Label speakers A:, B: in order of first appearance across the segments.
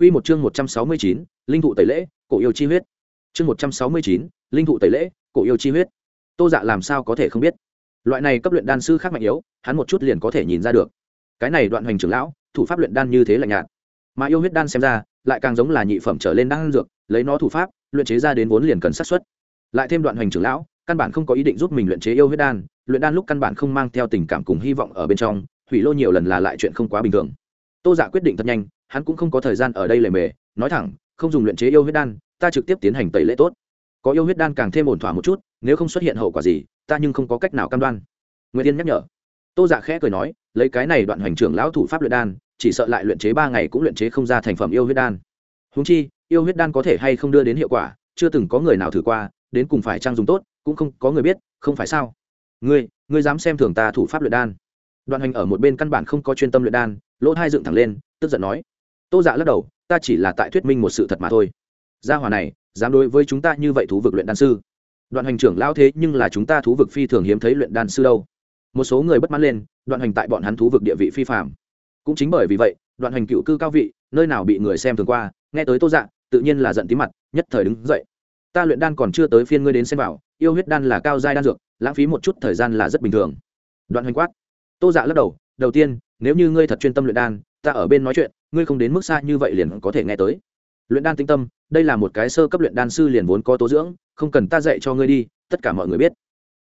A: Quy một chương 169, linh thụ tẩy lễ, cổ yêu chi huyết. Chương 169, linh thụ tẩy lễ, cổ yêu chi huyết. Tô Dạ làm sao có thể không biết? Loại này cấp luyện đan sư khác mạnh yếu, hắn một chút liền có thể nhìn ra được. Cái này đoạn hành trưởng lão, thủ pháp luyện đan như thế là nhạt. Mà yêu huyết đan xem ra, lại càng giống là nhị phẩm trở lên đan dược, lấy nó thủ pháp, luyện chế ra đến vốn liền cần xác suất. Lại thêm đoạn hành trưởng lão, căn bản không có ý định giúp mình luyện chế yêu huyết đan, luyện đan lúc căn bản không mang theo tình cảm cùng hy vọng ở bên trong, hủy lô nhiều lần là lại chuyện không quá bình thường. Tô Dạ quyết định thật nhanh, hắn cũng không có thời gian ở đây lề mề, nói thẳng, không dùng luyện chế yêu huyết đan, ta trực tiếp tiến hành tẩy lễ tốt. Có yêu huyết đan càng thêm ổn thỏa một chút, nếu không xuất hiện hậu quả gì, ta nhưng không có cách nào cam đoan. Nguyễn tiên nhắc nhở. Tô dạ khẽ cười nói, lấy cái này đoạn hoành trưởng lão thủ pháp luyện đan, chỉ sợ lại luyện chế ba ngày cũng luyện chế không ra thành phẩm yêu huyết đan. Húng chi, yêu huyết đan có thể hay không đưa đến hiệu quả, chưa từng có người nào thử qua, đến cùng phải trang dùng tốt, cũng không có người biết, không phải sao? Ngươi ngươi dám xem thường ta thủ pháp luyện đan. Đoạn hành ở một bên căn bản không có chuyên tâm luyện đan, lỗ hai dựng thẳng lên, tức giận nói tô dạ lắc đầu, ta chỉ là tại thuyết minh một sự thật mà thôi. Gia hòa này, dám đối với chúng ta như vậy thú vực luyện đan sư. Đoạn hành trưởng lao thế nhưng là chúng ta thú vực phi thường hiếm thấy luyện đan sư đâu. Một số người bất mãn lên, đoạn hành tại bọn hắn thú vực địa vị phi phạm cũng chính bởi vì vậy, đoạn hành cựu cư cao vị, nơi nào bị người xem thường qua, nghe tới tô dạ tự nhiên là giận tí mặt, nhất thời đứng dậy. Ta luyện đan còn chưa tới phiên ngươi đến xem vào yêu huyết đan là cao giai đan dược, lãng phí một chút thời gian là rất bình thường. Đoạn hành quát. Tô dạ lắc đầu đầu tiên, nếu như ngươi thật chuyên tâm luyện đan ta ở bên nói chuyện, ngươi không đến mức xa như vậy liền có thể nghe tới. Luyện đan tinh tâm, đây là một cái sơ cấp luyện đan sư liền vốn có tố dưỡng, không cần ta dạy cho ngươi đi, tất cả mọi người biết.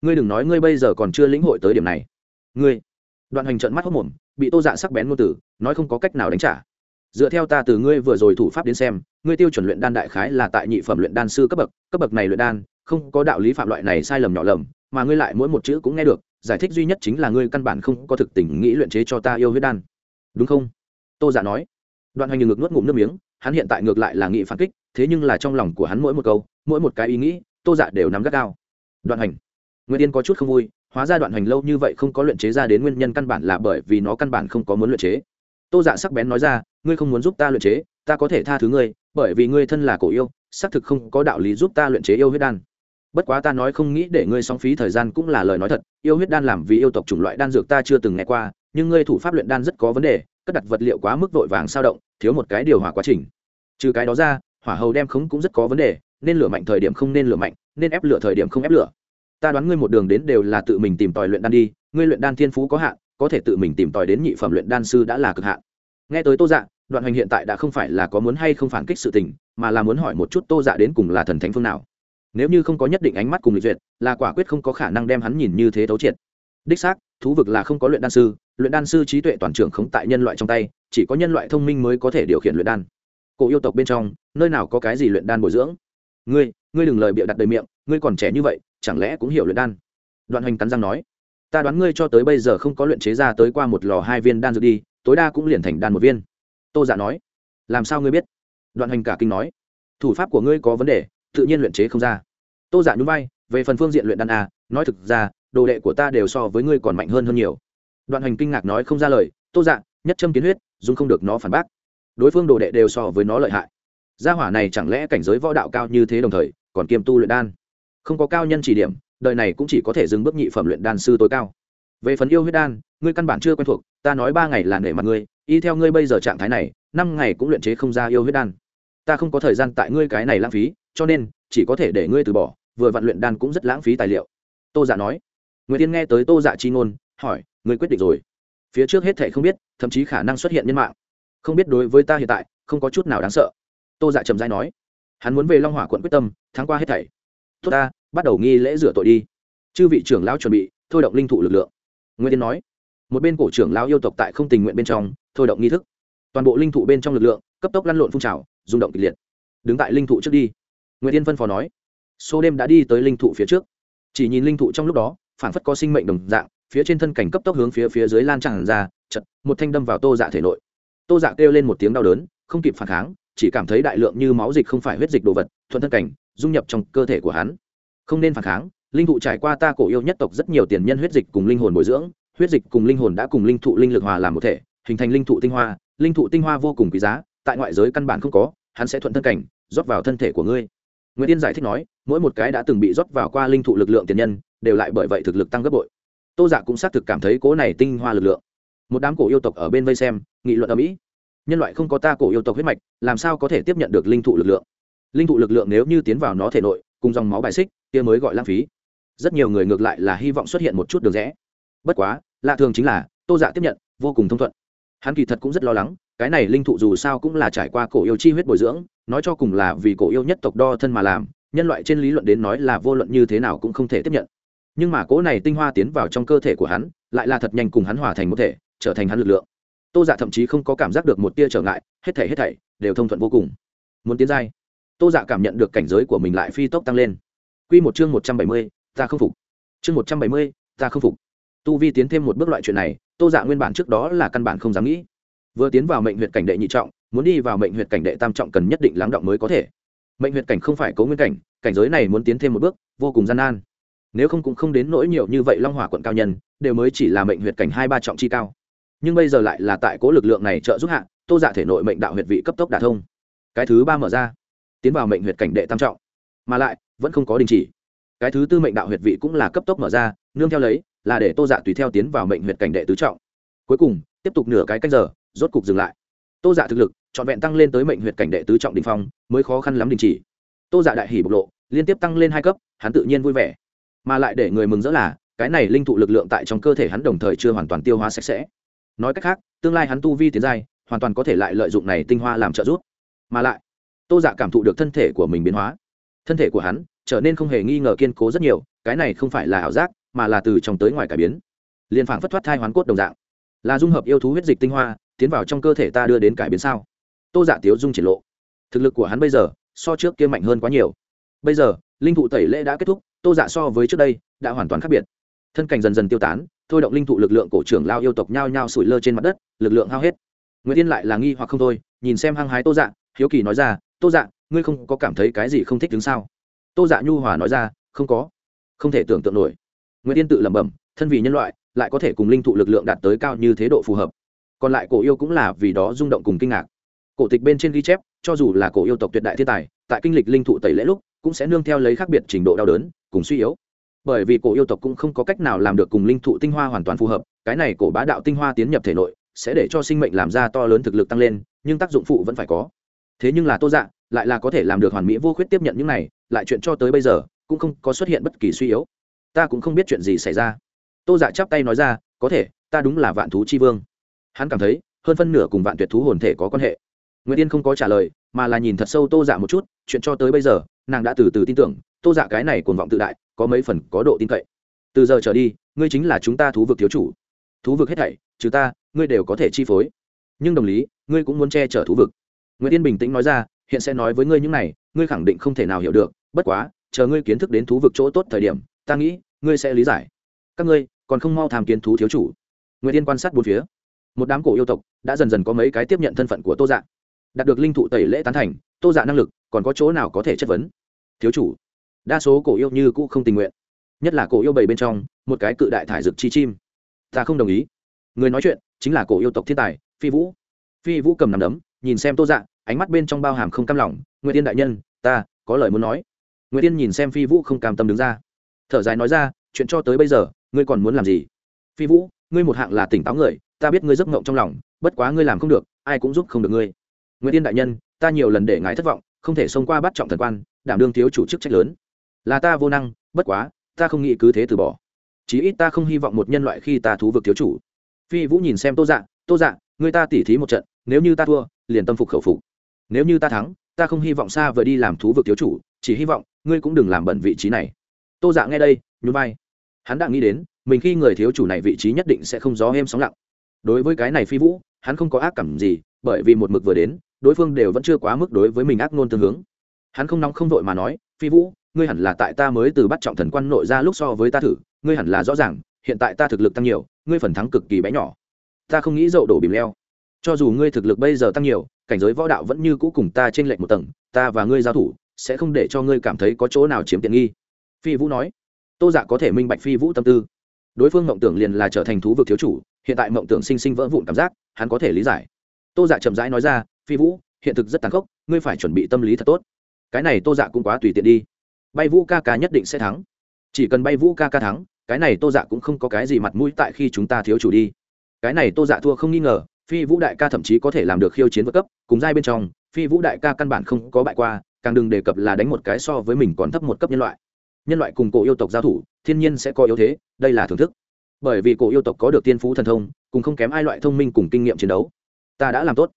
A: Ngươi đừng nói ngươi bây giờ còn chưa lĩnh hội tới điểm này. Ngươi. Đoạn hành trận mắt hốc mồm, bị tô dạ sắc bén ngôn tử nói không có cách nào đánh trả. Dựa theo ta từ ngươi vừa rồi thủ pháp đến xem, ngươi tiêu chuẩn luyện đan đại khái là tại nhị phẩm luyện đan sư cấp bậc cấp bậc này luyện đan, không có đạo lý phạm loại này sai lầm nhỏ lầm, mà ngươi lại mỗi một chữ cũng nghe được, giải thích duy nhất chính là ngươi căn bản không có thực tình nghĩ luyện chế cho ta yêu huyết đan. Đúng không? Tô giả dạ nói. Đoạn hoành ngược nuốt ngụm nước miếng, hắn hiện tại ngược lại là nghị phản kích, thế nhưng là trong lòng của hắn mỗi một câu, mỗi một cái ý nghĩ, tô dạ đều nắm gắt cao. đoạn hành nguyễn yên có chút không vui, hóa ra đoạn hành lâu như vậy không có luyện chế ra đến nguyên nhân căn bản là bởi vì nó căn bản không có muốn luyện chế. Tô dạ sắc bén nói ra, ngươi không muốn giúp ta luyện chế, ta có thể tha thứ ngươi, bởi vì ngươi thân là cổ yêu, xác thực không có đạo lý giúp ta luyện chế yêu huyết đan. Bất quá ta nói không nghĩ để ngươi song phí thời gian cũng là lời nói thật, yêu huyết đan làm vì yêu tộc chủng loại đan dược ta chưa từng nghe qua, nhưng ngươi thủ pháp luyện đan rất có vấn đề cất đặt vật liệu quá mức vội vàng sao động, thiếu một cái điều hòa quá trình. Trừ cái đó ra, hỏa hầu đem khống cũng rất có vấn đề, nên lửa mạnh thời điểm không nên lửa mạnh, nên ép lửa thời điểm không ép lửa. Ta đoán ngươi một đường đến đều là tự mình tìm tòi luyện đan đi, ngươi luyện đan thiên phú có hạn, có thể tự mình tìm tòi đến nhị phẩm luyện đan sư đã là cực hạn. Nghe tới tô dạ đoạn hành hiện tại đã không phải là có muốn hay không phản kích sự tình, mà là muốn hỏi một chút tô dạ đến cùng là thần thánh phương nào. Nếu như không có nhất định ánh mắt cùng lịch duyệt, là quả quyết không có khả năng đem hắn nhìn như thế thấu triệt. Đích xác, thú vực là không có luyện đan sư luyện đan sư trí tuệ toàn trưởng không tại nhân loại trong tay, chỉ có nhân loại thông minh mới có thể điều khiển luyện đan. Cổ yêu tộc bên trong, nơi nào có cái gì luyện đan bồi dưỡng? Ngươi ngươi đừng lời bịa đặt đầy miệng, ngươi còn trẻ như vậy, chẳng lẽ cũng hiểu luyện đan? Đoạn hoành cắn răng nói, ta đoán ngươi cho tới bây giờ không có luyện chế ra tới qua một lò hai viên đan dược đi, tối đa cũng liền thành đan một viên. Tô giả dạ nói, làm sao ngươi biết? Đoạn hoành cả kinh nói, thủ pháp của ngươi có vấn đề, tự nhiên luyện chế không ra. Tô giả dạ nhún vai, về phần phương diện luyện đan a nói thực ra, đồ đệ của ta đều so với ngươi còn mạnh hơn hơn nhiều đoạn hành kinh ngạc nói không ra lời, tô dạ nhất châm kiến huyết dung không được nó phản bác. Đối phương đồ đệ đều so với nó lợi hại. Gia hỏa này chẳng lẽ cảnh giới võ đạo cao như thế đồng thời, còn kiêm tu luyện đan? Không có cao nhân chỉ điểm, đời này cũng chỉ có thể dừng bước nhị phẩm luyện đan sư tối cao. Về phần yêu huyết đan, ngươi căn bản chưa quen thuộc, ta nói ba ngày là nể mặt ngươi, y theo ngươi bây giờ trạng thái này, năm ngày cũng luyện chế không ra yêu huyết đan. Ta không có thời gian tại ngươi cái này lãng phí, cho nên, chỉ có thể để ngươi từ bỏ, vừa vặn luyện đan cũng rất lãng phí tài liệu. Tô giả nói. Nguyễn tiên nghe tới tô dạ chi ngôn, hỏi ngươi quyết định rồi. Phía trước hết thể không biết, thậm chí khả năng xuất hiện nhân mạng. Không biết đối với ta hiện tại, không có chút nào đáng sợ. Tô dạ trầm dai nói. Hắn muốn về long hỏa quận quyết tâm tháng qua hết thảy. Tốt ta, bắt đầu nghi lễ rửa tội đi. Chư vị trưởng lão chuẩn bị, thôi động linh thụ lực lượng. Nguyên tiên nói. Một bên cổ trưởng lão yêu tộc tại không tình nguyện bên trong, thôi động nghi thức. Toàn bộ linh thụ bên trong lực lượng, cấp tốc lăn lộn phun trào, rung động kịch liệt. Đứng tại linh thụ trước đi. Nguyễn tiên phân phó nói. Số đêm đã đi tới linh thụ phía trước. Chỉ nhìn linh thụ trong lúc đó phản phất có sinh mệnh đồng dạng phía trên thân cảnh cấp tốc hướng phía phía dưới lan tràn ra, chật, một thanh đâm vào tô dạ thể nội. Tô dạ kêu lên một tiếng đau đớn, không kịp phản kháng, chỉ cảm thấy đại lượng như máu dịch không phải huyết dịch đồ vật, thuận thân cảnh, dung nhập trong cơ thể của hắn. Không nên phản kháng, linh thụ trải qua ta cổ yêu nhất tộc rất nhiều tiền nhân huyết dịch cùng linh hồn bồi dưỡng, huyết dịch cùng linh hồn đã cùng linh thụ linh lực hòa làm một thể, hình thành linh thụ tinh hoa, linh thụ tinh hoa vô cùng quý giá, tại ngoại giới căn bản không có, hắn sẽ thuận thân cảnh, rót vào thân thể của ngươi. Nguyễn tiên giải thích nói, mỗi một cái đã từng bị rót vào qua linh thụ lực lượng tiền nhân, đều lại bởi vậy thực lực tăng gấp bội tô dạ cũng xác thực cảm thấy cố này tinh hoa lực lượng. Một đám cổ yêu tộc ở bên vây xem, nghị luận ở mỹ nhân loại không có ta cổ yêu tộc huyết mạch, làm sao có thể tiếp nhận được linh thụ lực lượng? Linh thụ lực lượng nếu như tiến vào nó thể nội, cùng dòng máu bài xích, kia mới gọi lãng phí. Rất nhiều người ngược lại là hy vọng xuất hiện một chút đường rẽ. Bất quá, lạ thường chính là, tô dạ tiếp nhận, vô cùng thông thuận. Hắn kỳ thật cũng rất lo lắng, cái này linh thụ dù sao cũng là trải qua cổ yêu chi huyết bồi dưỡng, nói cho cùng là vì cổ yêu nhất tộc đo thân mà làm, nhân loại trên lý luận đến nói là vô luận như thế nào cũng không thể tiếp nhận nhưng mà cỗ này tinh hoa tiến vào trong cơ thể của hắn, lại là thật nhanh cùng hắn hòa thành một thể, trở thành hắn lực lượng. Tô dạ thậm chí không có cảm giác được một tia trở ngại, hết thảy hết thảy đều thông thuận vô cùng. Muốn tiến giai, tô dạ cảm nhận được cảnh giới của mình lại phi tốc tăng lên. Q một chương một trăm bảy mươi, ta không phục. Chương một trăm bảy mươi, ta không phục. Tu vi tiến thêm một bước loại chuyện này, tô dạ nguyên bản trước đó là căn bản không dám nghĩ. Vừa tiến vào mệnh huyện cảnh đệ nhị trọng, muốn đi vào mệnh huyện cảnh đệ tam trọng cần nhất định lắng động mới có thể. Mệnh huyện cảnh không phải cấu nguyên cảnh cảnh giới này muốn tiến thêm một bước, vô cùng gian nan nếu không cũng không đến nỗi nhiều như vậy long hỏa quận cao nhân, đều mới chỉ là mệnh huyệt cảnh hai ba trọng chi cao. Nhưng bây giờ lại là tại cố lực lượng này trợ giúp hạ, tô dạ thể nội mệnh đạo huyệt vị cấp tốc đả thông. Cái thứ ba mở ra, tiến vào mệnh huyệt cảnh đệ tam trọng. Mà lại, vẫn không có đình chỉ. Cái thứ tư mệnh đạo huyệt vị cũng là cấp tốc mở ra, nương theo lấy, là để tô dạ tùy theo tiến vào mệnh huyệt cảnh đệ tứ trọng. Cuối cùng, tiếp tục nửa cái canh giờ, rốt cục dừng lại. Tô dạ thực lực, trọn vẹn tăng lên tới mệnh huyệt cảnh đệ tứ trọng đình phong, mới khó khăn lắm đình chỉ. Tô dạ đại hỉ bộc lộ, liên tiếp tăng lên hai cấp, hắn tự nhiên vui vẻ mà lại để người mừng rỡ là, cái này linh thụ lực lượng tại trong cơ thể hắn đồng thời chưa hoàn toàn tiêu hóa sạch sẽ. Nói cách khác, tương lai hắn tu vi tiến giai, hoàn toàn có thể lại lợi dụng này tinh hoa làm trợ giúp. Mà lại, tô dạ cảm thụ được thân thể của mình biến hóa. Thân thể của hắn trở nên không hề nghi ngờ kiên cố rất nhiều, cái này không phải là ảo giác, mà là từ trong tới ngoài cải biến. Liền phảng phất thoát thai hoán cốt đồng dạng. Là dung hợp yêu thú huyết dịch tinh hoa, tiến vào trong cơ thể ta đưa đến cải biến sao? Tô dạ tiếu dung triển lộ. Thực lực của hắn bây giờ, so trước kia mạnh hơn quá nhiều. Bây giờ, linh thụ tẩy lễ đã kết thúc tô dạ so với trước đây, đã hoàn toàn khác biệt. Thân cảnh dần dần tiêu tán, thôi động linh thụ lực lượng cổ trưởng lao yêu tộc nhao nhao sủi lơ trên mặt đất, lực lượng hao hết. Nguyễn tiên lại là nghi hoặc không thôi, nhìn xem hăng hái tô dạ hiếu kỳ nói ra, tô dạ ngươi không có cảm thấy cái gì không thích đứng sao? Tô dạ nhu hòa nói ra, không có. Không thể tưởng tượng nổi. Nguyễn tiên tự lẩm bẩm, thân vì nhân loại, lại có thể cùng linh thụ lực lượng đạt tới cao như thế độ phù hợp. Còn lại cổ yêu cũng là vì đó rung động cùng kinh ngạc. Cổ tịch bên trên ghi chép, cho dù là cổ yêu tộc tuyệt đại thiên tài, tại kinh lịch linh thụ tẩy lễ lúc, cũng sẽ nương theo lấy khác biệt trình độ đau đớn cùng suy yếu. Bởi vì cổ yêu tộc cũng không có cách nào làm được cùng linh thụ tinh hoa hoàn toàn phù hợp, cái này cổ bá đạo tinh hoa tiến nhập thể nội, sẽ để cho sinh mệnh làm ra to lớn thực lực tăng lên, nhưng tác dụng phụ vẫn phải có. Thế nhưng là tô dạ lại là có thể làm được hoàn mỹ vô khuyết tiếp nhận những này, lại chuyện cho tới bây giờ, cũng không có xuất hiện bất kỳ suy yếu. Ta cũng không biết chuyện gì xảy ra. Tô dạ chắp tay nói ra, có thể, ta đúng là vạn thú chi vương. Hắn cảm thấy, hơn phân nửa cùng vạn tuyệt thú hồn thể có quan hệ. Nguyễn yên không có trả lời, mà là nhìn thật sâu tô dạ một chút, chuyện cho tới bây giờ, nàng đã từ từ tin tưởng tô dạ cái này cuồng vọng tự đại, có mấy phần có độ tin cậy. Từ giờ trở đi, ngươi chính là chúng ta thú vực thiếu chủ. Thú vực hết thảy, trừ ta, ngươi đều có thể chi phối. Nhưng đồng lý, ngươi cũng muốn che chở thú vực. Nguyễn tiên bình tĩnh nói ra, hiện sẽ nói với ngươi những này, ngươi khẳng định không thể nào hiểu được, bất quá, chờ ngươi kiến thức đến thú vực chỗ tốt thời điểm, ta nghĩ, ngươi sẽ lý giải. Các ngươi, còn không mau tham kiến thú thiếu chủ. Nguyễn tiên quan sát bốn phía. Một đám cổ yêu tộc đã dần dần có mấy cái tiếp nhận thân phận của tô dạ. Đạt được linh thụ tẩy lễ tán thành, tô dạ năng lực còn có chỗ nào có thể chất vấn? Thiếu chủ đa số cổ yêu như cũ không tình nguyện. Nhất là cổ yêu bảy bên trong, một cái cự đại thải dực chi chim. Ta không đồng ý. Người nói chuyện chính là cổ yêu tộc thiên tài, phi vũ. Phi vũ cầm nằm đấm, nhìn xem tô dạ ánh mắt bên trong bao hàm không cam lòng. Nguyễn tiên đại nhân, ta có lời muốn nói. Nguyễn tiên nhìn xem phi vũ không cam tâm đứng ra. Thở dài nói ra, chuyện cho tới bây giờ, ngươi còn muốn làm gì? Phi vũ, ngươi một hạng là tỉnh táo người, ta biết ngươi giấc ngộng trong lòng, bất quá ngươi làm không được, ai cũng giúp không được ngươi. Nguyễn tiên đại nhân, ta nhiều lần để ngài thất vọng, không thể xông qua bắt trọng thần quan, đảm đương thiếu chủ chức trách lớn là ta vô năng, bất quá, ta không nghĩ cứ thế từ bỏ. Chí ít ta không hy vọng một nhân loại khi ta thú vực thiếu chủ. Phi vũ nhìn xem tô dạ tô dạ người ta tỉ thí một trận, nếu như ta thua, liền tâm phục khẩu phục. Nếu như ta thắng, ta không hy vọng xa vời đi làm thú vực thiếu chủ, chỉ hy vọng ngươi cũng đừng làm bẩn vị trí này. Tô dạ nghe đây, nhún vai. Hắn đã nghĩ đến, mình khi người thiếu chủ này vị trí nhất định sẽ không gió êm sóng lặng. Đối với cái này phi vũ, hắn không có ác cảm gì, bởi vì một mực vừa đến, đối phương đều vẫn chưa quá mức đối với mình ác ngôn tương hướng. Hắn không nóng không vội mà nói, phi vũ ngươi hẳn là tại ta mới từ bắt trọng thần quan nội ra lúc so với ta thử, ngươi hẳn là rõ ràng, hiện tại ta thực lực tăng nhiều, ngươi phần thắng cực kỳ bé nhỏ. Ta không nghĩ dậu đổ bìm leo. Cho dù ngươi thực lực bây giờ tăng nhiều, cảnh giới võ đạo vẫn như cũ cùng ta trên lệnh một tầng, ta và ngươi giao thủ sẽ không để cho ngươi cảm thấy có chỗ nào chiếm tiện nghi. Phi vũ nói. Tô dạ có thể minh bạch phi vũ tâm tư. Đối phương mộng tưởng liền là trở thành thú vực thiếu chủ, hiện tại mộng tưởng sinh sinh vỡ vụn cảm giác, hắn có thể lý giải. Tô dạ chậm rãi nói ra, phi vũ, hiện thực rất tàn khốc, ngươi phải chuẩn bị tâm lý thật tốt. Cái này tô dạ cũng quá tùy tiện đi bay vũ ca ca nhất định sẽ thắng. Chỉ cần bay vũ ca ca thắng, cái này tô dạ cũng không có cái gì mặt mũi tại khi chúng ta thiếu chủ đi. Cái này tô dạ thua không nghi ngờ, phi vũ đại ca thậm chí có thể làm được khiêu chiến vượt cấp, cùng giai bên trong, phi vũ đại ca căn bản không có bại qua, càng đừng đề cập là đánh một cái so với mình còn thấp một cấp nhân loại. Nhân loại cùng cổ yêu tộc giao thủ, thiên nhiên sẽ có yếu thế, đây là thưởng thức. Bởi vì cổ yêu tộc có được tiên phú thần thông, cùng không kém ai loại thông minh cùng kinh nghiệm chiến đấu. Ta đã làm tốt.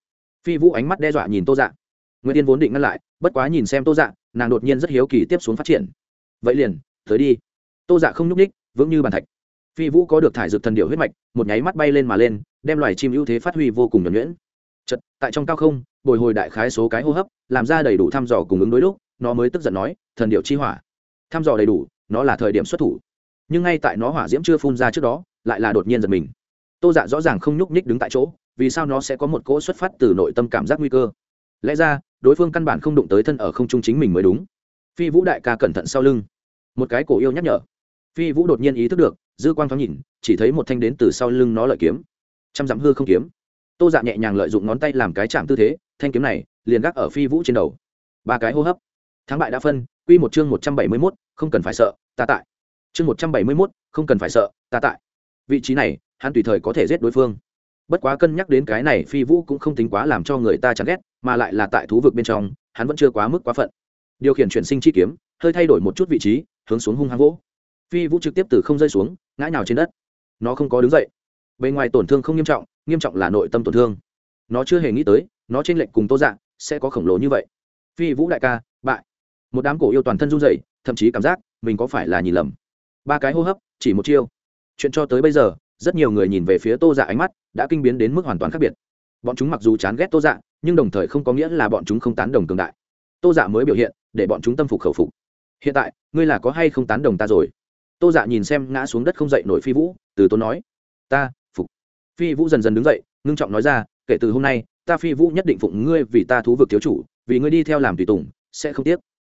A: Phi vũ ánh mắt đe dọa nhìn tô dạ. Nguyễn tiên vốn định ngăn lại, bất quá nhìn xem tô dạ nàng đột nhiên rất hiếu kỳ tiếp xuống phát triển. Vậy liền, tới đi. Tô dạ không nhúc ních vững như bàn thạch. Phi vũ có được thải dược thần điệu huyết mạch, một nháy mắt bay lên mà lên, đem loài chim ưu thế phát huy vô cùng nhuẩn nhuyễn. Chật tại trong cao không, bồi hồi đại khái số cái hô hấp, làm ra đầy đủ thăm dò cùng ứng đối lúc, nó mới tức giận nói, thần điệu chi hỏa. Thăm dò đầy đủ, nó là thời điểm xuất thủ. Nhưng ngay tại nó hỏa diễm chưa phun ra trước đó, lại là đột nhiên giật mình. Tô dạ rõ ràng không nhúc nhích đứng tại chỗ, vì sao nó sẽ có một cỗ xuất phát từ nội tâm cảm giác nguy cơ? Lẽ ra đối phương căn bản không đụng tới thân ở không trung chính mình mới đúng. Phi vũ đại ca cẩn thận sau lưng. Một cái cổ yêu nhắc nhở. Phi vũ đột nhiên ý thức được, dư quang thoáng nhìn, chỉ thấy một thanh đến từ sau lưng nó lợi kiếm. Trăm dặm hư không kiếm. Tô dạ nhẹ nhàng lợi dụng ngón tay làm cái chạm tư thế, thanh kiếm này liền gác ở phi vũ trên đầu. Ba cái hô hấp. Thắng bại đã phân, quy một chương một trăm bảy mươi mốt, không cần phải sợ, ta tại. Chương một trăm bảy mươi mốt, không cần phải sợ, ta tại. Vị trí này, hắn tùy thời có thể giết đối phương bất quá cân nhắc đến cái này phi vũ cũng không tính quá làm cho người ta chán ghét, mà lại là tại thú vực bên trong, hắn vẫn chưa quá mức quá phận. Điều khiển chuyển sinh chi kiếm, hơi thay đổi một chút vị trí, hướng xuống hung hăng gỗ phi vũ trực tiếp từ không rơi xuống, ngã nhào trên đất. Nó không có đứng dậy. Bề ngoài tổn thương không nghiêm trọng nghiêm trọng là nội tâm tổn thương. Nó chưa hề nghĩ tới, nó trên lệnh cùng tô dạng sẽ có khổng lồ như vậy. Phi vũ đại ca, bại. Một đám cổ yêu toàn thân run rẩy, thậm chí cảm giác mình có phải là nhìn lầm. Ba cái hô hấp, chỉ một chiêu. Chuyện cho tới bây giờ rất nhiều người nhìn về phía tô dạ ánh mắt đã kinh biến đến mức hoàn toàn khác biệt. Bọn chúng mặc dù chán ghét tô dạ nhưng đồng thời không có nghĩa là bọn chúng không tán đồng cường đại. Tô dạ mới biểu hiện, để bọn chúng tâm phục khẩu phục. Hiện tại, ngươi là có hay không tán đồng ta rồi? Tô dạ nhìn xem ngã xuống đất không dậy nổi phi vũ, từ tốn nói, ta, phục. Phi vũ dần dần đứng dậy, ngưng trọng nói ra, kể từ hôm nay, ta phi vũ nhất định phụng ngươi vì ta thú vực thiếu chủ, vì ngươi đi theo làm tùy tùng, sẽ không tiếc.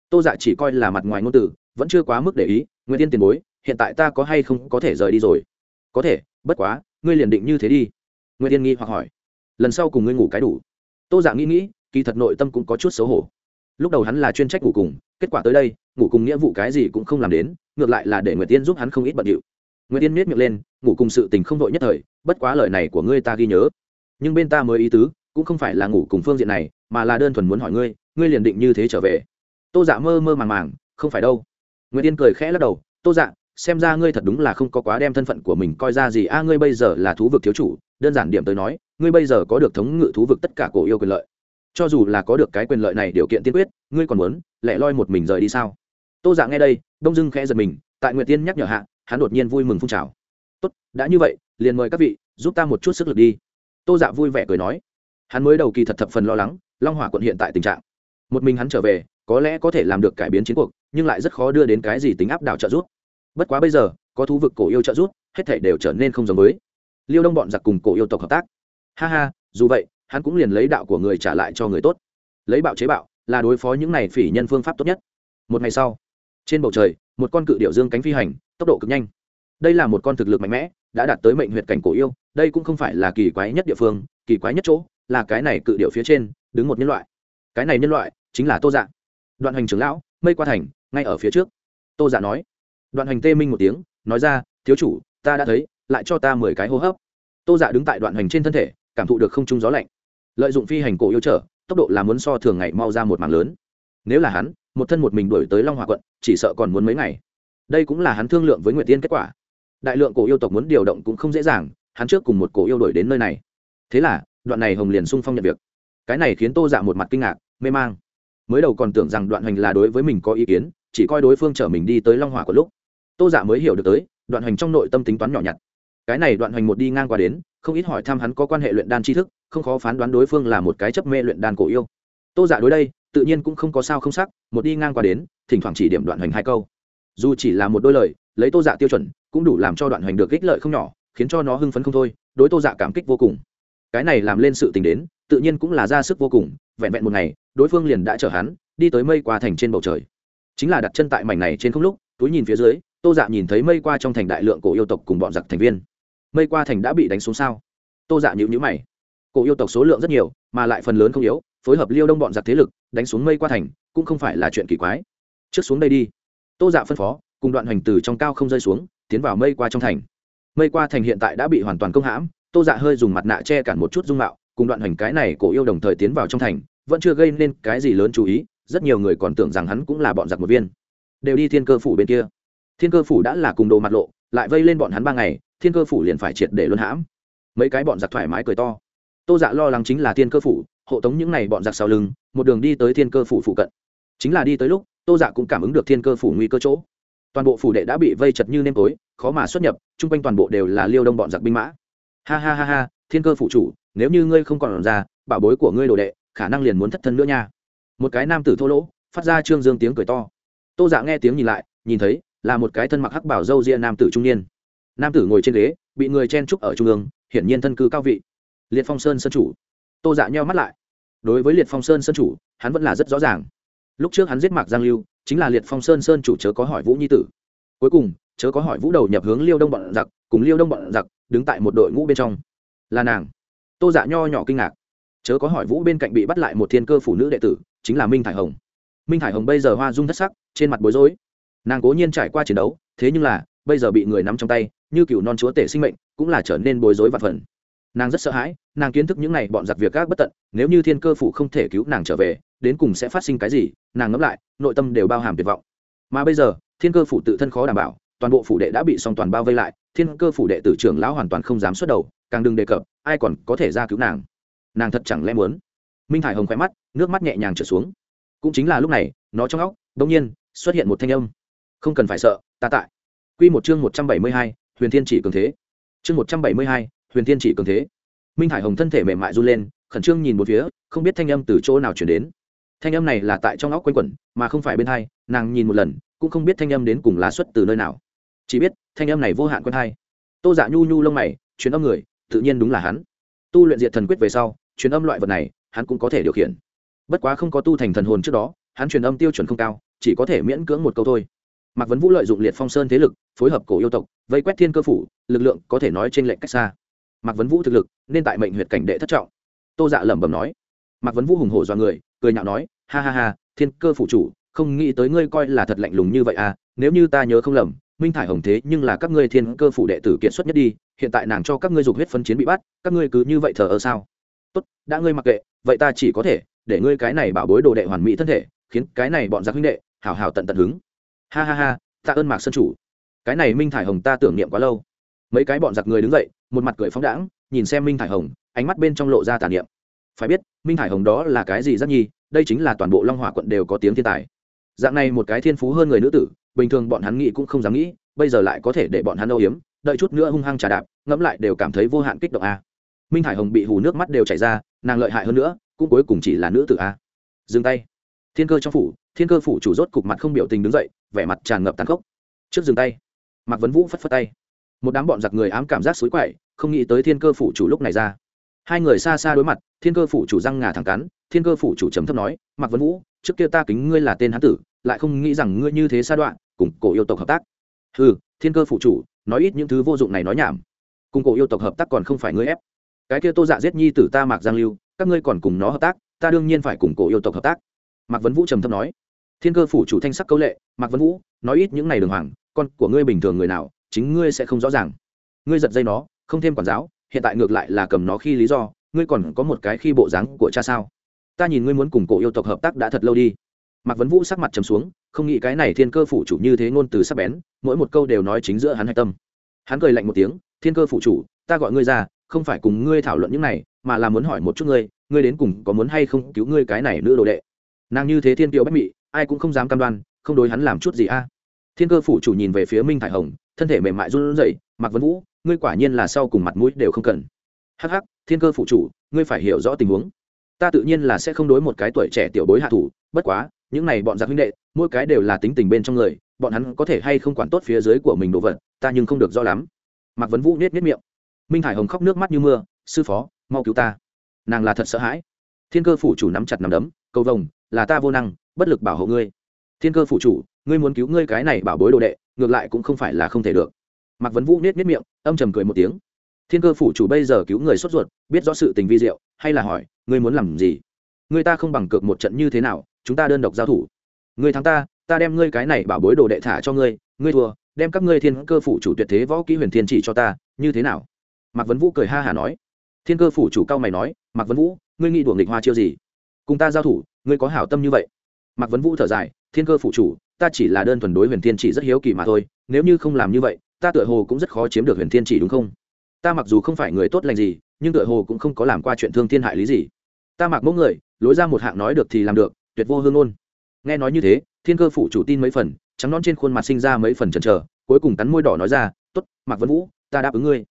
A: Tô dạ chỉ coi là mặt ngoài ngôn từ, vẫn chưa quá mức để ý nguyên tiên tiền bối, hiện tại ta có hay không có thể rời đi rồi? Có thể bất quá, ngươi liền định như thế đi. Nguyễn tiên nghi hoặc hỏi. Lần sau cùng ngươi ngủ cái đủ. Tô dạ nghĩ nghĩ, kỳ thật nội tâm cũng có chút xấu hổ. Lúc đầu hắn là chuyên trách ngủ cùng, kết quả tới đây, ngủ cùng nghĩa vụ cái gì cũng không làm đến, ngược lại là để nguyệt tiên giúp hắn không ít bận điệu. Nguyệt tiên miết miệng lên, ngủ cùng sự tình không vội nhất thời, bất quá lời này của ngươi ta ghi nhớ. Nhưng bên ta mới ý tứ, cũng không phải là ngủ cùng phương diện này, mà là đơn thuần muốn hỏi ngươi ngươi liền định như thế trở về. Tô dạ mơ mơ màng màng, không phải đâu. Nguyệt tiên cười khẽ lắc đầu, tô dạ xem ra ngươi thật đúng là không có quá đem thân phận của mình coi ra gì. A, ngươi bây giờ là thú vực thiếu chủ, đơn giản điểm tới nói, ngươi bây giờ có được thống ngự thú vực tất cả cổ yêu quyền lợi. Cho dù là có được cái quyền lợi này điều kiện tiên quyết, ngươi còn muốn lẻ loi một mình rời đi sao? Tô dạ nghe đây, đông dưng khẽ giật mình, tại nguyệt tiên nhắc nhở hạ, hắn đột nhiên vui mừng phun trào. Tốt, đã như vậy, liền mời các vị giúp ta một chút sức lực đi. Tô dạ vui vẻ cười nói. Hắn mới đầu kỳ thật thập phần lo lắng, long hỏa quận hiện tại tình trạng. Một mình hắn trở về, có lẽ có thể làm được cải biến chiến cuộc, nhưng lại rất khó đưa đến cái gì tính áp đảo trợ giúp bất quá bây giờ, có thú vực cổ yêu trợ giúp, hết thảy đều trở nên không giống mới liêu đông bọn giặc cùng cổ yêu tộc hợp tác. Ha ha, dù vậy, hắn cũng liền lấy đạo của người trả lại cho người tốt. Lấy bạo chế bạo, là đối phó những này phỉ nhân phương pháp tốt nhất. Một ngày sau, trên bầu trời, một con cự điệu dương cánh phi hành, tốc độ cực nhanh. Đây là một con thực lực mạnh mẽ, đã đạt tới mệnh huyệt cảnh cổ yêu, đây cũng không phải là kỳ quái nhất địa phương, kỳ quái nhất chỗ, là cái này cự điệu phía trên, đứng một nhân loại. Cái này nhân loại chính là tô dạ. Đoạn hành trưởng lão, mây qua thành, ngay ở phía trước. Tô dạ nói đoạn hành tê minh một tiếng, nói ra, thiếu chủ, ta đã thấy, lại cho ta mười cái hô hấp. Tô dạ đứng tại đoạn hành trên thân thể, cảm thụ được không trung gió lạnh. Lợi dụng phi hành cổ yêu trở, tốc độ là muốn so thường ngày mau ra một mảng lớn. Nếu là hắn, một thân một mình đuổi tới long hòa quận, chỉ sợ còn muốn mấy ngày. Đây cũng là hắn thương lượng với nguyệt tiên kết quả. Đại lượng cổ yêu tộc muốn điều động cũng không dễ dàng, hắn trước cùng một cổ yêu đổi đến nơi này. Thế là, đoạn này hồng liền sung phong nhận việc. Cái này khiến tô dạ một mặt kinh ngạc, mê mang. Mới đầu còn tưởng rằng đoạn hành là đối với mình có ý kiến, chỉ coi đối phương chở mình đi tới long hòa của lúc tô dạ mới hiểu được tới, đoạn hành trong nội tâm tính toán nhỏ nhặt. Cái này đoạn hành một đi ngang qua đến, không ít hỏi thăm hắn có quan hệ luyện đan tri thức, không khó phán đoán đối phương là một cái chấp mê luyện đan cổ yêu. Tô dạ đối đây, tự nhiên cũng không có sao không sắc, một đi ngang qua đến, thỉnh thoảng chỉ điểm đoạn hành hai câu. Dù chỉ là một đôi lời, lấy tô dạ tiêu chuẩn, cũng đủ làm cho đoạn hành được ích lợi không nhỏ, khiến cho nó hưng phấn không thôi, đối tô dạ cảm kích vô cùng. Cái này làm lên sự tình đến, tự nhiên cũng là ra sức vô cùng, vẹn vẹn một ngày, đối phương liền đã chở hắn, đi tới mây qua thành trên bầu trời. Chính là đặt chân tại mảnh này trên không lúc, túi nhìn phía dưới tô dạ nhìn thấy mây qua trong thành đại lượng cổ yêu tộc cùng bọn giặc thành viên. Mây qua thành đã bị đánh xuống sao? Tô dạ nhữ nhữ mày. Cổ yêu tộc số lượng rất nhiều, mà lại phần lớn không yếu, phối hợp liêu đông bọn giặc thế lực, đánh xuống mây qua thành, cũng không phải là chuyện kỳ quái. Trước xuống đây đi. Tô dạ phân phó, cùng đoạn hoành từ trong cao không rơi xuống, tiến vào mây qua trong thành. Mây qua thành hiện tại đã bị hoàn toàn công hãm, tô dạ hơi dùng mặt nạ che cản một chút dung mạo, cùng đoạn hành cái này cổ yêu đồng thời tiến vào trong thành, vẫn chưa gây nên cái gì lớn chú ý, rất nhiều người còn tưởng rằng hắn cũng là bọn giặc một viên. Đều đi thiên cơ phủ bên kia thiên cơ phủ đã là cùng đồ mặt lộ, lại vây lên bọn hắn ba ngày, thiên cơ phủ liền phải triệt để luân hãm. Mấy cái bọn giặc thoải mái cười to. Tô dạ lo lắng chính là thiên cơ phủ, hộ tống những n à y bọn giặc sau lưng, một đường đi tới thiên cơ phủ phụ cận. Chính là đi tới lúc, tô dạ cũng cảm ứng được thiên cơ phủ nguy cơ chỗ. Toàn bộ phủ đệ đã bị vây chật như nêm tối, khó mà xuất nhập, chung quanh toàn bộ đều là liêu đông bọn giặc binh mã. Ha ha ha ha, thiên cơ phủ chủ, nếu như ngươi không còn ra, bảo bối của ngươi đồ đệ, khả năng liền muốn thất thân nữa nha. Một cái nam tử thô lỗ, phát ra trương dương tiếng cười to. Tô dạ nghe tiếng nhìn lại, nhìn thấy là một cái thân mặc hắc bảo dâu ria nam tử trung niên. Nam tử ngồi trên ghế, bị người chen trúc ở trung ương, hiển nhiên thân cư cao vị. Liệt phong sơn sân chủ. Tô dạ nheo mắt lại. Đối với liệt phong sơn sân chủ, hắn vẫn là rất rõ ràng. Lúc trước hắn giết mạc giang lưu, chính là liệt phong sơn sơn chủ chớ có hỏi vũ nhi tử. Cuối cùng, chớ có hỏi vũ đầu nhập hướng liêu đông bọn giặc, cùng liêu đông bọn giặc đứng tại một đội ngũ bên trong. Là nàng. Tô dạ nho nhỏ kinh ngạc. Chớ có hỏi vũ bên cạnh bị bắt lại một thiên cơ phụ nữ đệ tử, chính là minh thải hồng. Minh thải hồng bây giờ hoa dung thất sắc, trên mặt bối rối nàng cố nhiên trải qua chiến đấu, thế nhưng là, bây giờ bị người nắm trong tay, như cựu non chúa tể sinh mệnh, cũng là trở nên bối rối và phần. Nàng rất sợ hãi, nàng kiến thức những n à y bọn giặc việc các bất tận, nếu như thiên cơ phủ không thể cứu nàng trở về, đến cùng sẽ phát sinh cái gì, nàng ngẫm lại, nội tâm đều bao hàm tuyệt vọng. Mà bây giờ, thiên cơ phủ tự thân khó đảm bảo, toàn bộ phủ đệ đã bị song toàn bao vây lại, thiên cơ phủ đệ tử trưởng lão hoàn toàn không dám xuất đầu, càng đừng đề cập, ai còn có thể ra cứu nàng. Nàng thật chẳng lẽ muốn? Minh Thải hồng khoe mắt, nước mắt nhẹ nhàng trở xuống. Cũng chính là lúc này, nó trong óc đ ỗ n g nhiên, xuất hiện một thanh âm không cần phải sợ, ta tại. Quy một chương một trăm bảy mươi hai, huyền thiên chỉ cường thế. Chương một trăm bảy mươi hai, huyền thiên chỉ cường thế. Minh hải hồng thân thể mềm mại run lên, khẩn trương nhìn một phía, không biết thanh âm từ chỗ nào chuyển đến. Thanh âm này là tại trong óc quanh quẩn, mà không phải bên hai, nàng nhìn một lần, cũng không biết thanh âm đến cùng lá xuất từ nơi nào. Chỉ biết, thanh âm này vô hạn quen hai. Tô dạ nhu nhu lông mày chuyến âm người, tự nhiên đúng là hắn. Tu luyện diệt thần quyết về sau, truyền âm loại vật này, hắn cũng có thể điều khiển. Bất quá không có tu thành thần hồn trước đó, hắn truyền âm tiêu chuẩn không cao, chỉ có thể miễn cưỡng một câu thôi mạc vấn vũ lợi dụng liệt phong sơn thế lực, phối hợp cổ yêu tộc, vây quét thiên cơ phủ, lực lượng có thể nói trên lệnh cách xa. Mạc vấn vũ thực lực, nên tại mệnh huyệt cảnh đệ thất trọng. Tô dạ lẩm bẩm nói. Mạc vấn vũ hùng hổ do người, cười nhạo nói, ha ha ha, thiên cơ phủ chủ, không nghĩ tới ngươi coi là thật lạnh lùng như vậy à nếu như ta nhớ không lầm, minh thải hồng thế nhưng là các ngươi thiên cơ phủ đệ tử kiện xuất nhất đi, hiện tại nàng cho các ngươi dục huyết phân chiến bị bắt, các ngươi cứ như vậy thờ ơ sao? Tốt, đã ngươi mặc kệ, vậy ta chỉ có thể để ngươi cái này bảo bối đồ đệ hoàn mỹ thân thể, khiến cái này bọn giặc huynh đệ hào hào tận tận hứng ha ha ha, tạ ơn mạc sơn chủ. Cái này minh thải hồng ta tưởng niệm quá lâu. Mấy cái bọn giặc người đứng dậy, một mặt cười phóng đãng, nhìn xem minh thải hồng, ánh mắt bên trong lộ ra tà niệm. Phải biết, minh thải hồng đó là cái gì rất nhi, đây chính là toàn bộ long hỏa quận đều có tiếng thiên tài. Dạng này một cái thiên phú hơn người nữ tử, bình thường bọn hắn nghĩ cũng không dám nghĩ, bây giờ lại có thể để bọn hắn âu hiếm đợi chút nữa hung hăng trà đạp, ngẫm lại đều cảm thấy vô hạn kích động a. Minh hải hồng bị hù nước mắt đều chảy ra, nàng lợi hại hơn nữa, cũng cuối cùng chỉ là nữ tử a. Dừng tay. Thiên cơ trong phủ, thiên cơ phủ chủ rốt cục mặt không biểu tình đứng dậy vẻ mặt tràn ngập tàn khốc. Trước dừng tay, mạc vấn vũ phất phất tay. Một đám bọn giặc người ám cảm giác xối quậy, không nghĩ tới thiên cơ phủ chủ lúc này ra. Hai người xa xa đối mặt, thiên cơ phủ chủ răng ngà thẳng cắn, thiên cơ phủ chủ trầm thấp nói, mạc vấn vũ, trước kia ta kính ngươi là tên hán tử, lại không nghĩ rằng ngươi như thế sa đoạn, cùng cổ yêu tộc hợp tác. Ừ thiên cơ phủ chủ, nói ít những thứ vô dụng này nói nhảm. Cùng cổ yêu tộc hợp tác còn không phải ngươi ép. Cái kia tô dạ giết nhi tử ta mạc giang lưu, các ngươi còn cùng nó hợp tác, ta đương nhiên phải cùng cổ yêu tộc hợp tác. Mạc vấn vũ trầm thấp nói thiên cơ phủ chủ thanh sắc câu lệ, mạc vân vũ, nói ít những n à y đường hoàng, con của ngươi bình thường người nào, chính ngươi sẽ không rõ ràng. Ngươi giật dây nó, không thêm quản giáo, hiện tại ngược lại là cầm nó khi lý do, ngươi còn có một cái khi bộ dáng của cha sao? Ta nhìn ngươi muốn cùng cổ yêu tộc hợp tác đã thật lâu đi. Mạc vấn vũ sắc mặt trầm xuống, không nghĩ cái này thiên cơ phủ chủ như thế ngôn từ sắc bén, mỗi một câu đều nói chính giữa hắn hạch tâm. Hắn cười lạnh một tiếng, thiên cơ phủ chủ, ta gọi ngươi ra, không phải cùng ngươi thảo luận những này, mà là muốn hỏi một chút ngươi ngươi đến cùng có muốn hay không cứu ngươi cái này nữ đồ đệ? Nàng như thế thiên kiều bách mị ai cũng không dám cam đoan, không đối hắn làm chút gì a. Thiên cơ phủ chủ nhìn về phía minh thải hồng, thân thể mềm mại run rẩy mặc vấn vũ, ngươi quả nhiên là sau cùng mặt mũi đều không cần. Hắc hắc, thiên cơ phủ chủ, ngươi phải hiểu rõ tình huống. Ta tự nhiên là sẽ không đối một cái tuổi trẻ tiểu bối hạ thủ, bất quá, những này bọn giặc huynh đệ, mỗi cái đều là tính tình bên trong người, bọn hắn có thể hay không quản tốt phía dưới của mình đồ vật, ta nhưng không được do lắm. Mạc vấn vũ nết nết miệng. Minh hải hồng khóc nước mắt như mưa, sư phó, mau cứu ta. Nàng là thật sợ hãi. Thiên cơ phủ chủ nắm chặt nắm đấm, cầu vồng, là ta vô năng bất lực bảo hộ ngươi. Thiên cơ phủ chủ, ngươi muốn cứu ngươi cái này bảo bối đồ đệ, ngược lại cũng không phải là không thể được. Mạc vấn vũ nết nết miệng, âm trầm cười một tiếng. Thiên cơ phủ chủ bây giờ cứu người sốt ruột, biết rõ sự tình vi diệu, hay là hỏi, ngươi muốn làm gì? Người ta không bằng cược một trận như thế nào, chúng ta đơn độc giao thủ. Ngươi thắng ta ta đem ngươi cái này bảo bối đồ đệ thả cho ngươi ngươi thua, đem các ngươi thiên cơ phủ chủ tuyệt thế võ kỹ huyền thiên chỉ cho ta, như thế nào? Mạc vấn vũ cười ha hả nói. Thiên cơ phủ chủ cao mày nói, mạc vấn vũ, ngươi nghĩ đuổi nghịch hoa chiêu gì? Cùng ta giao thủ, ngươi có hảo tâm như vậy? Mạc vấn vũ thở dài, thiên cơ Phụ chủ, ta chỉ là đơn thuần đối huyền thiên chỉ rất hiếu kỳ mà thôi, nếu như không làm như vậy, ta tựa hồ cũng rất khó chiếm được huyền thiên chỉ đúng không? Ta mặc dù không phải người tốt lành gì, nhưng tựa hồ cũng không có làm qua chuyện thương thiên hại lý gì. Ta mặc mẫu người, lối ra một hạng nói được thì làm được, tuyệt vô hương ngôn. Nghe nói như thế, thiên cơ Phụ chủ tin mấy phần, trắng non trên khuôn mặt sinh ra mấy phần chần chờ, cuối cùng cắn môi đỏ nói ra t ố t mạc vân vũ, ta đáp ứng ngươi.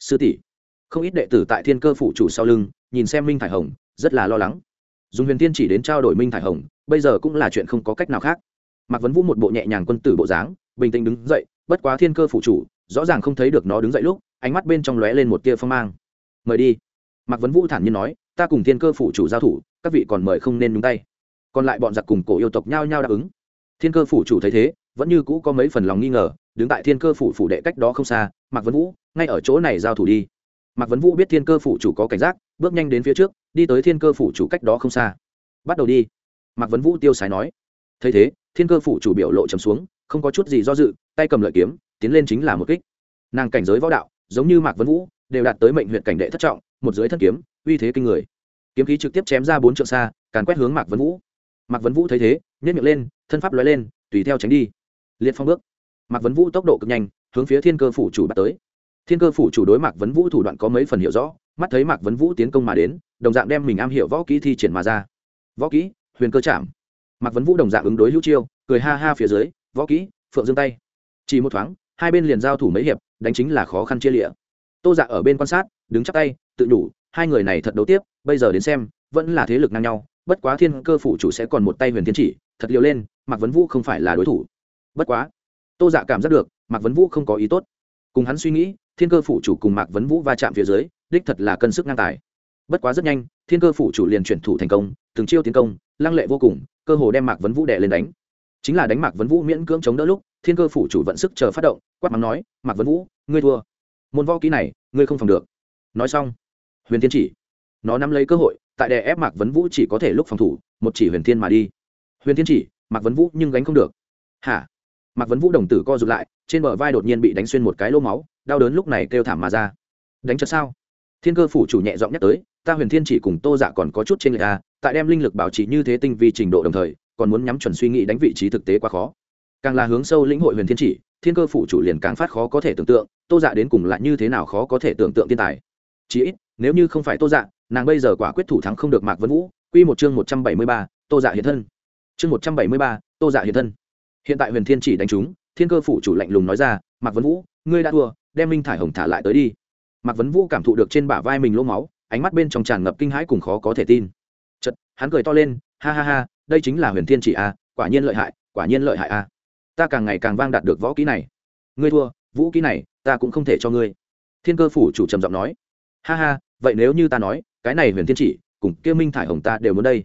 A: Sư tỷ. Không ít đệ tử tại thiên cơ Phụ chủ sau lưng, nhìn xem minh thải hồng, rất là lo lắng dùng huyền tiên chỉ đến trao đổi minh thải hồng, bây giờ cũng là chuyện không có cách nào khác. Mạc vấn vũ một bộ nhẹ nhàng quân tử bộ dáng, bình tĩnh đứng dậy, bất quá thiên cơ phủ chủ, rõ ràng không thấy được nó đứng dậy lúc, ánh mắt bên trong lóe lên một tia phong mang. Mời đi. Mạc vấn vũ thản nhiên nói, ta cùng thiên cơ phủ chủ giao thủ, các vị còn mời không nên nhúng tay. Còn lại bọn giặc cùng cổ yêu tộc nhao nhao đáp ứng. Thiên cơ phủ chủ thấy thế, vẫn như cũ có mấy phần lòng nghi ngờ, đứng tại thiên cơ phủ phủ đệ cách đó không xa, mạc vấn vũ, ngay ở chỗ này giao thủ đi. Mạc vấn vũ biết thiên cơ phủ chủ có cảnh giác bước nhanh đến phía trước, đi tới thiên cơ phủ chủ cách đó không xa. Bắt đầu đi. Mạc vấn vũ tiêu sái nói. Thấy thế, thiên cơ phủ chủ biểu lộ trầm xuống, không có chút gì do dự, tay cầm lợi kiếm, tiến lên chính là một kích. Nàng cảnh giới võ đạo, giống như mạc vấn vũ, đều đạt tới mệnh huyện cảnh đệ thất trọng, một dưới thân kiếm, uy thế kinh người. Kiếm khí trực tiếp chém ra bốn trượng xa, càn quét hướng mạc vấn vũ. Mạc vấn vũ thấy thế nhét miệng lên, thân pháp lóe lên, tùy theo tránh đi. Liệt phong bước. Mạc vấn vũ tốc độ cực nhanh, hướng phía thiên cơ phủ chủ bắt tới. Thiên cơ phủ chủ đối mạc vấn vũ thủ đoạn có mấy phần hiểu rõ mắt thấy mạc vấn vũ tiến công mà đến, đồng dạng đem mình am hiểu võ kỹ thi triển mà ra. Võ kỹ, huyền cơ chạm. Mạc vấn vũ đồng dạng ứng đối hữu chiêu, cười ha ha phía dưới, võ kỹ, phượng dương tay. Chỉ một thoáng, hai bên liền giao thủ mấy hiệp, đánh chính là khó khăn chia lịa. Tô dạ ở bên quan sát, đứng chắc tay, tự nhủ, hai người này thật đấu tiếp, bây giờ đến xem, vẫn là thế lực ngang nhau, bất quá thiên cơ phủ chủ sẽ còn một tay huyền thiên chỉ, thật liều lên, mạc vấn vũ không phải là đối thủ. Bất quá, tô dạ cảm giác được, mạc vấn vũ không có ý tốt. Cùng hắn suy nghĩ, thiên cơ phủ chủ cùng mạc vấn vũ va chạm phía dưới đích thật là cân sức ngang tài. Bất quá rất nhanh, thiên cơ phủ chủ liền chuyển thủ thành công, từng chiêu tiến công, lăng lệ vô cùng, cơ hồ đem mạc vấn vũ đệ lên đánh. Chính là đánh mạc vấn vũ miễn cưỡng chống đỡ lúc, thiên cơ phủ chủ vận sức chờ phát động, quát mắng nói, mạc vấn vũ, ngươi thua. Môn võ kỹ này, ngươi không phòng được. Nói xong, huyền thiên chỉ. Nó nắm lấy cơ hội, tại đè ép mạc vấn vũ chỉ có thể lúc phòng thủ, một chỉ huyền thiên mà đi. Huyền thiên chỉ, mạc vấn vũ nhưng gánh không được. Hả? Mạc vấn vũ đồng tử co rụt lại, trên bờ vai đột nhiên bị đánh xuyên một cái lô máu, đau đớn lúc này kêu thảm mà ra. Đánh chật sao? Thiên cơ phủ chủ nhẹ giọng nhắc tới, ta huyền thiên chỉ cùng tô dạ còn có chút trên lệch a tại đem linh lực bảo trì như thế tinh vi trình độ đồng thời, còn muốn nhắm chuẩn suy nghĩ đánh vị trí thực tế quá khó. Càng là hướng sâu lĩnh hội huyền thiên chỉ, thiên cơ phủ chủ liền càng phát khó có thể tưởng tượng, tô dạ đến cùng là như thế nào khó có thể tưởng tượng thiên tài. Chí ít, nếu như không phải tô dạ nàng bây giờ quả quyết thủ thắng không được mạc vân vũ, quy một chương một trăm bảy mươi ba, tô dạ hiện thân. Chương một trăm bảy mươi ba, tô dạ hiện thân. Hiện tại huyền thiên chỉ đánh trúng, thiên cơ phủ chủ lạnh lùng nói ra, mạc vân vũ, ngươi đã thua, đem minh thải hồng thả lại tới đi mạc vấn vũ cảm thụ được trên bả vai mình lỗ máu, ánh mắt bên trong tràn ngập kinh hãi cùng khó có thể tin. Chật hắn cười to lên, ha ha ha, đây chính là huyền thiên chỉ a, quả nhiên lợi hại, quả nhiên lợi hại a. Ta càng ngày càng vang đạt được võ kỹ này. Ngươi thua, vũ kỹ này, ta cũng không thể cho ngươi. Thiên cơ phủ chủ trầm giọng nói. Ha ha, vậy nếu như ta nói, cái này huyền thiên chỉ, cùng kia minh thải hồng ta đều muốn đây.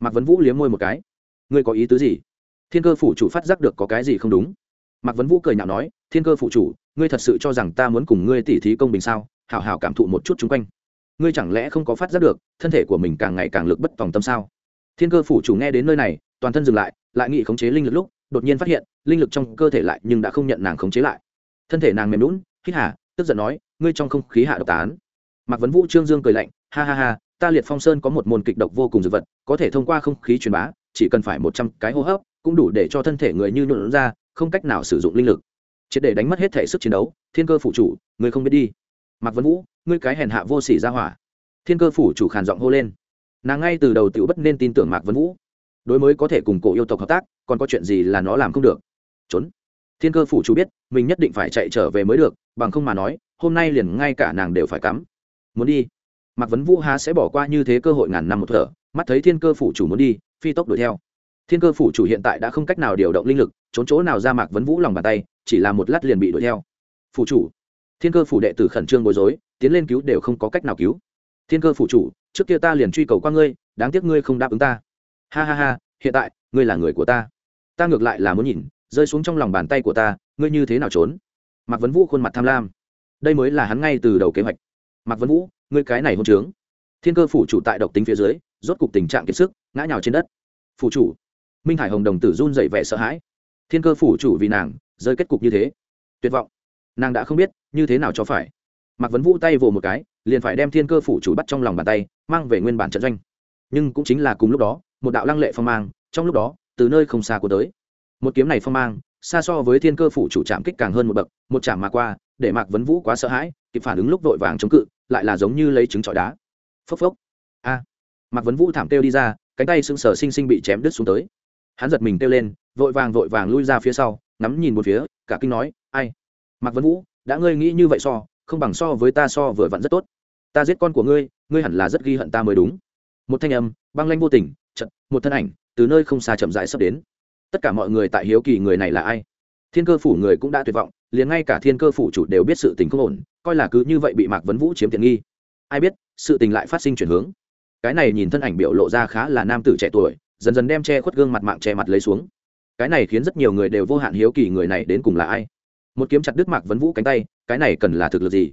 A: Mạc vấn vũ liếm môi một cái. Ngươi có ý tứ gì? Thiên cơ phủ chủ phát giác được có cái gì không đúng. Mạc vấn vũ cười nhạo nói, thiên cơ phủ chủ, ngươi thật sự cho rằng ta muốn cùng ngươi tỉ thí công bình sao? Hảo hảo cảm thụ một chút chung quanh. Ngươi chẳng lẽ không có phát giác được thân thể của mình càng ngày càng lực bất tòng tâm sao? Thiên cơ phủ chủ nghe đến nơi này toàn thân dừng lại lại nghị khống chế linh lực lúc đột nhiên phát hiện linh lực trong cơ thể lại nhưng đã không nhận nàng khống chế lại. Thân thể nàng mềm lún hít hà, tức giận nói ngươi trong không khí hạ độc tán. Mạc vấn vũ trương dương cười lạnh ha ha ha ta liệt phong sơn có một môn kịch độc vô cùng dược vật có thể thông qua không khí truyền bá chỉ cần phải một trăm cái hô hấp cũng đủ để cho thân thể người như nhuộn ra không cách nào sử dụng linh lực. Triệt để đánh mất hết thể sức chiến đấu thiên cơ Phụ chủ ngươi không biết đi mạc vân vũ, ngươi cái hèn hạ vô sỉ ra hỏa. Thiên cơ phủ chủ khàn giọng hô lên. Nàng ngay từ đầu tựu bất nên tin tưởng mạc vân vũ. Đối mới có thể cùng cổ yêu tộc hợp tác, còn có chuyện gì là nó làm không được? Trốn. Thiên cơ phủ chủ biết, mình nhất định phải chạy trở về mới được, bằng không mà nói, hôm nay liền ngay cả nàng đều phải cắm. Muốn đi. Mạc vấn vũ há sẽ bỏ qua như thế cơ hội ngàn năm một thở, mắt thấy thiên cơ phủ chủ muốn đi, phi tốc đuổi theo. Thiên cơ phủ chủ hiện tại đã không cách nào điều động linh lực, trốn chỗ nào ra mạc vấn vũ lòng bàn tay, chỉ là một lát liền bị đuổi theo. Phủ chủ thiên cơ phủ đệ tử khẩn trương bối rối, tiến lên cứu đều không có cách nào cứu. Thiên cơ phủ chủ, trước kia ta liền truy cầu qua ngươi, đáng tiếc ngươi không đáp ứng ta. Ha ha ha, hiện tại, ngươi là người của ta. Ta ngược lại là muốn nhìn, rơi xuống trong lòng bàn tay của ta, ngươi như thế nào trốn? Mạc vấn vũ khuôn mặt tham lam. Đây mới là hắn ngay từ đầu kế hoạch. Mạc vấn vũ, ngươi cái này hôn trướng. Thiên cơ phủ chủ tại độc tính phía dưới, rốt cục tình trạng kiệt sức, ngã nhào trên đất. Phủ chủ, minh hải hồng đồng tử run dậy vẻ sợ hãi. Thiên cơ phủ chủ vì nàng, rơi kết cục như thế. Tuyệt vọng nàng đã không biết như thế nào cho phải. Mạc vấn vũ tay vồ một cái, liền phải đem thiên cơ phủ chủ bắt trong lòng bàn tay, mang về nguyên bản trận doanh. Nhưng cũng chính là cùng lúc đó, một đạo lăng lệ phong mang, trong lúc đó, từ nơi không xa của tới. Một kiếm này phong mang, xa so với thiên cơ phủ chủ chạm kích càng hơn một bậc, một chạm mà qua, để mạc vấn vũ quá sợ hãi, kịp phản ứng lúc vội vàng chống cự, lại là giống như lấy trứng trọi đá. Phốc phốc. A. À. Mạc vấn vũ thảm kêu đi ra, cánh tay sưng sờ xinh xinh bị chém đứt xuống tới. Hắn giật mình kêu lên, vội vàng vội vàng lui ra phía sau, ngắm nhìn một phía, cả kinh nói, ai mạc vân vũ, đã ngươi nghĩ như vậy so, không bằng so với ta so vừa vặn rất tốt. Ta giết con của ngươi ngươi hẳn là rất ghi hận ta mới đúng. Một thanh âm, băng lanh vô tình chật một thân ảnh, từ nơi không xa chậm rãi sắp đến. Tất cả mọi người tại hiếu kỳ người này là ai? Thiên cơ phủ người cũng đã tuyệt vọng, liền ngay cả thiên cơ phủ chủ đều biết sự tình không ổn, coi là cứ như vậy bị mạc vấn vũ chiếm tiện nghi. Ai biết, sự tình lại phát sinh chuyển hướng. Cái này nhìn thân ảnh biểu lộ ra khá là nam tử trẻ tuổi, dần dần đem che khuất gương mặt mạng che mặt lấy xuống. Cái này khiến rất nhiều người đều vô hạn hiếu kỳ người này đến cùng là ai một kiếm chặt đứt mạc vấn vũ cánh tay, cái này cần là thực lực gì?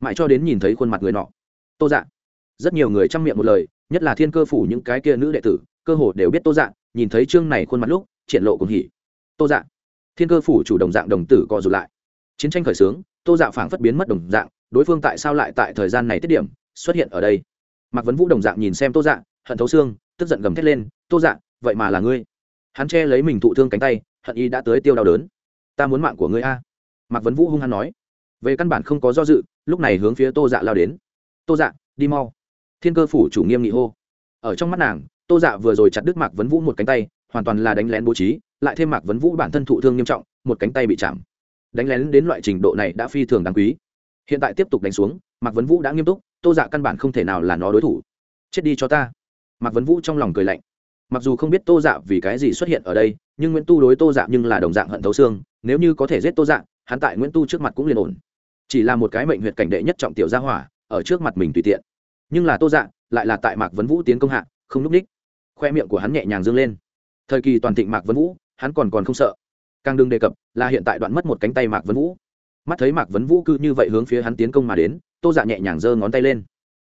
A: Mãi cho đến nhìn thấy khuôn mặt người nọ. Tô dạ. Rất nhiều người chăm miệng một lời, nhất là thiên cơ phủ những cái kia nữ đệ tử, cơ hồ đều biết tô dạ nhìn thấy chương này khuôn mặt lúc, triển lộ cùng hỉ. Tô dạ. Thiên cơ phủ chủ đồng dạng đồng tử co rụt lại. Chiến tranh khởi xướng, tô dạ phảng phất biến mất đồng dạng, đối phương tại sao lại tại thời gian này tiết điểm, xuất hiện ở đây? Mạc vấn vũ đồng dạng nhìn xem tô dạ hận thấu xương, tức giận gầm thét lên, tô dạ vậy mà là ngươi. Hắn che lấy mình thụ thương cánh tay, hận y đã tới tiêu đau đớn. Ta muốn mạng của ngươi a mạc vấn vũ hung hăng nói, về căn bản không có do dự, lúc này hướng phía tô dạ lao đến. Tô dạ đi mau. Thiên cơ phủ chủ nghiêm nghị hô. Ở trong mắt nàng, tô dạ vừa rồi chặt đứt mạc vấn vũ một cánh tay, hoàn toàn là đánh lén bố trí, lại thêm mạc vấn vũ bản thân thụ thương nghiêm trọng, một cánh tay bị chạm. Đánh lén đến loại trình độ này đã phi thường đáng quý. Hiện tại tiếp tục đánh xuống, mạc vấn vũ đã nghiêm túc, tô dạ căn bản không thể nào là nó đối thủ. Chết đi cho ta. Mạc vấn vũ trong lòng cười lạnh. Mặc dù không biết tô dạ vì cái gì xuất hiện ở đây, nhưng nguyễn tu đối tô dạ nhưng là đồng dạng hận thấu xương, nếu như có thể giết tô dạ hắn tại nguyễn tu trước mặt cũng liền ổn. Chỉ là một cái mệnh huyệt cảnh đệ nhất trọng tiểu gia hỏa, ở trước mặt mình tùy tiện. Nhưng là tô dạ lại là tại mạc vấn vũ tiến công hạ, không núp ních. Khoe miệng của hắn nhẹ nhàng dâng lên. Thời kỳ toàn thịnh mạc vấn vũ, hắn còn còn không sợ. Càng đừng đề cập là hiện tại đoạn mất một cánh tay mạc vấn vũ. Mắt thấy mạc vấn vũ cứ như vậy hướng phía hắn tiến công mà đến, tô dạ nhẹ nhàng giơ ngón tay lên.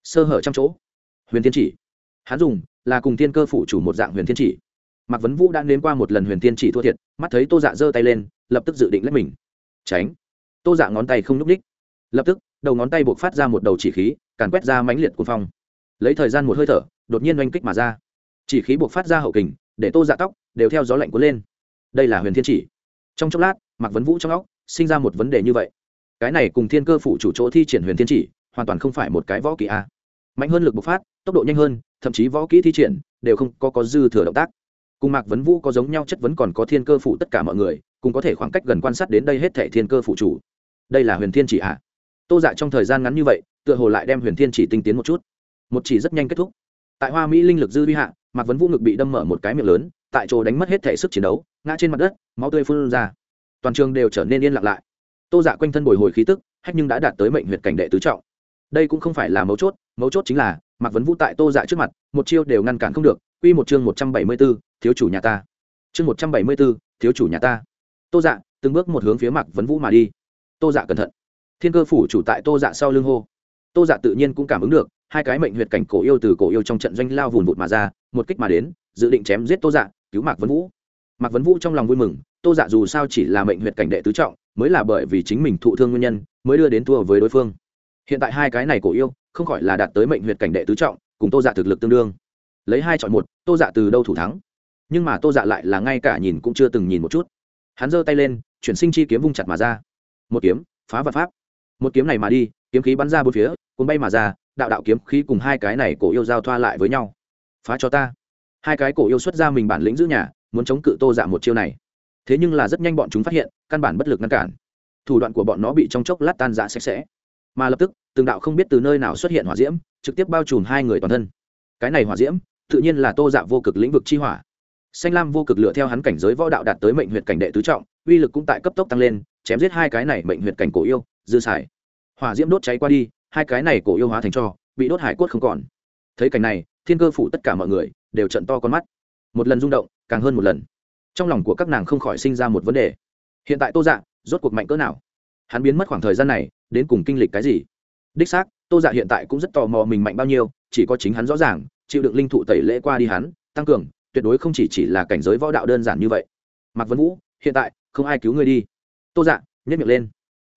A: Sơ hở trong chỗ. Huyền thiên chỉ. Hắn dùng là cùng thiên cơ phụ chủ một dạng huyền thiên chỉ. Mạc vấn vũ đã nếm qua một lần huyền thiên chỉ thua thiệt, mắt thấy tô dạ giơ tay lên, lập tức dự định lấy mình tránh. Tô dạ ngón tay không n ú c ních lập tức, đầu ngón tay buộc phát ra một đầu chỉ khí, càn quét ra mãnh liệt cuồng phong. Lấy thời gian một hơi thở, đột nhiên oanh kích mà ra. Chỉ khí buộc phát ra hậu kình, để tô dạ tóc đều theo gió lạnh cuốn lên. Đây là huyền thiên chỉ. Trong chốc lát, mạc vấn vũ trong óc sinh ra một vấn đề như vậy. Cái này cùng thiên cơ phủ chủ chỗ thi triển huyền thiên chỉ, hoàn toàn không phải một cái võ kỹ a. Mạnh hơn lực bộc phát, tốc độ nhanh hơn, thậm chí võ kỹ thi triển đều không có có dư thừa động tác cùng mạc vấn vũ có giống nhau chất vấn còn có thiên cơ phụ tất cả mọi người, cùng có thể khoảng cách gần quan sát đến đây hết thẻ thiên cơ phụ chủ. Đây là huyền thiên chỉ à tô dạ trong thời gian ngắn như vậy, tựa hồ lại đem huyền thiên chỉ tinh tiến một chút. Một chỉ rất nhanh kết thúc. Tại hoa mỹ linh lực dư vi hạ, mạc vấn vũ ngực bị đâm mở một cái miệng lớn, tại chỗ đánh mất hết thể sức chiến đấu, ngã trên mặt đất, máu tươi phun ra. Toàn trường đều trở nên yên lặng lại. Tô dạ quanh thân bồi hồi khí tức, hách nhưng đã đạt tới mệnh huyệt cảnh đệ tứ trọng. Đây cũng không phải là mấu chốt mấu chốt chính là, mạc vấn vũ tại tô dạ trước mặt, một chiêu đều ngăn cản không được quy một chương một trăm bảy mươi b ố thiếu chủ nhà ta. Chương một trăm bảy mươi b ố thiếu chủ nhà ta. Tô dạ từng bước một hướng phía mạc vấn vũ mà đi. Tô dạ cẩn thận. Thiên cơ phủ chủ tại tô dạ sau lưng hô. Tô dạ tự nhiên cũng cảm ứng được, hai cái mệnh huyệt cảnh cổ yêu từ cổ yêu trong trận doanh lao vùn vụt mà ra, một kích mà đến, dự định chém giết tô dạ cứu mạc vấn vũ. Mạc vấn vũ trong lòng vui mừng, tô dạ dù sao chỉ là mệnh huyệt cảnh đệ tứ trọng, mới là bởi vì chính mình thụ thương nguyên nhân, mới đưa đến thua với đối phương. Hiện tại hai cái này cổ yêu, không khỏi là đạt tới mệnh huyệt cảnh đệ tứ trọng, cùng tô dạ thực lực tương đương lấy hai chọn một, tô dạ từ đâu thủ thắng? Nhưng mà tô dạ lại là ngay cả nhìn cũng chưa từng nhìn một chút. Hắn giơ tay lên, chuyển sinh chi kiếm vung chặt mà ra. Một kiếm, phá vật pháp. Một kiếm này mà đi, kiếm khí bắn ra bốn phía, cuốn bay mà ra, đạo đạo kiếm khí cùng hai cái này cổ yêu giao thoa lại với nhau. Phá cho ta. Hai cái cổ yêu xuất ra mình bản lĩnh giữ nhà, muốn chống cự tô dạ một chiêu này. Thế nhưng là rất nhanh bọn chúng phát hiện, căn bản bất lực ngăn cản. Thủ đoạn của bọn nó bị trong chốc lát tan dạ sạch sẽ. Mà lập tức, từng đạo không biết từ nơi nào xuất hiện hỏa diễm, trực tiếp bao trùm hai người toàn thân. Cái này hỏa diễm tự nhiên là tô dạ vô cực lĩnh vực chi hỏa. Xanh lam vô cực lựa theo hắn cảnh giới võ đạo đạt tới mệnh huyệt cảnh đệ tứ trọng, uy lực cũng tại cấp tốc tăng lên, chém giết hai cái này mệnh huyệt cảnh cổ yêu, dư xài. Hỏa diễm đốt cháy qua đi, hai cái này cổ yêu hóa thành cho, bị đốt hải cốt không còn. Thấy cảnh này, thiên cơ phủ tất cả mọi người đều trận to con mắt. Một lần rung động, càng hơn một lần. Trong lòng của các nàng không khỏi sinh ra một vấn đề. Hiện tại tô dạ rốt cuộc mạnh cỡ nào? Hắn biến mất khoảng thời gian này, đến cùng kinh lịch cái gì? Đích xác, tô dạ hiện tại cũng rất tò mò mình mạnh bao nhiêu, chỉ có chính hắn rõ ràng chịu được linh thụ tẩy lễ qua đi hắn, tăng cường, tuyệt đối không chỉ chỉ là cảnh giới võ đạo đơn giản như vậy. Mạc vấn vũ, hiện tại, không ai cứu ngươi đi. Tô dạ nhất miệng lên.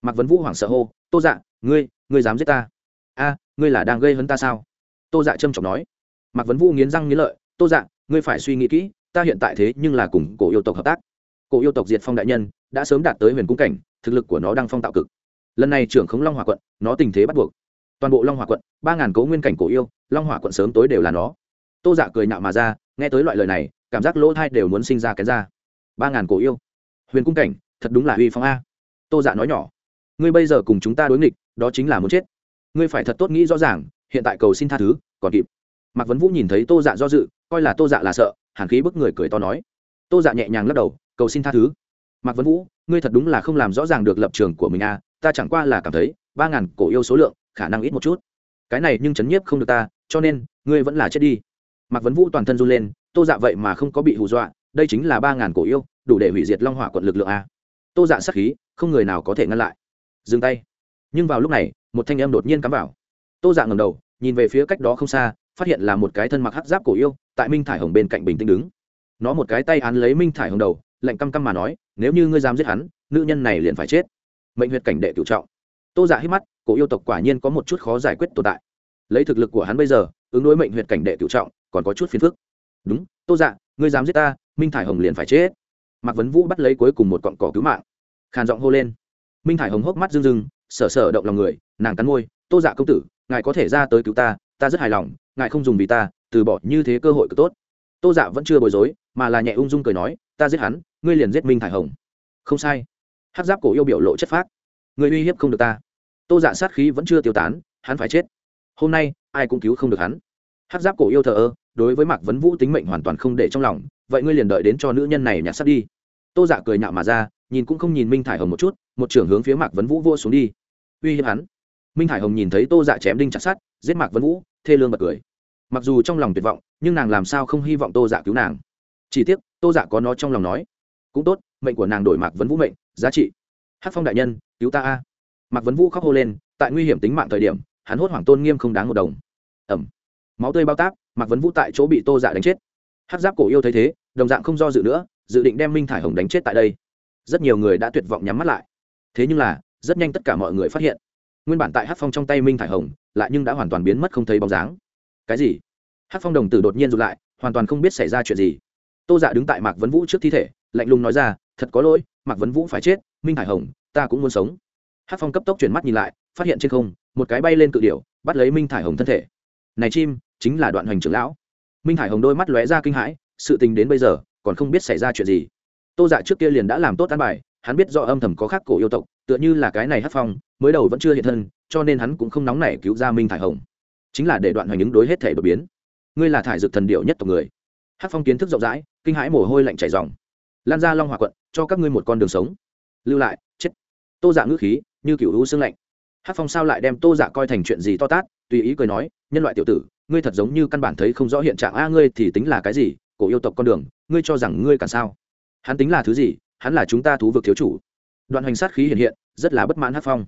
A: Mạc vấn vũ hoảng sợ hô, tô dạ ngươi ngươi dám giết ta? A, ngươi là đang gây hấn ta sao? Tô dạ trâm trọng nói. Mạc vấn vũ nghiến răng nghiến lợi, tô dạ ngươi phải suy nghĩ kỹ, ta hiện tại thế nhưng là cùng cổ yêu tộc hợp tác. Cổ yêu tộc diệt phong đại nhân, đã sớm đạt tới huyền cung cảnh, thực lực của nó đang phong tạo cực. Lần này trưởng khống long hòa quận, nó tình thế bắt buộc toàn bộ long hòa quận, ba ngàn cấu nguyên cảnh cổ yêu, long hòa quận sớm tối đều là nó. Tô dạ cười nạo mà ra, nghe tới loại lời này, cảm giác lỗ thai đều muốn sinh ra cái ra. Ba ngàn cổ yêu. Huyền cung cảnh, thật đúng là uy phong a. Tô dạ nói nhỏ, ngươi bây giờ cùng chúng ta đối nghịch, đó chính là muốn chết. Ngươi phải thật tốt nghĩ rõ ràng, hiện tại cầu xin tha thứ, còn kịp. Mạc vấn vũ nhìn thấy tô dạ do dự, coi là tô dạ là sợ, hàn khí bức người cười to nói. Tô dạ nhẹ nhàng lắc đầu, cầu xin tha thứ. Mạc vấn vũ, ngươi thật đúng là không làm rõ ràng được lập trường của mình à ta chẳng qua là cảm thấy, ba ngàn cổ yêu số lượng khả năng ít một chút. Cái này nhưng chấn nhiếp không được ta, cho nên, ngươi vẫn là chết đi. Mạc vấn vũ toàn thân run lên, tô dạ vậy mà không có bị hù dọa, đây chính là ba ngàn cổ yêu, đủ để hủy diệt long hỏa quận lực lượng a. Tô dạ sắc khí, không người nào có thể ngăn lại. Dừng tay. Nhưng vào lúc này, một thanh em đột nhiên cắm vào. Tô dạ ngầm đầu, nhìn về phía cách đó không xa, phát hiện là một cái thân mặc hắc giáp cổ yêu, tại minh thải hồng bên cạnh bình tĩnh đứng. Nó một cái tay án lấy minh thải hồng đầu, lạnh căm căm mà nói, nếu như ngươi dám giết hắn, nữ nhân này liền phải chết. Mệnh huyệt cảnh đệ cựu trọng tô dạ hít mắt, cổ yêu tộc quả nhiên có một chút khó giải quyết tồn tại. Lấy thực lực của hắn bây giờ, ứng đối mệnh huyệt cảnh đệ cựu trọng, còn có chút phiền phức. Đúng, tô dạ ngươi dám giết ta, minh thải hồng liền phải chết. Mạc vấn vũ bắt lấy cuối cùng một cọn cỏ cứu mạng. Khàn giọng hô lên. Minh thải hồng hốc mắt rưng rưng, sở sở động lòng người, nàng cắn môi, tô dạ công tử, ngài có thể ra tới cứu ta ta rất hài lòng, ngài không dùng vì ta, từ bỏ như thế cơ hội cực tốt. Tô dạ vẫn chưa bối rối, mà là nhẹ ung dung cười nói, ta giết hắn, ngươi liền giết minh thải hồng. Không sai. Hát giáp cổ yêu biểu lộ chất phác người uy hiếp không được ta. Tô dạ sát khí vẫn chưa tiêu tán, hắn phải chết. Hôm nay, ai cũng cứu không được hắn. Hát giáp cổ yêu thờ ơ, đối với mạc vấn vũ tính mệnh hoàn toàn không để trong lòng, vậy ngươi liền đợi đến cho nữ nhân này nhặt sắt đi. Tô dạ cười nhạo mà ra, nhìn cũng không nhìn minh thải hồng một chút, một trưởng hướng phía mạc vấn vũ vô xuống đi. Uy hiếp hắn. Minh thải hồng nhìn thấy tô dạ chém đinh chặt sắt, giết mạc vấn vũ, thê lương bật cười. Mặc dù trong lòng tuyệt vọng, nhưng nàng làm sao không hy vọng tô dạ cứu nàng. Chỉ tiếc, tô dạ có nó trong lòng nói. Cũng tốt, mệnh của nàng đổi mạc vấn vũ mệnh, giá trị hát phong đại nhân, cứu ta a. Mạc vấn vũ khóc hô lên, tại nguy hiểm tính mạng thời điểm, hắn hốt hoảng tôn nghiêm không đáng một đồng. Ẩm. Máu tươi bao táp, mạc vấn vũ tại chỗ bị tô dạ đánh chết. Hát giáp cổ yêu thấy thế, đồng dạng không do dự nữa, dự định đem minh thải hồng đánh chết tại đây. Rất nhiều người đã tuyệt vọng nhắm mắt lại. Thế nhưng là, rất nhanh tất cả mọi người phát hiện, nguyên bản tại hát phong trong tay minh thải hồng, lại nhưng đã hoàn toàn biến mất không thấy bóng dáng. Cái gì? Hát phong đồng tử đột nhiên rụt lại, hoàn toàn không biết xảy ra chuyện gì. Tô dạ đứng tại mạc vấn vũ trước thi thể, lạnh lùng nói ra, thật có lỗi, mạc vấn vũ phải chết minh thải hồng, ta cũng muốn sống. Hát phong cấp tốc chuyển mắt nhìn lại, phát hiện trên không, một cái bay lên cự điểu, bắt lấy minh thải hồng thân thể. Này chim, chính là đoạn hoành trưởng lão. Minh thải hồng đôi mắt lóe ra kinh hãi, sự tình đến bây giờ, còn không biết xảy ra chuyện gì. Tô dạ trước kia liền đã làm tốt an bài, hắn biết do âm thầm có khác cổ yêu tộc, tựa như là cái này hát phong, mới đầu vẫn chưa hiện thân, cho nên hắn cũng không nóng nảy cứu ra minh thải hồng. Chính là để đoạn hoành ứng đối hết thể đột biến. Ngươi là thải dược thần điệu nhất tộc người. Hát phong kiến thức rộng rãi, kinh hãi mồ hôi lạnh chảy dòng lan ra long hòa quận, cho các ngươi một con đường sống lưu lại, chết. Tô dạ ngữ khí như cựu hữu xương lạnh. Hát phong sao lại đem tô dạ coi thành chuyện gì to tát, tùy ý cười nói, nhân loại tiểu tử, ngươi thật giống như căn bản thấy không rõ hiện trạng a, ngươi thì tính là cái gì? Cổ yêu tộc con đường, ngươi cho rằng ngươi cản sao? Hắn tính là thứ gì? Hắn là chúng ta thú vực thiếu chủ. Đoạn hành sát khí hiện hiện, rất là bất mãn hát phong.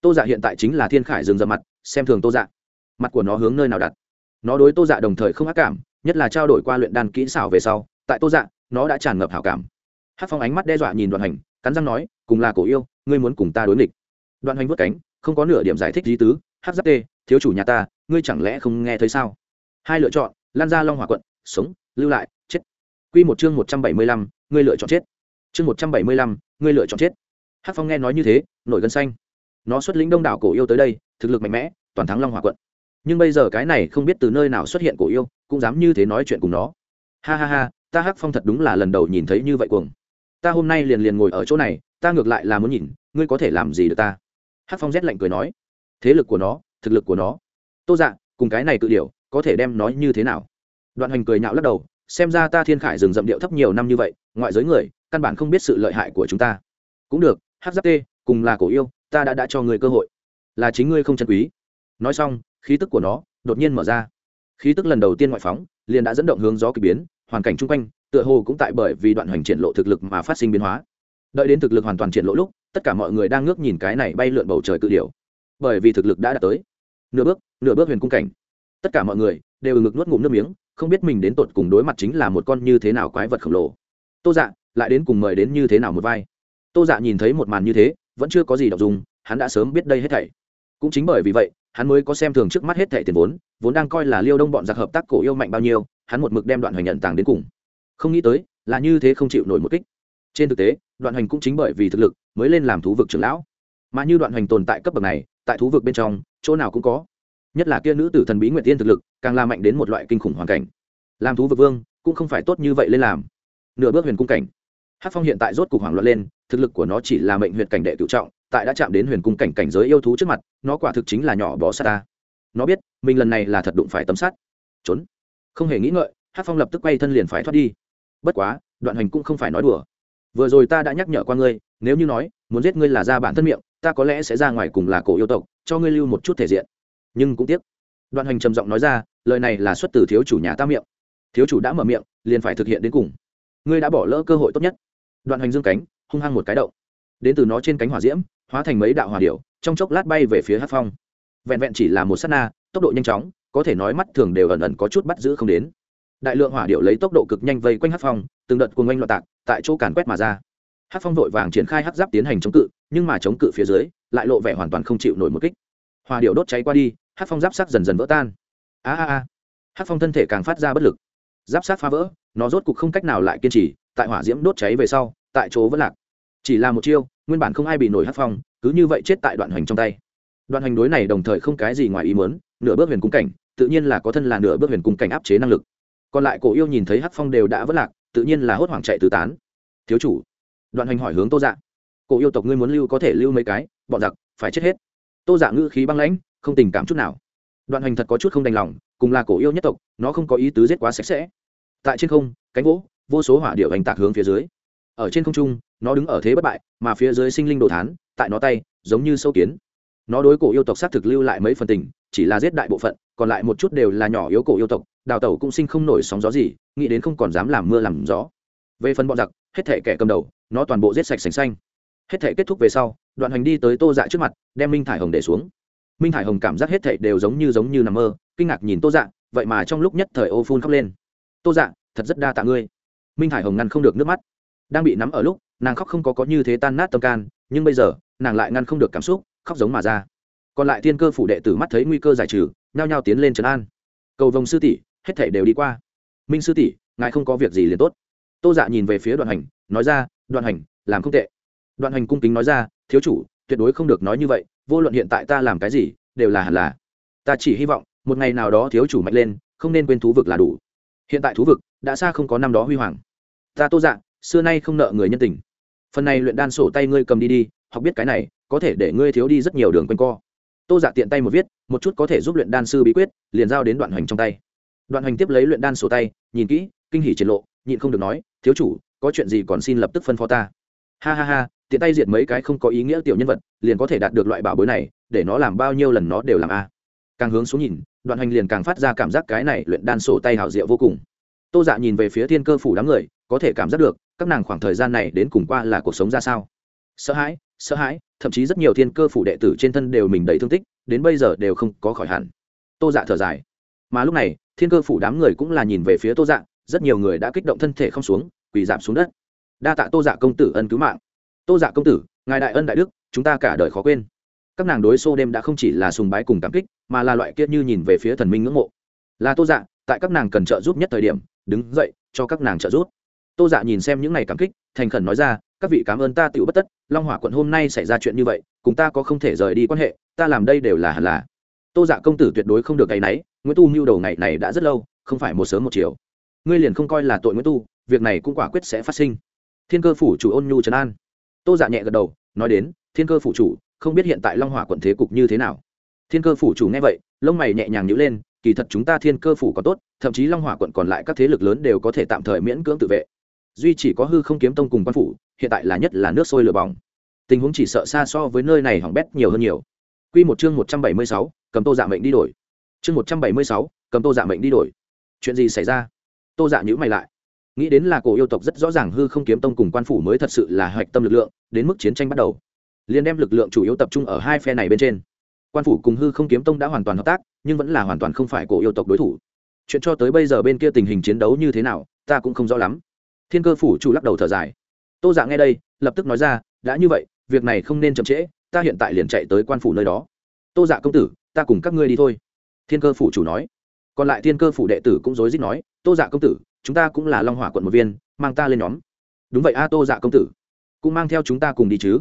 A: Tô dạ hiện tại chính là thiên khải dừng dầm mặt, xem thường tô dạ. Mặt của nó hướng nơi nào đặt? Nó đối tô dạ đồng thời không ác cảm, nhất là trao đổi qua luyện đan kỹ xảo về sau, tại tô dạ nó đã tràn ngập hảo cảm. Hát phong ánh mắt đe dọa nhìn đoạn hành cắn răng nói cùng là cổ yêu, ngươi muốn cùng ta đối nghịch. Đoạn Hoành vớt cánh, không có nửa điểm giải thích lý tứ, hát giáp tê, thiếu chủ nhà ta, ngươi chẳng lẽ không nghe thấy sao? Hai lựa chọn, lan ra long hòa quận, sống, lưu lại, chết. Q một chương một trăm bảy mươi lăm, ngươi lựa chọn chết. Chương một trăm bảy mươi lăm, ngươi lựa chọn chết. Hát phong nghe nói như thế, nổi gân xanh. Nó xuất lĩnh đông đảo cổ yêu tới đây, thực lực mạnh mẽ, toàn thắng long hòa quận. Nhưng bây giờ cái này không biết từ nơi nào xuất hiện cổ yêu, cũng dám như thế nói chuyện cùng nó. Ha ha ha, ta hắc phong thật đúng là lần đầu nhìn thấy như vậy cuồng. Ta hôm nay liền liền ngồi ở chỗ này ta ngược lại là muốn nhìn, ngươi có thể làm gì được ta? Hắc phong rét lạnh cười nói, thế lực của nó, thực lực của nó. Tô dạ cùng cái này cự điệu có thể đem nói như thế nào? Đoạn hành cười nhạo lắc đầu, xem ra ta thiên khải dừng dậm điệu thấp nhiều năm như vậy, ngoại giới người, căn bản không biết sự lợi hại của chúng ta. Cũng được, hát giáp tê, cùng là cổ yêu, ta đã đã cho người cơ hội. Là chính ngươi không chân quý. Nói xong, khí tức của nó đột nhiên mở ra. Khí tức lần đầu tiên ngoại phóng, liền đã dẫn động hướng gió k ỳ biến, hoàn cảnh chung quanh, tựa hồ cũng tại bởi vì đoạn hoành triển lộ thực lực mà phát sinh biến hóa đợi đến thực lực hoàn toàn triển lộ lúc, tất cả mọi người đang ngước nhìn cái này bay lượn bầu trời cự điều bởi vì thực lực đã đạt tới. Nửa bước nửa bước huyền cung cảnh. Tất cả mọi người đều ngực nuốt ngụm nước miếng, không biết mình đến tột cùng đối mặt chính là một con như thế nào quái vật khổng lồ. Tô dạ lại đến cùng mời đến như thế nào một vai? Tô dạ nhìn thấy một màn như thế, vẫn chưa có gì đọc dùng hắn đã sớm biết đây hết thảy. Cũng chính bởi vì vậy, hắn mới có xem thường trước mắt hết thẻ tiền vốn vốn đang coi là liêu đông bọn giặc hợp tác cổ yêu mạnh bao nhiêu, hắn một mực đem đoạn hoành nhận tàng đến cùng. Không nghĩ tới, là như thế không chịu nổi một kích. Trên thực tế đoạn hoành cũng chính bởi vì thực lực mới lên làm thú vực trưởng lão. Mà như đoạn hoành tồn tại cấp bậc này, tại thú vực bên trong, chỗ nào cũng có. Nhất là kia nữ tử thần bí nguyện tiên thực lực, càng la mạnh đến một loại kinh khủng hoàn cảnh. Làm thú vực vương, cũng không phải tốt như vậy lên làm. Nửa bước huyền cung cảnh. Hát phong hiện tại rốt cục hoảng loạn lên, thực lực của nó chỉ là mệnh huyền cảnh đệ cựu trọng, tại đã chạm đến huyền cung cảnh cảnh giới yêu thú trước mặt, nó quả thực chính là nhỏ bó sát ta. Nó biết, mình lần này là thật đụng phải tấm sắt. Trốn. Không hề nghĩ ngợi hát phong lập tức quay thân liền phải thoát đi. Bất quá, đoạn hành cũng không phải nói đùa vừa rồi ta đã nhắc nhở qua ngươi, nếu như nói, muốn giết ngươi là ra bản thân miệng, ta có lẽ sẽ ra ngoài cùng là cổ yêu tộc, cho ngươi lưu một chút thể diện. Nhưng cũng tiếc. Đoạn hành trầm giọng nói ra, lời này là xuất từ thiếu chủ nhà ta miệng. Thiếu chủ đã mở miệng, liền phải thực hiện đến cùng. Ngươi đã bỏ lỡ cơ hội tốt nhất. Đoạn hành dương cánh, hung hăng một cái đậu đến từ nó trên cánh hỏa diễm, hóa thành mấy đạo hỏa điệu trong chốc lát bay về phía hát phong. Vẹn vẹn chỉ là một s á t na, tốc độ nhanh chóng, có thể nói mắt thường đều ẩn ẩn có chút bắt giữ không đến đại lượng hỏa điệu lấy tốc độ cực nhanh vây quanh hát phong, từng đợt cuồng oanh loạn tạc tại chỗ càn quét mà ra. Hát phong vội vàng triển khai hát giáp tiến hành chống cự, nhưng mà chống cự phía dưới, lại lộ vẻ hoàn toàn không chịu nổi một kích. Hỏa điệu đốt cháy qua đi hát phong giáp sắc dần dần vỡ tan. A a a. Hát phong thân thể càng phát ra bất lực. Giáp sát phá vỡ, nó rốt cục không cách nào lại kiên trì, tại hỏa diễm đốt cháy về sau, tại chỗ vẫn lạc. Chỉ là một chiêu, nguyên bản không ai bị nổi hát phong, cứ như vậy chết tại đoạn hoành trong tay. Đoạn hoành đối này đồng thời không cái gì ngoài ý muốn, nửa bước huyền cung cảnh, tự nhiên là có thân là nửa bước huyền cung cảnh áp chế năng lực còn lại cổ yêu nhìn thấy hắc phong đều đã vất lạc, tự nhiên là hốt hoảng chạy tứ tán. Thiếu chủ, đoạn hoành hỏi hướng tô dạ. Cổ yêu tộc ngươi muốn lưu có thể lưu mấy cái? Bọn giặc, phải chết hết. Tô dạ ngữ khí băng lãnh, không tình cảm chút nào. Đoạn hoành thật có chút không đành lòng, cùng là cổ yêu nhất tộc, nó không có ý tứ giết quá sạch sẽ. Tại trên không, cánh gỗ, vô số hỏa điệu hành tạc hướng phía dưới. Ở trên không trung, nó đứng ở thế bất bại, mà phía dưới sinh linh đồ thán, tại nó tay, giống như sâu kiến. Nó đối cổ yêu tộc xác thực lưu lại mấy phần tình, chỉ là giết đại bộ phận còn lại một chút đều là nhỏ yếu cổ yêu tộc, đào tẩu cũng sinh không nổi sóng gió gì, nghĩ đến không còn dám làm mưa làm gió. Về phần bọn giặc, hết thể kẻ cầm đầu, nó toàn bộ giết sạch sành xanh. Hết thể kết thúc về sau, đoạn hành đi tới tô dạ trước mặt, đem minh thải hồng để xuống. Minh thải hồng cảm giác hết thể đều giống như giống như nằm mơ, kinh ngạc nhìn tô dạ vậy mà trong lúc nhất thời ô phun khóc lên. Tô dạ thật rất đa tạ ngươi. Minh thải hồng ngăn không được nước mắt. Đang bị nắm ở lúc, nàng khóc không có có như thế tan nát tâm can, nhưng bây giờ, nàng lại ngăn không được cảm xúc, khóc giống mà ra còn lại thiên cơ phủ đệ tử mắt thấy nguy cơ giải trừ, nhao nhao tiến lên trấn an. Cầu vồng sư tỷ, hết thể đều đi qua. Minh sư tỷ, ngài không có việc gì liền tốt. Tô dạ nhìn về phía đoạn hành, nói ra, đoạn hành, làm không tệ. Đoạn hành cung kính nói ra, thiếu chủ, tuyệt đối không được nói như vậy, vô luận hiện tại ta làm cái gì, đều là hẳn là. Ta chỉ hy vọng, một ngày nào đó thiếu chủ mạnh lên, không nên quên thú vực là đủ. Hiện tại thú vực, đã xa không có năm đó huy hoàng. Ta tô dạ xưa nay không nợ người nhân tình. Phần này luyện đan sổ tay ngươi cầm đi đi, học biết cái này, có thể để ngươi thiếu đi rất nhiều đường quanh co tô dạ tiện tay một viết, một chút có thể giúp luyện đan sư bí quyết, liền giao đến đoạn hoành trong tay. Đoạn hoành tiếp lấy luyện đan sổ tay, nhìn kỹ, kinh hỉ triển lộ, nhịn không được nói, thiếu chủ, có chuyện gì còn xin lập tức phân phó ta. Ha ha ha, tiện tay diệt mấy cái không có ý nghĩa tiểu nhân vật, liền có thể đạt được loại bảo bối này, để nó làm bao nhiêu lần nó đều làm a. Càng hướng xuống nhìn, đoạn Hoành liền càng phát ra cảm giác cái này luyện đan sổ tay hảo diệu vô cùng. Tô dạ nhìn về phía thiên cơ phủ đám người, có thể cảm giác được, các nàng khoảng thời gian này đến cùng qua là cuộc sống ra sao. Sợ hãi sợ hãi thậm chí rất nhiều thiên cơ phủ đệ tử trên thân đều mình đầy thương tích, đến bây giờ đều không có khỏi hẳn. Tô dạ thở dài. Mà lúc này, thiên cơ phủ đám người cũng là nhìn về phía tô dạ rất nhiều người đã kích động thân thể không xuống, quỳ giảm xuống đất. Đa tạ tô dạ công tử ân cứu mạng. Tô dạ công tử, ngài đại ân đại đức, chúng ta cả đời khó quên. Các nàng đối xô đêm đã không chỉ là sùng bái cùng cảm kích, mà là loại kia như nhìn về phía thần minh ngưỡng mộ. Là tô dạ tại các nàng cần trợ giúp nhất thời điểm, đứng dậy, cho các nàng trợ giúp. Tô dạ nhìn xem những ngày cảm kích, thành khẩn nói ra các vị cảm ơn ta tiểu bất tất, long hỏa quận hôm nay xảy ra chuyện như vậy, cùng ta có không thể rời đi quan hệ, ta làm đây đều là hẳn là. Tô dạ công tử tuyệt đối không được ngày náy nguyễn tu mưu đầu ngày này đã rất lâu, không phải một sớm một chiều. Ngươi liền không coi là tội nguyễn tu, việc này cũng quả quyết sẽ phát sinh. Thiên cơ phủ chủ ôn nhu trấn an. Tô dạ nhẹ gật đầu, nói đến, thiên cơ phủ chủ, không biết hiện tại long hỏa quận thế cục như thế nào. Thiên cơ phủ chủ nghe vậy, lông mày nhẹ nhàng nhữ lên, kỳ thật chúng ta thiên cơ phủ có tốt, thậm chí long hỏa quận còn lại các thế lực lớn đều có thể tạm thời miễn cưỡng tự vệ. Duy chỉ có hư không kiếm tông cùng quan phủ hiện tại là nhất là nước sôi lửa bỏng tình huống chỉ sợ xa so với nơi này hỏng bét nhiều hơn nhiều Quy một chương một trăm bảy mươi sáu, cầm Tô Dạ mệnh đi đổi. Chương một trăm bảy mươi sáu, cầm Tô Dạ mệnh đi đổi. Chuyện gì xảy ra? Tô Dạ nhíu mày lại. Nghĩ đến là cổ yêu tộc rất rõ ràng hư không kiếm tông cùng quan phủ mới thật sự là hoạch tâm lực lượng, đến mức chiến tranh bắt đầu. Liên đem lực lượng chủ yếu tập trung ở hai phe này bên trên. Quan phủ cùng hư không kiếm tông đã hoàn toàn hợp tác, nhưng vẫn là hoàn toàn không phải cổ yêu tộc đối thủ. Chuyện cho tới bây giờ bên kia tình hình chiến đấu như thế nào, ta cũng không rõ lắm thiên cơ phủ chủ lắc đầu thở dài tô dạ nghe đây, lập tức nói ra, đã như vậy, việc này không nên chậm trễ, ta hiện tại liền chạy tới quan phủ nơi đó. Tô dạ công tử, ta cùng các ngươi đi thôi. Thiên cơ phủ chủ nói. Còn lại thiên cơ phủ đệ tử cũng rối rít nói, tô dạ công tử, chúng ta cũng là long hỏa quận một viên, mang ta lên nhóm. Đúng vậy a, tô dạ công tử, cũng mang theo chúng ta cùng đi chứ.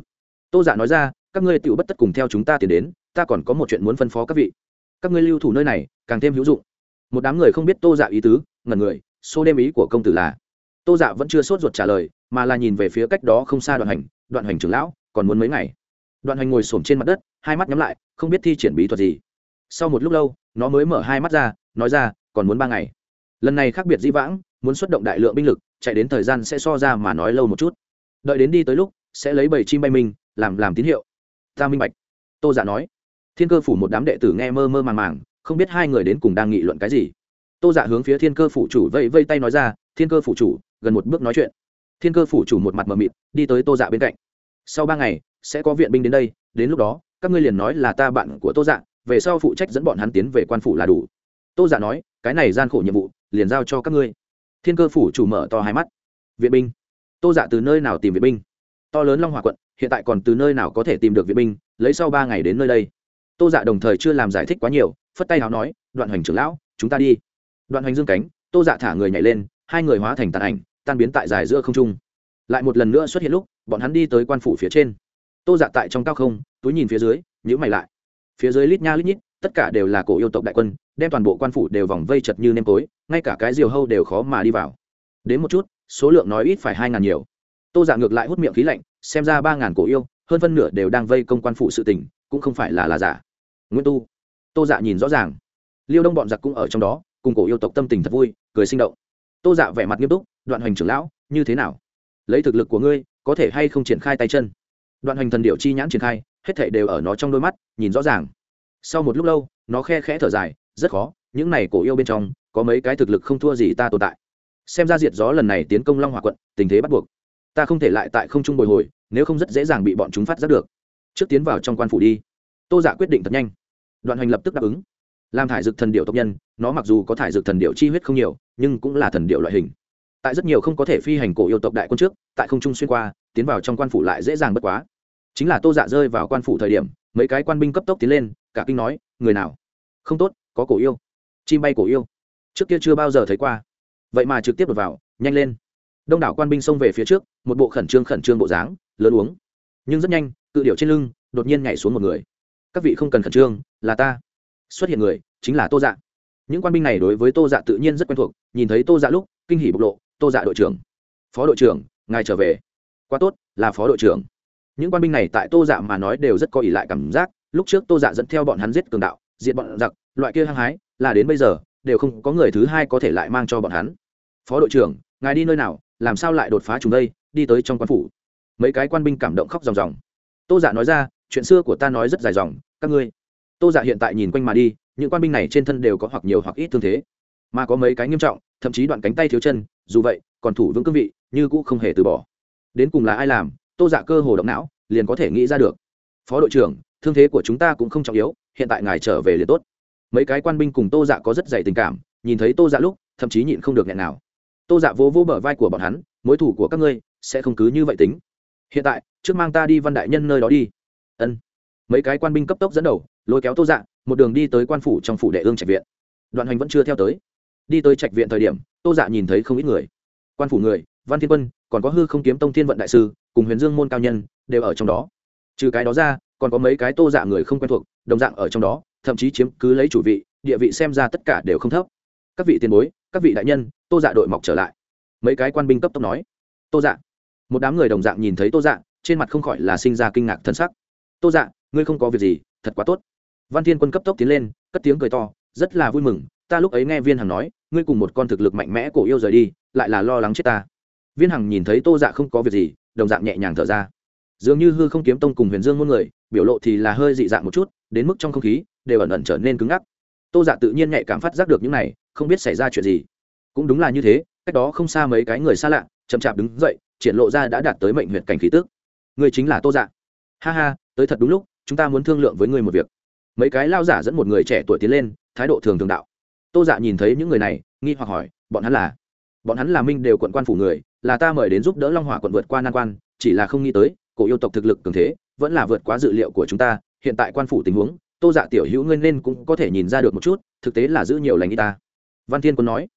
A: Tô dạ nói ra, các ngươi tựu bất tất cùng theo chúng ta tiến đến, ta còn có một chuyện muốn phân phó các vị. Các ngươi lưu thủ nơi này, càng thêm hữu dụng. Một đám người không biết tô dạ ý tứ, ngẩn người, xô đêm ý của công tử là tô dạ vẫn chưa sốt ruột trả lời, mà là nhìn về phía cách đó không xa đoạn hành. Đoạn hành trưởng lão, còn muốn mấy ngày? Đoạn hành ngồi s ổ m trên mặt đất, hai mắt nhắm lại, không biết thi triển bí thuật gì. Sau một lúc lâu, nó mới mở hai mắt ra, nói ra, còn muốn ba ngày. Lần này khác biệt dĩ vãng, muốn xuất động đại lượng binh lực, chạy đến thời gian sẽ so ra mà nói lâu một chút. Đợi đến đi tới lúc, sẽ lấy bảy chim bay mình, làm làm tín hiệu. Ta minh bạch. Tô giả dạ nói. Thiên cơ phủ một đám đệ tử nghe mơ mơ màng màng, không biết hai người đến cùng đang nghị luận cái gì. Tô giả dạ hướng phía thiên cơ phủ chủ vây vây tay nói ra, thiên cơ phủ chủ gần một bước nói chuyện. Thiên cơ phủ chủ một mặt mờ mịt, đi tới tô dạ bên cạnh. Sau ba ngày, sẽ có viện binh đến đây, đến lúc đó, các ngươi liền nói là ta bạn của tô dạ về sau phụ trách dẫn bọn hắn tiến về quan phủ là đủ. Tô dạ nói, cái này gian khổ nhiệm vụ, liền giao cho các ngươi. Thiên cơ phủ chủ mở to hai mắt. Viện binh. Tô dạ từ nơi nào tìm viện binh? To lớn long hòa quận, hiện tại còn từ nơi nào có thể tìm được viện binh, lấy sau ba ngày đến nơi đây. Tô dạ đồng thời chưa làm giải thích quá nhiều, phất tay h nói, đoạn hoành trưởng lão, chúng ta đi. Đoạn hoành dương cánh, tô dạ thả người nhảy lên hai người hóa thành tàn ảnh, tan biến tại dài giữa không trung. Lại một lần nữa xuất hiện lúc, bọn hắn đi tới quan phủ phía trên. Tô dạ tại trong cao không, túi nhìn phía dưới nhữ mày lại. Phía dưới lít nha lít nhít, tất cả đều là cổ yêu tộc đại quân, đem toàn bộ quan phủ đều vòng vây chật như nêm tối, ngay cả cái diều hâu đều khó mà đi vào. Đến một chút, số lượng nói ít phải hai ngàn nhiều. Tô dạ ngược lại hút miệng khí lạnh, xem ra ba ngàn cổ yêu, hơn phân nửa đều đang vây công quan phủ sự tình, cũng không phải là là giả. Nguyên tu. Tô dạ nhìn rõ ràng. Liêu đông bọn giặc cũng ở trong đó, cùng cổ yêu tộc tâm tình thật vui, cười sinh động tô dạ vẻ mặt nghiêm túc, đoạn hoành trưởng lão, như thế nào? Lấy thực lực của ngươi, có thể hay không triển khai tay chân? Đoạn hoành thần điệu chi nhãn triển khai, hết thể đều ở nó trong đôi mắt, nhìn rõ ràng. Sau một lúc lâu, nó khe khẽ thở dài, rất khó, những này cổ yêu bên trong, có mấy cái thực lực không thua gì ta tồn tại. Xem ra diệt gió lần này tiến công long hòa quận, tình thế bắt buộc. Ta không thể lại tại không trung bồi hồi, nếu không rất dễ dàng bị bọn chúng phát giác được. Trước tiến vào trong quan phủ đi. Tô giả dạ quyết định thật nhanh. Đoạn hoành lập tức đáp ứng. Làm thải dược thần điệu tộc nhân, nó mặc dù có thải dược thần điệu chi huyết không nhiều nhưng cũng là thần điệu loại hình. Tại rất nhiều không có thể phi hành cổ yêu tộc đại quân trước, tại không trung xuyên qua, tiến vào trong quan phủ lại dễ dàng bất quá. Chính là tô dạ rơi vào quan phủ thời điểm, mấy cái quan binh cấp tốc tiến lên, cả kinh nói, người nào? Không tốt, có cổ yêu. Chim bay cổ yêu. Trước kia chưa bao giờ thấy qua. Vậy mà trực tiếp đột vào, nhanh lên. Đông đảo quan binh xông về phía trước, một bộ khẩn trương khẩn trương bộ dáng, lớn uống. Nhưng rất nhanh, cự điệu trên lưng đột nhiên nhảy xuống một người. Các vị không cần khẩn trương, là ta. Xuất hiện người, chính là tô dạ những quan binh này đối với tô dạ tự nhiên rất quen thuộc, nhìn thấy tô dạ lúc, kinh hỉ bộc lộ, tô dạ đội trưởng, phó đội trưởng, ngài trở về. Quá tốt, là phó đội trưởng. Những quan binh này tại tô dạ mà nói đều rất có ỷ lại cảm giác, lúc trước tô dạ dẫn theo bọn hắn giết cường đạo, diệt bọn giặc, loại kia hăng hái, là đến bây giờ, đều không có người thứ hai có thể lại mang cho bọn hắn. Phó đội trưởng, ngài đi nơi nào, làm sao lại đột phá chúng đây, đi tới trong quan phủ. Mấy cái quan binh cảm động khóc ròng ròng. Tô dạ nói ra, chuyện xưa của ta nói rất dài dòng, các ngươi. Tô dạ hiện tại nhìn quanh mà đi những quan binh này trên thân đều có hoặc nhiều hoặc ít thương thế, mà có mấy cái nghiêm trọng, thậm chí đoạn cánh tay thiếu chân, dù vậy, còn thủ vững cương vị, như cũ không hề từ bỏ. Đến cùng là ai làm, tô dạ cơ hồ động não, liền có thể nghĩ ra được. Phó đội trưởng, thương thế của chúng ta cũng không trọng yếu, hiện tại ngài trở về liền tốt. Mấy cái quan binh cùng tô dạ có rất dày tình cảm, nhìn thấy tô dạ lúc, thậm chí nhịn không được nghẹn nào. Tô dạ vỗ vỗ bờ vai của bọn hắn, mối thủ của các ngươi sẽ không cứ như vậy tính. Hiện tại, trước mang ta đi văn đại nhân nơi đó đi. Ân. Mấy cái quan binh cấp tốc dẫn đầu, lôi kéo tô dạ một đường đi tới quan phủ trong phủ đệ ương trạch viện. Đoạn hành vẫn chưa theo tới. Đi tới trạch viện thời điểm, tô dạ nhìn thấy không ít người. Quan phủ người, văn thiên quân, còn có hư không kiếm tông thiên vận đại sư, cùng huyền dương môn cao nhân, đều ở trong đó. Trừ cái đó ra, còn có mấy cái tô dạ người không quen thuộc, đồng dạng ở trong đó, thậm chí chiếm cứ lấy chủ vị, địa vị xem ra tất cả đều không thấp. Các vị tiền bối, các vị đại nhân, tô dạ đội mọc trở lại. Mấy cái quan binh cấp tốc nói. Tô dạ. Một đám người đồng dạng nhìn thấy tô dạ trên mặt không khỏi là sinh ra kinh ngạc thân sắc. Tô dạ ngươi không có việc gì, thật quá tốt văn thiên quân cấp tốc tiến lên, cất tiếng cười to, rất là vui mừng, ta lúc ấy nghe viên hằng nói, ngươi cùng một con thực lực mạnh mẽ cổ yêu rời đi, lại là lo lắng chết ta. Viên hằng nhìn thấy tô dạ không có việc gì, đồng dạng nhẹ nhàng thở ra. Dường như hư không kiếm tông cùng huyền dương muôn người, biểu lộ thì là hơi dị dạng một chút, đến mức trong không khí, đều ẩn ẩn trở nên cứng ngắc. Tô dạ tự nhiên nhạy cảm phát giác được những này, không biết xảy ra chuyện gì. Cũng đúng là như thế, cách đó không xa mấy cái người xa lạ, chậm chạp đứng dậy, triển lộ ra đã đạt tới mệnh huyện cảnh khí tước người chính là tô dạ. Ha ha, tới thật đúng lúc, chúng ta muốn thương lượng với người một việc mấy cái lao giả dẫn một người trẻ tuổi tiến lên, thái độ thường thường đạo. Tô dạ nhìn thấy những người này, nghi hoặc hỏi, bọn hắn là? Bọn hắn là minh đều quận quan phủ người, là ta mời đến giúp đỡ long hỏa quận vượt qua nan quan, chỉ là không nghĩ tới, cổ yêu tộc thực lực cường thế, vẫn là vượt quá dự liệu của chúng ta, hiện tại quan phủ tình huống, tô dạ tiểu hữu ngươi nên cũng có thể nhìn ra được một chút, thực tế là giữ nhiều lành y ta. Văn thiên quân nói,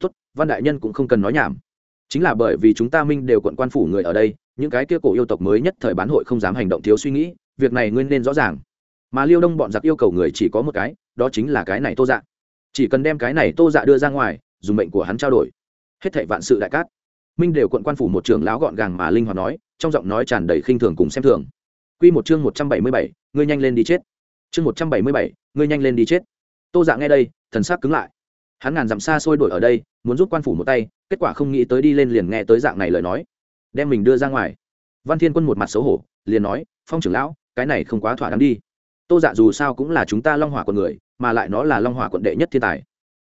A: tốt, văn đại nhân cũng không cần nói nhảm. Chính là bởi vì chúng ta minh đều quận quan phủ người ở đây, những cái kia cổ yêu tộc mới nhất thời bán hội không dám hành động thiếu suy nghĩ, việc này nguyên nên rõ ràng mà liêu đông bọn giặc yêu cầu người chỉ có một cái đó chính là cái này tô dạ. Chỉ cần đem cái này tô dạ đưa ra ngoài dùng mệnh của hắn trao đổi. Hết thảy vạn sự đại cát. Minh đều quận quan phủ một trường lão gọn gàng mà linh hoạt nói trong giọng nói tràn đầy khinh thường cùng xem thường. Quy một chương một trăm bảy mươi bảy, ngươi nhanh lên đi chết. Chương một trăm bảy mươi bảy, ngươi nhanh lên đi chết. Tô dạ nghe đây thần sắc cứng lại. Hắn ngàn dặm xa xôi đổi ở đây muốn giúp quan phủ một tay kết quả không nghĩ tới đi lên liền nghe tới dạng này lời nói. Đem mình đưa ra ngoài. Văn thiên quân một mặt xấu hổ liền nói phong trưởng lão cái này không quá thỏa đáng đi tô dạ dù sao cũng là chúng ta long hỏa quận người, mà lại nó là long hỏa quận đệ nhất thiên tài.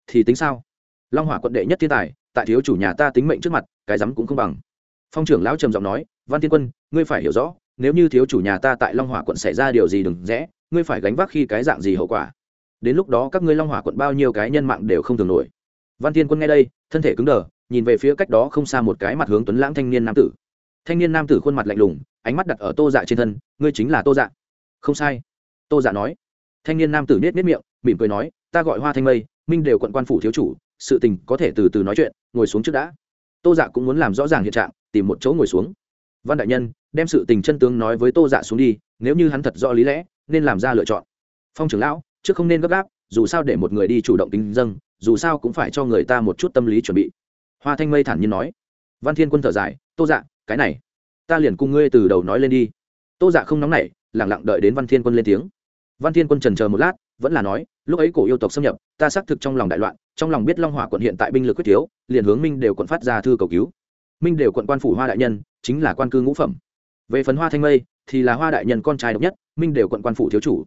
A: Thì tính sao? Long hỏa quận đệ nhất thiên tài, tại thiếu chủ nhà ta tính mệnh trước mặt, cái rắm cũng không bằng. Phong trưởng lão trầm giọng nói, văn thiên quân, ngươi phải hiểu rõ, nếu như thiếu chủ nhà ta tại long hỏa quận xảy ra điều gì đừng rẽ, ngươi phải gánh vác khi cái dạng gì hậu quả. Đến lúc đó các ngươi long hỏa quận bao nhiêu cái nhân mạng đều không thường nổi. Văn thiên quân nghe đây, thân thể cứng đờ, nhìn về phía cách đó không xa một cái mặt hướng tuấn lãng thanh niên nam tử. Thanh niên nam tử khuôn mặt lạnh lùng, ánh mắt đặt ở tô dạ trên thân, ngươi chính là tô dạ. Không sai tô dạ nói. Thanh niên nam tử nết nết miệng, mỉm cười nói, ta gọi hoa thanh mây, minh đều quận quan phủ thiếu chủ, sự tình có thể từ từ nói chuyện, ngồi xuống trước đã. Tô dạ cũng muốn làm rõ ràng hiện trạng, tìm một chỗ ngồi xuống. Văn đại nhân, đem sự tình chân tướng nói với tô dạ xuống đi, nếu như hắn thật rõ lý lẽ, nên làm ra lựa chọn. Phong trưởng lão, trước không nên gấp gáp, dù sao để một người đi chủ động tính dâng, dù sao cũng phải cho người ta một chút tâm lý chuẩn bị. Hoa thanh mây thản nhiên nói. Văn thiên quân thở dài, tô dạ cái này, ta liền cùng ngươi từ đầu nói lên đi. Tô dạ không nóng nảy lẳng lặng đợi đến văn thiên quân lên tiếng văn thiên quân trần chờ một lát, vẫn là nói, lúc ấy cổ yêu tộc xâm nhập, ta xác thực trong lòng đại loạn, trong lòng biết long hỏa quận hiện tại binh lực quyết thiếu, liền hướng minh đều quận phát ra thư cầu cứu. Minh đều quận quan phủ hoa đại nhân, chính là quan cư ngũ phẩm. Về phần hoa thanh mây, thì là hoa đại nhân con trai độc nhất, minh đều quận quan phủ thiếu chủ.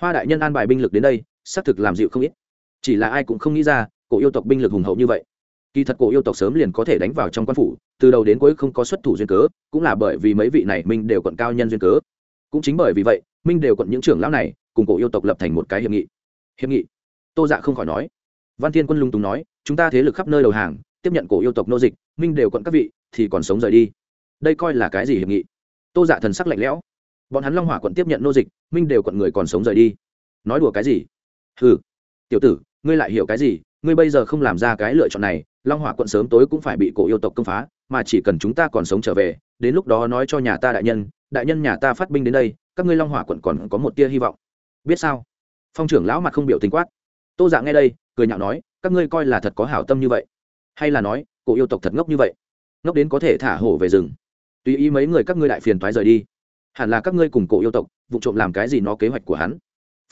A: Hoa đại nhân an bài binh lực đến đây, xác thực làm dịu không ít. Chỉ là ai cũng không nghĩ ra, cổ yêu tộc binh lực hùng hậu như vậy. Kỳ thật cổ yêu tộc sớm liền có thể đánh vào trong quan phủ, từ đầu đến cuối không có xuất thủ duyên cớ, cũng là bởi vì mấy vị này minh đều quận cao nhân duyên cớ. Cũng chính bởi vì vậy, minh đều quận những trưởng lão này cùng cổ yêu tộc lập thành một cái hiệp nghị. Hiệp nghị? Tô dạ không khỏi nói. Văn thiên quân lung túng nói, chúng ta thế lực khắp nơi đầu hàng, tiếp nhận cổ yêu tộc nô dịch, minh đều quận các vị, thì còn sống rời đi. Đây coi là cái gì hiệp nghị? Tô dạ thần sắc lạnh lẽo. Bọn hắn long hỏa quận tiếp nhận nô dịch, minh đều quận người còn sống rời đi. Nói đùa cái gì? Ừ tiểu tử, ngươi lại hiểu cái gì? Ngươi bây giờ không làm ra cái lựa chọn này, long hỏa quận sớm tối cũng phải bị cổ yêu tộc công phá, mà chỉ cần chúng ta còn sống trở về, đến lúc đó nói cho nhà ta đại nhân đại nhân nhà ta phát binh đến đây, các ngươi long hỏa quận còn có một tia hy vọng biết sao? Phong trưởng lão mặt không biểu tình quát. Tô dạ nghe đây, cười nhạo nói, các ngươi coi là thật có hảo tâm như vậy. Hay là nói, cổ yêu tộc thật ngốc như vậy? Ngốc đến có thể thả hổ về rừng. Tùy ý mấy người các ngươi đại phiền thoái rời đi. Hẳn là các ngươi cùng cổ yêu tộc, vụ trộm làm cái gì nó kế hoạch của hắn.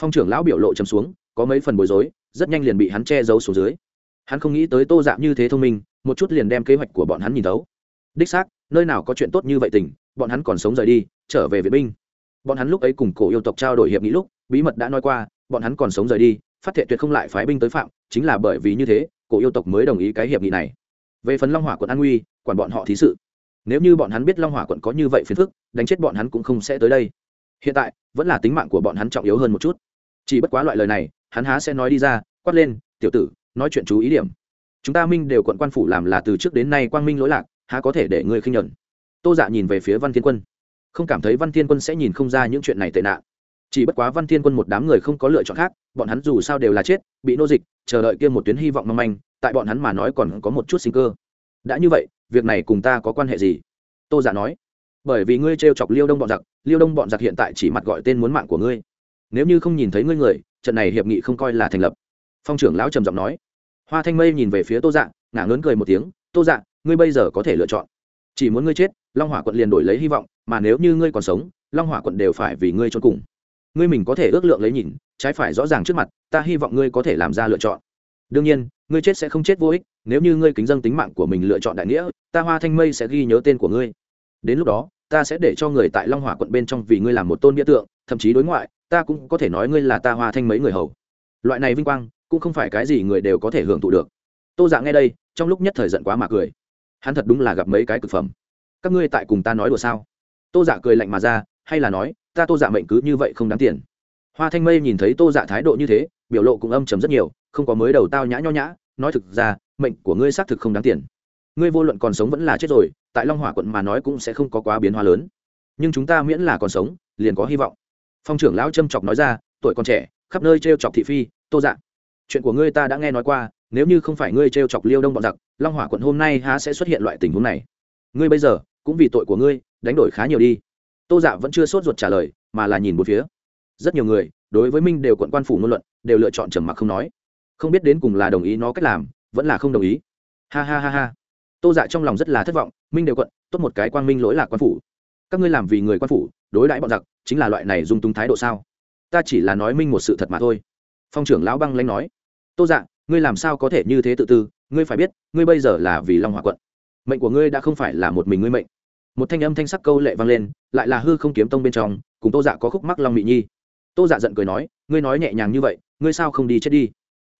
A: Phong trưởng lão biểu lộ chấm xuống, có mấy phần bối rối, rất nhanh liền bị hắn che giấu xuống dưới. Hắn không nghĩ tới tô dạ như thế thông minh, một chút liền đem kế hoạch của bọn hắn nhìn tấu đích xác, nơi nào có chuyện tốt như vậy tình bọn hắn còn sống rời đi, trở về vệ binh bọn hắn lúc ấy cùng cổ yêu tộc trao đổi hiệp nghị lúc, bí mật đã nói qua, bọn hắn còn sống rời đi, phát thệ tuyệt không lại phái binh tới phạm, chính là bởi vì như thế, cổ yêu tộc mới đồng ý cái hiệp nghị này. Về phần long hỏa quận an nguy quản bọn họ thí sự. Nếu như bọn hắn biết long hỏa quận có như vậy phiền phức, đánh chết bọn hắn cũng không sẽ tới đây. Hiện tại, vẫn là tính mạng của bọn hắn trọng yếu hơn một chút. Chỉ bất quá loại lời này, hắn há sẽ nói đi ra, quát lên, tiểu tử, nói chuyện chú ý điểm. Chúng ta minh đều quận quan phủ làm là từ trước đến nay quang minh lỗi lạc, há có thể để ngươi khinh nhuận tô dạ nhìn về phía văn thiên quân không cảm thấy văn thiên quân sẽ nhìn không ra những chuyện này tệ nạn. Chỉ bất quá văn thiên quân một đám người không có lựa chọn khác, bọn hắn dù sao đều là chết, bị nô dịch, chờ đợi kia một tuyến hy vọng mong manh, tại bọn hắn mà nói còn có một chút sinh cơ. Đã như vậy, việc này cùng ta có quan hệ gì? Tô giả nói. Bởi vì ngươi t chọc liêu đông bọn giặc, liêu đông bọn giặc hiện tại chỉ mặt gọi tên muốn mạng của ngươi. Nếu như không nhìn thấy ngươi người, trận này hiệp nghị không coi là thành lập. Phong trưởng lão trầm giọng nói. Hoa thanh mây nhìn về phía tô dạ ngả ngớn cười một tiếng. Tô dạ ngươi bây giờ có thể lựa chọn. Chỉ muốn ngươi chết, long hỏa quận liền đổi lấy hy vọng mà nếu như ngươi còn sống, long hỏa quận đều phải vì ngươi cho cùng. Ngươi mình có thể ước lượng lấy nhìn, trái phải rõ ràng trước mặt, ta hy vọng ngươi có thể làm ra lựa chọn. Đương nhiên, ngươi chết sẽ không chết vô ích, nếu như ngươi kính dân tính mạng của mình lựa chọn đại nghĩa, ta hoa thanh mây sẽ ghi nhớ tên của ngươi. Đến lúc đó, ta sẽ để cho người tại long hỏa quận bên trong vì ngươi làm một tôn nghĩa tượng, thậm chí đối ngoại, ta cũng có thể nói ngươi là ta hoa thanh mấy người hầu. Loại này vinh quang, cũng không phải cái gì người đều có thể hưởng thụ được. Tô dạ nghe đây, trong lúc nhất thời giận quá mà cười. Hắn thật đúng là gặp mấy cái cực phẩm. Các ngươi tại cùng ta nói đùa sao? Tô dạ cười lạnh mà ra, hay là nói, ta tô dạ mệnh cứ như vậy không đáng tiền. Hoa thanh mây nhìn thấy tô dạ thái độ như thế, biểu lộ cũng âm chấm rất nhiều, không có mới đầu tao nhã nho nhã, nói thực ra, mệnh của ngươi xác thực không đáng tiền. Ngươi vô luận còn sống vẫn là chết rồi, tại long hỏa quận mà nói cũng sẽ không có quá biến hóa lớn. Nhưng chúng ta miễn là còn sống, liền có hy vọng. Phong trưởng lão trâm chọc nói ra, tuổi còn trẻ, khắp nơi t r e o chọc thị phi, tô dạ. Chuyện của ngươi ta đã nghe nói qua, nếu như không phải ngươi t r e o chọc liêu đông bọn giặc, long hỏa quận hôm nay há sẽ xuất hiện loại tình huống này. Ngươi bây giờ, cũng vì tội của ngươi đánh đổi khá nhiều đi. Tô dạ vẫn chưa sốt ruột trả lời, mà là nhìn một phía. Rất nhiều người, đối với minh đều quận quan phủ ngôn luận, đều lựa chọn trầm mặc không nói. Không biết đến cùng là đồng ý nó cách làm, vẫn là không đồng ý. Ha ha ha ha. Tô dạ trong lòng rất là thất vọng, minh đều quận, tốt một cái quan minh lỗi lạc quan phủ. Các ngươi làm vì người quan phủ, đối đãi bọn giặc, chính là loại này dung túng thái độ sao? Ta chỉ là nói minh một sự thật mà thôi. Phong trưởng lão băng lãnh nói. Tô dạ ngươi làm sao có thể như thế tự tư? Ngươi phải biết, ngươi bây giờ là vì long hòa quận. Mệnh của ngươi đã không phải là một mình ngươi mệnh một thanh âm thanh sắc câu lệ vang lên, lại là hư không kiếm tông bên trong, cùng tô dạ có khúc mắc long mỹ nhi. Tô dạ giận cười nói, ngươi nói nhẹ nhàng như vậy, ngươi sao không đi chết đi?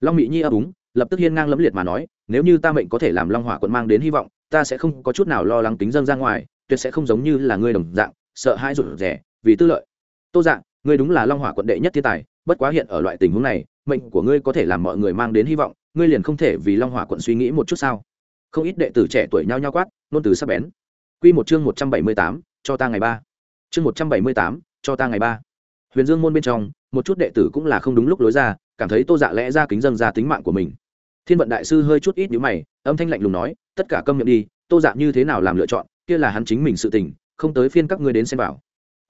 A: Long mỹ nhi ấp úng, lập tức hiên ngang lẫm liệt mà nói, nếu như ta mệnh có thể làm long hỏa quận mang đến hy vọng, ta sẽ không có chút nào lo lắng tính dân ra ngoài, tuyệt sẽ không giống như là ngươi đồng dạng, sợ hãi rụt rẻ vì tư lợi. Tô dạng ngươi đúng là long hỏa quận đệ nhất thiên tài, bất quá hiện ở loại tình huống này, mệnh của ngươi có thể làm mọi người mang đến hy vọng, ngươi liền không thể vì long hỏa quận suy nghĩ một chút sao? Không ít đệ tử trẻ tuổi nhao nhao quát, nôn từ sắp bén. Quy một chương một trăm bảy mươi tám, cho ta ngày ba. Chương một trăm bảy mươi tám, cho ta ngày ba. Huyền dương môn bên trong, một chút đệ tử cũng là không đúng lúc lối ra, cảm thấy tô dạ lẽ ra kính dâng ra tính mạng của mình. Thiên vận đại sư hơi chút ít nhíu mày, âm thanh lạnh lùng nói, tất cả câm miệng đi, tô dạ như thế nào làm lựa chọn, kia là hắn chính mình sự tình, không tới phiên các ngươi đến xem vào.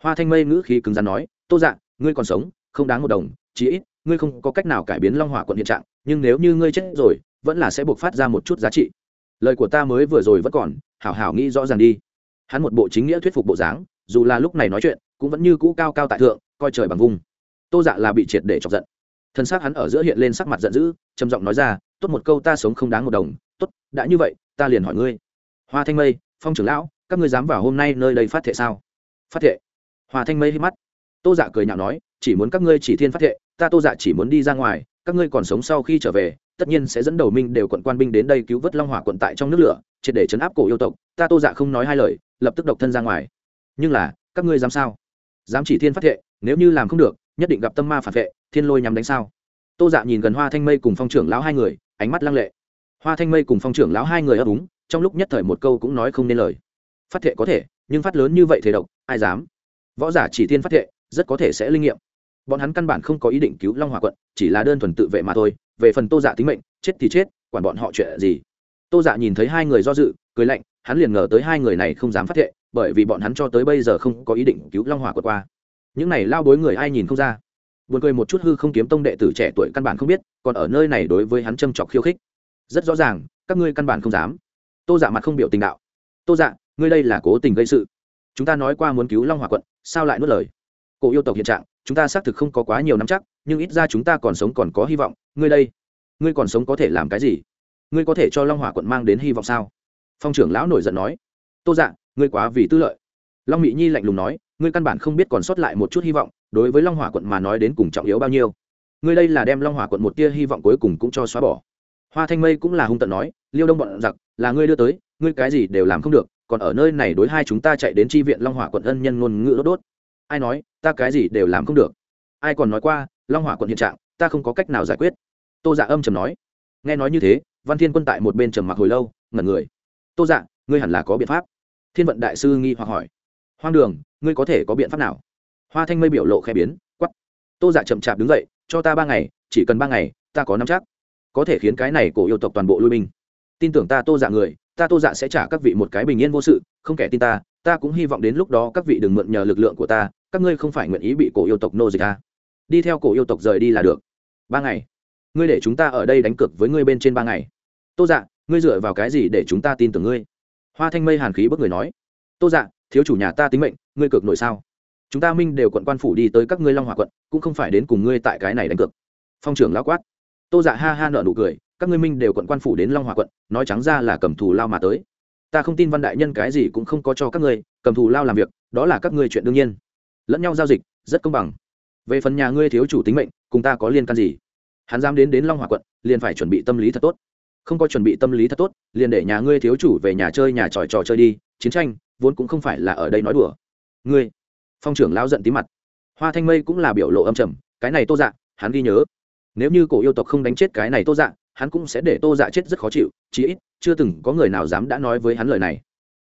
A: Hoa thanh mây ngữ khí cứng rắn nói, tô dạ ngươi còn sống, không đáng một đồng, chí ít, ngươi không có cách nào cải biến long hỏa quận hiện trạng, nhưng nếu như ngươi chết rồi, vẫn là sẽ buộc phát ra một chút giá trị. Lời của ta mới vừa rồi vẫn còn hảo hảo nghĩ rõ ràng đi. Hắn một bộ chính nghĩa thuyết phục bộ dáng, dù là lúc này nói chuyện, cũng vẫn như cũ cao cao tại thượng, coi trời bằng vung. Tô dạ là bị triệt để chọc giận. Thân xác hắn ở giữa hiện lên sắc mặt giận dữ, trầm giọng nói ra, tốt một câu ta sống không đáng một đồng. Tốt, đã như vậy, ta liền hỏi ngươi. Hoa thanh mây, phong trưởng lão, các ngươi dám vào hôm nay nơi đây phát thệ sao? Phát thệ? Hoa thanh mây hít mắt. Tô dạ cười nhạo nói, chỉ muốn các ngươi chỉ thiên phát thệ, ta tô dạ chỉ muốn đi ra ngoài, các ngươi còn sống sau khi trở về, tất nhiên sẽ dẫn đầu minh đều quận quan binh đến đây cứu vớt long hỏa quận tại trong nước lửa triệt để chấn áp cổ yêu tộc, ta tô dạ không nói hai lời, lập tức độc thân ra ngoài. Nhưng là, các ngươi dám sao? Dám chỉ thiên phát thệ, nếu như làm không được, nhất định gặp tâm ma phản vệ, thiên lôi nhắm đánh sao? Tô dạ nhìn gần hoa thanh mây cùng phong trưởng lão hai người, ánh mắt lăng lệ. Hoa thanh mây cùng phong trưởng lão hai người ấp úng, trong lúc nhất thời một câu cũng nói không nên lời. Phát thệ có thể, nhưng phát lớn như vậy thế độc, ai dám? Võ giả chỉ thiên phát thệ, rất có thể sẽ linh nghiệm. Bọn hắn căn bản không có ý định cứu long hòa quận, chỉ là đơn thuần tự vệ mà thôi, về phần tô dạ tính mệnh, chết thì chết, quản bọn họ chuyện gì? Tô dạ nhìn thấy hai người do dự, cười lạnh, hắn liền ngờ tới hai người này không dám phát thệ, bởi vì bọn hắn cho tới bây giờ không có ý định cứu long hòa quận qua. Những này lao bối người ai nhìn không ra? Buồn cười một chút hư không kiếm tông đệ tử trẻ tuổi căn bản không biết, còn ở nơi này đối với hắn châm chọc khiêu khích. Rất rõ ràng, các ngươi căn bản không dám. Tô dạ mặt không biểu tình đạo. Tô dạ ngươi đây là cố tình gây sự. Chúng ta nói qua muốn cứu long hòa quận sao lại nuốt lời? Cổ yêu tộc hiện trạng, chúng ta xác thực không có quá nhiều nắm chắc, nhưng ít ra chúng ta còn sống còn có hy vọng. Ngươi đây, ngươi còn sống có thể làm cái gì? Ngươi có thể cho long hỏa quận mang đến hy vọng sao? Phong trưởng lão nổi giận nói. Tô dạ ngươi quá vì tư lợi. Long mỹ nhi lạnh lùng nói, ngươi căn bản không biết còn sót lại một chút hy vọng, đối với long hỏa quận mà nói đến cùng trọng yếu bao nhiêu. Ngươi đây là đem long hỏa quận một tia hy vọng cuối cùng cũng cho xóa bỏ. Hoa thanh mây cũng là hung tận nói, liêu đông bọn giặc, là ngươi đưa tới, ngươi cái gì đều làm không được, còn ở nơi này đối hai chúng ta chạy đến tri viện long hỏa quận ân nhân ngôn ngữ đốt đốt. Ai nói, ta cái gì đều làm không được. Ai còn nói qua, long hỏa quận hiện trạng, ta không có cách nào giải quyết. Tô dạ âm trầm nói. Nghe nói như thế văn thiên quân tại một bên trầm mặc hồi lâu, ngẩn người. Tô dạ ngươi hẳn là có biện pháp. Thiên vận đại sư nghi hoặc hỏi. Hoang đường, ngươi có thể có biện pháp nào? Hoa thanh mây biểu lộ khẽ biến quắp tô dạ chậm chạp đứng dậy, cho ta ba ngày, chỉ cần ba ngày, ta có năm chắc. Có thể khiến cái này cổ yêu tộc toàn bộ lui binh. Tin tưởng ta tô dạ người, ta tô dạ sẽ trả các vị một cái bình yên vô sự, không kẻ tin ta ta cũng hy vọng đến lúc đó các vị đừng mượn nhờ lực lượng của ta, các ngươi không phải nguyện ý bị cổ yêu tộc nô dịch ta đi theo cổ yêu tộc rời đi là được. Ba ngày. Ngươi để chúng ta ở đây đánh cược với ngươi bên trên ba ngày tô dạ ngươi dựa vào cái gì để chúng ta tin tưởng ngươi? Hoa thanh mây hàn khí bước người nói. Tô dạ thiếu chủ nhà ta tính mệnh, ngươi cược nội sao? Chúng ta minh đều quận quan phủ đi tới các ngươi long hòa quận, cũng không phải đến cùng ngươi tại cái này đánh cược. Phong trưởng lao quát. Tô dạ ha ha nợ nụ cười, các ngươi minh đều quận quan phủ đến long hòa quận, nói trắng ra là cầm thù lao mà tới. Ta không tin văn đại nhân cái gì cũng không có cho các ngươi, cầm thù lao làm việc, đó là các ngươi chuyện đương nhiên. Lẫn nhau giao dịch, rất công bằng. Về phần nhà ngươi thiếu chủ tính mệnh, cùng ta có liên can gì? Hắn dám đến đến long hòa quận, liền phải chuẩn bị tâm lý thật tốt không có chuẩn bị tâm lý thật tốt, liền để nhà ngươi thiếu chủ về nhà chơi nhà tròi trò chơi đi, chiến tranh vốn cũng không phải là ở đây nói đùa. Ngươi, phong trưởng lão giận tí mặt. Hoa thanh mây cũng là biểu lộ âm trầm, cái này tô dạ hắn ghi nhớ. Nếu như cổ yêu tộc không đánh chết cái này tô dạ hắn cũng sẽ để tô dạ chết rất khó chịu, chí ít chưa từng có người nào dám đã nói với hắn lời này.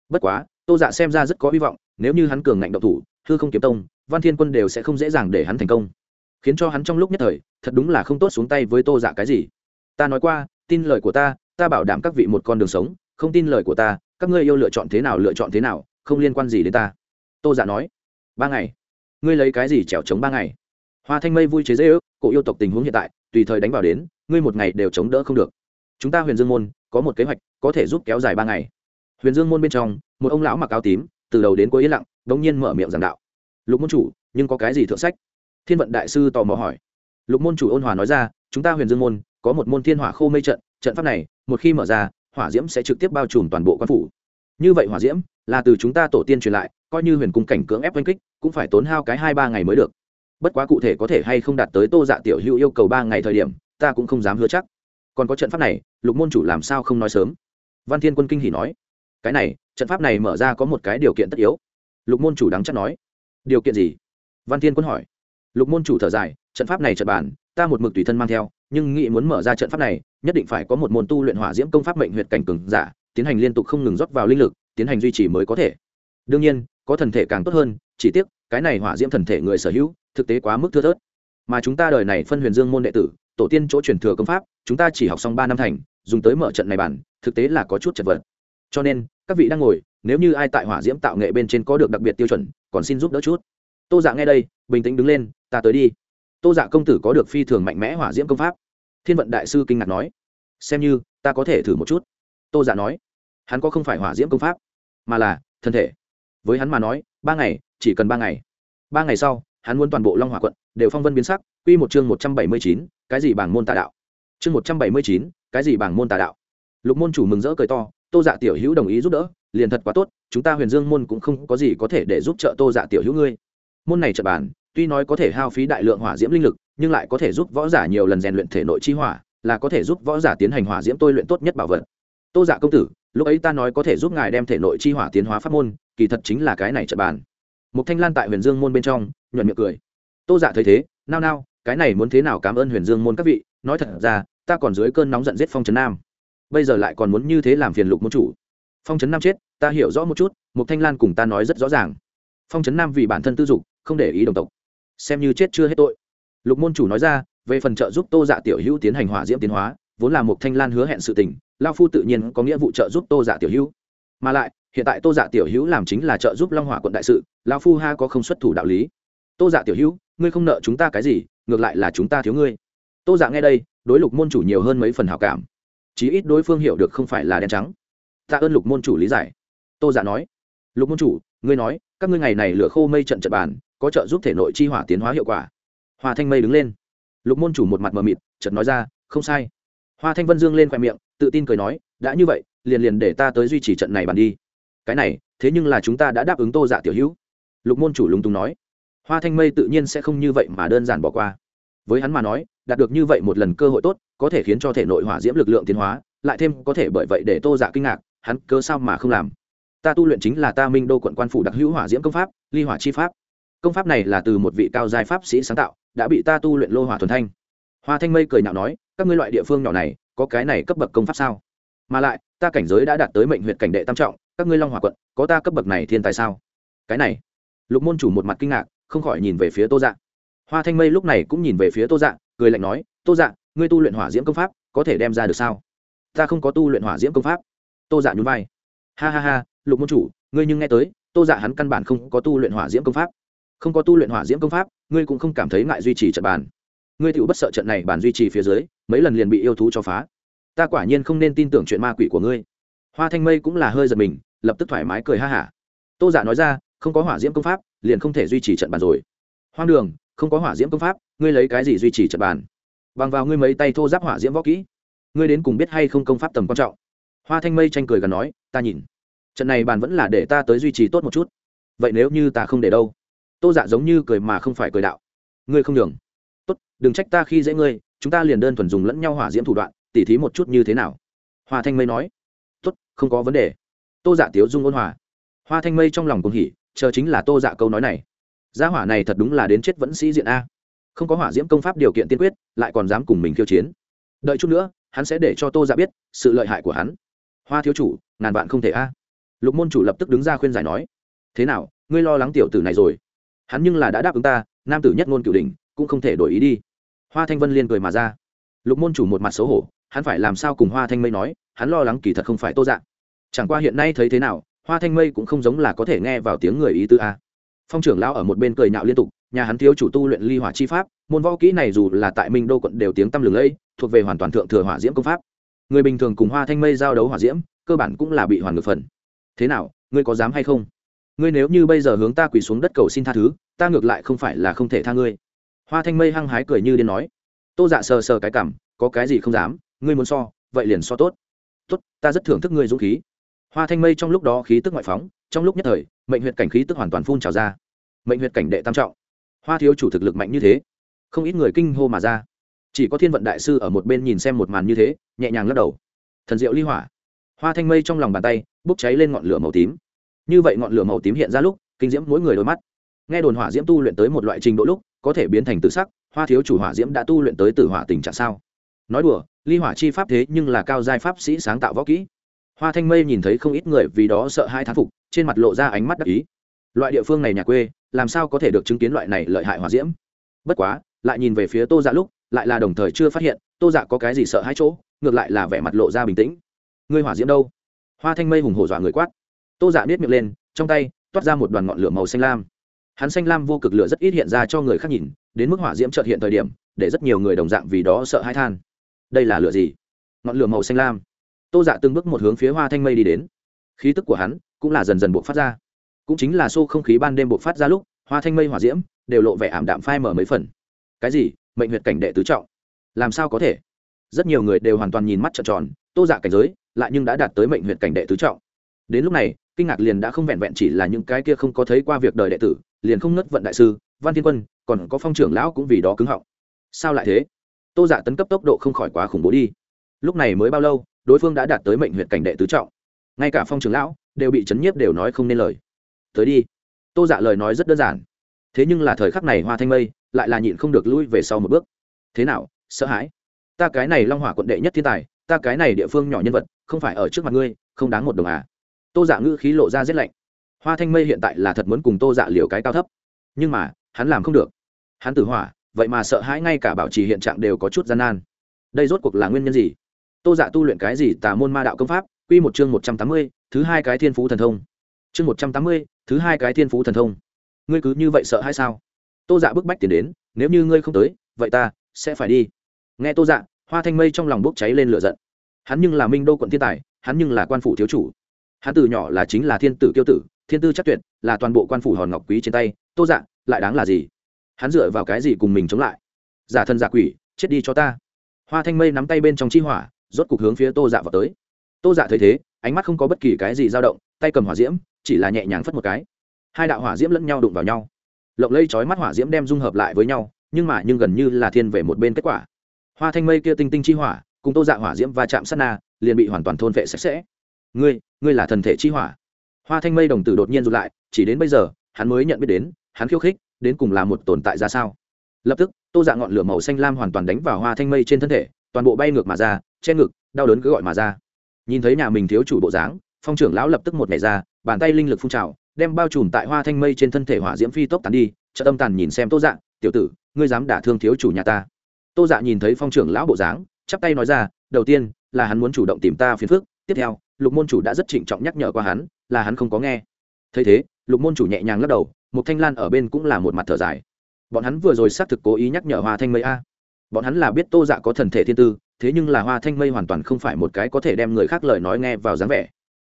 A: Bất quá, tô dạ xem ra rất có hy vọng, nếu như hắn cường ngạnh độc thủ, hư không kiếm tông, văn thiên quân đều sẽ không dễ dàng để hắn thành công. Khiến cho hắn trong lúc nhất thời, thật đúng là không tốt xuống tay với tô dạ cái gì. Ta nói qua tin lời của ta ta bảo đảm các vị một con đường sống, không tin lời của ta, các ngươi yêu lựa chọn thế nào, lựa chọn thế nào, không liên quan gì đến ta. Tô giả nói. Ba ngày. Ngươi lấy cái gì trèo chống ba ngày? Hoa thanh mây vui chế dễ ước cổ yêu tộc tình huống hiện tại, tùy thời đánh vào đến, ngươi một ngày đều chống đỡ không được. Chúng ta huyền dương môn, có một kế hoạch, có thể giúp kéo dài ba ngày. Huyền dương môn bên trong, một ông lão mặc áo tím, từ đầu đến cuối yên lặng đ ỗ n g nhiên mở miệng giảng đạo. Lục môn chủ, nhưng có cái gì thượng sách? Thiên vận đại sư tò mò hỏi. Lục môn chủ ôn hòa nói ra, chúng ta huyền dương môn có một môn thiên hỏa khô mây trận trận pháp này, một khi mở ra, hỏa diễm sẽ trực tiếp bao trùm toàn bộ quan phủ. Như vậy hỏa diễm là từ chúng ta tổ tiên truyền lại, coi như huyền cung cảnh cưỡng ép oanh kích, cũng phải tốn hao cái hai ba ngày mới được. Bất quá cụ thể có thể hay không đạt tới tô dạ tiểu hữu yêu cầu ba ngày thời điểm, ta cũng không dám hứa chắc. Còn có trận pháp này, lục môn chủ làm sao không nói sớm? Văn thiên quân kinh hỉ nói. Cái này, trận pháp này mở ra có một cái điều kiện tất yếu. Lục môn chủ đáng chắc nói. Điều kiện gì? Văn thiên quân hỏi. Lục môn chủ thở dài. Trận pháp này trận bản, ta một mực tùy thân mang theo nhưng nghĩ muốn mở ra trận pháp này, nhất định phải có một môn tu luyện hỏa diễm công pháp mệnh huyệt cảnh cường giả, tiến hành liên tục không ngừng rót vào linh lực, tiến hành duy trì mới có thể. Đương nhiên, có thần thể càng tốt hơn, chỉ tiếc, cái này hỏa diễm thần thể người sở hữu, thực tế quá mức thưa thớt. Mà chúng ta đời này phân huyền dương môn đệ tử, tổ tiên chỗ truyền thừa công pháp, chúng ta chỉ học xong ba năm thành, dùng tới mở trận này bản, thực tế là có chút chật vật. Cho nên, các vị đang ngồi, nếu như ai tại hỏa diễm tạo nghệ bên trên có được đặc biệt tiêu chuẩn, còn xin giúp đỡ chút. Tô dạ nghe đây, bình tĩnh đứng lên, ta tới đi tô dạ công tử có được phi thường mạnh mẽ hỏa diễm công pháp. Thiên vận đại sư kinh ngạc nói, xem như, ta có thể thử một chút. Tô dạ nói, hắn có không phải hỏa diễm công pháp, mà là thân thể. Với hắn mà nói, ba ngày, chỉ cần ba ngày. Ba ngày sau, hắn muốn toàn bộ long hỏa quận đều phong vân biến sắc q một chương một trăm bảy mươi chín, cái gì bảng môn tà đạo? Chương một trăm bảy mươi chín, cái gì bảng môn tà đạo? Lục môn chủ mừng rỡ cười to, tô dạ tiểu hữu đồng ý giúp đỡ, liền thật quá tốt, chúng ta huyền dương môn cũng không có gì có thể để giúp trợ tô dạ tiểu hữu ngươi. Môn này trợ bản tuy nói có thể hao phí đại lượng hỏa diễm linh lực, nhưng lại có thể giúp võ giả nhiều lần rèn luyện thể nội chi hỏa, là có thể giúp võ giả tiến hành hỏa diễm tôi luyện tốt nhất bảo vật. Tô dạ công tử, lúc ấy ta nói có thể giúp ngài đem thể nội chi hỏa tiến hóa pháp môn, kỳ thật chính là cái này trận bàn. Một thanh lan tại huyền dương môn bên trong, nhuận miệng cười. Tô dạ thấy thế, nao nao, cái này muốn thế nào cảm ơn huyền dương môn các vị, nói thật ra, ta còn dưới cơn nóng giận giết phong trấn nam. Bây giờ lại còn muốn như thế làm phiền lục môn chủ. Phong trấn nam chết, ta hiểu rõ một chút một thanh lan cùng ta nói rất rõ ràng. Phong trấn nam vì bản thân tư dục, không để ý đồng tộc xem như chết chưa hết tội. Lục môn chủ nói ra, về phần trợ giúp tô dạ tiểu hữu tiến hành hỏa diễm tiến hóa, vốn là một thanh lan hứa hẹn sự tình, lao phu tự nhiên có nghĩa vụ trợ giúp tô dạ tiểu hữu. Mà lại, hiện tại tô dạ tiểu hữu làm chính là trợ giúp long hỏa quận đại sự, lao phu ha có không xuất thủ đạo lý. Tô dạ tiểu hữu, ngươi không nợ chúng ta cái gì, ngược lại là chúng ta thiếu ngươi. Tô dạ nghe đây, đối lục môn chủ nhiều hơn mấy phần hảo cảm. Chí ít đối phương hiểu được không phải là đen trắng. Tạ ơn lục môn chủ lý giải. Tô dạ nói, lục môn chủ, ngươi nói, các ngươi ngày này lửa khô mây trận trận bàn có trợ giúp thể nội chi hỏa tiến hóa hiệu quả. Hoa thanh mây đứng lên. Lục môn chủ một mặt mờ mịt, chợt nói ra, không sai. Hoa thanh vân dương lên khoe miệng, tự tin cười nói, đã như vậy, liền liền để ta tới duy trì trận này bàn đi. Cái này, thế nhưng là chúng ta đã đáp ứng tô dạ tiểu hữu. Lục môn chủ lúng túng nói. Hoa thanh mây tự nhiên sẽ không như vậy mà đơn giản bỏ qua. Với hắn mà nói, đạt được như vậy một lần cơ hội tốt, có thể khiến cho thể nội hỏa diễm lực lượng tiến hóa, lại thêm có thể bởi vậy để tô dạ kinh ngạc, hắn cơ sao mà không làm? Ta tu luyện chính là ta minh đô quận quan phủ đặc hữu hỏa diễm công pháp, ly hỏa chi pháp công pháp này là từ một vị cao giai pháp sĩ sáng tạo, đã bị ta tu luyện lô hỏa thuần thanh. Hoa thanh mây cười nhạo nói, các ngươi loại địa phương nhỏ này, có cái này cấp bậc công pháp sao? Mà lại, ta cảnh giới đã đạt tới mệnh huyện cảnh đệ tam trọng, các ngươi long hòa quận, có ta cấp bậc này thiên tài sao? Cái này, lục môn chủ một mặt kinh ngạc, không khỏi nhìn về phía tô dạ. Hoa thanh mây lúc này cũng nhìn về phía tô dạ cười lạnh nói, tô dạ ngươi tu luyện hỏa diễm công pháp, có thể đem ra được sao? Ta không có tu luyện hỏa diễm công pháp. Tô dạ nhún vai. Ha ha ha, lục môn chủ, ngươi nhưng nghe tới, tô dạ hắn căn bản không có tu luyện hỏa diễm công pháp không có tu luyện hỏa diễm công pháp, ngươi cũng không cảm thấy ngại duy trì trận bàn. Ngươi tựu bất sợ trận này bàn duy trì phía dưới, mấy lần liền bị yêu thú cho phá. Ta quả nhiên không nên tin tưởng chuyện ma quỷ của ngươi. Hoa thanh mây cũng là hơi giật mình, lập tức thoải mái cười ha hả. Tô giả dạ nói ra, không có hỏa diễm công pháp, liền không thể duy trì trận bàn rồi. Hoang đường, không có hỏa diễm công pháp, ngươi lấy cái gì duy trì trận bàn? Bằng vào ngươi mấy tay thô giáp hỏa diễm võ kỹ, ngươi đến cùng biết hay không công pháp tầm quan trọng? Hoa thanh mây tranh cười gần nói, ta nhìn. Trận này bàn vẫn là để ta tới duy trì tốt một chút. Vậy nếu như ta không để đâu? Tô dạ giống như cười mà không phải cười đạo. Ngươi không đường tốt, đừng trách ta khi dễ ngươi, chúng ta liền đơn thuần dùng lẫn nhau hỏa diễm thủ đoạn, tỉ thí một chút như thế nào? Hoa thanh mây nói. Tốt, không có vấn đề. Tô dạ tiếu dung ôn hòa. Hoa thanh mây trong lòng cùng hỉ, chờ chính là tô dạ câu nói này. Gia hỏa này thật đúng là đến chết vẫn sĩ diện a. Không có hỏa diễm công pháp điều kiện tiên quyết, lại còn dám cùng mình khiêu chiến. Đợi chút nữa, hắn sẽ để cho tô dạ biết sự lợi hại của hắn. Hoa thiếu chủ, ngàn vạn không thể a. Lục môn chủ lập tức đứng ra khuyên giải nói. Thế nào, ngươi lo lắng tiểu tử này rồi? Hắn nhưng là đã đáp ứng ta, nam tử nhất ngôn cửu đình cũng không thể đổi ý đi. Hoa thanh vân liên cười mà ra. Lục môn chủ một mặt xấu hổ, hắn phải làm sao cùng hoa thanh mây nói, hắn lo lắng kỳ thật không phải tô dạng chẳng qua hiện nay thấy thế nào, hoa thanh mây cũng không giống là có thể nghe vào tiếng người ý tư a. Phong trưởng lão ở một bên cười nhạo liên tục, nhà hắn thiếu chủ tu luyện ly hỏa chi pháp, môn võ kỹ này dù là tại minh đô quận đều tiếng tăm lừng lẫy, thuộc về hoàn toàn thượng thừa hỏa diễm công pháp. Người bình thường cùng hoa thanh mây giao đấu hỏa diễm, cơ bản cũng là bị hoàn ngược phần. Thế nào, ngươi có dám hay không? Ngươi nếu như bây giờ hướng ta quỳ xuống đất cầu xin tha thứ, ta ngược lại không phải là không thể tha ngươi. Hoa thanh mây hăng hái cười như điên nói. Tô dạ sờ sờ cái cảm, có cái gì không dám, ngươi muốn so, vậy liền so tốt. Tốt, ta rất thưởng thức ngươi dũng khí. Hoa thanh mây trong lúc đó khí tức ngoại phóng, trong lúc nhất thời, mệnh huyện cảnh khí tức hoàn toàn phun trào ra. Mệnh huyện cảnh đệ tam trọng. Hoa thiếu chủ thực lực mạnh như thế, không ít người kinh hô mà ra. Chỉ có thiên vận đại sư ở một bên nhìn xem một màn như thế, nhẹ nhàng lắc đầu. Thần diệu ly hỏa. Hoa thanh mây trong lòng bàn tay, bốc cháy lên ngọn lửa màu tím như vậy ngọn lửa màu tím hiện ra lúc, kinh diễm mỗi người đôi mắt. Nghe đồn hỏa diễm tu luyện tới một loại trình độ lúc, có thể biến thành tự sắc, hoa thiếu chủ hỏa diễm đã tu luyện tới tử hỏa tình trạng sao? Nói đùa, ly hỏa chi pháp thế nhưng là cao giai pháp sĩ sáng tạo võ kỹ. Hoa thanh mây nhìn thấy không ít người vì đó sợ hai thán phục, trên mặt lộ ra ánh mắt đắc ý. Loại địa phương này nhà quê, làm sao có thể được chứng kiến loại này lợi hại hỏa diễm? Bất quá, lại nhìn về phía tô dạ lúc, lại là đồng thời chưa phát hiện, tô dạ có cái gì sợ hai chỗ, ngược lại là vẻ mặt lộ ra bình tĩnh. Ngươi hỏa diễm đâu? Hoa thanh mây hùng hổ dọa người quát tô dạ biết miệng lên, trong tay toát ra một đoàn ngọn lửa màu xanh lam. Hắn xanh lam vô cực lửa rất ít hiện ra cho người khác nhìn, đến mức hỏa diễm trợt hiện thời điểm, để rất nhiều người đồng dạng vì đó sợ hãi than. Đây là lửa gì? Ngọn lửa màu xanh lam. Tô dạ từng bước một hướng phía hoa thanh mây đi đến. Khí tức của hắn cũng là dần dần buộc phát ra. Cũng chính là xô không khí ban đêm buộc phát ra lúc, hoa thanh mây hỏa diễm đều lộ vẻ ảm đạm phai mở mấy phần. Cái gì? Mệnh huyệt cảnh đệ tứ trọng. Làm sao có thể? Rất nhiều người đều hoàn toàn nhìn mắt trợn tròn, tô dạ cảnh giới lại nhưng đã đạt tới mệnh huyệt cảnh đệ tứ trọng đến lúc này, kinh ngạc liền đã không vẹn vẹn chỉ là những cái kia không có thấy qua việc đời đệ tử, liền không nứt vận đại sư, văn thiên quân, còn có phong trưởng lão cũng vì đó cứng họng. Sao lại thế? Tô giả dạ tấn cấp tốc độ không khỏi quá khủng bố đi. Lúc này mới bao lâu, đối phương đã đạt tới mệnh huyện cảnh đệ tứ trọng. Ngay cả phong trưởng lão đều bị chấn nhiếp đều nói không nên lời. Tới đi. Tô dạ lời nói rất đơn giản. Thế nhưng là thời khắc này hoa thanh mây, lại là nhịn không được lui về sau một bước. Thế nào, sợ hãi? Ta cái này long hỏa quận đệ nhất thiên tài, ta cái này địa phương nhỏ nhân vật, không phải ở trước mặt ngươi, không đáng một đồng à tô dạ ngữ khí lộ ra rét lạnh. Hoa thanh mây hiện tại là thật muốn cùng tô dạ liều cái cao thấp. Nhưng mà, hắn làm không được. Hắn tử hỏa, vậy mà sợ hãi ngay cả bảo trì hiện trạng đều có chút gian nan. Đây rốt cuộc là nguyên nhân gì? Tô dạ tu luyện cái gì tà môn ma đạo công pháp? Q một chương một trăm tám mươi, thứ hai cái thiên phú thần thông. Chương một trăm tám mươi, thứ hai cái thiên phú thần thông. Ngươi cứ như vậy sợ hay sao? Tô dạ bức bách tiền đến, nếu như ngươi không tới, vậy ta sẽ phải đi. Nghe tô dạ hoa thanh mây trong lòng bốc cháy lên lửa giận. Hắn nhưng là minh đô quận thiên tài, hắn nhưng là quan phủ thiếu chủ hắn từ nhỏ là chính là thiên tử kiêu tử, thiên tư chắc tuyệt, là toàn bộ quan phủ hòn ngọc quý trên tay, tô dạng lại đáng là gì? Hắn dựa vào cái gì cùng mình chống lại? Giả thân giả quỷ, chết đi cho ta. Hoa thanh mây nắm tay bên trong chi hỏa, rốt cục hướng phía tô dạ vào tới. Tô dạ thấy thế, ánh mắt không có bất kỳ cái gì dao động, tay cầm hỏa diễm, chỉ là nhẹ nhàng phất một cái. Hai đạo hỏa diễm lẫn nhau đụng vào nhau. Lộng lây chói mắt hỏa diễm đem dung hợp lại với nhau, nhưng mà nhưng gần như là thiên về một bên kết quả. Hoa thanh mây kia tinh tinh chi hỏa, cùng tô dạ hỏa diễm va chạm sát na, liền bị hoàn toàn thôn vệ sạch sẽ ngươi ngươi là thần thể chi hỏa. Hoa thanh mây đồng tử đột nhiên rụt lại, chỉ đến bây giờ, hắn mới nhận biết đến, hắn khiêu khích, đến cùng là một tồn tại ra sao. Lập tức, tô dạ ngọn lửa màu xanh lam hoàn toàn đánh vào hoa thanh mây trên thân thể, toàn bộ bay ngược mà ra, che ngực, đau đớn cứ gọi mà ra. Nhìn thấy nhà mình thiếu chủ bộ dáng, phong trưởng lão lập tức một nhảy ra, bàn tay linh lực phun trào, đem bao trùm tại hoa thanh mây trên thân thể hỏa diễm phi tốc tàn đi trợ tâm tàn nhìn xem tô dạ tiểu tử, ngươi dám đả thương thiếu chủ nhà ta? Tô dạ nhìn thấy phong trưởng lão bộ dáng, chắp tay nói ra, đầu tiên, là hắn muốn chủ động tìm ta phiền phức tiếp theo, lục môn chủ đã rất trịnh trọng nhắc nhở qua hắn, là hắn không có nghe. Thấy thế, lục môn chủ nhẹ nhàng lắc đầu một thanh lan ở bên cũng là một mặt thở dài. Bọn hắn vừa rồi xác thực cố ý nhắc nhở hoa thanh mây a. Bọn hắn là biết tô dạ có thần thể thiên tư, thế nhưng là hoa thanh mây hoàn toàn không phải một cái có thể đem người khác lời nói nghe vào dáng vẻ.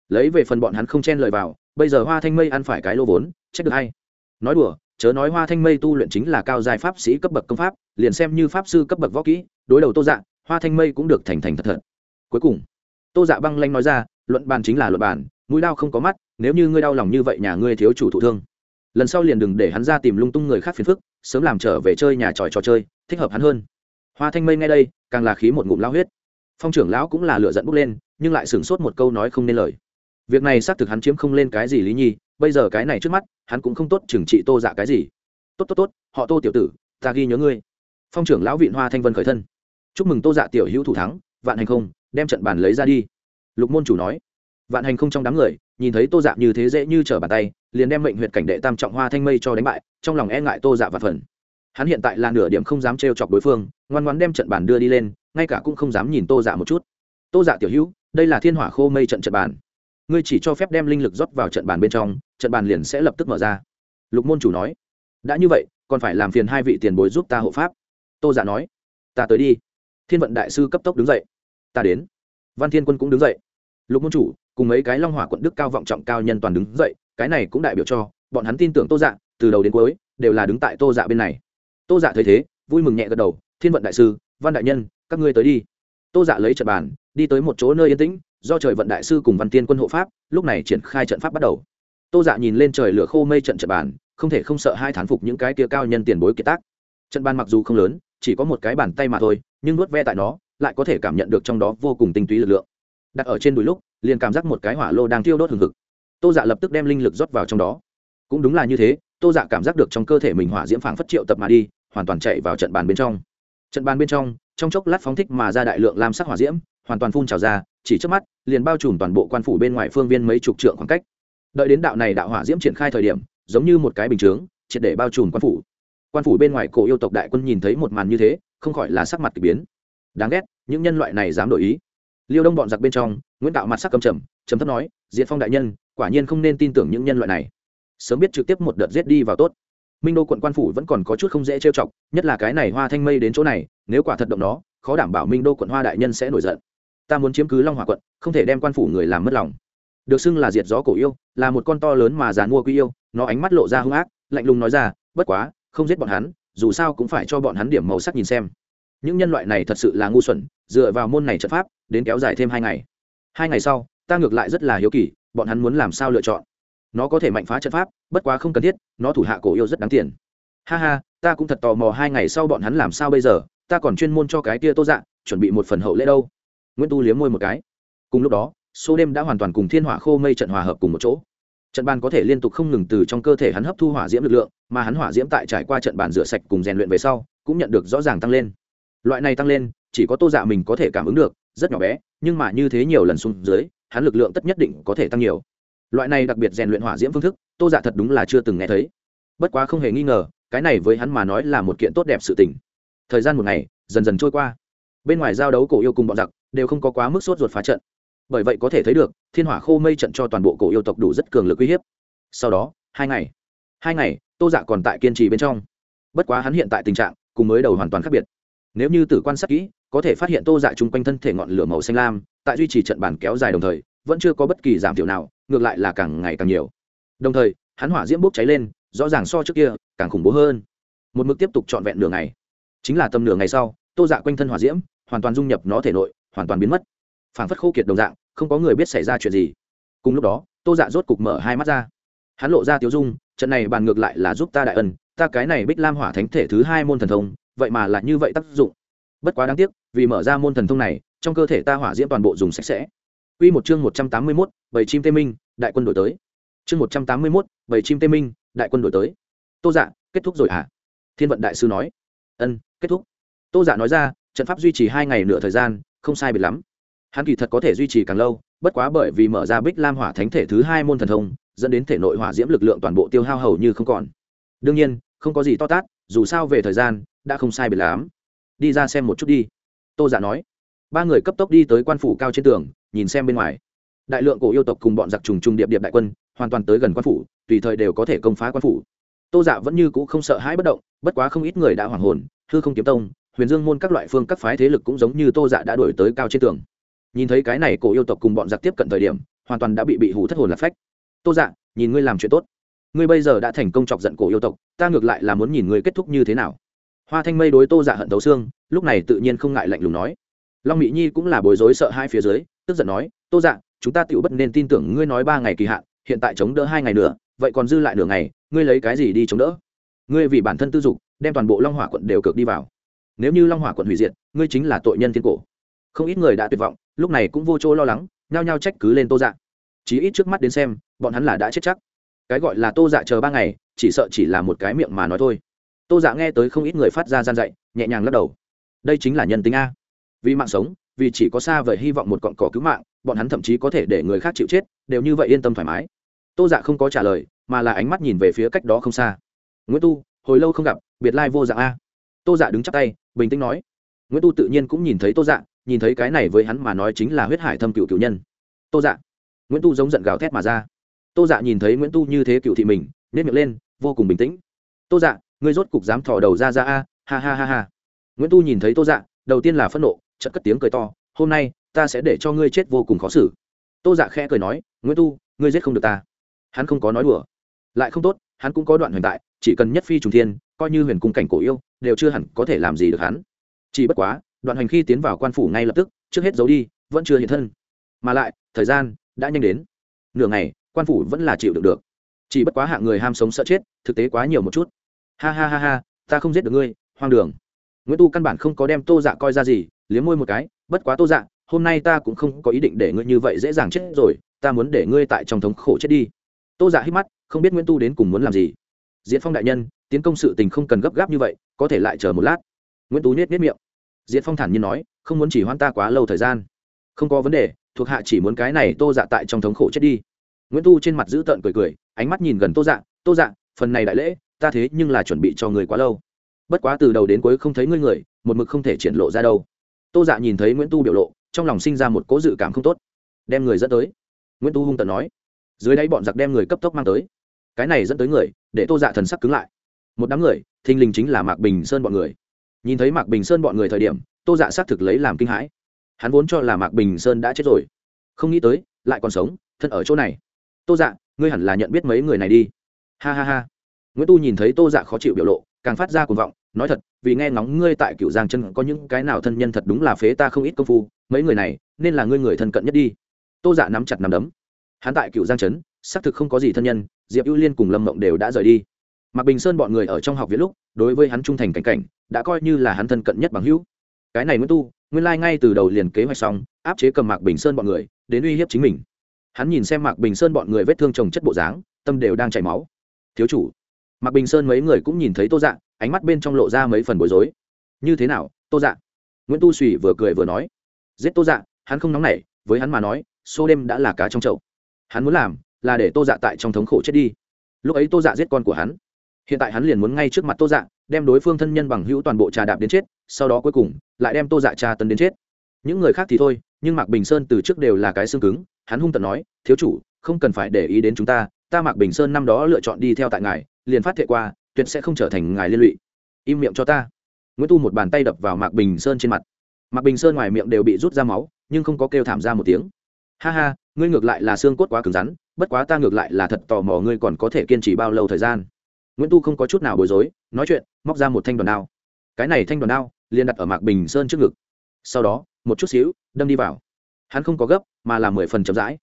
A: Lấy về phần bọn hắn không chen lời vào, bây giờ hoa thanh mây ăn phải cái lô vốn, trách được hay. Nói đùa, chớ nói hoa thanh mây tu luyện chính là cao dài pháp sĩ cấp bậc công pháp, liền xem như pháp sư cấp bậc võ kỹ, đối đầu tô dạ hoa thanh mây cũng được thành thành thật thật. Cuối cùng tô dạ băng lanh nói ra, luận bàn chính là luận bàn, mũi đau không có mắt, nếu như ngươi đau lòng như vậy nhà ngươi thiếu chủ thụ thương. Lần sau liền đừng để hắn ra tìm lung tung người khác phiền phức, sớm làm trở về chơi nhà tròi trò chơi, thích hợp hắn hơn. Hoa thanh mây ngay đây, càng là khí một ngụm lao huyết. Phong trưởng lão cũng là lựa dẫn bốc lên, nhưng lại sửng sốt một câu nói không nên lời. Việc này xác thực hắn chiếm không lên cái gì lý nhi, bây giờ cái này trước mắt, hắn cũng không tốt trừng trị tô dạ cái gì. Tốt tốt tốt, họ tô tiểu tử, ta ghi nhớ ngươi. Phong trưởng lão viện hoa thanh vân khởi thân. Chúc mừng tô dạ tiểu hữu thủ thắng, vạn hành không đem trận bàn lấy ra đi. Lục môn chủ nói, vạn hành không trong đám người, nhìn thấy tô dạ như thế dễ như trở bàn tay, liền đem mệnh huyện cảnh đệ tam trọng hoa thanh mây cho đánh bại, trong lòng e ngại tô dạ và phần. Hắn hiện tại là nửa điểm không dám trêu chọc đối phương, ngoan ngoan đem trận bàn đưa đi lên, ngay cả cũng không dám nhìn tô dạ một chút. Tô dạ tiểu hữu, đây là thiên hỏa khô mây trận trận bàn. Ngươi chỉ cho phép đem linh lực rót vào trận bàn bên trong, trận bàn liền sẽ lập tức mở ra. Lục môn chủ nói, đã như vậy, còn phải làm phiền hai vị tiền bối giúp ta hộ pháp. Tô dạ nói, ta tới đi. Thiên vận đại sư cấp tốc đứng dậy ta đến. Văn thiên quân cũng đứng dậy. Lục môn chủ, cùng mấy cái long hỏa quận đức cao vọng trọng cao nhân toàn đứng dậy, cái này cũng đại biểu cho, bọn hắn tin tưởng tô dạ từ đầu đến cuối, đều là đứng tại tô dạ bên này. Tô dạ thấy thế, vui mừng nhẹ gật đầu, thiên vận đại sư, văn đại nhân, các ngươi tới đi. Tô dạ lấy trận bàn, đi tới một chỗ nơi yên tĩnh, do trời vận đại sư cùng văn tiên quân hộ pháp, lúc này triển khai trận pháp bắt đầu. Tô dạ nhìn lên trời lửa khô mây trận trận bàn, không thể không sợ hai thán phục những cái kia cao nhân tiền bối kiệt tác. Trận bàn mặc dù không lớn, chỉ có một cái bàn tay mà thôi, nhưng nuốt ve tại nó lại có thể cảm nhận được trong đó vô cùng tinh túy lực lượng. Đặt ở trên đùi lúc, liền cảm giác một cái hỏa lô đang thiêu đốt hừng hực. Tô dạ lập tức đem linh lực rót vào trong đó. Cũng đúng là như thế, tô dạ cảm giác được trong cơ thể mình hỏa diễm phảng phất triệu tập mà đi, hoàn toàn chạy vào trận bàn bên trong. Trận bàn bên trong trong chốc lát phóng thích mà ra đại lượng lam sắc hỏa diễm, hoàn toàn phun trào ra, chỉ trước mắt, liền bao trùm toàn bộ quan phủ bên ngoài phương viên mấy chục trượng khoảng cách. Đợi đến đạo này đạo hỏa diễm triển khai thời điểm, giống như một cái bình chướng, triệt để bao trùm quan phủ. Quan phủ bên ngoài cổ yêu tộc đại quân nhìn thấy một màn như thế, không khỏi là sắc mặt k ỳ biến đáng ghét, những nhân loại này dám đổi ý. Liêu đông bọn giặc bên trong, nguyễn đạo mặt sắc cầm trầm trầm thấp nói diện phong đại nhân, quả nhiên không nên tin tưởng những nhân loại này. Sớm biết trực tiếp một đợt giết đi vào tốt. Minh đô quận quan phủ vẫn còn có chút không dễ trêu chọc, nhất là cái này hoa thanh mây đến chỗ này, nếu quả thật động nó, khó đảm bảo minh đô quận hoa đại nhân sẽ nổi giận. Ta muốn chiếm cứ long hòa quận, không thể đem quan phủ người làm mất lòng. Được xưng là diệt gió cổ yêu, là một con to lớn mà dàn mua quý yêu, nó ánh mắt lộ ra hung ác, lạnh lùng nói ra, bất quá, không giết bọn hắn, dù sao cũng phải cho bọn hắn điểm màu sắc nhìn xem những nhân loại này thật sự là ngu xuẩn, dựa vào môn này trận pháp, đến kéo dài thêm hai ngày. Hai ngày sau, ta ngược lại rất là hiếu kỳ, bọn hắn muốn làm sao lựa chọn? Nó có thể mạnh phá trận pháp, bất quá không cần thiết, nó thủ hạ cổ yêu rất đáng tiền. Ha ha, ta cũng thật tò mò hai ngày sau bọn hắn làm sao bây giờ, ta còn chuyên môn cho cái tia tô dạng chuẩn bị một phần hậu lễ đâu. Nguyễn tu liếm môi một cái. Cùng lúc đó, số đêm đã hoàn toàn cùng thiên hỏa khô mây trận hòa hợp cùng một chỗ. Trận bàn có thể liên tục không ngừng từ trong cơ thể hắn hấp thu hỏa diễm lực lượng, mà hắn hỏa diễm tại trải qua trận bàn rửa sạch cùng rèn luyện về sau, cũng nhận được rõ ràng tăng lên loại này tăng lên, chỉ có tô dạ mình có thể cảm ứng được, rất nhỏ bé, nhưng mà như thế nhiều lần xuống dưới, hắn lực lượng tất nhất định có thể tăng nhiều. Loại này đặc biệt rèn luyện hỏa diễm phương thức, tô dạ thật đúng là chưa từng nghe thấy. Bất quá không hề nghi ngờ, cái này với hắn mà nói là một kiện tốt đẹp sự tình. Thời gian một ngày, dần dần trôi qua. Bên ngoài giao đấu cổ yêu cùng bọn giặc, đều không có quá mức sốt ruột phá trận. Bởi vậy có thể thấy được, thiên hỏa khô mây trận cho toàn bộ cổ yêu tộc đủ rất cường lực uy hiếp. Sau đó, hai ngày. Hai ngày, tô dạ còn tại kiên trì bên trong. Bất quá hắn hiện tại tình trạng, cùng mới đầu hoàn toàn khác biệt nếu như tử quan sát kỹ, có thể phát hiện tô dạ chung quanh thân thể ngọn lửa màu xanh lam, tại duy trì trận bàn kéo dài đồng thời, vẫn chưa có bất kỳ giảm thiểu nào, ngược lại là càng ngày càng nhiều. Đồng thời, hắn hỏa diễm bốc cháy lên, rõ ràng so trước kia càng khủng bố hơn. Một mức tiếp tục trọn vẹn nửa ngày. Chính là tầm nửa ngày sau, tô dạ quanh thân hỏa diễm hoàn toàn dung nhập nó thể nội, hoàn toàn biến mất. Phảng phất khô kiệt đồng dạng, không có người biết xảy ra chuyện gì. Cùng lúc đó, tô dạ rốt cục mở hai mắt ra. Hắn lộ ra tiếu dung, trận này bàn ngược lại là giúp ta đại ân, ta cái này bích lam hỏa thánh thể thứ hai môn thần thông vậy mà là như vậy tác dụng bất quá đáng tiếc vì mở ra môn thần thông này trong cơ thể ta hỏa diễm toàn bộ dùng sạch sẽ Quy một chương một trăm tám mươi 181, bảy chim tê minh, đại quân đổi tới. Chương một trăm tám mươi 181, bảy chim tê minh, đại quân đổi tới. Tô Dạ, kết thúc rồi hả? Thiên vận đại sư nói. Ân, kết thúc. Tô Dạ nói ra, trận pháp duy trì hai ngày nửa thời gian, không sai biệt lắm. Hắn kỳ thật có thể duy trì càng lâu, bất quá bởi vì mở ra Bích Lam Hỏa Thánh thể thứ hai môn thần thông, dẫn đến thể nội hỏa diễm lực lượng toàn bộ tiêu hao hầu như không còn. Đương nhiên, không có gì to tát, dù sao về thời gian đã không sai biệt lắm. Đi ra xem một chút đi. Tô Dạ nói. Ba người cấp tốc đi tới quan phủ cao trên tường, nhìn xem bên ngoài đại lượng cổ yêu tộc cùng bọn giặc trùng trùng điệp điệp đại quân hoàn toàn tới gần quan phủ tùy thời đều có thể công phá quan phủ tô dạ vẫn như c ũ không sợ hãi bất động bất quá không ít người đã hoảng hồn hư không kiếm tông huyền dương môn các loại phương các phái thế lực cũng giống như tô dạ đã đổi tới cao trên tường nhìn thấy cái này cổ yêu tộc cùng bọn giặc tiếp cận thời điểm hoàn toàn đã bị bị hủ thất hồn lạc phách tô dạ nhìn ngươi làm chuyện tốt ngươi bây giờ đã thành công chọc giận cổ yêu tộc, ta ngược lại là muốn nhìn ngươi kết thúc như thế nào. Hoa thanh mây đối tô giả hận thấu xương, lúc này tự nhiên không ngại lạnh lùng nói. Long mỹ nhi cũng là bối rối sợ hai phía dưới, tức giận nói, tô dạ chúng ta tựu bất nên tin tưởng ngươi nói ba ngày kỳ hạn, hiện tại chống đỡ hai ngày nữa, vậy còn dư lại nửa ngày, ngươi lấy cái gì đi chống đỡ? Ngươi vì bản thân tư dục, đem toàn bộ long hỏa quận đều cược đi vào. Nếu như long hỏa quận hủy diệt, ngươi chính là tội nhân thiên cổ. Không ít người đã tuyệt vọng, lúc này cũng vô chỗ lo lắng, nhao nhao trách cứ lên tô dạ. Chí ít trước mắt đến xem, bọn hắn là đã chết chắc cái gọi là tô dạ chờ ba ngày, chỉ sợ chỉ là một cái miệng mà nói thôi. Tô dạ nghe tới không ít người phát ra gian dạy, nhẹ nhàng lắc đầu. Đây chính là nhân tính a. Vì mạng sống, vì chỉ có xa vời hy vọng một cọn cỏ cứu mạng, bọn hắn thậm chí có thể để người khác chịu chết, đều như vậy yên tâm thoải mái. Tô dạ không có trả lời, mà là ánh mắt nhìn về phía cách đó không xa. Nguyễn tu, hồi lâu không gặp, biệt lai vô dạng a. Tô dạ đứng chắp tay, bình tĩnh nói. Nguyễn tu tự nhiên cũng nhìn thấy tô dạ nhìn thấy cái này với hắn mà nói chính là huyết hải thâm cựu cựu nhân. Tô dạ. Nguyễn tu giống giận gào thét mà ra tô dạ nhìn thấy nguyễn tu như thế cựu thị mình nên miệng lên, vô cùng bình tĩnh. Tô dạ ngươi rốt cục dám thò đầu ra ra a, ha ha ha ha. Nguyễn tu nhìn thấy tô dạ đầu tiên là phẫn nộ, chợt cất tiếng cười to, hôm nay, ta sẽ để cho ngươi chết vô cùng khó xử. Tô dạ khẽ cười nói, nguyễn tu, ngươi giết không được ta. Hắn không có nói đùa. Lại không tốt, hắn cũng có đoạn huyền tại, chỉ cần nhất phi trùng thiên, coi như huyền cung cảnh cổ yêu, đều chưa hẳn có thể làm gì được hắn. Chỉ bất quá, đoạn hành khi tiến vào quan phủ ngay lập tức, trước hết giấu đi, vẫn chưa hiện thân. Mà lại, thời gian đã nhanh đến. Nửa ngày quan phủ vẫn là chịu được được. Chỉ bất quá hạng người ham sống sợ chết, thực tế quá nhiều một chút. Ha ha ha ha, ta không giết được ngươi, hoang đường. Nguyễn tu căn bản không có đem tô dạ coi ra gì, liếm môi một cái, bất quá tô dạ hôm nay ta cũng không có ý định để ngươi như vậy dễ dàng chết rồi, ta muốn để ngươi tại trong thống khổ chết đi. Tô dạ hít mắt, không biết nguyễn tu đến cùng muốn làm gì. Diễn phong đại nhân, tiến công sự tình không cần gấp gáp như vậy, có thể lại chờ một lát. Nguyễn tú nhét nhét miệng. Diễn phong thản nhiên nói, không muốn chỉ hoan ta quá lâu thời gian. Không có vấn đề, thuộc hạ chỉ muốn cái này tô dạ tại trong thống khổ chết đi nguyễn tu trên mặt giữ tợn cười cười, ánh mắt nhìn gần tô dạ tô dạ phần này đại lễ, ta thế nhưng là chuẩn bị cho người quá lâu. Bất quá từ đầu đến cuối không thấy ngươi người, một mực không thể triển lộ ra đâu. Tô dạ nhìn thấy nguyễn tu biểu lộ, trong lòng sinh ra một cố dự cảm không tốt. Đem người dẫn tới? Nguyễn tu hung tận nói. Dưới đáy bọn giặc đem người cấp tốc mang tới. Cái này dẫn tới người, để tô dạ thần sắc cứng lại. Một đám người, thình lình chính là mạc bình sơn bọn người. Nhìn thấy mạc bình sơn bọn người thời điểm, tô dạ xác thực lấy làm kinh hãi. Hắn vốn cho là mạc bình sơn đã chết rồi. Không nghĩ tới, lại còn sống, thân ở chỗ này tô dạ ngươi hẳn là nhận biết mấy người này đi. Ha ha ha. Nguyễn tu nhìn thấy tô dạ khó chịu biểu lộ, càng phát ra cuồng vọng, nói thật, vì nghe ngóng ngươi tại cựu giang chân có những cái nào thân nhân thật đúng là phế ta không ít công phu, mấy người này, nên là ngươi người thân cận nhất đi. Tô dạ nắm chặt nắm đấm. Hắn tại cựu giang trấn xác thực không có gì thân nhân, diệp ưu liên cùng lâm mộng đều đã rời đi. Mạc bình sơn bọn người ở trong học viện lúc, đối với hắn trung thành cảnh cảnh, đã coi như là hắn thân cận nhất bằng hữu. Cái này nguyễn tu, nguyên lai、like、ngay từ đầu liền kế hoạch xong, áp chế cầm mạc bình sơn bọn người, đến uy hiếp chính mình hắn nhìn xem mạc bình sơn bọn người vết thương trồng chất bộ dáng, tâm đều đang chảy máu. Thiếu chủ. Mạc bình sơn mấy người cũng nhìn thấy tô dạ ánh mắt bên trong lộ ra mấy phần bối rối. Như thế nào, tô dạ? Nguyễn tu suy vừa cười vừa nói. Giết tô dạ hắn không nóng nảy, với hắn mà nói, xô đêm đã là cá trong chậu. Hắn muốn làm là để tô dạ tại trong thống khổ chết đi. Lúc ấy tô dạ giết con của hắn. Hiện tại hắn liền muốn ngay trước mặt tô dạ đem đối phương thân nhân bằng hữu toàn bộ trà đạp đến chết, sau đó cuối cùng lại đem tô dạ trà tấn đến chết. Những người khác thì thôi, nhưng mạc bình sơn từ trước đều là cái xương cứng hắn hung tận nói, thiếu chủ, không cần phải để ý đến chúng ta ta mạc bình sơn năm đó lựa chọn đi theo tại ngài, liền phát thệ qua, tuyệt sẽ không trở thành ngài liên lụy. Im miệng cho ta. Nguyễn tu một bàn tay đập vào mạc bình sơn trên mặt. Mạc bình sơn ngoài miệng đều bị rút ra máu, nhưng không có kêu thảm ra một tiếng. Ha ha, ngươi ngược lại là xương cốt quá cứng rắn, bất quá ta ngược lại là thật tò mò ngươi còn có thể kiên trì bao lâu thời gian. Nguyễn tu không có chút nào bối rối, nói chuyện, móc ra một thanh đoàn đao. Cái này thanh đoàn đao liền đặt ở mạc bình sơn trước ngực. Sau đó, một chút xíu, đâm đi vào hắn không có gấp, mà là mười phần chậm rãi.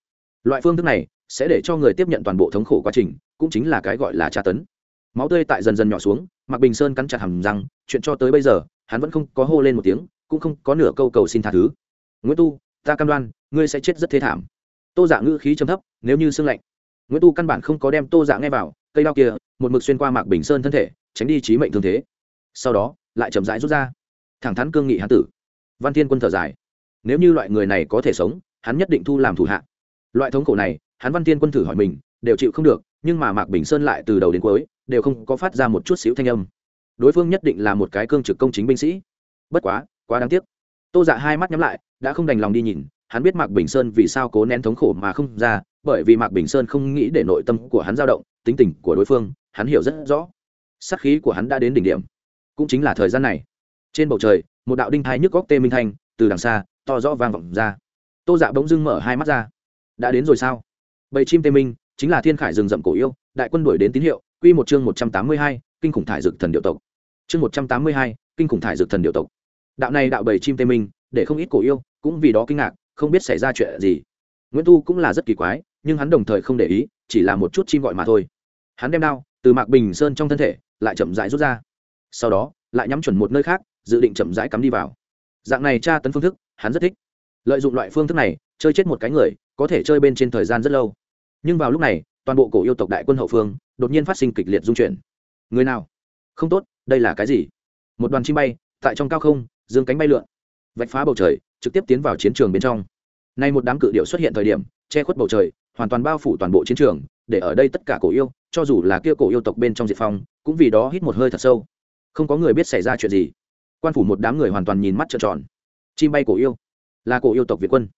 A: Loại phương thức này sẽ để cho người tiếp nhận toàn bộ thống khổ quá trình, cũng chính là cái gọi là tra tấn. Máu tươi tại dần dần nhỏ xuống, mạc bình sơn cắn chặt hầm răng, chuyện cho tới bây giờ, hắn vẫn không có hô lên một tiếng, cũng không có nửa câu cầu xin tha thứ. Nguyễn tu, ta cam đoan, ngươi sẽ chết rất thế thảm. Tô dạ ngữ khí chấm thấp, nếu như sương lạnh. Nguyễn tu căn bản không có đem tô dạ nghe vào, cây đao kia, một mực xuyên qua mạc bình sơn thân thể, tránh đi trí mệnh thương thế. Sau đó, lại chậm rãi rút ra. Thẳng thắn cương nghị hán tử. Văn thiên quân thở dài nếu như loại người này có thể sống, hắn nhất định thu làm thủ hạ. Loại thống khổ này, hắn văn tiên quân thử hỏi mình, đều chịu không được, nhưng mà mạc bình sơn lại từ đầu đến cuối, đều không có phát ra một chút xíu thanh âm. Đối phương nhất định là một cái cương trực công chính binh sĩ. Bất quá quá đáng tiếc. Tô dạ hai mắt nhắm lại, đã không đành lòng đi nhìn, hắn biết mạc bình sơn vì sao cố nén thống khổ mà không ra, bởi vì mạc bình sơn không nghĩ để nội tâm của hắn dao động, tính tình của đối phương, hắn hiểu rất rõ. Sắc khí của hắn đã đến đỉnh điểm. Cũng chính là thời gian này. Trên bầu trời, một đạo đinh thai nhức góc tê minh thanh, từ đằng xa to rõ vang vọng ra. Tô dạ bỗng dưng mở hai mắt ra. Đã đến rồi sao? Bầy chim tê minh, chính là thiên khải rừng rậm cổ yêu, đại quân đuổi đến tín hiệu, quy một chương một trăm tám mươi hai, kinh khủng thải dược thần điệu tộc. Chương một trăm tám mươi hai, kinh khủng thải dược thần điệu tộc. Đạo này đạo bầy chim tê minh, để không ít cổ yêu cũng vì đó kinh ngạc, không biết xảy ra chuyện gì. Nguyễn tu cũng là rất kỳ quái, nhưng hắn đồng thời không để ý, chỉ là một chút chim gọi mà thôi. Hắn đem đao, từ mạc bình sơn trong thân thể, lại chậm rãi rút ra. Sau đó, lại nhắm chuẩn một nơi khác, dự định chậm rãi cắm đi vào. Dạng này tra tấn phương thức hắn rất thích. Lợi dụng loại phương thức này, chơi chết một cái người, có thể chơi bên trên thời gian rất lâu. Nhưng vào lúc này, toàn bộ cổ yêu tộc đại quân hậu phương, đột nhiên phát sinh kịch liệt dung chuyển. Người nào? Không tốt, đây là cái gì? Một đoàn chim bay, tại trong cao không, dương cánh bay lượn. Vạch phá bầu trời, trực tiếp tiến vào chiến trường bên trong. Nay một đám cự điệu xuất hiện thời điểm, che khuất bầu trời, hoàn toàn bao phủ toàn bộ chiến trường, để ở đây tất cả cổ yêu, cho dù là kia cổ yêu tộc bên trong diệt phong, cũng vì đó hít một hơi thật sâu. Không có người biết xảy ra chuyện gì. Quan phủ một đám người hoàn toàn nhìn mắt trợn tròn chim bay cổ yêu. Là cổ yêu tộc việt quân.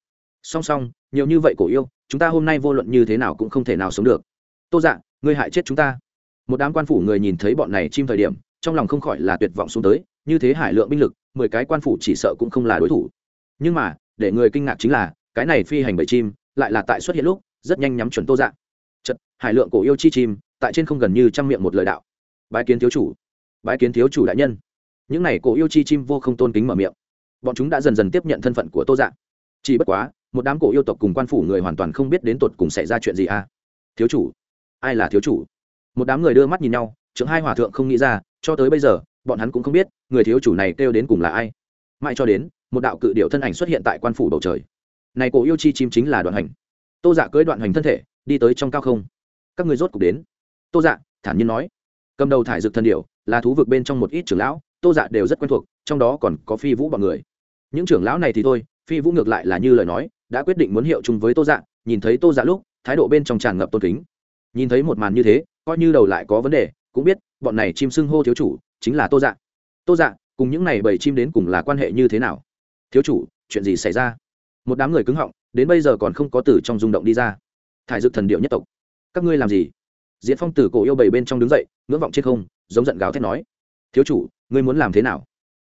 A: Song song, nhiều như vậy cổ yêu, chúng ta hôm nay vô luận như thế nào cũng không thể nào sống được. Tô dạ ngươi hại chết chúng ta. Một đám quan phủ người nhìn thấy bọn này chim thời điểm, trong lòng không khỏi là tuyệt vọng xuống tới, như thế hải lượng binh lực, mười cái quan phủ chỉ sợ cũng không là đối thủ. Nhưng mà, để người kinh ngạc chính là, cái này phi hành bầy chim, lại là tại xuất hiện lúc, rất nhanh nhắm chuẩn tô dạ. Chật, hải lượng cổ yêu chi chim, tại trên không gần như trăm miệng một lời đạo. Bái kiến thiếu chủ. Bái kiến thiếu chủ đại nhân. Những n à y cổ yêu chi chim vô không tôn kính mở miệng bọn chúng đã dần dần tiếp nhận thân phận của tô dạ. Chỉ bất quá, một đám cổ yêu tộc cùng quan phủ người hoàn toàn không biết đến tột cùng xảy ra chuyện gì à? Thiếu chủ. Ai là thiếu chủ? Một đám người đưa mắt nhìn nhau, trưởng hai hòa thượng không nghĩ ra, cho tới bây giờ, bọn hắn cũng không biết, người thiếu chủ này kêu đến cùng là ai. Mãi cho đến, một đạo cự điệu thân ảnh xuất hiện tại quan phủ bầu trời. Này cổ yêu chi chim chính là đoạn hành. Tô dạ cưới đoạn hành thân thể, đi tới trong cao không. Các người rốt cục đến. Tô dạ thản nhiên nói. Cầm đầu thải dực thân điệu là thú vực bên trong một ít trưởng lão, tô dạ đều rất quen thuộc, trong đó còn có phi vũ b ọ n người những trưởng lão này thì thôi, phi vũ ngược lại là như lời nói, đã quyết định muốn hiệu chung với tô dạ. Nhìn thấy tô dạ lúc, thái độ bên trong tràn ngập tôn kính. Nhìn thấy một màn như thế, coi như đầu lại có vấn đề, cũng biết bọn này chim xưng hô thiếu chủ chính là tô dạ. Tô dạ cùng những này bảy chim đến cùng là quan hệ như thế nào? Thiếu chủ, chuyện gì xảy ra? Một đám người cứng họng, đến bây giờ còn không có từ trong rung động đi ra. Thải dực thần điệu nhất tộc. Các ngươi làm gì? Diễn phong tử cổ yêu bảy bên trong đứng dậy, ngưỡng vọng trên không, giống giận gào thét nói. Thiếu chủ, ngươi muốn làm thế nào?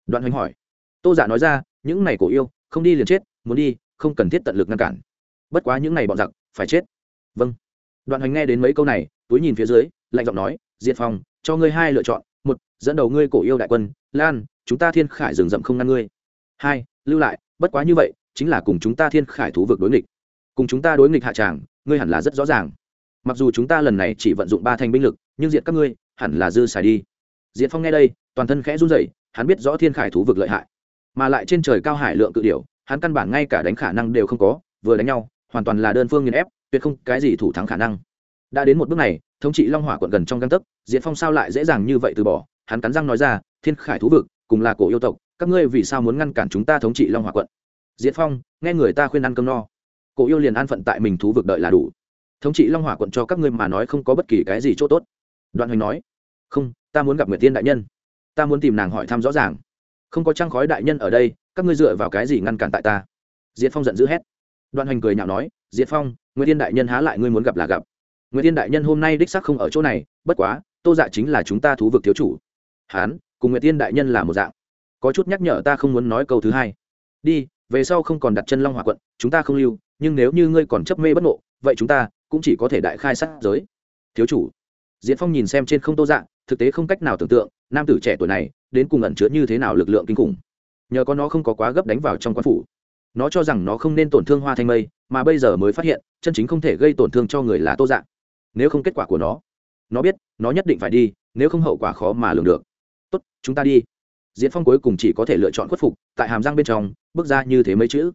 A: Đoạn hoành hỏi. Tô giả nói ra những này cổ yêu, không đi liền chết, muốn đi, không cần thiết tận lực ngăn cản. Bất quá những này bọn giặc, phải chết. Vâng. Đoạn hoành nghe đến mấy câu này, túi nhìn phía dưới, lạnh giọng nói, diệt phong, cho ngươi hai lựa chọn, một, dẫn đầu ngươi cổ yêu đại quân, lan, chúng ta thiên khải rừng rậm không ngăn ngươi. Hai, lưu lại, bất quá như vậy, chính là cùng chúng ta thiên khải thú vực đối nghịch. Cùng chúng ta đối nghịch hạ tràng, ngươi hẳn là rất rõ ràng. Mặc dù chúng ta lần này chỉ vận dụng ba thành binh lực, nhưng diện các ngươi, hẳn là dư xài đi. Diệt phong nghe đây, toàn thân khẽ run rẩy, hắn biết rõ thiên khải thú vực lợi hại mà lại trên trời cao hải lượng cự điểu, hắn căn bản ngay cả đánh khả năng đều không có, vừa đánh nhau, hoàn toàn là đơn phương nghiền ép, tuyệt không cái gì thủ thắng khả năng. Đã đến một bước này, thống trị long hỏa quận gần trong găng tấc, diệt phong sao lại dễ dàng như vậy từ bỏ? Hắn cắn răng nói ra, thiên khải thú vực, cùng là cổ yêu tộc, các ngươi vì sao muốn ngăn cản chúng ta thống trị long hỏa quận? Diệt phong, nghe người ta khuyên ăn cơm no. Cổ yêu liền an phận tại mình thú vực đợi là đủ. Thống trị long hỏa quận cho các ngươi mà nói không có bất kỳ cái gì chỗ tốt. Đoạn hoành nói, không, ta muốn gặp nguyệt tiên đại nhân. Ta muốn tìm nàng hỏi thăm rõ ràng không có trăng khói đại nhân ở đây, các ngươi dựa vào cái gì ngăn cản tại ta? Diệt phong giận dữ hét. Đoạn hoành cười nhạo nói, diệt phong nguyễn tiên đại nhân há lại ngươi muốn gặp là gặp. Nguyễn tiên đại nhân hôm nay đích sắc không ở chỗ này, bất quá, tô dạ chính là chúng ta thú vực thiếu chủ. Hán, cùng nguyễn tiên đại nhân là một dạng. Có chút nhắc nhở ta không muốn nói câu thứ hai. Đi, về sau không còn đặt chân long hòa quận, chúng ta không lưu, nhưng nếu như ngươi còn chấp mê bất ngộ, vậy chúng ta cũng chỉ có thể đại khai sát giới. Thiếu chủ. Diễn phong nhìn xem trên không tô dạng thực tế không cách nào tưởng tượng, nam tử trẻ tuổi này, đến cùng ẩn chứa như thế nào lực lượng kinh khủng. Nhờ có nó không có quá gấp đánh vào trong quan phủ. Nó cho rằng nó không nên tổn thương hoa thanh mây, mà bây giờ mới phát hiện, chân chính không thể gây tổn thương cho người là tô dạng nếu không kết quả của nó nó biết, nó nhất định phải đi, nếu không hậu quả khó mà lường được. Tốt, chúng ta đi. Diễn phong cuối cùng chỉ có thể lựa chọn khuất phục, tại hàm răng bên trong, bước ra như thế mấy chữ.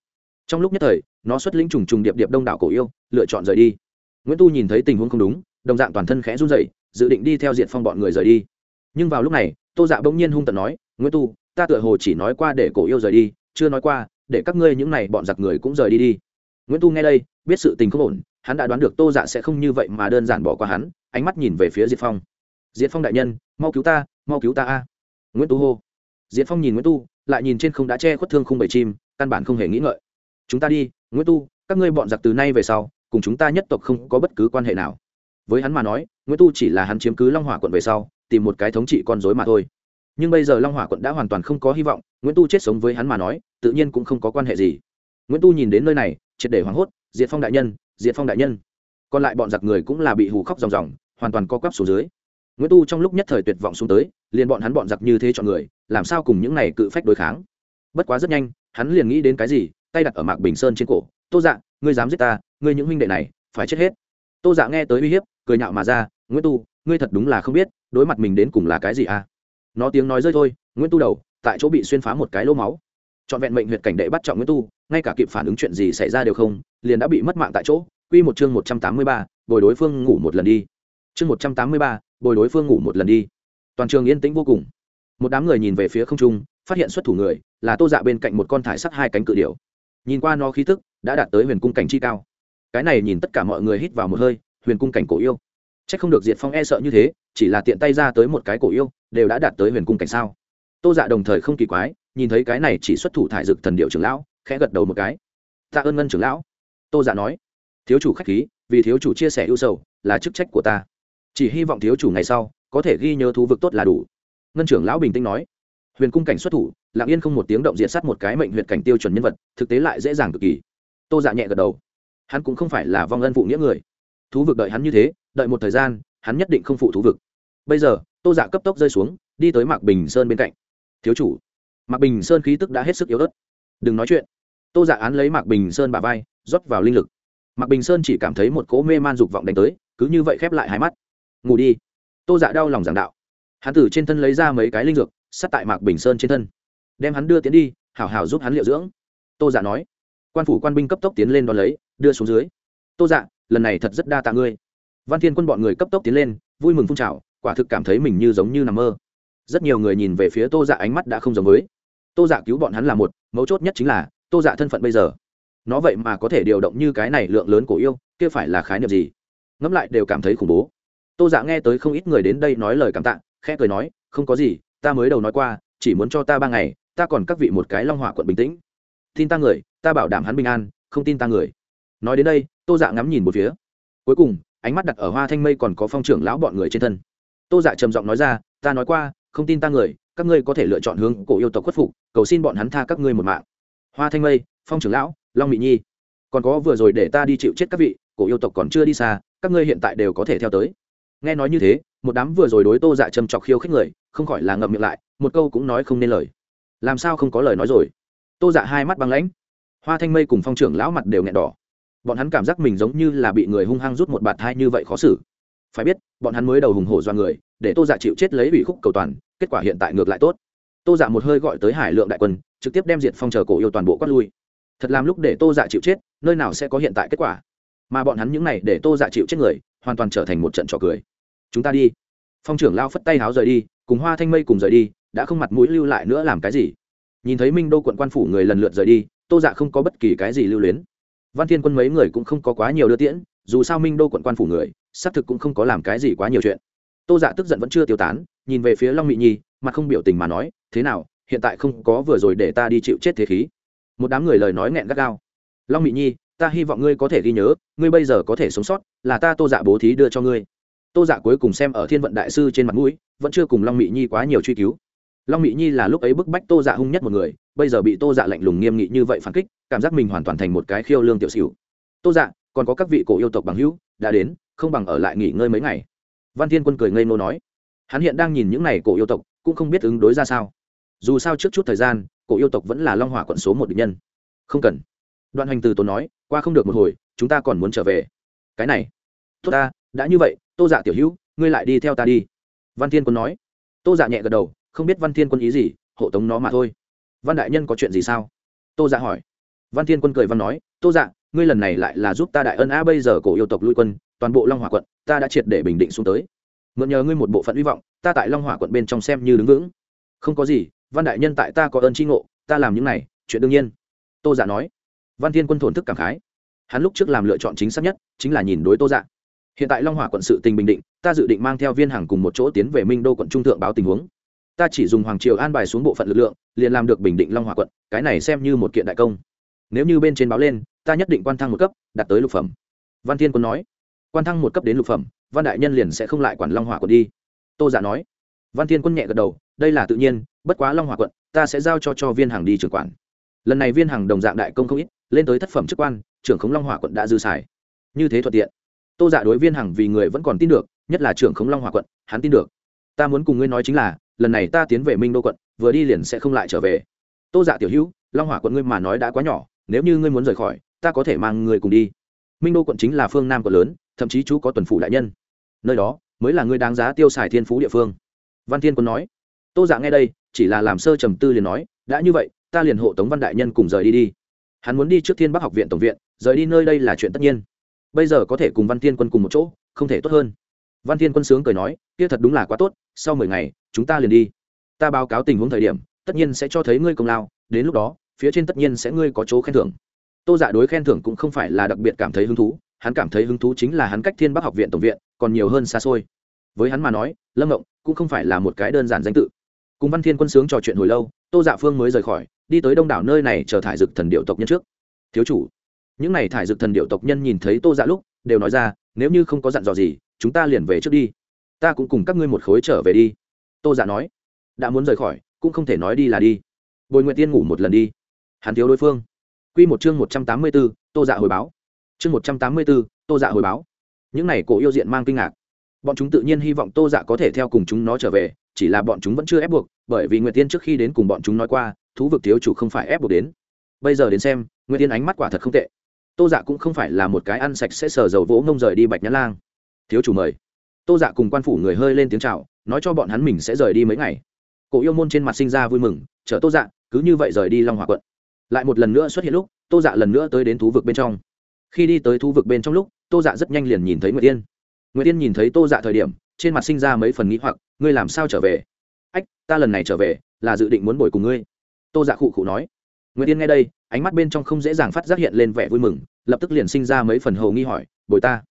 A: Trong lúc nhất thời, nó xuất lĩnh trùng trùng điệp điệp đông đảo cổ yêu, lựa chọn rời đi. Nguyễn tu nhìn thấy tình huống không đúng, đồng dạng toàn thân khẽ run dậy dự định đi theo diện phong bọn người rời đi. Nhưng vào lúc này, tô dạ bỗng nhiên hung tận nói, nguyễn tu, ta tựa hồ chỉ nói qua để cổ yêu rời đi, chưa nói qua, để các ngươi những này bọn giặc người cũng rời đi đi. Nguyễn tu nghe đây, biết sự tình không ổn, hắn đã đoán được tô dạ sẽ không như vậy mà đơn giản bỏ qua hắn, ánh mắt nhìn về phía diệt phong. Diệt phong đại nhân, mau cứu ta, mau cứu ta a. Nguyễn tu hô. Diệt phong nhìn nguyễn tu, lại nhìn trên không đã che khuất thương khung bầy chim, căn bản không hề nghĩ ngợi. Chúng ta đi, nguyễn tu, các ngươi bọn giặc từ nay về sau, cùng chúng ta nhất tộc không có bất cứ quan hệ nào với hắn mà nói, nguyễn tu chỉ là hắn chiếm cứ long hỏa quận về sau, tìm một cái thống trị con dối mà thôi. Nhưng bây giờ long hỏa quận đã hoàn toàn không có hy vọng, nguyễn tu chết sống với hắn mà nói, tự nhiên cũng không có quan hệ gì. Nguyễn tu nhìn đến nơi này, triệt để hoảng hốt, diệt phong đại nhân, diệt phong đại nhân. Còn lại bọn giặc người cũng là bị hù khóc ròng ròng, hoàn toàn co quắp xuống dưới. Nguyễn tu trong lúc nhất thời tuyệt vọng xuống tới, liền bọn hắn bọn giặc như thế chọn người, làm sao cùng những này cự phách đối kháng? Bất quá rất nhanh, hắn liền nghĩ đến cái gì, tay đặt ở mạc bình sơn trên cổ, tô dạ ngươi dám giết ta, ngươi những huynh đệ này, phải chết hết tô dạ nghe tới uy hiếp, cười nhạo mà ra, nguyễn tu, ngươi thật đúng là không biết, đối mặt mình đến cùng là cái gì à? Nó tiếng nói rơi thôi, nguyễn tu đầu, tại chỗ bị xuyên phá một cái lỗ máu. Trọn vẹn mệnh huyệt cảnh đệ bắt trọng nguyễn tu, ngay cả kịp phản ứng chuyện gì xảy ra đều không, liền đã bị mất mạng tại chỗ. Quy một chương một trăm tám mươi ba, bồi đối phương ngủ một lần đi. Chương một trăm tám mươi ba, bồi đối phương ngủ một lần đi. Toàn trường yên tĩnh vô cùng. Một đám người nhìn về phía không trung, phát hiện xuất thủ người là tô dạ bên cạnh một con thải sắt hai cánh cự điểu. Nhìn qua nó khí tức đã đạt tới huyền cung cảnh chi cao cái này nhìn tất cả mọi người hít vào một hơi, huyền cung cảnh cổ yêu. C h ắ c không được diệt phong e sợ như thế, chỉ là tiện tay ra tới một cái cổ yêu, đều đã đạt tới huyền cung cảnh sao? Tô dạ đồng thời không kỳ quái, nhìn thấy cái này chỉ xuất thủ thải dực thần điệu trưởng lão, khẽ gật đầu một cái. Tạ ơn ngân trưởng lão. Tô dạ nói, thiếu chủ k h á c h khí, vì thiếu chủ chia sẻ ưu sầu là chức trách của ta. Chỉ hy vọng thiếu chủ ngày sau có thể ghi nhớ thú vực tốt là đủ. Ngân trưởng lão bình tĩnh nói, huyền cung cảnh xuất thủ, lặng yên không một tiếng động diện sát một cái mệnh huyện cảnh tiêu chuẩn nhân vật, thực tế lại dễ dàng cực kỳ. Tô dạ nhẹ gật đầu hắn cũng không phải là vong ân phụ nghĩa người. Thú vực đợi hắn như thế, đợi một thời gian, hắn nhất định không phụ thú vực. Bây giờ, tô giả cấp tốc rơi xuống, đi tới mạc bình sơn bên cạnh. Thiếu chủ, mạc bình sơn khí tức đã hết sức yếu ớt. Đừng nói chuyện. Tô giả án lấy mạc bình sơn bà vai, rót vào linh lực. Mạc bình sơn chỉ cảm thấy một cỗ mê man dục vọng đánh tới, cứ như vậy khép lại hai mắt. Ngủ đi. Tô dạ đau lòng giảng đạo. Hắn từ trên thân lấy ra mấy cái linh dược, sắt tại mạc bình sơn trên thân. Đem hắn đưa tiến đi, hảo hảo giúp hắn liệu dưỡng. Tô dạ nói quan phủ quan binh cấp tốc tiến lên đón lấy, đưa xuống dưới. Tô dạ lần này thật rất đa tạ ngươi. Văn thiên quân bọn người cấp tốc tiến lên, vui mừng phun trào, quả thực cảm thấy mình như giống như nằm mơ. Rất nhiều người nhìn về phía tô dạ ánh mắt đã không giống với. Tô dạ cứu bọn hắn là một, mấu chốt nhất chính là, tô dạ thân phận bây giờ, nó vậy mà có thể điều động như cái này lượng lớn cổ yêu, kia phải là khái niệm gì? Ngẫm lại đều cảm thấy khủng bố. Tô dạ nghe tới không ít người đến đây nói lời cảm tạ, khẽ cười nói, không có gì, ta mới đầu nói qua, chỉ muốn cho ta ba ngày, ta còn các vị một cái long hỏa quận bình tĩnh tin ta người, ta bảo đảm hắn bình an, không tin ta người. Nói đến đây, tô dạ ngắm nhìn một phía. Cuối cùng, ánh mắt đặt ở hoa thanh mây còn có phong trưởng lão bọn người trên thân. Tô dạ trầm giọng nói ra, ta nói qua, không tin ta người, các ngươi có thể lựa chọn hướng cổ yêu tộc khuất phục, cầu xin bọn hắn tha các ngươi một mạng. Hoa thanh mây, phong trưởng lão, long mỹ nhi, còn có vừa rồi để ta đi chịu chết các vị, cổ yêu tộc còn chưa đi xa, các ngươi hiện tại đều có thể theo tới. Nghe nói như thế, một đám vừa rồi đối tô dạ trầm trọc khiêu khích người, không khỏi là ngậm miệng lại, một câu cũng nói không nên lời. Làm sao không có lời nói rồi? Tô dạ hai mắt băng lãnh. Hoa thanh mây cùng phong trưởng lão mặt đều nghẹn đỏ. Bọn hắn cảm giác mình giống như là bị người hung hăng rút một bạt thai như vậy khó xử. Phải biết, bọn hắn mới đầu hùng hổ do người, để tô dạ chịu chết lấy ủy khúc cầu toàn, kết quả hiện tại ngược lại tốt. Tô dạ một hơi gọi tới hải lượng đại quân, trực tiếp đem diệt phong chờ cổ yêu toàn bộ quát lui. Thật làm lúc để tô dạ chịu chết, nơi nào sẽ có hiện tại kết quả? Mà bọn hắn những này để tô dạ chịu chết người, hoàn toàn trở thành một trận trò cười. Chúng ta đi. Phong trưởng lao phất tay háo rời đi, cùng hoa thanh mây cùng rời đi, đã không mặt mũi lưu lại nữa làm cái gì? Nhìn thấy minh đô quận quan phủ người lần lượt rời đi tô dạ không có bất kỳ cái gì lưu luyến văn thiên quân mấy người cũng không có quá nhiều đưa tiễn dù sao minh đô quận quan phủ người xác thực cũng không có làm cái gì quá nhiều chuyện tô dạ tức giận vẫn chưa tiêu tán nhìn về phía long mỹ nhi mà không biểu tình mà nói thế nào hiện tại không có vừa rồi để ta đi chịu chết thế khí một đám người lời nói nghẹn gắt gao long mỹ nhi ta hy vọng ngươi có thể ghi nhớ ngươi bây giờ có thể sống sót là ta tô dạ bố thí đưa cho ngươi tô dạ cuối cùng xem ở thiên vận đại sư trên mặt mũi vẫn chưa cùng long mỹ nhi quá nhiều truy cứu long mỹ nhi là lúc ấy bức bách tô dạ hung nhất một người, bây giờ bị tô dạ lạnh lùng nghiêm nghị như vậy phản kích, cảm giác mình hoàn toàn thành một cái khiêu lương tiểu xỉu. Tô dạ còn có các vị cổ yêu tộc bằng hữu, đã đến, không bằng ở lại nghỉ ngơi mấy ngày. Văn thiên quân cười ngây nô nói. Hắn hiện đang nhìn những n à y cổ yêu tộc, cũng không biết ứng đối ra sao. Dù sao trước chút thời gian, cổ yêu tộc vẫn là long hỏa quận số một địch nhân. Không cần. Đoạn hành từ tốn nói, qua không được một hồi, chúng ta còn muốn trở về. Cái này. Tốt ta, đã như vậy, tô dạ tiểu hữu, ngươi lại đi theo ta đi. Văn thiên quân nói. Tô dạ nhẹ gật đầu không biết văn thiên quân ý gì, hộ tống nó mà thôi. Văn đại nhân có chuyện gì sao? Tô dạ hỏi. Văn thiên quân cười văn nói, tô dạ ngươi lần này lại là giúp ta đại ân a, bây giờ cổ yêu tộc lui quân, toàn bộ long hỏa quận, ta đã triệt để bình định xuống tới. Mượn nhờ ngươi một bộ phận hy vọng, ta tại long hỏa quận bên trong xem như đứng vững. Không có gì, văn đại nhân tại ta có ơn tri ngộ, ta làm những này, chuyện đương nhiên. Tô dạ nói. Văn thiên quân thổn thức cảm khái. Hắn lúc trước làm lựa chọn chính xác nhất, chính là nhìn đối tô dạ. Hiện tại long hỏa quận sự tình bình định, ta dự định mang theo viên hàng cùng một chỗ tiến về minh đô quận trung thượng báo tình huống ta chỉ dùng hoàng triều an bài xuống bộ phận lực lượng, liền làm được bình định long Hòa quận, cái này xem như một kiện đại công. Nếu như bên trên báo lên, ta nhất định quan thăng một cấp, đạt tới lục phẩm. Văn thiên quân nói. Quan thăng một cấp đến lục phẩm, văn đại nhân liền sẽ không lại quản long Hòa quận đi. Tô giả nói. Văn thiên quân nhẹ gật đầu. Đây là tự nhiên, bất quá long Hòa quận, ta sẽ giao cho cho viên hàng đi trưởng quản. Lần này viên hàng đồng dạng đại công không ít, lên tới thất phẩm chức quan, trưởng khống long Hòa quận đã dư xài. Như thế thuận tiện. Tô dạ đối viên hằng vì người vẫn còn tin được, nhất là trưởng khống long hòa quận, hắn tin được. Ta muốn cùng ngươi nói chính là lần này ta tiến về minh đô quận, vừa đi liền sẽ không lại trở về. Tô dạ tiểu hữu, long hỏa quận ngươi mà nói đã quá nhỏ, nếu như ngươi muốn rời khỏi, ta có thể mang người cùng đi. Minh đô quận chính là phương nam quận lớn, thậm chí chú có tuần phủ đại nhân. Nơi đó mới là ngươi đáng giá tiêu xài thiên phú địa phương. Văn thiên quân nói. Tô dạ nghe đây, chỉ là làm sơ trầm tư liền nói, đã như vậy, ta liền hộ tống văn đại nhân cùng rời đi đi. Hắn muốn đi trước thiên bắc học viện tổng viện, rời đi nơi đây là chuyện tất nhiên. Bây giờ có thể cùng văn thiên quân cùng một chỗ, không thể tốt hơn văn thiên quân sướng cười nói, kia thật đúng là quá tốt, sau mười ngày, chúng ta liền đi. Ta báo cáo tình huống thời điểm, tất nhiên sẽ cho thấy ngươi công lao, đến lúc đó, phía trên tất nhiên sẽ ngươi có chỗ khen thưởng. Tô dạ đối khen thưởng cũng không phải là đặc biệt cảm thấy hứng thú, hắn cảm thấy hứng thú chính là hắn cách thiên bắc học viện tổng viện, còn nhiều hơn xa xôi. Với hắn mà nói, lâm mộng cũng không phải là một cái đơn giản danh tự. Cùng văn thiên quân sướng trò chuyện hồi lâu, tô dạ phương mới rời khỏi, đi tới đông đảo nơi này chờ thải dực thần điệu tộc nhân trước. Thiếu chủ. Những n à y thải dực thần điệu tộc nhân nhìn thấy tô dạ lúc, đều nói ra, nếu như không có dặn dò gì chúng ta liền về trước đi. Ta cũng cùng các ngươi một khối trở về đi. Tô dạ nói. Đã muốn rời khỏi, cũng không thể nói đi là đi. Bồi nguyện tiên ngủ một lần đi. Hắn thiếu đối phương. Q một chương một trăm tám mươi b ố tô dạ hồi báo. Chương một trăm tám mươi b ố tô dạ hồi báo. Những n à y cổ yêu diện mang kinh ngạc. Bọn chúng tự nhiên hy vọng tô dạ có thể theo cùng chúng nó trở về, chỉ là bọn chúng vẫn chưa ép buộc, bởi vì nguyệt tiên trước khi đến cùng bọn chúng nói qua, thú vực thiếu chủ không phải ép buộc đến. Bây giờ đến xem, nguyệt tiên ánh mắt quả thật không tệ. Tô dạ cũng không phải là một cái ăn sạch sẽ sờ dầu vỗ mông rời đi bạch nhã lang thiếu chủ mời. Tô dạ cùng quan phủ người hơi lên tiếng c h à o nói cho bọn hắn mình sẽ rời đi mấy ngày. Cổ yêu môn trên mặt sinh ra vui mừng, chở tô dạ cứ như vậy rời đi long hòa quận. Lại một lần nữa xuất hiện lúc, tô dạ lần nữa tới đến thú vực bên trong. Khi đi tới thú vực bên trong lúc, tô dạ rất nhanh liền nhìn thấy nguyễn tiên nguyễn tiên nhìn thấy tô dạ thời điểm, trên mặt sinh ra mấy phần nghĩ hoặc, ngươi làm sao trở về? Ách, ta lần này trở về, là dự định muốn bồi cùng ngươi. Tô dạ khụ khụ nói. Nguyễn tiên nghe đây, ánh mắt bên trong không dễ dàng phát giác hiện lên vẻ vui mừng, lập tức liền sinh ra mấy phần hầu nghi hỏi, bồi ta?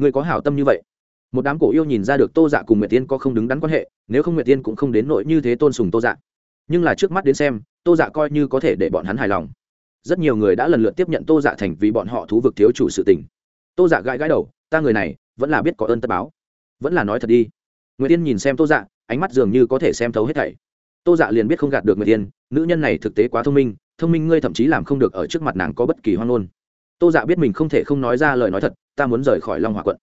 A: Ngươi có hảo tâm như vậy? Một đám cổ yêu nhìn ra được tô dạ cùng nguyệt tiên có không đứng đắn quan hệ, nếu không nguyệt tiên cũng không đến nội như thế tôn sùng tô dạ. Nhưng là trước mắt đến xem, tô dạ coi như có thể để bọn hắn hài lòng. Rất nhiều người đã lần lượt tiếp nhận tô dạ thành vì bọn họ thú vực thiếu chủ sự tình. Tô dạ gãi gãi đầu, ta người này, vẫn là biết có ơn tất báo. Vẫn là nói thật đi. Nguyệt tiên nhìn xem tô dạ ánh mắt dường như có thể xem thấu hết thảy. Tô dạ liền biết không gạt được nguyệt tiên nữ nhân này thực tế quá thông minh thông minh ngươi thậm chí làm không được ở trước mặt nàng có bất kỳ hoang ngôn tô dạ biết mình không thể không nói ra lời nói thật, ta muốn rời khỏi long hòa quận.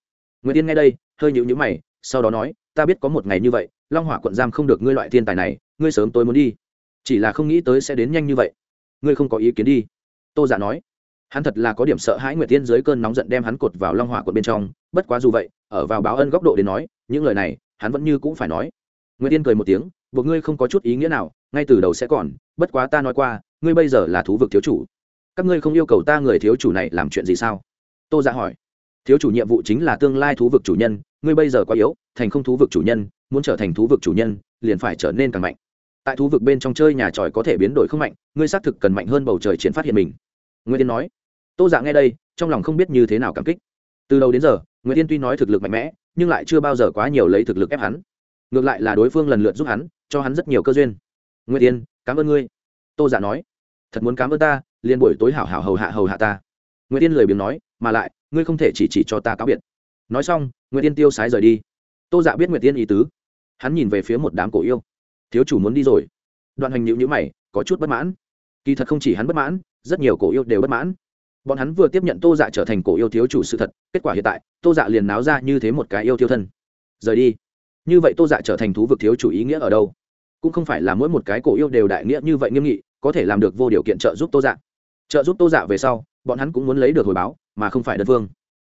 A: Nguyệt tiên nghe đây, hơi nhịu nhữ mày, sau đó nói, ta biết có một ngày như vậy, long hòa quận giam không được ngươi loại thiên tài này, ngươi sớm tối muốn đi. Chỉ là không nghĩ tới sẽ đến nhanh như vậy. Ngươi không có ý kiến đi. Tô giả nói, hắn thật là có điểm sợ hãi nguyệt tiên dưới cơn nóng giận đem hắn cột vào long hỏa quận bên trong, bất quá dù vậy, ở vào báo ân góc độ đến nói, những lời này, hắn vẫn như cũng phải nói. Nguyệt tiên cười một tiếng, buộc ngươi không có chút ý nghĩa nào, ngay từ đầu sẽ còn, bất quá ta nói qua, ngươi bây giờ là thú vực thiếu chủ các ngươi không yêu cầu ta người thiếu chủ này làm chuyện gì sao? Tô giả hỏi. Thiếu chủ nhiệm vụ chính là tương lai thú vực chủ nhân, ngươi bây giờ quá yếu, thành không thú vực chủ nhân, muốn trở thành thú vực chủ nhân, liền phải trở nên càng mạnh. Tại thú vực bên trong chơi nhà tròi có thể biến đổi không mạnh, ngươi xác thực cần mạnh hơn bầu trời triển phát hiện mình. Nguyễn tiên nói. Tô dạ nghe đây, trong lòng không biết như thế nào cảm kích. Từ đầu đến giờ, nguyễn tiên tuy nói thực lực mạnh mẽ, nhưng lại chưa bao giờ quá nhiều lấy thực lực ép hắn. Ngược lại là đối phương lần lượt giúp hắn, cho hắn rất nhiều cơ duyên. Nguyễn tiên cảm ơn ngươi. Tô dạ nói. Thật muốn cảm ơn ta liền buổi tối hảo hảo hầu hạ hầu hạ ta. Nguyễn tiên lười biếng nói, mà lại, ngươi không thể chỉ chỉ cho ta cáo biệt. Nói xong nguyễn tiên tiêu sái rời đi. Tô dạ biết nguyễn tiên ý tứ. Hắn nhìn về phía một đám cổ yêu. Thiếu chủ muốn đi rồi. Đoạn hành nhịu nhữ mày, có chút bất mãn. Kỳ thật không chỉ hắn bất mãn, rất nhiều cổ yêu đều bất mãn. Bọn hắn vừa tiếp nhận tô dạ trở thành cổ yêu thiếu chủ sự thật, kết quả hiện tại, tô dạ liền náo ra như thế một cái yêu tiêu thân. Rời đi. Như vậy tô dạ trở thành thú vực thiếu chủ ý nghĩa ở đâu? Cũng không phải là mỗi một cái cổ yêu đều đại nghĩa như vậy nghiêm nghị, có thể làm được vô điều kiện trợ giúp tô dạ trợ giúp tô dạ về sau, bọn hắn cũng muốn lấy được hồi báo, mà không phải đơn phương.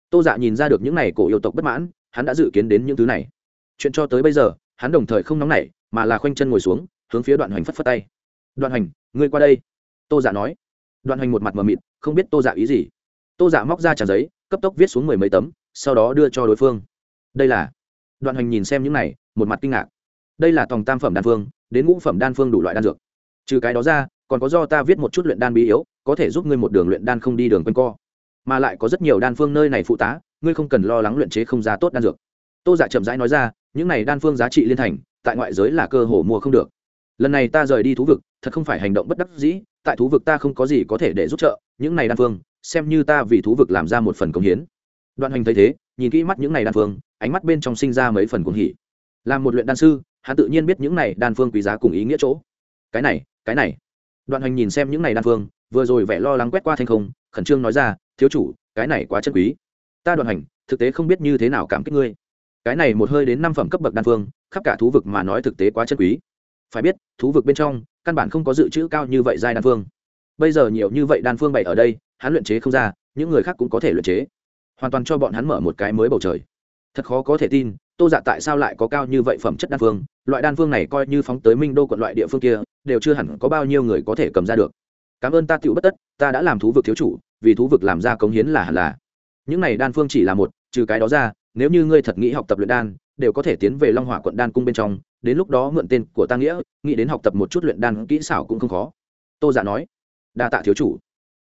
A: Tô dạ nhìn ra được những n à y cổ yêu tộc bất mãn, hắn đã dự kiến đến những thứ này. Chuyện cho tới bây giờ, hắn đồng thời không nóng nảy, mà là khoanh chân ngồi xuống, hướng phía đoạn hoành phất phất tay. Đoạn hoành, ngươi qua đây. Tô dạ nói. Đoạn hoành một mặt mờ mịt, không biết tô dạ ý gì. Tô dạ móc ra trả giấy, cấp tốc viết xuống mười mấy tấm, sau đó đưa cho đối phương. Đây là đoạn hoành nhìn xem những này, một mặt kinh ngạc. Đây là tòng tam phẩm đan phương, đến ngũ phẩm đan phương đủ loại đan dược. Trừ cái đó ra còn có do ta viết một chút luyện đan bí yếu, có thể giúp ngươi một đường luyện đan không đi đường quanh co. Mà lại có rất nhiều đan phương nơi này phụ tá, ngươi không cần lo lắng luyện chế không ra tốt đan dược. Tô dạ chậm rãi nói ra, những này đan phương giá trị liên thành, tại ngoại giới là cơ hồ mua không được. Lần này ta rời đi thú vực, thật không phải hành động bất đắc dĩ, tại thú vực ta không có gì có thể để giúp trợ, những này đan phương, xem như ta vì thú vực làm ra một phần công hiến. Đoạn hành thấy thế, nhìn kỹ mắt những này đan phương, ánh mắt bên trong sinh ra mấy phần cuồng hỉ. Làm một luyện đan sư, hắn tự nhiên biết những này đan phương quý giá cùng ý nghĩa chỗ. Cái này cái này đoạn hành nhìn xem những này đan phương, vừa rồi vẻ lo lắng quét qua thanh không, khẩn trương nói ra, thiếu chủ, cái này quá chân quý. Ta đoạn hành, thực tế không biết như thế nào cảm kích ngươi. Cái này một hơi đến năm phẩm cấp bậc đan phương, khắp cả thú vực mà nói thực tế quá chân quý. Phải biết, thú vực bên trong, căn bản không có dự trữ cao như vậy giai đan phương. Bây giờ nhiều như vậy đan phương bày ở đây, hắn luyện chế không ra, những người khác cũng có thể luyện chế. Hoàn toàn cho bọn hắn mở một cái mới bầu trời. Thật khó có thể tin tô dạ tại sao lại có cao như vậy phẩm chất đan phương? Loại đan phương này coi như phóng tới minh đô quận loại địa phương kia, đều chưa hẳn có bao nhiêu người có thể cầm ra được. Cảm ơn ta tựu bất tất, ta đã làm thú vực thiếu chủ, vì thú vực làm ra cống hiến là hẳn là. Những này đan phương chỉ là một, trừ cái đó ra, nếu như ngươi thật nghĩ học tập luyện đan, đều có thể tiến về long hỏa quận đan cung bên trong. Đến lúc đó mượn tên của ta nghĩa, nghĩ đến học tập một chút luyện đan kỹ xảo cũng không khó. Tô giả dạ nói, đa tạ thiếu chủ.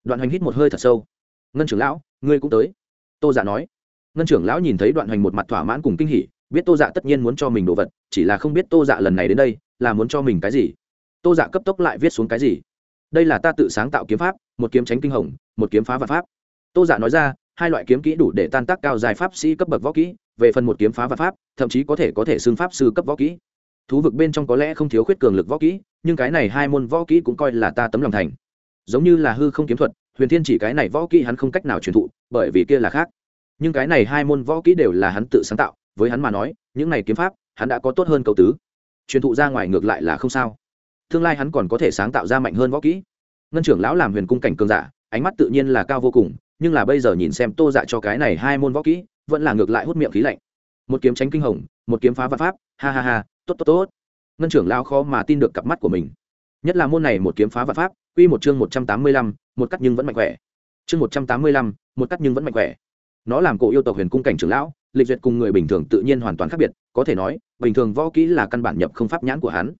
A: Đoạn hoành hít một hơi thật sâu. Ngân trưởng lão, ngươi cũng tới. Tô dạ nói. Ngân trưởng lão nhìn thấy đoạn hoành một mặt thỏa mãn cùng kinh hỉ biết tô dạ tất nhiên muốn cho mình đồ vật, chỉ là không biết tô dạ lần này đến đây là muốn cho mình cái gì. Tô dạ cấp tốc lại viết xuống cái gì? Đây là ta tự sáng tạo kiếm pháp, một kiếm tránh kinh hồng, một kiếm phá vật pháp. Tô dạ nói ra, hai loại kiếm kỹ đủ để tan tác cao dài pháp sĩ cấp bậc võ kỹ, về phần một kiếm phá vật pháp, thậm chí có thể có thể xưng pháp sư cấp võ kỹ. Thú vực bên trong có lẽ không thiếu khuyết cường lực võ kỹ, nhưng cái này hai môn võ kỹ cũng coi là ta tấm lòng thành. Giống như là hư không kiếm thuật, huyền thiên chỉ cái này võ kỹ hắn không cách nào truyền thụ, bởi vì kia là khác. Nhưng cái này hai môn võ kỹ đều là hắn tự sáng tạo với hắn mà nói, những này kiếm pháp, hắn đã có tốt hơn câu tứ. Truyền thụ ra ngoài ngược lại là không sao. Tương lai hắn còn có thể sáng tạo ra mạnh hơn võ kỹ. Ngân trưởng lão làm huyền cung cảnh cường giả, ánh mắt tự nhiên là cao vô cùng, nhưng là bây giờ nhìn xem tô dạ cho cái này hai môn võ kỹ, vẫn là ngược lại hút miệng khí lạnh. Một kiếm tránh kinh hồng, một kiếm phá vạn pháp, ha ha ha, tốt tốt tốt. Ngân trưởng lao khó mà tin được cặp mắt của mình. Nhất là môn này một kiếm phá vạn pháp, quy một chương một trăm tám mươi lăm, một cắt nhưng vẫn mạnh khỏe. Chương một trăm tám mươi lăm, một cắt nhưng vẫn mạnh khỏe nó làm cổ yêu tộc huyền cung cảnh trưởng lão, lịch duyệt cùng người bình thường tự nhiên hoàn toàn khác biệt, có thể nói, bình thường võ kỹ là căn bản nhập không pháp nhãn của hắn.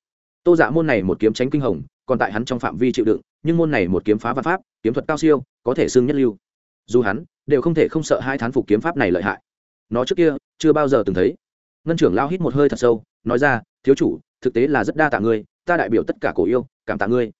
A: Tô dạ môn này một kiếm tránh kinh hồng, còn tại hắn trong phạm vi chịu đựng, nhưng môn này một kiếm phá văn pháp, kiếm thuật cao siêu, có thể xưng nhất lưu. Dù hắn, đều không thể không sợ hai thán phục kiếm pháp này lợi hại. Nó trước kia, chưa bao giờ từng thấy. Ngân trưởng lao hít một hơi thật sâu, nói ra, thiếu chủ, thực tế là rất đa tạ ngươi, ta đại biểu tất cả cổ yêu, cảm tạ ngươi.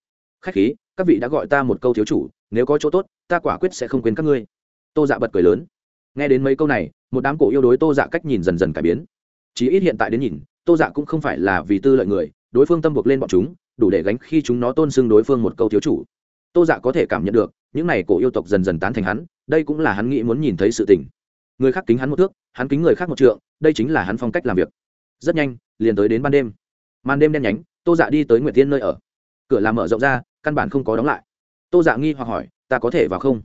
A: Khách khí, các vị đã gọi ta một câu thiếu chủ, nếu có chỗ tốt, ta quả quyết sẽ không quên các ngươi. Tô dạ bật cười lớn nghe đến mấy câu này, một đám cổ yêu đối tô dạ cách nhìn dần dần cải biến. Chí ít hiện tại đến nhìn, tô dạ cũng không phải là vì tư lợi người, đối phương tâm buộc lên bọn chúng, đủ để gánh khi chúng nó tôn xưng đối phương một câu thiếu chủ. Tô dạ có thể cảm nhận được, những n à y cổ yêu tộc dần dần tán thành hắn, đây cũng là hắn nghĩ muốn nhìn thấy sự tình. Người khác kính hắn một thước, hắn kính người khác một trượng, đây chính là hắn phong cách làm việc. Rất nhanh, liền tới đến ban đêm. Màn đêm đen nhánh, tô dạ đi tới nguyệt tiên nơi ở. Cửa làm mở rộng ra, căn bản không có đóng lại. Tô dạ nghi hoặc hỏi, ta có thể vào không?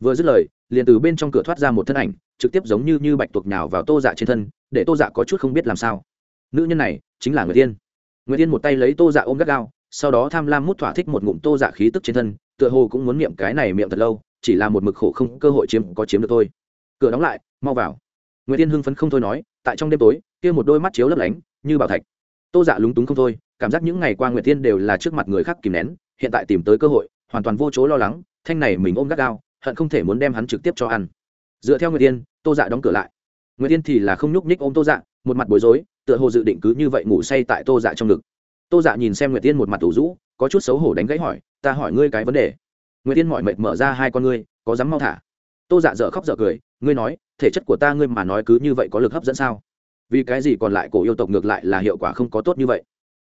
A: Vừa dứt lời liền từ bên trong cửa thoát ra một thân ảnh, trực tiếp giống như như bạch tuộc nhào vào tô dạ trên thân, để tô dạ có chút không biết làm sao. Nữ nhân này chính là người tiên người tiên một tay lấy tô dạ ôm gắt gao, sau đó tham lam mút thỏa thích một ngụm tô dạ khí tức trên thân, tựa hồ cũng muốn miệng cái này miệng thật lâu, chỉ là một mực khổ không cơ hội chiếm có chiếm được thôi. Cửa đóng lại, mau vào. Người tiên hưng phấn không thôi nói, tại trong đêm tối, kia một đôi mắt chiếu lấp lánh, như bảo thạch. Tô dạ lúng túng không thôi, cảm giác những ngày qua nguyệt tiên đều là trước mặt người khác kìm nén, hiện tại tìm tới cơ hội, hoàn toàn vô chỗ lo lắng, thanh này mình ôm gắt gao hận không thể muốn đem hắn trực tiếp cho ăn. Dựa theo nguyệt tiên tô dạ đóng cửa lại. Nguyệt tiên thì là không nhúc nhích ôm tô dạ một mặt bối rối, tựa hồ dự định cứ như vậy ngủ say tại tô dạ trong ngực. Tô dạ nhìn xem nguyệt tiên một mặt tủ rũ, có chút xấu hổ đánh gãy hỏi, ta hỏi ngươi cái vấn đề. Nguyệt tiên mọi mệt mở ra hai con ngươi, có dám mau thả? Tô dạ dở khóc dở cười, ngươi nói, thể chất của ta ngươi mà nói cứ như vậy có lực hấp dẫn sao? Vì cái gì còn lại cổ yêu tộc ngược lại là hiệu quả không có tốt như vậy?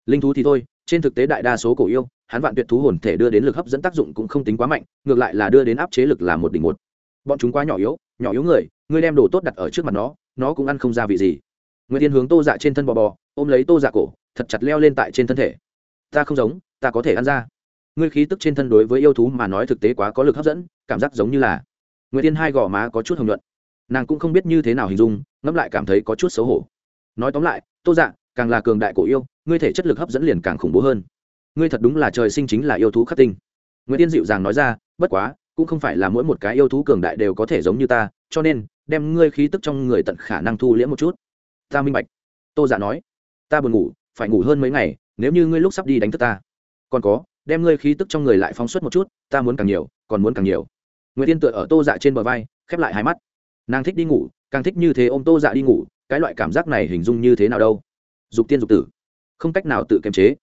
A: Linh thú thì thôi trên thực tế đại đa số cổ yêu, hắn vạn tuyệt thú hồn thể đưa đến lực hấp dẫn tác dụng cũng không tính quá mạnh, ngược lại là đưa đến áp chế lực là một đỉnh một. Bọn chúng quá nhỏ yếu nhỏ yếu người ngươi đem đồ tốt đặt ở trước mặt nó nó cũng ăn không ra vị gì. Nguyễn tiên hướng tô dạ trên thân bò bò, ôm lấy tô dạ cổ, thật chặt leo lên tại trên thân thể. Ta không giống, ta có thể ăn ra. Ngươi khí tức trên thân đối với yêu thú mà nói thực tế quá có lực hấp dẫn, cảm giác giống như là nguyễn tiên hai gò má có chút hồng nhuận. Nàng cũng không biết như thế nào hình dung, ngẫm lại cảm thấy có chút xấu hổ. Nói tóm lại, tô dạ càng là cường đại cổ yêu ngươi thể chất lực hấp dẫn liền càng khủng bố hơn. Ngươi thật đúng là trời sinh chính là yêu thú khắc tinh. Nguyễn tiên dịu dàng nói ra, bất quá, cũng không phải là mỗi một cái yêu thú cường đại đều có thể giống như ta, cho nên, đem ngươi khí tức trong người tận khả năng thu liễm một chút. Ta minh bạch. Tô giả dạ nói, ta buồn ngủ, phải ngủ hơn mấy ngày, nếu như ngươi lúc sắp đi đánh thức ta. Còn có, đem ngươi khí tức trong người lại phóng xuất một chút, ta muốn càng nhiều, còn muốn càng nhiều. Nguyễn tiên tựa ở tô dạ trên bờ vai, khép lại hai mắt. Nàng thích đi ngủ, càng thích như thế ô m tô dạ đi ngủ, cái loại cảm giác này hình dung như thế nào đâu? Dục tiên dục tử không cách nào tự kiềm chế.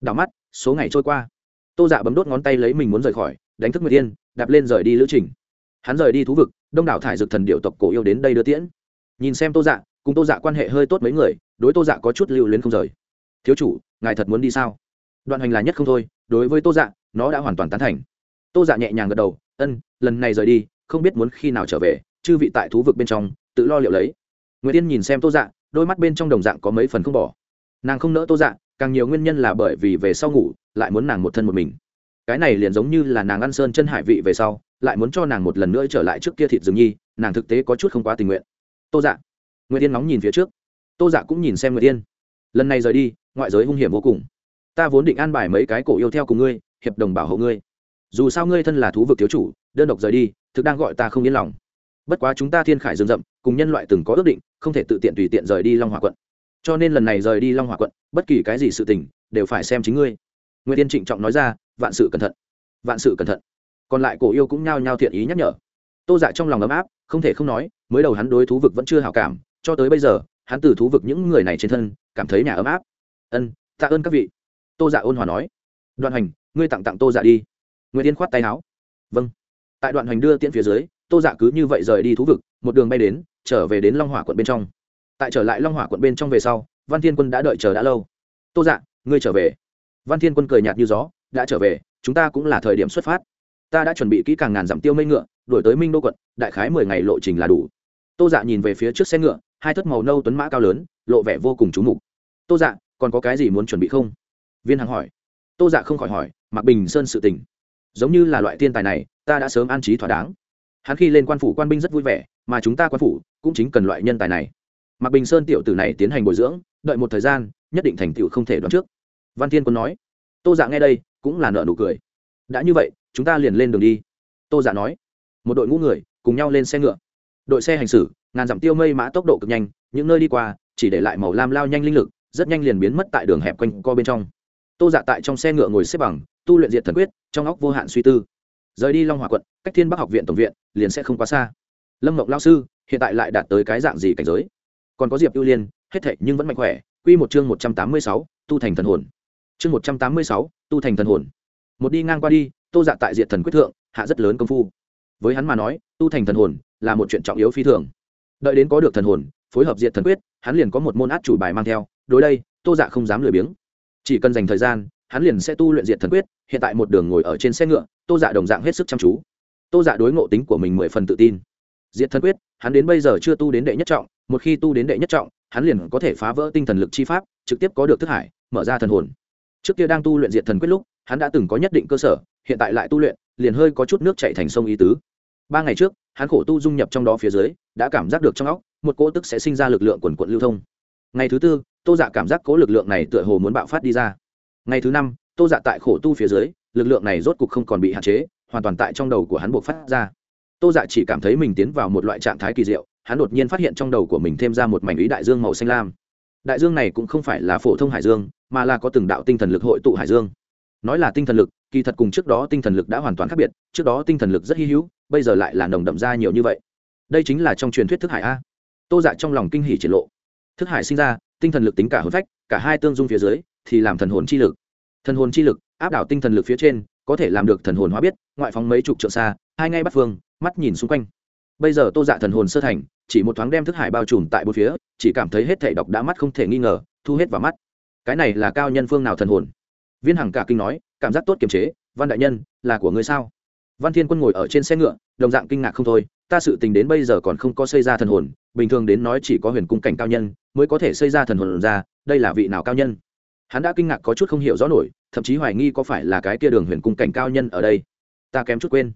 A: Đảo mắt, số ngày trôi qua. Tô dạ bấm đốt ngón tay lấy mình muốn rời khỏi, đánh thức nguyệt tiên đạp lên rời đi lữ trình. Hắn rời đi thú vực, đông đảo thải dược thần điệu tộc cổ yêu đến đây đưa tiễn. Nhìn xem tô dạ cùng tô dạ quan hệ hơi tốt mấy người, đối tô dạ có chút lưu luyến không rời. Thiếu chủ, ngài thật muốn đi sao? Đoạn hành là nhất không thôi, đối với tô dạ nó đã hoàn toàn tán thành. Tô dạ nhẹ nhàng gật đầu, ân, lần này rời đi, không biết muốn khi nào trở về, chư vị tại thú vực bên trong, tự lo liệu lấy. Nguyễn tiên nhìn xem tô dạ đôi mắt bên trong đồng dạng có mấy phần không bỏ nàng không nỡ tô dạ càng nhiều nguyên nhân là bởi vì về sau ngủ, lại muốn nàng một thân một mình. Cái này liền giống như là nàng ăn sơn chân hải vị về sau, lại muốn cho nàng một lần nữa trở lại trước kia thịt rừng nhi, nàng thực tế có chút không quá tình nguyện. Tô dạ. Nguyễn tiên nóng nhìn phía trước. Tô dạ cũng nhìn xem nguyễn tiên lần này rời đi, ngoại giới hung hiểm vô cùng. Ta vốn định an bài mấy cái cổ yêu theo cùng ngươi, hiệp đồng bảo hộ ngươi. Dù sao ngươi thân là thú vực thiếu chủ, đơn độc rời đi, thực đang gọi ta không yên lòng. Bất quá chúng ta thiên khải rừng rậm, cùng nhân loại từng có ước định, không thể tự tiện tùy tiện rời đi long hòa quận cho nên lần này rời đi long hòa quận, bất kỳ cái gì sự tình, đều phải xem chính ngươi. Nguyễn tiên trịnh trọng nói ra, vạn sự cẩn thận, vạn sự cẩn thận. Còn lại cổ yêu cũng nhao nhao thiện ý nhắc nhở. Tô dạ trong lòng ấm áp, không thể không nói, mới đầu hắn đối thú vực vẫn chưa hào cảm, cho tới bây giờ, hắn từ thú vực những người này trên thân, cảm thấy nhà ấm áp. Ân, tạ ơn các vị. Tô dạ ôn hòa nói. Đoạn hành, ngươi tặng tặng tô dạ đi. Nguyễn tiên khoát tay áo. Vâng. Tại đoạn hành đưa tiễn phía dưới, tô dạ cứ như vậy rời đi thú vực, một đường bay đến, trở về đến long hỏa quận bên trong tại trở lại long hỏa quận bên trong về sau, văn thiên quân đã đợi chờ đã lâu. Tô dạ ngươi trở về. Văn thiên quân cười nhạt như gió, đã trở về, chúng ta cũng là thời điểm xuất phát. Ta đã chuẩn bị kỹ càng ngàn dặm tiêu mây ngựa đổi tới minh đô quận, đại khái mười ngày lộ trình là đủ. Tô dạ nhìn về phía trước xe ngựa, hai thất màu nâu tuấn mã cao lớn, lộ vẻ vô cùng trú mục. Tô dạ còn có cái gì muốn chuẩn bị không? Viên hằng hỏi. Tô dạ không khỏi hỏi, mạc bình sơn sự tình. Giống như là loại thiên tài này, ta đã sớm an trí thỏa đáng. Hắn khi lên quan phủ quan binh rất vui vẻ, mà chúng ta quan phủ cũng chính cần loại nhân tài này mạc bình sơn tiểu tử này tiến hành bồi dưỡng, đợi một thời gian, nhất định thành tựu không thể đoán trước. Văn thiên quân nói, tô dạ nghe đây, cũng là nợ nụ cười. Đã như vậy, chúng ta liền lên đường đi. Tô dạ nói, một đội ngũ người, cùng nhau lên xe ngựa. Đội xe hành xử, ngàn dặm tiêu mây mã tốc độ cực nhanh, những nơi đi qua, chỉ để lại màu lam lao nhanh linh lực, rất nhanh liền biến mất tại đường hẹp quanh co bên trong. Tô dạ tại trong xe ngựa ngồi xếp bằng, tu luyện diện thần quyết, trong óc vô hạn suy tư. Rời đi long hòa quận, cách thiên bắc học viện tổng viện, liền sẽ không quá xa. Lâm mộng lao sư, hiện tại lại đạt tới cái dạng gì cảnh giới? Còn có diệp ưu liên, hết thệ nhưng vẫn mạnh khỏe. Q một chương một trăm tám mươi sáu, tu thành thần hồn. Chương một trăm tám mươi sáu, tu thành thần hồn. Một đi ngang qua đi, tô dạ tại diệt thần quyết thượng, hạ rất lớn công phu. Với hắn mà nói, tu thành thần hồn là một chuyện trọng yếu phi thường. Đợi đến có được thần hồn, phối hợp diệt thần quyết, hắn liền có một môn át chủ bài mang theo. Đối đây, tô dạ không dám lười biếng. Chỉ cần dành thời gian, hắn liền sẽ tu luyện diệt thần quyết, hiện tại một đường ngồi ở trên xe ngựa, tô dạ đồng dạng hết sức chăm chú. Tô dạ đối ngộ tính của mình mười phần tự tin. Diệt thần quyết, hắn đến bây giờ chưa tu đến đệ nhất trọng một khi tu đến đệ nhất trọng, hắn liền có thể phá vỡ tinh thần lực chi pháp, trực tiếp có được thức hải, mở ra thần hồn. Trước kia đang tu luyện diện thần quyết lúc, hắn đã từng có nhất định cơ sở, hiện tại lại tu luyện, liền hơi có chút nước chạy thành sông ý tứ. Ba ngày trước, hắn khổ tu dung nhập trong đó phía dưới, đã cảm giác được trong óc, một cỗ tức sẽ sinh ra lực lượng quần quận lưu thông. Ngày thứ tư, tô dạ cảm giác cố lực lượng này tựa hồ muốn bạo phát đi ra. Ngày thứ năm, tô dạ tại khổ tu phía dưới, lực lượng này rốt cục không còn bị hạn chế, hoàn toàn tại trong đầu của hắn buộc phát ra. Tô dạ chỉ cảm thấy mình tiến vào một loại trạng thái kỳ diệu hắn đột nhiên phát hiện trong đầu của mình thêm ra một mảnh ý đại dương màu xanh lam. Đại dương này cũng không phải là phổ thông hải dương, mà là có từng đạo tinh thần lực hội tụ hải dương. Nói là tinh thần lực, kỳ thật cùng trước đó tinh thần lực đã hoàn toàn khác biệt, trước đó tinh thần lực rất hy hữu, bây giờ lại là nồng đậm ra nhiều như vậy. Đây chính là trong truyền thuyết thức hải a. Tô dạ trong lòng kinh hỉ triển lộ. Thức hải sinh ra, tinh thần lực tính cả hồn phách, cả hai tương dung phía dưới, thì làm thần hồn chi lực. Thần hồn chi lực, áp đảo tinh thần lực phía trên, có thể làm được thần hồn hóa biết, ngoại phóng mấy chục trượng xa, hai ngay bắt phương, mắt nhìn xung quanh bây giờ tô dạ thần hồn sơ thành, chỉ một thoáng đem thức hải bao trùm tại bốn phía, chỉ cảm thấy hết thể đọc đã mắt không thể nghi ngờ, thu hết vào mắt. Cái này là cao nhân phương nào thần hồn? Viên hằng cả kinh nói, cảm giác tốt kiềm chế, văn đại nhân, là của ngươi sao? Văn thiên quân ngồi ở trên xe ngựa, đồng dạng kinh ngạc không thôi, ta sự tình đến bây giờ còn không có xây ra thần hồn, bình thường đến nói chỉ có huyền cung cảnh cao nhân mới có thể xây ra thần hồn ra, đây là vị nào cao nhân? Hắn đã kinh ngạc có chút không hiểu rõ nổi, thậm chí hoài nghi có phải là cái kia đường huyền cung cảnh cao nhân ở đây. Ta kém chút quên.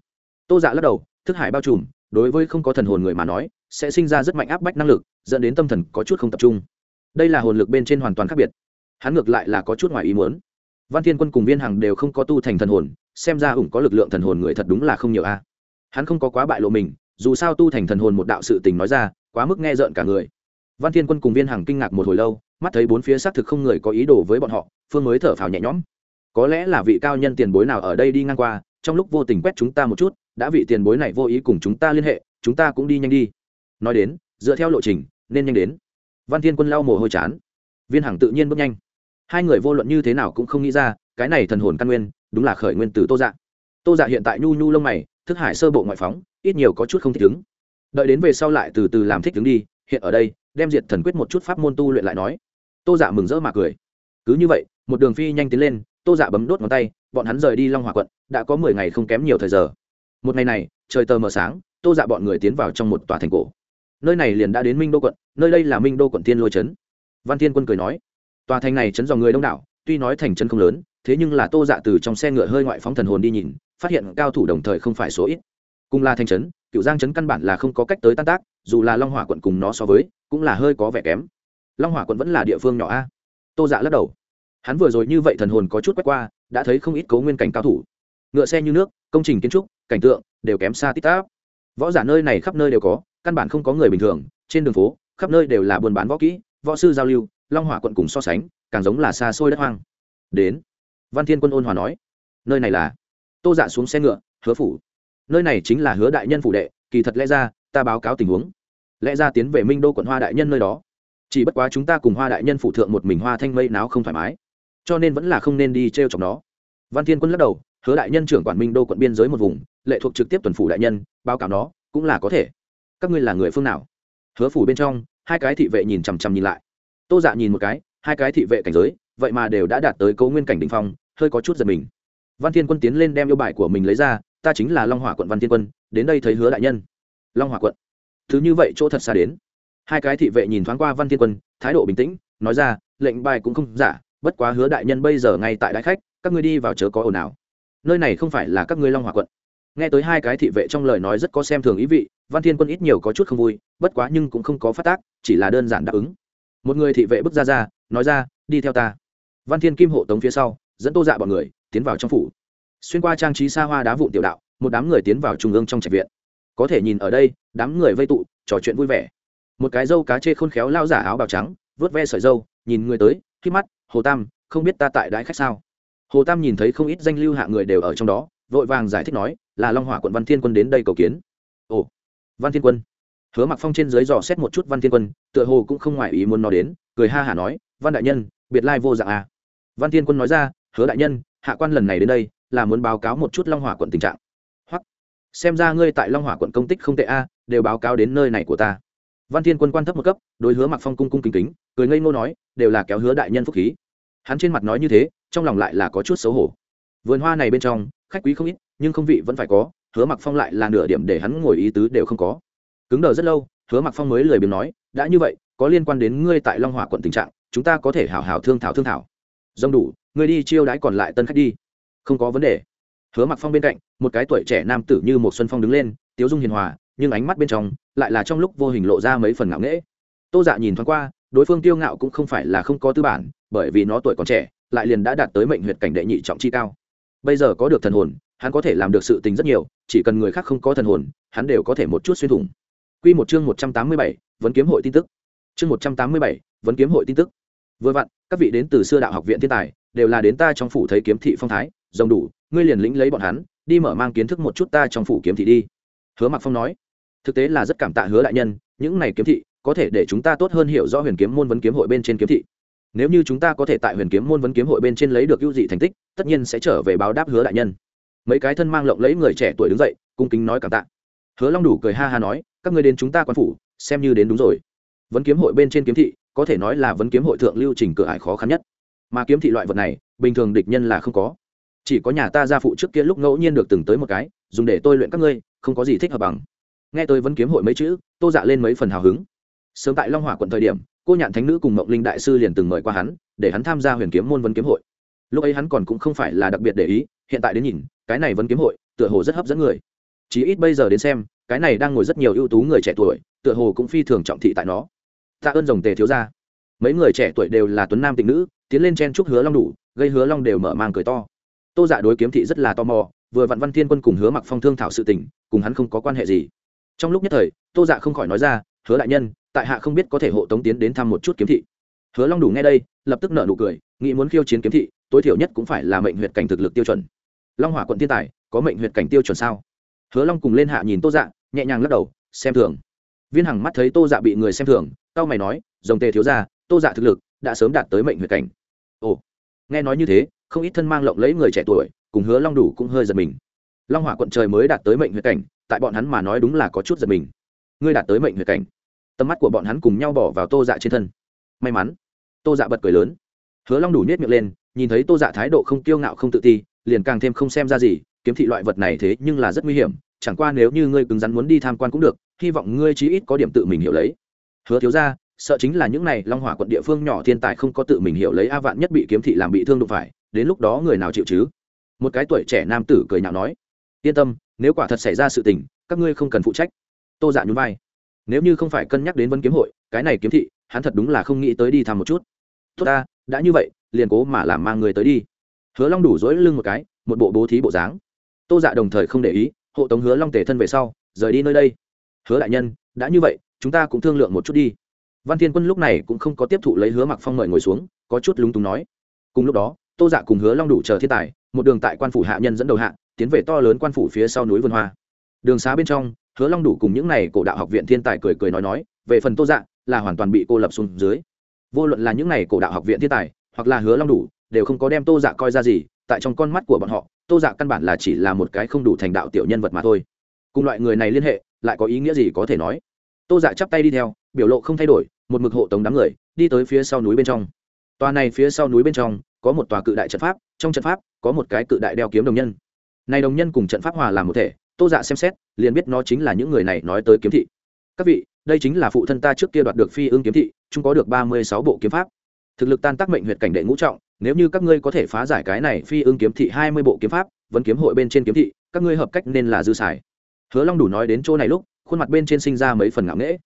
A: Tô dạ lắc đầu, thức hải bao trùm đối với không có thần hồn người mà nói, sẽ sinh ra rất mạnh áp bách năng lực, dẫn đến tâm thần có chút không tập trung. Đây là hồn lực bên trên hoàn toàn khác biệt. Hắn ngược lại là có chút ngoài ý muốn. Văn thiên quân cùng viên hằng đều không có tu thành thần hồn, xem ra ủng có lực lượng thần hồn người thật đúng là không nhiều a. Hắn không có quá bại lộ mình, dù sao tu thành thần hồn một đạo sự tình nói ra, quá mức nghe rợn cả người. Văn thiên quân cùng viên hằng kinh ngạc một hồi lâu, mắt thấy bốn phía xác thực không người có ý đồ với bọn họ, phương mới thở phào nhẹ nhõm. Có lẽ là vị cao nhân tiền bối nào ở đây đi ngang qua trong lúc vô tình quét chúng ta một chút, đã vị tiền bối này vô ý cùng chúng ta liên hệ, chúng ta cũng đi nhanh đi. Nói đến, dựa theo lộ trình, nên nhanh đến. Văn thiên quân lau mồ hôi chán. Viên hằng tự nhiên bước nhanh. Hai người vô luận như thế nào cũng không nghĩ ra, cái này thần hồn căn nguyên, đúng là khởi nguyên từ tô dạ. Tô dạ hiện tại nhu nhu lông mày, thức hải sơ bộ ngoại phóng, ít nhiều có chút không thích ứng. Đợi đến về sau lại từ từ làm thích ứng đi, hiện ở đây, đem diệt thần quyết một chút pháp môn tu luyện lại nói. Tô dạ mừng rỡ mà cười. Cứ như vậy, một đường phi nhanh tiến lên, tô dạ bấm đốt ngón tay bọn hắn rời đi long hòa quận, đã có mười ngày không kém nhiều thời giờ. Một ngày này, trời tờ mờ sáng, tô dạ bọn người tiến vào trong một tòa thành cổ. Nơi này liền đã đến minh đô quận, nơi đây là minh đô quận tiên lôi trấn. Văn thiên quân cười nói, tòa thành này trấn dòng người đông đảo, tuy nói thành chân không lớn, thế nhưng là tô dạ từ trong xe ngựa hơi ngoại phóng thần hồn đi nhìn, phát hiện cao thủ đồng thời không phải số ít. Cùng là thành trấn cựu giang trấn căn bản là không có cách tới tan tác, dù là long hỏa quận cùng nó so với, cũng là hơi có vẻ kém. Long hỏa quận vẫn là địa phương nhỏ a. Tô dạ lắc đầu. Hắn vừa rồi như vậy thần hồn có chút quét qua đã thấy không ít cấu nguyên cảnh cao thủ. Ngựa xe như nước, công trình kiến trúc, cảnh tượng đều kém xa tít táp võ giả nơi này khắp nơi đều có, căn bản không có người bình thường, trên đường phố, khắp nơi đều là buôn bán võ kỹ, võ sư giao lưu, long hỏa quận cùng so sánh, càng giống là xa xôi đất hoang. Đến, văn thiên quân ôn hòa nói, nơi này là tô dạ xuống xe ngựa, hứa phủ. Nơi này chính là hứa đại nhân phủ đệ, kỳ thật lẽ ra, ta báo cáo tình huống. Lẽ ra tiến về minh đô quận hoa đại nhân nơi đó. Chỉ bất quá chúng ta cùng hoa đại nhân phụ thượng một mình hoa thanh mây náo không thoải mái cho nên vẫn là không nên đi t r e o chọc nó. Văn thiên quân lắc đầu, hứa đại nhân trưởng quản minh đô quận biên giới một vùng, lệ thuộc trực tiếp tuần phủ đại nhân, báo cáo nó, cũng là có thể. Các ngươi là người phương nào? Hứa phủ bên trong, hai cái thị vệ nhìn chằm chằm nhìn lại. Tô dạ nhìn một cái, hai cái thị vệ cảnh giới, vậy mà đều đã đạt tới cấu nguyên cảnh đ ỉ n h phong, hơi có chút giật mình. Văn thiên quân tiến lên đem yêu bài của mình lấy ra, ta chính là long hỏa quận văn thiên quân, đến đây thấy hứa đại nhân. Long hỏa quận. Thứ như vậy chỗ thật xa đến. Hai cái thị vệ nhìn thoáng qua văn thiên quân, thái độ bình tĩnh, nói ra, lệnh bài cũng không giả bất quá hứa đại nhân bây giờ ngay tại đại khách, các ngươi đi vào chớ có ồn ào. Nơi này không phải là các ngươi long hòa quận. Nghe tới hai cái thị vệ trong lời nói rất có xem thường ý vị, văn thiên quân ít nhiều có chút không vui, bất quá nhưng cũng không có phát tác, chỉ là đơn giản đáp ứng. Một người thị vệ bước ra ra, nói ra, đi theo ta. Văn thiên kim hộ tống phía sau, dẫn tô dạ bọn người tiến vào trong phủ. Xuyên qua trang trí xa hoa đá vụn tiểu đạo, một đám người tiến vào trung ương trong trạch viện. Có thể nhìn ở đây, đám người vây tụ, trò chuyện vui vẻ. Một cái dâu cá chê khôn khéo lao giả áo bào trắng, vớt ve sợi dâu, nhìn người tới khi mắt hồ tam, không biết ta tại đãi khách sao? Hồ tam nhìn thấy không ít danh lưu hạ người đều ở trong đó, vội vàng giải thích nói, là long hỏa quận văn thiên quân đến đây cầu kiến. Ồ, văn thiên quân. Hứa mặc phong trên dưới dò xét một chút văn thiên quân, tựa hồ cũng không ngoài ý muốn nó đến, cười ha hả nói, văn đại nhân, biệt lai vô dạng à. văn thiên quân nói ra, hứa đại nhân, hạ quan lần này đến đây, là muốn báo cáo một chút long hỏa quận tình trạng. Hoặc xem ra ngươi tại long hỏa quận công tích không tệ a đều báo cáo đến nơi này của ta văn thiên quân quan thấp một cấp, đối hứa mặc phong cung cung kính kính, cười ngây ngô nói, đều là kéo hứa đại nhân phúc khí. Hắn trên mặt nói như thế, trong lòng lại là có chút xấu hổ. Vườn hoa này bên trong, khách quý không ít, nhưng không vị vẫn phải có, hứa mặc phong lại là nửa điểm để hắn ngồi ý tứ đều không có. Cứng đờ rất lâu, hứa mặc phong mới lười biếng nói, đã như vậy, có liên quan đến ngươi tại long hỏa quận tình trạng, chúng ta có thể hảo hảo thương thảo thương thảo. Dông đủ, ngươi đi chiêu đãi còn lại tân khách đi. Không có vấn đề. Hứa mặc phong bên cạnh, một cái tuổi trẻ nam tử như một xuân phong đứng lên, tiếu dung hiền hòa nhưng ánh mắt bên trong lại là trong lúc vô hình lộ ra mấy phần ngạo nghễ. Tô dạ nhìn thoáng qua, đối phương tiêu ngạo cũng không phải là không có tư bản, bởi vì nó tuổi còn trẻ, lại liền đã đạt tới mệnh huyệt cảnh đệ nhị trọng chi cao. Bây giờ có được thần hồn, hắn có thể làm được sự tình rất nhiều, chỉ cần người khác không có thần hồn, hắn đều có thể một chút xuyên thủng. Q một chương một trăm tám mươi bảy, vấn kiếm hội tin tức. Chương một trăm tám mươi bảy, vấn kiếm hội tin tức. Vừa vặn, các vị đến từ xưa đạo học viện thiên tài, đều là đến ta trong phủ thấy kiếm thị phong thái, rồng đủ, ngươi liền lĩnh lấy bọn hắn, đi mở mang kiến thức một chút ta trong phủ kiếm thị đi. Hứa mặc phong nói thực tế là rất cảm tạ hứa đại nhân, những này kiếm thị, có thể để chúng ta tốt hơn hiểu rõ huyền kiếm môn vấn kiếm hội bên trên kiếm thị. Nếu như chúng ta có thể tại huyền kiếm môn vấn kiếm hội bên trên lấy được ưu dị thành tích, tất nhiên sẽ trở về báo đáp hứa đại nhân. Mấy cái thân mang lộng lấy người trẻ tuổi đứng dậy, cung kính nói cảm tạ. Hứa long đủ cười ha ha nói, các ngươi đến chúng ta quan phủ, xem như đến đúng rồi. Vấn kiếm hội bên trên kiếm thị, có thể nói là vấn kiếm hội thượng lưu trình cửa ải khó khăn nhất. Mà kiếm thị loại vật này, bình thường địch nhân là không có. Chỉ có nhà ta gia phụ trước kia lúc ngẫu nhiên được từng tới một cái, dùng để tôi luyện các ngươi, không có gì thích hợp bằng nghe tôi vẫn kiếm hội mấy chữ, tô dạ lên mấy phần hào hứng. Sớm tại long Hòa quận thời điểm, cô nhạn thánh nữ cùng mộng linh đại sư liền từng mời qua hắn, để hắn tham gia huyền kiếm môn vấn kiếm hội. Lúc ấy hắn còn cũng không phải là đặc biệt để ý, hiện tại đến nhìn, cái này vấn kiếm hội, tựa hồ rất hấp dẫn người. Chí ít bây giờ đến xem, cái này đang ngồi rất nhiều ưu tú người trẻ tuổi, tựa hồ cũng phi thường trọng thị tại nó. Tạ ơn rồng tề thiếu ra mấy người trẻ tuổi đều là tuấn nam tịnh nữ, tiến lên chen chúc hứa long đủ, gây hứa long đều mở mang cười to. Tô dạ đối kiếm thị rất là tò mò, vừa vạn văn thiên quân cùng hứa mặc phong thương thảo sự tình, cùng hắn không có quan hệ gì trong lúc nhất thời, tô dạ không khỏi nói ra, hứa đại nhân, tại hạ không biết có thể hộ tống tiến đến thăm một chút kiếm thị. Hứa long đủ nghe đây, lập tức nợ nụ cười, nghĩ muốn khiêu chiến kiếm thị, tối thiểu nhất cũng phải là mệnh huyệt cảnh thực lực tiêu chuẩn. Long hỏa quận thiên tài, có mệnh huyệt cảnh tiêu chuẩn sao? Hứa long cùng lên hạ nhìn tô dạ nhẹ nhàng lắc đầu, xem thường. Viên hằng mắt thấy tô dạ bị người xem thường tao mày nói dòng tề thiếu ra tô dạ thực lực đã sớm đạt tới mệnh huyệt cảnh. Ồ, nghe nói như thế, không ít thân mang lộng lấy người trẻ tuổi, cùng hứa long đủ cũng hơi giật mình. Long hỏa quận trời mới đạt tới mệnh huyệt cảnh tại bọn hắn mà nói đúng là có chút giật mình. Ngươi đạt tới mệnh huyệt cảnh. Tầm mắt của bọn hắn cùng nhau bỏ vào tô dạ trên thân. May mắn, tô dạ bật cười lớn. Hứa long đủ nhét miệng lên, nhìn thấy tô dạ thái độ không kiêu ngạo không tự ti, liền càng thêm không xem ra gì, kiếm thị loại vật này thế nhưng là rất nguy hiểm, chẳng qua nếu như ngươi cứng rắn muốn đi tham quan cũng được, hy vọng ngươi chí ít có điểm tự mình hiểu lấy. Hứa thiếu ra sợ chính là những này long hỏa quận địa phương nhỏ thiên tài không có tự mình hiểu lấy a vạn nhất bị kiếm thị làm bị thương đụng phải, đến lúc đó người nào chịu chứ? Một cái tuổi trẻ nam tử cười nhạo nói yên tâm, nếu quả thật xảy ra sự tình, các ngươi không cần phụ trách. Tô dạ nhún vai. Nếu như không phải cân nhắc đến vấn kiếm hội, cái này kiếm thị, hắn thật đúng là không nghĩ tới đi thăm một chút. Tốt ta, đã như vậy, liền cố mà làm mang người tới đi. Hứa long đủ dỗi lưng một cái, một bộ bố thí bộ dáng. Tô dạ đồng thời không để ý, hộ tống hứa long tề thân về sau, rời đi nơi đây. Hứa đại nhân, đã như vậy, chúng ta cũng thương lượng một chút đi. Văn thiên quân lúc này cũng không có tiếp thụ lấy hứa mặc phong mời ngồi xuống, có chút lúng túng nói. Cùng lúc đó, tô dạ cùng hứa long đủ chờ thiên tài, một đường tại quan phủ hạ nhân dẫn đầu hạ tiến về to lớn quan phủ phía sau núi vườn hoa. Đường xá bên trong, hứa long đủ cùng những n à y cổ đạo học viện thiên tài cười cười nói nói, về phần tô dạ là hoàn toàn bị cô lập xuống dưới. Vô luận là những n à y cổ đạo học viện thiên tài, hoặc là hứa long đủ, đều không có đem tô dạ coi ra gì, tại trong con mắt của bọn họ, tô dạ căn bản là chỉ là một cái không đủ thành đạo tiểu nhân vật mà thôi. Cùng loại người này liên hệ, lại có ý nghĩa gì có thể nói. Tô dạ chắp tay đi theo, biểu lộ không thay đổi, một mực hộ tống đám người, đi tới phía sau núi bên trong. Tòa này phía sau núi bên trong, có một tòa cự đại trận pháp, trong trận pháp, có một cái cự đại đeo kiếm đồng nhân này đồng nhân cùng trận pháp hòa làm một thể, tô dạ xem xét, liền biết nó chính là những người này nói tới kiếm thị. Các vị, đây chính là phụ thân ta trước kia đoạt được phi ương kiếm thị, chúng có được ba mươi sáu bộ kiếm pháp. Thực lực tan tác mệnh huyệt cảnh đệ ngũ trọng, nếu như các ngươi có thể phá giải cái này phi ương kiếm thị hai mươi bộ kiếm pháp, vẫn kiếm hội bên trên kiếm thị, các ngươi hợp cách nên là dư xài. Hứa long đủ nói đến chỗ này lúc, khuôn mặt bên trên sinh ra mấy phần ngạo nghễ.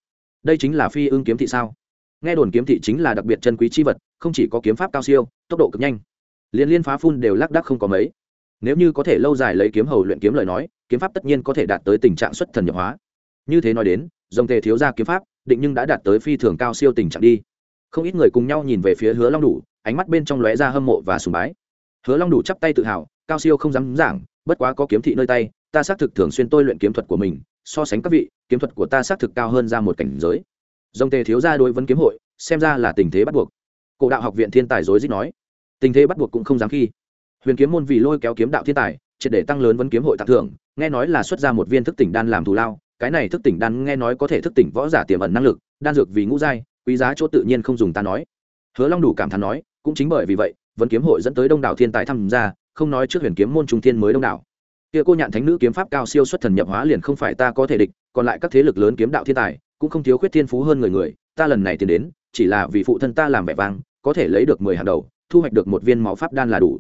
A: Đây chính là phi ương kiếm thị sao? Nghe đồn kiếm thị chính là đặc biệt chân quý chi vật, không chỉ có kiếm pháp cao siêu, tốc độ cực nhanh. Liên liên phá phun đều lác đác không có mấy nếu như có thể lâu dài lấy kiếm hầu luyện kiếm lời nói, kiếm pháp tất nhiên có thể đạt tới tình trạng xuất thần nhập hóa. Như thế nói đến, dòng tề thiếu ra kiếm pháp, định nhưng đã đạt tới phi thường cao siêu tình trạng đi. Không ít người cùng nhau nhìn về phía hứa long đủ, ánh mắt bên trong lóe ra hâm mộ và sùng bái. Hứa long đủ chắp tay tự hào, cao siêu không dám giảng, bất quá có kiếm thị nơi tay, ta xác thực thường xuyên tôi luyện kiếm thuật của mình, so sánh các vị, kiếm thuật của ta xác thực cao hơn ra một cảnh giới. Dòng tề thiếu ra đối vấn kiếm hội, xem ra là tình thế bắt buộc. Cổ đạo học viện thiên tài dối dích nói. Tình thế bắt buộc cũng không dám khi huyền kiếm môn vì lôi kéo kiếm đạo thiên tài, triệt để tăng lớn vấn kiếm hội tặng thưởng, nghe nói là xuất ra một viên thức tỉnh đan làm thù lao, cái này thức tỉnh đan nghe nói có thể thức tỉnh võ giả tiềm ẩn năng lực, đan dược vì ngũ giai, quý giá chỗ tự nhiên không dùng ta nói. Hứa long đủ cảm thán nói, cũng chính bởi vì vậy, vấn kiếm hội dẫn tới đông đảo thiên tài tham gia, không nói trước huyền kiếm môn trung thiên mới đông đảo. Kia cô nhạn thánh nữ kiếm pháp cao siêu xuất thần nhập hóa liền không phải ta có thể địch, còn lại các thế lực lớn kiếm đạo thiên tài, cũng không thiếu khuyết thiên phú hơn người người, ta lần này tiến đến, chỉ là vì phụ thân ta làm vẻ vang, có thể lấy được mười hàng đầu, thu hoạch được một viên máu pháp đan là đủ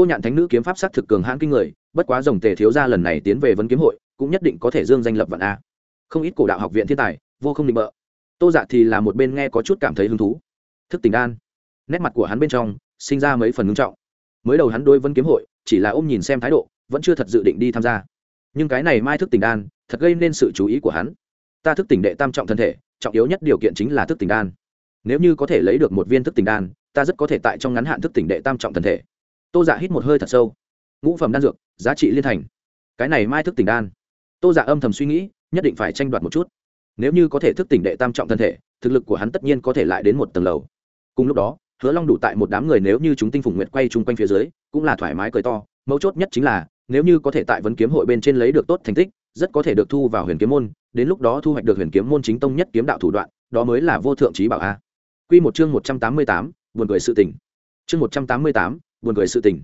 A: cô nhạn thánh nữ kiếm pháp sát thực cường hãn kinh người, bất quá dòng tề thiếu gia lần này tiến về vấn kiếm hội, cũng nhất định có thể dương danh lập vạn a. Không ít cổ đạo học viện thiên tài, vô không định bợ. Tô dạ thì là một bên nghe có chút cảm thấy hứng thú. Thức tình đan. Nét mặt của hắn bên trong, sinh ra mấy phần ngưng trọng. Mới đầu hắn đối vấn kiếm hội, chỉ là ôm nhìn xem thái độ, vẫn chưa thật dự định đi tham gia. Nhưng cái này mai thức tình đan, thật gây nên sự chú ý của hắn. Ta thức tỉnh đệ tam trọng thân thể, trọng yếu nhất điều kiện chính là thức tỉnh đan. Nếu như có thể lấy được một viên thức tỉnh đan, ta rất có thể tại trong ngắn hạn thức tỉnh đệ tam trọng thân thể tô dạ hít một hơi thật sâu. Ngũ phẩm đan dược giá trị liên thành. Cái này mai thức tỉnh đan. Tô dạ âm thầm suy nghĩ nhất định phải tranh đoạt một chút. Nếu như có thể thức tỉnh đệ tam trọng thân thể thực lực của hắn tất nhiên có thể lại đến một tầng lầu. Cùng lúc đó hứa long đủ tại một đám người nếu như chúng tinh phùng nguyện quay chung quanh phía dưới cũng là thoải mái cười to mấu chốt nhất chính là nếu như có thể tại vấn kiếm hội bên trên lấy được tốt thành tích rất có thể được thu vào huyền kiếm môn đến lúc đó thu hoạch được huyền kiếm môn chính tông nhất kiếm đạo thủ đoạn đó mới là vô thượng trí bảo a. Quy một chương 188, buồn cười sự tỉnh. Chương 188, buồn cười sự tình.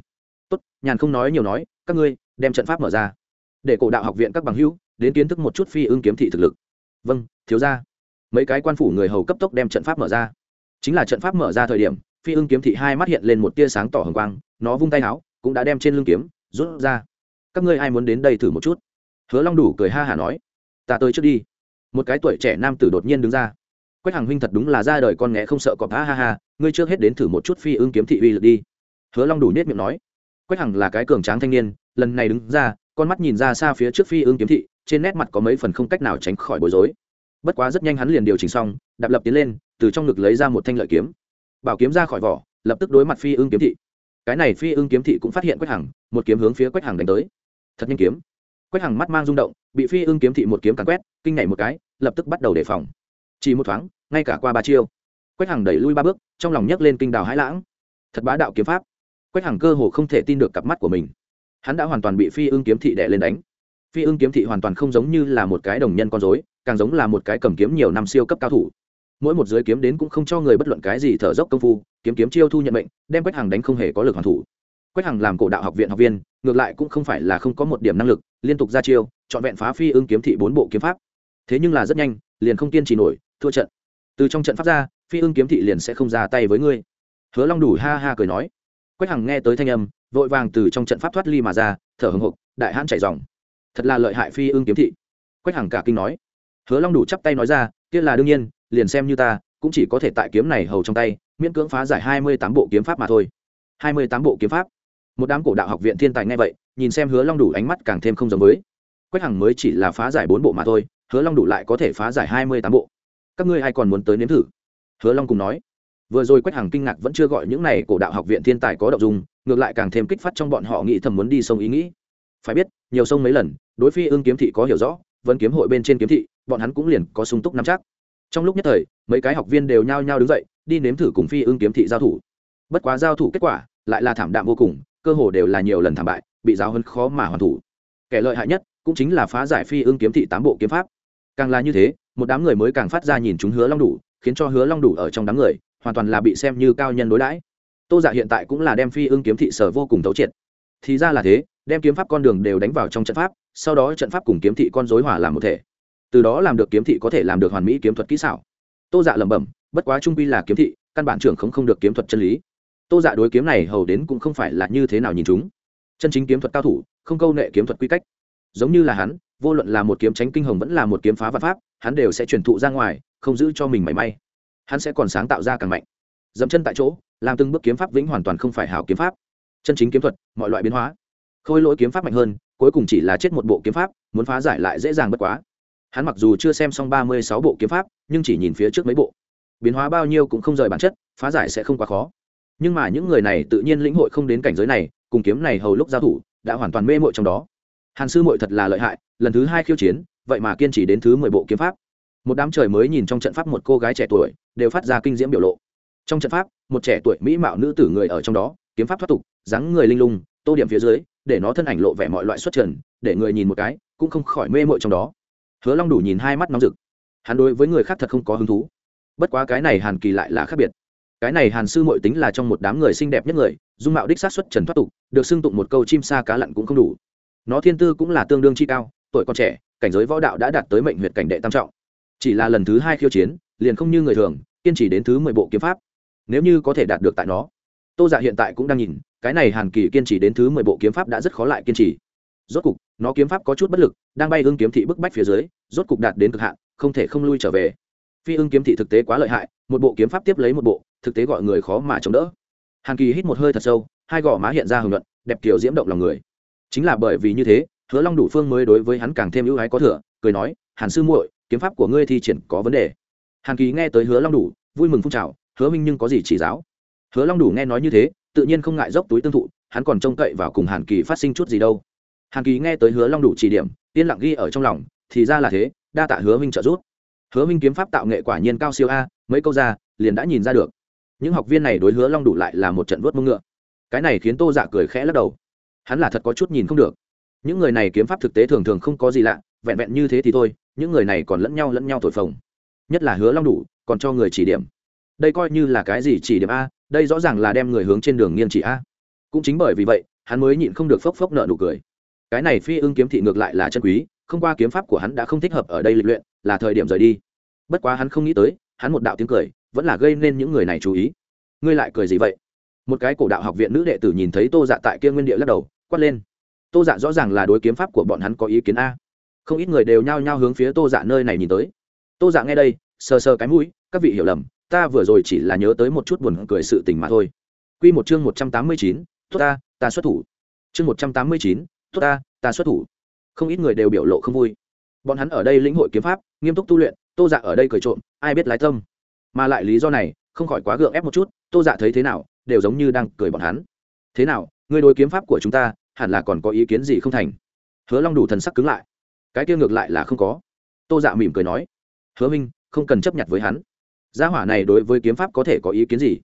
A: tốt, nhàn không nói nhiều nói, các ngươi, đem trận pháp mở ra. Để cổ đạo học viện các bằng hữu, đến kiến thức một chút phi ưng kiếm thị thực lực. Vâng thiếu ra mấy cái quan phủ người hầu cấp tốc đem trận pháp mở ra. Chính là trận pháp mở ra thời điểm, phi ưng kiếm thị hai mắt hiện lên một tia sáng tỏ hồng quang, nó vung tay áo cũng đã đem trên lưng kiếm, rút ra. Các ngươi ai muốn đến đây thử một chút? Hứa long đủ cười ha hả nói. Ta tới trước đi. Một cái tuổi trẻ nam tử đột nhiên đứng ra. Quách hằng huynh thật đúng là ra đời con nghé không sợ cọp. Ha ha ha, ngươi trước hết đến thử một chút phi ưng kiếm thị uy lực đi hứa long đủ nết miệng nói. Quách hằng là cái cường tráng thanh niên, lần này đứng ra, con mắt nhìn ra xa phía trước phi ương kiếm thị, trên nét mặt có mấy phần không cách nào tránh khỏi bối rối. Bất quá rất nhanh hắn liền điều chỉnh xong, đạp lập tiến lên, từ trong ngực lấy ra một thanh lợi kiếm. Bảo kiếm ra khỏi vỏ, lập tức đối mặt phi ương kiếm thị. Cái này phi ương kiếm thị cũng phát hiện quách hằng, một kiếm hướng phía quách hằng đánh tới. Thật nhanh kiếm. Quách hằng mắt mang rung động, bị phi ương kiếm thị một kiếm càn quét, kinh nhảy một cái, lập tức bắt đầu đề phòng. Chỉ một thoáng, ngay cả qua ba chiêu, quách hằng đẩy lui ba bước, trong lòng nhấc lên kinh đào hãi lãng. Thật bá đạo kiếm pháp quách hằng cơ hồ không thể tin được cặp mắt của mình. Hắn đã hoàn toàn bị phi ưng kiếm thị đè lên đánh. Phi ưng kiếm thị hoàn toàn không giống như là một cái đồng nhân con dối càng giống là một cái cầm kiếm nhiều năm siêu cấp cao thủ. Mỗi một giới kiếm đến cũng không cho người bất luận cái gì thở dốc công phu, kiếm kiếm chiêu thu nhận mệnh, đem quách hằng đánh không hề có lực hoàn thủ. Quách hằng làm cổ đạo học viện học viên, ngược lại cũng không phải là không có một điểm năng lực, liên tục ra chiêu, trọn vẹn phá phi ưng kiếm thị bốn bộ kiếm pháp. Thế nhưng là rất nhanh, liền không kiên trì nổi, thua trận. Từ trong trận pháp ra, phi ưng kiếm thị liền sẽ không ra tay với ngươi. Hứa long đủ ha ha cười nói quách hằng nghe tới thanh âm, vội vàng từ trong trận pháp thoát ly mà ra, thở hồng hộc đại hãn chảy dòng. Thật là lợi hại phi ương kiếm thị. Quách hằng cả kinh nói. Hứa long đủ chắp tay nói ra, kia là đương nhiên, liền xem như ta, cũng chỉ có thể tại kiếm này hầu trong tay, miễn cưỡng phá giải hai mươi tám bộ kiếm pháp mà thôi. hai mươi tám bộ kiếm pháp. Một đám cổ đạo học viện thiên tài nghe vậy, nhìn xem hứa long đủ ánh mắt càng thêm không giống với. Quách hằng mới chỉ là phá giải bốn bộ mà thôi, hứa long đủ lại có thể phá giải hai mươi tám bộ. Các ngươi ai còn muốn tới nếm thử? Hứa long cùng nói vừa rồi quách hằng kinh ngạc vẫn chưa gọi những này cổ đạo học viện thiên tài có đậu dung, ngược lại càng thêm kích phát trong bọn họ nghĩ thầm muốn đi sông ý nghĩ. Phải biết, nhiều sông mấy lần, đối phi ương kiếm thị có hiểu rõ vẫn kiếm hội bên trên kiếm thị, bọn hắn cũng liền có sung túc nắm chắc. Trong lúc nhất thời, mấy cái học viên đều nhao nhao đứng dậy, đi nếm thử cùng phi ương kiếm thị giao thủ. Bất quá giao thủ kết quả, lại là thảm đạm vô cùng, cơ hồ đều là nhiều lần thảm bại, bị giáo hơn khó mà hoàn thủ. Kẻ lợi hại nhất, cũng chính là phá giải phi ương kiếm thị tám bộ kiếm pháp. Càng là như thế, một đám người mới càng phát ra nhìn chúng hứa long đủ, khiến cho hứa long đủ ở trong đám người hoàn toàn là bị xem như cao nhân đối đãi. Tô giả dạ hiện tại cũng là đem phi ưng kiếm thị sở vô cùng thấu triệt. Thì ra là thế, đem kiếm pháp con đường đều đánh vào trong trận pháp, sau đó trận pháp cùng kiếm thị con dối hỏa làm một thể. Từ đó làm được kiếm thị có thể làm được hoàn mỹ kiếm thuật kỹ xảo. Tô dạ lẩm bẩm, bất quá trung quy là kiếm thị, căn bản trưởng không không được kiếm thuật chân lý. Tô dạ đối kiếm này hầu đến cũng không phải là như thế nào nhìn chúng. Chân chính kiếm thuật cao thủ, không câu nệ kiếm thuật quy cách. Giống như là hắn, vô luận là một kiếm tránh kinh hồng vẫn là một kiếm phá vật pháp, hắn đều sẽ truyền thụ ra ngoài, không giữ cho mình mảy may hắn sẽ còn sáng tạo ra càng mạnh. Dẫm chân tại chỗ, làm từng bước kiếm pháp vĩnh hoàn toàn không phải hảo kiếm pháp. Chân chính kiếm thuật, mọi loại biến hóa. Khôi lỗi kiếm pháp mạnh hơn, cuối cùng chỉ là chết một bộ kiếm pháp, muốn phá giải lại dễ dàng bất quá. Hắn mặc dù chưa xem xong ba mươi sáu bộ kiếm pháp, nhưng chỉ nhìn phía trước mấy bộ. Biến hóa bao nhiêu cũng không rời bản chất, phá giải sẽ không quá khó. Nhưng mà những người này tự nhiên lĩnh hội không đến cảnh giới này, cùng kiếm này hầu lúc giao thủ, đã hoàn toàn mê mội trong đó. Hàn sư mội thật là lợi hại, lần thứ hai khiêu chiến, vậy mà kiên trì đến thứ mười bộ kiếm pháp một đám trời mới nhìn trong trận pháp một cô gái trẻ tuổi, đều phát ra kinh diễm biểu lộ. Trong trận pháp, một trẻ tuổi mỹ mạo nữ tử người ở trong đó, kiếm pháp thoát tục, dáng người linh lung, tô điểm phía dưới, để nó thân ảnh lộ vẻ mọi loại xuất trần, để người nhìn một cái, cũng không khỏi mê mội trong đó. Hứa long đủ nhìn hai mắt nóng rực. Hắn đối với người khác thật không có hứng thú. Bất quá cái này hàn kỳ lại là khác biệt. Cái này hàn sư mội tính là trong một đám người xinh đẹp nhất người, dung mạo đích sát xuất trần thoát tục, được xưng tụng một câu chim xa cá lặn cũng không đủ. Nó thiên tư cũng là tương đương chi cao, tuổi còn trẻ, cảnh giới võ đạo đã đạt tới mệnh huyệt cảnh đệ tam trọng chỉ là lần thứ hai khiêu chiến, liền không như người thường, kiên trì đến thứ mười bộ kiếm pháp. Nếu như có thể đạt được tại nó, tô dạ hiện tại cũng đang nhìn, cái này hàn kỳ kiên trì đến thứ mười bộ kiếm pháp đã rất khó lại kiên trì. Rốt cục, nó kiếm pháp có chút bất lực, đang bay ưng kiếm thị bức bách phía dưới, rốt cục đạt đến cực hạn, không thể không lui trở về. Phi ưng kiếm thị thực tế quá lợi hại, một bộ kiếm pháp tiếp lấy một bộ, thực tế gọi người khó mà chống đỡ. Hàn kỳ hít một hơi thật sâu, hai gò má hiện ra hưởng luận đẹp kiểu diễm động lòng người. Chính là bởi vì như thế, hứa long đủ phương mới đối với hắn càng thêm ưu ái có thừa, cười nói, hàn sư muội kiếm pháp của ngươi thi triển có vấn đề. Hàn kỳ nghe tới hứa long đủ, vui mừng phun trào, hứa minh nhưng có gì chỉ giáo? Hứa long đủ nghe nói như thế, tự nhiên không ngại dốc túi tương thụ, hắn còn trông cậy vào cùng hàn kỳ phát sinh chút gì đâu. Hàn kỳ nghe tới hứa long đủ chỉ điểm, yên lặng ghi ở trong lòng, thì ra là thế, đa tạ hứa minh trợ giúp. Hứa minh kiếm pháp tạo nghệ quả nhiên cao siêu a, mấy câu ra, liền đã nhìn ra được. Những học viên này đối hứa long đủ lại là một trận vớt mông ngựa. Cái này khiến tô giả cười khẽ lắc đầu. Hắn là thật có chút nhìn không được. Những người này kiếm pháp thực tế thường thường không có gì lạ, vẹn vẹn như thế thì thôi những người này còn lẫn nhau lẫn nhau thổi phồng. Nhất là hứa long đủ, còn cho người chỉ điểm. Đây coi như là cái gì chỉ điểm a, đây rõ ràng là đem người hướng trên đường nghiêng chỉ a. Cũng chính bởi vì vậy, hắn mới nhịn không được phốc phốc nợ nụ cười. Cái này phi ưng kiếm thị ngược lại là chân quý, không qua kiếm pháp của hắn đã không thích hợp ở đây lịch luyện, là thời điểm rời đi. Bất quá hắn không nghĩ tới, hắn một đạo tiếng cười, vẫn là gây nên những người này chú ý. Ngươi lại cười gì vậy? Một cái cổ đạo học viện nữ đệ tử nhìn thấy tô dạ tại kia nguyên địa lắc đầu, quát lên. Tô dạ rõ ràng là đối kiếm pháp của bọn hắn có ý kiến a không ít người đều nhao nhao hướng phía tô dạ nơi này nhìn tới. Tô dạ nghe đây, sờ sờ cái mũi, các vị hiểu lầm, ta vừa rồi chỉ là nhớ tới một chút buồn cười sự tình mà thôi. Q một chương một trăm tám mươi chín, tốt ta ta xuất thủ. Chương một trăm tám mươi chín, tốt ta ta xuất thủ. Không ít người đều biểu lộ không vui. Bọn hắn ở đây lĩnh hội kiếm pháp, nghiêm túc tu luyện, tô dạ ở đây cười trộm, ai biết lái tâm. Mà lại lý do này, không khỏi quá gượng ép một chút, tô dạ thấy thế nào, đều giống như đang cười bọn hắn. Thế nào người đối kiếm pháp của chúng ta, hẳn là còn có ý kiến gì không thành? Hứa long đủ thần sắc cứng lại cái kia ngược lại là không có. Tô dạ mỉm cười nói, hứa minh, không cần chấp nhận với hắn. Gia hỏa này đối với kiếm pháp có thể có ý kiến gì?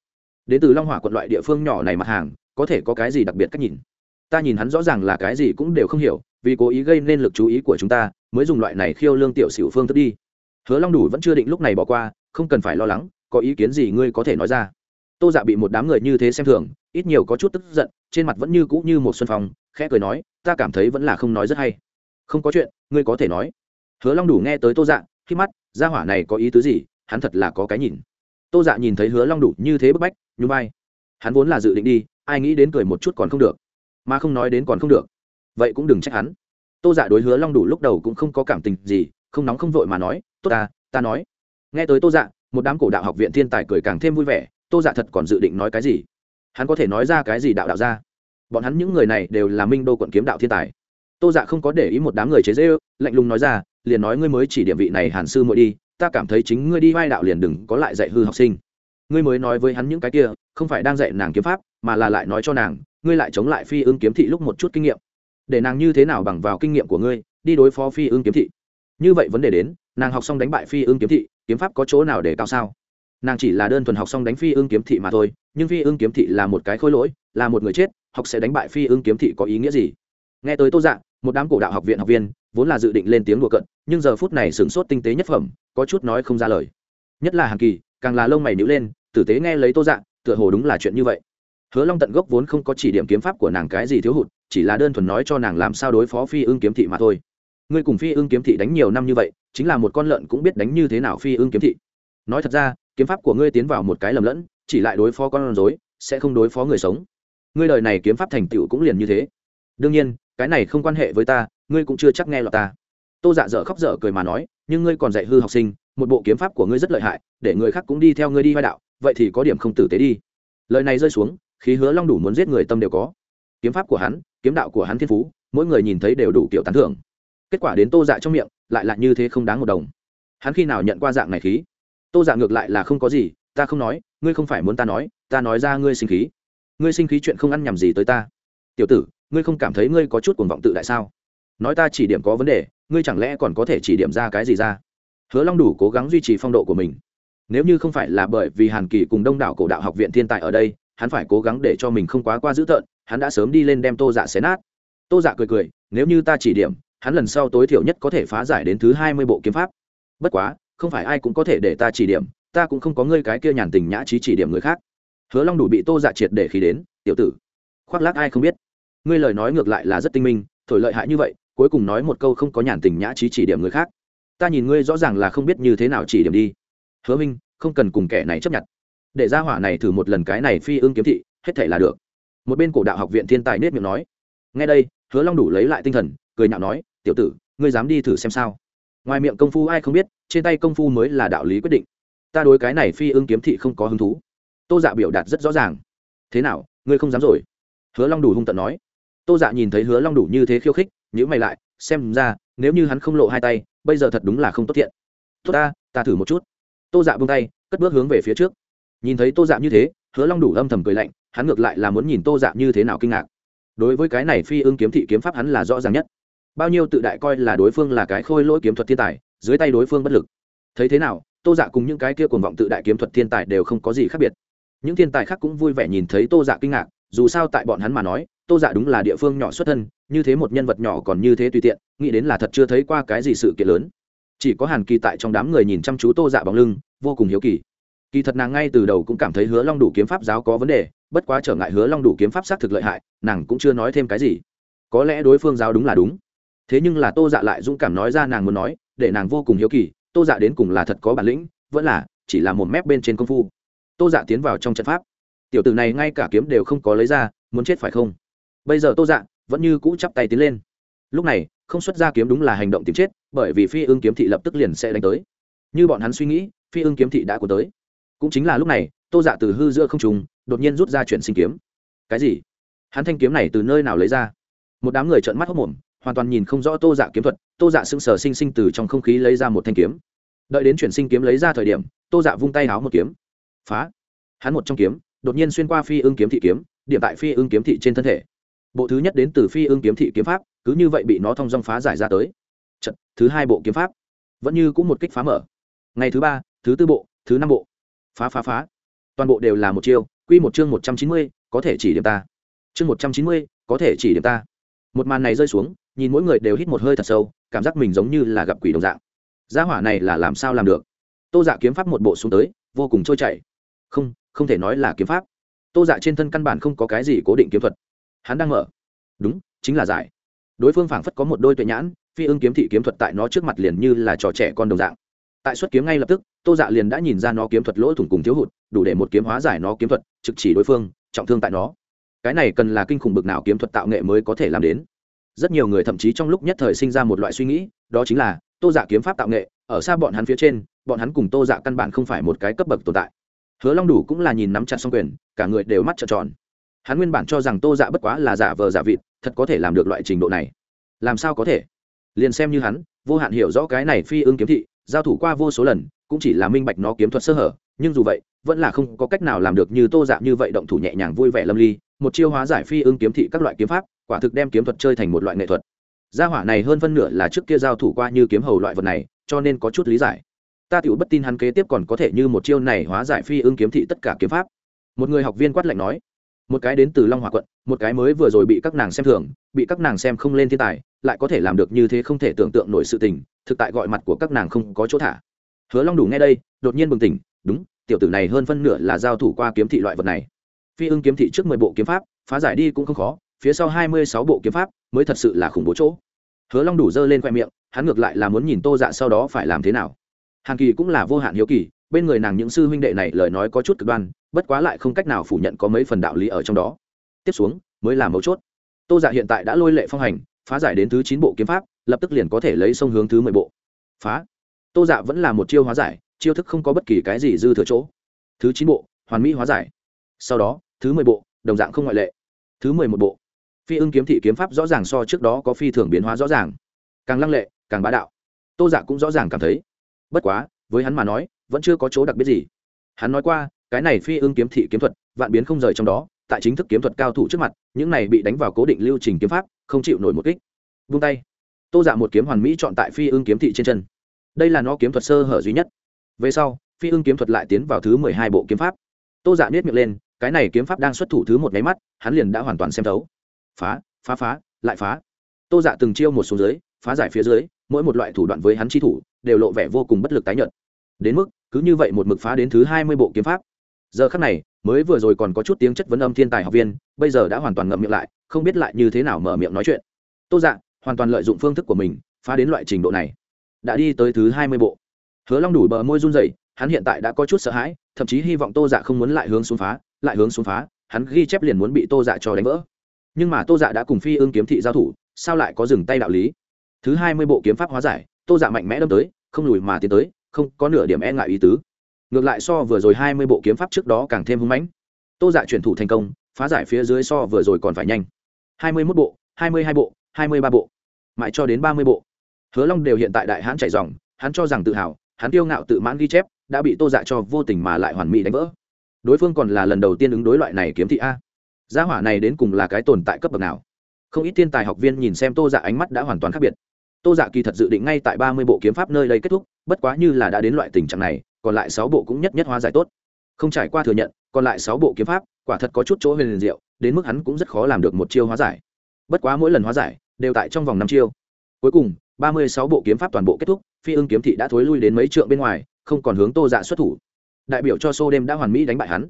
A: Đến từ long hỏa quận loại địa phương nhỏ này mặt hàng, có thể có cái gì đặc biệt cách nhìn? Ta nhìn hắn rõ ràng là cái gì cũng đều không hiểu, vì cố ý gây nên lực chú ý của chúng ta, mới dùng loại này khiêu lương tiểu xỉu phương thức đi. Hứa long đủ vẫn chưa định lúc này bỏ qua, không cần phải lo lắng, có ý kiến gì ngươi có thể nói ra. Tô dạ bị một đám người như thế xem thường, ít nhiều có chút tức giận, trên mặt vẫn như cũ như một xuân phong, khẽ cười nói, ta cảm thấy vẫn là không nói rất hay không có chuyện, ngươi có thể nói. Hứa long đủ nghe tới tô dạ khi mắt, gia hỏa này có ý tứ gì, hắn thật là có cái nhìn. Tô dạ nhìn thấy hứa long đủ như thế bức bách như vai. Hắn vốn là dự định đi, ai nghĩ đến cười một chút còn không được. Mà không nói đến còn không được. Vậy cũng đừng trách hắn. Tô dạ đối hứa long đủ lúc đầu cũng không có cảm tình gì, không nóng không vội mà nói, tốt ta ta nói. Nghe tới tô dạ một đám cổ đạo học viện thiên tài cười càng thêm vui vẻ, tô dạ thật còn dự định nói cái gì? Hắn có thể nói ra cái gì đạo đạo ra? Bọn hắn những người này đều là minh đô quận kiếm đạo thiên tài tô dạ không có để ý một đám người chế dễ ư lạnh lùng nói ra, liền nói ngươi mới chỉ điểm vị này hàn sư muội đi, ta cảm thấy chính ngươi đi vai đạo liền đừng có lại dạy hư học sinh. Ngươi mới nói với hắn những cái kia, không phải đang dạy nàng kiếm pháp, mà là lại nói cho nàng, ngươi lại chống lại phi ưng kiếm thị lúc một chút kinh nghiệm. Để nàng như thế nào bằng vào kinh nghiệm của ngươi, đi đối phó phi ưng kiếm thị. Như vậy vấn đề đến, nàng học xong đánh bại phi ưng kiếm thị, kiếm pháp có chỗ nào để cao sao? Nàng chỉ là đơn thuần học xong đánh phi ưng kiếm thị mà thôi, nhưng phi ưng kiếm thị là một cái khôi lỗi, là một người chết, học sẽ đánh bại phi ưng kiếm thị có ý nghĩa gì? Nghe tới tô dạng một đám cổ đạo học viện học viên vốn là dự định lên tiếng đùa cận nhưng giờ phút này sửng sốt tinh tế nhất phẩm, có chút nói không ra lời. Nhất là hàng kỳ, càng là lông mày nhữ lên, tử tế nghe lấy tô dạng, tựa hồ đúng là chuyện như vậy. Hứa long tận gốc vốn không có chỉ điểm kiếm pháp của nàng cái gì thiếu hụt, chỉ là đơn thuần nói cho nàng làm sao đối phó phi ưng kiếm thị mà thôi. Ngươi cùng phi ưng kiếm thị đánh nhiều năm như vậy, chính là một con lợn cũng biết đánh như thế nào phi ưng kiếm thị. Nói thật ra, kiếm pháp của ngươi tiến vào một cái lầm lẫn, chỉ lại đối phó con rối, sẽ không đối phó người sống. Ngươi đời này kiếm pháp thành tựu cũng liền như thế đương nhiên, cái này không quan hệ với ta, ngươi cũng chưa chắc nghe lọt ta. Tô dạ dở khóc dở cười mà nói, nhưng ngươi còn dạy hư học sinh, một bộ kiếm pháp của ngươi rất lợi hại, để người khác cũng đi theo ngươi đi vai đạo, vậy thì có điểm không tử tế đi. Lời này rơi xuống, khí hứa long đủ muốn giết người tâm đều có. Kiếm pháp của hắn, kiếm đạo của hắn thiên phú, mỗi người nhìn thấy đều đủ kiểu tán thưởng. Kết quả đến tô dạ trong miệng, lại là như thế không đáng một đồng. Hắn khi nào nhận qua dạng này khí? Tô dạ ngược lại là không có gì, ta không nói, ngươi không phải muốn ta nói ta nói ra ngươi sinh khí. Ngươi sinh khí chuyện không ăn nhầm gì tới ta tiểu tử, ngươi không cảm thấy ngươi có chút cuồng vọng tự đại sao? Nói ta chỉ điểm có vấn đề, ngươi chẳng lẽ còn có thể chỉ điểm ra cái gì ra? Hứa long đủ cố gắng duy trì phong độ của mình. Nếu như không phải là bởi vì hàn kỳ cùng đông đảo cổ đạo học viện thiên tài ở đây, hắn phải cố gắng để cho mình không quá qua dữ tợn, hắn đã sớm đi lên đem tô dạ xé nát. Tô dạ cười cười, nếu như ta chỉ điểm, hắn lần sau tối thiểu nhất có thể phá giải đến thứ hai mươi bộ kiếm pháp. Bất quá, không phải ai cũng có thể để ta chỉ điểm, ta cũng không có ngươi cái kia nhàn tình nhã trí chỉ điểm người khác. Hứa long đủ bị tô dạ triệt để khi đến, tiểu tử khoác lác ai không biết. Ngươi lời nói ngược lại là rất tinh minh, thổi lợi hại như vậy, cuối cùng nói một câu không có nhàn tình nhã trí chỉ điểm người khác. Ta nhìn ngươi rõ ràng là không biết như thế nào chỉ điểm đi. Hứa minh, không cần cùng kẻ này chấp nhận. Để ra hỏa này thử một lần cái này phi ương kiếm thị, hết thể là được. Một bên cổ đạo học viện thiên tài nết miệng nói. Ngay đây, hứa long đủ lấy lại tinh thần, cười nhạo nói, tiểu tử, ngươi dám đi thử xem sao? Ngoài miệng công phu ai không biết, trên tay công phu mới là đạo lý quyết định. Ta đối cái này phi ương kiếm thị không có hứng thú. Tô dạ biểu đạt rất rõ ràng. Thế nào, ngươi không dám rồi? Hứa long đủ hung tận nói. Tô dạ nhìn thấy hứa long đủ như thế khiêu khích nhữ mày lại, xem ra, nếu như hắn không lộ hai tay, bây giờ thật đúng là không tốt thiện tốt ta ta thử một chút. Tô dạ bông tay, cất bước hướng về phía trước. Nhìn thấy tô dạ như thế, hứa long đủ âm thầm cười lạnh, hắn ngược lại là muốn nhìn tô dạ như thế nào kinh ngạc. Đối với cái này phi ưng kiếm thị kiếm pháp hắn là rõ ràng nhất. Bao nhiêu tự đại coi là đối phương là cái khôi lỗi kiếm thuật thiên tài, dưới tay đối phương bất lực. Thấy thế nào, tô dạ cùng những cái kia cuồng vọng tự đại kiếm thuật thiên tài đều không có gì khác biệt. Những thiên tài khác cũng vui vẻ nhìn thấy tô dạ kinh ngạc dù sao tại bọn hắn mà nói, tô dạ đúng là địa phương nhỏ xuất thân, như thế một nhân vật nhỏ còn như thế tùy tiện, nghĩ đến là thật chưa thấy qua cái gì sự kiện lớn. Chỉ có hàn kỳ tại trong đám người nhìn chăm chú tô dạ bóng lưng, vô cùng hiếu kỳ. Kỳ thật nàng ngay từ đầu cũng cảm thấy hứa long đủ kiếm pháp giáo có vấn đề, bất quá trở ngại hứa long đủ kiếm pháp xác thực lợi hại, nàng cũng chưa nói thêm cái gì. Có lẽ đối phương giáo đúng là đúng. Thế nhưng là tô dạ lại dũng cảm nói ra nàng muốn nói, để nàng vô cùng hiếu kỳ, tô dạ đến cùng là thật có bản lĩnh, vẫn là chỉ là một mép bên trên công phu. Tô dạ tiến vào trong trận pháp tiểu tử này ngay cả kiếm đều không có lấy ra, muốn chết phải không? Bây giờ tô dạ vẫn như cũ chắp tay tiến lên. Lúc này, không xuất ra kiếm đúng là hành động tìm chết, bởi vì phi ương kiếm thị lập tức liền sẽ đánh tới. Như bọn hắn suy nghĩ, phi ương kiếm thị đã của tới. Cũng chính là lúc này, tô dạ từ hư giữa không trùng đột nhiên rút ra chuyển sinh kiếm. Cái gì? Hắn thanh kiếm này từ nơi nào lấy ra? Một đám người trợn mắt hốc mồm hoàn toàn nhìn không rõ tô dạ kiếm thuật. Tô dạ sững sờ sinh sinh từ trong không khí lấy ra một thanh kiếm. Đợi đến chuyển sinh kiếm lấy ra thời điểm, tô dạ vung tay háo một kiếm. Phá! Hắn một trong kiếm đột nhiên xuyên qua phi ương kiếm thị kiếm điểm tại phi ương kiếm thị trên thân thể. Bộ thứ nhất đến từ phi ương kiếm thị kiếm pháp cứ như vậy bị nó thông dong phá giải ra tới. Trận, thứ hai bộ kiếm pháp vẫn như cũng một kích phá mở. Ngày thứ ba thứ tư bộ thứ năm bộ. Phá phá phá. Toàn bộ đều là một chiêu quy một chương một trăm chín mươi có thể chỉ điểm ta. Chương một trăm chín mươi có thể chỉ điểm ta. Một màn này rơi xuống nhìn mỗi người đều hít một hơi thật sâu cảm giác mình giống như là gặp quỷ đồng dạng. Gia hỏa này là làm sao làm được? Tô dạ kiếm pháp một bộ xuống tới vô cùng trôi chảy. Không không thể nói là kiếm pháp. Tô dạ trên thân căn bản không có cái gì cố định kiếm thuật. Hắn đang mở. Đúng, chính là giải. Đối phương phảng phất có một đôi tuệ nhãn, phi ưng kiếm thị kiếm thuật tại nó trước mặt liền như là trò trẻ con đồng dạng. Tại xuất kiếm ngay lập tức, tô dạ liền đã nhìn ra nó kiếm thuật lỗ thủng cùng thiếu hụt, đủ để một kiếm hóa giải nó kiếm thuật, trực chỉ đối phương, trọng thương tại nó. Cái này cần là kinh khủng bực nào kiếm thuật tạo nghệ mới có thể làm đến. Rất nhiều người thậm chí trong lúc nhất thời sinh ra một loại suy nghĩ, đó chính là tô dạ kiếm pháp tạo nghệ, ở xa bọn hắn phía trên, bọn hắn cùng tô dạ căn bản không phải một cái cấp bậc tồn tại hứa long đủ cũng là nhìn nắm chặt xong quyền, cả người đều mắt trợn tròn. Hắn nguyên bản cho rằng tô dạ bất quá là giả vờ giả vịt, thật có thể làm được loại trình độ này. Làm sao có thể? Liền xem như hắn, vô hạn hiểu rõ cái này phi ưng kiếm thị, giao thủ qua vô số lần, cũng chỉ là minh bạch nó kiếm thuật sơ hở, nhưng dù vậy, vẫn là không có cách nào làm được như tô dạ như vậy động thủ nhẹ nhàng vui vẻ lâm ly, một chiêu hóa giải phi ưng kiếm thị các loại kiếm pháp, quả thực đem kiếm thuật chơi thành một loại nghệ thuật. Gia hỏa này hơn phân nửa là trước kia giao thủ qua như kiếm hầu loại vật này, cho nên có chút lý giải ta tựu bất tin hắn kế tiếp còn có thể như một chiêu này hóa giải phi ưng kiếm thị tất cả kiếm pháp. Một người học viên quát lạnh nói, một cái đến từ long hòa quận, một cái mới vừa rồi bị các nàng xem thường, bị các nàng xem không lên thiên tài, lại có thể làm được như thế không thể tưởng tượng nổi sự tình, thực tại gọi mặt của các nàng không có chỗ thả. Hứa long đủ nghe đây, đột nhiên bừng tỉnh, đúng, tiểu tử này hơn phân nửa là giao thủ qua kiếm thị loại vật này. Phi ưng kiếm thị trước mười bộ kiếm pháp, phá giải đi cũng không khó, phía sau hai mươi sáu bộ kiếm pháp mới thật sự là khủng bố chỗ. Hứa long đủ dơ lên khoe miệng, hắn ngược lại là muốn nhìn tô dạ sau đó phải làm thế nào hàn kỳ cũng là vô hạn hiếu kỳ, bên người nàng những sư huynh đệ này lời nói có chút cực đoan, bất quá lại không cách nào phủ nhận có mấy phần đạo lý ở trong đó. Tiếp xuống, mới là mấu chốt. Tô dạ hiện tại đã lôi lệ phong hành, phá giải đến thứ chín bộ kiếm pháp, lập tức liền có thể lấy sông hướng thứ mười bộ. Phá. Tô dạ vẫn là một chiêu hóa giải, chiêu thức không có bất kỳ cái gì dư thừa chỗ. Thứ chín bộ, hoàn mỹ hóa giải. Sau đó, thứ mười bộ, đồng dạng không ngoại lệ. Thứ mười một bộ. Phi ưng kiếm thị kiếm pháp rõ ràng so trước đó có phi thường biến hóa rõ ràng. Càng lăng lệ, càng bá đạo. Tô dạ cũng rõ ràng cảm thấy bất quá, với hắn mà nói, vẫn chưa có chỗ đặc biệt gì. Hắn nói qua, cái này phi ưng kiếm thị kiếm thuật, vạn biến không rời trong đó, tại chính thức kiếm thuật cao thủ trước mặt, những này bị đánh vào cố định lưu trình kiếm pháp, không chịu nổi một kích. Vung tay. Tô dạ một kiếm hoàn mỹ chọn tại phi ưng kiếm thị trên chân. Đây là nó kiếm thuật sơ hở duy nhất. Về sau, phi ưng kiếm thuật lại tiến vào thứ mười hai bộ kiếm pháp. Tô dạ biết miệng lên, cái này kiếm pháp đang xuất thủ thứ một máy mắt, hắn liền đã hoàn toàn xem thấu. Phá phá phá, lại phá. Tô dạ từng chiêu một xuống dưới, phá giải phía dưới mỗi một loại thủ đoạn với hắn chi thủ, đều lộ vẻ vô cùng bất lực tái nhợt. Đến mức, cứ như vậy một mực phá đến thứ hai mươi bộ kiếm pháp. Giờ khắc này, mới vừa rồi còn có chút tiếng chất vấn âm thiên tài học viên, bây giờ đã hoàn toàn ngậm miệng lại, không biết lại như thế nào mở miệng nói chuyện. Tô dạ hoàn toàn lợi dụng phương thức của mình, phá đến loại trình độ này. Đã đi tới thứ hai mươi bộ. Hứa long đủ bờ môi run rẩy, hắn hiện tại đã có chút sợ hãi, thậm chí hy vọng tô dạ không muốn lại hướng xuống phá, lại hướng xuống phá, hắn ghi chép liền muốn bị tô dạ cho đánh vỡ. Nhưng mà tô dạ đã cùng phi ương kiếm thị giao thủ, sao lại có dừng tay đạo lý? Thứ hai mươi bộ kiếm pháp hóa giải, tô dạ mạnh mẽ đâm tới, không lùi mà tiến tới, không có nửa điểm e ngại ý tứ. Ngược lại so vừa rồi hai mươi bộ kiếm pháp trước đó càng thêm hưng mãnh. Tô dạ chuyển thủ thành công, phá giải phía dưới so vừa rồi còn phải nhanh. Hai mươi mốt bộ, hai mươi hai bộ, hai mươi ba bộ. Mãi cho đến ba mươi bộ. Hứa long đều hiện tại đại hãn chạy dòng, hắn cho rằng tự hào, hắn kiêu ngạo tự mãn ghi chép, đã bị tô dạ cho vô tình mà lại hoàn mỹ đánh vỡ. Đối phương còn là lần đầu tiên ứng đối loại này kiếm thị a. Gia hỏa này đến cùng là cái tồn tại cấp bậc nào? Không ít thiên tài học viên nhìn xem tô dạ ánh mắt đã hoàn toàn khác biệt tô dạ kỳ thật dự định ngay tại ba mươi bộ kiếm pháp nơi đây kết thúc, bất quá như là đã đến loại tình trạng này, còn lại sáu bộ cũng nhất nhất hóa giải tốt. Không trải qua thừa nhận, còn lại sáu bộ kiếm pháp, quả thật có chút chỗ huyền liền diệu, đến mức hắn cũng rất khó làm được một chiêu hóa giải. Bất quá mỗi lần hóa giải, đều tại trong vòng năm chiêu. Cuối cùng, ba mươi sáu bộ kiếm pháp toàn bộ kết thúc, phi ưng kiếm thị đã thối lui đến mấy trượng bên ngoài, không còn hướng tô dạ xuất thủ. Đại biểu cho xô đêm đã hoàn mỹ đánh bại hắn.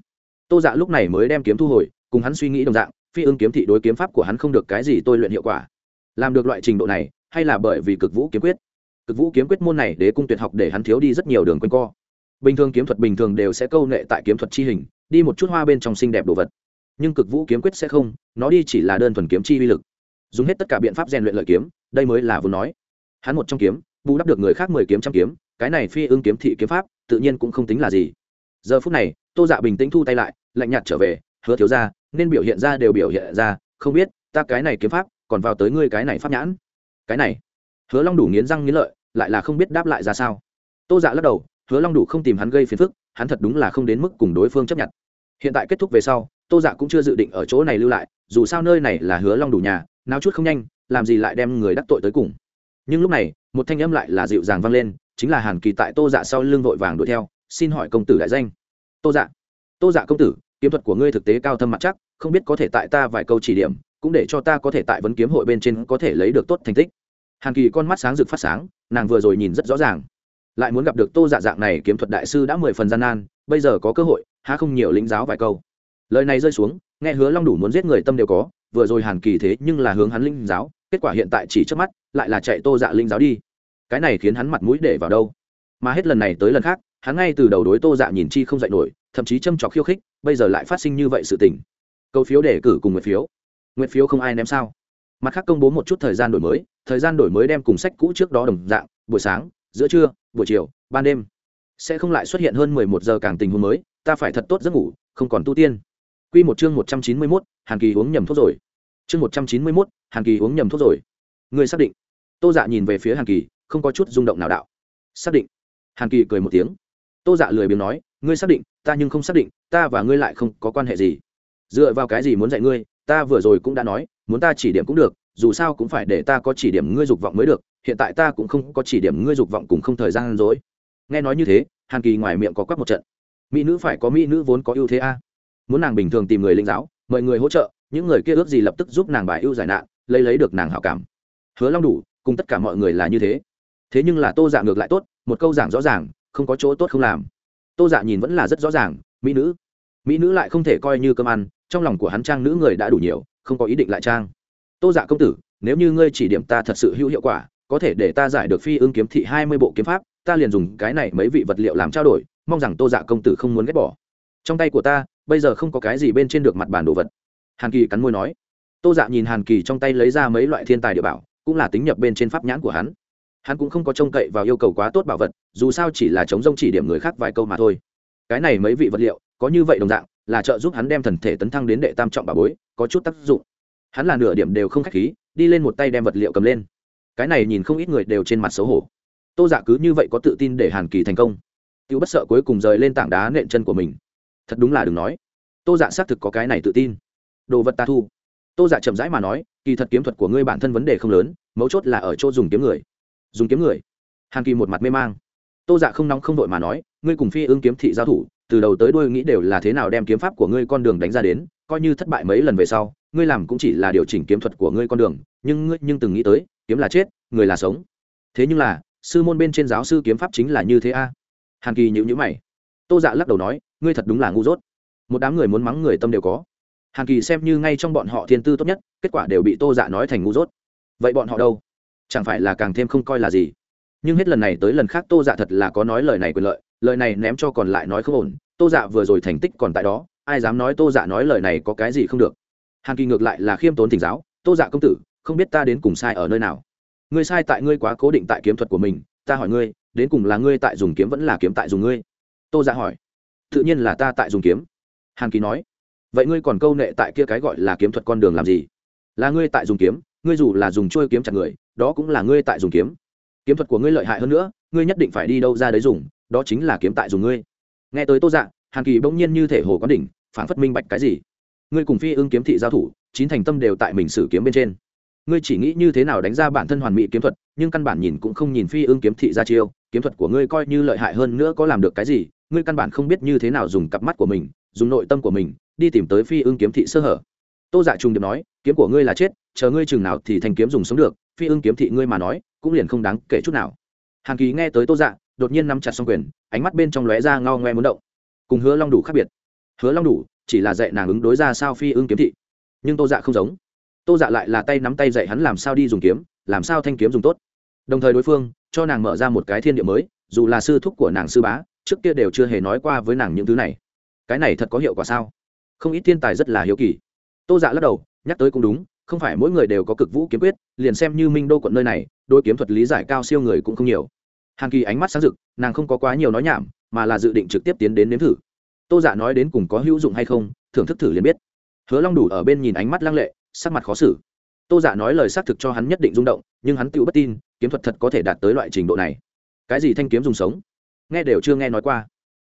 A: Tô dạ lúc này mới đem kiếm thu hồi, cùng hắn suy nghĩ đồng dạng, phi ưng kiếm thị đối kiếm pháp của hắn không được cái gì tôi luyện hiệu quả. Làm được loại trình độ này hay là bởi vì cực vũ kiếm quyết? Cực vũ kiếm quyết môn này đế cung tuyệt học để hắn thiếu đi rất nhiều đường quanh co. Bình thường kiếm thuật bình thường đều sẽ câu nệ tại kiếm thuật chi hình, đi một chút hoa bên trong xinh đẹp đồ vật. Nhưng cực vũ kiếm quyết sẽ không, nó đi chỉ là đơn thuần kiếm chi uy lực. Dùng hết tất cả biện pháp rèn luyện lợi kiếm, đây mới là vốn nói. Hắn một trong kiếm, bù đắp được người khác mười kiếm trăm kiếm, cái này phi ưng kiếm thị kiếm pháp, tự nhiên cũng không tính là gì. Giờ phút này, tô dạ bình tĩnh thu tay lại, lạnh nhạt trở về, hứa thiếu ra nên biểu hiện ra đều biểu hiện ra, không biết, ta cái này kiếm pháp còn vào tới ngươi cái này pháp nhãn cái này hứa long đủ nghiến răng nghiến lợi lại là không biết đáp lại ra sao tô dạ lắc đầu hứa long đủ không tìm hắn gây phiền phức hắn thật đúng là không đến mức cùng đối phương chấp nhận hiện tại kết thúc về sau tô dạ cũng chưa dự định ở chỗ này lưu lại dù sao nơi này là hứa long đủ nhà nào chút không nhanh làm gì lại đem người đắc tội tới cùng nhưng lúc này một thanh âm lại là dịu dàng vang lên chính là hàn kỳ tại tô dạ sau lưng vội vàng đuổi theo xin hỏi công tử đại danh tô dạ tô dạ công tử kiếm thuật của ngươi thực tế cao thâm mặt chắc không biết có thể tại ta vài câu chỉ điểm cũng để cho ta có thể tại vấn kiếm hội bên trên có thể lấy được tốt thành tích. Hàn kỳ con mắt sáng rực phát sáng, nàng vừa rồi nhìn rất rõ ràng. Lại muốn gặp được tô dạ dạng này kiếm thuật đại sư đã mười phần gian nan, bây giờ có cơ hội, há không nhiều lĩnh giáo vài câu. Lời này rơi xuống, nghe hứa long đủ muốn giết người tâm đều có, vừa rồi hàn kỳ thế nhưng là hướng hắn linh giáo, kết quả hiện tại chỉ trước mắt, lại là chạy tô dạ linh giáo đi. Cái này khiến hắn mặt mũi để vào đâu? Mà hết lần này tới lần khác, hắn ngay từ đầu đối tô dạ nhìn chi không dạy nổi, thậm chí châm trọc khiêu khích, bây giờ lại phát sinh như vậy sự tình. Câu phiếu để cử cùng nguyện phiếu nguyện phiếu không ai ném sao? Mặt khác công bố một chút thời gian đổi mới, thời gian đổi mới đem cùng sách cũ trước đó đồng dạng, buổi sáng, giữa trưa, buổi chiều, ban đêm. Sẽ không lại xuất hiện hơn mười một giờ càng tình huống mới, ta phải thật tốt giấc ngủ, không còn tu tiên. Q một chương một trăm chín mươi mốt, hàn kỳ uống nhầm thuốc rồi. Chương một trăm chín mươi mốt, hàn kỳ uống nhầm thuốc rồi. Người xác định. Tô dạ nhìn về phía hàn kỳ, không có chút rung động nào đạo. Xác định. Hàn kỳ cười một tiếng. Tô dạ lười biếng nói, ngươi xác định, ta nhưng không xác định, ta và ngươi lại không có quan hệ gì. Dựa vào cái gì muốn dạy ngươi? Ta vừa rồi cũng đã nói, muốn ta chỉ điểm cũng được, dù sao cũng phải để ta có chỉ điểm ngươi dục vọng mới được, hiện tại ta cũng không có chỉ điểm ngươi dục vọng cùng không thời gian dối nghe nói như thế, hàn kỳ ngoài miệng có quắc một trận. Mỹ nữ phải có mỹ nữ vốn có ưu thế a. Muốn nàng bình thường tìm người linh giáo, mời người hỗ trợ, những người kia ước gì lập tức giúp nàng bài ưu giải nạn, lấy lấy được nàng hảo cảm. Hứa long đủ, cùng tất cả mọi người là như thế. Thế nhưng là tô dạ ngược lại tốt, một câu giảng rõ ràng, không có chỗ tốt không làm. Tô dạ nhìn vẫn là rất rõ ràng, mỹ nữ. Mỹ nữ lại không thể coi như cơm ăn trong lòng của hắn trang nữ người đã đủ nhiều, không có ý định lại trang. Tô dạ công tử, nếu như ngươi chỉ điểm ta thật sự hữu hiệu quả, có thể để ta giải được phi ưng kiếm thị hai mươi bộ kiếm pháp, ta liền dùng cái này mấy vị vật liệu làm trao đổi, mong rằng tô dạ công tử không muốn ghét bỏ. Trong tay của ta, bây giờ không có cái gì bên trên được mặt bàn đồ vật. Hàn kỳ cắn môi nói. Tô dạ nhìn hàn kỳ trong tay lấy ra mấy loại thiên tài địa bảo, cũng là tính nhập bên trên pháp nhãn của hắn. Hắn cũng không có trông cậy vào yêu cầu quá tốt bảo vật, dù sao chỉ là chống rông chỉ điểm người khác vài câu mà thôi. Cái này mấy vị vật liệu có như vậy đồng dạng, là trợ giúp hắn đem thần thể tấn thăng đến đệ tam trọng bà bối, có chút tác dụng. Hắn là nửa điểm đều không k h á c h khí, đi lên một tay đem vật liệu cầm lên. Cái này nhìn không ít người đều trên mặt xấu hổ. Tô giả cứ như vậy có tự tin để hàn kỳ thành công. Tiêu bất sợ cuối cùng rời lên tảng đá nện chân của mình. Thật đúng là đừng nói. Tô giả xác thực có cái này tự tin. Đồ vật ta thu. Tô giả chậm rãi mà nói, kỳ thật kiếm thuật của ngươi bản thân vấn đề không lớn, mấu chốt là ở chỗ dùng kiếm người. Dùng kiếm người. Hàn kỳ một mặt mê mang. Tô giả không nóng không đội mà nói, ngươi cùng phi ương kiếm thị giao thủ từ đầu tới đuôi nghĩ đều là thế nào đem kiếm pháp của ngươi con đường đánh ra đến, coi như thất bại mấy lần về sau, ngươi làm cũng chỉ là điều chỉnh kiếm thuật của ngươi con đường, nhưng ngươi nhưng từng nghĩ tới, kiếm là chết, người là sống. Thế nhưng là, sư môn bên trên giáo sư kiếm pháp chính là như thế a? Hàn kỳ nhữ nhữ mày. Tô dạ lắc đầu nói, ngươi thật đúng là ngu dốt. Một đám người muốn mắng người tâm đều có. Hàn kỳ xem như ngay trong bọn họ thiên tư tốt nhất, kết quả đều bị tô dạ nói thành ngu dốt. Vậy bọn họ đâu? Chẳng phải là càng thêm không coi là gì? Nhưng hết lần này tới lần khác tô dạ thật là có nói lời này quyền lợi lời này ném cho còn lại nói không ổn, tô dạ vừa rồi thành tích còn tại đó, ai dám nói tô dạ nói lời này có cái gì không được. Hàn kỳ ngược lại là khiêm tốn thỉnh giáo, tô dạ công tử, không biết ta đến cùng sai ở nơi nào. Ngươi sai tại ngươi quá cố định tại kiếm thuật của mình, ta hỏi ngươi, đến cùng là ngươi tại dùng kiếm vẫn là kiếm tại dùng ngươi? Tô dạ hỏi. Tự nhiên là ta tại dùng kiếm. Hàn kỳ nói. Vậy ngươi còn câu nệ tại kia cái gọi là kiếm thuật con đường làm gì? Là ngươi tại dùng kiếm, ngươi dù là dùng trôi kiếm chặt người, đó cũng là ngươi tại dùng kiếm. Kiếm thuật của ngươi lợi hại hơn nữa, ngươi nhất định phải đi đâu ra đấy dùng đó chính là kiếm tại dùng ngươi. Nghe tới tô dạ hàn kỳ bỗng nhiên như thể hồ có đỉnh phản phất minh bạch cái gì. Ngươi cùng phi ưng kiếm thị giao thủ, chín thành tâm đều tại mình sử kiếm bên trên. Ngươi chỉ nghĩ như thế nào đánh ra bản thân hoàn mỹ kiếm thuật, nhưng căn bản nhìn cũng không nhìn phi ưng kiếm thị ra chiêu, kiếm thuật của ngươi coi như lợi hại hơn nữa có làm được cái gì, ngươi căn bản không biết như thế nào dùng cặp mắt của mình, dùng nội tâm của mình, đi tìm tới phi ưng kiếm thị sơ hở. Tô dạ trùng điệp nói, kiếm của ngươi là chết, chờ ngươi chừng nào thì thành kiếm dùng sống được, phi ưng kiếm thị ngươi mà nói, cũng liền không đáng kể chút nào. Hàn kỳ nghe tới tô dạ đột nhiên nắm chặt xong quyền, ánh mắt bên trong lóe ra ngao ngoe muốn động. Cùng hứa long đủ khác biệt. Hứa long đủ chỉ là dạy nàng ứng đối ra sao phi ưng kiếm thị. Nhưng tô dạ không giống. Tô dạ lại là tay nắm tay dạy hắn làm sao đi dùng kiếm, làm sao thanh kiếm dùng tốt. Đồng thời đối phương cho nàng mở ra một cái thiên địa mới, dù là sư thúc của nàng sư bá, trước kia đều chưa hề nói qua với nàng những thứ này. Cái này thật có hiệu quả sao? Không ít thiên tài rất là hiếu kỳ. Tô dạ lắc đầu, nhắc tới cũng đúng, không phải mỗi người đều có cực vũ kiếm quyết, liền xem như minh đô quận nơi này đôi kiếm thuật lý giải cao siêu người cũng không nhiều hàn kỳ ánh mắt sáng rực, nàng không có quá nhiều nói nhảm, mà là dự định trực tiếp tiến đến nếm thử. Tô dạ nói đến cùng có hữu dụng hay không, thưởng thức thử liền biết. Hứa long đủ ở bên nhìn ánh mắt lăng lệ, sắc mặt khó xử. Tô dạ nói lời xác thực cho hắn nhất định rung động, nhưng hắn tự bất tin, kiếm thuật thật có thể đạt tới loại trình độ này. Cái gì thanh kiếm dùng sống? Nghe đều chưa nghe nói qua.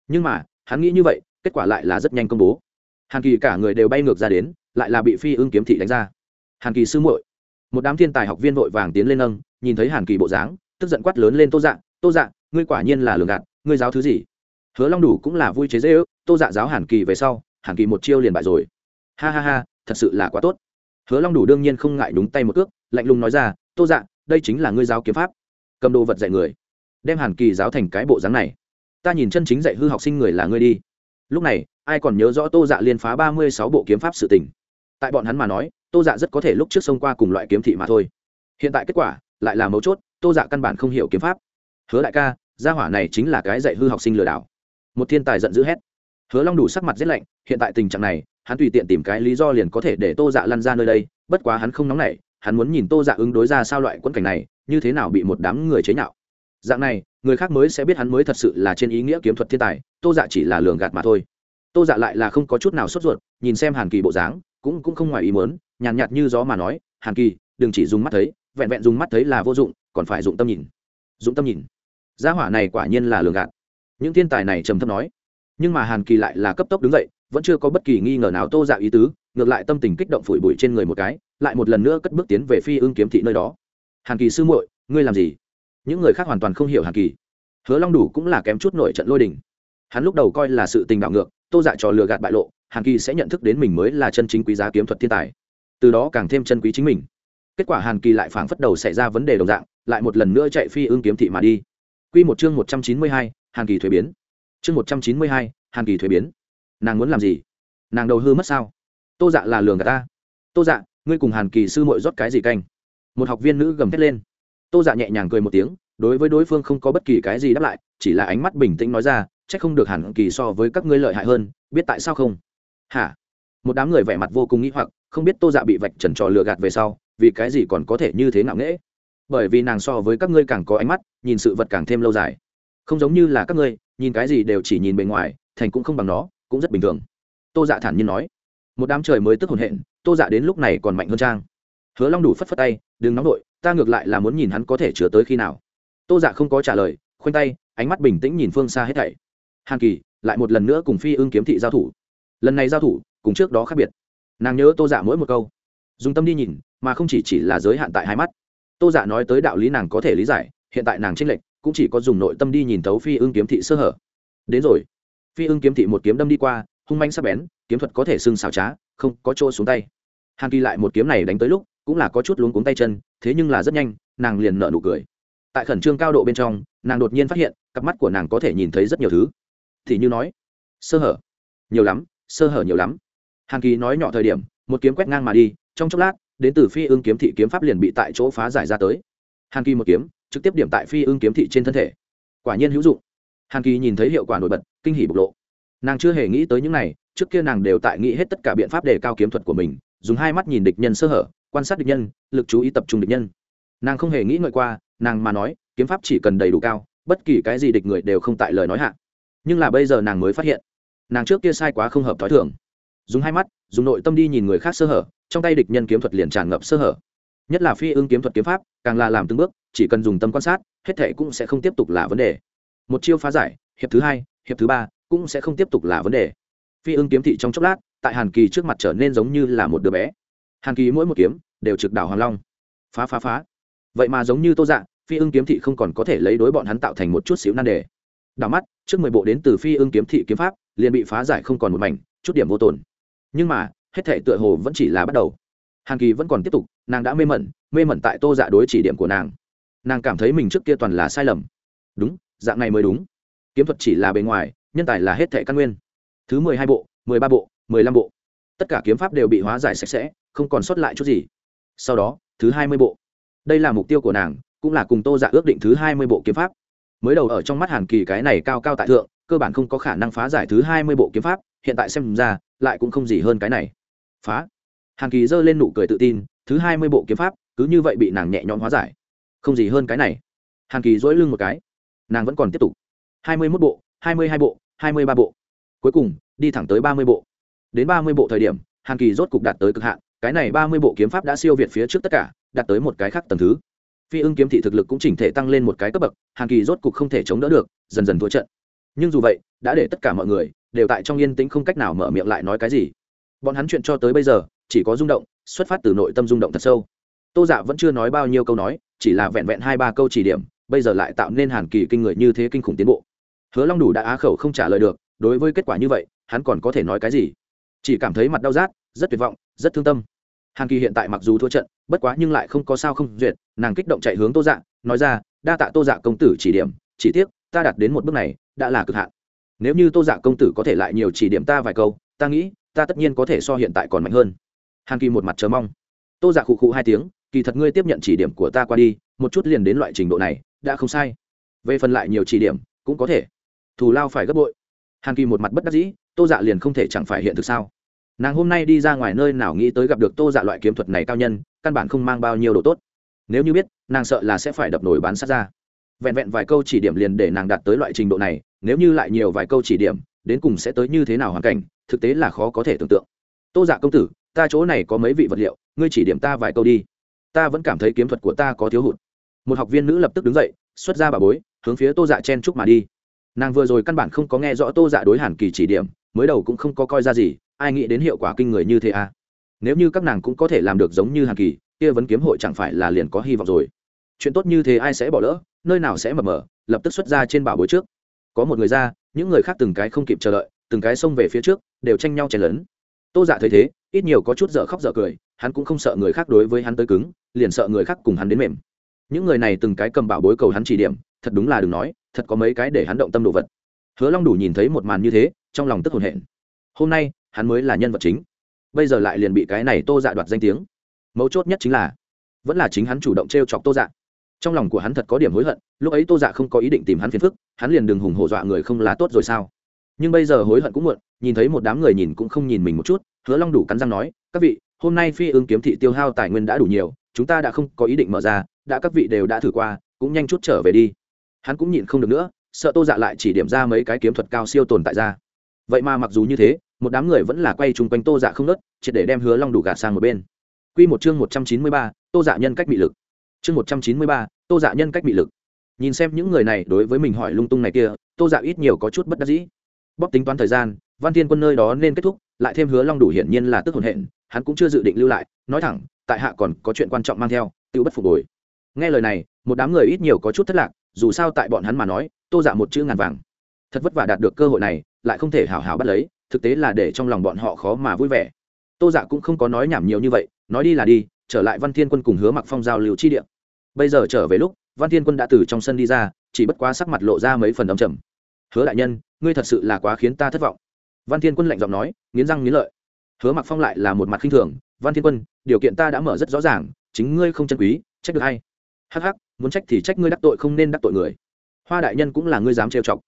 A: Nhưng mà, hắn nghĩ như vậy, kết quả lại là rất nhanh công bố. Hàn kỳ cả người đều bay ngược ra đến, lại là bị phi ưng kiếm thị đánh ra. Hàn kỳ sư muội. Một đám thiên tài học viên vội vàng tiến lên nâng, nhìn thấy hàn kỳ bộ dáng, tức giận quát lớn lên tô dạ tô dạ ngươi quả nhiên là lường gạt, ngươi giáo thứ gì? Hứa long đủ cũng là vui chế dễ ước, tô dạ giáo hàn kỳ về sau, hàn kỳ một chiêu liền bại rồi. Ha ha ha, thật sự là quá tốt. Hứa long đủ đương nhiên không ngại đúng tay một ước lạnh lùng nói ra, tô dạ đây chính là ngươi giáo kiếm pháp. Cầm đồ vật dạy người. Đem hàn kỳ giáo thành cái bộ dáng này. Ta nhìn chân chính dạy hư học sinh người là ngươi đi. Lúc này, ai còn nhớ rõ tô dạ liên phá ba mươi sáu bộ kiếm pháp sự tình? Tại bọn hắn mà nói, tô dạ rất có thể lúc trước xông qua cùng loại kiếm thị mà thôi. Hiện tại kết quả lại là mấu chốt, tô dạ căn bản không hiểu kiếm pháp hứa đại ca, gia hỏa này chính là cái dạy hư học sinh lừa đảo. Một thiên tài giận dữ hét. Hứa long đủ sắc mặt rét lạnh, hiện tại tình trạng này, hắn tùy tiện tìm cái lý do liền có thể để tô dạ lăn ra nơi đây, bất quá hắn không nóng nảy, hắn muốn nhìn tô dạ ứng đối ra sao loại quẫn cảnh này, như thế nào bị một đám người chế nhạo. Dạng này, người khác mới sẽ biết hắn mới thật sự là trên ý nghĩa kiếm thuật thiên tài, tô dạ chỉ là lường gạt mà thôi. Tô dạ lại là không có chút nào sốt ruột, nhìn xem hàn kỳ bộ dáng, cũng cũng không ngoài ý mớn nhàn nhạt như gió mà nói, hàn kỳ, đừng chỉ dùng mắt thấy, vẹn vẹn dùng mắt thấy là vô dụng, còn phải dụng tâm nhìn. Dụng tâm nhìn gia hỏa này quả nhiên là lường gạt. Những thiên tài này trầm thấp nói. Nhưng mà hàn kỳ lại là cấp tốc đứng dậy, vẫn chưa có bất kỳ nghi ngờ nào tô dạ ý tứ, ngược lại tâm tình kích động phủi bụi trên người một cái, lại một lần nữa cất bước tiến về phi ưng kiếm thị nơi đó. Hàn kỳ sư muội, ngươi làm gì? Những người khác hoàn toàn không hiểu hàn kỳ. Hứa long đủ cũng là kém chút nổi trận lôi đình. Hắn lúc đầu coi là sự tình đảo ngược, tô dạ trò lừa gạt bại lộ, hàn kỳ sẽ nhận thức đến mình mới là chân chính quý giá kiếm thuật thiên tài. Từ đó càng thêm chân quý chính mình. Kết quả hàn kỳ lại phảng phất đầu xảy ra vấn đề đồng dạng, lại một lần nữa chạy phi ưng kiếm thị mà đi. Quy một chương một trăm chín mươi hai, hàn kỳ thuế biến. Chương một trăm chín mươi hai, hàn kỳ thuế biến. Nàng muốn làm gì? Nàng đầu hư mất sao? Tô dạ là lường gạt ta. Tô dạ ngươi cùng hàn kỳ sư muội rót cái gì canh? Một học viên nữ gầm thét lên. Tô dạ nhẹ nhàng cười một tiếng, đối với đối phương không có bất kỳ cái gì đáp lại, chỉ là ánh mắt bình tĩnh nói ra, chắc không được hàn kỳ so với các ngươi lợi hại hơn, biết tại sao không? Hả? Một đám người vẻ mặt vô cùng nghĩ hoặc, không biết tô dạ bị vạch trần trò lừa gạt về sau, vì cái gì còn có thể như thế ngạo nghễ bởi vì nàng so với các ngươi càng có ánh mắt, nhìn sự vật càng thêm lâu dài. Không giống như là các ngươi, nhìn cái gì đều chỉ nhìn bề ngoài, thành cũng không bằng nó, cũng rất bình thường. Tô dạ thản nhiên nói. Một đám trời mới tức hồn hện, tô dạ đến lúc này còn mạnh hơn trang. Hứa long đủ phất phất tay, đừng nóng đội ta ngược lại là muốn nhìn hắn có thể chứa tới khi nào. Tô dạ không có trả lời, khoanh tay, ánh mắt bình tĩnh nhìn phương xa hết thảy. Hàn kỳ, lại một lần nữa cùng phi ưng kiếm thị giao thủ. Lần này giao thủ, cùng trước đó khác biệt. Nàng nhớ tô dạ mỗi một câu. Dùng tâm đi nhìn, mà không chỉ chỉ là giới hạn tại hai mắt tô giả nói tới đạo lý nàng có thể lý giải, hiện tại nàng tranh lệch, cũng chỉ có dùng nội tâm đi nhìn thấu phi ưng kiếm thị sơ hở. Đến rồi. Phi ưng kiếm thị một kiếm đâm đi qua, hung manh sắc bén, kiếm thuật có thể sưng xào trá, không có chỗ xuống tay. Hàn kỳ lại một kiếm này đánh tới lúc, cũng là có chút luống cuống tay chân, thế nhưng là rất nhanh, nàng liền nợ nụ cười. Tại khẩn trương cao độ bên trong, nàng đột nhiên phát hiện, cặp mắt của nàng có thể nhìn thấy rất nhiều thứ. Thì như nói, sơ hở. Nhiều lắm, sơ hở nhiều lắm. Hàn kỳ nói nhỏ thời điểm, một kiếm quét ngang mà đi, trong chốc lát đến từ phi ương kiếm thị kiếm pháp liền bị tại chỗ phá giải ra tới. Hàn kỳ một kiếm, trực tiếp điểm tại phi ương kiếm thị trên thân thể. Quả nhiên hữu dụng. Hàn kỳ nhìn thấy hiệu quả nổi bật, kinh hỉ bộc lộ. Nàng chưa hề nghĩ tới những này, trước kia nàng đều tại nghĩ hết tất cả biện pháp để cao kiếm thuật của mình, dùng hai mắt nhìn địch nhân sơ hở, quan sát địch nhân, lực chú ý tập trung địch nhân. Nàng không hề nghĩ ngợi qua, nàng mà nói, kiếm pháp chỉ cần đầy đủ cao, bất kỳ cái gì địch người đều không tại lời nói hạ. Nhưng là bây giờ nàng mới phát hiện, nàng trước kia sai quá không hợp t h ó i thường. Dùng hai mắt, dùng nội tâm đi nhìn người khác sơ hở trong tay địch nhân kiếm thuật liền tràn ngập sơ hở. Nhất là phi ưng kiếm thuật kiếm pháp, càng là làm từng bước, chỉ cần dùng tâm quan sát, hết thệ cũng sẽ không tiếp tục là vấn đề. Một chiêu phá giải, hiệp thứ hai, hiệp thứ ba, cũng sẽ không tiếp tục là vấn đề. Phi ưng kiếm thị trong chốc lát, tại hàn kỳ trước mặt trở nên giống như là một đứa bé. Hàn kỳ mỗi một kiếm, đều trực đảo hoàng long. Phá phá phá. Vậy mà giống như tô dạ phi ưng kiếm thị không còn có thể lấy đối bọn hắn tạo thành một chút xíu nan đề. Đảo mắt, trước mười bộ đến từ phi ưng kiếm thị kiếm pháp, liền bị phá giải không còn một mảnh, chút điểm vô tồn. Nhưng mà hết thể tựa hồ vẫn chỉ là bắt đầu. Hàn kỳ vẫn còn tiếp tục, nàng đã mê mẩn mê mẩn tại tô dạ đối chỉ điểm của nàng. Nàng cảm thấy mình trước kia toàn là sai lầm. Đúng, dạng này mới đúng. Kiếm thuật chỉ là bề ngoài, nhân tài là hết thể căn nguyên. Thứ mười hai bộ, mười ba bộ, mười lăm bộ. Tất cả kiếm pháp đều bị hóa giải sạch sẽ, không còn sót lại chút gì. Sau đó, thứ hai mươi bộ. Đây là mục tiêu của nàng, cũng là cùng tô dạ ước định thứ hai mươi bộ kiếm pháp. Mới đầu ở trong mắt hàn kỳ cái này cao cao tại thượng, cơ bản không có khả năng phá giải thứ hai mươi bộ kiếm pháp, hiện tại xem ra, lại cũng không gì hơn cái này phá. Hàn kỳ giơ lên nụ cười tự tin, thứ hai mươi bộ kiếm pháp, cứ như vậy bị nàng nhẹ nhõm hóa giải. Không gì hơn cái này. Hàn kỳ dỗi lưng một cái. Nàng vẫn còn tiếp tục. Hai mươi mốt bộ, hai mươi hai bộ, hai mươi ba bộ. Cuối cùng, đi thẳng tới ba mươi bộ. Đến ba mươi bộ thời điểm, hàn kỳ rốt cục đạt tới cực hạn, cái này ba mươi bộ kiếm pháp đã siêu việt phía trước tất cả, đạt tới một cái khác tầng thứ. Phi ưng kiếm thị thực lực cũng chỉnh thể tăng lên một cái cấp bậc, hàn kỳ rốt cục không thể chống đỡ được, dần dần thua trận. Nhưng dù vậy, đã để tất cả mọi người đều tại trong yên tĩnh không cách nào mở miệng lại nói cái gì bọn hắn chuyện cho tới bây giờ, chỉ có rung động, xuất phát từ nội tâm rung động thật sâu. Tô dạ vẫn chưa nói bao nhiêu câu nói, chỉ là vẹn vẹn hai ba câu chỉ điểm, bây giờ lại tạo nên hàn kỳ kinh người như thế kinh khủng tiến bộ. Hứa long đủ đã á khẩu không trả lời được, đối với kết quả như vậy, hắn còn có thể nói cái gì? Chỉ cảm thấy mặt đau rát, rất tuyệt vọng, rất thương tâm. Hàn kỳ hiện tại mặc dù thua trận, bất quá nhưng lại không có sao không duyệt, nàng kích động chạy hướng tô dạ nói ra, đa tạ tô dạ công tử chỉ điểm, chỉ tiếc, ta đạt đến một bước này, đã là cực hạn. Nếu như tô dạ công tử có thể lại nhiều chỉ điểm ta vài câu, ta nghĩ ta tất nhiên có thể so hiện tại còn mạnh hơn. Hàn kỳ một mặt chờ mong. Tô dạ khụ khụ hai tiếng, kỳ thật ngươi tiếp nhận chỉ điểm của ta qua đi, một chút liền đến loại trình độ này, đã không sai. Về phần lại nhiều chỉ điểm, cũng có thể. Thù lao phải gấp bội. Hàn kỳ một mặt bất đắc dĩ, tô dạ liền không thể chẳng phải hiện thực sao? Nàng hôm nay đi ra ngoài nơi nào nghĩ tới gặp được tô dạ loại kiếm thuật này cao nhân, căn bản không mang bao nhiêu độ tốt. Nếu như biết, nàng sợ là sẽ phải đập nổi bán sát ra. Vẹn vẹn vài câu chỉ điểm liền để nàng đạt tới loại trình độ này, nếu như lại nhiều vài câu chỉ điểm đến cùng sẽ tới như thế nào hoàn cảnh, thực tế là khó có thể tưởng tượng. Tô dạ công tử, ta chỗ này có mấy vị vật liệu, ngươi chỉ điểm ta vài câu đi. Ta vẫn cảm thấy kiếm thuật của ta có thiếu hụt. Một học viên nữ lập tức đứng dậy, xuất ra bà bối, hướng phía tô dạ chen chúc mà đi. Nàng vừa rồi căn bản không có nghe rõ tô dạ đối hàn kỳ chỉ điểm, mới đầu cũng không có coi ra gì, ai nghĩ đến hiệu quả kinh người như thế à? Nếu như các nàng cũng có thể làm được giống như hàn kỳ, kia vấn kiếm hội chẳng phải là liền có hy vọng rồi. Chuyện tốt như thế ai sẽ bỏ lỡ, nơi nào sẽ mập mờ, lập tức xuất ra trên bảo bối trước có một người ra, những người khác từng cái không kịp chờ đợi, từng cái xông về phía trước, đều tranh nhau chen lấn. Tô dạ thấy thế, ít nhiều có chút dở khóc dở cười, hắn cũng không sợ người khác đối với hắn tới cứng, liền sợ người khác cùng hắn đến mềm. Những người này từng cái cầm bảo bối cầu hắn chỉ điểm, thật đúng là đừng nói, thật có mấy cái để hắn động tâm đồ vật. Hứa long đủ nhìn thấy một màn như thế, trong lòng tức hồn hển. Hôm nay, hắn mới là nhân vật chính. Bây giờ lại liền bị cái này tô dạ đoạt danh tiếng. Mấu chốt nhất chính là, vẫn là chính hắn chủ động t r e o chọc tô dạ trong lòng của hắn thật có điểm hối hận, lúc ấy tô dạ không có ý định tìm hắn phiền phức, hắn liền đừng hùng hổ dọa người không lá tốt rồi sao? Nhưng bây giờ hối hận cũng muộn, nhìn thấy một đám người nhìn cũng không nhìn mình một chút, hứa long đủ cắn răng nói, các vị, hôm nay phi ương kiếm thị tiêu hao tài nguyên đã đủ nhiều, chúng ta đã không có ý định mở ra, đã các vị đều đã thử qua, cũng nhanh chút trở về đi. Hắn cũng nhịn không được nữa, sợ tô dạ lại chỉ điểm ra mấy cái kiếm thuật cao siêu tồn tại ra. Vậy mà mặc dù như thế, một đám người vẫn là quay chung quanh tô dạ không nớt, triệt để đem hứa long đủ gạt sang một bên. Q một chương một trăm chín mươi ba, tô dạ nhân cách bị lực. Chương một trăm chín mươi ba tô dạ nhân cách bị lực. Nhìn xem những người này đối với mình hỏi lung tung này kia, tô dạ ít nhiều có chút bất đắc dĩ. Bóp tính toán thời gian, văn thiên quân nơi đó nên kết thúc, lại thêm hứa long đủ hiển nhiên là tức hồn hện, hắn cũng chưa dự định lưu lại, nói thẳng, tại hạ còn có chuyện quan trọng mang theo, tự bất phục hồi. Nghe lời này, một đám người ít nhiều có chút thất lạc, dù sao tại bọn hắn mà nói, tô dạ một chữ ngàn vàng. Thật vất vả đạt được cơ hội này, lại không thể hào hào bắt lấy, thực tế là để trong lòng bọn họ khó mà vui vẻ. Tô dạ cũng không có nói nhảm nhiều như vậy, nói đi là đi, trở lại văn thiên quân cùng hứa mặc phong giao lưu chi địa bây giờ trở về lúc, văn thiên quân đã từ trong sân đi ra, chỉ bất quá sắc mặt lộ ra mấy phần đ trầm. Hứa đại nhân, ngươi thật sự là quá khiến ta thất vọng. Văn thiên quân lạnh giọng nói, nghiến răng nghiến lợi. Hứa mặc phong lại là một mặt khinh thường, văn thiên quân, điều kiện ta đã mở rất rõ ràng, chính ngươi không chân quý, trách được hay hắc hắc, muốn trách thì trách ngươi đắc tội không nên đắc tội người. Hoa đại nhân cũng là ngươi dám trêu chọc.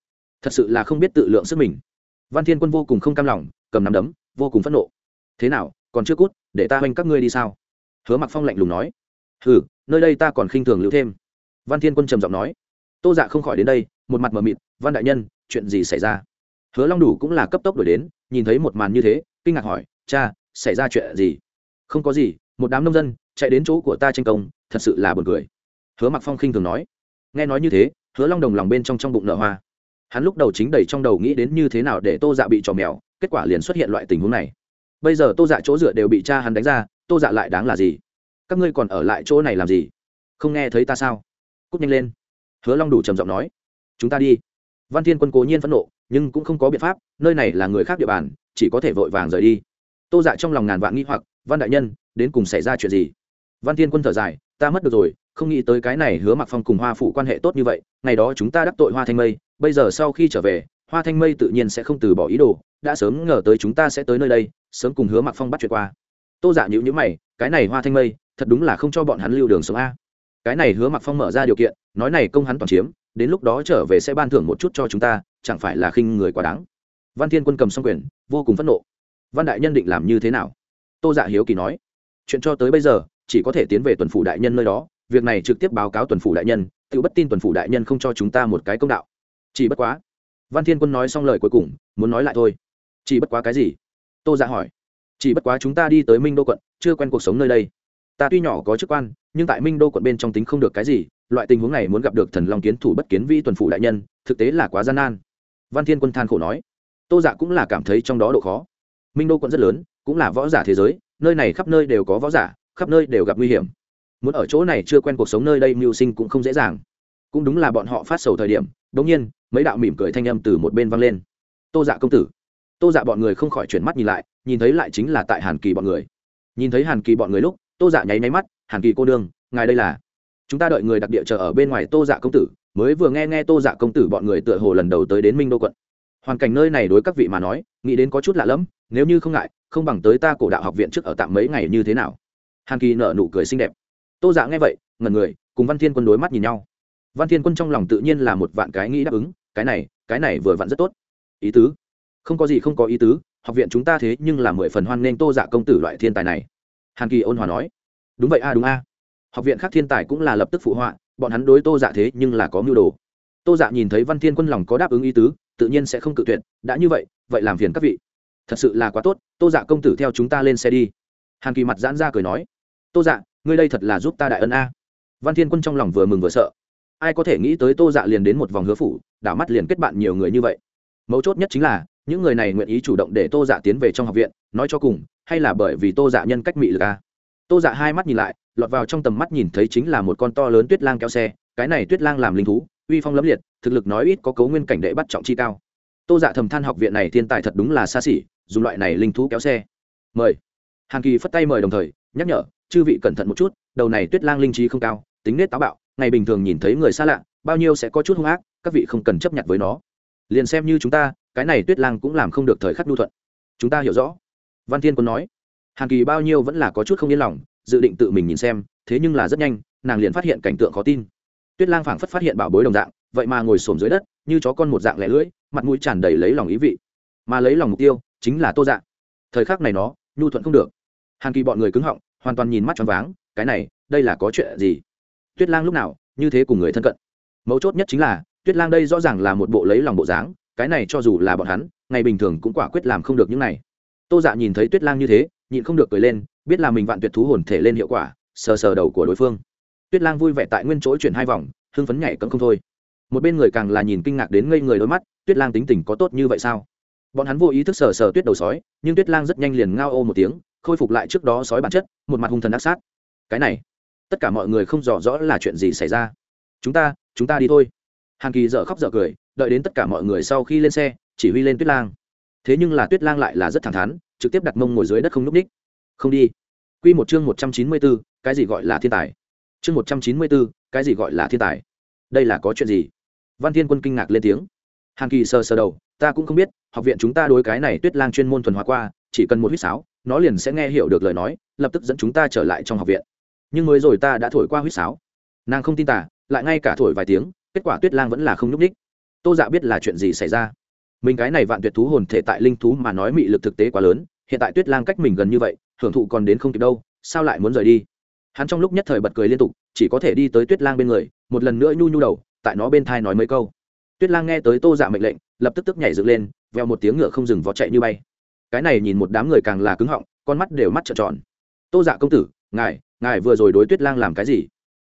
A: Thật sự là không biết tự lượng sức mình. Văn thiên quân vô cùng không cam lòng, cầm nắm đấm, vô cùng phẫn nộ. Thế nào, còn chưa cút, để ta hoành các ngươi đi sao? Hứa mặc phong lạnh lùng nói. Hừ nơi đây ta còn khinh thường lưu thêm. Văn thiên quân trầm giọng nói. Tô dạ không khỏi đến đây, một mặt mờ mịt, văn đại nhân, chuyện gì xảy ra? Hứa long đủ cũng là cấp tốc đổi đến, nhìn thấy một màn như thế, kinh ngạc hỏi, cha, xảy ra chuyện gì? Không có gì, một đám nông dân chạy đến chỗ của ta tranh công, thật sự là b u ồ n cười. Hứa mặc phong khinh thường nói. Nghe nói như thế, hứa long đồng lòng bên trong trong bụng nợ hoa. Hắn lúc đầu chính đầy trong đầu nghĩ đến như thế nào để tô dạ bị trò mèo, kết quả liền xuất hiện loại tình huống này. Bây giờ tô dạ chỗ dựa đều bị cha hắn đánh ra, tô dạ lại đáng là gì? Các ngươi còn ở lại chỗ này làm gì? Không nghe thấy ta sao? Cút nhanh lên. Hứa long đủ trầm giọng nói. Chúng ta đi. Văn thiên quân cố nhiên phẫn nộ, nhưng cũng không có biện pháp, nơi này là người khác địa bàn, chỉ có thể vội vàng rời đi. Tô dạ trong lòng ngàn vạn nghĩ hoặc, văn đại nhân, đến cùng xảy ra chuyện gì? Văn thiên quân thở dài, ta mất được rồi, không nghĩ tới cái này hứa mặc phong cùng hoa phụ quan hệ tốt như vậy, ngày đó chúng ta đắc tội hoa thanh mây, bây giờ sau khi trở về, hoa thanh mây tự nhiên sẽ không từ bỏ ý đồ, đã sớm ngờ tới chúng ta sẽ tới nơi đây, sớm cùng hứa mặc phong bắt chuyện qua. Tô dạ giả nhữ nhữ mày, cái này hoa thanh mây thật đúng là không cho bọn hắn lưu đường sống a. Cái này hứa mặc phong mở ra điều kiện, nói này công hắn toàn chiếm, đến lúc đó trở về sẽ ban thưởng một chút cho chúng ta, chẳng phải là khinh người quá đáng. Văn thiên quân cầm xong quyền, vô cùng phẫn nộ. Văn đại nhân định làm như thế nào? Tô dạ hiếu kỳ nói. Chuyện cho tới bây giờ, chỉ có thể tiến về tuần phủ đại nhân nơi đó, việc này trực tiếp báo cáo tuần phủ đại nhân, tự bất tin tuần phủ đại nhân không cho chúng ta một cái công đạo. Chỉ bất quá. Văn thiên quân nói xong lời cuối cùng, muốn nói lại thôi. Chỉ bất quá cái gì? Tô dạ hỏi. Chỉ bất quá chúng ta đi tới minh đô quận, chưa quen cuộc sống nơi đây ta tuy nhỏ có chức quan, nhưng tại minh đô quận bên trong tính không được cái gì, loại tình huống này muốn gặp được thần long kiến thủ bất kiến vi tuần phủ đại nhân, thực tế là quá gian nan. Văn thiên quân than khổ nói. Tô dạ cũng là cảm thấy trong đó độ khó. Minh đô quận rất lớn, cũng là võ giả thế giới, nơi này khắp nơi đều có võ giả, khắp nơi đều gặp nguy hiểm. Muốn ở chỗ này chưa quen cuộc sống nơi đây mưu sinh cũng không dễ dàng. Cũng đúng là bọn họ phát sầu thời điểm đ ỗ n g nhiên, mấy đạo mỉm cười thanh âm từ một bên vang lên. Tô dạ công tử. Tô dạ bọn người không khỏi chuyển mắt nhìn lại, nhìn thấy lại chính là tại hàn kỳ bọn người. Nhìn thấy hàn kỳ bọn người lúc tô dạ nháy nháy mắt, hàn kỳ cô đương ngài đây là? Chúng ta đợi người đặc địa chờ ở bên ngoài tô dạ công tử, mới vừa nghe nghe tô dạ công tử bọn người tựa hồ lần đầu tới đến minh đô quận. Hoàn cảnh nơi này đối các vị mà nói, nghĩ đến có chút lạ lẫm, nếu như không ngại, không bằng tới ta cổ đạo học viện trước ở tạm mấy ngày như thế nào? Hàn kỳ nở nụ cười xinh đẹp. Tô dạ nghe vậy ngần người, cùng văn thiên quân đối mắt nhìn nhau. Văn thiên quân trong lòng tự nhiên là một vạn cái nghĩ đáp ứng, cái này cái này vừa vặn rất tốt. Ý tứ? Không có gì không có ý tứ, học viện chúng ta thế nhưng là mười phần hoan nghênh tô dạ công tử loại thiên tài này hàn kỳ ôn hòa nói, đúng vậy a, đúng a. Học viện khác thiên tài cũng là lập tức phụ họa, bọn hắn đối tô dạ thế nhưng là có mưu đồ. Tô dạ nhìn thấy văn thiên quân lòng có đáp ứng ý tứ, tự nhiên sẽ không cự tuyệt, đã như vậy vậy làm phiền các vị. Thật sự là quá tốt, tô dạ công tử theo chúng ta lên xe đi. Hàn kỳ mặt giãn ra cười nói, tô dạ ngươi đây thật là giúp ta đại ân a. Văn thiên quân trong lòng vừa mừng vừa sợ. Ai có thể nghĩ tới tô dạ liền đến một vòng hứa phủ, đảo mắt liền kết bạn nhiều người như vậy. Mấu chốt nhất chính là những người này nguyện ý chủ động để tô dạ tiến về trong học viện, nói cho cùng, hay là bởi vì tô dạ nhân cách mị lực a tô dạ hai mắt nhìn lại, lọt vào trong tầm mắt nhìn thấy chính là một con to lớn tuyết lang kéo xe, cái này tuyết lang làm linh thú, uy phong lẫm liệt, thực lực nói ít có cấu nguyên cảnh đệ bắt trọng chi cao. Tô dạ thầm than học viện này thiên tài thật đúng là xa xỉ, dùng loại này linh thú kéo xe. Mời. Hàn kỳ phất tay mời đồng thời, nhắc nhở, chư vị cẩn thận một chút, đầu này tuyết lang linh trí không cao, tính nết táo bạo, ngày bình thường nhìn thấy người xa lạ, bao nhiêu sẽ có chút hung ác, các vị không cần chấp nhận với nó. Liền xem như chúng ta cái này tuyết lang cũng làm không được thời khắc nhu thuận. Chúng ta hiểu rõ. Văn thiên quân nói, hàn kỳ bao nhiêu vẫn là có chút không yên lòng, dự định tự mình nhìn xem, thế nhưng là rất nhanh, nàng liền phát hiện cảnh tượng khó tin. Tuyết lang phảng phất phát hiện bảo bối đồng dạng, vậy mà ngồi xổm dưới đất, như chó con một dạng lẻ lưỡi, mặt mũi tràn đầy lấy lòng ý vị. Mà lấy lòng mục tiêu, chính là tô dạng thời khắc này nó, nhu thuận không được. Hàn kỳ bọn người cứng họng, hoàn toàn nhìn mắt choáng váng, cái này, đây là có chuyện gì? Tuyết lang lúc nào, như thế cùng người thân cận. Mấu chốt nhất chính là, tuyết lang đây rõ ràng là một bộ lấy lòng bộ dáng cái này cho dù là bọn hắn, ngày bình thường cũng quả quyết làm không được những này. Tô dạ nhìn thấy tuyết lang như thế, nhịn không được cười lên, biết là mình vạn tuyệt thú hồn thể lên hiệu quả, sờ sờ đầu của đối phương. Tuyết lang vui vẻ tại nguyên chỗ chuyển hai vòng, hưng phấn nhảy cấm không thôi. Một bên người càng là nhìn kinh ngạc đến ngây người đôi mắt, tuyết lang tính tình có tốt như vậy sao? Bọn hắn vô ý thức sờ sờ tuyết đầu sói, nhưng tuyết lang rất nhanh liền ngao ô một tiếng, khôi phục lại trước đó sói bản chất, một mặt hung thần ác sát. Cái này, tất cả mọi người không rõ rõ là chuyện gì xảy ra. Chúng ta chúng ta đi thôi. Hàn kỳ dở khóc dở cười đợi đến tất cả mọi người sau khi lên xe, chỉ huy lên tuyết lang. Thế nhưng là tuyết lang lại là rất thẳng thắn, trực tiếp đặt mông ngồi dưới đất không n ú c ních. Không đi. Q một chương một trăm chín mươi b ố cái gì gọi là thiên tài? Chương một trăm chín mươi b ố cái gì gọi là thiên tài? Đây là có chuyện gì? Văn thiên quân kinh ngạc lên tiếng. Hàn kỳ sờ sờ đầu, ta cũng không biết, học viện chúng ta đối cái này tuyết lang chuyên môn thuần hóa qua, chỉ cần một huýt sáo, nó liền sẽ nghe hiểu được lời nói, lập tức dẫn chúng ta trở lại trong học viện. Nhưng mới rồi ta đã thổi qua huýt sáo. Nàng không tin tả lại ngay cả thổi vài tiếng, kết quả tuyết lang vẫn là không nhúc ních tô dạ biết là chuyện gì xảy ra. Mình cái này vạn tuyệt thú hồn thể tại linh thú mà nói mị lực thực tế quá lớn, hiện tại tuyết lang cách mình gần như vậy, hưởng thụ còn đến không kịp đâu, sao lại muốn rời đi? Hắn trong lúc nhất thời bật cười liên tục, chỉ có thể đi tới tuyết lang bên người, một lần nữa nhu nhu đầu, tại nó bên thai nói mấy câu. Tuyết lang nghe tới tô dạ mệnh lệnh, lập tức tức nhảy dựng lên, veo một tiếng ngựa không dừng vó chạy như bay. Cái này nhìn một đám người càng là cứng họng, con mắt đều mắt trợn tròn. Tô dạ công tử, ngài ngài vừa rồi đối tuyết lang làm cái gì?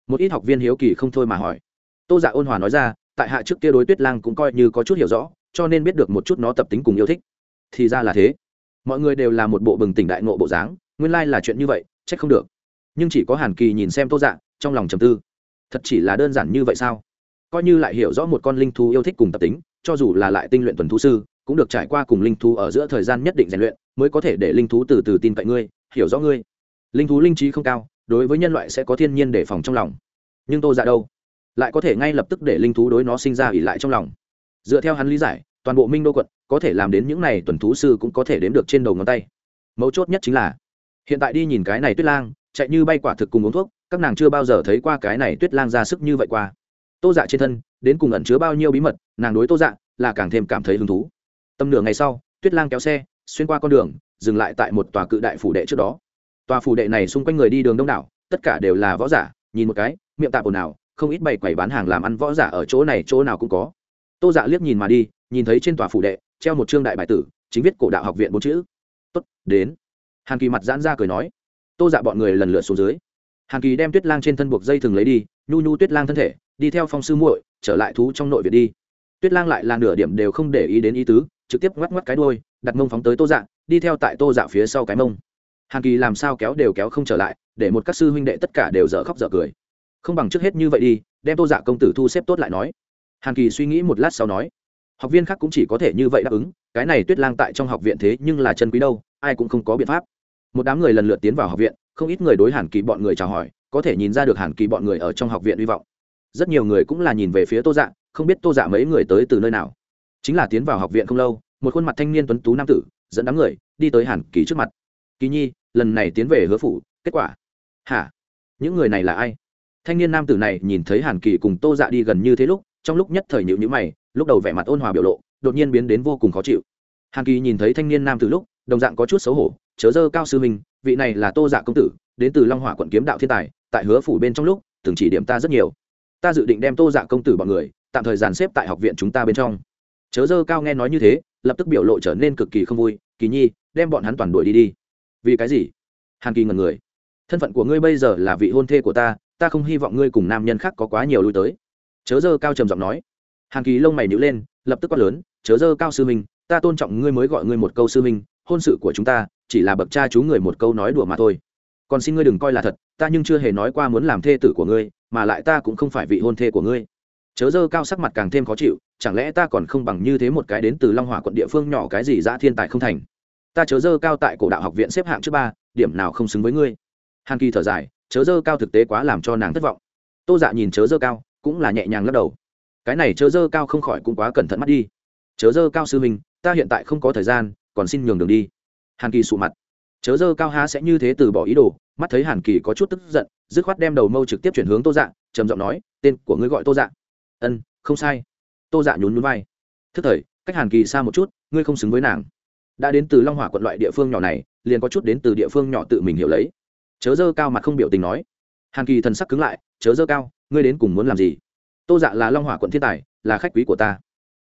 A: Một ít học viên hiếu kỳ không thôi mà hỏi. Tô dạ ôn hòa nói ra tại hạ trước kia đối tuyết lang cũng coi như có chút hiểu rõ, cho nên biết được một chút nó tập tính cùng yêu thích. Thì ra là thế. Mọi người đều là một bộ bừng tỉnh đại nộ bộ dáng, nguyên lai、like、là chuyện như vậy c h ắ c không được. Nhưng chỉ có hàn kỳ nhìn xem tô dạ trong lòng trầm tư. Thật chỉ là đơn giản như vậy sao? Coi như lại hiểu rõ một con linh thú yêu thích cùng tập tính, cho dù là lại tinh luyện tuần thú sư, cũng được trải qua cùng linh thú ở giữa thời gian nhất định rèn luyện, mới có thể để linh thú từ từ tin cậy ngươi, hiểu rõ ngươi. Linh thú linh trí không cao, đối với nhân loại sẽ có thiên nhiên đề phòng trong lòng. Nhưng tô dạ đâu? Lại có thể ngay lập tức để linh thú đối nó sinh ra ỉ lại trong lòng. Dựa theo hắn lý giải, toàn bộ minh đô quận có thể làm đến những này tuần thú sư cũng có thể đếm được trên đầu ngón tay. Mấu chốt nhất chính là, hiện tại đi nhìn cái này tuyết lang, chạy như bay quả thực cùng uống thuốc, các nàng chưa bao giờ thấy qua cái này tuyết lang ra sức như vậy qua. Tô dạ trên thân, đến cùng ẩn chứa bao nhiêu bí mật, nàng đối tô dạ là càng thêm cảm thấy hứng thú. Tầm nửa ngày sau, tuyết lang kéo xe, xuyên qua con đường, dừng lại tại một tòa cự đại phủ đệ trước đó. Tòa phủ đệ này xung quanh người đi đường đông đảo, tất cả đều là võ giả, nhìn một cái, miệng tạp ồn ào không ít bày quầy bán hàng làm ăn võ giả ở chỗ này, chỗ nào cũng có. Tô dạ liếc nhìn mà đi, nhìn thấy trên tòa phủ đệ, treo một trương đại bài tử, chính viết cổ đạo học viện bốn chữ. Tốt, đến. Hàn kỳ mặt giãn ra cười nói. Tô dạ bọn người lần lượt xuống dưới. Hàn kỳ đem tuyết lang trên thân buộc dây thừng lấy đi, nhu nhu tuyết lang thân thể, đi theo phong sư muội, trở lại thú trong nội viện đi. Tuyết lang lại là nửa điểm đều không để ý đến ý tứ, trực tiếp ngoắc ngoắc cái đôi đặt mông phóng tới tô dạ đi theo tại tô dạ phía sau cái mông. Hàn kỳ làm sao kéo đều kéo không trở lại, để một các sư huynh đệ tất cả đều dở khóc dở cười không bằng trước hết như vậy đi, đem tô dạ công tử thu xếp tốt lại nói. Hàn kỳ suy nghĩ một lát sau nói, học viên khác cũng chỉ có thể như vậy đáp ứng, cái này tuyết lang tại trong học viện thế nhưng là chân quý đâu, ai cũng không có biện pháp. Một đám người lần lượt tiến vào học viện, không ít người đối hàn kỳ bọn người chào hỏi, có thể nhìn ra được hàn kỳ bọn người ở trong học viện hy vọng. Rất nhiều người cũng là nhìn về phía tô dạ không biết tô dạ mấy người tới từ nơi nào. Chính là tiến vào học viện không lâu, một khuôn mặt thanh niên tuấn tú nam tử, dẫn đám người đi tới hàn kỳ trước mặt. Kỳ nhi, lần này tiến về hứa phủ, kết quả? Hả? Những người này là ai? Thanh niên nam tử này nhìn thấy hàn kỳ cùng tô dạ đi gần như thế lúc, trong lúc nhất thời nhịu nhữ mày, lúc đầu vẻ mặt ôn hòa biểu lộ, đột nhiên biến đến vô cùng khó chịu. Hàn kỳ nhìn thấy thanh niên nam tử lúc, đồng dạng có chút xấu hổ, chớ dơ cao sư minh vị này là tô dạ công tử, đến từ long hỏa quận kiếm đạo thiên tài, tại hứa phủ bên trong lúc, từng chỉ điểm ta rất nhiều. Ta dự định đem tô dạ công tử bọn người, tạm thời dàn xếp tại học viện chúng ta bên trong. Chớ dơ cao nghe nói như thế, lập tức biểu lộ trở nên cực kỳ không vui, kỳ nhi, đem bọn hắn toàn đuổi đi đi. Vì cái gì? Hàn kỳ ngần người. Thân phận của ngươi bây giờ là vị hôn thê của ta ta không hy vọng ngươi cùng nam nhân khác có quá nhiều lui tới. Chớ dơ cao trầm giọng nói. Hàn kỳ lông mày nhữ lên, lập tức quát lớn, chớ dơ cao sư minh ta tôn trọng ngươi mới gọi ngươi một câu sư minh hôn sự của chúng ta chỉ là bậc cha chú người một câu nói đùa mà thôi. Còn xin ngươi đừng coi là thật, ta nhưng chưa hề nói qua muốn làm thê tử của ngươi, mà lại ta cũng không phải vị hôn thê của ngươi. Chớ dơ cao sắc mặt càng thêm khó chịu, chẳng lẽ ta còn không bằng như thế một cái đến từ long Hòa quận địa phương nhỏ cái gì ra thiên tài không thành? Ta chớ dơ cao tại cổ đạo học viện xếp hạng trước ba, điểm nào không xứng với ngươi? Hàn kỳ thở dài chớ dơ cao thực tế quá làm cho nàng thất vọng. Tô dạ nhìn chớ dơ cao cũng là nhẹ nhàng lắc đầu. Cái này chớ dơ cao không khỏi cũng quá cẩn thận mắt đi. Chớ dơ cao sư huynh, ta hiện tại không có thời gian còn xin nhường đường đi. Hàn kỳ sụ mặt. Chớ dơ cao há sẽ như thế từ bỏ ý đồ mắt thấy hàn kỳ có chút tức giận dứt khoát đem đầu mâu trực tiếp chuyển hướng tô dạ trầm giọng nói tên của ngươi gọi tô dạ. Ân không sai. Tô dạ nhún nhún vai. Thức thời cách hàn kỳ xa một chút ngươi không xứng với nàng. Đã đến từ long hỏa quận loại địa phương nhỏ này liền có chút đến từ địa phương nhỏ tự mình hiểu lấy chớ dơ cao mặt không biểu tình nói. Hàn kỳ thần sắc cứng lại, chớ dơ cao, ngươi đến cùng muốn làm gì? Tô dạ là long hỏa quận thiên tài, là khách quý của ta.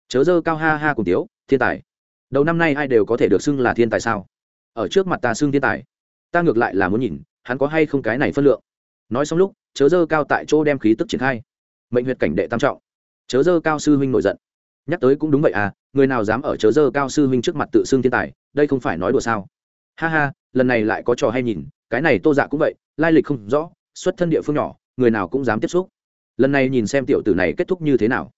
A: Chớ dơ cao ha ha cùng tiếu, thiên tài. Đầu năm nay ai đều có thể được xưng là thiên tài sao? Ở trước mặt ta xưng thiên tài. Ta ngược lại là muốn nhìn, hắn có hay không cái này phân lượng. Nói xong lúc, chớ dơ cao tại chỗ đem khí tức triển khai. Mệnh huyệt cảnh đệ tam trọng. Chớ dơ cao sư huynh nổi giận. Nhắc tới cũng đúng vậy à người nào dám ở chớ dơ cao sư huynh trước mặt tự xưng thiên tài, đây không phải nói đùa sao? Ha ha, lần này lại có trò hay nhìn cái này tô dạ cũng vậy, lai lịch không rõ, xuất thân địa phương nhỏ, người nào cũng dám tiếp xúc. Lần này nhìn xem tiểu tử này kết thúc như thế nào.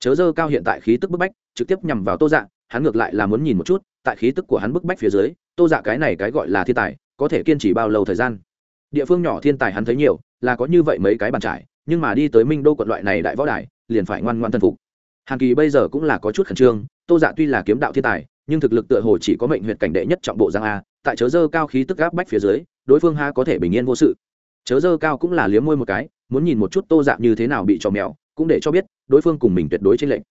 A: Chớ dơ cao hiện tại khí tức bức bách, trực tiếp nhằm vào tô dạ hắn ngược lại là muốn nhìn một chút, tại khí tức của hắn bức bách phía dưới, tô dạ cái này cái gọi là thiên tài, có thể kiên trì bao lâu thời gian? Địa phương nhỏ thiên tài hắn thấy nhiều, là có như vậy mấy cái bàn trải, nhưng mà đi tới minh đô quận loại này đại võ đài, liền phải ngoan ngoan thân phục. Hàn kỳ bây giờ cũng là có chút khẩn trương, tô dạ tuy là kiếm đạo thiên tài, nhưng thực lực tựa hồ chỉ có mệnh huyện cảnh đệ nhất trọng bộ giang a, tại chớ dơ cao khí tức gáp bách phía dưới đối phương ha có thể bình yên vô sự. Chớ dơ cao cũng là liếm môi một cái, muốn nhìn một chút tô dạ như thế nào bị trò mèo, cũng để cho biết đối phương cùng mình tuyệt đối trên lệnh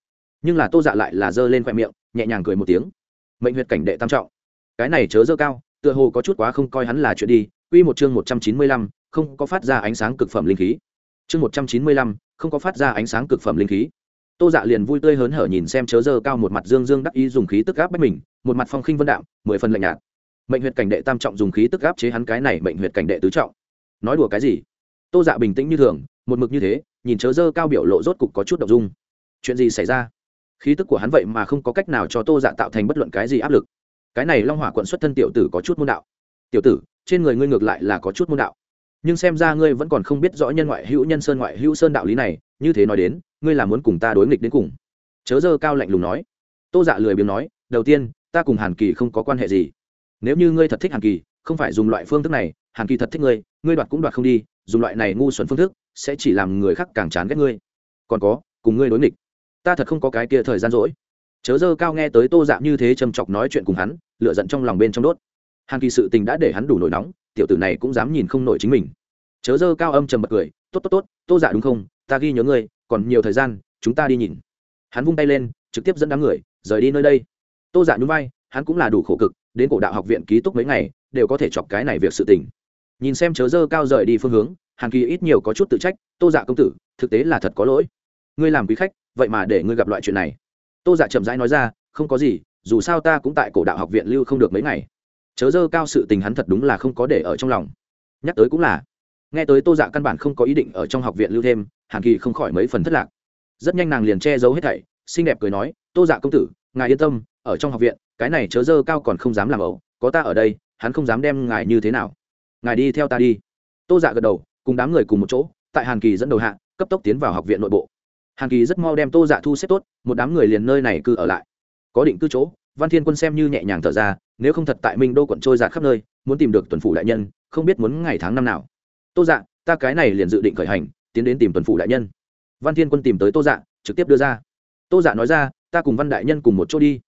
A: nhưng là tô dạ lại là dơ lên khoe miệng, nhẹ nhàng cười một tiếng. Mệnh huyệt cảnh đệ tam trọng. Cái này chớ dơ cao, tựa hồ có chút quá không coi hắn là chuyện đi. Quy một chương một trăm chín mươi lăm, không có phát ra ánh sáng cực phẩm linh khí. Chương một trăm chín mươi lăm, không có phát ra ánh sáng cực phẩm linh khí. Tô dạ liền vui tươi hớn hở nhìn xem chớ dơ cao một mặt dương dương đắc ý dùng khí tức gáp bách mình, một mặt phong khinh vân đạm, mười phần lạnh nhạt mệnh huyệt cảnh đệ tam trọng dùng khí tức gáp chế hắn cái này mệnh huyệt cảnh đệ tứ trọng. Nói đùa cái gì? Tô dạ bình tĩnh như thường, một mực như thế, nhìn chớ dơ cao biểu lộ rốt cục có chút đ ộ n g dung. Chuyện gì xảy ra? Khí tức của hắn vậy mà không có cách nào cho tô dạ tạo thành bất luận cái gì áp lực. Cái này long hỏa quận xuất thân tiểu tử có chút môn đạo. Tiểu tử, trên người ngươi ngược lại là có chút môn đạo. Nhưng xem ra ngươi vẫn còn không biết rõ nhân ngoại hữu nhân sơn ngoại hữu sơn đạo lý này, như thế nói đến, ngươi là muốn cùng ta đối nghịch đến cùng. Chớ dơ cao lạnh lùng nói. Tô dạ lười biếng nói, đầu tiên, ta cùng hàn kỳ không có quan hệ gì nếu như ngươi thật thích hàn kỳ, không phải dùng loại phương thức này, hàn kỳ thật thích ngươi ngươi đoạt cũng đoạt không đi, dùng loại này ngu xuẩn phương thức, sẽ chỉ làm người khác càng chán ghét ngươi. Còn có, cùng ngươi đối nghịch. Ta thật không có cái kia thời gian rỗi. Chớ dơ cao nghe tới tô dạ như thế trầm chọc nói chuyện cùng hắn lựa giận trong lòng bên trong đốt. Hàn kỳ sự tình đã để hắn đủ nổi nóng, tiểu tử này cũng dám nhìn không nổi chính mình. Chớ dơ cao âm trầm bật cười, tốt tốt tốt, tô dạ đúng không? Ta ghi nhớ ngươi, còn nhiều thời gian, chúng ta đi nhìn. Hắn vung tay lên, trực tiếp dẫn đám người, rời đi nơi đây. Tô dạ nhún vai hắn cũng là đủ khổ cực, đến cổ đạo học viện ký túc mấy ngày, đều có thể chọc cái này việc sự tình. Nhìn xem chớ dơ cao rời đi phương hướng, hàn kỳ ít nhiều có chút tự trách, tô dạ công tử, thực tế là thật có lỗi. Ngươi làm quý khách, vậy mà để ngươi gặp loại chuyện này. Tô dạ chậm rãi nói ra, không có gì, dù sao ta cũng tại cổ đạo học viện lưu không được mấy ngày. Chớ dơ cao sự tình hắn thật đúng là không có để ở trong lòng. Nhắc tới cũng là. Nghe tới tô dạ căn bản không có ý định ở trong học viện lưu thêm, hàn kỳ không khỏi mấy phần thất lạc. Rất nhanh nàng liền che giấu hết thảy, xinh đẹp cười nói, tô dạ công tử ngài yên tâm, ở trong học viện, cái này chớ dơ cao còn không dám làm ẩu, có ta ở đây, hắn không dám đem ngài như thế nào. Ngài đi theo ta đi. Tô dạ gật đầu, cùng đám người cùng một chỗ, tại hàn kỳ dẫn đầu hạ, cấp tốc tiến vào học viện nội bộ. Hàn kỳ rất mau đem tô dạ thu xếp tốt, một đám người liền nơi này cư ở lại. Có định cư chỗ, văn thiên quân xem như nhẹ nhàng thở ra, nếu không thật tại minh đô quận trôi giạt khắp nơi, muốn tìm được tuần phủ đại nhân, không biết muốn ngày tháng năm nào. Tô dạ ta cái này liền dự định khởi hành, tiến đến tìm tuần phủ đại nhân. Văn thiên quân tìm tới tô dạ trực tiếp đưa ra. Tô dạ nói ra ta cùng văn đại nhân cùng một chỗ đi.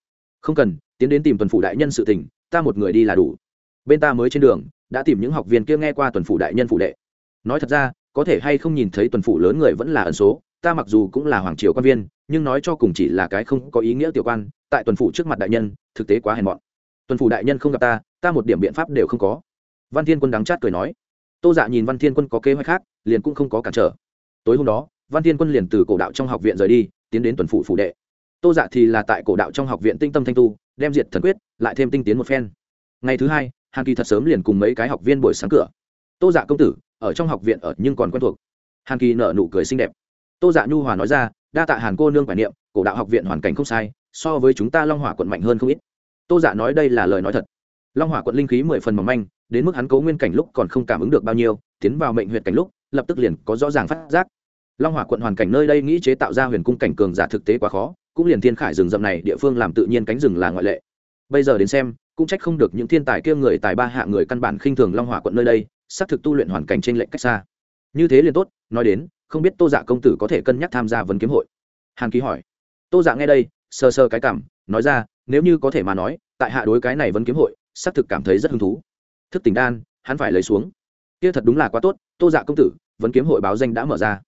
A: Không cần, tiến đến tìm tuần phủ đại nhân sự tình, ta một người đi là đủ. Bên ta mới trên đường, đã tìm những học viên kia nghe qua tuần phủ đại nhân phủ đệ. Nói thật ra, có thể hay không nhìn thấy tuần phủ lớn người vẫn là ẩn số, ta mặc dù cũng là hoàng triều quan viên, nhưng nói cho cùng chỉ là cái không có ý nghĩa tiểu quan, tại tuần phủ trước mặt đại nhân, thực tế quá hèn mọn. Tuần phủ đại nhân không gặp ta ta một điểm biện pháp đều không có. Văn thiên quân đắng chát cười nói. Tô dạ nhìn văn thiên quân có kế hoạch khác, liền cũng không có cản trở. Tối hôm đó, văn thiên quân liền từ cổ đạo trong học viện rời đi, tiến đến tuần phủ phủ đệ tô dạ thì là tại cổ đạo trong học viện tinh tâm thanh tu, đem diệt thần quyết, lại thêm tinh tiến một phen. Ngày thứ hai, hàn kỳ thật sớm liền cùng mấy cái học viên buổi sáng cửa. Tô dạ công tử, ở trong học viện ở nhưng còn quen thuộc. Hàn kỳ nở nụ cười xinh đẹp. Tô dạ nhu hòa nói ra, đa tạ hàn cô nương quản niệm, cổ đạo học viện hoàn cảnh không sai, so với chúng ta long hỏa quận mạnh hơn không ít. Tô dạ nói đây là lời nói thật. Long hỏa quận linh khí mười phần mỏng manh, đến mức hắn cố nguyên cảnh lúc còn không cảm ứng được bao nhiêu, tiến vào mệnh huyện cảnh lúc, lập tức liền có rõ ràng phát giác. Long hỏa quận hoàn cảnh nơi đây nghĩ chế tạo ra huyền cung cảnh cường giả thực tế quá khó cũng liền thiên khải rừng rậm này địa phương làm tự nhiên cánh rừng là ngoại lệ. Bây giờ đến xem, cũng trách không được những thiên tài kia người tài ba hạ người căn bản khinh thường long hỏa quận nơi đây, xác thực tu luyện hoàn cảnh trên lệnh cách xa. Như thế liền tốt, nói đến, không biết tô dạ công tử có thể cân nhắc tham gia vấn kiếm hội. Hàn ký hỏi. Tô dạ nghe đây sơ sơ cái cảm, nói ra, nếu như có thể mà nói, tại hạ đối cái này vấn kiếm hội, xác thực cảm thấy rất hứng thú. Thức tỉnh đan, hắn phải lấy xuống. Kia thật đúng là quá tốt, tô dạ công tử, vấn kiếm hội báo danh đã mở ra.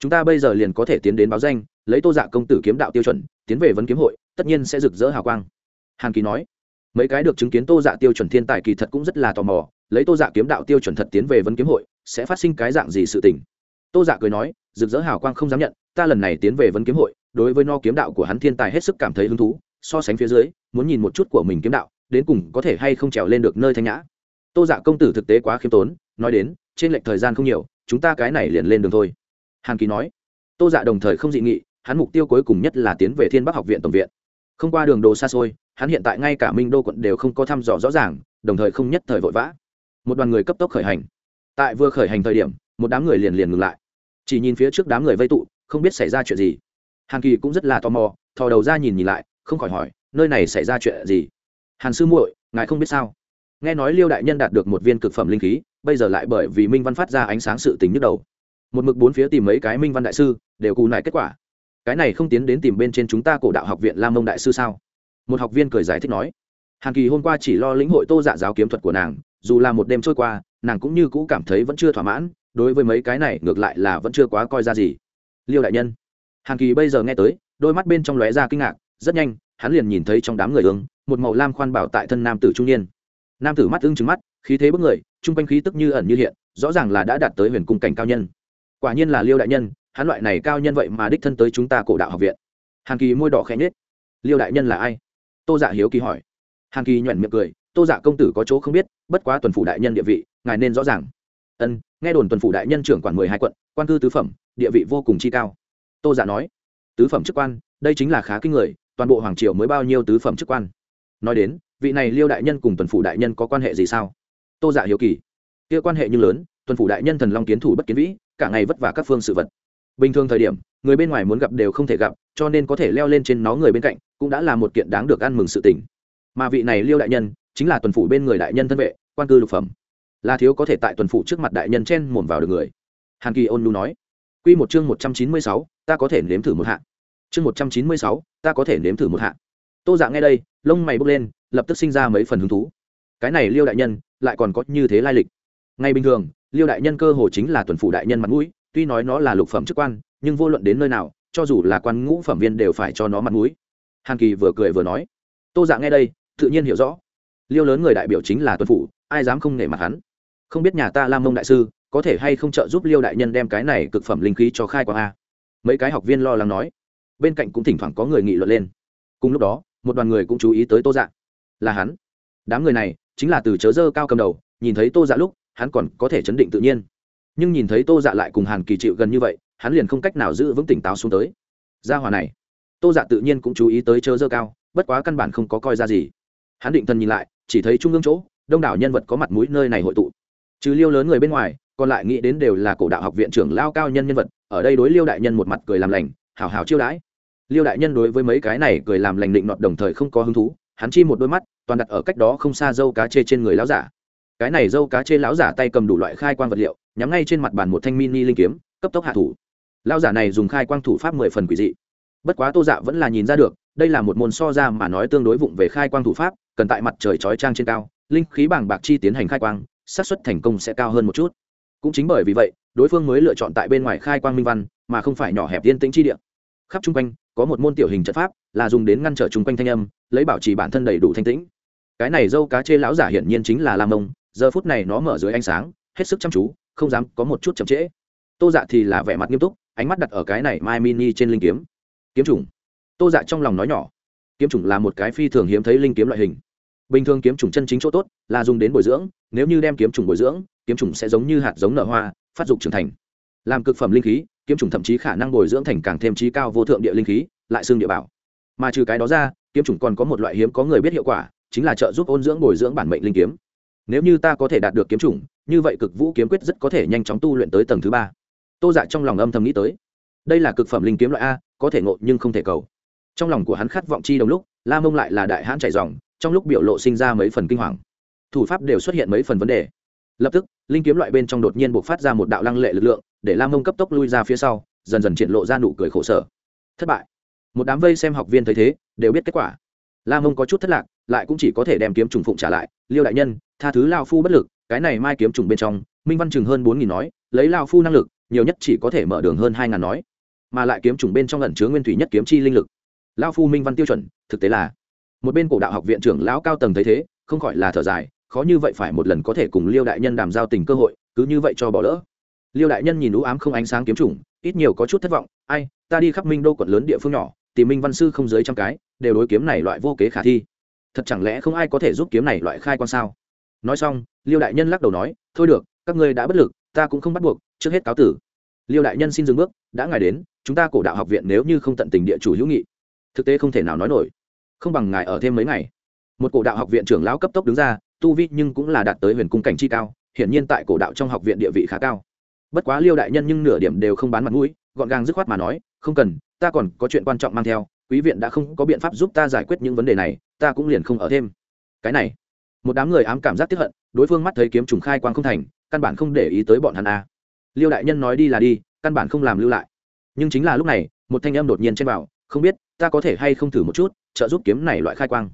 A: Chúng ta bây giờ liền có thể tiến đến báo danh, lấy tô dạ công tử kiếm đạo tiêu chuẩn tiến về vấn kiếm hội, tất nhiên sẽ rực rỡ hào quang. Hàn kỳ nói, mấy cái được chứng kiến tô dạ tiêu chuẩn thiên tài kỳ thật cũng rất là tò mò, lấy tô dạ kiếm đạo tiêu chuẩn thật tiến về vấn kiếm hội, sẽ phát sinh cái dạng gì sự tình? Tô dạ cười nói, rực rỡ hào quang không dám nhận, ta lần này tiến về vấn kiếm hội, đối với no kiếm đạo của hắn thiên tài hết sức cảm thấy hứng thú, so sánh phía dưới, muốn nhìn một chút của mình kiếm đạo, đến cùng có thể hay không trèo lên được nơi thanh nhã. Tô dạ công tử thực tế quá khiêm tốn, nói đến, trên lệnh thời gian không nhiều, chúng ta cái này liền lên đường thôi. Hàn kỳ nói, tô dạ đồng thời không dị nghị hắn mục tiêu cuối cùng nhất là tiến về thiên bắc học viện tổng viện. Không qua đường đồ xa xôi, hắn hiện tại ngay cả minh đô quận đều không có thăm dò rõ ràng, đồng thời không nhất thời vội vã. Một đoàn người cấp tốc khởi hành. Tại vừa khởi hành thời điểm, một đám người liền liền ngừng lại. Chỉ nhìn phía trước đám người vây tụ, không biết xảy ra chuyện gì. Hàn kỳ cũng rất là tò mò, thò đầu ra nhìn nhìn lại, không khỏi hỏi, nơi này xảy ra chuyện gì? Hàn sư muội, ngài không biết sao? Nghe nói liêu đại nhân đạt được một viên cực phẩm linh khí, bây giờ lại bởi vì minh văn phát ra ánh sáng sự tình nhức đầu. Một mực bốn phía tìm mấy cái minh văn đại sư, đều cù nại kết quả cái này không tiến đến tìm bên trên chúng ta cổ đạo học viện lam mông đại sư sao? Một học viên cười giải thích nói. Hàn kỳ hôm qua chỉ lo lĩnh hội tô dạ giáo kiếm thuật của nàng, dù là một đêm trôi qua, nàng cũng như cũ cảm thấy vẫn chưa thỏa mãn, đối với mấy cái này ngược lại là vẫn chưa quá coi ra gì. Liêu đại nhân. Hàn kỳ bây giờ nghe tới, đôi mắt bên trong lóe ra kinh ngạc, rất nhanh, hắn liền nhìn thấy trong đám người ương, một màu lam khoan bảo tại thân nam tử trung niên. Nam tử mắt ưng trứng mắt, khí thế bức người chung quanh khí tức như ẩn như hiện, rõ ràng là đã đạt tới huyền cung cảnh cao nhân. Quả nhiên là liêu đại nhân hắn loại này cao nhân vậy mà đích thân tới chúng ta cổ đạo học viện. Hàn kỳ môi đỏ khẽ nhết liêu đại nhân là ai? Tô dạ hiếu kỳ hỏi. Hàn kỳ nhuẩn miệng cười. Tô dạ công tử có chỗ không biết, bất quá tuần phủ đại nhân địa vị, ngài nên rõ ràng. Ân, nghe đồn tuần phủ đại nhân trưởng quản mười hai quận, quan cư tứ phẩm, địa vị vô cùng chi cao. Tô dạ nói. Tứ phẩm chức quan, đây chính là khá kinh người, toàn bộ hoàng triều mới bao nhiêu tứ phẩm chức quan? Nói đến, vị này liêu đại nhân cùng tuần phủ đại nhân có quan hệ gì sao? Tô dạ hiếu kỳ. Kia quan hệ như lớn, tuần phủ đại nhân thần long kiến thủ bất kiến vĩ, cả ngày vất vả các phương sự vật bình thường thời điểm, người bên ngoài muốn gặp đều không thể gặp, cho nên có thể leo lên trên nó người bên cạnh cũng đã là một kiện đáng được ăn mừng sự tỉnh mà vị này liêu đại nhân chính là tuần phủ bên người đại nhân thân vệ, quan cư lục phẩm. Là thiếu có thể tại tuần phủ trước mặt đại nhân chen mồm vào được người. Hàn kỳ ôn lu nói. Q một chương một trăm chín mươi sáu, ta có thể nếm thử một hạ. Chương một trăm chín mươi sáu, ta có thể nếm thử một hạ. Tô dạng nghe đây, lông mày bốc lên, lập tức sinh ra mấy phần hứng thú. Cái này liêu đại nhân lại còn có như thế lai lịch. Ngay bình thường, liêu đại nhân cơ hồ chính là tuần phủ đại nhân mặt mũi tuy nói nó là lục phẩm chức quan, nhưng vô luận đến nơi nào, cho dù là quan ngũ phẩm viên đều phải cho nó mặt mũi. Hàn kỳ vừa cười vừa nói, tô dạ nghe đây, tự nhiên hiểu rõ. Liêu lớn người đại biểu chính là tuân phủ, ai dám không nể mặt hắn? Không biết nhà ta lam mông đại sư, có thể hay không trợ giúp liêu đại nhân đem cái này cực phẩm linh khí cho khai quang a? Mấy cái học viên lo lắng nói. Bên cạnh cũng thỉnh thoảng có người nghị luận lên. Cùng lúc đó, một đoàn người cũng chú ý tới tô dạ. Là hắn. Đám người này, chính là từ chớ dơ cao cầm đầu, nhìn thấy tô dạ lúc, hắn còn có thể chấn định tự nhiên nhưng nhìn thấy tô dạ lại cùng hàn kỳ chịu gần như vậy, hắn liền không cách nào giữ vững tỉnh táo xuống tới. Gia hòa này, tô dạ tự nhiên cũng chú ý tới chớ dơ cao, bất quá căn bản không có coi ra gì. Hắn định thần nhìn lại, chỉ thấy trung ương chỗ, đông đảo nhân vật có mặt mũi nơi này hội tụ. Trừ liêu lớn người bên ngoài, còn lại nghĩ đến đều là cổ đạo học viện trưởng lao cao nhân nhân vật, ở đây đối liêu đại nhân một mặt cười làm lành, hào hào chiêu đãi. Liêu đại nhân đối với mấy cái này cười làm lành định nọt đồng thời không có hứng thú, hắn chi một đôi mắt, toàn đặt ở cách đó không xa dâu cá chê trên người lão giả. Cái này dâu cá chê lão giả tay cầm đủ loại khai quang vật liệu nhắm ngay trên mặt bàn một thanh mini linh kiếm, cấp tốc hạ thủ. Lão giả này dùng khai quang thủ pháp mười phần quỷ dị. Bất quá tô dạ vẫn là nhìn ra được, đây là một môn so ra mà nói tương đối vụng về khai quang thủ pháp, cần tại mặt trời chói trang trên cao, linh khí bảng bạc chi tiến hành khai quang, xác suất thành công sẽ cao hơn một chút. Cũng chính bởi vì vậy, đối phương mới lựa chọn tại bên ngoài khai quang minh văn, mà không phải nhỏ hẹp yên tĩnh chi địa. Khắp chung quanh, có một môn tiểu hình trận pháp, là dùng đến ngăn trở chung quanh thanh âm, lấy bảo trì bản thân đầy đủ thanh tĩnh. Cái này dâu cá chê lão giả hiển nhiên chính là lam mông, giờ phút này nó mở dưới ánh sáng, hết sức chăm chú không dám có một chút chậm trễ. Tô dạ thì là vẻ mặt nghiêm túc, ánh mắt đặt ở cái này mai mini trên linh kiếm. Kiếm chủng. Tô dạ trong lòng nói nhỏ, kiếm chủng là một cái phi thường hiếm thấy linh kiếm loại hình. Bình thường kiếm chủng chân chính chỗ tốt là dùng đến bồi dưỡng, nếu như đem kiếm chủng bồi dưỡng, kiếm chủng sẽ giống như hạt giống nở hoa, phát dục trưởng thành. Làm cực phẩm linh khí, kiếm chủng thậm chí khả năng bồi dưỡng thành càng thêm trí cao vô thượng địa linh khí, lại xương địa bảo. Mà trừ cái đó ra, kiếm chủng còn có một loại hiếm có người biết hiệu quả, chính là trợ giúp ôn dưỡng bồi dưỡng bản mệnh linh kiếm nếu như ta có thể đạt được kiếm chủng, như vậy cực vũ kiếm quyết rất có thể nhanh chóng tu luyện tới tầng thứ ba. Tô dạ trong lòng âm thầm nghĩ tới. Đây là cực phẩm linh kiếm loại a, có thể ngộ nhưng không thể cầu. Trong lòng của hắn khát vọng chi đồng lúc, la mông lại là đại hãn chạy dòng, trong lúc biểu lộ sinh ra mấy phần kinh hoàng. Thủ pháp đều xuất hiện mấy phần vấn đề. Lập tức, linh kiếm loại bên trong đột nhiên buộc phát ra một đạo lăng lệ lực lượng, để la mông cấp tốc lui ra phía sau, dần dần triển lộ ra nụ cười khổ sở. Thất bại. Một đám vây xem học viên thấy thế, đều biết kết quả. La mông có chút thất lạc lại cũng chỉ có thể đem kiếm trùng phụng trả lại. Liêu đại nhân, tha thứ lao phu bất lực, cái này mai kiếm trùng bên trong, minh văn chừng hơn bốn nghìn nói, lấy lao phu năng lực, nhiều nhất chỉ có thể mở đường hơn hai ngàn nói. Mà lại kiếm trùng bên trong ẩn chứa nguyên thủy nhất kiếm chi linh lực. Lao phu minh văn tiêu chuẩn, thực tế là, một bên cổ đạo học viện trưởng lão cao tầng thấy thế, không khỏi là thở dài, khó như vậy phải một lần có thể cùng liêu đại nhân đàm giao tình cơ hội, cứ như vậy cho bỏ lỡ. Liêu đại nhân nhìn ú ám không ánh sáng kiếm trùng, ít nhiều có chút thất vọng, ai, ta đi khắp minh đô quận lớn địa phương nhỏ, tìm minh văn sư không dưới trăm cái, đều đối kiếm này loại vô kế khả thi thật chẳng lẽ không ai có thể giúp kiếm này loại khai quan sao? Nói xong, liêu đại nhân lắc đầu nói, thôi được, các ngươi đã bất lực, ta cũng không bắt buộc, trước hết cáo tử. Liêu đại nhân xin dừng bước, đã ngài đến, chúng ta cổ đạo học viện nếu như không tận tình địa chủ hữu nghị. Thực tế không thể nào nói nổi. Không bằng ngài ở thêm mấy ngày. Một cổ đạo học viện trưởng lão cấp tốc đứng ra, tu vi nhưng cũng là đạt tới huyền cung cảnh chi cao, hiển nhiên tại cổ đạo trong học viện địa vị khá cao. Bất quá liêu đại nhân nhưng nửa điểm đều không bán mặt mũi, gọn gàng dứt khoát mà nói, không cần, ta còn có chuyện quan trọng mang theo quý viện đã không có biện pháp giúp ta giải quyết những vấn đề này, ta cũng liền không ở thêm. Cái này, một đám người ám cảm giác tiếp hận, đối phương mắt thấy kiếm trùng khai quang không thành, căn bản không để ý tới bọn hắn a. Liêu đại nhân nói đi là đi, căn bản không làm lưu lại. Nhưng chính là lúc này, một thanh âm đột nhiên trên bảo, không biết, ta có thể hay không thử một chút, trợ giúp kiếm này loại khai quang?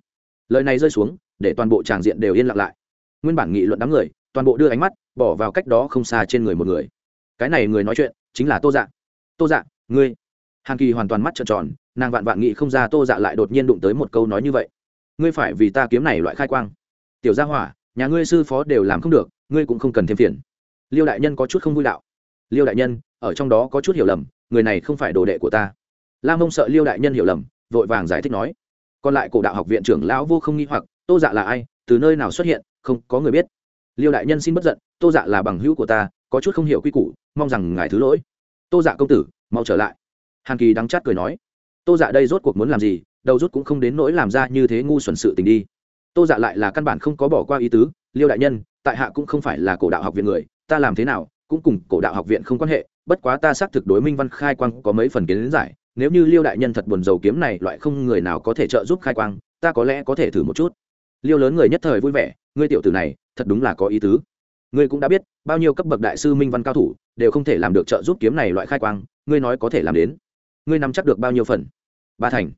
A: Lời này rơi xuống, để toàn bộ tràng diện đều yên lặng lại. Nguyên bản nghị luận đám người, toàn bộ đưa ánh mắt bỏ vào cách đó không xa trên người một người. Cái này người nói chuyện chính là tô dạ. Tô dạ ngươi. Hàn kỳ hoàn toàn mắt trợn tròn nàng vạn vạn nghị không ra tô dạ lại đột nhiên đụng tới một câu nói như vậy. Ngươi phải vì ta kiếm này loại khai quang. Tiểu gia hỏa, nhà ngươi sư phó đều làm không được, ngươi cũng không cần thêm phiền. Liêu đại nhân có chút không vui đạo. Liêu đại nhân, ở trong đó có chút hiểu lầm, người này không phải đồ đệ của ta. La mông sợ liêu đại nhân hiểu lầm, vội vàng giải thích nói. Còn lại cổ đạo học viện trưởng lão vô không nghi hoặc, tô dạ là ai, từ nơi nào xuất hiện, không có người biết. Liêu đại nhân xin bất giận, tô dạ là bằng hữu của ta, có chút không hiểu quy củ, mong rằng ngài thứ lỗi. Tô dạ công tử, mau trở lại. Hàn kỳ đắng chát cười nói tô dạ đây rốt cuộc muốn làm gì, đầu rút cũng không đến nỗi làm ra như thế ngu xuẩn sự tình đi. Tô dạ lại là căn bản không có bỏ qua ý tứ, liêu đại nhân, tại hạ cũng không phải là cổ đạo học viện người, ta làm thế nào cũng cùng cổ đạo học viện không quan hệ, bất quá ta xác thực đối minh văn khai quang có mấy phần kiến giải, nếu như liêu đại nhân thật buồn dầu kiếm này loại không người nào có thể trợ giúp khai quang, ta có lẽ có thể thử một chút. Liêu lớn người nhất thời vui vẻ, ngươi tiểu tử này, thật đúng là có ý tứ. Ngươi cũng đã biết, bao nhiêu cấp bậc đại sư minh văn cao thủ đều không thể làm được trợ giúp kiếm này loại khai quang, ngươi nói có thể làm đến ngươi nắm chắc được bao nhiêu phần? Ba thành.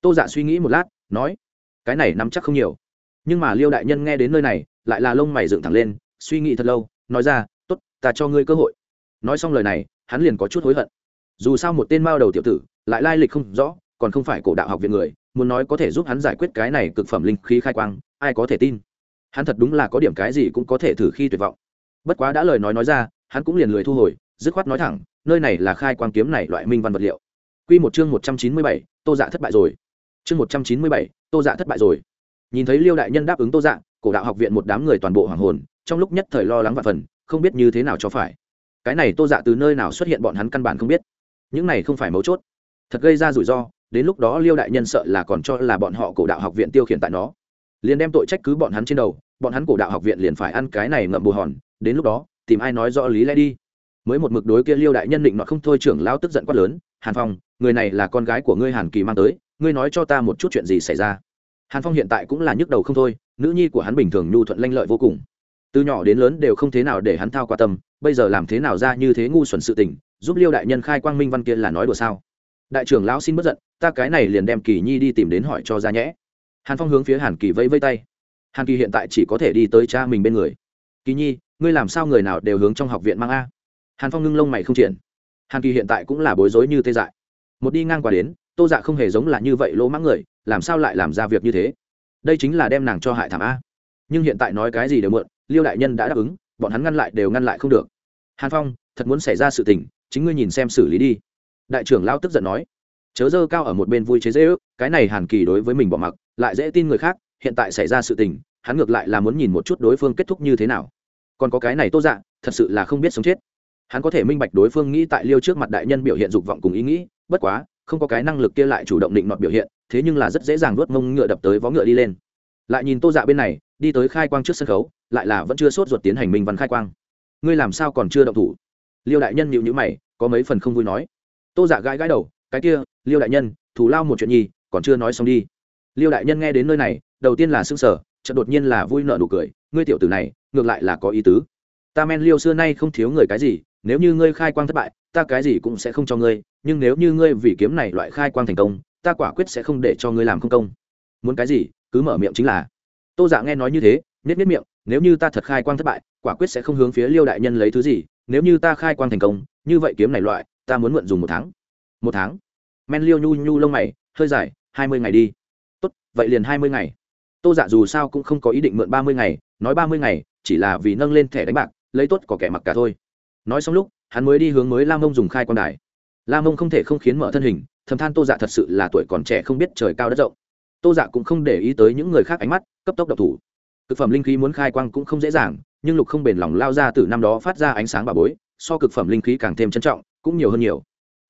A: Tô dạ suy nghĩ một lát, nói, cái này nắm chắc không nhiều. Nhưng mà liêu đại nhân nghe đến nơi này, lại là lông mày dựng thẳng lên, suy nghĩ thật lâu, nói ra t ố t ta cho ngươi cơ hội. Nói xong lời này, hắn liền có chút hối hận. Dù sao một tên mao đầu tiểu tử, lại lai lịch không rõ, còn không phải cổ đạo học viện người, muốn nói có thể giúp hắn giải quyết cái này cực phẩm linh khí khai quang, ai có thể tin? Hắn thật đúng là có điểm cái gì cũng có thể thử khi tuyệt vọng. Bất quá đã lời nói nói ra, hắn cũng liền lười thu hồi, dứt khoát nói thẳng, nơi này là khai quang kiếm này loại minh văn vật liệu. Quy một chương 197, Tô Dạ thất bại rồi. Chương 197, Tô Dạ thất bại rồi. Nhìn thấy Liêu đại nhân đáp ứng Tô Dạ, cổ đạo học viện một đám người toàn bộ hoàng hồn, trong lúc nhất thời lo lắng vạn phần, không biết như thế nào cho phải. Cái này Tô Dạ từ nơi nào xuất hiện bọn hắn căn bản không biết. Những này không phải mấu chốt, thật gây ra rủi ro, đến lúc đó Liêu đại nhân sợ là còn cho là bọn họ cổ đạo học viện tiêu khiển tại nó. Liền đem tội trách cứ bọn hắn trên đầu, bọn hắn cổ đạo học viện liền phải ăn cái này ngậm bù hòn, đến lúc đó, tìm ai nói rõ lý lẽ đi. Mới một mực đối kia Liêu đại nhân định nọ không thôi trưởng lao tức giận quát lớn, Hàn Phong, người này là con gái của ngươi hàn kỳ mang tới ngươi nói cho ta một chút chuyện gì xảy ra. Hàn phong hiện tại cũng là nhức đầu không thôi nữ nhi của hắn bình thường nhu thuận lanh lợi vô cùng. Từ nhỏ đến lớn đều không thế nào để hắn thao qua tâm bây giờ làm thế nào ra như thế ngu xuẩn sự tình giúp liêu đại nhân khai quang minh văn kia là nói đùa sao? Đại trưởng lão xin bất giận ta cái này liền đem kỳ nhi đi tìm đến hỏi cho ra nhẽ. Hàn phong hướng phía hàn kỳ vẫy vây tay. Hàn kỳ hiện tại chỉ có thể đi tới cha mình bên người. Kỳ nhi ngươi làm sao người nào đều hướng trong học viện mang a? Hàn phong ngưng lông mày không triển hàn kỳ hiện tại cũng là bối rối như tê dại. Một đi ngang qua đến, tô dạ không hề giống là như vậy lỗ mãng người, làm sao lại làm ra việc như thế? Đây chính là đem nàng cho hại thảm a. Nhưng hiện tại nói cái gì đều mượn, liêu đại nhân đã đáp ứng, bọn hắn ngăn lại đều ngăn lại không được. Hàn phong, thật muốn xảy ra sự tình, chính ngươi nhìn xem xử lý đi. Đại trưởng lao tức giận nói. Chớ dơ cao ở một bên vui chế dễ ước, cái này hàn kỳ đối với mình bỏ mặc, lại dễ tin người khác, hiện tại xảy ra sự tình, hắn ngược lại là muốn nhìn một chút đối phương kết thúc như thế nào. Còn có cái này tô dạ thật sự là không biết sống chết hắn có thể minh bạch đối phương nghĩ tại liêu trước mặt đại nhân biểu hiện dục vọng cùng ý nghĩ, bất quá, không có cái năng lực kia lại chủ động định nọt biểu hiện, thế nhưng là rất dễ dàng nuốt mông ngựa đập tới vó ngựa đi lên. Lại nhìn tô dạ bên này, đi tới khai quang trước sân khấu, lại là vẫn chưa sốt ruột tiến hành minh văn khai quang. Ngươi làm sao còn chưa động thủ? Liêu đại nhân nhịu nhữ mày, có mấy phần không vui nói. Tô dạ gãi gãi đầu, cái kia, liêu đại nhân thủ lao một chuyện nhi còn chưa nói xong đi. Liêu đại nhân nghe đến nơi này, đầu tiên là s ư n g sở chợt đột nhiên là vui nợ nụ cười. Ngươi tiểu tử này, ngược lại là có ý tứ. Ta men liêu xưa nay không thiếu người cái gì nếu như ngươi khai quang thất bại, ta cái gì cũng sẽ không cho ngươi, nhưng nếu như ngươi vì kiếm này loại khai quang thành công, ta quả quyết sẽ không để cho ngươi làm không công. Muốn cái gì, cứ mở miệng chính là. Tô dạ nghe nói như thế nhất nhất miệng, nếu như ta thật khai quang thất bại, quả quyết sẽ không hướng phía liêu đại nhân lấy thứ gì, nếu như ta khai quang thành công, như vậy kiếm này loại, ta muốn mượn dùng một tháng. Một tháng? Men liêu nhu nhu lông mày, hơi dài, hai mươi ngày đi. Tốt, vậy liền hai mươi ngày. Tô dạ dù sao cũng không có ý định mượn ba mươi ngày, nói ba mươi ngày, chỉ là vì nâng lên thẻ đánh bạc, lấy tốt có kẻ mặc cả thôi nói xong lúc, hắn mới đi hướng mới la mông dùng khai quan đài. La mông không thể không khiến mở thân hình, thầm than tô dạ thật sự là tuổi còn trẻ không biết trời cao đất rộng. Tô dạ cũng không để ý tới những người khác ánh mắt, cấp tốc độc thủ. Cực phẩm linh khí muốn khai quang cũng không dễ dàng, nhưng lục không bền lòng lao ra từ năm đó phát ra ánh sáng bà bối, so cực phẩm linh khí càng thêm trân trọng, cũng nhiều hơn nhiều.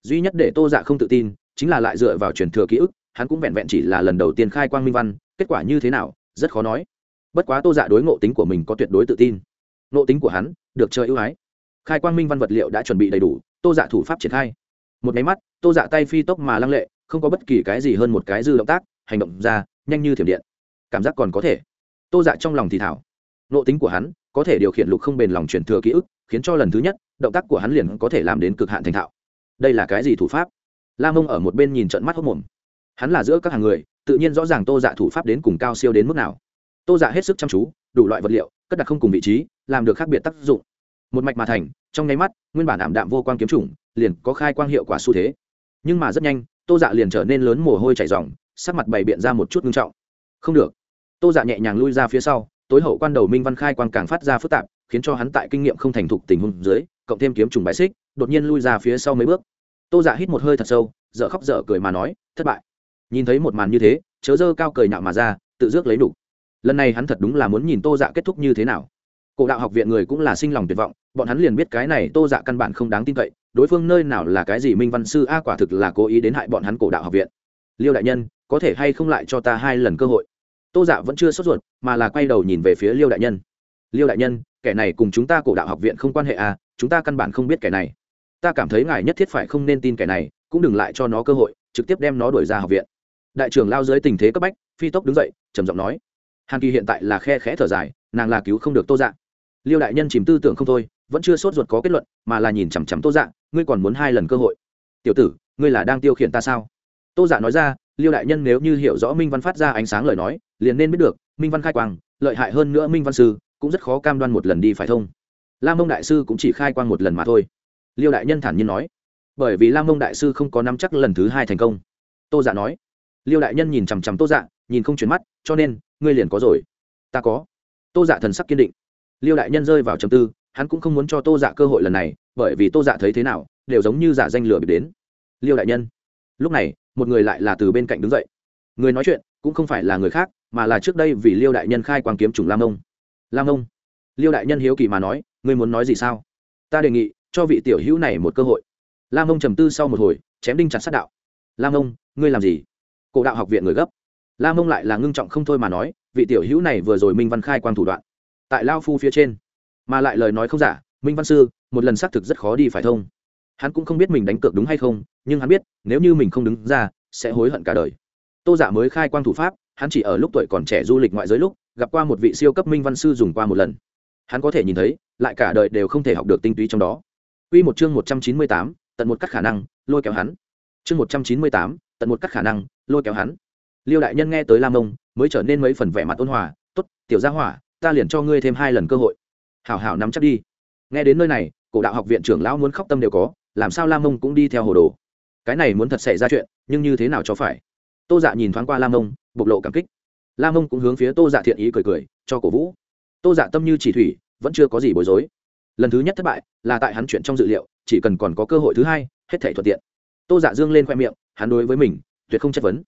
A: Duy nhất để tô dạ không tự tin, chính là lại dựa vào truyền thừa ký ức, hắn cũng vẹn vẹn chỉ là lần đầu tiên khai quang minh văn, kết quả như thế nào, rất khó nói. Bất quá tô dạ đối ngộ tính của mình có tuyệt đối tự tin. Ngộ tính của hắn, được chơi ưu ái khai quang minh văn vật liệu đã chuẩn bị đầy đủ, tô dạ thủ pháp triển khai. Một máy mắt, tô dạ tay phi tốc mà lăng lệ, không có bất kỳ cái gì hơn một cái dư động tác, hành động ra, nhanh như thiểm điện. Cảm giác còn có thể. Tô dạ trong lòng thì thảo. Nộ tính của hắn có thể điều khiển lục không bền lòng truyền thừa ký ức, khiến cho lần thứ nhất, động tác của hắn liền có thể làm đến cực hạn thành thạo. Đây là cái gì thủ pháp? La mông ở một bên nhìn trận mắt hốc mồm. Hắn là giữa các hàng người, tự nhiên rõ ràng tô dạ thủ pháp đến cùng cao siêu đến mức nào. Tô dạ hết sức chăm chú, đủ loại vật liệu, cất đặt không cùng vị trí, làm được khác biệt tác dụng một mạch mà thành, trong nháy mắt, nguyên bản ảm đạm vô quang kiếm chủng liền có khai quang hiệu quả xu thế. Nhưng mà rất nhanh, tô dạ liền trở nên lớn mồ hôi chảy dòng sắc mặt bày biện ra một chút ngưng trọng. Không được. Tô dạ nhẹ nhàng lui ra phía sau, tối hậu quan đầu minh văn khai quang càng phát ra phức tạp, khiến cho hắn tại kinh nghiệm không thành thục tình huống dưới, cộng thêm kiếm trùng bài xích, đột nhiên lui ra phía sau mấy bước. Tô dạ hít một hơi thật sâu, dở khóc dở cười mà nói, thất bại. Nhìn thấy một màn như thế, chớ dơ cao cười nhạo mà ra, tự rước lấy đủ. Lần này hắn thật đúng là muốn nhìn tô dạ kết thúc như thế nào. Cổ đạo học viện người cũng là sinh lòng tuyệt vọng bọn hắn liền biết cái này tô dạ căn bản không đáng tin cậy, đối phương nơi nào là cái gì minh văn sư a quả thực là cố ý đến hại bọn hắn cổ đạo học viện. Liêu đại nhân, có thể hay không lại cho ta hai lần cơ hội? Tô dạ vẫn chưa sốt ruột, mà là quay đầu nhìn về phía liêu đại nhân. Liêu đại nhân, kẻ này cùng chúng ta cổ đạo học viện không quan hệ à chúng ta căn bản không biết kẻ này. Ta cảm thấy ngài nhất thiết phải không nên tin kẻ này, cũng đừng lại cho nó cơ hội, trực tiếp đem nó đuổi ra học viện. Đại trưởng lao dưới tình thế cấp bách, phi tốc đứng dậy, trầm giọng nói. Hàn kỳ hiện tại là khe khẽ thở dài, nàng là cứu không được tô dạ. Liêu đại nhân chìm tư tưởng không thôi vẫn chưa sốt ruột có kết luận, mà là nhìn chằm chằm tô dạ ngươi còn muốn hai lần cơ hội. Tiểu tử, ngươi là đang tiêu khiển ta sao? Tô dạ nói ra, liêu đại nhân nếu như hiểu rõ minh văn phát ra ánh sáng lời nói, liền nên biết được, minh văn khai quang, lợi hại hơn nữa minh văn sư, cũng rất khó cam đoan một lần đi phải thông. Lam mông đại sư cũng chỉ khai quang một lần mà thôi. Liêu đại nhân thản nhiên nói. Bởi vì lam mông đại sư không có nắm chắc lần thứ hai thành công. Tô dạ nói. Liêu đại nhân nhìn chằm chằm tô dạ nhìn không chuyển mắt, cho nên, ngươi liền có rồi. Ta có. Tô dạ thần sắc kiên định. Liêu đại nhân rơi vào trầm tư hắn cũng không muốn cho tô dạ cơ hội lần này, bởi vì tô dạ thấy thế nào, đều giống như giả danh lừa bịp đến. Liêu đại nhân. Lúc này, một người lại là từ bên cạnh đứng dậy. Người nói chuyện, cũng không phải là người khác, mà là trước đây vì liêu đại nhân khai quang kiếm trùng lam ông. Lam ông. Liêu đại nhân hiếu kỳ mà nói, ngươi muốn nói gì sao? Ta đề nghị, cho vị tiểu hữu này một cơ hội. Lam ông trầm tư sau một hồi, chém đinh chặt sát đạo. Lam ông, ngươi làm gì? Cổ đạo học viện người gấp. Lam ông lại là ngưng trọng không thôi mà nói, vị tiểu hữu này vừa rồi minh văn khai quang thủ đoạn. Tại lao phu phía trên mà lại lời nói không giả minh văn sư một lần xác thực rất khó đi phải thông hắn cũng không biết mình đánh cược đúng hay không nhưng hắn biết nếu như mình không đứng ra sẽ hối hận cả đời. Tô giả mới khai quang thủ pháp hắn chỉ ở lúc tuổi còn trẻ du lịch ngoại giới lúc gặp qua một vị siêu cấp minh văn sư dùng qua một lần. Hắn có thể nhìn thấy lại cả đời đều không thể học được tinh túy trong đó. Quy một chương một trăm chín mươi tám, tận một các khả năng, lôi kéo hắn. Chương một trăm chín mươi tám, tận một các khả năng, lôi kéo hắn. Liêu đại nhân nghe tới Lam Mông, mới trở nên mấy phần vẻ mặt ôn hòa, "Tốt, tiểu gia hỏa, ta liền cho ngươi thêm hai lần cơ hội hảo hảo nắm chắc đi. Nghe đến nơi này, cổ đạo học viện trưởng lão muốn khóc tâm đều có, làm sao lam mông cũng đi theo hồ đồ? Cái này muốn thật xảy ra chuyện, nhưng như thế nào cho phải? Tô dạ nhìn thoáng qua lam mông, bộc lộ cảm kích. Lam mông cũng hướng phía tô dạ thiện ý cười cười, cho cổ vũ. Tô dạ tâm như chỉ thủy, vẫn chưa có gì bối rối. Lần thứ nhất thất bại, là tại hắn chuyện trong dự liệu, chỉ cần còn có cơ hội thứ hai, hết thể thuận tiện. Tô dạ dương lên khoe miệng, hắn đối với mình, tuyệt không chất vấn.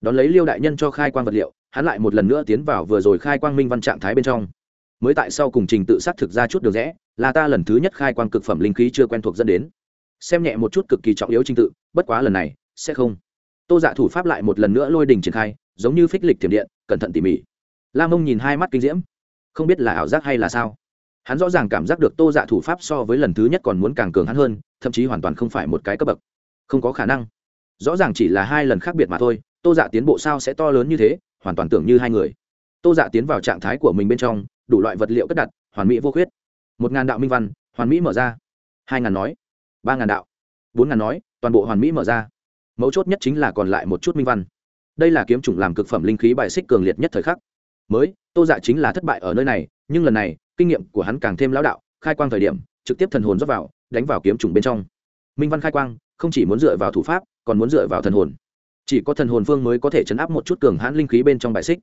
A: Đón lấy liêu đại nhân cho khai quang vật liệu, hắn lại một lần nữa tiến vào vừa rồi khai quang minh văn trạng thái bên trong mới tại sau cùng trình tự xác thực ra chút được rẽ, là ta lần thứ nhất khai quang cực phẩm linh khí chưa quen thuộc dẫn đến. Xem nhẹ một chút cực kỳ trọng yếu trình tự, bất quá lần này, sẽ không. Tô dạ thủ pháp lại một lần nữa lôi đình triển khai, giống như phích lịch tiềm điện, cẩn thận tỉ mỉ. La mông nhìn hai mắt kinh diễm. Không biết là ảo giác hay là sao? Hắn rõ ràng cảm giác được tô dạ thủ pháp so với lần thứ nhất còn muốn càng cường hắn hơn, thậm chí hoàn toàn không phải một cái cấp bậc. Không có khả năng. Rõ ràng chỉ là hai lần khác biệt mà thôi, tô dạ tiến bộ sao sẽ to lớn như thế, hoàn toàn tưởng như hai người. Tô dạ tiến vào trạng thái của mình bên trong đủ loại vật liệu cất đặt, hoàn mỹ vô khuyết. Một ngàn đạo minh văn, hoàn mỹ mở ra. Hai ngàn nói, ba ngàn đạo. Bốn ngàn nói, toàn bộ hoàn mỹ mở ra. Mấu chốt nhất chính là còn lại một chút minh văn. Đây là kiếm chủng làm cực phẩm linh khí bài xích cường liệt nhất thời khắc. Mới, tô dạ chính là thất bại ở nơi này, nhưng lần này, kinh nghiệm của hắn càng thêm lão đạo, khai quang thời điểm, trực tiếp thần hồn dốc vào, đánh vào kiếm chủng bên trong. Minh văn khai quang, không chỉ muốn dựa vào thủ pháp, còn muốn dựa vào thần hồn. Chỉ có thần hồn phương mới có thể chấn áp một chút cường hãn linh khí bên trong bài xích.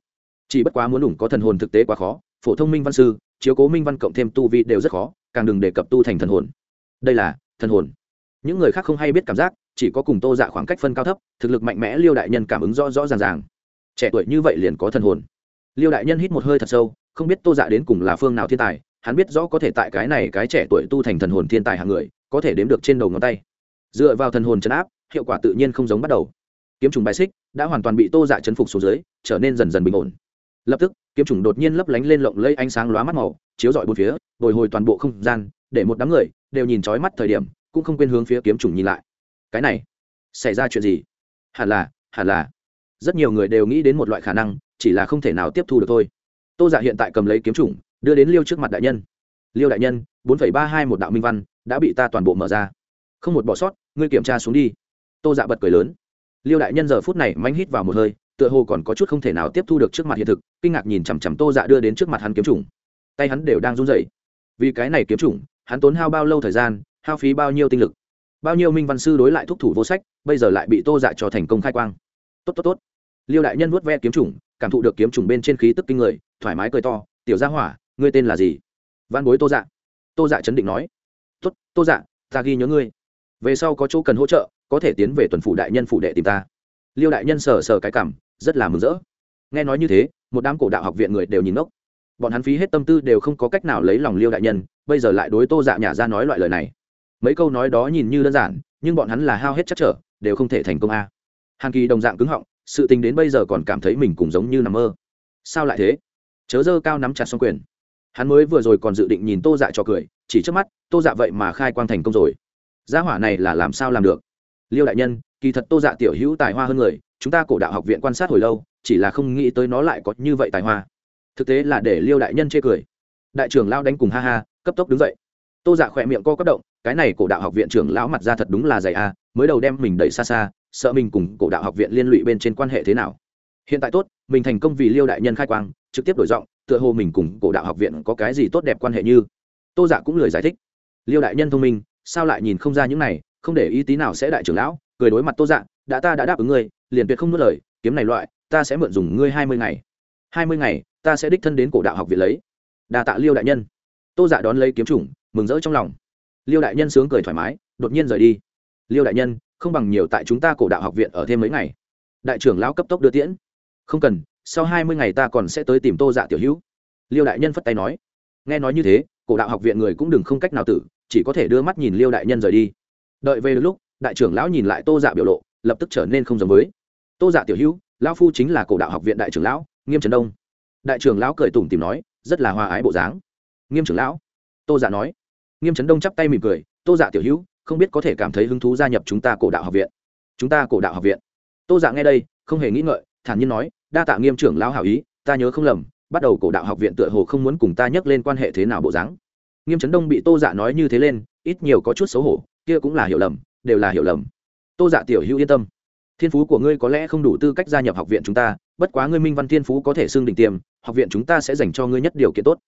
A: Chỉ bất quá muốn đủ có thần hồn thực tế quá khó phổ thông minh văn sư, chiếu cố minh văn cộng thêm tu vi đều rất khó, càng đừng đề cập tu thành thần hồn. Đây là thần hồn. Những người khác không hay biết cảm giác, chỉ có cùng tô dạ khoảng cách phân cao thấp, thực lực mạnh mẽ liêu đại nhân cảm ứng rõ rõ ràng ràng. Trẻ tuổi như vậy liền có thần hồn. Liêu đại nhân hít một hơi thật sâu, không biết tô dạ đến cùng là phương nào thiên tài, hắn biết rõ có thể tại cái này cái trẻ tuổi tu thành thần hồn thiên tài hàng người, có thể đếm được trên đầu ngón tay. Dựa vào thần hồn chấn áp, hiệu quả tự nhiên không giống bắt đầu. Kiếm trùng bài xích đã hoàn toàn bị tô dạ chấn phục xuống dưới, trở nên dần dần bình ổn lập tức, kiếm trùng đột nhiên lấp lánh lên lộng lây ánh sáng lóa mắt màu, chiếu rọi bốn phía, bồi hồi toàn bộ không gian, để một đám người đều nhìn trói mắt thời điểm, cũng không quên hướng phía kiếm trùng nhìn lại. Cái này, xảy ra chuyện gì? Hẳn là hẳn là. Rất nhiều người đều nghĩ đến một loại khả năng, chỉ là không thể nào tiếp thu được thôi. Tô giả dạ hiện tại cầm lấy kiếm chủng, đưa đến liêu trước mặt đại nhân. Liêu đại nhân, bốn ba hai một đạo minh văn đã bị ta toàn bộ mở ra. Không một bỏ sót, ngươi kiểm tra xuống đi. Tô dạ bật cười lớn. Liêu đại nhân giờ phút này manh hít vào một hơi tựa hồ còn có chút không thể nào tiếp thu được trước mặt hiện thực, kinh ngạc nhìn chằm chằm tô dạ đưa đến trước mặt hắn kiếm chủng. Tay hắn đều đang run rẩy. Vì cái này kiếm chủng, hắn tốn hao bao lâu thời gian, hao phí bao nhiêu tinh lực? Bao nhiêu minh văn sư đối lại thúc thủ vô sách, bây giờ lại bị tô dạ cho thành công khai quang. Tốt tốt tốt. Liêu đại nhân vuốt ve kiếm chủng, cảm thụ được kiếm chủng bên trên khí tức kinh người, thoải mái cười to, tiểu gia hỏa, ngươi tên là gì? Văn bối tô dạ. Tô dạ chấn định nói, tốt, tô dạ ta ghi nhớ ngươi. Về sau có chỗ cần hỗ trợ, có thể tiến về tuần phủ đại nhân phủ đệ tìm ta. Liêu đại nhân sờ sờ cái cảm rất là mừng rỡ. Nghe nói như thế, một đám cổ đạo học viện người đều nhìn ngốc. Bọn hắn phí hết tâm tư đều không có cách nào lấy lòng liêu đại nhân, bây giờ lại đối tô dạ nhà ra nói loại lời này. Mấy câu nói đó nhìn như đơn giản, nhưng bọn hắn là hao hết chắc trở, đều không thể thành công a. À. hàn kỳ đồng dạng cứng họng, sự tình đến bây giờ còn cảm thấy mình cũng giống như nằm mơ. Sao lại thế? Chớ dơ cao nắm chặt xong quyền. Hắn mới vừa rồi còn dự định nhìn tô dạ cho cười, chỉ trước mắt, tô dạ vậy mà khai quang thành công rồi. Gia hỏa này là làm sao làm được? Liêu đại nhân kỳ thật tô dạ tiểu hữu tài hoa hơn người, chúng ta cổ đạo học viện quan sát hồi lâu, chỉ là không nghĩ tới nó lại có như vậy tài hoa. Thực tế là để liêu đại nhân chê cười. Đại trưởng lao đánh cùng ha ha, cấp tốc đứng dậy. Tô dạ khỏe miệng co cấp động, cái này cổ đạo học viện trưởng lão mặt ra thật đúng là dày a, mới đầu đem mình đẩy xa xa, sợ mình cùng cổ đạo học viện liên lụy bên trên quan hệ thế nào. Hiện tại tốt, mình thành công vì liêu đại nhân khai quang, trực tiếp đổi giọng, tựa hồ mình cùng cổ đạo học viện có cái gì tốt đẹp quan hệ như. Tô dạ cũng lười giải thích. Liêu đại nhân thông minh, sao lại nhìn không ra những này không để ý tí nào sẽ đại trưởng lão, cười đối mặt tô dạ đã ta đã đáp ứng ngươi, liền tuyệt không nuốt lời, kiếm này loại, ta sẽ mượn dùng ngươi hai mươi ngày. Hai mươi ngày, ta sẽ đích thân đến cổ đạo học viện lấy. Đà tạ liêu đại nhân. Tô dạ đón lấy kiếm chủng, mừng rỡ trong lòng. Liêu đại nhân sướng cười thoải mái, đột nhiên rời đi. Liêu đại nhân, không bằng nhiều tại chúng ta cổ đạo học viện ở thêm mấy ngày. Đại trưởng lão cấp tốc đưa tiễn. Không cần, sau hai mươi ngày ta còn sẽ tới tìm tô dạ tiểu hữu. Liêu đại nhân phất tay nói. Nghe nói như thế, cổ đạo học viện người cũng đừng không cách nào tử, chỉ có thể đưa mắt nhìn liêu đại nhân rời đi đợi về lúc, đại trưởng lão nhìn lại tô dạ biểu lộ, lập tức trở nên không giống với. Tô dạ tiểu hữu, lão phu chính là cổ đạo học viện đại trưởng lão, nghiêm trần đông. Đại trưởng lão cười tủm tìm nói, rất là hòa ái bộ dáng. Nghiêm trưởng lão? Tô dạ nói. Nghiêm trấn đông chắp tay mỉm cười, tô dạ tiểu hữu, không biết có thể cảm thấy hứng thú gia nhập chúng ta cổ đạo học viện. Chúng ta cổ đạo học viện. Tô dạ nghe đây, không hề nghĩ ngợi, thản nhiên nói, đa tạ nghiêm trưởng lão hảo ý, ta nhớ không lầm, bắt đầu cổ đạo học viện tựa hồ không muốn cùng ta nhắc lên quan hệ thế nào bộ dáng. Nghiêm trấn đông bị tô dạ nói như thế lên, ít nhiều có chút xấu hổ kia cũng là hiểu lầm, đều là hiểu lầm. Tô dạ tiểu hữu yên tâm. Thiên phú của ngươi có lẽ không đủ tư cách gia nhập học viện chúng ta, bất quá ngươi minh văn thiên phú có thể xưng đỉnh tiềm học viện chúng ta sẽ dành cho ngươi nhất điều kiện tốt.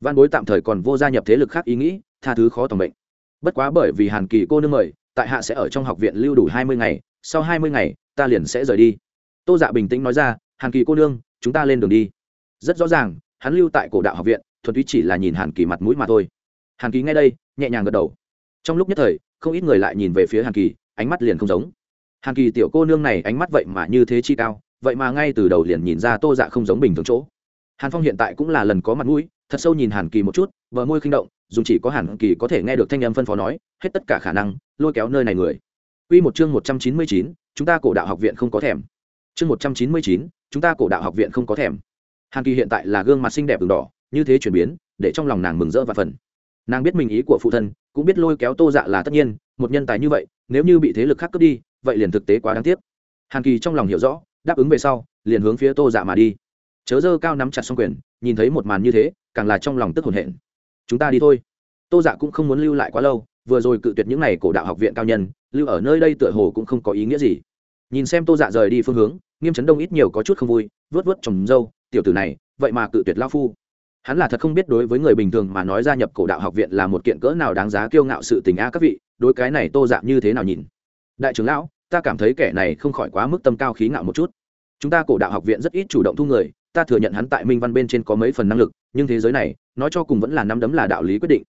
A: Văn bối tạm thời còn vô gia nhập thế lực khác ý nghĩ, tha thứ khó tầm bệnh bất quá bởi vì hàn kỳ cô nương mời, tại hạ sẽ ở trong học viện lưu đủ hai mươi ngày, sau hai mươi ngày, ta liền sẽ rời đi. Tô dạ bình tĩnh nói ra, hàn kỳ cô nương, chúng ta lên đường đi. Rất rõ ràng, hắn lưu tại cổ đạo học viện, thuần túy chỉ là nhìn hàn kỳ mặt mũi mà thôi. Hàn kỳ ngay đây, nhẹ nhàng gật đầu. Trong lúc nhất thời không ít người lại nhìn về phía hàn kỳ ánh mắt liền không giống. Hàn kỳ tiểu cô nương này ánh mắt vậy mà như thế chi cao vậy mà ngay từ đầu liền nhìn ra tô dạ không giống bình thường chỗ. Hàn phong hiện tại cũng là lần có mặt mũi thật sâu nhìn hàn kỳ một chút vợ môi khinh động dùng chỉ có hàn kỳ có thể nghe được thanh âm phân phó nói hết tất cả khả năng lôi kéo nơi này người. Quy một chương một trăm chín mươi chín, chúng ta cổ đạo học viện không có thèm. Chương một trăm chín mươi chín chúng ta cổ đạo học viện không có thèm. Hàn kỳ hiện tại là gương mặt xinh đẹp ửng đỏ như thế chuyển biến để trong lòng nàng mừng rỡ và phần nàng biết mình ý của phụ thân cũng biết lôi kéo tô dạ là tất nhiên, một nhân tài như vậy, nếu như bị thế lực khác cướp đi, vậy liền thực tế quá đáng tiếc. Hàn kỳ trong lòng hiểu rõ, đáp ứng về sau, liền hướng phía tô dạ mà đi. Chớ dơ cao nắm chặt xong quyền, nhìn thấy một màn như thế, càng là trong lòng tức hồn hển chúng ta đi thôi. Tô dạ cũng không muốn lưu lại quá lâu, vừa rồi cự tuyệt những n à y cổ đạo học viện cao nhân, lưu ở nơi đây tựa hồ cũng không có ý nghĩa gì. Nhìn xem tô dạ rời đi phương hướng, nghiêm chấn đông ít nhiều có chút không vui vớt vớt trồng dâu, tiểu tử này, vậy mà cự tuyệt lao phu hắn là thật không biết đối với người bình thường mà nói gia nhập cổ đạo học viện là một kiện cỡ nào đáng giá kiêu ngạo sự tình a, các vị, đối cái này tô dạng như thế nào nhìn? Đại trưởng lão, ta cảm thấy kẻ này không khỏi quá mức tâm cao khí ngạo một chút. Chúng ta cổ đạo học viện rất ít chủ động thu người, ta thừa nhận hắn tại minh văn bên trên có mấy phần năng lực, nhưng thế giới này, nói cho cùng vẫn là năm đấm là đạo lý quyết định.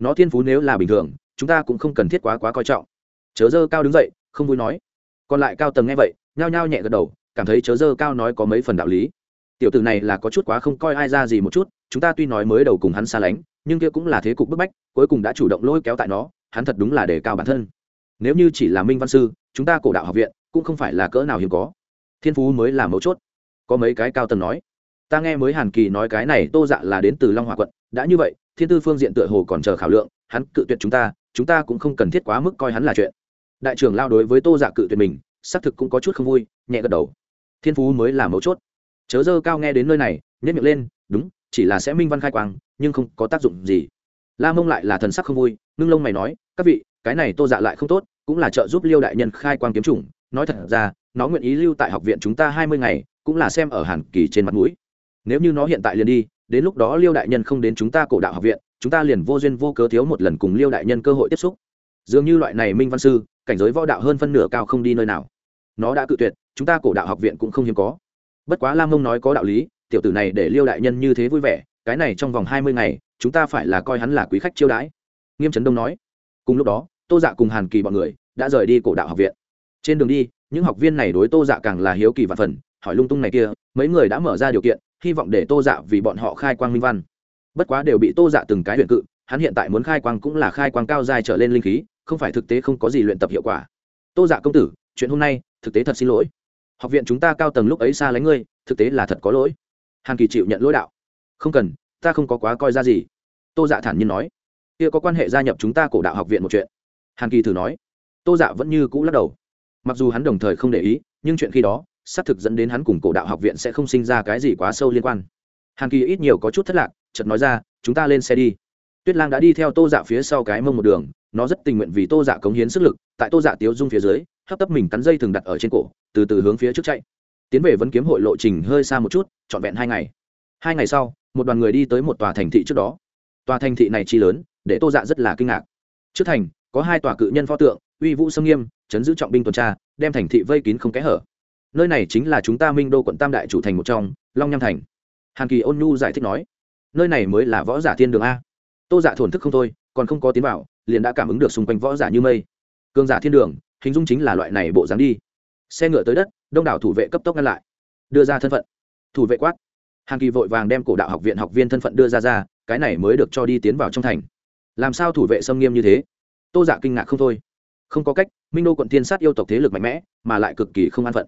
A: Nó thiên phú nếu là bình thường, chúng ta cũng không cần thiết quá quá coi trọng. Chớ dơ cao đứng dậy, không vui nói. Còn lại cao tầng nghe vậy, nhao nhao nhẹ gật đầu, cảm thấy chớ dơ cao nói có mấy phần đạo lý. Tiểu tử này là có chút quá không coi ai ra gì một chút chúng ta tuy nói mới đầu cùng hắn xa lánh, nhưng kia cũng là thế cục bức bách, cuối cùng đã chủ động lôi kéo tại nó, hắn thật đúng là đề cao bản thân. Nếu như chỉ là minh văn sư, chúng ta cổ đạo học viện, cũng không phải là cỡ nào hiếm có. Thiên phú mới là mấu chốt. Có mấy cái cao tầng nói. Ta nghe mới hàn kỳ nói cái này, tô dạ là đến từ long hòa quận, đã như vậy, thiên tư phương diện tựa hồ còn chờ khảo lượng, hắn cự tuyệt chúng ta chúng ta cũng không cần thiết quá mức coi hắn là chuyện. Đại trưởng lao đối với tô dạ cự tuyệt mình, xác thực cũng có chút không vui, nhẹ gật đầu. Thiên phú mới là mấu chốt. Chớ dơ cao nghe đến nơi này nhét miệng lên, đúng chỉ là sẽ minh văn khai quang, nhưng không có tác dụng gì. La mông lại là thần sắc không vui, ngưng lông mày nói, các vị, cái này tô dạ lại không tốt, cũng là trợ giúp liêu đại nhân khai quang kiếm chủng. Nói thật ra, nó nguyện ý lưu tại học viện chúng ta hai mươi ngày, cũng là xem ở hàn kỳ trên mặt mũi. Nếu như nó hiện tại liền đi, đến lúc đó liêu đại nhân không đến chúng ta cổ đạo học viện, chúng ta liền vô duyên vô cớ thiếu một lần cùng liêu đại nhân cơ hội tiếp xúc. Dường như loại này minh văn sư, cảnh giới võ đạo hơn phân nửa cao không đi nơi nào. Nó đã cự tuyệt, chúng ta cổ đạo học viện cũng không hiếm có. Bất quá lam mông nói có đạo lý tiểu tử này để liêu đại nhân như thế vui vẻ, cái này trong vòng hai mươi ngày, chúng ta phải là coi hắn là quý khách chiêu đãi. Nghiêm trấn đông nói. Cùng lúc đó, tô dạ cùng hàn kỳ bọn người đã rời đi cổ đạo học viện. Trên đường đi, những học viên này đối tô dạ càng là hiếu kỳ và phần, hỏi lung tung này kia, mấy người đã mở ra điều kiện, hy vọng để tô dạ vì bọn họ khai quang minh văn. Bất quá đều bị tô dạ từng cái luyện cự, hắn hiện tại muốn khai quang cũng là khai quang cao dài trở lên linh khí, không phải thực tế không có gì luyện tập hiệu quả. Tô dạ công tử, chuyện hôm nay thực tế thật xin lỗi. Học viện chúng ta cao tầng lúc ấy xa lánh ngươi, thực tế là thật có lỗi hàn kỳ chịu nhận lỗi đạo. Không cần, ta không có quá coi ra gì. Tô dạ thản nhiên nói. Kia có quan hệ gia nhập chúng ta cổ đạo học viện một chuyện. Hàn kỳ thử nói. Tô dạ vẫn như cũ lắc đầu. Mặc dù hắn đồng thời không để ý, nhưng chuyện khi đó, xác thực dẫn đến hắn cùng cổ đạo học viện sẽ không sinh ra cái gì quá sâu liên quan. Hàn kỳ ít nhiều có chút thất lạc, chợt nói ra, chúng ta lên xe đi. Tuyết lang đã đi theo tô dạ phía sau cái mông một đường, nó rất tình nguyện vì tô dạ cống hiến sức lực, tại tô dạ tiếu dung phía dưới, hấp tấp mình cắn dây thường đặt ở trên cổ, từ từ hướng phía trước chạy tiến về vấn kiếm hội lộ trình hơi xa một chút, trọn vẹn hai ngày. Hai ngày sau, một đoàn người đi tới một tòa thành thị trước đó. Tòa thành thị này chi lớn, để tô dạ rất là kinh ngạc. Trước thành, có hai tòa cự nhân pho tượng, uy vũ sâm nghiêm, chấn giữ trọng binh tuần tra, đem thành thị vây kín không kẽ hở. Nơi này chính là chúng ta minh đô quận tam đại chủ thành một trong, long nham thành. Hàn kỳ ôn nhu giải thích nói, nơi này mới là võ giả thiên đường a. Tô giả dạ thổn thức không thôi, còn không có tiến vào, liền đã cảm ứng được xung quanh võ giả như mây. Cường giả thiên đường, hình dung chính là loại này bộ dáng đi xe ngựa tới đất, đông đảo thủ vệ cấp tốc ngăn lại. Đưa ra thân phận. Thủ vệ quát. Hàn kỳ vội vàng đem cổ đạo học viện học viên thân phận đưa ra ra, cái này mới được cho đi tiến vào trong thành. Làm sao thủ vệ xâm nghiêm như thế? Tô giả kinh ngạc không thôi. Không có cách, minh đô quận thiên sát yêu tộc thế lực mạnh mẽ, mà lại cực kỳ không an phận.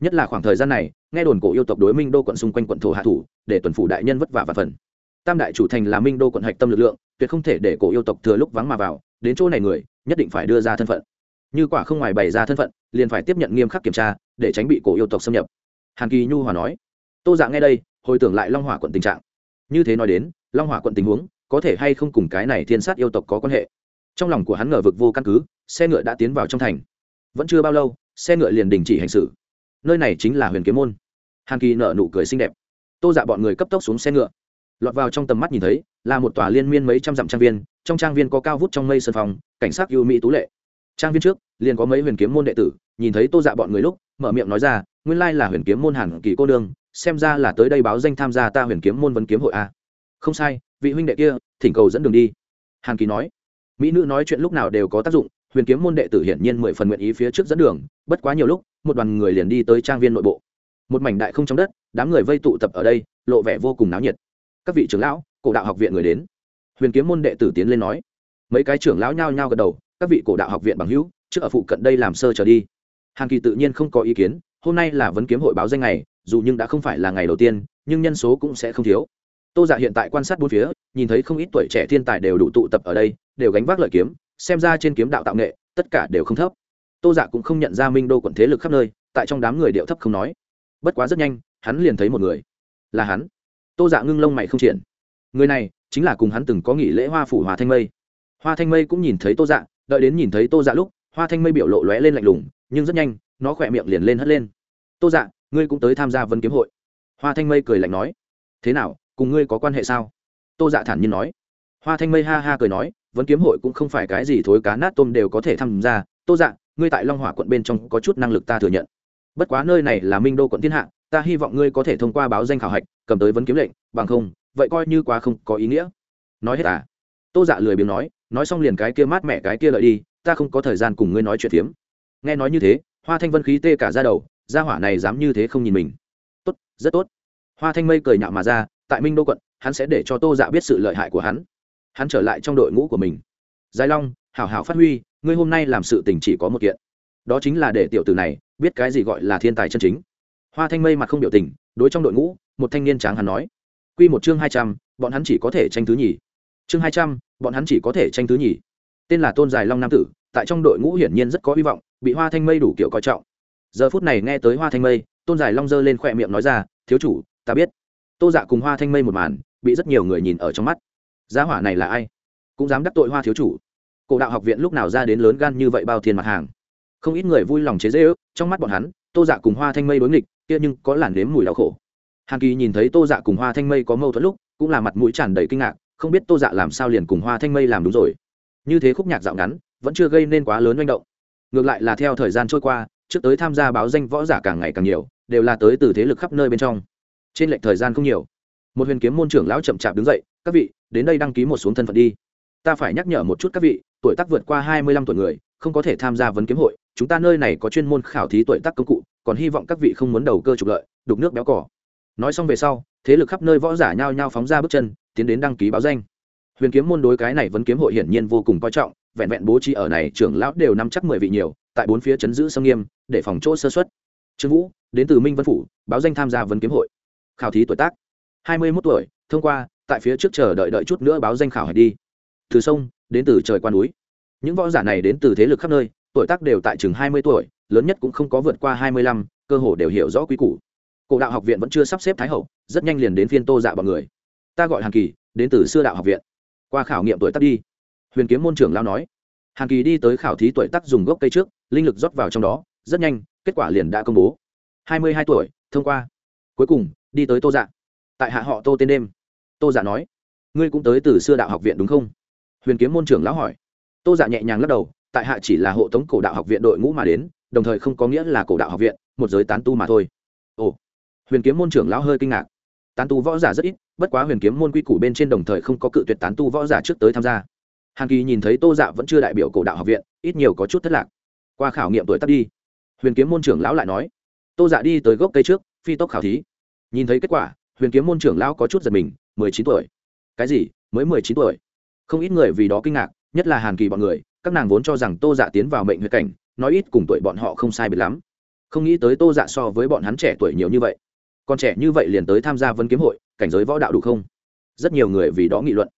A: Nhất là khoảng thời gian này, nghe đồn cổ yêu tộc đối minh đô quận xung quanh quận thổ hạ thủ, để tuần phủ đại nhân vất vả và phần. Tam đại chủ thành là minh đô quận hạch tâm lực lượng, tuyệt không thể để cổ yêu tộc thừa lúc vắng mà vào, đến chỗ này người, nhất định phải đưa ra thân phận như quả không ngoài bày ra thân phận, liền phải tiếp nhận nghiêm khắc kiểm tra, để tránh bị cổ yêu tộc xâm nhập. Hàn kỳ nhu hòa nói, tô Dạ nghe đây, hồi tưởng lại long hỏa quận tình trạng. Như thế nói đến, long hỏa quận tình huống, có thể hay không cùng cái này thiên sát yêu tộc có quan hệ? Trong lòng của hắn ngờ vực vô căn cứ, xe ngựa đã tiến vào trong thành. Vẫn chưa bao lâu, xe ngựa liền đình chỉ hành xử. Nơi này chính là huyền kiếm môn. Hàn kỳ nở nụ cười xinh đẹp. Tô dạ bọn người cấp tốc xuống xe ngựa. Lọt vào trong tầm mắt nhìn thấy, là một tòa liên miên mấy trăm dặm trang viên, trong trang viên có cao vút trong mây sân phòng cảnh sát ưu mỹ tú lệ trang viên trước, liền có mấy huyền kiếm môn đệ tử, nhìn thấy tô dạ bọn người lúc, mở miệng nói ra, nguyên lai là huyền kiếm môn hàn kỳ cô đương xem ra là tới đây báo danh tham gia ta huyền kiếm môn vấn kiếm hội a. Không sai, vị huynh đệ kia, thỉnh cầu dẫn đường đi. Hàn kỳ nói. Mỹ nữ nói chuyện lúc nào đều có tác dụng, huyền kiếm môn đệ tử hiển nhiên mười phần nguyện ý phía trước dẫn đường, bất quá nhiều lúc, một đoàn người liền đi tới trang viên nội bộ. Một mảnh đại không trong đất, đám người vây tụ tập ở đây, lộ vẻ vô cùng náo nhiệt. Các vị trưởng lão, cổ đạo học viện người đến. Huyền kiếm môn đệ tử tiến lên nói. Mấy cái trưởng lão nhao nhao gật đầu các vị cổ đạo học viện bằng hữu, trước ở phụ cận đây làm sơ trở đi. Hàn kỳ tự nhiên không có ý kiến, hôm nay là vấn kiếm hội báo danh ngày, dù nhưng đã không phải là ngày đầu tiên, nhưng nhân số cũng sẽ không thiếu. Tô dạ hiện tại quan sát bốn phía, nhìn thấy không ít tuổi trẻ thiên tài đều đủ tụ tập ở đây, đều gánh vác lợi kiếm, xem ra trên kiếm đạo tạo nghệ, tất cả đều không thấp. Tô dạ cũng không nhận ra minh đô quận thế lực khắp nơi, tại trong đám người điệu thấp không nói. Bất quá rất nhanh, hắn liền thấy một người. Là hắn. Tô dạ ngưng lông mày không triển. Người này, chính là cùng hắn từng có nghỉ lễ hoa phủ hoa thanh mây. Hoa thanh mây cũng nhìn thấy tô dạ đợi đến nhìn thấy tô dạ lúc, hoa thanh mây biểu lộ lóe lên lạnh lùng, nhưng rất nhanh, nó khỏe miệng liền lên hất lên. Tô dạ ngươi cũng tới tham gia vấn kiếm hội. Hoa thanh mây cười lạnh nói. Thế nào, cùng ngươi có quan hệ sao? Tô dạ thản nhiên nói. Hoa thanh mây ha ha cười nói, vấn kiếm hội cũng không phải cái gì thối cá nát tôm đều có thể tham gia. Tô dạ ngươi tại long hỏa quận bên trong có chút năng lực ta thừa nhận. Bất quá nơi này là minh đô quận thiên hạ, ta hy vọng ngươi có thể thông qua báo danh khảo hạch, cầm tới vấn kiếm lệnh, bằng không, vậy coi như quá không có ý nghĩa. Nói hết à? Tô dạ lười biếng nói nói xong liền cái kia mát mẹ cái kia lợi đi, ta không có thời gian cùng ngươi nói chuyện phiếm. Nghe nói như thế, hoa thanh vân khí tê cả ra đầu, gia hỏa này dám như thế không nhìn mình. Tốt, rất tốt. Hoa thanh mây cười nhạo mà ra, tại minh đô quận, hắn sẽ để cho tô dạ biết sự lợi hại của hắn. Hắn trở lại trong đội ngũ của mình. Giai long, hảo hảo phát huy, ngươi hôm nay làm sự tình chỉ có một kiện. Đó chính là để tiểu tử này biết cái gì gọi là thiên tài chân chính. Hoa thanh mây mặt không biểu tình, đối trong đội ngũ, một thanh niên tráng hắn nói. Q một chương hai trăm, bọn hắn chỉ có thể tranh thứ nhì. Chương hai trăm bọn hắn chỉ có thể tranh thứ nhì. Tên là tôn dài long nam tử, tại trong đội ngũ hiển nhiên rất có hy vọng, bị hoa thanh mây đủ kiểu coi trọng. Giờ phút này nghe tới hoa thanh mây, tôn dài long giơ lên khỏe miệng nói ra, thiếu chủ, ta biết. Tô dạ cùng hoa thanh mây một màn, bị rất nhiều người nhìn ở trong mắt. Giá hỏa này là ai? Cũng dám đắc tội hoa thiếu chủ. Cổ đạo học viện lúc nào ra đến lớn gan như vậy bao tiền mặt hàng. Không ít người vui lòng chế dễ ước trong mắt bọn hắn, tô dạ cùng hoa thanh mây đối nghịch, kia nhưng có làn nếm mùi đau khổ. Hàn kỳ nhìn thấy tô dạ cùng hoa thanh mây có mâu thuẫn lúc, cũng là mặt mũi tràn đầy kinh ngạc không biết tô dạ làm sao liền cùng hoa thanh mây làm đúng rồi. Như thế khúc nhạc dạo ngắn, vẫn chưa gây nên quá lớn manh động. Ngược lại là theo thời gian trôi qua, trước tới tham gia báo danh võ giả càng ngày càng nhiều, đều là tới từ thế lực khắp nơi bên trong. Trên lệnh thời gian không nhiều. Một huyền kiếm môn trưởng lão chậm chạp đứng dậy, các vị, đến đây đăng ký một xuống thân phận đi. Ta phải nhắc nhở một chút các vị, tuổi tác vượt qua hai mươi lăm tuổi người, không có thể tham gia vấn kiếm hội. Chúng ta nơi này có chuyên môn khảo thí tuổi tác công cụ, còn hy vọng các vị không muốn đầu cơ trục lợi, đục nước béo cỏ nói xong về sau, thế lực khắp nơi võ giả nhao nhao phóng ra bước chân, tiến đến đăng ký báo danh. Huyền kiếm môn đối cái này vẫn kiếm hội hiển nhiên vô cùng coi trọng, vẹn vẹn bố trí ở này trưởng lão đều nắm chắc mười vị nhiều, tại bốn phía chấn giữ sông nghiêm, để phòng chỗ sơ xuất trương vũ, đến từ minh vân phủ, báo danh tham gia vấn kiếm hội. Khảo thí tuổi tác. Hai mươi mốt tuổi, thông qua, tại phía trước chờ đợi đợi chút nữa báo danh khảo hải đi. Từ sông, đến từ trời quan núi. Những võ giả này đến từ thế lực khắp nơi, tuổi tác đều tại chừng hai mươi tuổi, lớn nhất cũng không có vượt qua hai mươi lăm, cơ hồ đều hiểu rõ quy củ cổ đạo học viện vẫn chưa sắp xếp thái hậu, rất nhanh liền đến phiên tô dạ bọn người. Ta gọi hàn kỳ, đến từ xưa đạo học viện. Qua khảo nghiệm tuổi tác đi. Huyền kiếm môn trưởng lao nói. Hàn kỳ đi tới khảo thí tuổi tác dùng gốc cây trước, linh lực rót vào trong đó, rất nhanh, kết quả liền đã công bố. Hai mươi hai tuổi, thông qua. Cuối cùng, đi tới tô dạ. Tại hạ họ tô tên đêm. Tô dạ nói. Ngươi cũng tới từ xưa đạo học viện đúng không? Huyền kiếm môn trưởng lão hỏi. Tô dạ nhẹ nhàng lắc đầu, tại hạ chỉ là hộ tống cổ đạo học viện đội ngũ mà đến, đồng thời không có nghĩa là cổ đạo học viện, một giới tán tu mà thôi. Ồ huyền kiếm môn trưởng lão hơi kinh ngạc. Tán tu võ giả rất ít, bất quá huyền kiếm môn quy củ bên trên đồng thời không có cự tuyệt tán tu võ giả trước tới tham gia. Hàn kỳ nhìn thấy tô dạ vẫn chưa đại biểu cổ đạo học viện, ít nhiều có chút thất lạc. Qua khảo nghiệm tuổi tác đi. Huyền kiếm môn trưởng lão lại nói, tô dạ đi tới gốc cây trước, phi tốc khảo thí. Nhìn thấy kết quả, huyền kiếm môn trưởng lão có chút giật mình, mười chín tuổi. Cái gì? Mới mười chín tuổi? Không ít người vì đó kinh ngạc, nhất là hàn kỳ bọn người, các nàng vốn cho rằng tô dạ tiến vào mệnh huyết cảnh, nói ít cùng tuổi bọn họ không sai biệt lắm. Không nghĩ tới tô dạ so với bọn hắn trẻ tuổi nhiều như vậy còn trẻ như vậy liền tới tham gia vân kiếm hội, cảnh giới võ đạo đủ không? Rất nhiều người vì đó nghị luận.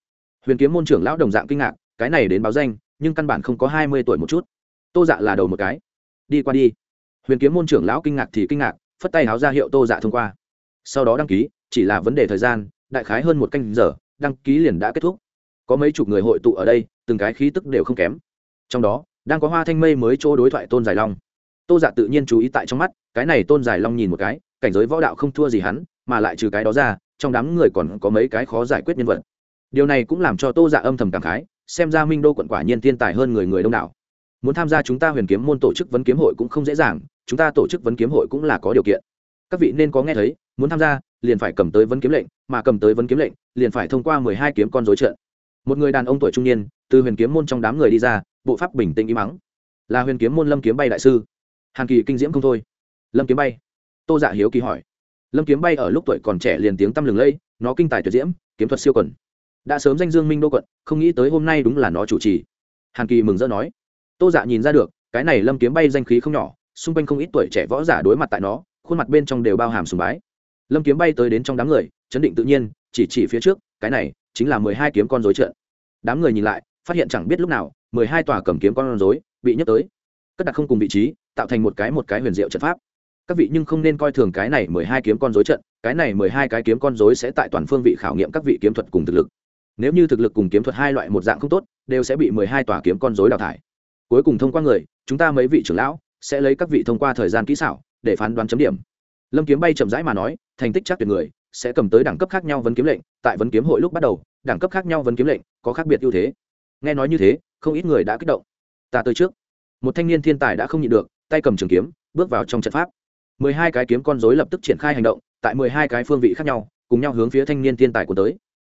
A: Huyền kiếm môn trưởng lão đồng dạng kinh ngạc, cái này đến báo danh, nhưng căn bản không có hai mươi tuổi một chút. Tô dạ là đầu một cái. Đi qua đi. Huyền kiếm môn trưởng lão kinh ngạc thì kinh ngạc, phất tay háo ra hiệu tô dạ thông qua. Sau đó đăng ký, chỉ là vấn đề thời gian, đại khái hơn một canh giờ, đăng ký liền đã kết thúc. Có mấy chục người hội tụ ở đây, từng cái khí tức đều không kém. Trong đó, đang có hoa thanh mây mới chỗ đối thoại tôn giải long. Tô dạ tự nhiên chú ý tại trong mắt, cái này tôn giải long nhìn một cái cảnh giới võ đạo không thua gì hắn, mà lại trừ cái đó ra, trong đám người còn có mấy cái khó giải quyết nhân vật. Điều này cũng làm cho tô dạ âm thầm cảm khái, xem ra minh đô quận quả nhiên thiên tài hơn người người đông đảo. Muốn tham gia chúng ta huyền kiếm môn tổ chức vấn kiếm hội cũng không dễ dàng, chúng ta tổ chức vấn kiếm hội cũng là có điều kiện. Các vị nên có nghe thấy, muốn tham gia, liền phải cầm tới vấn kiếm lệnh, mà cầm tới vấn kiếm lệnh, liền phải thông qua mười hai kiếm con dối trợn. Một người đàn ông tuổi trung niên, từ huyền kiếm môn trong đám người đi ra, bộ pháp bình tĩnh im mắng. Là huyền kiếm môn lâm kiếm bay đại sư. Hàn kỳ kinh diễm không thôi. Lâm kiếm bay tô dạ hiếu kỳ hỏi. Lâm kiếm bay ở lúc tuổi còn trẻ liền tiếng tăm lừng lây, nó kinh tài tuyệt diễm, kiếm thuật siêu quần. Đã sớm danh dương minh đô quận, không nghĩ tới hôm nay đúng là nó chủ trì. Hàn kỳ mừng rỡ nói. Tô dạ nhìn ra được, cái này lâm kiếm bay danh khí không nhỏ, xung quanh không ít tuổi trẻ võ giả đối mặt tại nó, khuôn mặt bên trong đều bao hàm sùng bái. Lâm kiếm bay tới đến trong đám người, chấn định tự nhiên, chỉ chỉ phía trước, cái này chính là mười hai kiếm con dối trận đám người nhìn lại, phát hiện chẳng biết lúc nào, mười hai tòa cầm kiếm con dối bị nhấc tới. Cất đặt không cùng vị trí, tạo thành một cái một cái huyền diệu trận pháp các vị nhưng không nên coi thường cái này mười hai kiếm con dối trận, cái này mười hai cái kiếm con dối sẽ tại toàn phương vị khảo nghiệm các vị kiếm thuật cùng thực lực. Nếu như thực lực cùng kiếm thuật hai loại một dạng không tốt, đều sẽ bị mười hai tòa kiếm con dối đào thải. Cuối cùng thông qua người, chúng ta mấy vị trưởng lão sẽ lấy các vị thông qua thời gian kỹ xảo để phán đoán chấm điểm. Lâm kiếm bay chậm rãi mà nói, thành tích chắc tuyệt người sẽ cầm tới đẳng cấp khác nhau vấn kiếm lệnh, tại vấn kiếm hội lúc bắt đầu, đẳng cấp khác nhau vấn kiếm lệnh có khác biệt ưu thế. Nghe nói như thế, không ít người đã kích động. Ta tới trước. Một thanh niên thiên tài đã không nhịn được, tay cầm trường kiếm, bước vào trong trận pháp mười hai cái kiếm con dối lập tức triển khai hành động, tại mười hai cái phương vị khác nhau, cùng nhau hướng phía thanh niên thiên tài của tới.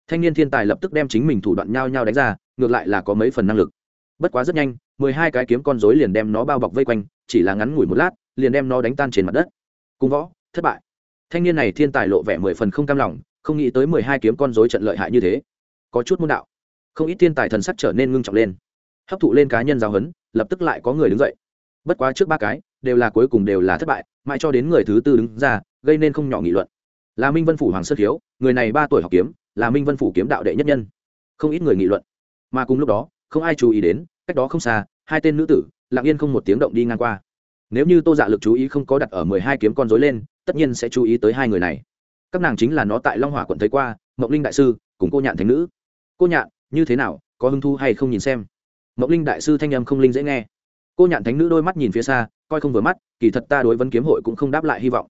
A: Thanh niên thiên tài lập tức đem chính mình thủ đoạn nhau nhau đánh ra, ngược lại là có mấy phần năng lực. Bất quá rất nhanh, mười hai cái kiếm con dối liền đem nó bao bọc vây quanh, chỉ là ngắn ngủi một lát, liền đem nó đánh tan trên mặt đất. Cung võ, thất bại. Thanh niên này thiên tài lộ vẻ mười phần không cam lòng, không nghĩ tới mười hai kiếm con dối trận lợi hại như thế. Có chút môn đạo. Không ít thiên tài thần sắc trở nên ngưng trọng lên. Hấp thụ lên cá nhân giáo huấn, lập tức lại có người đứng dậy. Bất quá trước ba cái đều là cuối cùng đều là thất bại, mãi cho đến người thứ tư đứng ra, gây nên không nhỏ nghị luận. Là minh vân phủ hoàng sơn khiếu người này ba tuổi học kiếm, là minh vân phủ kiếm đạo đệ nhất nhân. Không ít người nghị luận. Mà cùng lúc đó, không ai chú ý đến, cách đó không xa, hai tên nữ tử, lặng yên không một tiếng động đi ngang qua. Nếu như tô dạ lực chú ý không có đặt ở mười hai kiếm con dối lên, tất nhiên sẽ chú ý tới hai người này. Các nàng chính là nó tại long hỏa quận thấy qua, mộng linh đại sư, cùng cô nhạn thành nữ. Cô nhạn, như thế nào, có hứng thu hay không nhìn xem? Mộng linh đại sư thanh âm không linh dễ nghe cô nhạn thánh nữ đôi mắt nhìn phía xa, coi không vừa mắt, kỳ thật ta đối vấn kiếm hội cũng không đáp lại hy vọng.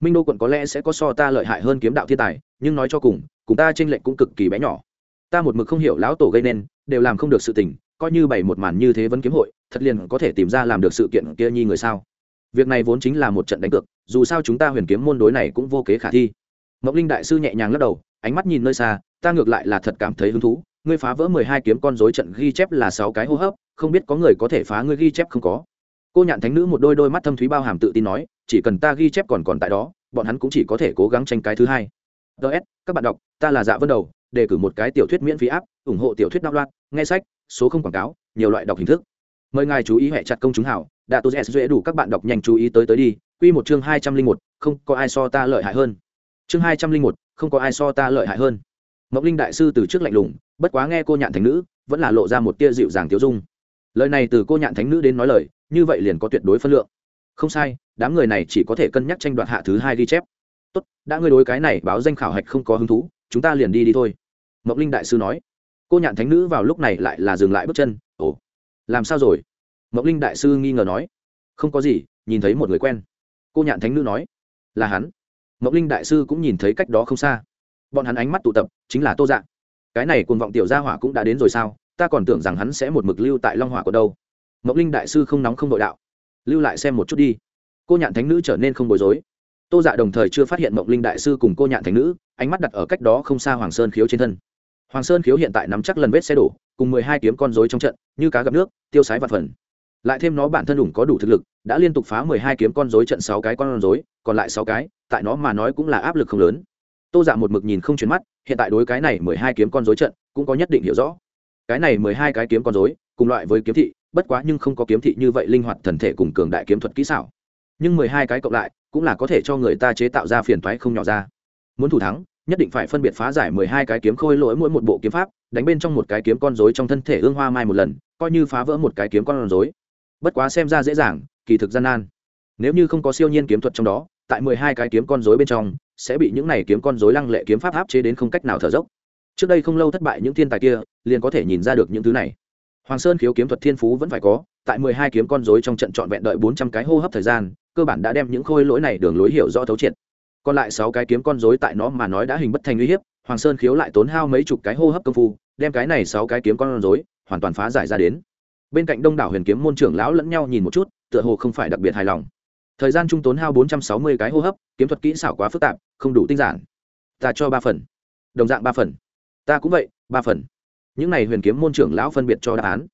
A: Minh đô quận có lẽ sẽ có so ta lợi hại hơn kiếm đạo thiên tài, nhưng nói cho cùng cùng ta tranh lệch cũng cực kỳ bé nhỏ. Ta một mực không hiểu lão tổ gây nên, đều làm không được sự tình, coi như bày một màn như thế vấn kiếm hội, thật liền có thể tìm ra làm được sự kiện kia nhi người sao? Việc này vốn chính là một trận đánh cược, dù sao chúng ta huyền kiếm môn đối này cũng vô kế khả thi. Mộng linh đại sư nhẹ nhàng lắc đầu, ánh mắt nhìn nơi xa, ta ngược lại là thật cảm thấy hứng thú ngươi phá vỡ mười hai kiếm con dối trận ghi chép là sáu cái hô hấp, không biết có người có thể phá ngươi ghi chép không có. Cô nhạn thánh nữ một đôi đôi mắt thâm thúy bao hàm tự tin nói, chỉ cần ta ghi chép còn còn tại đó, bọn hắn cũng chỉ có thể cố gắng tranh cái thứ hai. Ts các bạn đọc, ta là dạ vân đầu, đề cử một cái tiểu thuyết miễn phí áp, ủng hộ tiểu thuyết đạo loạn nghe sách, số không quảng cáo, nhiều loại đọc hình thức. Mời ngài chú ý hệ chặt công chúng hảo đã tôi sẽ dễ đủ các bạn đọc nhanh chú ý tới tới đi q một chương hai trăm linh một, không có ai so ta lợi hại hơn. Chương hai trăm linh một, không có ai so ta lợi hại hơn. Mộng linh đại sư từ trước lạnh lùng bất quá nghe cô nhạn thánh nữ, vẫn là lộ ra một tia dịu dàng tiêu dung. Lời này từ cô nhạn thánh nữ đến nói lời, như vậy liền có tuyệt đối phân lượng. Không sai, đám người này chỉ có thể cân nhắc tranh đoạt hạ thứ hai ghi chép. Tốt, đã ngươi đối cái này báo danh khảo hạch không có hứng thú, chúng ta liền đi đi thôi. Mộng linh đại sư nói. Cô nhạn thánh nữ vào lúc này lại là dừng lại bước chân. Ồ, làm sao rồi? Mộng linh đại sư nghi ngờ nói. Không có gì, nhìn thấy một người quen. Cô nhạn thánh nữ nói. Là hắn. Mộng linh đại sư cũng nhìn thấy cách đó không xa. Bọn hắn ánh mắt tụ tập, chính là tô dạng cái này cuồng vọng tiểu gia hỏa cũng đã đến rồi sao? Ta còn tưởng rằng hắn sẽ một mực lưu tại long hỏa của đâu. Mộng linh đại sư không nóng không nội đạo. Lưu lại xem một chút đi. Cô nhạn thánh nữ trở nên không bối rối. Tô dạ đồng thời chưa phát hiện mộng linh đại sư cùng cô nhạn thánh nữ, ánh mắt đặt ở cách đó không xa hoàng sơn khiếu trên thân. Hoàng sơn khiếu hiện tại nắm chắc lần vết xe đổ, cùng mười hai kiếm con dối trong trận, như cá gặp nước, tiêu sái và phần. Lại thêm nó bản thân đủng có đủ thực lực, đã liên tục phá mười hai kiếm con dối trận sáu cái con dối còn lại sáu cái, tại nó mà nói cũng là áp lực không lớn tô dạ một mực nhìn không chuyển mắt, hiện tại đối cái này mười hai kiếm con dối trận, cũng có nhất định hiểu rõ. Cái này mười hai cái kiếm con dối cùng loại với kiếm thị, bất quá nhưng không có kiếm thị như vậy linh hoạt thần thể cùng cường đại kiếm thuật kỹ xảo. Nhưng mười hai cái cộng lại, cũng là có thể cho người ta chế tạo ra phiền toái không nhỏ ra. Muốn thủ thắng, nhất định phải phân biệt phá giải mười hai cái kiếm khôi lỗi mỗi một bộ kiếm pháp, đánh bên trong một cái kiếm con rối trong thân thể ương hoa mai một lần, coi như phá vỡ một cái kiếm con rối. Bất quá xem ra dễ dàng, kỳ thực gian nan. Nếu như không có siêu nhiên kiếm thuật trong đó tại mười hai cái kiếm con rối bên trong, sẽ bị những này kiếm con rối lăng lệ kiếm pháp áp chế đến không cách nào thở dốc. Trước đây không lâu thất bại những thiên tài kia, liền có thể nhìn ra được những thứ này. Hoàng sơn khiếu kiếm thuật thiên phú vẫn phải có, tại mười hai kiếm con rối trong trận trọn vẹn đợi bốn trăm cái hô hấp thời gian, cơ bản đã đem những khôi lỗi này đường lối hiểu rõ thấu triệt. Còn lại sáu cái kiếm con rối tại nó mà nói đã hình bất thành uy hiếp, hoàng sơn khiếu lại tốn hao mấy chục cái hô hấp công phu, đem cái này sáu cái kiếm con rối hoàn toàn phá giải ra đến. Bên cạnh đông đảo huyền kiếm môn trưởng lão lẫn nhau nhìn một chút, tựa hồ không phải đặc biệt hài lòng thời gian trung tốn hao bốn trăm sáu mươi cái hô hấp, kiếm thuật kỹ xảo quá phức tạp, không đủ tinh giản. Ta cho ba phần. Đồng dạng ba phần. Ta cũng vậy, ba phần. Những này huyền kiếm môn trưởng lão phân biệt cho đáp án.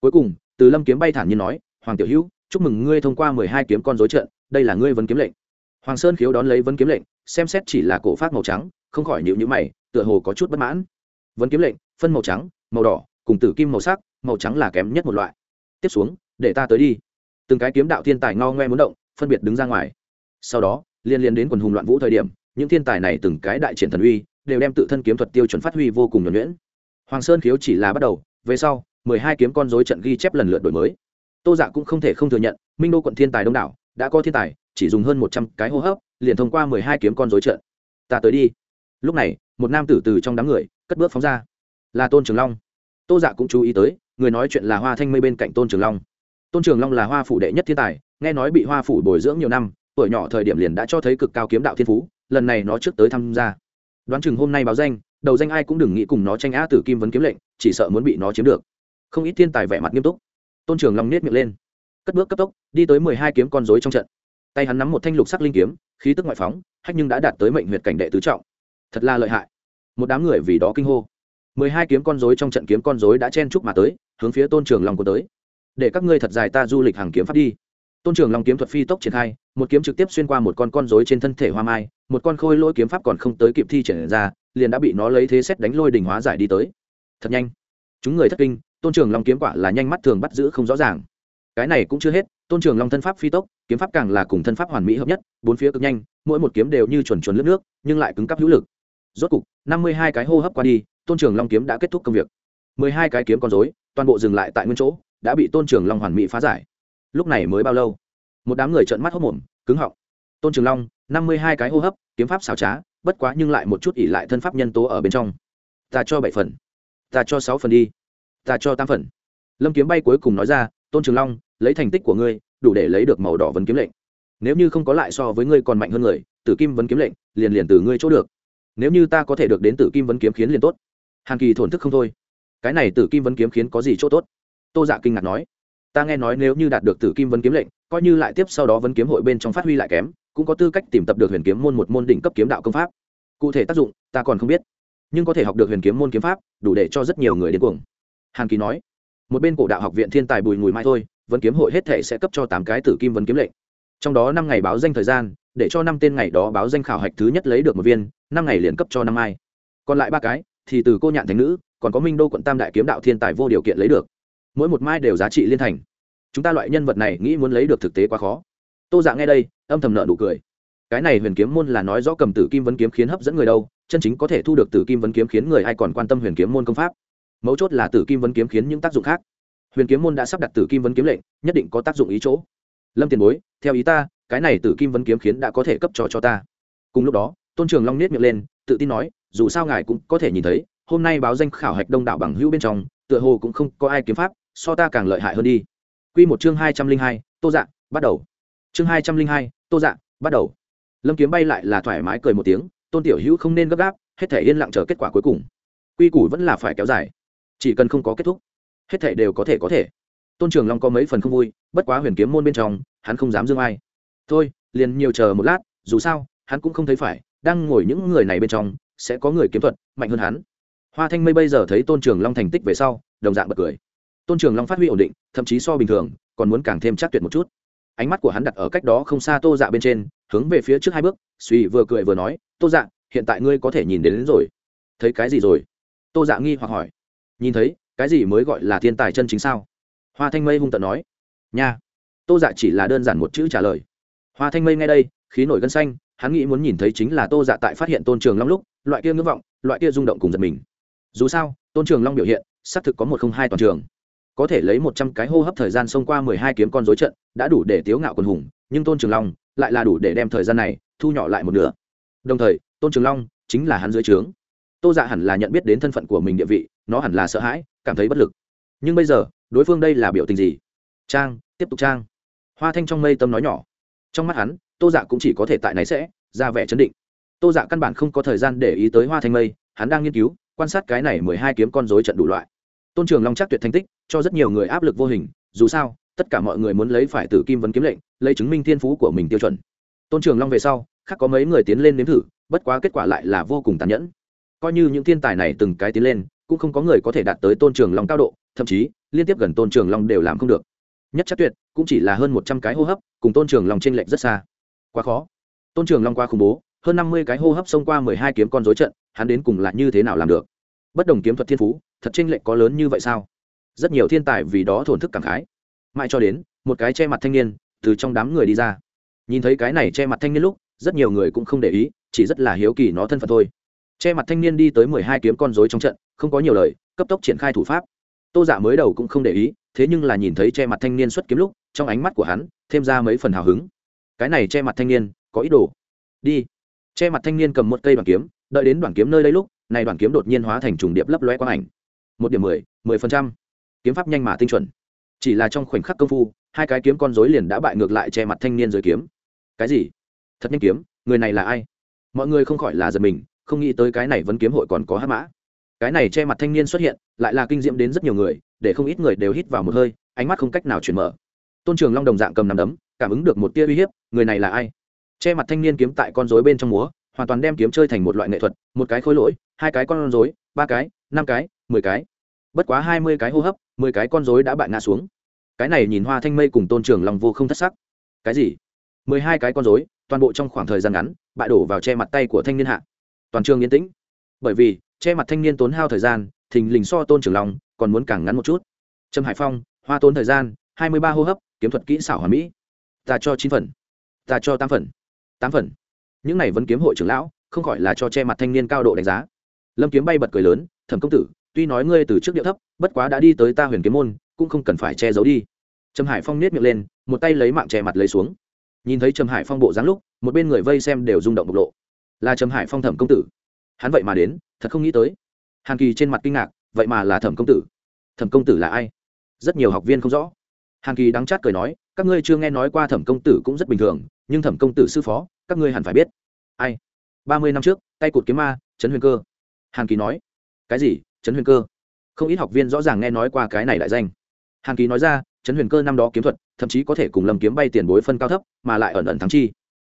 A: Cuối cùng, từ lâm kiếm bay thản nhiên nói, hoàng tiểu hữu, chúc mừng ngươi thông qua mười hai kiếm con dối trận đây là ngươi vấn kiếm lệnh. Hoàng sơn khiếu đón lấy vấn kiếm lệnh, xem xét chỉ là cổ phát màu trắng, không khỏi nhịu nhữ mày, tựa hồ có chút bất mãn. Vấn kiếm lệnh, phân màu trắng, màu đỏ, cùng tử kim màu sắc, màu trắng là kém nhất một loại. Tiếp xuống, để ta tới đi. Từng cái kiếm đạo thiên tài ngao ngoe muốn động phân biệt đứng ra ngoài. Sau đó, liên liên đến quần hùng loạn vũ thời điểm, những thiên tài này từng cái đại triển thần uy, đều đem tự thân kiếm thuật tiêu chuẩn phát huy vô cùng nhuẩn nhuyễn. Hoàng sơn khiếu chỉ là bắt đầu, về sau, mười hai kiếm con dối trận ghi chép lần lượt đổi mới. Tô dạ cũng không thể không thừa nhận, minh đô quận thiên tài đông đảo, đã có thiên tài, chỉ dùng hơn một trăm cái hô hấp, liền thông qua mười hai kiếm con dối trận. Ta tới đi. Lúc này, một nam tử từ trong đám người, cất bước phóng ra. Là tôn trường long. Tô dạ cũng chú ý tới, người nói chuyện là hoa thanh mây bên cạnh tôn trường long. Tôn trường long là hoa phủ đệ nhất thiên tài nghe nói bị hoa phủ bồi dưỡng nhiều năm, tuổi nhỏ thời điểm liền đã cho thấy cực cao kiếm đạo thiên phú, lần này nó trước tới tham gia. Đoán chừng hôm nay báo danh, đầu danh ai cũng đừng nghĩ cùng nó tranh á tử kim vấn kiếm lệnh, chỉ sợ muốn bị nó chiếm được. Không ít thiên tài vẻ mặt nghiêm túc. Tôn trường long nết miệng lên. Cất bước cấp tốc, đi tới mười hai kiếm con dối trong trận. Tay hắn nắm một thanh lục sắc linh kiếm, khí tức ngoại phóng, hách nhưng đã đạt tới mệnh huyệt cảnh đệ tứ trọng. Thật là lợi hại. Một đám người vì đó kinh hô. Mười hai kiếm con dối trong trận kiếm con dối đã chen chúc mà tới, hướng phía tôn trường long của tới. Để các ngươi thật dài ta du lịch hàng kiếm pháp đi tôn trường long kiếm thuật phi tốc triển khai, một kiếm trực tiếp xuyên qua một con con dối trên thân thể hoa mai, một con khôi lôi kiếm pháp còn không tới kịp thi triển ra, liền đã bị nó lấy thế xét đánh lôi đỉnh hóa giải đi tới. Thật nhanh. Chúng người thất kinh, tôn trường long kiếm quả là nhanh mắt thường bắt giữ không rõ ràng. Cái này cũng chưa hết, tôn trường long thân pháp phi tốc, kiếm pháp càng là cùng thân pháp hoàn mỹ hợp nhất, bốn phía cực nhanh, mỗi một kiếm đều như chuẩn chuẩn lướt nước, nhưng lại cứng cắp hữu lực. Rốt cục, năm mươi hai cái hô hấp qua đi, tôn trường long kiếm đã kết thúc công việc. mười hai cái kiếm con dối toàn bộ dừng lại tại nguyên chỗ, đã bị tôn trường long hoàn mỹ phá giải lúc này mới bao lâu? Một đám người trợn mắt hốc mồm, cứng họng. Tôn trường long, năm mươi hai cái hô hấp, kiếm pháp xảo trá, bất quá nhưng lại một chút ỉ lại thân pháp nhân tố ở bên trong. Ta cho bảy phần. Ta cho sáu phần đi. Ta cho tám phần. Lâm kiếm bay cuối cùng nói ra, tôn trường long, lấy thành tích của ngươi, đủ để lấy được màu đỏ vấn kiếm lệnh. Nếu như không có lại so với ngươi còn mạnh hơn người, tử kim vấn kiếm lệnh, liền liền từ ngươi chỗ được. Nếu như ta có thể được đến tử kim vấn kiếm khiến liền tốt. Hàn kỳ thổn thức không thôi. Cái này tử kim vấn kiếm khiến có gì chỗ tốt? Tô dạ kinh ngạc nói ta nghe nói nếu như đạt được tử kim vấn kiếm lệnh, coi như lại tiếp sau đó vấn kiếm hội bên trong phát huy lại kém, cũng có tư cách tìm tập được huyền kiếm môn một môn đỉnh cấp kiếm đạo công pháp. Cụ thể tác dụng, ta còn không biết. Nhưng có thể học được huyền kiếm môn kiếm pháp, đủ để cho rất nhiều người đến cuồng. Hàn kỳ nói. Một bên cổ đạo học viện thiên tài bùi mùi mai thôi, vấn kiếm hội hết thể sẽ cấp cho tám cái tử kim vấn kiếm lệnh. Trong đó năm ngày báo danh thời gian, để cho năm tên ngày đó báo danh khảo hạch thứ nhất lấy được một viên, năm ngày liền cấp cho năm ai. Còn lại ba cái, thì từ cô nhạn thành nữ, còn có minh đô quận tam đại kiếm đạo thiên tài vô điều kiện lấy được mỗi một mai đều giá trị liên thành. Chúng ta loại nhân vật này nghĩ muốn lấy được thực tế quá khó. Tô dạ nghe đây, âm thầm nợ nụ cười. Cái này huyền kiếm môn là nói rõ cầm tử kim vấn kiếm khiến hấp dẫn người đâu, chân chính có thể thu được tử kim vấn kiếm khiến người ai còn quan tâm huyền kiếm môn công pháp. Mấu chốt là tử kim vấn kiếm khiến những tác dụng khác. Huyền kiếm môn đã sắp đặt tử kim vấn kiếm lệnh, nhất định có tác dụng ý chỗ. Lâm tiền bối, theo ý ta, cái này tử kim vấn kiếm khiến đã có thể cấp cho cho ta. Cùng lúc đó, tôn trường long nết miệng lên, tự tin nói, dù sao ngài cũng có thể nhìn thấy, hôm nay báo danh khảo hạch đông đảo bằng hữu bên trong, tựa hồ cũng không có ai kiếm pháp so ta càng lợi hại hơn đi. Q một chương hai trăm linh hai, tô dạ bắt đầu. Chương hai trăm linh hai, tô dạ bắt đầu. Lâm kiếm bay lại là thoải mái cười một tiếng, tôn tiểu hữu không nên gấp gáp, hết thể yên lặng chờ kết quả cuối cùng. Quy củ vẫn là phải kéo dài. Chỉ cần không có kết thúc, hết thể đều có thể có thể. Tôn trường long có mấy phần không vui, bất quá huyền kiếm môn bên trong, hắn không dám dương ai. Thôi, liền nhiều chờ một lát, dù sao, hắn cũng không thấy phải, đang ngồi những người này bên trong, sẽ có người kiếm thuật mạnh hơn hắn. Hoa thanh mây bây giờ thấy tôn trường long thành tích về sau, đồng dạng bật cười tôn trường long phát huy ổn định thậm chí so bình thường còn muốn càng thêm chắc tuyệt một chút. Ánh mắt của hắn đặt ở cách đó không xa tô dạ bên trên hướng về phía trước hai bước suy vừa cười vừa nói tô dạ hiện tại ngươi có thể nhìn đến, đến rồi. Thấy cái gì rồi? Tô dạ nghi hoặc hỏi. Nhìn thấy cái gì mới gọi là thiên tài chân chính sao? Hoa thanh mây hung tận nói. Nha. Tô dạ chỉ là đơn giản một chữ trả lời. Hoa thanh mây ngay đây khí nổi gân xanh hắn nghĩ muốn nhìn thấy chính là tô dạ tại phát hiện tôn trường long lúc loại kia ngưỡng vọng loại kia rung động cùng giật mình. Dù sao tôn trường long biểu hiện xác thực có một không hai toàn trường có thể lấy một trăm cái hô hấp thời gian xông qua mười hai kiếm con dối trận, đã đủ để tiếu ngạo quần hùng, nhưng tôn trường long lại là đủ để đem thời gian này thu nhỏ lại một nửa. Đồng thời, tôn trường long chính là hắn dưới trướng. Tô dạ hẳn là nhận biết đến thân phận của mình địa vị, nó hẳn là sợ hãi, cảm thấy bất lực. Nhưng bây giờ, đối phương đây là biểu tình gì? Trang, tiếp tục trang. Hoa thanh trong mây tâm nói nhỏ. Trong mắt hắn, tô dạ cũng chỉ có thể tại này sẽ ra vẻ chấn định. Tô dạ căn bản không có thời gian để ý tới hoa thanh mây, hắn đang nghiên cứu, quan sát cái này mười hai kiếm con dối trận đủ loại tôn trường long chắc tuyệt thành tích, cho rất nhiều người áp lực vô hình, dù sao, tất cả mọi người muốn lấy phải từ kim vấn kiếm lệnh, lấy chứng minh thiên phú của mình tiêu chuẩn. Tôn trường long về sau, khác có mấy người tiến lên nếm thử, bất quá kết quả lại là vô cùng tàn nhẫn. Coi như những thiên tài này từng cái tiến lên, cũng không có người có thể đạt tới tôn trường long cao độ, thậm chí, liên tiếp gần tôn trường long đều làm không được. Nhất chắc tuyệt, cũng chỉ là hơn một trăm cái hô hấp, cùng tôn trường long t r ê n lệch rất xa. Quá khó. Tôn trường long qua khủng bố, hơn năm mươi cái hô hấp xông qua mười hai kiếm con dối trận, hắn đến cùng là như thế nào làm được? Bất đồng kiếm thuật thiên phú thật chênh lệch có lớn như vậy sao? Rất nhiều thiên tài vì đó thổn thức cảm khái. Mãi cho đến, một cái che mặt thanh niên từ trong đám người đi ra. Nhìn thấy cái này che mặt thanh niên lúc, rất nhiều người cũng không để ý, chỉ rất là hiếu kỳ nó thân phận thôi. Che mặt thanh niên đi tới mười hai kiếm con dối trong trận, không có nhiều lời, cấp tốc triển khai thủ pháp. Tô giả dạ mới đầu cũng không để ý, thế nhưng là nhìn thấy che mặt thanh niên xuất kiếm lúc, trong ánh mắt của hắn thêm ra mấy phần hào hứng. Cái này che mặt thanh niên, có ý đồ. Đi. Che mặt thanh niên cầm một cây đoàn kiếm, đợi đến đoàn kiếm nơi đây lúc, này đoàn kiếm đột nhiên hóa thành trùng điệp lấp loe quang ảnh một điểm mười mười phần trăm. Kiếm pháp nhanh mà tinh chuẩn. Chỉ là trong khoảnh khắc công phu, hai cái kiếm con dối liền đã bại ngược lại che mặt thanh niên dưới kiếm. Cái gì? Thật nhanh kiếm, người này là ai? Mọi người không khỏi là giật mình, không nghĩ tới cái này vẫn kiếm hội còn có hát mã. Cái này che mặt thanh niên xuất hiện, lại là kinh diễm đến rất nhiều người, để không ít người đều hít vào một hơi, ánh mắt không cách nào chuyển mở. Tôn trường long đồng dạng cầm nằm đấm, cảm ứng được một tia uy hiếp, người này là ai? Che mặt thanh niên kiếm tại con rối bên trong múa, hoàn toàn đem kiếm chơi thành một loại nghệ thuật, một cái khối lỗi, hai cái con rối, ba cái, năm cái mười cái. Bất quá hai mươi cái hô hấp, mười cái con rối đã bại ngã xuống. Cái này nhìn hoa thanh mây cùng tôn trường long vô không thất sắc. Cái gì? Mười hai cái con rối, toàn bộ trong khoảng thời gian ngắn, bại đổ vào che mặt tay của thanh niên hạ. Toàn trường yên tĩnh. Bởi vì, che mặt thanh niên tốn hao thời gian, thình lình so tôn trường long còn muốn càng ngắn một chút. Trâm hải phong, hoa tốn thời gian, hai mươi ba hô hấp, kiếm thuật kỹ xảo hoàn mỹ. Ta cho chín phần. Ta cho tám phần. Tám phần. Những này vẫn kiếm hội trưởng lão, không khỏi là cho che mặt thanh niên cao độ đánh giá. Lâm kiếm bay bật cười lớn, thẩm công tử tuy nói ngươi từ trước điệu thấp, bất quá đã đi tới ta huyền kiếm môn, cũng không cần phải che giấu đi. Trầm hải phong nết miệng lên, một tay lấy mạng che mặt lấy xuống. Nhìn thấy trầm hải phong bộ dáng lúc, một bên người vây xem đều rung động bộc lộ. Là trầm hải phong thẩm công tử. Hắn vậy mà đến, thật không nghĩ tới. Hàn kỳ trên mặt kinh ngạc, vậy mà là thẩm công tử. Thẩm công tử là ai? Rất nhiều học viên không rõ. Hàn kỳ đắng chát cười nói, các ngươi chưa nghe nói qua thẩm công tử cũng rất bình thường, nhưng thẩm công tử sư phó, các ngươi hẳn phải biết. Ai? Ba mươi năm trước, tay cụt kiếm ma, trấn huyền cơ. Hàn kỳ nói, cái gì? Trấn huyền cơ. Không ít học viên rõ ràng nghe nói qua cái này đại danh. Hàn kỳ nói ra, trấn huyền cơ năm đó kiếm thuật, thậm chí có thể cùng lâm kiếm bay tiền bối phân cao thấp, mà lại ẩn ẩn thắng chi.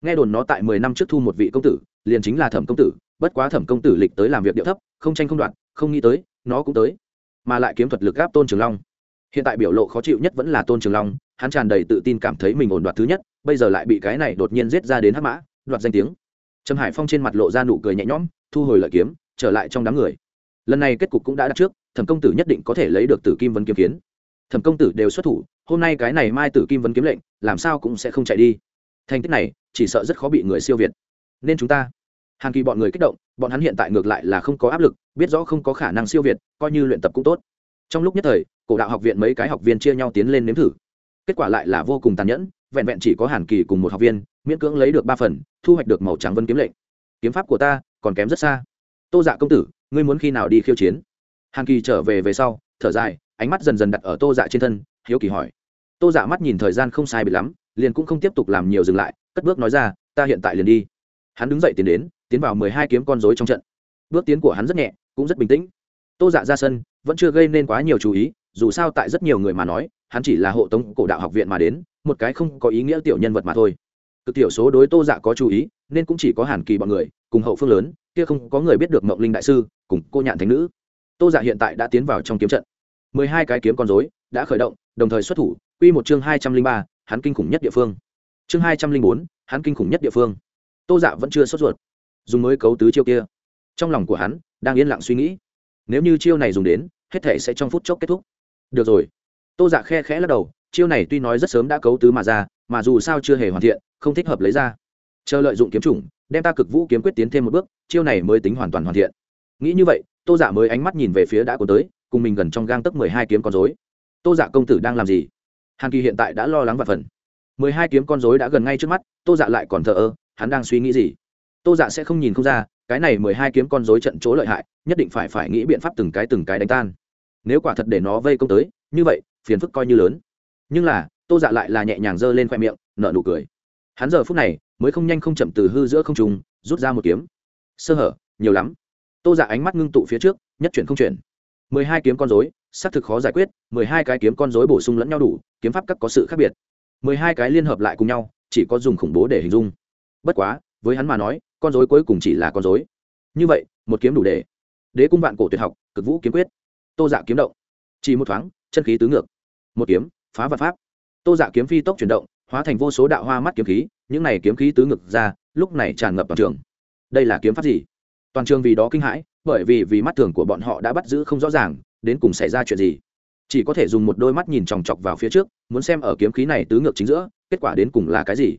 A: Nghe đồn nó tại mười năm trước thu một vị công tử, liền chính là thẩm công tử, bất quá thẩm công tử lịch tới làm việc điệu thấp, không tranh không đoạt, không nghĩ tới, nó cũng tới. Mà lại kiếm thuật lực gáp tôn trường long. Hiện tại biểu lộ khó chịu nhất vẫn là tôn trường long, hắn tràn đầy tự tin cảm thấy mình ổn đoạt thứ nhất, bây giờ lại bị cái này đột nhiên giết ra đến hắc mã, đoạt danh tiếng. Trầm hải phong trên mặt lộ ra nụ cười nhẹ nhõm, thu hồi lợi kiếm, trở lại trong đám người lần này kết cục cũng đã đặt trước, thẩm công tử nhất định có thể lấy được tử kim vấn kiếm kiến. Thẩm công tử đều xuất thủ, hôm nay cái này mai tử kim vấn kiếm lệnh, làm sao cũng sẽ không chạy đi. Thành tích này, chỉ sợ rất khó bị người siêu việt. Nên chúng ta. Hàn kỳ bọn người kích động, bọn hắn hiện tại ngược lại là không có áp lực, biết rõ không có khả năng siêu việt, coi như luyện tập cũng tốt. Trong lúc nhất thời, cổ đạo học viện mấy cái học viên chia nhau tiến lên nếm thử. Kết quả lại là vô cùng tàn nhẫn, vẹn vẹn chỉ có hàn kỳ cùng một học viên, miễn cưỡng lấy được ba phần, thu hoạch được màu trắng vân kiếm lệnh. Kiếm pháp của ta còn kém rất xa. Tô dạ công tử ngươi muốn khi nào đi khiêu chiến? Hàn kỳ trở về về sau, thở dài, ánh mắt dần dần đặt ở tô dạ trên thân, hiếu kỳ hỏi. Tô dạ mắt nhìn thời gian không sai bị lắm, liền cũng không tiếp tục làm nhiều dừng lại, cất bước nói ra, ta hiện tại liền đi. Hắn đứng dậy tiến đến, tiến vào mười hai kiếm con dối trong trận. Bước tiến của hắn rất nhẹ, cũng rất bình tĩnh. Tô dạ ra sân, vẫn chưa gây nên quá nhiều chú ý, dù sao tại rất nhiều người mà nói, hắn chỉ là hộ tống cổ đạo học viện mà đến, một cái không có ý nghĩa tiểu nhân vật mà thôi. Cực tiểu số đối tô dạ có chú ý nên cũng chỉ có hàn kỳ bọn người, cùng hậu phương lớn, kia không có người biết được mộng linh đại sư, cùng cô nhạn thánh nữ. Tô dạ hiện tại đã tiến vào trong kiếm trận. Mười hai cái kiếm con dối đã khởi động, đồng thời xuất thủ, quy một chương hai trăm linh ba, hắn kinh khủng nhất địa phương. Chương hai trăm linh bốn, hắn kinh khủng nhất địa phương. Tô dạ vẫn chưa sốt ruột, dùng mới cấu tứ chiêu kia. Trong lòng của hắn đang yên lặng suy nghĩ, nếu như chiêu này dùng đến, hết thể sẽ trong phút chốc kết thúc. Được rồi. Tô dạ khe khẽ lắc đầu, chiêu này tuy nói rất sớm đã cấu tứ mà ra, mà dù sao chưa hề hoàn thiện, không thích hợp lấy ra chờ lợi dụng kiếm chủng, đem ta cực vũ kiếm quyết tiến thêm một bước, chiêu này mới tính hoàn toàn hoàn thiện. Nghĩ như vậy, tô giả mới ánh mắt nhìn về phía đã cuốn tới, cùng mình gần trong gang tấc mười hai kiếm con dối tô giả công tử đang làm gì? Hàn kỳ hiện tại đã lo lắng và phần. mười hai kiếm con dối đã gần ngay trước mắt, tô dạ lại còn thờ ơ, hắn đang suy nghĩ gì? Tô dạ sẽ không nhìn không ra, cái này mười hai kiếm con dối trận chỗ lợi hại, nhất định phải phải nghĩ biện pháp từng cái từng cái đánh tan. Nếu quả thật để nó vây công tới, như vậy, phiền phức coi như lớn. Nhưng là, tô dạ lại là nhẹ nhàng giơ lên khoe miệng, nở nụ cười hắn giờ phút này mới không nhanh không chậm từ hư giữa không trùng rút ra một kiếm. Sơ hở, nhiều lắm. Tô giả ánh mắt ngưng tụ phía trước, nhất chuyển không chuyển. Mười hai kiếm con dối xác thực khó giải quyết, mười hai cái kiếm con dối bổ sung lẫn nhau đủ, kiếm pháp các có sự khác biệt. Mười hai cái liên hợp lại cùng nhau, chỉ có dùng khủng bố để hình dung. Bất quá, với hắn mà nói, con dối cuối cùng chỉ là con dối như vậy, một kiếm đủ để. Đế cung vạn cổ tuyệt học, cực vũ kiếm quyết. Tô dạ kiếm động. Chỉ một thoáng, chân khí tứ ngược. Một kiếm, phá vật pháp. Tô dạ kiếm phi tốc chuyển động hóa thành vô số đạo hoa mắt kiếm khí, những này kiếm khí tứ ngược ra, lúc này tràn ngập toàn trường. Đây là kiếm pháp gì? Toàn trường vì đó kinh hãi, bởi vì vì mắt thường của bọn họ đã bắt giữ không rõ ràng, đến cùng xảy ra chuyện gì? Chỉ có thể dùng một đôi mắt nhìn chòng chọc vào phía trước, muốn xem ở kiếm khí này tứ ngược chính giữa, kết quả đến cùng là cái gì?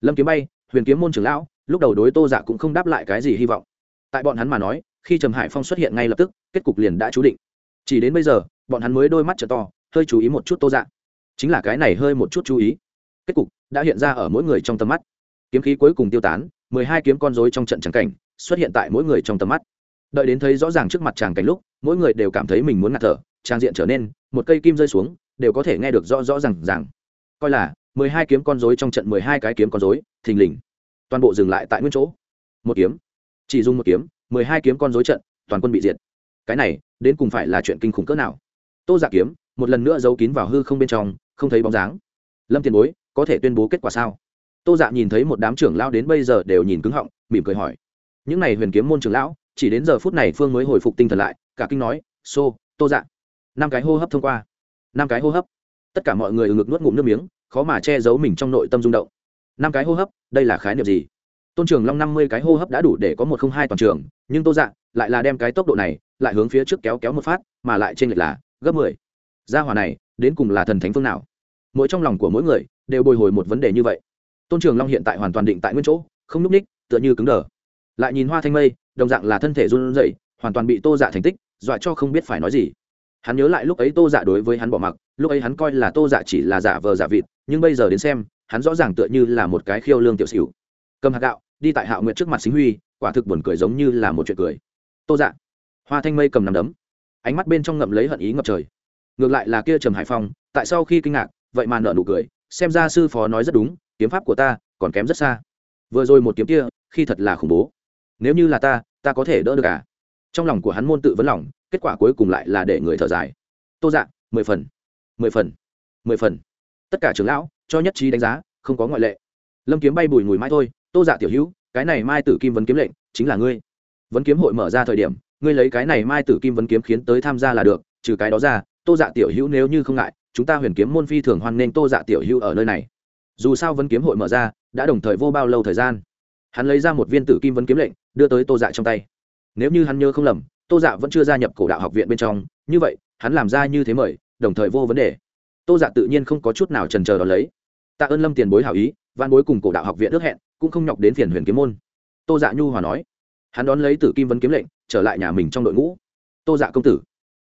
A: Lâm kiếm bay, huyền kiếm môn trưởng lão, lúc đầu đối tô giả cũng không đáp lại cái gì hy vọng. Tại bọn hắn mà nói, khi trầm hải phong xuất hiện ngay lập tức, kết cục liền đã chú định. Chỉ đến bây giờ, bọn hắn mới đôi mắt trở to, hơi chú ý một chút tô dạ. Chính là cái này hơi một chút chú ý kết cục đã hiện ra ở mỗi người trong tầm mắt. Kiếm khí cuối cùng tiêu tán, mười hai kiếm con dối trong trận trắng cảnh xuất hiện tại mỗi người trong tầm mắt. Đợi đến thấy rõ ràng trước mặt tràng cảnh lúc, mỗi người đều cảm thấy mình muốn ngạt thở, trang diện trở nên, một cây kim rơi xuống, đều có thể nghe được rõ rõ r à n g rằng coi là, mười hai kiếm con dối trong trận mười hai cái kiếm con dối thình lình, toàn bộ dừng lại tại nguyên chỗ. Một kiếm. Chỉ dùng một kiếm, mười hai kiếm con dối trận, toàn quân bị diệt. Cái này, đến cùng phải là chuyện kinh khủng cỡ nào? Tô giả kiếm, một lần nữa giấu kín vào hư không bên trong, không thấy bóng dáng. Lâm tiền bối có thể tuyên bố kết quả sao? Tô dạ nhìn thấy một đám trưởng lão đến bây giờ đều nhìn cứng họng mỉm cười hỏi. Những n à y huyền kiếm môn trưởng lão chỉ đến giờ phút này phương mới hồi phục tinh thần lại cả kinh nói xô、so, tô dạ. Năm cái hô hấp thông qua. Năm cái hô hấp. Tất cả mọi người ngực nuốt ngụm nước miếng khó mà che giấu mình trong nội tâm rung động. Năm cái hô hấp đây là khái niệm gì? Tôn trường long năm mươi cái hô hấp đã đủ để có một không hai toàn trường nhưng tô dạ lại là đem cái tốc độ này lại hướng phía trước kéo kéo một phát mà lại trên lệch là gấp mười. Gia hòa này đến cùng là thần thánh phương nào? Mỗi trong lòng của mỗi người đều bồi hồi một vấn đề như vậy. Tôn trường long hiện tại hoàn toàn định tại nguyên chỗ, không n ú c ních, tựa như cứng đờ. Lại nhìn hoa thanh mây, đồng dạng là thân thể run rẩy, hoàn toàn bị tô dạ thành tích, dọa cho không biết phải nói gì. Hắn nhớ lại lúc ấy tô dạ đối với hắn bỏ mặc, lúc ấy hắn coi là tô dạ chỉ là giả vờ giả vịt, nhưng bây giờ đến xem, hắn rõ ràng tựa như là một cái khiêu lương tiểu xỉu. Cầm hạt gạo, đi tại hạo nguyện trước mặt xính huy, quả thực buồn cười giống như là một chuyện cười. Tô dạ. Hoa thanh mây cầm nằm đấm. Ánh mắt bên trong ngậm lấy hận ý ngập trời. Ngược lại là kia trầm hải phong, tại sau khi kinh ngạc vậy mà nợ nụ cười, xem ra sư phó nói rất đúng, kiếm pháp của ta còn kém rất xa. Vừa rồi một kiếm kia, khi thật là khủng bố. Nếu như là ta ta có thể đỡ được à? Trong lòng của hắn môn tự vấn lòng, kết quả cuối cùng lại là để người thở dài. Tô dạ mười phần. Mười phần. Mười phần. Tất cả trưởng lão, cho nhất trí đánh giá, không có ngoại lệ. Lâm kiếm bay bùi mùi mai thôi, tô dạ tiểu hữu, cái này mai tử kim vấn kiếm lệnh chính là ngươi. Vấn kiếm hội mở ra thời điểm, ngươi lấy cái này mai tử kim vấn kiếm khiến tới tham gia là được, trừ cái đó ra, tô dạ tiểu hữu nếu như không ngại chúng ta huyền kiếm môn phi thường hoan nghênh tô dạ tiểu hưu ở nơi này. Dù sao vấn kiếm hội mở ra, đã đồng thời vô bao lâu thời gian. Hắn lấy ra một viên tử kim vấn kiếm lệnh, đưa tới tô dạ trong tay. Nếu như hắn nhớ không lầm, tô dạ vẫn chưa gia nhập cổ đạo học viện bên trong, như vậy, hắn làm ra như thế mời, đồng thời vô vấn đề. Tô dạ tự nhiên không có chút nào trần chờ đón lấy. Tạ ơn lâm tiền bối hảo ý văn bối cùng cổ đạo học viện ước hẹn, cũng không nhọc đến phiền huyền kiếm môn. Tô dạ nhu hòa nói. Hắn đón lấy tử kim vấn kiếm lệnh, trở lại nhà mình trong đội ngũ. Tô dạ công tử.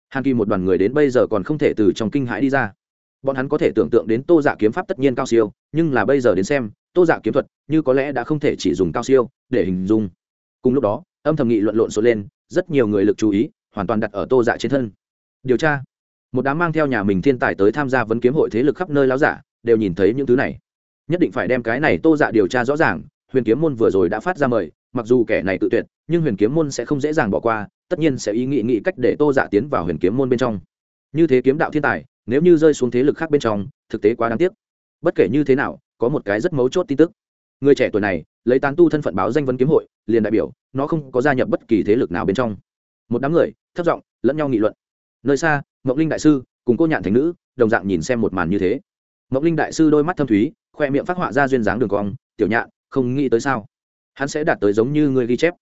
A: Hàn kỳ một đoàn người đến bây giờ còn không thể từ trong kinh hãi đi ra bọn hắn có thể tưởng tượng đến tô giả kiếm pháp tất nhiên cao siêu, nhưng là bây giờ đến xem, tô giả kiếm thuật như có lẽ đã không thể chỉ dùng cao siêu để hình dung. Cùng lúc đó, âm thầm nghị luận lộn xộn lên, rất nhiều người lực chú ý hoàn toàn đặt ở tô dạ trên thân. Điều tra. Một đám mang theo nhà mình thiên tài tới tham gia vấn kiếm hội thế lực khắp nơi láo giả, đều nhìn thấy những thứ này. Nhất định phải đem cái này tô dạ điều tra rõ ràng, huyền kiếm môn vừa rồi đã phát ra mời, mặc dù kẻ này tự tuyệt, nhưng huyền kiếm môn sẽ không dễ dàng bỏ qua, tất nhiên sẽ ý nghị nghĩ cách để tô dạ tiến vào huyền kiếm môn bên trong. Như thế kiếm đạo thiên tài nếu như rơi xuống thế lực khác bên trong, thực tế quá đáng tiếc. Bất kể như thế nào, có một cái rất mấu chốt tin tức. Người trẻ tuổi này, lấy tán tu thân phận báo danh vấn kiếm hội, liền đại biểu, nó không có gia nhập bất kỳ thế lực nào bên trong. Một đám người thất giọng, lẫn nhau nghị luận. Nơi xa mộng linh đại sư cùng cô nhạn thành nữ, đồng dạng nhìn xem một màn như thế. Mộng linh đại sư đôi mắt thâm thúy, khoe miệng phát họa ra duyên dáng đường cong, tiểu nhạn, không nghĩ tới sao? Hắn sẽ đạt tới giống như người ghi chép.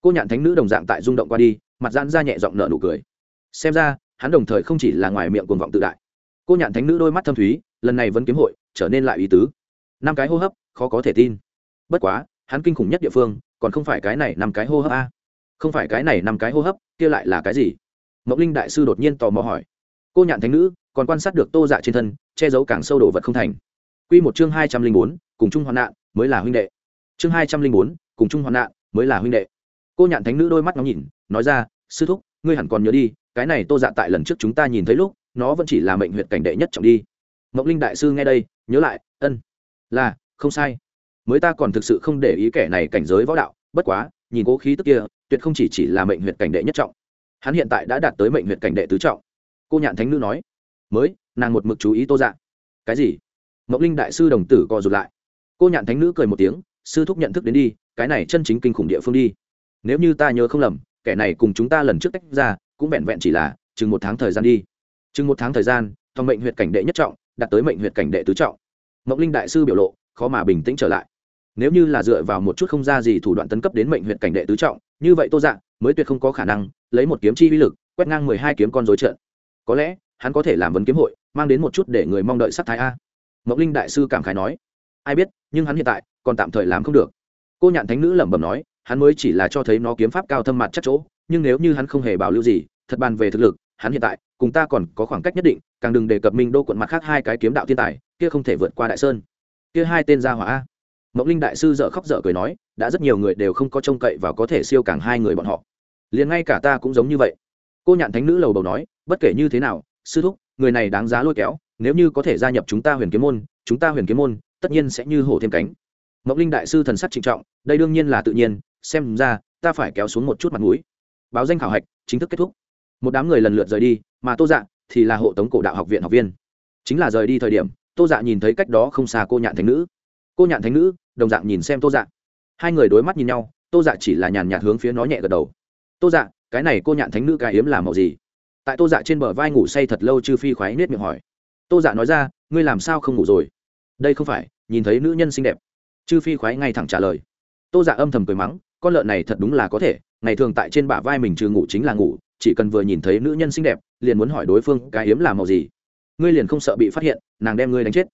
A: Cô nhạn thánh nữ đồng dạng tại rung động qua đi, mặt giãn ra nhẹ giọng nở nụ cười. Xem ra, hắn đồng thời không chỉ là ngoài miệng cuồng vọng tự đại cô nhạn thánh nữ đôi mắt thâm thúy, lần này vẫn kiếm hội, trở nên lại ý tứ. Năm cái hô hấp, khó có thể tin. Bất quá, hắn kinh khủng nhất địa phương, còn không phải cái này năm cái hô hấp a. Không phải cái này năm cái hô hấp, kia lại là cái gì? Mộng linh đại sư đột nhiên tò mò hỏi. Cô nhạn thánh nữ, còn quan sát được tô dạ trên thân, che giấu càng sâu đồ vật không thành. Q một chương hai trăm linh bốn, cùng chung hoạn nạn, mới là huynh đệ. Chương hai trăm linh bốn, cùng chung hoạn nạn, mới là huynh đệ. Cô nhạn thánh nữ đôi mắt ngóng nhìn, nói ra, sư thúc, ngươi hẳn còn nhớ đi, cái này tô dạ tại lần trước chúng ta nhìn thấy lúc nó vẫn chỉ là mệnh huyệt cảnh đệ nhất trọng đi. Mộng linh đại sư nghe đây, nhớ lại, ân, là, không sai. Mới ta còn thực sự không để ý kẻ này cảnh giới võ đạo, bất quá, nhìn cố khí tức kia, tuyệt không chỉ chỉ là mệnh huyệt cảnh đệ nhất trọng. Hắn hiện tại đã đạt tới mệnh huyệt cảnh đệ tứ trọng. Cô nhạn thánh nữ nói. Mới, nàng một mực chú ý tô dạ. Cái gì? Mộng linh đại sư đồng tử co rụt lại. Cô nhạn thánh nữ cười một tiếng, sư thúc nhận thức đến đi, cái này chân chính kinh khủng địa phương đi. Nếu như ta nhớ không lầm, kẻ này cùng chúng ta lần trước tách ra, cũng vẹn vẹn chỉ là chừng một tháng thời gian đi chừng một tháng thời gian, thòng mệnh huyện cảnh đệ nhất trọng đạt tới mệnh huyện cảnh đệ tứ trọng. Mộng linh đại sư biểu lộ khó mà bình tĩnh trở lại. Nếu như là dựa vào một chút không ra gì thủ đoạn tấn cấp đến mệnh huyện cảnh đệ tứ trọng, như vậy tô dạ mới tuyệt không có khả năng lấy một kiếm chi uy lực quét ngang mười hai kiếm con dối trận có lẽ, hắn có thể làm vấn kiếm hội, mang đến một chút để người mong đợi sắc thái a. Mộng linh đại sư cảm khái nói, ai biết, nhưng hắn hiện tại còn tạm thời làm không được. Cô nhạn thánh nữ lẩm bẩm nói, hắn mới chỉ là cho thấy nó kiếm pháp cao thâm mặt chắc chỗ, nhưng nếu như hắn không hề bảo lưu gì, thật bàn về thực lực, hắn hiện tại cùng ta còn có khoảng cách nhất định, càng đừng đề cập minh đô quận mặt khác hai cái kiếm đạo thiên tài, kia không thể vượt qua đại sơn. Kia hai tên gia hỏa a. Mộng linh đại sư dợ khóc dở cười nói, đã rất nhiều người đều không có trông cậy và có thể siêu càng hai người bọn họ. Liền ngay cả ta cũng giống như vậy. Cô nhạn thánh nữ lầu bầu nói, bất kể như thế nào, sư thúc, người này đáng giá lôi kéo, nếu như có thể gia nhập chúng ta huyền kiếm môn, chúng ta huyền kiếm môn, tất nhiên sẽ như hổ thêm cánh. Mộng linh đại sư thần sắc trịnh trọng, đây đương nhiên là tự nhiên, xem ra, ta phải kéo xuống một chút mặt mũi. Báo danh khảo hạch, chính thức kết thúc. Một đám người lần lượt rời đi mà tô dạ thì là hộ tống cổ đạo học viện học viên. Chính là rời đi thời điểm, tô dạ nhìn thấy cách đó không xa cô nhạn thánh nữ. Cô nhạn thánh nữ, đồng dạng nhìn xem tô dạ. Hai người đối mắt nhìn nhau, tô dạ chỉ là nhàn nhạt hướng phía nó nhẹ gật đầu. Tô dạ cái này cô nhạn thánh nữ cái hiếm làm màu gì? Tại tô dạ trên bờ vai ngủ say thật lâu chư phi khoái nết miệng hỏi. Tô dạ nói ra, ngươi làm sao không ngủ rồi? Đây không phải, nhìn thấy nữ nhân xinh đẹp. Chư phi khoái ngay thẳng trả lời. Tô dạ âm thầm cười mắng, con lợn này thật đúng là có thể, ngày thường tại trên bả vai mình trừ ngủ chính là ngủ chỉ cần vừa nhìn thấy nữ nhân xinh đẹp, liền muốn hỏi đối phương cái hiếm là màu gì. Ngươi liền không sợ bị phát hiện, nàng đem ngươi đánh chết.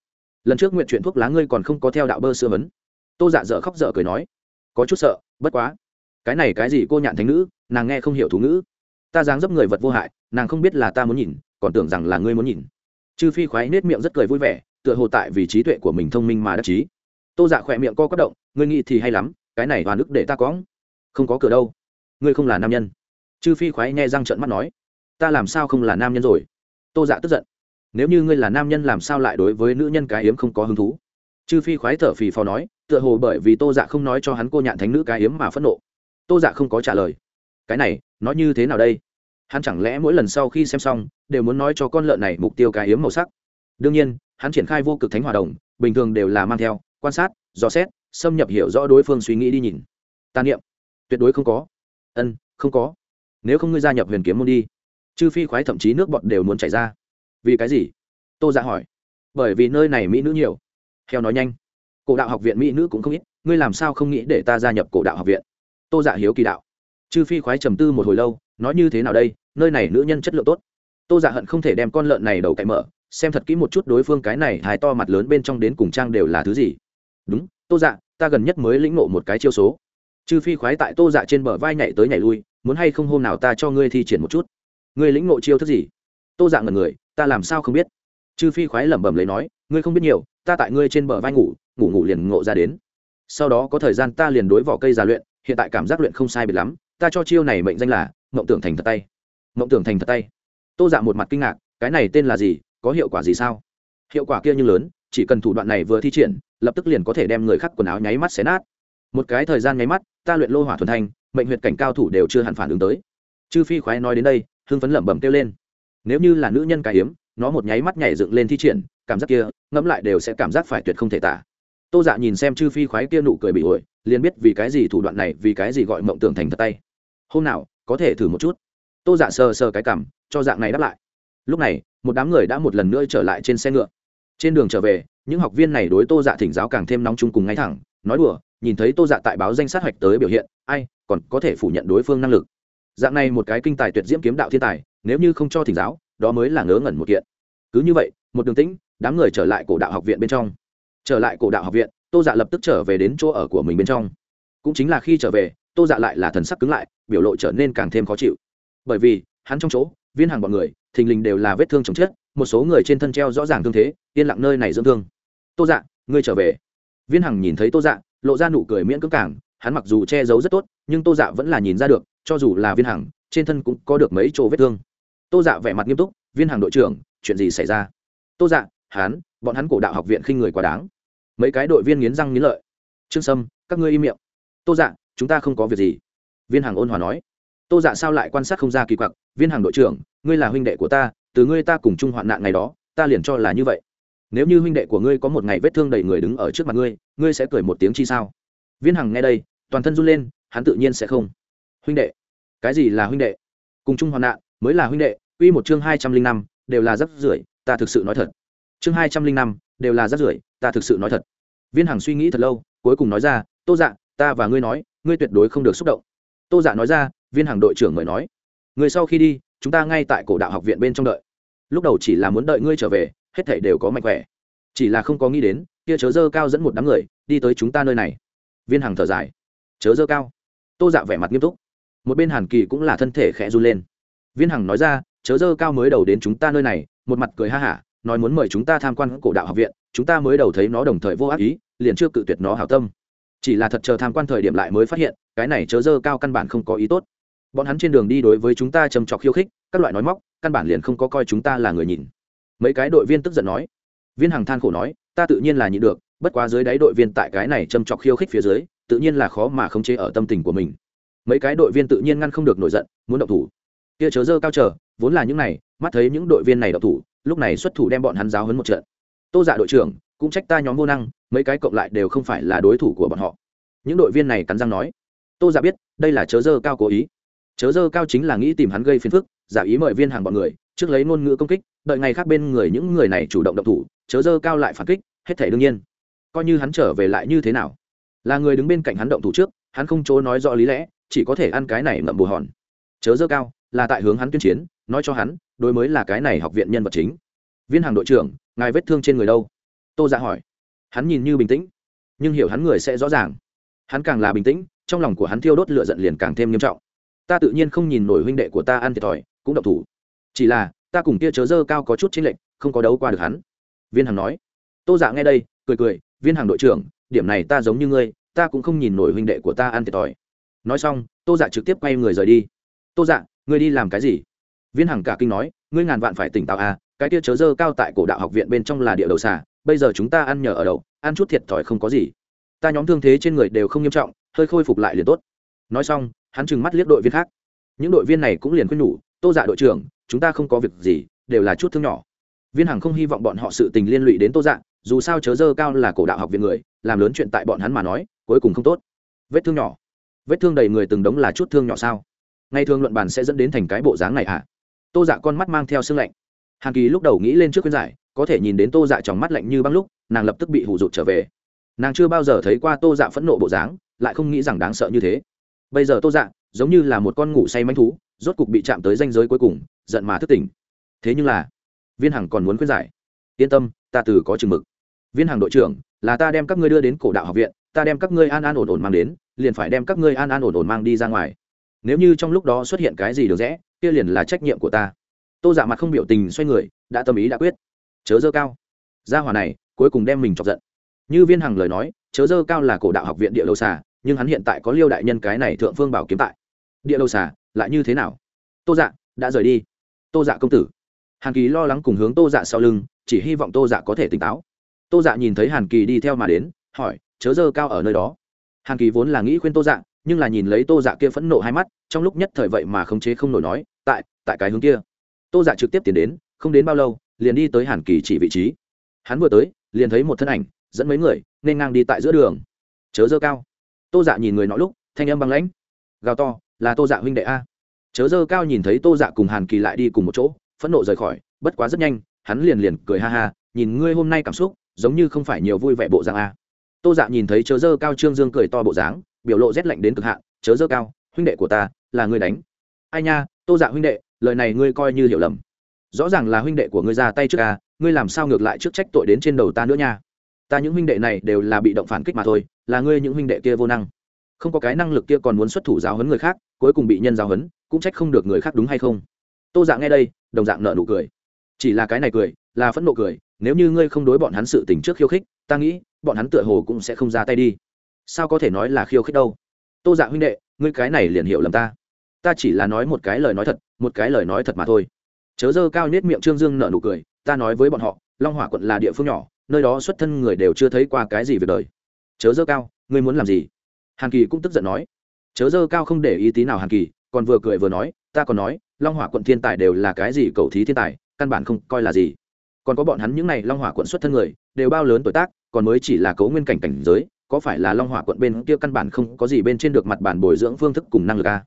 A: Lần trước nguyện chuyện thuốc lá ngươi còn không có theo đạo bơ sơ vấn. Tô dạ dở khóc dở cười nói, có chút sợ, bất quá. Cái này cái gì cô nhạn thánh nữ, nàng nghe không hiểu thú ngữ. Ta dáng dấp người vật vô hại, nàng không biết là ta muốn nhìn, còn tưởng rằng là ngươi muốn nhìn. Chư phi khoái nết miệng rất cười vui vẻ, tựa hồ tại vì trí tuệ của mình thông minh mà đắc chí. Tô dạ khỏe miệng co quất động, ngươi nghĩ thì hay lắm, cái này hoàn ức để ta có không có cửa đâu. Ngươi không là nam nhân chư phi khoái nghe răng trợn mắt nói, ta làm sao không là nam nhân rồi? Tô dạ tức giận, nếu như ngươi là nam nhân làm sao lại đối với nữ nhân cái hiếm không có hứng thú? Chư phi khoái thở phì phò nói, tựa hồ bởi vì tô dạ không nói cho hắn cô nhạn thánh nữ cái hiếm mà phẫn nộ. Tô dạ không có trả lời. Cái này, nói như thế nào đây? Hắn chẳng lẽ mỗi lần sau khi xem xong, đều muốn nói cho con lợn này mục tiêu cái hiếm màu sắc? Đương nhiên, hắn triển khai vô cực thánh hòa đồng, bình thường đều là mang theo, quan sát, dò xét, xâm nhập hiểu rõ đối phương suy nghĩ đi nhìn. Tàn niệm, tuyệt đối không có. Ân, không có nếu không ngươi gia nhập huyền kiếm môn đi. Chư phi khoái thậm chí nước bọn đều muốn chảy ra. Vì cái gì? Tô dạ hỏi. Bởi vì nơi này mỹ nữ nhiều. Heo nói nhanh. Cổ đạo học viện mỹ nữ cũng không ít, ngươi làm sao không nghĩ để ta gia nhập cổ đạo học viện? Tô dạ hiếu kỳ đạo. Chư phi khoái trầm tư một hồi lâu, nói như thế nào đây? Nơi này nữ nhân chất lượng tốt. Tô dạ hận không thể đem con lợn này đầu cậy mở, xem thật kỹ một chút đối phương cái này hài to mặt lớn bên trong đến cùng trang đều là thứ gì. Đúng, tô dạ ta gần nhất mới lĩnh nộ một cái chiêu số. Chư phi khoái tại tô dạ trên bờ vai nhảy tới nhảy lui muốn hay không hôm nào ta cho ngươi thi triển một chút? Ngươi lĩnh ngộ chiêu thức gì? Tô dạng ngần người, ta làm sao không biết? Chư phi khoái lẩm bẩm lấy nói, ngươi không biết nhiều, ta tại ngươi trên bờ vai ngủ ngủ ngủ liền ngộ ra đến. Sau đó có thời gian ta liền đối vỏ cây già luyện, hiện tại cảm giác luyện không sai biệt lắm, ta cho chiêu này mệnh danh là mộng tưởng thành thật tay. Mộng tưởng thành thật tay. Tô dạ một mặt kinh ngạc, cái này tên là gì, có hiệu quả gì sao? Hiệu quả kia như lớn, chỉ cần thủ đoạn này vừa thi triển, lập tức liền có thể đem người khác quần áo nháy mắt xé nát một cái thời gian nháy mắt, ta luyện lô hỏa thuần thanh, mệnh huyệt cảnh cao thủ đều chưa hẳn phản ứng tới. Chư phi khoái nói đến đây, hưng phấn lẩm bẩm kêu lên. Nếu như là nữ nhân cái hiếm nó một nháy mắt nhảy dựng lên thi triển, cảm giác kia, ngẫm lại đều sẽ cảm giác phải tuyệt không thể tả. Tô dạ nhìn xem chư phi khoái kia nụ cười bị ổi, liền biết vì cái gì thủ đoạn này, vì cái gì gọi mộng tưởng thành thật tay. Hôm nào, có thể thử một chút. Tô dạ sờ sờ cái cảm, cho dạng này đáp lại. Lúc này, một đám người đã một lần nữa trở lại trên xe ngựa. Trên đường trở về, những học viên này đối tô dạ thỉnh giáo càng thêm nóng chung cùng ngay thẳng, nói đùa nhìn thấy tô dạ tại báo danh sát hạch tới biểu hiện, ai, còn có thể phủ nhận đối phương năng lực. Dạng này một cái kinh tài tuyệt diễm kiếm đạo thiên tài, nếu như không cho thỉnh giáo, đó mới là ngớ ngẩn một kiện. Cứ như vậy, một đường tĩnh, đám người trở lại cổ đạo học viện bên trong. Trở lại cổ đạo học viện, tô dạ lập tức trở về đến chỗ ở của mình bên trong. Cũng chính là khi trở về, tô dạ lại là thần sắc cứng lại, biểu lộ trở nên càng thêm khó chịu. Bởi vì, hắn trong chỗ, viên hàng bọn người, thình lình đều là vết thương chồng chết, một số người trên thân treo rõ ràng thương thế, yên lặng nơi này dưỡng thương. Tô dạ ngươi trở về. Viên hằng nhìn thấy tô dạ lộ ra nụ cười miễn cưỡng cảng hắn mặc dù che giấu rất tốt, nhưng tô dạ vẫn là nhìn ra được, cho dù là viên hằng trên thân cũng có được mấy chỗ vết thương. Tô dạ vẻ mặt nghiêm túc, viên hàng đội trưởng, chuyện gì xảy ra? Tô dạ hắn, bọn hắn cổ đạo học viện khinh người quá đáng. Mấy cái đội viên nghiến răng nghiến lợi. Trương sâm, các ngươi im miệng. Tô dạ chúng ta không có việc gì. Viên hàng ôn hòa nói. Tô dạ sao lại quan sát không ra kỳ quặc? Viên hàng đội trưởng, ngươi là huynh đệ của ta, từ ngươi ta cùng chung hoạn nạn ngày đó, ta liền cho là như vậy nếu như huynh đệ của ngươi có một ngày vết thương đầy người đứng ở trước mặt ngươi ngươi sẽ cười một tiếng chi sao? Viên hằng nghe đây, toàn thân run lên, hắn tự nhiên sẽ không. Huynh đệ, cái gì là huynh đệ? Cùng chung hoạn nạn, mới là huynh đệ uy một chương hai trăm linh năm, đều là rất rưởi, ta thực sự nói thật. Chương hai trăm linh năm, đều là rất rưởi, ta thực sự nói thật. Viên hằng suy nghĩ thật lâu, cuối cùng nói ra, tô dạ ta và ngươi nói, ngươi tuyệt đối không được xúc động. Tô dạ nói ra, viên hằng đội trưởng mời nói người sau khi đi, chúng ta ngay tại cổ đạo học viện bên trong đợi. Lúc đầu chỉ là muốn đợi ngươi trở về hết thảy đều có mạnh khỏe. Chỉ là không có nghĩ đến, kia chớ dơ cao dẫn một đám người, đi tới chúng ta nơi này. Viên hằng thở dài. Chớ dơ cao. Tô dạ vẻ mặt nghiêm túc. Một bên hàn kỳ cũng là thân thể khẽ run lên. Viên hằng nói ra, chớ dơ cao mới đầu đến chúng ta nơi này, một mặt cười ha hả, nói muốn mời chúng ta tham quan cổ đạo học viện, chúng ta mới đầu thấy nó đồng thời vô ác ý, liền chưa cự tuyệt nó hảo tâm. Chỉ là thật chờ tham quan thời điểm lại mới phát hiện, cái này chớ dơ cao căn bản không có ý tốt. Bọn hắn trên đường đi đối với chúng ta trầm trọc khiêu khích, các loại nói móc, căn bản liền không có coi chúng ta là người nhìn mấy cái đội viên tức giận nói. Viên hằng than khổ nói, ta tự nhiên là nhịn được, bất quá dưới đáy đội viên tại cái này châm chọc khiêu khích phía dưới, tự nhiên là khó mà khống chế ở tâm tình của mình. Mấy cái đội viên tự nhiên ngăn không được nổi giận, muốn động thủ. Kia chớ dơ cao chờ, vốn là những này, mắt thấy những đội viên này động thủ, lúc này xuất thủ đem bọn hắn giáo hấn một trận. Tô dạ đội trưởng, cũng trách ta nhóm vô năng, mấy cái cộng lại đều không phải là đối thủ của bọn họ. Những đội viên này cắn răng nói. Tô dạ biết, đây là chớ dơ cao cố ý. Chớ dơ cao chính là nghĩ tìm hắn gây phiền phức, giả ý mời viên hàng bọn người trước lấy ngôn ngữ công kích, đợi ngày khác bên người những người này chủ động động thủ, chớ dơ cao lại phản kích, hết thể đương nhiên. Coi như hắn trở về lại như thế nào? Là người đứng bên cạnh hắn động thủ trước, hắn không chỗ nói rõ lý lẽ, chỉ có thể ăn cái này ngậm bù hòn. Chớ dơ cao, là tại hướng hắn tuyên chiến, nói cho hắn, đối mới là cái này học viện nhân vật chính. Viên hàng đội trưởng, ngài vết thương trên người đâu? Tô dạ hỏi. Hắn nhìn như bình tĩnh, nhưng hiểu hắn người sẽ rõ ràng. Hắn càng là bình tĩnh, trong lòng của hắn thiêu đốt lửa giận liền càng thêm nghiêm trọng. Ta tự nhiên không nhìn nổi huynh đệ của ta ăn thiệt thòi, cũng độc thủ chỉ là, ta cùng kia chớ dơ cao có chút chênh lệch, không có đấu qua được hắn. Viên hằng nói. Tô dạ nghe đây, cười cười, viên Hằng đội trưởng, điểm này ta giống như ngươi, ta cũng không nhìn nổi huynh đệ của ta ăn thiệt thòi. Nói xong, tô dạ trực tiếp quay người rời đi. Tô dạ ngươi đi làm cái gì? Viên hằng cả kinh nói, ngươi ngàn vạn phải tỉnh táo à cái kia chớ dơ cao tại cổ đạo học viện bên trong là địa đầu xà, bây giờ chúng ta ăn nhờ ở đậu ăn chút thiệt thòi không có gì. Ta nhóm thương thế trên người đều không nghiêm trọng, hơi khôi phục lại liền tốt. Nói xong, hắn trừng mắt liếc đội viên khác. Những đội viên này cũng liền khuyên nhủ, tô dạ đội trưởng chúng ta không có việc gì, đều là chút thương nhỏ. Viên hằng không hy vọng bọn họ sự tình liên lụy đến tô dạ dù sao chớ dơ cao là cổ đạo học viện người, làm lớn chuyện tại bọn hắn mà nói, cuối cùng không tốt. Vết thương nhỏ. Vết thương đầy người từng đống là chút thương nhỏ sao? Ngày thường luận bàn sẽ dẫn đến thành cái bộ dáng này à tô dạ con mắt mang theo sương lạnh. Hàn kỳ lúc đầu nghĩ lên trước khuyên giải, có thể nhìn đến tô dạ trong mắt lạnh như băng lúc, nàng lập tức bị hủ rụt trở về. Nàng chưa bao giờ thấy qua tô dạ phẫn nộ bộ dáng, lại không nghĩ rằng đáng sợ như thế. Bây giờ tô dạ giống như là một con ngủ say manh thú, rốt cục bị chạm tới danh giới cuối cùng giận mà thức tỉnh. Thế nhưng là, viên hằng còn muốn khuyên giải. Yên tâm, ta từ có chừng mực. Viên hằng đội trưởng, là ta đem các ngươi đưa đến cổ đạo học viện, ta đem các ngươi an an ổn ổn mang đến, liền phải đem các ngươi an an ổn ổn mang đi ra ngoài. Nếu như trong lúc đó xuất hiện cái gì được rẽ, kia liền là trách nhiệm của ta. Tô giả mặt không biểu tình xoay người, đã tâm ý đã quyết. Chớ dơ cao. Gia hòa này, cuối cùng đem mình chọc giận. Như viên hằng lời nói, chớ dơ cao là cổ đạo học viện địa lâu xà, nhưng hắn hiện tại có liêu đại nhân cái này thượng phương bảo kiếm tại. Địa lâu xà, lại như thế nào? Tô dạ đã rời đi tô dạ công tử. Hàn kỳ lo lắng cùng hướng tô dạ sau lưng, chỉ hy vọng tô dạ có thể tỉnh táo. Tô dạ nhìn thấy hàn kỳ đi theo mà đến, hỏi, chớ dơ cao ở nơi đó. Hàn kỳ vốn là nghĩ khuyên tô dạ nhưng là nhìn lấy tô dạ kia phẫn nộ hai mắt, trong lúc nhất thời vậy mà khống chế không nổi nói, tại tại cái hướng kia. Tô dạ trực tiếp tiến đến, không đến bao lâu, liền đi tới hàn kỳ chỉ vị trí. Hắn vừa tới, liền thấy một thân ảnh, dẫn mấy người, nên ngang đi tại giữa đường. Chớ dơ cao. Tô dạ nhìn người nọ lúc, thanh âm băng lãnh. Gào to, là tô dạ huynh đệ a chớ dơ cao nhìn thấy tô dạ cùng hàn kỳ lại đi cùng một chỗ, phẫn nộ rời khỏi, bất quá rất nhanh, hắn liền liền cười ha ha, nhìn ngươi hôm nay cảm xúc, giống như không phải nhiều vui vẻ bộ dạng a. Tô dạ nhìn thấy chớ dơ cao trương dương cười to bộ dáng, biểu lộ rét lạnh đến cực hạn, chớ dơ cao, huynh đệ của ta, là ngươi đánh. Ai nha, tô dạ huynh đệ, lời này ngươi coi như hiểu lầm. Rõ ràng là huynh đệ của ngươi ra tay trước a ngươi làm sao ngược lại trước trách tội đến trên đầu ta nữa nha? Ta những huynh đệ này đều là bị động phản kích mà thôi, là ngươi những huynh đệ kia vô năng. Không có cái năng lực kia còn muốn xuất thủ giáo hấn người khác, cuối cùng bị nhân giáo hấn cũng trách không được người khác đúng hay không? Tô dạng nghe đây, đồng dạng nợ nụ cười. Chỉ là cái này cười, là phẫn nộ cười, nếu như ngươi không đối bọn hắn sự tình trước khiêu khích, ta nghĩ, bọn hắn tựa hồ cũng sẽ không ra tay đi. Sao có thể nói là khiêu khích đâu? Tô dạ huynh đệ, ngươi cái này liền hiểu lầm ta. Ta chỉ là nói một cái lời nói thật, một cái lời nói thật mà thôi. Chớ dơ cao nết miệng trương dương nợ nụ cười, ta nói với bọn họ, long hỏa quận là địa phương nhỏ, nơi đó xuất thân người đều chưa thấy qua cái gì việc đời. Chớ dơ cao, ngươi muốn làm gì? Hàn kỳ cũng tức giận nói. Chớ dơ cao không để ý tí nào hàn kỳ còn vừa cười vừa nói, ta còn nói, long hỏa quận thiên tài đều là cái gì cầu thí thiên tài, căn bản không coi là gì. Còn có bọn hắn những n à y long hỏa quận xuất thân người, đều bao lớn tuổi tác, còn mới chỉ là cấu nguyên cảnh cảnh giới, có phải là long hỏa quận bên kia căn bản không có gì bên trên được mặt bản bồi dưỡng phương thức cùng năng lực a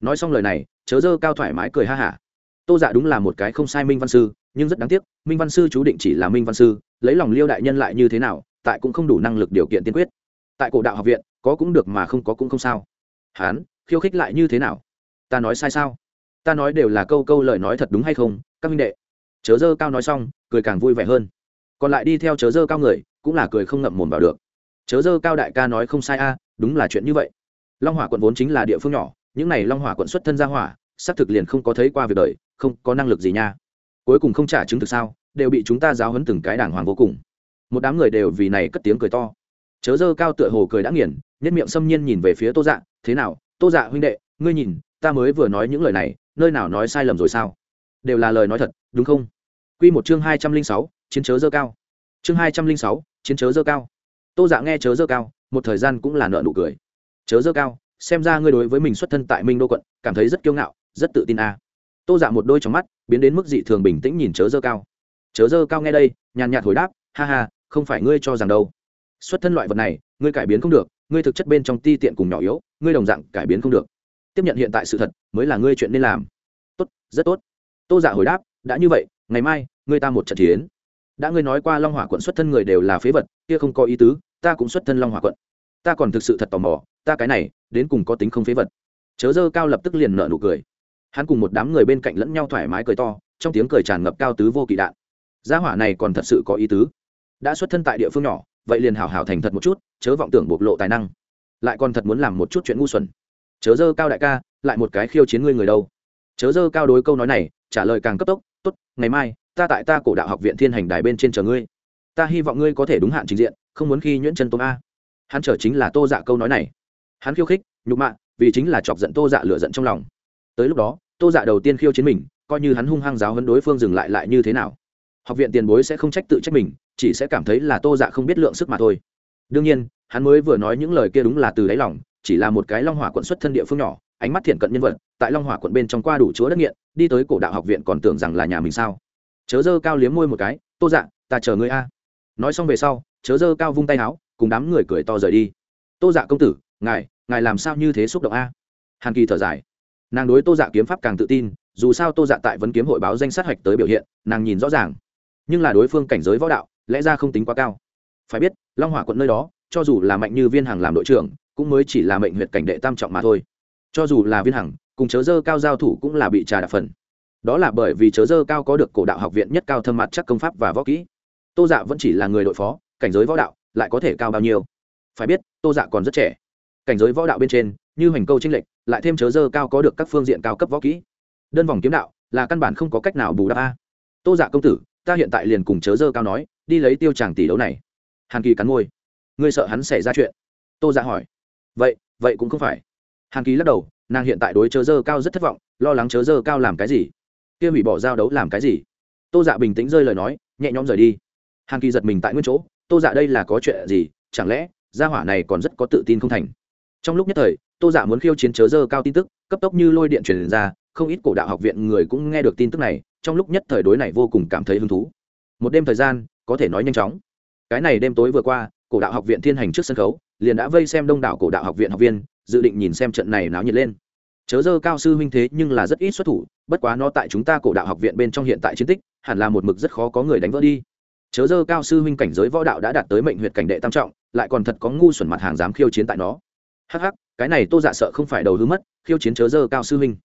A: nói xong lời này, chớ dơ cao thoải mái cười ha hả. Tô dạ đúng là một cái không sai minh văn sư, nhưng rất đáng tiếc, minh văn sư chú định chỉ là minh văn sư, lấy lòng liêu đại nhân lại như thế nào, tại cũng không đủ năng lực điều kiện tiên quyết. Tại cổ đạo học viện, có cũng được mà không có cũng không sao. Hán, khiêu khích lại như thế nào? Ta nói sai sao? Ta nói đều là câu câu lời nói thật đúng hay không? Các minh đệ, chớ dơ cao nói xong, cười càng vui vẻ hơn. Còn lại đi theo chớ dơ cao người, cũng là cười không ngậm mồm vào được. Chớ dơ cao đại ca nói không sai a, đúng là chuyện như vậy. Long hỏa quận vốn chính là địa phương nhỏ, những n à y long hỏa quận xuất thân ra hỏa, xác thực liền không có thấy qua việc đời, không có năng lực gì nha. Cuối cùng không trả chứng thực sao, đều bị chúng ta giáo hấn từng cái đàng hoàng vô cùng. Một đám người đều vì này cất tiếng cười to. Chớ dơ cao tựa hồ cười đã nghiền, nhất miệng xâm nhiên nhìn về phía tô dạ thế nào? Tô dạ huynh đệ, ngươi nhìn ta mới vừa nói những lời này, nơi nào nói sai lầm rồi sao? Đều là lời nói thật, đúng không? Quy một chương hai trăm linh sáu, chiến chớ dơ cao. Chương hai trăm linh sáu, chiến chớ dơ cao. Tô dạ nghe chớ dơ cao, một thời gian cũng là nợ nụ cười. Chớ dơ cao, xem ra ngươi đối với mình xuất thân tại minh đô quận, cảm thấy rất kiêu ngạo, rất tự tin a à. tô dạ một đôi trong mắt, biến đến mức dị thường bình tĩnh nhìn chớ dơ cao. Chớ dơ cao nghe đây, nhàn nhạt hồi đáp, ha ha, không phải ngươi cho rằng đâu. Xuất thân loại vật này, ngươi cải biến không được, ngươi thực chất bên trong ti tiện cùng nhỏ yếu, ngươi đồng dạng cải biến không được tiếp nhận hiện tại sự thật, mới là ngươi chuyện nên làm. Tốt, rất tốt. Tô giả hồi đáp, đã như vậy, ngày mai, ngươi ta một trận chiến. Đã ngươi nói qua long hỏa quận xuất thân người đều là phế vật, kia không có ý tứ, ta cũng xuất thân long hỏa quận. Ta còn thực sự thật tò mò, ta cái này, đến cùng có tính không phế vật. Chớ dơ cao lập tức liền nợ nụ cười. Hắn cùng một đám người bên cạnh lẫn nhau thoải mái cười to, trong tiếng cười tràn ngập cao tứ vô kỵ đạn. Gia hỏa này còn thật sự có ý tứ. Đã xuất thân tại địa phương nhỏ, vậy liền hảo hảo thành thật một chút, chớ vọng tưởng bộc lộ tài năng. Lại còn thật muốn làm một chút chuyện ngu xuẩn chớ dơ cao đại ca, lại một cái khiêu chiến ngươi người đâu. Chớ dơ cao đối câu nói này, trả lời càng cấp tốc, tốt, ngày mai, ta tại ta cổ đạo học viện thiên hành đài bên trên chờ ngươi. Ta hy vọng ngươi có thể đúng hạn trình diện, không muốn khi nhuyễn chân tôm a. Hắn chờ chính là tô dạ câu nói này. Hắn khiêu khích, nhục mạ, vì chính là chọc giận tô dạ lựa giận trong lòng. Tới lúc đó, tô dạ đầu tiên khiêu chiến mình, coi như hắn hung hăng giáo hấn đối phương dừng lại lại như thế nào. Học viện tiền bối sẽ không trách tự trách mình, chỉ sẽ cảm thấy là tô dạ không biết lượng sức mà thôi. Đương nhiên, hắn mới vừa nói những lời kia đúng là từ đáy lòng chỉ là một cái long hỏa quận xuất thân địa phương nhỏ, ánh mắt thiện cận nhân vật, tại long hỏa quận bên trong qua đủ chúa đất nghiện, đi tới cổ đạo học viện còn tưởng rằng là nhà mình sao? Chớ dơ cao liếm môi một cái, tô dạ ta chờ ngươi a. Nói xong về sau, chớ dơ cao vung tay áo, cùng đám người cười to rời đi. Tô dạ công tử, ngài ngài làm sao như thế xúc động a? Hàn kỳ thở dài. Nàng đối tô dạ kiếm pháp càng tự tin, dù sao tô dạ tại vấn kiếm hội báo danh sát hạch tới biểu hiện, nàng nhìn rõ ràng. Nhưng là đối phương cảnh giới võ đạo, lẽ ra không tính quá cao. Phải biết, long hỏa quận nơi đó, cho dù là mạnh như viên hàng làm đội trưởng cũng mới chỉ là mệnh huyệt cảnh đệ tam trọng mà thôi. Cho dù là viên hằng, cùng chớ dơ cao giao thủ cũng là bị trà đạp phần. Đó là bởi vì chớ dơ cao có được cổ đạo học viện nhất cao thâm mặt chắc công pháp và võ kỹ. Tô dạ vẫn chỉ là người đội phó, cảnh giới võ đạo lại có thể cao bao nhiêu? Phải biết, tô dạ còn rất trẻ. Cảnh giới võ đạo bên trên, như hoành câu tranh lệch, lại thêm chớ dơ cao có được các phương diện cao cấp võ kỹ. Đơn vòng kiếm đạo là căn bản không có cách nào bù đắp a. Tô dạ công tử, ta hiện tại liền cùng chớ dơ cao nói, đi lấy tiêu chàng tỷ đấu này. Hàn kỳ cắn môi. Ngươi sợ hắn xảy ra chuyện? Tô dạ hỏi vậy vậy cũng không phải. Hàn kỳ lắc đầu, nàng hiện tại đối chớ dơ cao rất thất vọng, lo lắng chớ dơ cao làm cái gì? Kia hủy bỏ giao đấu làm cái gì? Tô dạ bình tĩnh rơi lời nói, nhẹ nhõm rời đi. Hàn kỳ giật mình tại nguyên chỗ, tô dạ đây là có chuyện gì? Chẳng lẽ, gia hỏa này còn rất có tự tin không thành? Trong lúc nhất thời, tô dạ muốn khiêu chiến chớ dơ cao tin tức, cấp tốc như lôi điện truyền ra, không ít cổ đạo học viện người cũng nghe được tin tức này, trong lúc nhất thời đối này vô cùng cảm thấy hứng thú. Một đêm thời gian, có thể nói nhanh chóng. Cái này đêm tối vừa qua, cổ đạo học viện thiên hành trước sân khấu liền đã vây xem đông đảo cổ đạo học viện học viên, dự định nhìn xem trận này náo nhiệt lên. Chớ dơ cao sư huynh thế nhưng là rất ít xuất thủ, bất quá nó tại chúng ta cổ đạo học viện bên trong hiện tại chiến tích, hẳn là một mực rất khó có người đánh vỡ đi. Chớ dơ cao sư huynh cảnh giới võ đạo đã đạt tới mệnh huyệt cảnh đệ tam trọng, lại còn thật có ngu xuẩn mặt hàng dám khiêu chiến tại nó. Hắc hắc, cái này tô dạ sợ không phải đầu hứa mất, khiêu chiến chớ dơ cao sư huynh.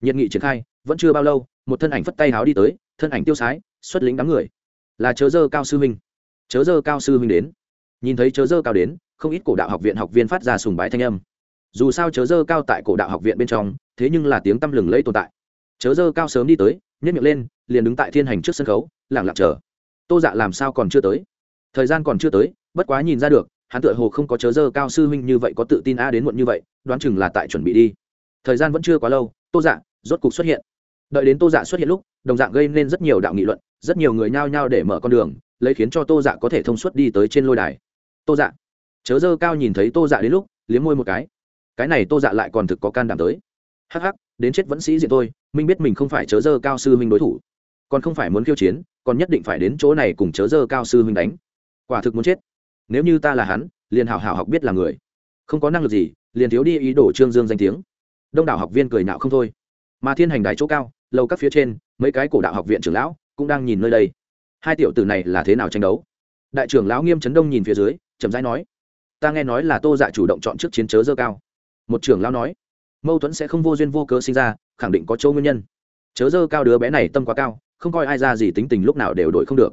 A: Nhiệt nghị triển khai, vẫn chưa bao lâu, một thân ảnh phất tay háo đi tới, thân ảnh tiêu sái, xuất lính đám người. Là chớ dơ cao sư huynh. Chớ dơ cao sư huynh đến. Nhìn thấy chớ dơ cao đến không ít cổ đạo học viện học viên phát ra sùng bái thanh âm. Dù sao chớ dơ cao tại cổ đạo học viện bên trong, thế nhưng là tiếng tăm lừng lẫy tồn tại. Chớ dơ cao sớm đi tới nhét miệng lên, liền đứng tại thiên hành trước sân khấu lẳng lặng chờ. Tô dạ làm sao còn chưa tới? Thời gian còn chưa tới, bất quá nhìn ra được, hắn tựa hồ không có chớ dơ cao sư huynh như vậy có tự tin a đến muộn như vậy, đoán chừng là tại chuẩn bị đi. Thời gian vẫn chưa quá lâu, tô dạ rốt cục xuất hiện. Đợi đến tô dạ xuất hiện lúc, đồng dạng gây nên rất nhiều đạo nghị luận, rất nhiều người nhao nhao để mở con đường, lấy khiến cho tô dạ có thể thông suốt đi tới trên lôi đài. Tô dạ chớ dơ cao nhìn thấy tô dạ đến lúc, liếm môi một cái. Cái này tô dạ lại còn thực có can đảm tới. Hắc hắc, đến chết vẫn sĩ diện tôi, minh biết mình không phải chớ dơ cao sư huynh đối thủ. Còn không phải muốn khiêu chiến, còn nhất định phải đến chỗ này cùng chớ dơ cao sư huynh đánh. Quả thực muốn chết. Nếu như ta là hắn, liền hảo hảo học biết là người. Không có năng lực gì, liền thiếu đi ý đồ trương dương danh tiếng. Đông đảo học viên cười nạo không thôi. Mà thiên hành đài chỗ cao, lầu các phía trên, mấy cái cổ đạo học viện trưởng lão cũng đang nhìn nơi đây. Hai tiểu tử này là thế nào tranh đấu? Đại trưởng lão nghiêm trấn đông nhìn phía dưới, chậm rãi nói ta nghe nói là tô dạ chủ động chọn trước chiến chớ dơ cao. Một trưởng lão nói, mâu thuẫn sẽ không vô duyên vô cớ sinh ra, khẳng định có chỗ nguyên nhân. Chớ dơ cao đứa bé này tâm quá cao, không coi ai ra gì tính tình lúc nào đều đổi không được.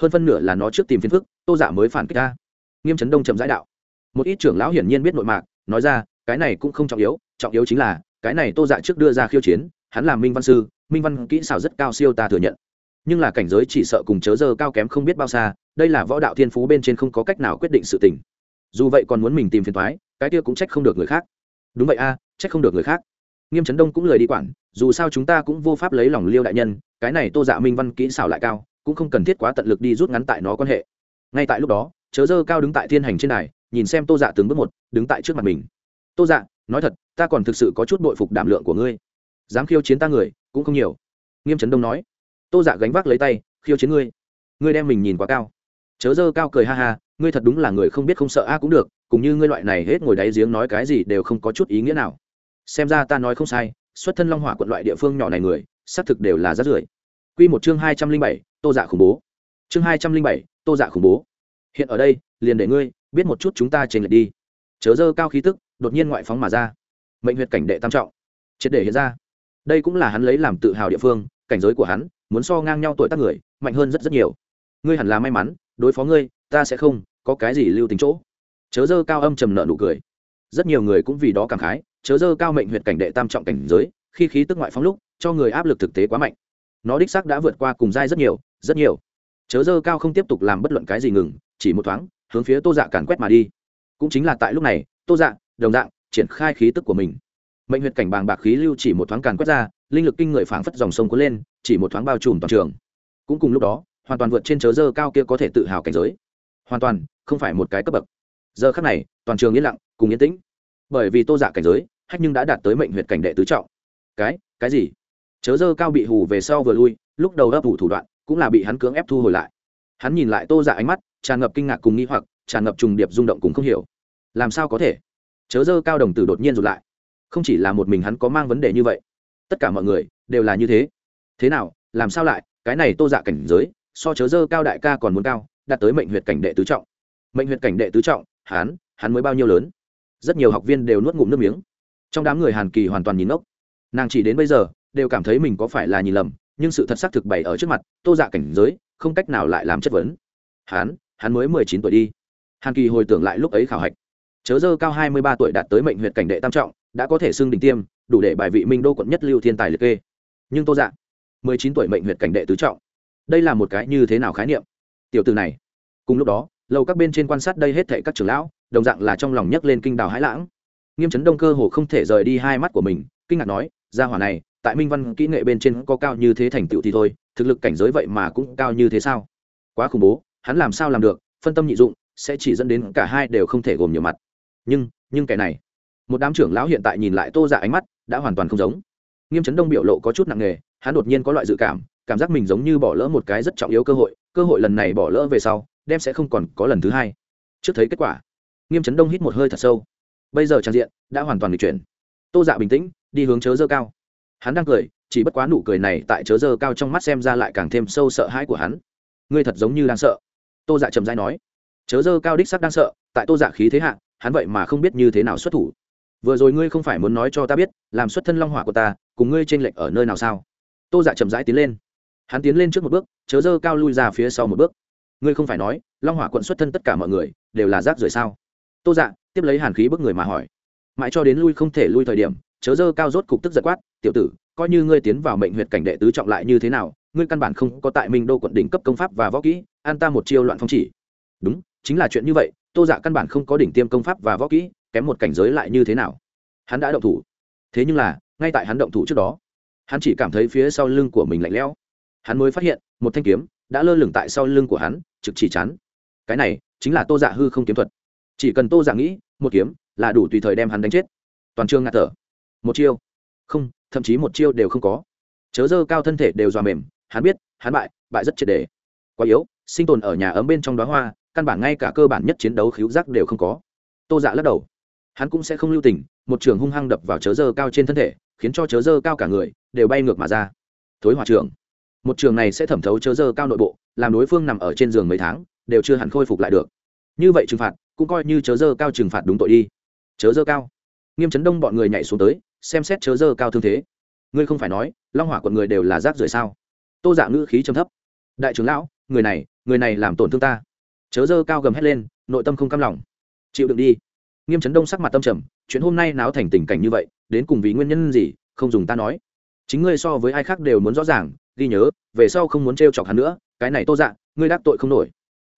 A: Hơn phân nửa là nó trước tìm phiền phức, tô dạ mới phản kích ta nghiêm trấn đông chậm giải đạo, một ít trưởng lão hiển nhiên biết nội mạc, nói ra, cái này cũng không trọng yếu trọng yếu chính là, cái này tô dạ trước đưa ra khiêu chiến, hắn là minh văn sư, minh văn kỹ xảo rất cao siêu ta thừa nhận. Nhưng là cảnh giới chỉ sợ cùng chớ dơ cao kém không biết bao xa, đây là võ đạo thiên phú bên trên không có cách nào quyết định sự tình dù vậy còn muốn mình tìm phiền thoái, cái kia cũng trách không được người khác. Đúng vậy a, trách không được người khác. Nghiêm trấn đông cũng lời đi quản, dù sao chúng ta cũng vô pháp lấy lòng liêu đại nhân, cái này tô dạ minh văn kỹ xảo lại cao, cũng không cần thiết quá tận lực đi rút ngắn tại nó quan hệ. Ngay tại lúc đó, chớ dơ cao đứng tại thiên hành trên này nhìn xem tô dạ từng bước một, đứng tại trước mặt mình. Tô dạ nói thật, ta còn thực sự có chút bội phục đảm lượng của ngươi. Dám khiêu chiến ta người, cũng không nhiều. Nghiêm trấn đông nói. Tô dạ gánh vác lấy tay, khiêu chiến ngươi? Ngươi đem mình nhìn quá cao. Chớ dơ cao cười ha ha ngươi thật đúng là người không biết không sợ a cũng được cũng như ngươi loại này hết ngồi đáy giếng nói cái gì đều không có chút ý nghĩa nào. Xem ra ta nói không sai, xuất thân long hỏa quận loại địa phương nhỏ này người, xác thực đều là rất rưởi. Quy một chương hai trăm linh bảy, tô dạ khủng bố. Chương hai trăm linh bảy, tô dạ khủng bố. Hiện ở đây, liền để ngươi biết một chút chúng ta trên lệch đi. Chớ dơ cao khí tức, đột nhiên ngoại phóng mà ra. Mệnh huyệt cảnh đệ tam trọng. Triệt để hiện ra. Đây cũng là hắn lấy làm tự hào địa phương, cảnh giới của hắn, muốn so ngang nhau tuổi tác người, mạnh hơn rất rất nhiều. Ngươi hẳn là may mắn, đối phó ngươi ta sẽ không, có cái gì lưu tính chỗ. Chớ dơ cao âm trầm nợ nụ cười. Rất nhiều người cũng vì đó cảm khái, chớ dơ cao mệnh huyện cảnh đệ tam trọng cảnh giới, khi khí tức ngoại phóng lúc, cho người áp lực thực tế quá mạnh. Nó đích xác đã vượt qua cùng dai rất nhiều rất nhiều. Chớ dơ cao không tiếp tục làm bất luận cái gì ngừng, chỉ một thoáng, hướng phía tô dạ càn quét mà đi. Cũng chính là tại lúc này, tô dạ đồng dạng, triển khai khí tức của mình. Mệnh huyệt cảnh bàng bạc khí lưu chỉ một thoáng càn quét ra, linh lực kinh người phảng phất dòng sông cuốn lên, chỉ một thoáng bao trùm toàn trường. Cũng cùng lúc đó, hoàn toàn vượt trên chớ dơ cao kia có thể tự hào cảnh giới hoàn toàn không phải một cái cấp bậc. Giờ khắc này, toàn trường yên lặng, cùng yên tĩnh. Bởi vì tô giả cảnh giới, hách nhưng đã đạt tới mệnh huyệt cảnh đệ tứ trọng. Cái cái gì? Chớ dơ cao bị hù về sau vừa lui, lúc đầu ấp ủ thủ đoạn, cũng là bị hắn cưỡng ép thu hồi lại. Hắn nhìn lại tô giả ánh mắt, tràn ngập kinh ngạc cùng nghi hoặc, tràn ngập trùng điệp rung động cùng không hiểu. Làm sao có thể? Chớ dơ cao đồng tử đột nhiên rụt lại. Không chỉ là một mình hắn có mang vấn đề như vậy. Tất cả mọi người đều là như thế. Thế nào? Làm sao lại? Cái này tô dạ cảnh giới, so chớ dơ cao đại ca còn muốn cao đạt tới mệnh huyệt cảnh đệ tứ trọng. Mệnh huyệt cảnh đệ tứ trọng, hắn hắn mới bao nhiêu lớn? Rất nhiều học viên đều nuốt ngụm nước miếng. Trong đám người hàn kỳ hoàn toàn nhìn ngốc. Nàng chỉ đến bây giờ, đều cảm thấy mình có phải là nhìn lầm, nhưng sự thật xác thực bày ở trước mặt, tô dạ cảnh giới, không cách nào lại làm chất vấn. Hắn hắn mới mười chín tuổi đi. Hàn kỳ hồi tưởng lại lúc ấy khảo hạch. Chớ dơ cao hai mươi ba tuổi đạt tới mệnh huyện cảnh đệ tam trọng, đã có thể xưng đỉnh tiêm, đủ để bài vị minh đô quận nhất lưu thiên tài liệt kê. Nhưng tô dạ mười chín tuổi mệnh huyện cảnh đệ tứ trọng. Đây là một cái như thế nào khái niệm? Tiểu từ này. Cùng lúc đó lâu các bên trên quan sát đây hết thệ các trưởng lão, đồng dạng là trong lòng nhấc lên kinh đào hãi lãng. Nghiêm chấn đông cơ hồ không thể rời đi hai mắt của mình, kinh ngạc nói, gia hỏa này, tại minh văn kỹ nghệ bên trên có cao như thế thành tựu thì thôi, thực lực cảnh giới vậy mà cũng cao như thế sao? Quá khủng bố, hắn làm sao làm được, phân tâm nhị dụng, sẽ chỉ dẫn đến cả hai đều không thể gồm nhiều mặt. Nhưng nhưng cái này, một đám trưởng lão hiện tại nhìn lại tô dạ ánh mắt, đã hoàn toàn không giống. Nghiêm chấn đông biểu lộ có chút nặng nề, hắn đột nhiên có loại dự cảm cảm giác mình giống như bỏ lỡ một cái rất trọng yếu cơ hội cơ hội lần này bỏ lỡ về sau, đem sẽ không còn có lần thứ hai. Trước thấy kết quả, nghiêm trấn đông hít một hơi thật sâu. Bây giờ trang diện, đã hoàn toàn được chuyển. Tô dạ bình tĩnh, đi hướng chớ dơ cao. Hắn đang cười, chỉ bất quá nụ cười này tại chớ dơ cao trong mắt xem ra lại càng thêm sâu sợ hãi của hắn. Ngươi thật giống như đang sợ. Tô dạ trầm dai nói. Chớ dơ cao đích sắc đang sợ, tại tô dạ khí thế hạ, hắn vậy mà không biết như thế nào xuất thủ. Vừa rồi ngươi không phải muốn nói cho ta biết, làm xuất thân long hỏa của ta, cùng ngươi t r ê n lệch ở nơi nào sao? Tô dạ chậm rãi tiến lên hắn tiến lên trước một bước, chớ dơ cao lui ra phía sau một bước. Ngươi không phải nói, long hỏa quận xuất thân tất cả mọi người, đều là rác rưởi sao? Tô dạ tiếp lấy hàn khí bức người mà hỏi. Mãi cho đến lui không thể lui thời điểm, chớ dơ cao rốt cục tức giật quát, tiểu tử, coi như ngươi tiến vào mệnh huyệt cảnh đệ tứ trọng lại như thế nào, ngươi căn bản không có tại minh đô quận đỉnh cấp công pháp và võ kỹ, an ta một chiêu loạn phong chỉ. Đúng, chính là chuyện như vậy, tô dạ căn bản không có đỉnh tiêm công pháp và võ kỹ, kém một cảnh giới lại như thế nào? Hắn đã động thủ. Thế nhưng là, ngay tại hắn động thủ trước đó, hắn chỉ cảm thấy phía sau lưng của mình lạnh lẽo hắn mới phát hiện, một thanh kiếm đã lơ lửng tại sau lưng của hắn, trực chỉ chắn. Cái này chính là tô dạ hư không kiếm thuật. Chỉ cần tô dạ nghĩ, một kiếm là đủ tùy thời đem hắn đánh chết. Toàn trường ngạt thở. Một chiêu. Không, thậm chí một chiêu đều không có. Chớ dơ cao thân thể đều dò mềm, hắn biết, hắn bại bại rất triệt đề. Quá yếu, sinh tồn ở nhà ấm bên trong đó hoa, căn bản ngay cả cơ bản nhất chiến đấu khiếu giác đều không có. Tô dạ lắc đầu. Hắn cũng sẽ không lưu tình, một trường hung hăng đập vào chớ dơ cao trên thân thể, khiến cho chớ dơ cao cả người, đều bay ngược mà ra. Thối hòa trường một trường này sẽ thẩm thấu chớ dơ cao nội bộ, làm đối phương nằm ở trên giường mấy tháng, đều chưa hẳn khôi phục lại được. Như vậy trừng phạt, cũng coi như chớ dơ cao trừng phạt đúng tội đi. Chớ dơ cao. Nghiêm chấn đông bọn người nhảy xuống tới, xem xét chớ dơ cao thương thế. Ngươi không phải nói, long hỏa quận người đều là rác rưởi sao? Tô dạ ngữ khí trầm thấp. Đại trưởng lão, người này người này làm tổn thương ta. Chớ dơ cao gầm hét lên, nội tâm không cam lòng. Chịu đựng đi. Nghiêm chấn đông sắc mặt tâm trầm, chuyện hôm nay náo thành tình cảnh như vậy, đến cùng vì nguyên nhân gì, không dùng ta nói. Chính ngươi so với ai khác đều muốn rõ ràng ghi nhớ, về sau không muốn t chọc hắn nữa, cái này tô dạ ngươi đắc tội không nổi.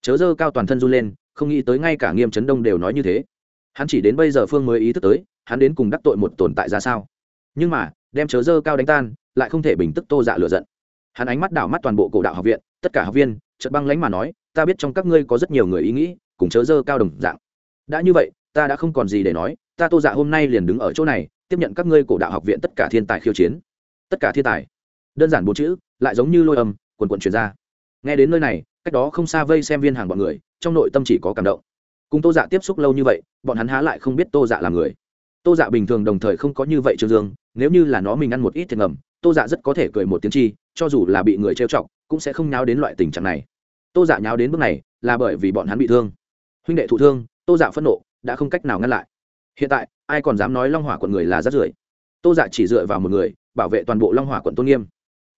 A: Chớ dơ cao toàn thân run lên, không nghĩ tới ngay cả nghiêm chấn đông đều nói như thế. Hắn chỉ đến bây giờ phương mới ý thức tới, hắn đến cùng đắc tội một tồn tại ra sao? Nhưng mà, đem chớ dơ cao đánh tan, lại không thể bình tức tô dạ lựa giận. Hắn ánh mắt đảo mắt toàn bộ cổ đạo học viện, tất cả học viên, chợt băng lánh mà nói, ta biết trong các ngươi có rất nhiều người ý nghĩ, cùng chớ dơ cao đồng dạng. Đã như vậy, ta đã không còn gì để nói, ta tô dạ hôm nay liền đứng ở chỗ này, tiếp nhận các ngươi cổ đạo học viện tất cả thiên tài khiêu chiến. Tất cả thiên tài? Đơn giản bốn chữ, lại giống như lôi âm, quần quần truyền ra. Nghe đến nơi này, cách đó không xa vây xem viên hàng bọn người, trong nội tâm chỉ có cảm động. Cùng tô dạ tiếp xúc lâu như vậy, bọn hắn há lại không biết tô dạ là người. Tô dạ bình thường đồng thời không có như vậy trương dương, nếu như là nó mình ăn một ít thiệt ngầm, tô dạ rất có thể cười một tiếng chi, cho dù là bị người trêu chọc, cũng sẽ không nháo đến loại tình trạng này. Tô dạ nháo đến bước này, là bởi vì bọn hắn bị thương. Huynh đệ thụ thương, tô dạ phẫn nộ, đã không cách nào ngăn lại. Hiện tại, ai còn dám nói long hỏa quận người là rát rưởi? Tô dạ chỉ dựa vào một người, bảo vệ toàn bộ long hỏa quận tôn nghiêm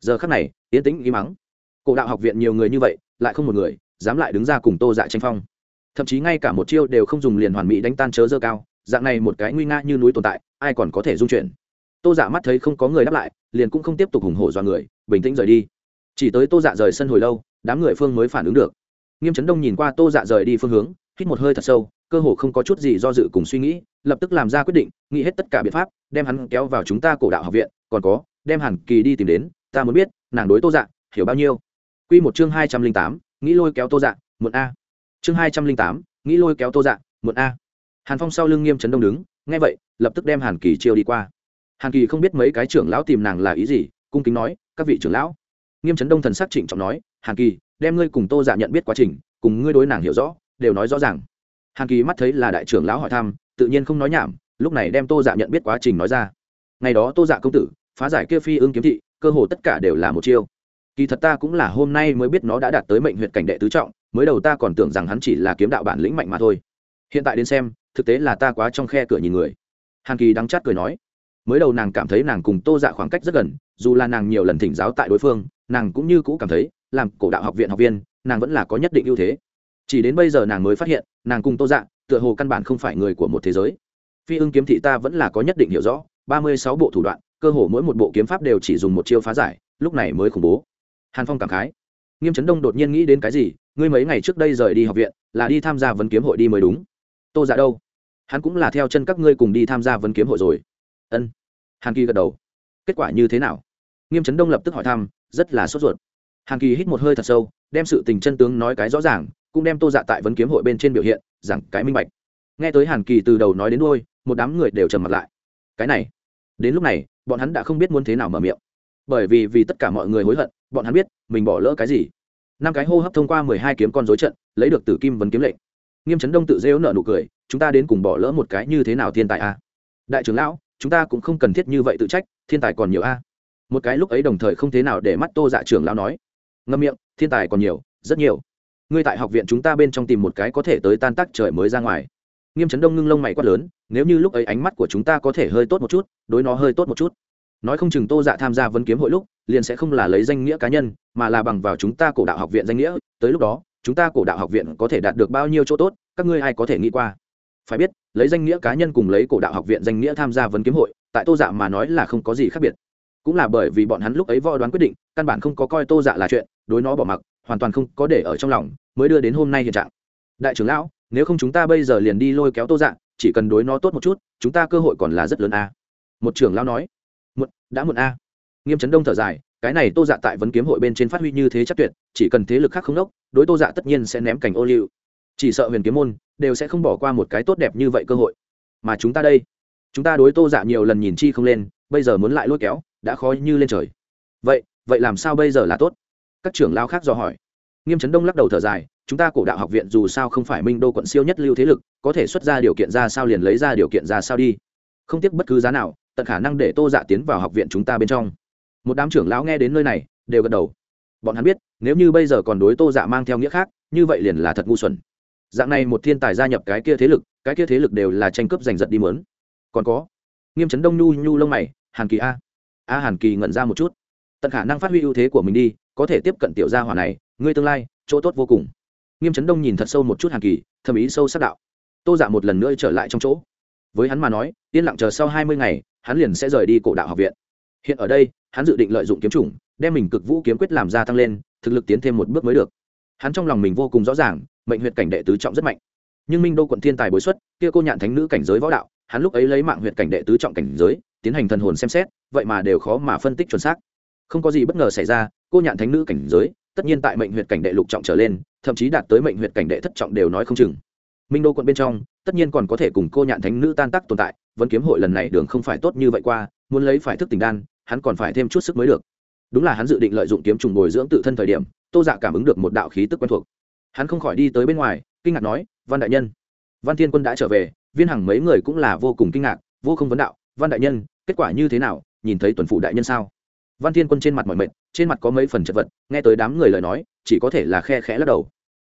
A: giờ khắc này yến tĩnh ý mắng cổ đạo học viện nhiều người như vậy, lại không một người dám lại đứng ra cùng tô dạ tranh phong. Thậm chí ngay cả một chiêu đều không dùng liền hoàn mỹ đánh tan chớ dơ cao, dạng này một cái nguy nga như núi tồn tại, ai còn có thể dung chuyển? Tô dạ mắt thấy không có người đáp lại, liền cũng không tiếp tục ủng hộ do người, bình tĩnh rời đi. Chỉ tới tô dạ rời sân hồi lâu, đám người phương mới phản ứng được. Nghiêm chấn đông nhìn qua tô dạ rời đi phương hướng, hít một hơi thật sâu, cơ hồ không có chút gì do dự cùng suy nghĩ, lập tức làm ra quyết định, nghĩ hết tất cả biện pháp, đem hắn kéo vào chúng ta cổ đạo học viện, còn có, đem hàn kỳ đi tìm đến ta muốn biết, nàng đối tô dạ hiểu bao nhiêu? Quy một chương hai trăm linh tám, nghĩ lôi kéo tô dạ muộn a. Chương hai trăm linh tám, nghĩ lôi kéo tô dạ muộn a. Hàn phong sau lưng nghiêm trấn đông đứng, nghe vậy, lập tức đem hàn kỳ chiêu đi qua. Hàn kỳ không biết mấy cái trưởng lão tìm nàng là ý gì, cung kính nói, các vị trưởng lão. Nghiêm trấn đông thần sắc trịnh trọng nói, hàn kỳ, đem ngươi cùng tô dạ nhận biết quá trình, cùng ngươi đối nàng hiểu rõ, đều nói rõ ràng. Hàn kỳ mắt thấy là đại trưởng lão hỏi thăm, tự nhiên không nói nhảm, lúc này đem tô dạ nhận biết quá trình nói ra. Ngày đó tô dạ công tử, phá giải kia phi ương kiếm thị cơ hồ tất cả đều là một chiêu. Kỳ thật ta cũng là hôm nay mới biết nó đã đạt tới mệnh huyện cảnh đệ tứ trọng, mới đầu ta còn tưởng rằng hắn chỉ là kiếm đạo bản lĩnh mạnh mà thôi. Hiện tại đến xem, thực tế là ta quá trong khe cửa nhìn người. Hàn kỳ đắng chát cười nói. Mới đầu nàng cảm thấy nàng cùng tô dạ khoảng cách rất gần, dù là nàng nhiều lần thỉnh giáo tại đối phương, nàng cũng như cũ cảm thấy, làm cổ đạo học viện học viên, nàng vẫn là có nhất định ưu thế. Chỉ đến bây giờ nàng mới phát hiện, nàng cùng tô dạ tựa hồ căn bản không phải người của một thế giới. Phi ưng kiếm thị ta vẫn là có nhất định hiểu rõ, ba mươi sáu bộ thủ đoạn cơ hồ mỗi một bộ kiếm pháp đều chỉ dùng một chiêu phá giải, lúc này mới khủng bố. Hàn phong cảm khái. Nghiêm chấn đông đột nhiên nghĩ đến cái gì, ngươi mấy ngày trước đây rời đi học viện, là đi tham gia vấn kiếm hội đi mới đúng. Tô dạ đâu? Hắn cũng là theo chân các ngươi cùng đi tham gia vấn kiếm hội rồi. Ân. Hàn kỳ gật đầu. Kết quả như thế nào? Nghiêm chấn đông lập tức hỏi thăm, rất là sốt ruột. Hàn kỳ hít một hơi thật sâu, đem sự tình chân tướng nói cái rõ ràng, cũng đem tô dạ tại vấn kiếm hội bên trên biểu hiện rằng cái minh bạch. Nghe tới hàn kỳ từ đầu nói đến đôi một đám người đều trầm mặt lại. Cái này, đến lúc này bọn hắn đã không biết muốn thế nào mở miệng. Bởi vì vì tất cả mọi người hối hận, bọn hắn biết mình bỏ lỡ cái gì. Năm cái hô hấp thông qua mười hai kiếm con dối trận, lấy được tử kim vấn kiếm lệnh. Nghiêm Trấn đông tự rêu nợ nụ cười, chúng ta đến cùng bỏ lỡ một cái như thế nào thiên tài a? Đại trưởng lão, chúng ta cũng không cần thiết như vậy tự trách, thiên tài còn nhiều a. Một cái lúc ấy đồng thời không thế nào để mắt tô dạ trưởng lão nói. Ngâm miệng, thiên tài còn nhiều, rất nhiều. Ngươi tại học viện chúng ta bên trong tìm một cái có thể tới tan tác trời mới ra ngoài. Nghiêm Trấn đông ngưng lông mày quát lớn, nếu như lúc ấy ánh mắt của chúng ta có thể hơi tốt một chút đối nó hơi tốt một chút. Nói không chừng tô dạ tham gia vấn kiếm hội lúc, liền sẽ không là lấy danh nghĩa cá nhân, mà là bằng vào chúng ta cổ đạo học viện danh nghĩa, tới lúc đó, chúng ta cổ đạo học viện có thể đạt được bao nhiêu chỗ tốt, các ngươi ai có thể nghĩ qua? Phải biết, lấy danh nghĩa cá nhân cùng lấy cổ đạo học viện danh nghĩa tham gia vấn kiếm hội, tại tô dạ mà nói là không có gì khác biệt. Cũng là bởi vì bọn hắn lúc ấy võ đoán quyết định, căn bản không có coi tô dạ là chuyện, đối nó bỏ mặc, hoàn toàn không có để ở trong lòng, mới đưa đến hôm nay hiện trạng. Đại trưởng lão, nếu không chúng ta bây giờ liền đi lôi kéo tô dạ chỉ cần đối nó tốt một chút, chúng ta cơ hội còn là rất lớn a một trưởng lão nói, muộn, đã muộn a. Nghiêm chấn đông thở dài, cái này tô dạ tại vấn kiếm hội bên trên phát huy như thế chắc tuyệt, chỉ cần thế lực khác không đốc, đối tô dạ tất nhiên sẽ ném cảnh ô liu. Chỉ sợ huyền kiếm môn đều sẽ không bỏ qua một cái tốt đẹp như vậy cơ hội. Mà chúng ta đây, chúng ta đối tô dạ nhiều lần nhìn chi không lên, bây giờ muốn lại lôi kéo, đã khó như lên trời. Vậy vậy làm sao bây giờ là tốt? Các trưởng lao khác dò hỏi. Nghiêm chấn đông lắc đầu thở dài, chúng ta cổ đạo học viện dù sao không phải minh đô quận siêu nhất lưu thế lực, có thể xuất ra điều kiện ra sao liền lấy ra điều kiện ra sao đi. Không tiếc bất cứ giá nào tận khả năng để tô dạ tiến vào học viện chúng ta bên trong. Một đám trưởng lão nghe đến nơi này, đều gật đầu. Bọn hắn biết, nếu như bây giờ còn đối tô dạ mang theo nghĩa khác, như vậy liền là thật ngu xuẩn. Dạng này một thiên tài gia nhập cái kia thế lực, cái kia thế lực đều là tranh cướp giành giật đi mớn. Còn có, nghiêm chấn đông nhu nhu lông mày, hàn kỳ a. A hàn kỳ ngẩn ra một chút. Tận khả năng phát huy ưu thế của mình đi, có thể tiếp cận tiểu gia hỏa này, ngươi tương lai, chỗ tốt vô cùng. Nghiêm chấn đông nhìn thật sâu một chút hàn kỳ, thầm ý sâu sắc đạo. Tô dạ một lần nữa trở lại trong chỗ. Với hắn mà nói, yên lặng chờ sau hai mươi ngày hắn liền sẽ rời đi cổ đạo học viện. Hiện ở đây, hắn dự định lợi dụng kiếm chủng, đem mình cực vũ kiếm quyết làm ra tăng lên, thực lực tiến thêm một bước mới được. Hắn trong lòng mình vô cùng rõ ràng, mệnh huyệt cảnh đệ tứ trọng rất mạnh. Nhưng minh đô quận thiên tài bối xuất, kia cô nhạn thánh nữ cảnh giới võ đạo, hắn lúc ấy lấy mạng huyệt cảnh đệ tứ trọng cảnh giới, tiến hành thần hồn xem xét, vậy mà đều khó mà phân tích chuẩn xác. Không có gì bất ngờ xảy ra, cô nhạn thánh nữ cảnh giới, tất nhiên tại mệnh huyệt cảnh đệ lục trọng trở lên, thậm chí đạt tới mệnh huyệt cảnh đệ thất trọng đều nói không chừng. Minh đô quận bên trong, tất nhiên còn có thể cùng cô nhạn thánh nữ tan tác tồn tại vẫn kiếm hội lần này đường không phải tốt như vậy qua, muốn lấy phải thức tình đan, hắn còn phải thêm chút sức mới được. Đúng là hắn dự định lợi dụng kiếm trùng bồi dưỡng tự thân thời điểm, tô dạ cảm ứng được một đạo khí tức quen thuộc. Hắn không khỏi đi tới bên ngoài, kinh ngạc nói, văn đại nhân. Văn thiên quân đã trở về, viên hằng mấy người cũng là vô cùng kinh ngạc, vô không vấn đạo, văn đại nhân, kết quả như thế nào? Nhìn thấy tuần phủ đại nhân sao? Văn thiên quân trên mặt mọi mệt, trên mặt có mấy phần chật vật, nghe tới đám người lời nói, chỉ có thể là khe khẽ lắc đầu.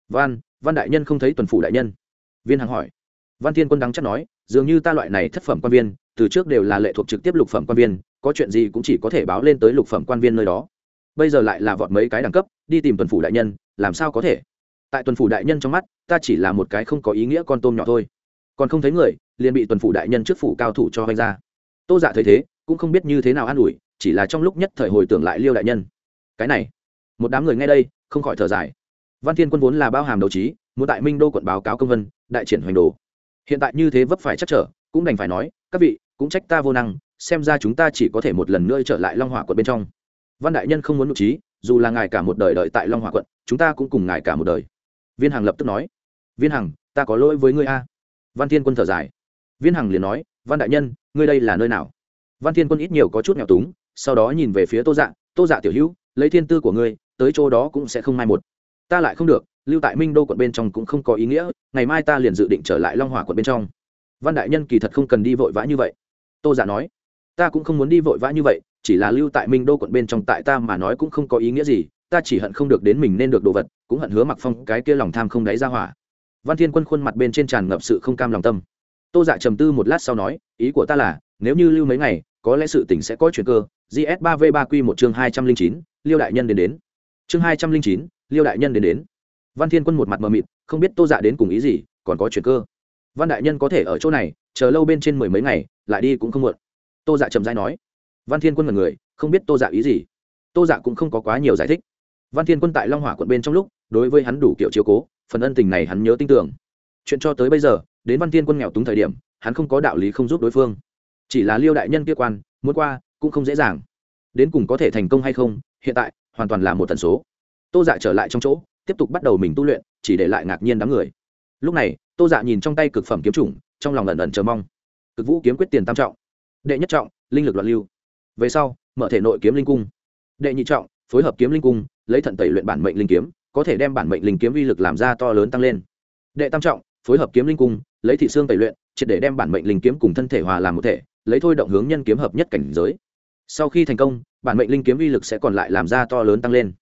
A: Văn văn đại nhân không thấy tuần phủ đại nhân? Viên hằng hỏi văn thiên quân đắng chắc nói, dường như ta loại này thất phẩm quan viên, từ trước đều là lệ thuộc trực tiếp lục phẩm quan viên, có chuyện gì cũng chỉ có thể báo lên tới lục phẩm quan viên nơi đó. Bây giờ lại là vọt mấy cái đẳng cấp, đi tìm tuần phủ đại nhân, làm sao có thể? Tại tuần phủ đại nhân trong mắt, ta chỉ là một cái không có ý nghĩa con tôm nhỏ thôi. Còn không thấy người, liền bị tuần phủ đại nhân trước phủ cao thủ cho hoành ra. Tô dạ thấy thế, cũng không biết như thế nào an ủi, chỉ là trong lúc nhất thời hồi tưởng lại liêu đại nhân. Cái này, một đám người nghe đây, không khỏi thở dài. Văn thiên quân vốn là bao hàm đấu trí, muốn tại minh đô quận báo cáo công vân, đại triển hoành đồ hiện tại như thế vấp phải chắc trở, cũng đành phải nói, các vị, cũng trách ta vô năng, xem ra chúng ta chỉ có thể một lần nữa trở lại long hỏa quận bên trong. Văn đại nhân không muốn nội trí, dù là ngài cả một đời đợi tại long hỏa quận, chúng ta cũng cùng ngài cả một đời. Viên hằng lập tức nói, viên hằng, ta có lỗi với ngươi a. Văn thiên quân thở dài. Viên hằng liền nói, văn đại nhân, ngươi đây là nơi nào? Văn thiên quân ít nhiều có chút nghèo túng, sau đó nhìn về phía tô dạ tô dạ tiểu hữu, lấy thiên tư của ngươi, tới chỗ đó cũng sẽ không mai một. Ta lại không được lưu tại minh đô quận bên trong cũng không có ý nghĩa, ngày mai ta liền dự định trở lại long Hòa quận bên trong. Văn đại nhân kỳ thật không cần đi vội vã như vậy. Tô giả dạ nói, ta cũng không muốn đi vội vã như vậy, chỉ là lưu tại minh đô quận bên trong tại ta mà nói cũng không có ý nghĩa gì, ta chỉ hận không được đến mình nên được đồ vật, cũng hận hứa mặc phong cái kia lòng tham không đáy ra hỏa. Văn thiên quân khuôn mặt bên trên tràn ngập sự không cam lòng tâm. Tô dạ trầm tư một lát sau nói, ý của ta là, nếu như lưu mấy ngày, có lẽ sự tỉnh sẽ có chuyện cơ. Gs ba v ba q một chương hai trăm linh chín, liêu đại nhân đến đến. Chương hai trăm linh chín, liêu đại nhân đến đến văn thiên quân một mặt mờ mịt, không biết tô dạ đến cùng ý gì, còn có chuyện cơ. Văn đại nhân có thể ở chỗ này, chờ lâu bên trên mười mấy ngày, lại đi cũng không muộn. Tô dạ trầm dai nói. Văn thiên quân là người, không biết tô dạ ý gì. Tô dạ cũng không có quá nhiều giải thích. Văn thiên quân tại long hỏa quận bên trong lúc, đối với hắn đủ kiểu chiếu cố, phần ân tình này hắn nhớ tin tưởng. Chuyện cho tới bây giờ, đến văn thiên quân nghèo túng thời điểm, hắn không có đạo lý không giúp đối phương. Chỉ là liêu đại nhân kia quan, muốn qua, cũng không dễ dàng. Đến cùng có thể thành công hay không, hiện tại, hoàn toàn là một tần số. Tô dạ trở lại trong chỗ tiếp tục bắt đầu mình tu luyện, chỉ để lại ngạc nhiên đám người. Lúc này, tô dạ nhìn trong tay cực phẩm kiếm chủng, trong lòng ẩn ẩn chờ mong. Cực vũ kiếm quyết tiền tam trọng, đệ nhất trọng, linh lực loạn lưu. Về sau, mở thể nội kiếm linh cung. Đệ nhị trọng, phối hợp kiếm linh cung, lấy thận tẩy luyện bản mệnh linh kiếm, có thể đem bản mệnh linh kiếm uy lực làm ra to lớn tăng lên. Đệ tam trọng, phối hợp kiếm linh cung, lấy thị xương tẩy luyện, triệt để đem bản mệnh linh kiếm cùng thân thể hòa làm một thể, lấy thôi động hướng nhân kiếm hợp nhất cảnh giới. Sau khi thành công, bản mệnh linh kiếm uy lực sẽ còn lại làm ra to lớn tăng lên.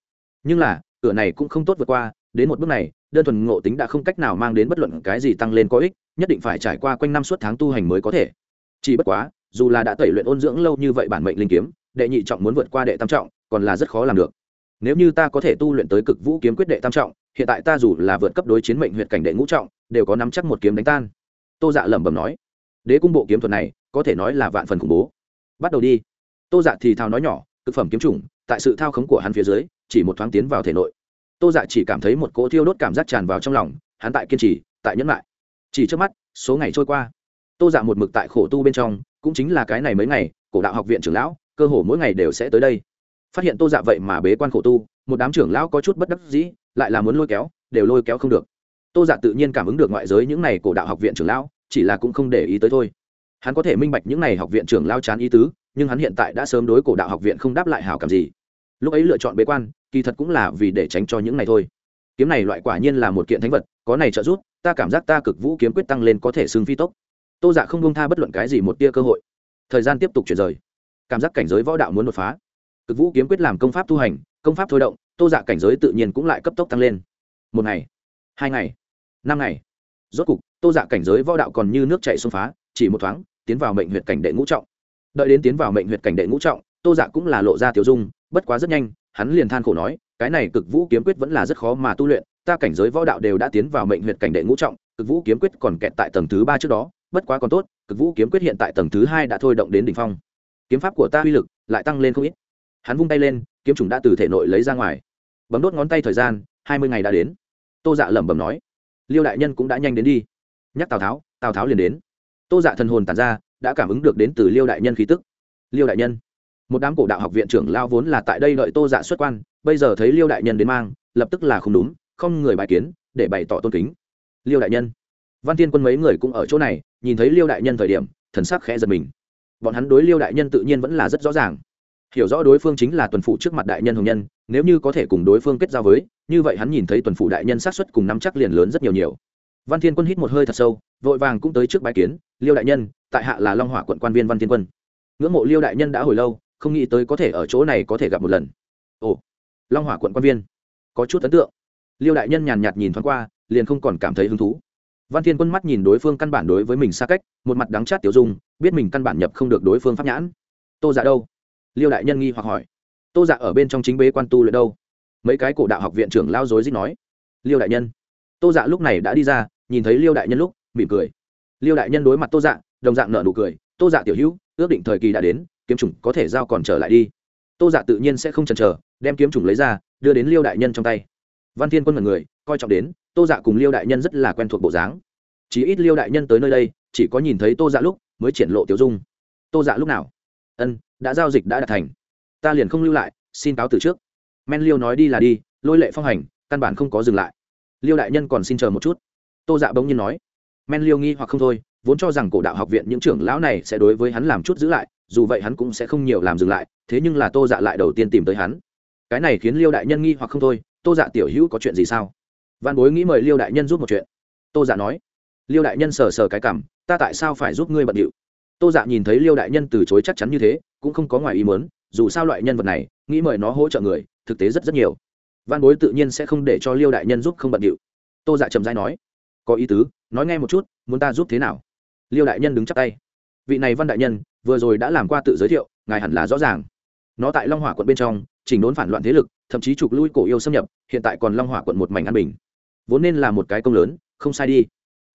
A: Nhưng là cửa này cũng không tốt vượt qua, đến một bước này, đơn thuần ngộ tính đã không cách nào mang đến bất luận cái gì tăng lên có ích, nhất định phải trải qua quanh năm suốt tháng tu hành mới có thể. Chỉ bất quá, dù là đã tẩy luyện ôn dưỡng lâu như vậy bản mệnh linh kiếm, đệ nhị trọng muốn vượt qua đệ tam trọng, còn là rất khó làm được. Nếu như ta có thể tu luyện tới cực vũ kiếm quyết đệ tam trọng, hiện tại ta dù là vượt cấp đối chiến mệnh huyện cảnh đệ ngũ trọng, đều có nắm chắc một kiếm đánh tan. Tô dạ lẩm bẩm nói, đế cung bộ kiếm thuật này, có thể nói là vạn phần khủng bố. Bắt đầu đi. Tô dạ thì thào nói nhỏ thực phẩm kiếm chủng, tại sự thao khống của hắn phía dưới chỉ một thoáng tiến vào thể nội. Tô dạ chỉ cảm thấy một cỗ thiêu đốt cảm giác tràn vào trong lòng, hắn tại kiên trì, tại nhẫn lại. Chỉ trước mắt, số ngày trôi qua. Tô dạ một mực tại khổ tu bên trong, cũng chính là cái này mấy ngày, cổ đạo học viện trưởng lão, cơ hồ mỗi ngày đều sẽ tới đây. Phát hiện tô dạ vậy mà bế quan khổ tu, một đám trưởng lão có chút bất đắc dĩ, lại là muốn lôi kéo, đều lôi kéo không được. Tô dạ tự nhiên cảm ứng được ngoại giới những n à y cổ đạo học viện trưởng lão, chỉ là cũng không để ý tới thôi. Hắn có thể minh bạch những n à y học viện trưởng lao chán ý tứ, nhưng hắn hiện tại đã sớm đối cổ đạo học viện không đáp lại hảo cảm gì lúc ấy lựa chọn bế quan, kỳ thật cũng là vì để tránh cho những này thôi. Kiếm này loại quả nhiên là một kiện thánh vật, có này trợ giúp, ta cảm giác ta cực vũ kiếm quyết tăng lên có thể xưng phi tốc. Tô dạ không công tha bất luận cái gì một tia cơ hội. Thời gian tiếp tục chuyển rời. Cảm giác cảnh giới võ đạo muốn đột phá. Cực vũ kiếm quyết làm công pháp tu hành, công pháp thôi động, tô dạ cảnh giới tự nhiên cũng lại cấp tốc tăng lên. Một ngày, hai ngày, năm ngày. Rốt cục, tô dạ cảnh giới võ đạo còn như nước chạy xông phá, chỉ một thoáng, tiến vào mệnh huyệt cảnh đệ ngũ trọng. Đợi đến tiến vào mệnh huyệt cảnh đệ ngũ trọng, tô dạ cũng là lộ ra tiểu dung bất quá rất nhanh, hắn liền than khổ nói, cái này cực vũ kiếm quyết vẫn là rất khó mà tu luyện, ta cảnh giới võ đạo đều đã tiến vào mệnh huyệt cảnh đệ ngũ trọng, cực vũ kiếm quyết còn kẹt tại tầng thứ ba trước đó, bất quá còn tốt, cực vũ kiếm quyết hiện tại tầng thứ hai đã thôi động đến đ ỉ n h phong. Kiếm pháp của ta uy lực lại tăng lên không ít. Hắn vung tay lên, kiếm trùng đã từ thể nội lấy ra ngoài. Bấm đốt ngón tay thời gian, hai mươi ngày đã đến. Tô dạ lẩm bẩm nói, liêu đại nhân cũng đã nhanh đến đi. Nhắc tào tháo tào tháo liền đến. Tô dạ thần hồn tàn ra, đã cảm ứng được đến từ liêu đại nhân khí tức. Liêu đại nhân một đám cổ đạo học viện trưởng lao vốn là tại đây đợi tô dạ xuất quan, bây giờ thấy liêu đại nhân đến mang, lập tức là không đúng, không người bài kiến, để bày tỏ tôn kính. Liêu đại nhân. Văn tiên quân mấy người cũng ở chỗ này, nhìn thấy liêu đại nhân thời điểm, thần sắc khẽ giật mình. Bọn hắn đối liêu đại nhân tự nhiên vẫn là rất rõ ràng. Hiểu rõ đối phương chính là tuần phụ trước mặt đại nhân hồng nhân, nếu như có thể cùng đối phương kết giao với, như vậy hắn nhìn thấy tuần phụ đại nhân sát xuất cùng nắm chắc liền lớn rất nhiều nhiều. Văn thiên quân hít một hơi thật sâu, vội vàng cũng tới trước bãi kiến, liêu đại nhân, tại hạ là long hỏa quận quan viên văn thiên quân. Ngưỡng mộ liêu đại nhân đã hồi lâu không nghĩ tới có thể ở chỗ này có thể gặp một lần. Ồ, long hỏa quận quan viên, có chút ấn tượng. Liêu đại nhân nhàn nhạt nhìn thoáng qua, liền không còn cảm thấy hứng thú. Văn thiên quân mắt nhìn đối phương căn bản đối với mình xa cách, một mặt đắng chát tiểu dung, biết mình căn bản nhập không được đối phương pháp nhãn. Tô dạ đâu? Liêu đại nhân nghi hoặc hỏi. Tô dạ ở bên trong chính bế quan tu luyện đâu? Mấy cái cổ đạo học viện trưởng lao dối dích nói. Liêu đại nhân. Tô dạ lúc này đã đi ra, nhìn thấy liêu đại nhân lúc, mỉm cười. Liêu đại nhân đối mặt tô dạ đồng dạng nợ nụ cười. Tô dạ tiểu hữu, ước định thời kỳ đã đến kiếm chủng có thể giao còn trở lại đi. Tô dạ tự nhiên sẽ không chần chờ, đem kiếm chủng lấy ra, đưa đến liêu đại nhân trong tay. Văn thiên quân mật người, coi trọng đến, tô dạ cùng liêu đại nhân rất là quen thuộc bộ dáng. Chỉ ít liêu đại nhân tới nơi đây, chỉ có nhìn thấy tô dạ lúc, mới triển lộ tiểu dung. Tô dạ lúc nào? Ân, đã giao dịch đã đạt thành. Ta liền không lưu lại, xin cáo từ trước. Men liêu nói đi là đi, lôi lệ phong hành, căn bản không có dừng lại. Liêu đại nhân còn xin chờ một chút. Tô dạ bỗng nhiên nói. Men liêu nghi hoặc không thôi, vốn cho rằng cổ đạo học viện những trưởng lão này sẽ đối với hắn làm chút giữ lại dù vậy hắn cũng sẽ không nhiều làm dừng lại, thế nhưng là tô dạ lại đầu tiên tìm tới hắn. Cái này khiến liêu đại nhân nghi hoặc không thôi, tô dạ tiểu hữu có chuyện gì sao? Văn bối nghĩ mời liêu đại nhân giúp một chuyện. Tô dạ nói, liêu đại nhân sờ sờ cái cảm, ta tại sao phải giúp ngươi bận điệu? Tô dạ nhìn thấy liêu đại nhân từ chối chắc chắn như thế, cũng không có ngoài ý mớn dù sao loại nhân vật này, nghĩ mời nó hỗ trợ người, thực tế rất rất nhiều. Văn bối tự nhiên sẽ không để cho liêu đại nhân giúp không bận điệu. Tô dạ trầm dai nói, có ý tứ, nói nghe một chút, muốn ta giúp thế nào? Liêu đại nhân đứng chắp tay. Vị này văn đại nhân vừa rồi đã làm qua tự giới thiệu, ngài hẳn là rõ ràng. Nó tại long hỏa quận bên trong, chỉnh đốn phản loạn thế lực, thậm chí trục lui cổ yêu xâm nhập, hiện tại còn long hỏa quận một mảnh an bình. Vốn nên là một cái công lớn, không sai đi.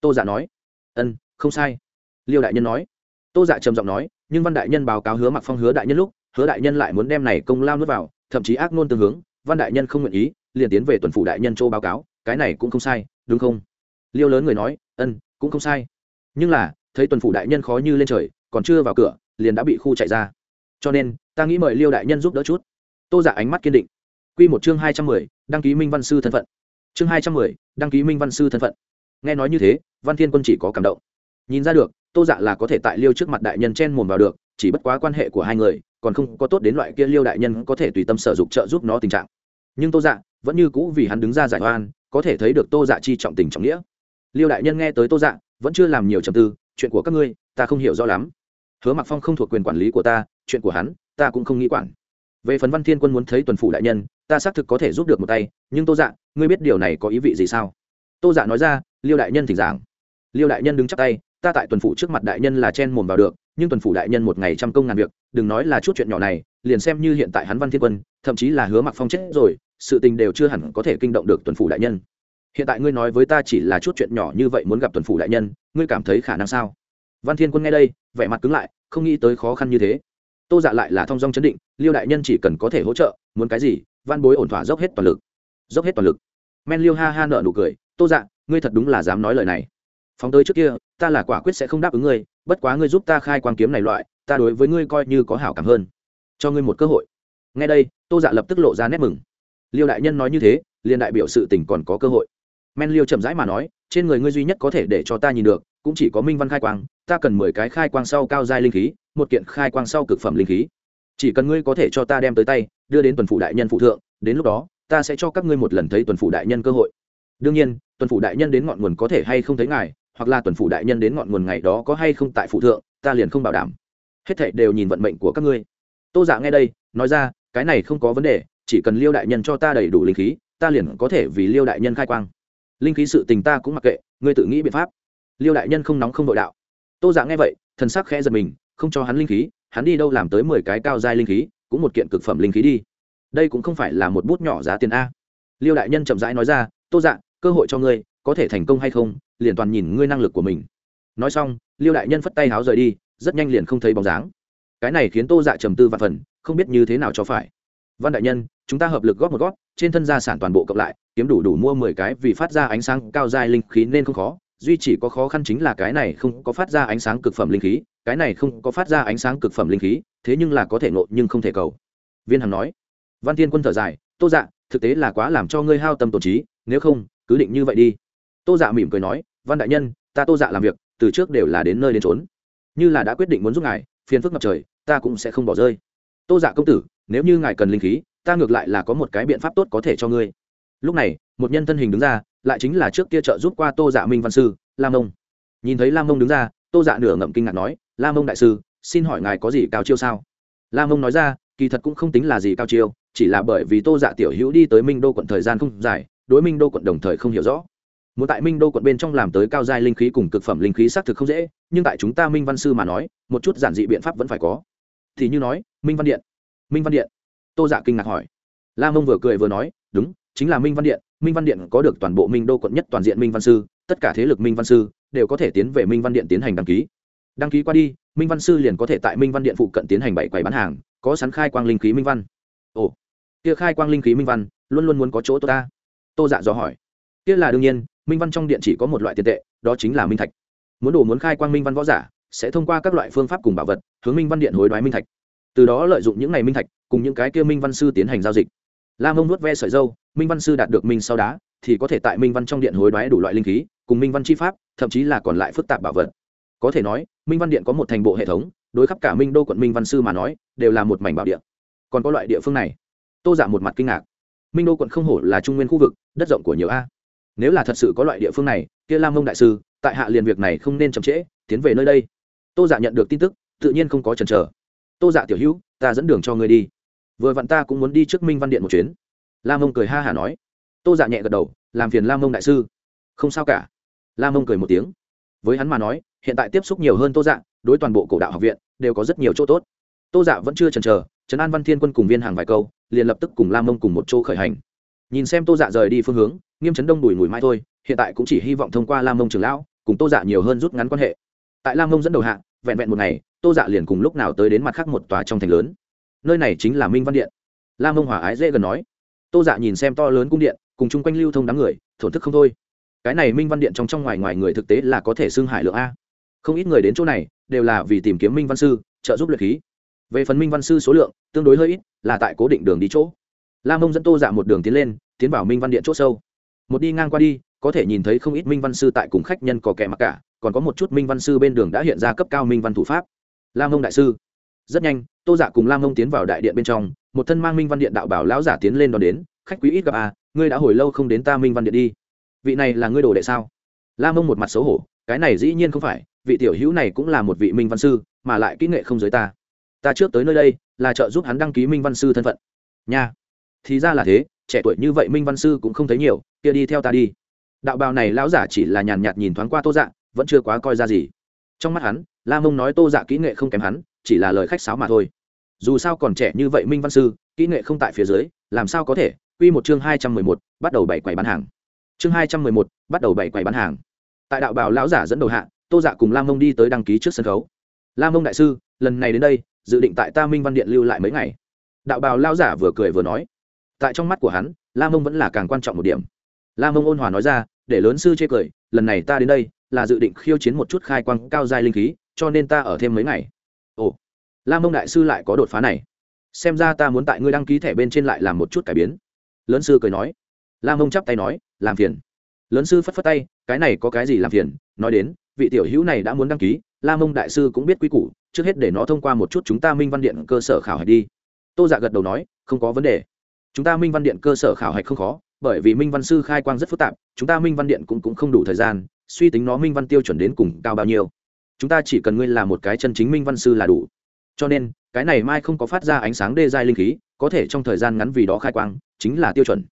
A: Tô giả dạ nói. Ân, không sai. Liêu đại nhân nói. Tô dạ trầm giọng nói, nhưng văn đại nhân báo cáo hứa mặc phong hứa đại nhân lúc, hứa đại nhân lại muốn đem này công lao nuốt vào, thậm chí ác nôn tương hướng, văn đại nhân không nguyện ý, liền tiến về tuần phủ đại nhân châu báo cáo, cái này cũng không sai, đúng không? Liêu lớn người nói, ân, cũng không sai. Nhưng là, thấy tuần phủ đại nhân khó như lên trời còn chưa vào cửa, liền đã bị khu chạy ra. Cho nên, ta nghĩ mời liêu đại nhân giúp đỡ chút. Tô giả dạ ánh mắt kiên định. Q một chương hai trăm mười, đăng ký minh văn sư thân phận. Chương hai trăm mười, đăng ký minh văn sư thân phận. Nghe nói như thế, văn thiên quân chỉ có cảm động. Nhìn ra được, tô dạ là có thể tại liêu trước mặt đại nhân chen mồm vào được, chỉ bất quá quan hệ của hai người, còn không có tốt đến loại kia liêu đại nhân có thể tùy tâm sở dục trợ giúp nó tình trạng. Nhưng tô dạ vẫn như cũ vì hắn đứng ra giải oan, có thể thấy được tô dạ chi trọng tình trọng nghĩa. Liêu đại nhân nghe tới tô dạ vẫn chưa làm nhiều trầm tư, chuyện của các ngươi ta không hiểu rõ lắm. Hứa mặc phong không thuộc quyền quản lý của ta, chuyện của hắn, ta cũng không nghĩ quản. Về phần văn thiên quân muốn thấy tuần phủ đại nhân, ta xác thực có thể giúp được một tay, nhưng tô dạ ngươi biết điều này có ý vị gì sao? Tô dạ nói ra, liêu đại nhân thỉnh giảng. Liêu đại nhân đứng chắc tay, ta tại tuần phủ trước mặt đại nhân là chen mồm vào được, nhưng tuần phủ đại nhân một ngày trăm công ngàn việc, đừng nói là chút chuyện nhỏ này, liền xem như hiện tại hắn văn thiên quân, thậm chí là hứa mặc phong chết rồi, sự tình đều chưa hẳn có thể kinh động được tuần phủ đại nhân. Hiện tại ngươi nói với ta chỉ là chút chuyện nhỏ như vậy muốn gặp tuần phủ đại nhân, ngươi cảm thấy khả năng sao? Văn thiên quân nghe đây, vẻ mặt cứng lại, không nghĩ tới khó khăn như thế. Tô dạ lại là thong dong chấn định, liêu đại nhân chỉ cần có thể hỗ trợ, muốn cái gì, văn bối ổn thỏa dốc hết toàn lực. Dốc hết toàn lực. Men liêu ha ha nợ nụ cười, tô dạ ngươi thật đúng là dám nói lời này. Phóng tới trước kia, ta là quả quyết sẽ không đáp ứng ngươi, bất quá ngươi giúp ta khai quang kiếm này loại, ta đối với ngươi coi như có hảo cảm hơn. Cho ngươi một cơ hội. Ngay đây, tô dạ lập tức lộ ra nét mừng. Liêu đại nhân nói như thế, liền đại biểu sự tình còn có cơ hội. Men liêu chậm rãi mà nói, trên người ngươi duy nhất có thể để cho ta nhìn được, cũng chỉ có minh văn khai quang ta cần mười cái khai quang sau cao giai linh khí, một kiện khai quang sau cực phẩm linh khí. Chỉ cần ngươi có thể cho ta đem tới tay, đưa đến tuần phủ đại nhân phụ thượng, đến lúc đó, ta sẽ cho các ngươi một lần thấy tuần phủ đại nhân cơ hội. Đương nhiên, tuần phủ đại nhân đến ngọn nguồn có thể hay không thấy ngài, hoặc là tuần phủ đại nhân đến ngọn nguồn ngày đó có hay không tại phụ thượng, ta liền không bảo đảm. Hết thảy đều nhìn vận mệnh của các ngươi. Tô giả dạ nghe đây, nói ra, cái này không có vấn đề, chỉ cần liêu đại nhân cho ta đầy đủ linh khí, ta liền có thể vì liêu đại nhân khai quang. Linh khí sự tình ta cũng mặc kệ, ngươi tự nghĩ biện pháp. Liêu đại nhân không nóng không đội đạo tô dạ nghe vậy, thần sắc khẽ giật mình, không cho hắn linh khí, hắn đi đâu làm tới mười cái cao giai linh khí, cũng một kiện cực phẩm linh khí đi. Đây cũng không phải là một bút nhỏ giá tiền a. Liêu đại nhân chậm rãi nói ra, tô dạ cơ hội cho ngươi, có thể thành công hay không, liền toàn nhìn ngươi năng lực của mình. Nói xong, liêu đại nhân phất tay háo rời đi, rất nhanh liền không thấy bóng dáng. Cái này khiến tô dạ trầm tư và phần, không biết như thế nào cho phải. Văn đại nhân, chúng ta hợp lực góp một góp, trên thân gia sản toàn bộ cộng lại, kiếm đủ đủ mua mười cái vì phát ra ánh sáng cao dài linh khí nên không khó duy chỉ có khó khăn chính là cái này không có phát ra ánh sáng cực phẩm linh khí, cái này không có phát ra ánh sáng cực phẩm linh khí, thế nhưng là có thể nộ nhưng không thể cầu. Viên hằng nói. Văn thiên quân thở dài, tô dạ thực tế là quá làm cho ngươi hao tâm tổn trí, nếu không, cứ định như vậy đi. Tô dạ mỉm cười nói, văn đại nhân, ta tô dạ làm việc, từ trước đều là đến nơi đến trốn như là đã quyết định muốn giúp ngài, phiền phức ngập trời, ta cũng sẽ không bỏ rơi. Tô dạ công tử, nếu như ngài cần linh khí, ta ngược lại là có một cái biện pháp tốt có thể cho ngươi lúc này, một nhân thân hình đứng ra, lại chính là trước kia trợ giúp qua tô dạ minh văn sư, lam mông. Nhìn thấy lam mông đứng ra, tô dạ nửa ngậm kinh ngạc nói, lam mông đại sư, xin hỏi ngài có gì cao chiêu sao? Lam mông nói ra, kỳ thật cũng không tính là gì cao chiêu, chỉ là bởi vì tô dạ tiểu hữu đi tới minh đô quận thời gian không dài, đối minh đô quận đồng thời không hiểu rõ. Muốn tại minh đô quận bên trong làm tới cao giai linh khí cùng cực phẩm linh khí xác thực không dễ, nhưng tại chúng ta minh văn sư mà nói, một chút giản dị biện pháp vẫn phải có. Thì như nói, minh văn điện, minh văn điện. Tô dạ kinh ngạc hỏi. La mông vừa cười vừa nói, đúng chính là minh văn điện minh văn điện có được toàn bộ minh đô quận nhất toàn diện minh văn sư tất cả thế lực minh văn sư đều có thể tiến về minh văn điện tiến hành đăng ký đăng ký qua đi minh văn sư liền có thể tại minh văn điện phụ cận tiến hành bảy quầy bán hàng có sẵn khai quang linh khí minh văn ồ kia khai quang linh khí minh văn luôn luôn muốn có chỗ tốt ta tô dạ dò hỏi kia là đương nhiên minh văn trong điện chỉ có một loại tiền tệ đó chính là minh thạch muốn đồ muốn khai quang minh văn võ giả sẽ thông qua các loại phương pháp cùng bảo vật hướng minh văn điện hối đoái minh thạch từ đó lợi dụng những ngày minh thạch cùng những cái kia minh văn sư tiến hành giao dịch la mông nuốt ve sợi dâu, minh văn sư đạt được minh sau đá, thì có thể tại minh văn trong điện hối đoái đủ loại linh khí, cùng minh văn chi pháp, thậm chí là còn lại phức tạp bảo vật. Có thể nói, minh văn điện có một thành bộ hệ thống, đối khắp cả minh đô quận minh văn sư mà nói, đều là một mảnh bảo địa. Còn có loại địa phương này, tô giả một mặt kinh ngạc. Minh đô quận không hổ là trung nguyên khu vực, đất rộng của nhiều a. Nếu là thật sự có loại địa phương này, kia lam mông đại sư, tại hạ liền việc này không nên chậm trễ, tiến về nơi đây. Tô giả nhận được tin tức, tự nhiên không có chần chờ. Tô giả tiểu hữu, ta dẫn đường cho người đi vừa vặn ta cũng muốn đi trước minh văn điện một chuyến. Lam mông cười ha hả nói. Tô giả nhẹ gật đầu, làm phiền lam mông đại sư. Không sao cả. Lam mông cười một tiếng. Với hắn mà nói, hiện tại tiếp xúc nhiều hơn tô dạ đối toàn bộ cổ đạo học viện, đều có rất nhiều chỗ tốt. Tô dạ vẫn chưa chần chờ, trấn an văn thiên quân cùng viên hàng vài câu, liền lập tức cùng lam mông cùng một chỗ khởi hành. Nhìn xem tô dạ rời đi phương hướng, nghiêm chấn đông đùi mùi mai thôi, hiện tại cũng chỉ hy vọng thông qua lam mông trường lão, cùng tô dạ nhiều hơn rút ngắn quan hệ. Tại lam mông dẫn đầu hạ, vẹn vẹn một ngày, tô dạ liền cùng lúc nào tới đến mặt khác một tòa trong thành lớn nơi này chính là minh văn điện la mông hòa ái dễ gần nói tô dạ nhìn xem to lớn cung điện cùng chung quanh lưu thông đám người thổn thức không thôi cái này minh văn điện trong trong ngoài ngoài người thực tế là có thể xưng hải lượng a không ít người đến chỗ này đều là vì tìm kiếm minh văn sư trợ giúp luyện khí về phần minh văn sư số lượng tương đối hơi ít là tại cố định đường đi chỗ la mông dẫn tô dạ một đường tiến lên tiến vào minh văn điện c h ỗ sâu một đi ngang qua đi có thể nhìn thấy không ít minh văn sư tại cùng khách nhân có kẻ mặc cả còn có một chút minh văn sư bên đường đã hiện ra cấp cao minh văn thủ pháp la mông đại sư rất nhanh, tô giả cùng lam mông tiến vào đại điện bên trong, một thân mang minh văn điện đạo bảo lão giả tiến lên đón đến, khách quý ít gặp à ngươi đã hồi lâu không đến ta minh văn điện đi. Vị này là ngươi đồ đệ sao? Lam mông một mặt xấu hổ, cái này dĩ nhiên không phải, vị tiểu hữu này cũng là một vị minh văn sư, mà lại kỹ nghệ không giới ta. Ta trước tới nơi đây, là trợ giúp hắn đăng ký minh văn sư thân phận. Nha, thì ra là thế, trẻ tuổi như vậy minh văn sư cũng không thấy nhiều, kia đi theo ta đi. Đạo bào này lão giả chỉ là nhàn nhạt nhìn thoáng qua tô dạ vẫn chưa quá coi ra gì. Trong mắt hắn la mông nói tô dạ kỹ nghệ không kém hắn chỉ là lời khách sáo mà thôi. Dù sao còn trẻ như vậy minh văn sư, kỹ nghệ không tại phía dưới, làm sao có thể? Quy một chương hai trăm mười một, bắt đầu bảy quầy bán hàng. Chương hai trăm mười một, bắt đầu bảy quầy bán hàng. Tại đạo bào lão giả dẫn đầu hạ, tô dạ cùng lam mông đi tới đăng ký trước sân khấu. Lam mông đại sư, lần này đến đây, dự định tại ta minh văn điện lưu lại mấy ngày. Đạo bào lao giả vừa cười vừa nói. Tại trong mắt của hắn, lam mông vẫn là càng quan trọng một điểm. Lam mông ôn hòa nói ra, để lớn sư chê cười, lần này ta đến đây, là dự định khiêu chiến một chút khai quang cao giai linh khí, cho nên ta ở thêm mấy ngày ồ lam mông đại sư lại có đột phá này. Xem ra ta muốn tại ngươi đăng ký thẻ bên trên lại làm một chút cải biến. Lớn sư cười nói. Lam mông chắp tay nói làm phiền. Lớn sư phất phất tay cái này có cái gì làm phiền? Nói đến vị tiểu hữu này đã muốn đăng ký la mông đại sư cũng biết quy củ trước hết để nó thông qua một chút chúng ta minh văn điện cơ sở khảo hạch đi. Tô dạ gật đầu nói không có vấn đề. Chúng ta minh văn điện cơ sở khảo hạch không khó bởi vì minh văn sư khai quang rất phức tạp chúng ta minh văn điện cũng, cũng không đủ thời gian suy tính nó minh văn tiêu chuẩn đến cùng cao bao nhiêu chúng ta chỉ cần ngươi là một cái chân chính minh văn sư là đủ. Cho nên, cái này mai không có phát ra ánh sáng đê giai linh khí, có thể trong thời gian ngắn vì đó khai quang, chính là tiêu chuẩn.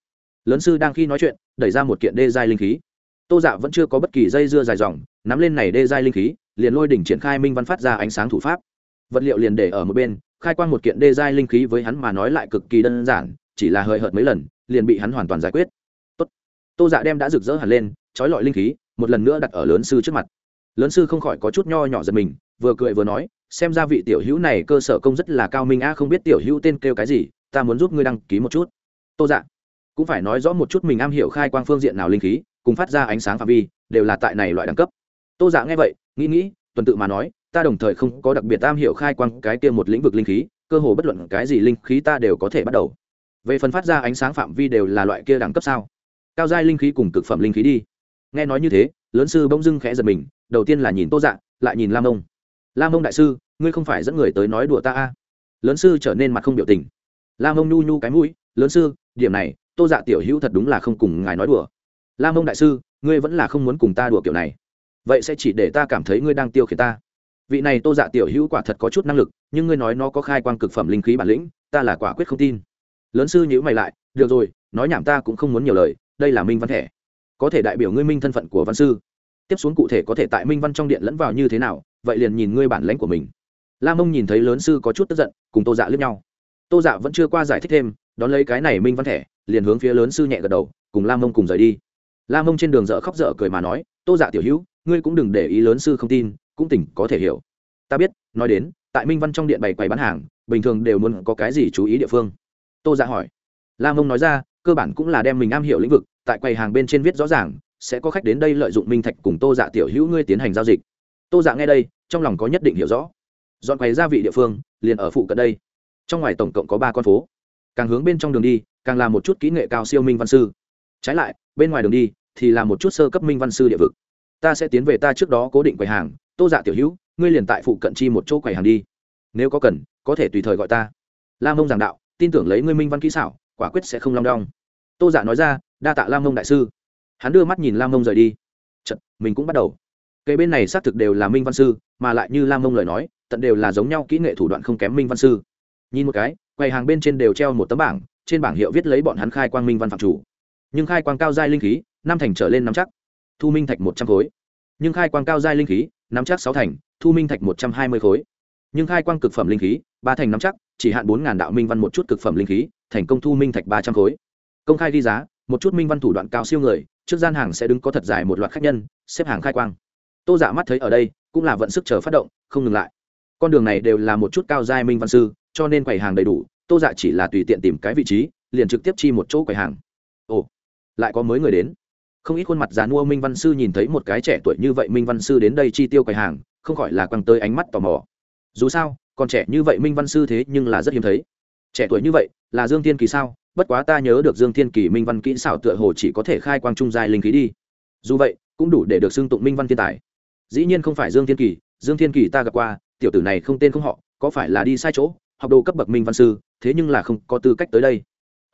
A: Lớn sư đang khi nói chuyện, đẩy ra một kiện đê giai linh khí. Tô dạ vẫn chưa có bất kỳ dây dưa dài dòng, nắm lên này đê giai linh khí, liền lôi đỉnh triển khai minh văn phát ra ánh sáng thủ pháp. Vật liệu liền để ở một bên, khai quang một kiện đê giai linh khí với hắn mà nói lại cực kỳ đơn giản, chỉ là hời hợt mấy lần, liền bị hắn hoàn toàn giải quyết. Tốt. tô dạ đem đã rực rỡ hẳn lên, trói lọi linh khí, một lần nữa đặt ở lớn sư trước mặt lớn sư không khỏi có chút nho nhỏ giật mình, vừa cười vừa nói, xem ra vị tiểu hữu này cơ sở công rất là cao minh a, không biết tiểu hữu tên kêu cái gì, ta muốn giúp ngươi đăng ký một chút. Tô dạ cũng phải nói rõ một chút mình am hiểu khai quang phương diện nào linh khí, cùng phát ra ánh sáng phạm vi, đều là tại này loại đẳng cấp. Tô dạ nghe vậy, nghĩ nghĩ, tuần tự mà nói, ta đồng thời không có đặc biệt am hiểu khai quang cái kia một lĩnh vực linh khí, cơ hồ bất luận cái gì linh khí ta đều có thể bắt đầu. Về phần phát ra ánh sáng phạm vi đều là loại kia đẳng cấp sao? Cao giai linh khí cùng cực phẩm linh khí đi nghe nói như thế, lớn sư bỗng dưng khẽ giật mình, đầu tiên là nhìn tô dạ lại nhìn lam ông. Lam ông đại sư, ngươi không phải dẫn người tới nói đùa ta a à. lớn sư trở nên mặt không biểu tình. Lam ông nhu nhu cái mũi, lớn sư, điểm này, tô dạ tiểu hữu thật đúng là không cùng ngài nói đùa. Lam ông đại sư, ngươi vẫn là không muốn cùng ta đùa kiểu này. Vậy sẽ chỉ để ta cảm thấy ngươi đang tiêu khiển ta. Vị này tô dạ tiểu hữu quả thật có chút năng lực, nhưng ngươi nói nó có khai quang cực phẩm linh khí bản lĩnh, ta là quả quyết không tin. Lớn sư nhữ mày lại, được rồi, nói nhảm ta cũng không muốn nhiều lời, đây là minh văn thẻ có thể đại biểu ngươi minh thân phận của văn sư. Tiếp xuống cụ thể có thể tại minh văn trong điện lẫn vào như thế nào, vậy liền nhìn ngươi bản lãnh của mình. La mông nhìn thấy lớn sư có chút tức giận, cùng tô dạ lướt nhau. Tô dạ vẫn chưa qua giải thích thêm, đón lấy cái này minh văn thẻ, liền hướng phía lớn sư nhẹ gật đầu, cùng la mông cùng rời đi. La mông trên đường dở khóc dở cười mà nói, tô dạ tiểu hữu, ngươi cũng đừng để ý lớn sư không tin, cũng tỉnh có thể hiểu. Ta biết, nói đến, tại minh văn trong điện bày quầy bán hàng, bình thường đều muốn có cái gì chú ý địa phương. Tô dạ hỏi. La mông nói ra, cơ bản cũng là đem mình am hiểu lĩnh vực tại quầy hàng bên trên viết rõ ràng, sẽ có khách đến đây lợi dụng minh thạch cùng tô dạ tiểu hữu ngươi tiến hành giao dịch. Tô dạ nghe đây, trong lòng có nhất định hiểu rõ. Dọn quầy gia vị địa phương, liền ở phụ cận đây. Trong ngoài tổng cộng có ba con phố. Càng hướng bên trong đường đi, càng là một chút kỹ nghệ cao siêu minh văn sư. Trái lại, bên ngoài đường đi, thì là một chút sơ cấp minh văn sư địa vực. Ta sẽ tiến về ta trước đó cố định quầy hàng. Tô dạ tiểu hữu, ngươi liền tại phụ cận chi một chỗ quầy hàng đi. Nếu có cần, có thể tùy thời gọi ta. La mông giảng đạo, tin tưởng lấy ngươi minh văn kỹ xảo, quả quyết sẽ không long đong. Tô dạ nói ra đa tạ lam mông đại sư. Hắn đưa mắt nhìn lam mông rời đi. Chật, mình cũng bắt đầu. Cây bên này xác thực đều là minh văn sư mà lại như lam mông lời nói tận đều là giống nhau kỹ nghệ thủ đoạn không kém minh văn sư. Nhìn một cái quầy hàng bên trên đều treo một tấm bảng trên bảng hiệu viết lấy bọn hắn khai quang minh văn phạm chủ. Nhưng khai quang cao giai linh khí năm thành trở lên nắm chắc. Thu minh thạch một trăm khối. Nhưng khai quang cao giai linh khí nắm chắc sáu thành thu minh thạch một trăm hai mươi khối. Nhưng khai quang cực phẩm linh khí ba thành nắm chắc chỉ hạn bốn ngàn đạo minh văn một chút cực phẩm linh khí thành công thu minh thạch ba trăm khối. Công khai ghi giá một chút minh văn thủ đoạn cao siêu người, trước gian hàng sẽ đứng có thật dài một loạt khách nhân, xếp hàng khai quang. Tô giả dạ mắt thấy ở đây, cũng là vận sức chờ phát động, không ngừng lại. Con đường này đều là một chút cao giai minh văn sư, cho nên quầy hàng đầy đủ, tô dạ chỉ là tùy tiện tìm cái vị trí, liền trực tiếp chi một chỗ quầy hàng. Ồ, lại có mới người đến. Không ít khuôn mặt già mua minh văn sư nhìn thấy một cái trẻ tuổi như vậy minh văn sư đến đây chi tiêu quầy hàng, không khỏi là quăng tới ánh mắt tò mò. Dù sao, còn trẻ như vậy minh văn sư thế nhưng là rất hiếm thấy. Trẻ tuổi như vậy, là dương thiên kỳ sao? Bất quá ta nhớ được dương thiên kỳ minh văn kỹ xảo tựa hồ chỉ có thể khai quang trung giai linh khí đi. Dù vậy, cũng đủ để được xưng tụng minh văn thiên tài. Dĩ nhiên không phải dương thiên kỳ, dương thiên kỳ ta gặp qua, tiểu tử này không tên không họ, có phải là đi sai chỗ, học đồ cấp bậc minh văn sư, thế nhưng là không có tư cách tới đây.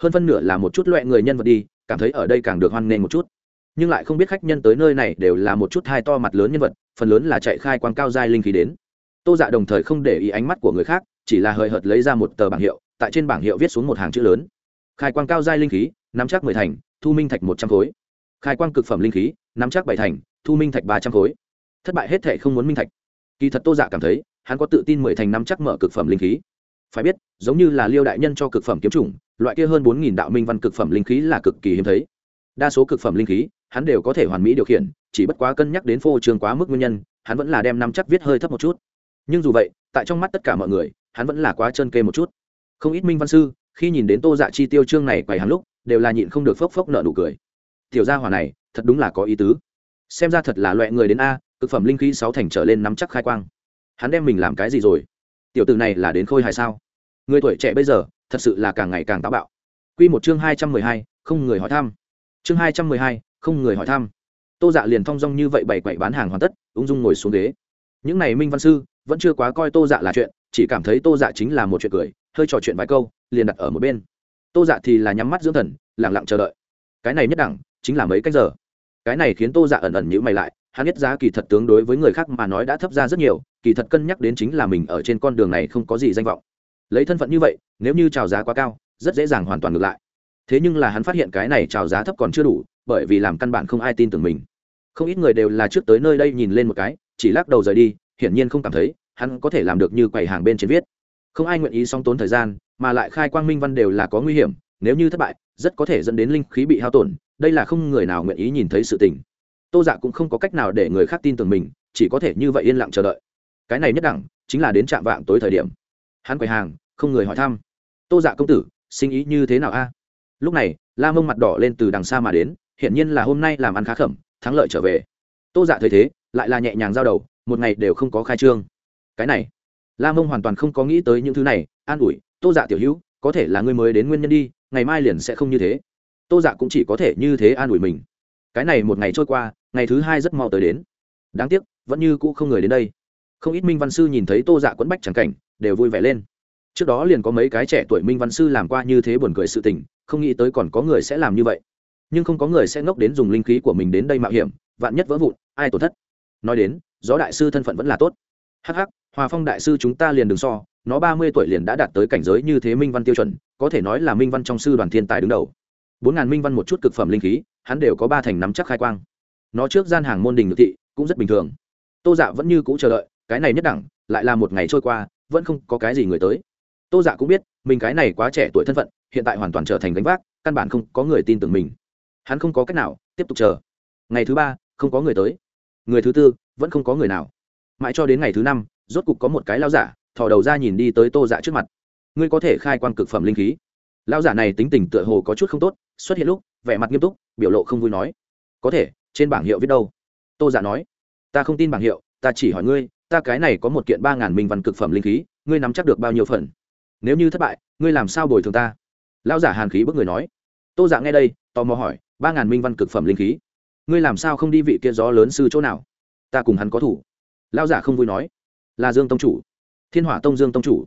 A: Hơn phân nửa là một chút loại người nhân vật đi, cảm thấy ở đây càng được hoan nghênh một chút. Nhưng lại không biết khách nhân tới nơi này đều là một chút hai to mặt lớn nhân vật, phần lớn là chạy khai quang cao giai linh khí đến. Tô dạ đồng thời không để ý ánh mắt của người khác, chỉ là hời hợt lấy ra một tờ bảng hiệu, tại trên bảng hiệu viết xuống một hàng chữ lớn khai quang cao giai linh khí, nắm chắc mười thành, thu minh thạch một trăm khối. Khai quang cực phẩm linh khí, nắm chắc bảy thành, thu minh thạch ba trăm khối. Thất bại hết thệ không muốn minh thạch. Kỳ thật tô dạ cảm thấy, hắn có tự tin mười thành nắm chắc mở cực phẩm linh khí. Phải biết, giống như là liêu đại nhân cho cực phẩm kiếm chủng, loại kia hơn bốn nghìn đạo minh văn cực phẩm linh khí là cực kỳ hiếm thấy. Đa số cực phẩm linh khí, hắn đều có thể hoàn mỹ điều khiển, chỉ bất quá cân nhắc đến phô trường quá mức nguyên nhân, hắn vẫn là đem nắm chắc viết hơi thấp một chút. Nhưng dù vậy, tại trong mắt tất cả mọi người, hắn vẫn là quá chân kê một chút. Không ít minh văn sư khi nhìn đến tô dạ chi tiêu chương này quầy hàng lúc, đều là nhịn không được phốc phốc nợ nụ cười. Tiểu gia hỏa này, thật đúng là có ý tứ. Xem ra thật là loại người đến a, cực phẩm linh khí sáu thành trở lên nắm chắc khai quang. Hắn đem mình làm cái gì rồi? Tiểu tử này là đến khôi hài sao? Người tuổi trẻ bây giờ, thật sự là càng ngày càng táo bạo. Q một chương hai trăm mười hai, không người hỏi thăm. Chương hai trăm mười hai, không người hỏi thăm. Tô dạ liền thong dong như vậy bày quậy bán hàng hoàn tất, ung dung ngồi xuống ghế. Những n à y minh văn sư, vẫn chưa quá coi tô dạ là chuyện, chỉ cảm thấy tô dạ chính là một chuyện cười hơi trò chuyện vài câu, liền đặt ở một bên. Tô dạ thì là nhắm mắt dưỡng thần lẳng lặng chờ đợi. Cái này nhất đẳng, chính là mấy cách giờ. Cái này khiến tô dạ ẩn ẩn nhữ mày lại, hắn biết giá kỳ thật tướng đối với người khác mà nói đã thấp ra rất nhiều, kỳ thật cân nhắc đến chính là mình ở trên con đường này không có gì danh vọng. Lấy thân phận như vậy, nếu như trào giá quá cao, rất dễ dàng hoàn toàn ngược lại. Thế nhưng là hắn phát hiện cái này trào giá thấp còn chưa đủ, bởi vì làm căn bản không ai tin tưởng mình. Không ít người đều là trước tới nơi đây nhìn lên một cái, chỉ lắc đầu rời đi, hiển nhiên không cảm thấy, hắn có thể làm được như quầy hàng bên trên viết không ai nguyện ý song tốn thời gian, mà lại khai quang minh văn đều là có nguy hiểm, nếu như thất bại, rất có thể dẫn đến linh khí bị hao tổn, đây là không người nào nguyện ý nhìn thấy sự tình. Tô dạ cũng không có cách nào để người khác tin tưởng mình, chỉ có thể như vậy yên lặng chờ đợi. Cái này nhất đẳng, chính là đến trạm vạng tối thời điểm. Hắn quầy hàng, không người hỏi thăm. Tô dạ công tử, sinh ý như thế nào a? Lúc này, la mông mặt đỏ lên từ đằng xa mà đến, hiển nhiên là hôm nay làm ăn khá khẩm, thắng lợi trở về. Tô dạ thấy thế, lại là nhẹ nhàng giao đầu, một ngày đều không có khai trương. Cái này la mông hoàn toàn không có nghĩ tới những thứ này. An ủi, tô dạ tiểu hữu, có thể là ngươi mới đến nguyên nhân đi, ngày mai liền sẽ không như thế. Tô dạ cũng chỉ có thể như thế an ủi mình. Cái này một ngày trôi qua, ngày thứ hai rất mau tới đến. Đáng tiếc, vẫn như cũ không người đến đây. Không ít minh văn sư nhìn thấy tô dạ quẫn bách c cảnh, đều vui vẻ lên. Trước đó liền có mấy cái trẻ tuổi minh văn sư làm qua như thế buồn cười sự tình, không nghĩ tới còn có người sẽ làm như vậy. Nhưng không có người sẽ ngốc đến dùng linh khí của mình đến đây mạo hiểm, vạn nhất vỡ vụn, ai tổn thất. Nói đến, gió đại sư thân phận vẫn là tốt. Hh hòa phong đại sư chúng ta liền đừng so, nó ba mươi tuổi liền đã đạt tới cảnh giới như thế minh văn tiêu chuẩn, có thể nói là minh văn trong sư đoàn thiên tài đứng đầu. Bốn ngàn minh văn một chút cực phẩm linh khí, hắn đều có ba thành nắm chắc khai quang. Nó trước gian hàng môn đình ngự thị cũng rất bình thường. Tô dạ vẫn như cũ chờ đợi, cái này nhất đẳng, lại là một ngày trôi qua, vẫn không có cái gì người tới. Tô dạ cũng biết, mình cái này quá trẻ tuổi thân phận, hiện tại hoàn toàn trở thành gánh vác, căn bản không có người tin tưởng mình. Hắn không có cách nào, tiếp tục chờ. Ngày thứ ba, không có người tới. Người thứ tư, vẫn không có người nào. Mãi cho đến ngày thứ năm rốt cục có một cái lao giả, thò đầu ra nhìn đi tới tô dạ trước mặt. Ngươi có thể khai quang cực phẩm linh khí. Lao giả này tính tình tựa hồ có chút không tốt, xuất hiện lúc, vẻ mặt nghiêm túc, biểu lộ không vui nói. Có thể, trên bảng hiệu viết đâu? Tô giả dạ nói. Ta không tin bảng hiệu, ta chỉ hỏi ngươi, ta cái này có một kiện ba ngàn minh văn cực phẩm linh khí, ngươi nắm chắc được bao nhiêu phần? Nếu như thất bại, ngươi làm sao bồi thường ta? Lão giả hàn khí bức người nói. Tô giả dạ nghe đây, tò mò hỏi, ba ngàn minh văn cực phẩm linh khí? Ngươi làm sao không đi vị kia gió lớn sư chỗ nào? Ta cùng hắn có thủ. Lão giả không vui nói là dương tông chủ. Thiên hỏa tông dương tông chủ.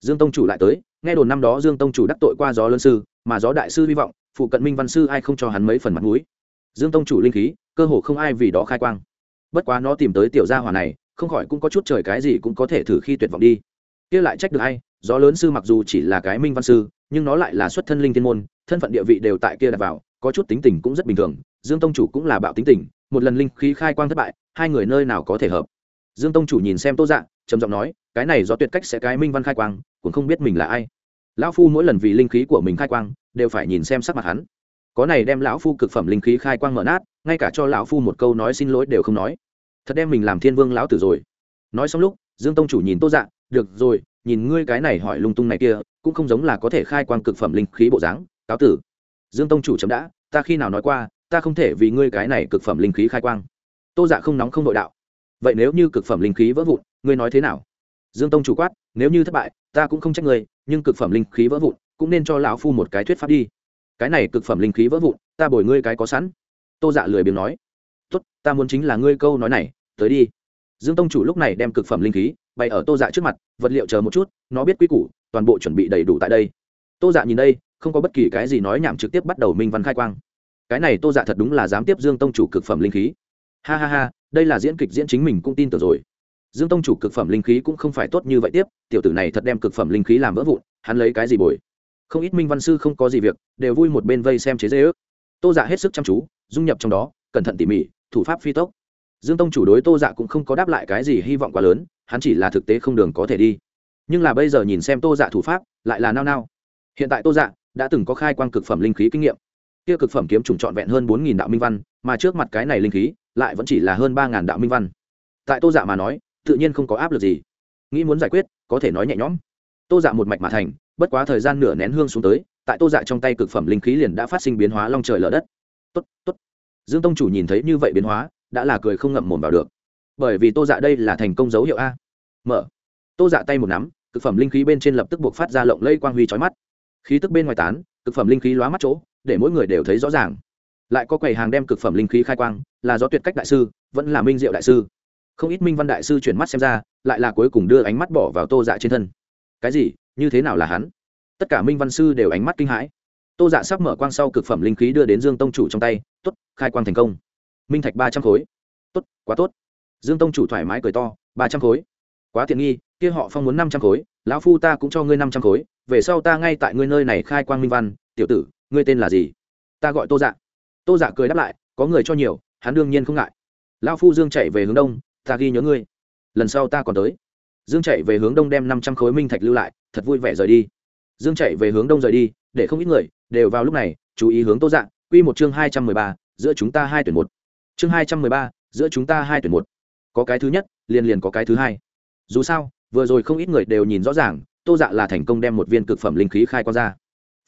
A: Dương tông chủ lại tới, nghe đồn năm đó dương tông chủ đắc tội qua gió lớn sư, mà gió đại sư hy vọng, phụ cận minh văn sư ai không cho hắn mấy phần mặt mũi. Dương tông chủ linh khí, cơ hồ không ai vì đó khai quang. Bất quá nó tìm tới tiểu gia hỏa này, không khỏi cũng có chút trời cái gì cũng có thể thử khi tuyệt vọng đi. Kia lại trách được ai, gió lớn sư mặc dù chỉ là cái minh văn sư, nhưng nó lại là xuất thân linh thiên môn, thân phận địa vị đều tại kia đặt vào, có chút tính tình cũng rất bình thường, dương tông chủ cũng là bạo tính tình, một lần linh khí khai quang thất bại, hai người nơi nào có thể hợp. Dương tông chủ nhìn xem tô dạng trầm giọng nói, cái này do tuyệt cách sẽ cái minh văn khai quang, cũng không biết mình là ai. Lão phu mỗi lần vì linh khí của mình khai quang, đều phải nhìn xem sắc mặt hắn. Có này đem lão phu cực phẩm linh khí khai quang mở nát, ngay cả cho lão phu một câu nói xin lỗi đều không nói. Thật đem mình làm thiên vương lão tử rồi. Nói xong lúc, dương tông chủ nhìn tô dạ được rồi, nhìn ngươi cái này hỏi lung tung này kia, cũng không giống là có thể khai quang cực phẩm linh khí bộ dáng, cáo tử. Dương tông chủ chấm đã, ta khi nào nói qua, ta không thể vì ngươi cái này cực phẩm linh khí khai quang. Tô dạ không nóng không nội đạo vậy nếu như cực phẩm linh khí vỡ vụn, ngươi nói thế nào? Dương tông chủ quát, nếu như thất bại, ta cũng không trách ngươi, nhưng cực phẩm linh khí vỡ vụn, cũng nên cho lão phu một cái thuyết pháp đi. Cái này cực phẩm linh khí vỡ vụn, ta bồi ngươi cái có sẵn. Tô dạ lười biếng nói. Tốt, ta muốn chính là ngươi câu nói này, tới đi. Dương tông chủ lúc này đem cực phẩm linh khí bày ở tô dạ trước mặt, vật liệu chờ một chút, nó biết quy củ, toàn bộ chuẩn bị đầy đủ tại đây. Tô dạ nhìn đây, không có bất kỳ cái gì nói nhảm trực tiếp bắt đầu minh văn khai quang. Cái này tô dạ thật đúng là dám tiếp dương tông chủ cực phẩm linh khí ha ha ha, đây là diễn kịch diễn chính mình cũng tin tưởng rồi. Dương tông chủ cực phẩm linh khí cũng không phải tốt như vậy tiếp, tiểu tử này thật đem cực phẩm linh khí làm vỡ vụn, hắn lấy cái gì bồi? Không ít minh văn sư không có gì việc, đều vui một bên vây xem chế dễ ước. Tô dạ hết sức chăm chú, dung nhập trong đó, cẩn thận tỉ mỉ, thủ pháp phi tốc. Dương tông chủ đối tô dạ cũng không có đáp lại cái gì hy vọng quá lớn, hắn chỉ là thực tế không đường có thể đi. Nhưng là bây giờ nhìn xem tô dạ thủ pháp, lại là nao nao. Hiện tại tô dạ đã từng có khai quang cực phẩm linh khí kinh nghiệm. Kia cực phẩm kiếm trùng trọn vẹn hơn bốn đạo minh văn, mà trước mặt cái này linh khí lại vẫn chỉ là hơn ba ngàn đạo minh văn. Tại tô dạ mà nói, tự nhiên không có áp lực gì. Nghĩ muốn giải quyết, có thể nói nhẹ nhõm. Tô dạ một mạch mà thành, bất quá thời gian nửa nén hương xuống tới, tại tô dạ trong tay cực phẩm linh khí liền đã phát sinh biến hóa long trời lở đất. Tốt tốt. Dương tông chủ nhìn thấy như vậy biến hóa, đã là cười không ngậm mồm vào được. Bởi vì tô dạ đây là thành công dấu hiệu a. Mở. Tô dạ tay một nắm, cực phẩm linh khí bên trên lập tức buộc phát ra lộng lây quang huy trói mắt. Khí tức bên ngoài tán, cực phẩm linh khí lóa mắt chỗ, để mỗi người đều thấy rõ ràng lại có quầy hàng đem cực phẩm linh khí khai quang, là do tuyệt cách đại sư, vẫn là minh diệu đại sư. Không ít minh văn đại sư chuyển mắt xem ra, lại là cuối cùng đưa ánh mắt bỏ vào tô dạ trên thân. Cái gì? Như thế nào là hắn? Tất cả minh văn sư đều ánh mắt kinh hãi. Tô dạ sắp mở quang sau cực phẩm linh khí đưa đến dương tông chủ trong tay t ố t khai quang thành công. Minh thạch ba trăm khối. Tốt, quá tốt. Dương tông chủ thoải mái cười to, ba trăm khối. Quá tiện nghi, kia họ phong muốn năm trăm khối, lão phu ta cũng cho ngươi năm trăm khối, về sau ta ngay tại ngươi nơi này khai quang minh văn, tiểu tử, ngươi tên là gì? Ta gọi tô dạ tô giả cười đáp lại, có người cho nhiều, hắn đương nhiên không ngại. Lão phu dương chạy về hướng đông, ta ghi nhớ ngươi. Lần sau ta còn tới. Dương chạy về hướng đông đem năm trăm khối minh thạch lưu lại, thật vui vẻ rời đi. Dương chạy về hướng đông rời đi, để không ít người đều vào lúc này, chú ý hướng tô Dạng. quy một chương hai trăm mười ba, giữa chúng ta hai tuyển một. Chương hai trăm mười ba, giữa chúng ta hai tuyển một. Có cái thứ nhất, liền liền có cái thứ hai. Dù sao, vừa rồi không ít người đều nhìn rõ ràng, tô dạ là thành công đem một viên cực phẩm linh khí khai qua ra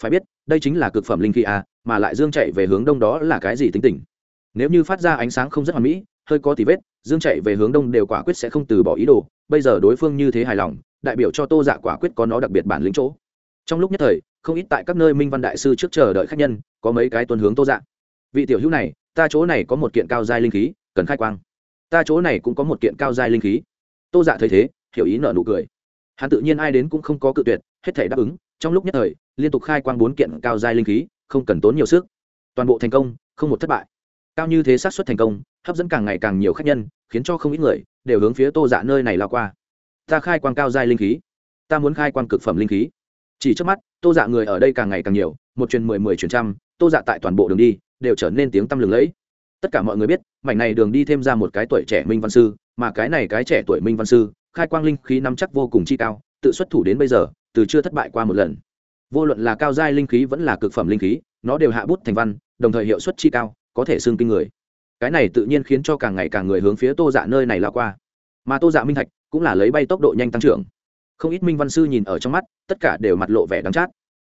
A: phải biết, đây chính là cực phẩm linh khí a mà lại dương chạy về hướng đông đó là cái gì tính tình? Nếu như phát ra ánh sáng không rất hoàn mỹ, hơi có tí vết, dương chạy về hướng đông đều quả quyết sẽ không từ bỏ ý đồ. Bây giờ đối phương như thế hài lòng, đại biểu cho tô dạ quả quyết có nó đặc biệt bản lĩnh chỗ. Trong lúc nhất thời, không ít tại các nơi minh văn đại sư trước chờ đợi khách nhân, có mấy cái tuần hướng tô dạ. Vị tiểu hữu này, ta chỗ này có một kiện cao giai linh khí, cần khai quang. Ta chỗ này cũng có một kiện cao giai linh khí. Tô dạ thấy thế, hiểu ý nợ nụ cười. Hắn tự nhiên ai đến cũng không có cự tuyệt, hết thể đáp ứng trong lúc nhất thời, liên tục khai quang bốn kiện cao giai linh khí, không cần tốn nhiều sức. Toàn bộ thành công, không một thất bại. Cao như thế xác suất thành công, hấp dẫn càng ngày càng nhiều khách nhân, khiến cho không ít người đều hướng phía tô dạ nơi này lao qua. Ta khai quang cao giai linh khí. Ta muốn khai quang cực phẩm linh khí. Chỉ trước mắt, tô dạ người ở đây càng ngày càng nhiều, một truyền mười mười truyền trăm, tô dạ tại toàn bộ đường đi, đều trở nên tiếng tăm lừng lẫy. Tất cả mọi người biết, mảnh này đường đi thêm ra một cái tuổi trẻ minh văn sư, mà cái này cái trẻ tuổi minh văn sư, khai quang linh khí nắm chắc vô cùng chi cao, tự xuất thủ đến bây giờ từ chưa thất bại qua một lần. Vô luận là cao giai linh khí vẫn là cực phẩm linh khí, nó đều hạ bút thành văn, đồng thời hiệu suất chi cao, có thể xương kinh người. Cái này tự nhiên khiến cho càng ngày càng người hướng phía tô dạ nơi này lao qua. Mà tô dạ minh thạch cũng là lấy bay tốc độ nhanh tăng trưởng. Không ít minh văn sư nhìn ở trong mắt, tất cả đều mặt lộ vẻ đắng chát.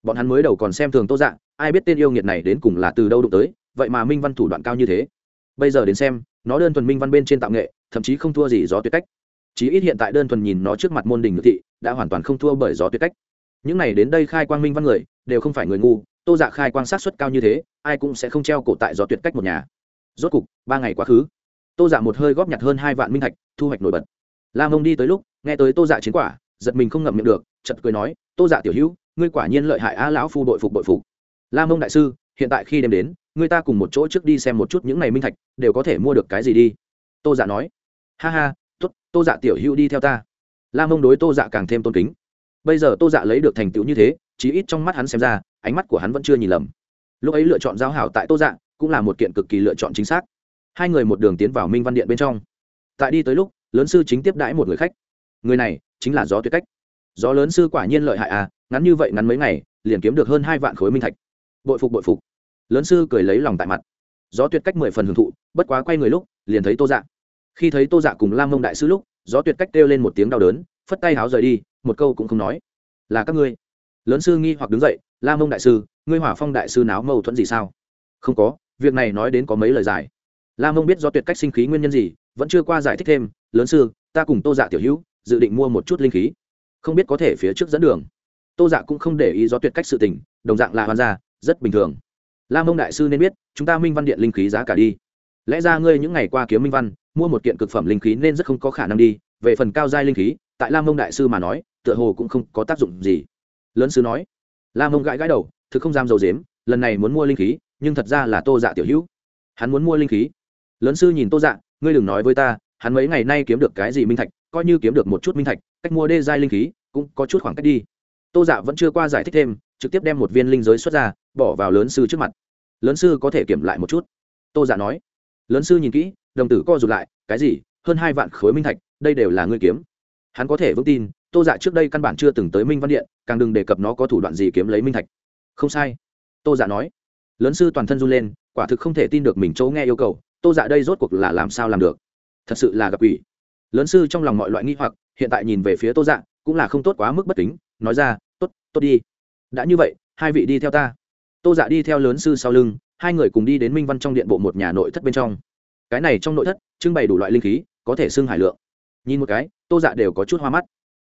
A: Bọn hắn mới đầu còn xem thường tô dạ ai biết tên yêu nghiệt này đến cùng là từ đâu đụng tới, vậy mà minh văn thủ đoạn cao như thế. Bây giờ đến xem, nó đơn thuần minh văn bên trên tạo nghệ, thậm chí không thua gì gió tuyệt cách. Chí ít hiện tại đơn thuần nhìn nó trước mặt môn đình ngự thị đã hoàn toàn không thua bởi gió tuyệt cách. Những này đến đây khai quang minh văn người, đều không phải người ngu, tô dạ khai quang sát xuất cao như thế, ai cũng sẽ không treo cổ tại gió tuyệt cách một nhà. Rốt cục, ba ngày quá khứ, tô dạ một hơi góp nhặt hơn hai vạn minh thạch, thu hoạch nổi bật. La mông đi tới lúc, nghe tới tô dạ chiến quả, giật mình không ngậm miệng được chật cười nói, tô dạ tiểu hữu, ngươi quả nhiên lợi hại a lão phu đội phục đội phục. La mông đại sư, hiện tại khi đêm đến, ngươi ta cùng một chỗ trước đi xem một chút những ngày minh thạch, đều có thể mua được cái gì đi. Tô dạ nói, ha ha t ố t tô dạ tiểu hữu đi theo ta la mông đối tô dạ càng thêm tôn kính. Bây giờ tô dạ lấy được thành tựu như thế, chí ít trong mắt hắn xem ra, ánh mắt của hắn vẫn chưa nhìn lầm. Lúc ấy lựa chọn giao hảo tại tô dạ cũng là một kiện cực kỳ lựa chọn chính xác. Hai người một đường tiến vào minh văn điện bên trong. Tại đi tới lúc, lớn sư chính tiếp đãi một người khách. Người này chính là gió tuyệt cách. Gió lớn sư quả nhiên lợi hại à ngắn như vậy ngắn mấy ngày, liền kiếm được hơn hai vạn khối minh thạch. Bội phục bội phục. Lớn sư cười lấy lòng tại mặt. Gió tuyệt cách mười phần hưởng thụ, bất quá quay người lúc, liền thấy tô dạ. Khi thấy tô dạ cùng lam mông đại sư lúc gió tuyệt cách kêu lên một tiếng đau đớn, phất tay háo rời đi, một câu cũng không nói. Là các ngươi. Lớn sư nghi hoặc đứng dậy lam mông đại sư, ngươi hỏa phong đại sư náo mâu thuẫn gì sao? Không có, việc này nói đến có mấy lời giải. lam mông biết do tuyệt cách sinh khí nguyên nhân gì, vẫn chưa qua giải thích thêm, lớn sư, ta cùng tô dạ tiểu hữu, dự định mua một chút linh khí. Không biết có thể phía trước dẫn đường. Tô dạ cũng không để ý do tuyệt cách sự tình, đồng dạng là hoàn gia, rất bình thường. Lam mông đại sư nên biết, chúng ta minh văn điện linh khí giá cả đi. Lẽ ra ngươi những ngày qua kiếm minh văn mua một kiện cực phẩm linh khí nên rất không có khả năng đi, về phần cao giai linh khí, tại lam mông đại sư mà nói, tựa hồ cũng không có tác dụng gì. Lớn sư nói lam mông gãi gãi đầu, thực không dám dầu dếm, lần này muốn mua linh khí, nhưng thật ra là tô dạ tiểu hữu. Hắn muốn mua linh khí. Lớn sư nhìn tô dạ ngươi đừng nói với ta, hắn mấy ngày nay kiếm được cái gì minh thạch, coi như kiếm được một chút minh thạch, cách mua đê giai linh khí, cũng có chút khoảng cách đi. Tô dạ vẫn chưa qua giải thích thêm, trực tiếp đem một viên linh giới xuất ra, bỏ vào lớn sư trước mặt. Lớn sư có thể kiểm lại một chút. Tô dạ nói. Lớn sư nhìn kỹ đồng tử co rụt lại, cái gì? Hơn hai vạn khối minh thạch, đây đều là ngươi kiếm. Hắn có thể vững tin, tô dạ trước đây căn bản chưa từng tới minh văn điện, càng đừng đề cập nó có thủ đoạn gì kiếm lấy minh thạch. Không sai. Tô dạ nói. Lớn sư toàn thân run lên, quả thực không thể tin được mình chỗ nghe yêu cầu, tô dạ đây rốt cuộc là làm sao làm được? Thật sự là gặp quỷ. Lớn sư trong lòng mọi loại nghi hoặc, hiện tại nhìn về phía tô dạ cũng là không tốt quá mức bất kính, nói ra t ố t tốt đi. Đã như vậy, hai vị đi theo ta. Tô dạ đi theo lớn sư sau lưng, hai người cùng đi đến minh văn trong điện bộ một nhà nội thất bên trong cái này trong nội thất trưng bày đủ loại linh khí, có thể xưng hải lượng. Nhìn một cái, tô dạ đều có chút hoa mắt.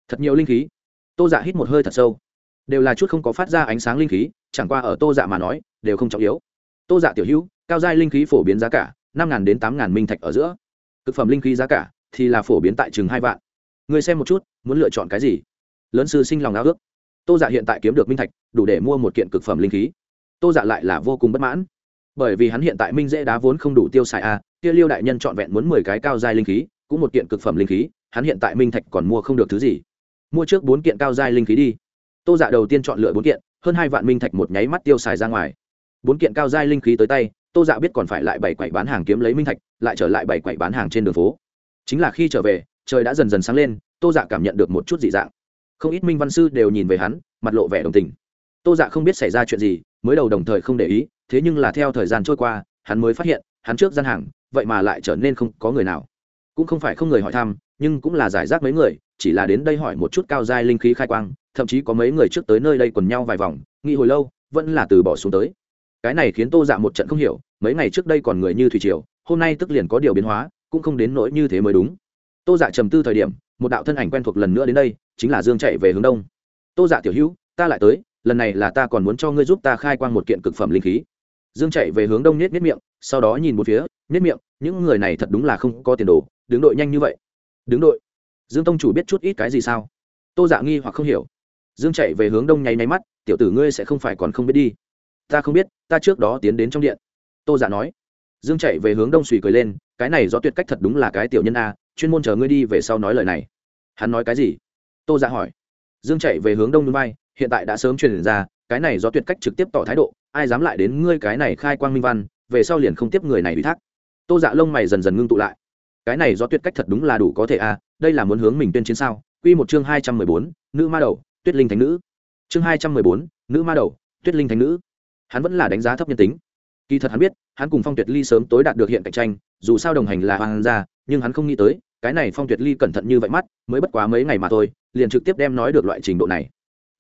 A: Thật nhiều linh khí. Tô dạ hít một hơi thật sâu. Đều là chút không có phát ra ánh sáng linh khí, chẳng qua ở tô dạ mà nói, đều không trọng yếu. Tô dạ tiểu hữu, cao giai linh khí phổ biến giá cả, năm đến tám minh thạch ở giữa. Thực phẩm linh khí giá cả thì là phổ biến tại chừng hai vạn. Người xem một chút, muốn lựa chọn cái gì? Lớn sư sinh lòng ao ước. Tô dạ hiện tại kiếm được minh thạch, đủ để mua một kiện cực phẩm linh khí. Tô dạ lại là vô cùng bất mãn. Bởi vì hắn hiện tại minh dễ đá vốn không đủ tiêu xài a kia liêu đại nhân trọn vẹn muốn mười cái cao giai linh khí, cũng một kiện cực phẩm linh khí, hắn hiện tại minh thạch còn mua không được thứ gì. Mua trước bốn kiện cao giai linh khí đi. Tô dạ đầu tiên chọn lựa bốn kiện, hơn hai vạn minh thạch một nháy mắt tiêu xài ra ngoài. Bốn kiện cao giai linh khí tới tay, tô dạ biết còn phải lại bảy quậy bán hàng kiếm lấy minh thạch, lại trở lại bảy quậy bán hàng trên đường phố. Chính là khi trở về, trời đã dần dần sáng lên, tô dạ cảm nhận được một chút dị dạng. Không ít minh văn sư đều nhìn về hắn, mặt lộ vẻ đồng tình. Tô dạ không biết xảy ra chuyện gì, mới đầu đồng thời không để ý, thế nhưng là theo thời gian trôi qua, hắn mới phát hiện, hắn trước gian hàng vậy mà lại trở nên không có người nào. Cũng không phải không người hỏi thăm, nhưng cũng là giải rác mấy người, chỉ là đến đây hỏi một chút cao giai linh khí khai quang, thậm chí có mấy người trước tới nơi đây quần nhau vài vòng, nghĩ hồi lâu, vẫn là từ bỏ xuống tới. Cái này khiến tô dạ một trận không hiểu, mấy ngày trước đây còn người như thủy triều, hôm nay tức liền có điều biến hóa, cũng không đến nỗi như thế mới đúng. Tô dạ trầm tư thời điểm, một đạo thân ảnh quen thuộc lần nữa đến đây, chính là dương chạy về hướng đông. Tô dạ tiểu hữu, ta lại tới, lần này là ta còn muốn cho ngươi giúp ta khai quang một kiện cực phẩm linh khí. Dương chạy về hướng đông nhét nhét miệng, sau đó nhìn một phía nhất miệng, những người này thật đúng là không có tiền đồ, đứng đội nhanh như vậy. Đứng đội. Dương tông chủ biết chút ít cái gì sao? Tô dạ nghi hoặc không hiểu. Dương chạy về hướng đông nháy nháy mắt, tiểu tử ngươi sẽ không phải còn không biết đi. Ta không biết, ta trước đó tiến đến trong điện. Tô dạ nói. Dương chạy về hướng đông suy cười lên, cái này do tuyệt cách thật đúng là cái tiểu nhân a, chuyên môn chờ ngươi đi về sau nói lời này. Hắn nói cái gì? Tô dạ hỏi. Dương chạy về hướng đông núi bay, hiện tại đã sớm truyền ra, cái này do tuyệt cách trực tiếp tỏ thái độ, ai dám lại đến ngươi cái này khai quang minh văn, về sau liền không tiếp người này ủy thác tô dạ lông mày dần dần ngưng tụ lại. Cái này do tuyệt cách thật đúng là đủ có thể a đây là muốn hướng mình tuyên chiến sao? Q một chương hai trăm mười bốn, nữ ma đầu, tuyết linh thánh nữ. Chương hai trăm mười bốn, nữ ma đầu, tuyết linh thánh nữ. Hắn vẫn là đánh giá thấp nhân tính. Kỳ thật hắn biết, hắn cùng phong tuyệt ly sớm tối đạt được hiện cạnh tranh, dù sao đồng hành là hoàng gia, nhưng hắn không nghĩ tới, cái này phong tuyệt ly cẩn thận như vậy mắt, mới bất quá mấy ngày mà thôi, liền trực tiếp đem nói được loại trình độ này.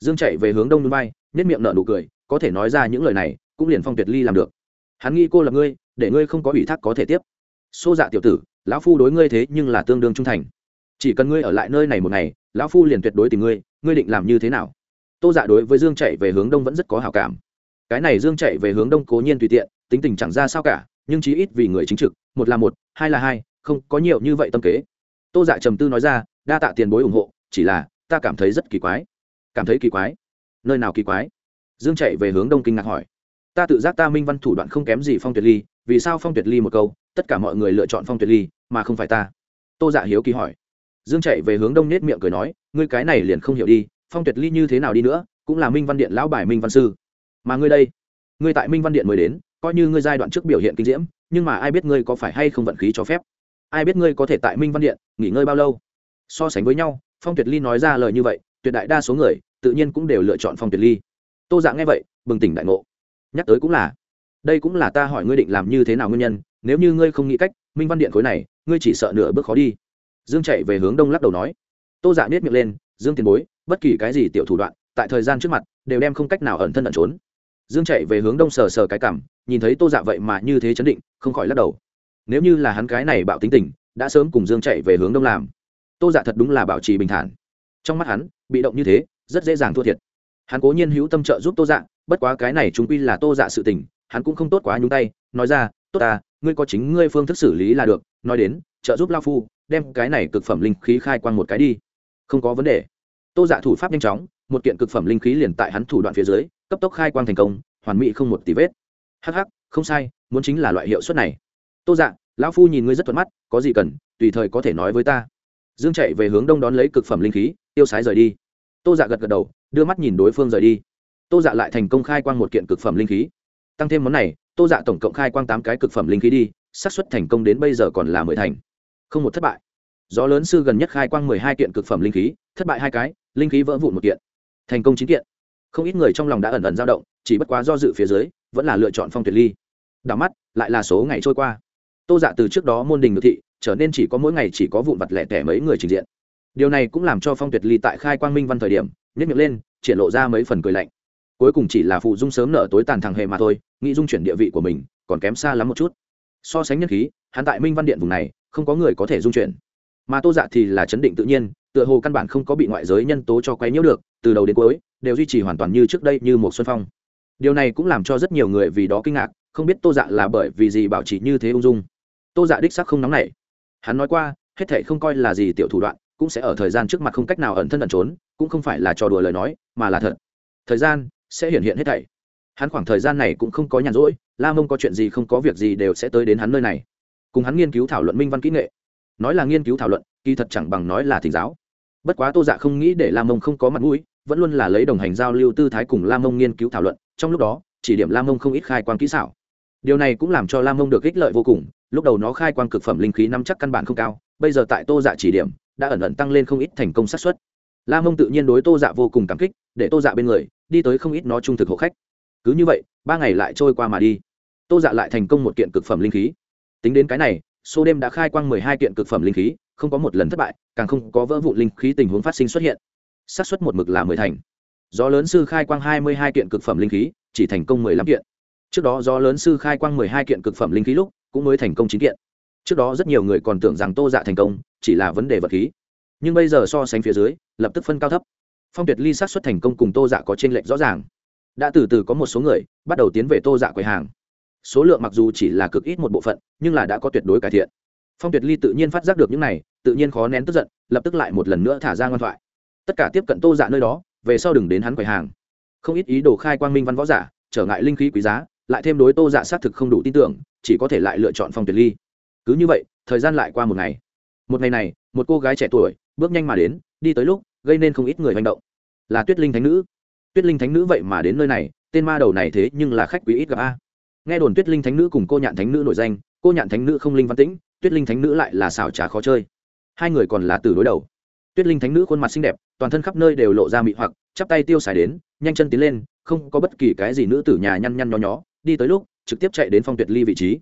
A: Dương chạy về hướng đông núi bay nhất miệng nở nụ cười, có thể nói ra những lời này, cũng liền phong tuyệt ly làm được. Hắn nghĩ cô là ngươi để ngươi không có ủy thác có thể tiếp. Xô dạ tiểu tử, lão phu đối ngươi thế nhưng là tương đương trung thành. Chỉ cần ngươi ở lại nơi này một ngày, lão phu liền tuyệt đối tìm ngươi ngươi định làm như thế nào? Tô dạ đối với dương chạy về hướng đông vẫn rất có hào cảm. Cái này dương chạy về hướng đông cố nhiên tùy tiện, tính tình chẳng ra sao cả, nhưng chí ít vì người chính trực, một là một, hai là hai, không có nhiều như vậy tâm kế. Tô dạ trầm tư nói ra, đa tạ tiền bối ủng hộ, chỉ là, ta cảm thấy rất kỳ quái. Cảm thấy kỳ quái? Nơi nào kỳ quái? Dương chạy về hướng đông kinh ngạc hỏi. Ta tự giác ta minh văn thủ đoạn không kém gì phong tuyệt ly vì sao phong tuyệt ly một câu, tất cả mọi người lựa chọn phong tuyệt ly, mà không phải ta? Tô dạ hiếu kỳ hỏi. Dương chạy về hướng đông nết miệng cười nói, ngươi cái này liền không hiểu đi, phong tuyệt ly như thế nào đi nữa, cũng là minh văn điện lão bài minh văn sư. Mà ngươi đây, ngươi tại minh văn điện mới đến, coi như ngươi giai đoạn trước biểu hiện kinh diễm, nhưng mà ai biết ngươi có phải hay không vận khí cho phép? Ai biết ngươi có thể tại minh văn điện nghỉ ngơi bao lâu? So sánh với nhau, phong tuyệt ly nói ra lời như vậy, tuyệt đại đa số người, tự nhiên cũng đều lựa chọn phong tuyệt ly. Tô dạ nghe vậy, bừng tỉnh đại ngộ. Nhắc tới cũng là đây cũng là ta hỏi ngươi định làm như thế nào nguyên nhân, nếu như ngươi không nghĩ cách, minh văn điện khối này, ngươi chỉ sợ nửa bước khó đi. Dương chạy về hướng đông lắc đầu nói. Tô dạ nết miệng lên, dương tiền bối, bất kỳ cái gì tiểu thủ đoạn, tại thời gian trước mặt, đều đem không cách nào ẩn thân ẩn trốn. Dương chạy về hướng đông sờ sờ cái cảm, nhìn thấy tô dạ vậy mà như thế chấn định, không khỏi lắc đầu. Nếu như là hắn cái này bạo tính tình, đã sớm cùng dương chạy về hướng đông làm. Tô dạ thật đúng là bảo trì bình thản. Trong mắt hắn, bị động như thế, rất dễ dàng thua thiệt. Hắn cố nhiên hữu tâm trợ giúp tô dạ bất quá cái này chúng quy là tô dạ sự tình hắn cũng không tốt quá nhúng tay, nói ra, tốt ta, ngươi có chính ngươi phương thức xử lý là được, nói đến, trợ giúp lao phu, đem cái này cực phẩm linh khí khai quang một cái đi. Không có vấn đề. Tô dạ thủ pháp nhanh chóng, một kiện cực phẩm linh khí liền tại hắn thủ đoạn phía dưới, cấp tốc khai quang thành công, hoàn mỹ không một tí vết. Hh không sai, muốn chính là loại hiệu suất này. Tô dạ lão phu nhìn ngươi rất thuận mắt, có gì cần, tùy thời có thể nói với ta. Dương chạy về hướng đông đón lấy cực phẩm linh khí, tiêu sái rời đi. Tô dạ gật gật đầu, đưa mắt nhìn đối phương rời đi. Tô dạ lại thành công khai quang một kiện cực phẩm linh khí tăng thêm món này, tô dạ tổng cộng khai quang tám cái cực phẩm linh khí đi, xác suất thành công đến bây giờ còn là mười thành. Không một thất bại. Gió lớn sư gần nhất khai quang mười hai kiện cực phẩm linh khí, thất bại hai cái, linh khí vỡ vụn một kiện. Thành công chín kiện. Không ít người trong lòng đã ẩn ẩn dao động, chỉ bất quá do dự phía dưới, vẫn là lựa chọn phong tuyệt ly. Đảo mắt, lại là số ngày trôi qua. Tô dạ từ trước đó môn đình ngược thị, trở nên chỉ có mỗi ngày chỉ có vụn vặt lẻ tẻ mấy người trình diện. Điều này cũng làm cho phong tuyệt ly tại khai quang minh văn thời điểm nhất miệng lên, triển lộ ra mấy phần cười lạnh cuối cùng chỉ là phụ dung sớm nở tối tàn thằng hề mà thôi, nghĩ dung chuyển địa vị của mình, còn kém xa lắm một chút. So sánh nhân khí, hắn tại minh văn điện vùng này, không có người có thể dung chuyển. Mà tô dạ thì là chấn định tự nhiên, tựa hồ căn bản không có bị ngoại giới nhân tố cho quấy nhiễu được, từ đầu đến cuối, đều duy trì hoàn toàn như trước đây như một xuân phong. Điều này cũng làm cho rất nhiều người vì đó kinh ngạc, không biết tô dạ là bởi vì gì bảo trì như thế ung dung. Tô dạ đích sắc không nóng nảy. Hắn nói qua, hết thể không coi là gì tiểu thủ đoạn, cũng sẽ ở thời gian trước mặt không cách nào ẩn thân ẩn trốn, cũng không phải là trò đùa lời nói, mà là thật. Thời gian sẽ hiện hiện hết thảy. Hắn khoảng thời gian này cũng không có nhàn rỗi, la mông có chuyện gì không có việc gì đều sẽ tới đến hắn nơi này. Cùng hắn nghiên cứu thảo luận minh văn kỹ nghệ. Nói là nghiên cứu thảo luận, kỳ thật chẳng bằng nói là thỉnh giáo. Bất quá tô dạ không nghĩ để la mông không có mặt mũi, vẫn luôn là lấy đồng hành giao lưu tư thái cùng la mông nghiên cứu thảo luận, trong lúc đó, chỉ điểm la mông không ít khai quang kỹ xảo. Điều này cũng làm cho la mông được ích lợi vô cùng, lúc đầu nó khai quang cực phẩm linh khí năm chắc căn bản không cao, bây giờ tại tô dạ chỉ điểm, đã ẩn ẩn tăng lên không ít thành công xác suất. La mông tự nhiên đối tô dạ vô cùng cảm kích, để tô dạ bên người đi tới không ít nó trung thực hộ khách. Cứ như vậy, ba ngày lại trôi qua mà đi. Tô dạ lại thành công một kiện cực phẩm linh khí. Tính đến cái này số đêm đã khai quang mười hai kiện cực phẩm linh khí, không có một lần thất bại, càng không có vỡ vụ linh khí tình huống phát sinh xuất hiện. Xác suất một mực là mười thành. Do lớn sư khai quang hai mươi hai kiện cực phẩm linh khí, chỉ thành công mười lăm kiện. Trước đó do lớn sư khai quang mười hai kiện cực phẩm linh khí lúc, cũng mới thành công chín kiện. Trước đó rất nhiều người còn tưởng rằng tô dạ thành công, chỉ là vấn đề vật khí. Nhưng bây giờ so sánh phía dưới, lập tức phân cao thấp phong tuyệt ly sát xuất thành công cùng tô dạ có t r ê n lệch rõ ràng. Đã từ từ có một số người bắt đầu tiến về tô dạ quầy hàng. Số lượng mặc dù chỉ là cực ít một bộ phận, nhưng là đã có tuyệt đối cải thiện. Phong tuyệt ly tự nhiên phát giác được những này, tự nhiên khó nén tức giận, lập tức lại một lần nữa thả ra ngoan thoại. Tất cả tiếp cận tô dạ nơi đó, về sau đừng đến hắn quầy hàng. Không ít ý đồ khai quang minh văn võ giả, trở ngại linh khí quý giá, lại thêm đối tô dạ xác thực không đủ tin tưởng, chỉ có thể lại lựa chọn phong tuyệt ly. Cứ như vậy, thời gian lại qua một ngày. Một ngày này, một cô gái trẻ tuổi, bước nhanh mà đến, đi tới lúc gây nên không ít người hành động. Là tuyết linh thánh nữ. Tuyết linh thánh nữ vậy mà đến nơi này, tên ma đầu này thế nhưng là khách quý ít gặp a. Nghe đồn tuyết linh thánh nữ cùng cô nhạn thánh nữ nổi danh, cô nhạn thánh nữ không linh văn tĩnh, tuyết linh thánh nữ lại là xảo trá khó chơi. Hai người còn là từ đối đầu. Tuyết linh thánh nữ khuôn mặt xinh đẹp, toàn thân khắp nơi đều lộ ra mị hoặc, chắp tay tiêu xài đến, nhanh chân tiến lên, không có bất kỳ cái gì nữ tử nhà nhăn nhăn nho nhó, đi tới lúc, trực tiếp chạy đến phong tuyệt ly vị trí.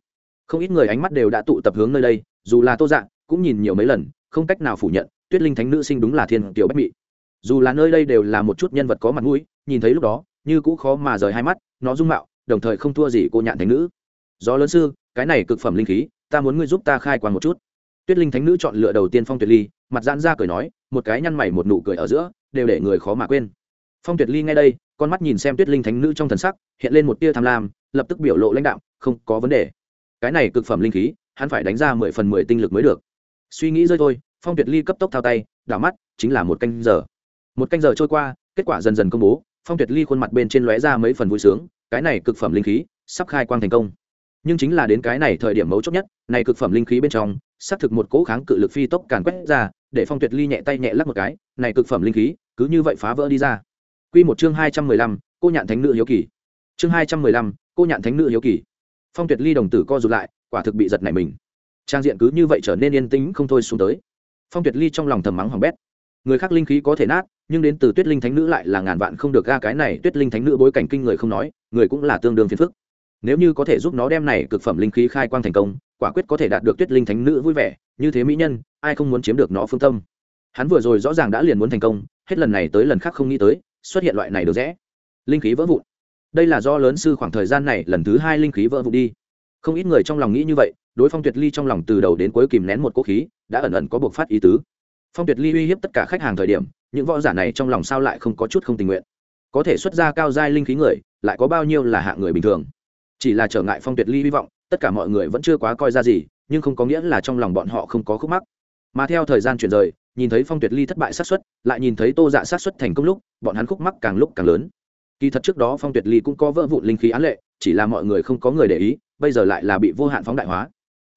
A: Không ít người ánh mắt đều đã tụ tập hướng nơi đây, dù là tô dạng cũng nhìn nhiều mấy lần, không cách nào phủ nhận tuyết linh thánh nữ sinh đúng là thiên tiểu bách mị. Dù là nơi đây đều là một chút nhân vật có mặt mũi, nhìn thấy lúc đó, như cũ khó mà rời hai mắt, nó dung mạo, đồng thời không thua gì cô nhạn thánh nữ. Do lớn sư, cái này cực phẩm linh khí, ta muốn ngươi giúp ta khai quan một chút. Tuyết linh thánh nữ chọn lựa đầu tiên phong tuyệt ly, mặt giãn ra cười nói, một cái nhăn mày một nụ cười ở giữa, đều để người khó mà quên. Phong tuyệt ly ngay đây, con mắt nhìn xem tuyết linh thánh nữ trong thần sắc, hiện lên một tia tham lam, lập tức biểu lộ lãnh đạo không có vấn đề. Cái này cực phẩm linh khí, hắn phải đánh ra mười phần mười tinh lực mới được. Suy nghĩ rơi thôi phong tuyệt ly cấp tốc thao tay, đảo mắt, chính là một canh giờ. Một canh giờ trôi qua, kết quả dần dần công bố, phong tuyệt ly khuôn mặt bên trên lóe ra mấy phần vui sướng, cái này cực phẩm linh khí, sắp khai quang thành công. Nhưng chính là đến cái này thời điểm mấu chốt nhất, này cực phẩm linh khí bên trong, xác thực một cỗ kháng cự lực phi tốc càn quét ra, để phong tuyệt ly nhẹ tay nhẹ lắc một cái, này cực phẩm linh khí, cứ như vậy phá vỡ đi ra. Quy một chương hai trăm mười lăm, cô nhạn thánh nữ hiếu kỳ. Chương hai trăm mười lăm, cô nhạn thánh nữ hiếu kỳ. Phong tuyệt ly đồng tử co rụt lại, quả thực bị giật nảy mình. Trang diện cứ như vậy trở nên yên tĩnh không thôi xuống tới phong tuyệt ly trong lòng thầm mắng hỏng bét. Người khác linh khí có thể nát, nhưng đến từ tuyết linh thánh nữ lại là ngàn vạn không được ga cái này tuyết linh thánh nữ bối cảnh kinh người không nói, người cũng là tương đương phiền phức. Nếu như có thể giúp nó đem này cực phẩm linh khí khai quang thành công, quả quyết có thể đạt được tuyết linh thánh nữ vui vẻ, như thế mỹ nhân, ai không muốn chiếm được nó phương tâm. Hắn vừa rồi rõ ràng đã liền muốn thành công, hết lần này tới lần khác không nghĩ tới, xuất hiện loại này được rẽ linh khí vỡ vụn. Đây là do lớn sư khoảng thời gian này lần thứ hai linh khí vỡ vụn đi. Không ít người trong lòng nghĩ như vậy đối phong tuyệt ly trong lòng từ đầu đến cuối kìm nén một cỗ khí, đã ẩn ẩn có buộc phát ý tứ. Phong tuyệt ly uy hiếp tất cả khách hàng thời điểm, những võ giả này trong lòng sao lại không có chút không tình nguyện? Có thể xuất ra cao giai linh khí người, lại có bao nhiêu là hạng người bình thường? Chỉ là trở ngại phong tuyệt ly hy vọng, tất cả mọi người vẫn chưa quá coi ra gì, nhưng không có nghĩa là trong lòng bọn họ không có khúc mắc. Mà theo thời gian chuyển rời, nhìn thấy phong tuyệt ly thất bại sát xuất lại nhìn thấy tô dạ sát xuất thành công lúc, bọn hắn khúc mắc càng lúc càng lớn. Kỳ thật trước đó phong tuyệt ly cũng có vỡ vụn linh khí án lệ, chỉ là mọi người không có người để ý, bây giờ lại là bị vô hạn phóng đại hóa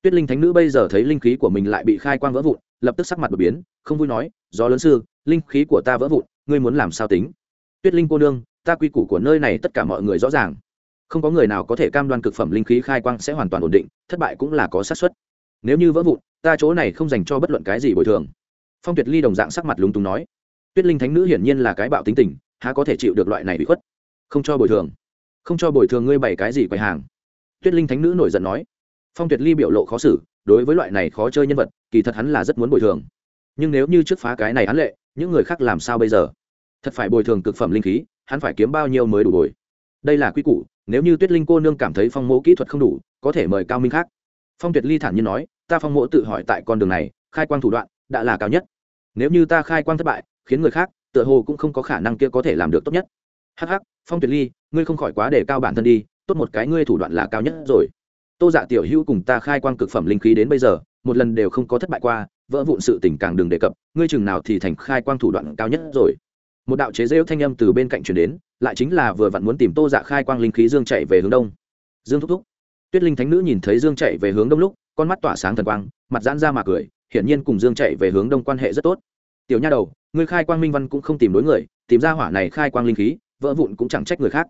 A: tuyết linh thánh nữ bây giờ thấy linh khí của mình lại bị khai quang vỡ vụn, lập tức sắc mặt đột biến, không vui nói do lớn sư, linh khí của ta vỡ vụn, ngươi muốn làm sao tính? Tuyết linh cô nương, ta quy củ của nơi này tất cả mọi người rõ ràng. Không có người nào có thể cam đoan cực phẩm linh khí khai quang sẽ hoàn toàn ổn định, thất bại cũng là có xác suất. Nếu như vỡ vụn, ta chỗ này không dành cho bất luận cái gì bồi thường. Phong tuyệt ly đồng dạng sắc mặt lúng túng nói. Tuyết linh thánh nữ hiển nhiên là cái bạo tính tình, há có thể chịu được loại này bị khuất? Không cho bồi thường. Không cho bồi thường ngươi bày cái gì quầy hàng. Tuyết linh thánh nữ nổi giận nói phong tuyệt ly biểu lộ khó xử, đối với loại này khó chơi nhân vật, kỳ thật hắn là rất muốn bồi thường. Nhưng nếu như trước phá cái này hắn lệ, những người khác làm sao bây giờ? Thật phải bồi thường cực phẩm linh khí, hắn phải kiếm bao nhiêu mới đủ bồi? Đây là quy củ, nếu như tuyết linh cô nương cảm thấy phong mộ kỹ thuật không đủ, có thể mời cao minh khác. Phong tuyệt ly thản nhiên nói, ta phong mộ tự hỏi tại con đường này, khai quang thủ đoạn đã là cao nhất. Nếu như ta khai quang thất bại, khiến người khác, tựa hồ cũng không có khả năng kia có thể làm được tốt nhất. Hh phong tuyệt ly, ngươi không khỏi quá để cao bản thân đi, tốt một cái ngươi thủ đoạn là cao nhất rồi tô dạ tiểu hữu cùng ta khai quang cực phẩm linh khí đến bây giờ, một lần đều không có thất bại qua, vỡ vụn sự tình càng đừng đề cập, ngươi chừng nào thì thành khai quang thủ đoạn cao nhất rồi. Một đạo chế rêu thanh âm từ bên cạnh chuyển đến, lại chính là vừa vặn muốn tìm tô dạ khai quang linh khí dương chạy về hướng đông. Dương thúc thúc. Tuyết linh thánh nữ nhìn thấy dương chạy về hướng đông lúc, con mắt tỏa sáng thần quang, mặt giãn ra mà cười, hiển nhiên cùng dương chạy về hướng đông quan hệ rất tốt. Tiểu nha đầu, ngươi khai quang minh văn cũng không tìm đối người, tìm ra hỏa này khai quang linh khí, vỡ vụn cũng chẳng trách người khác.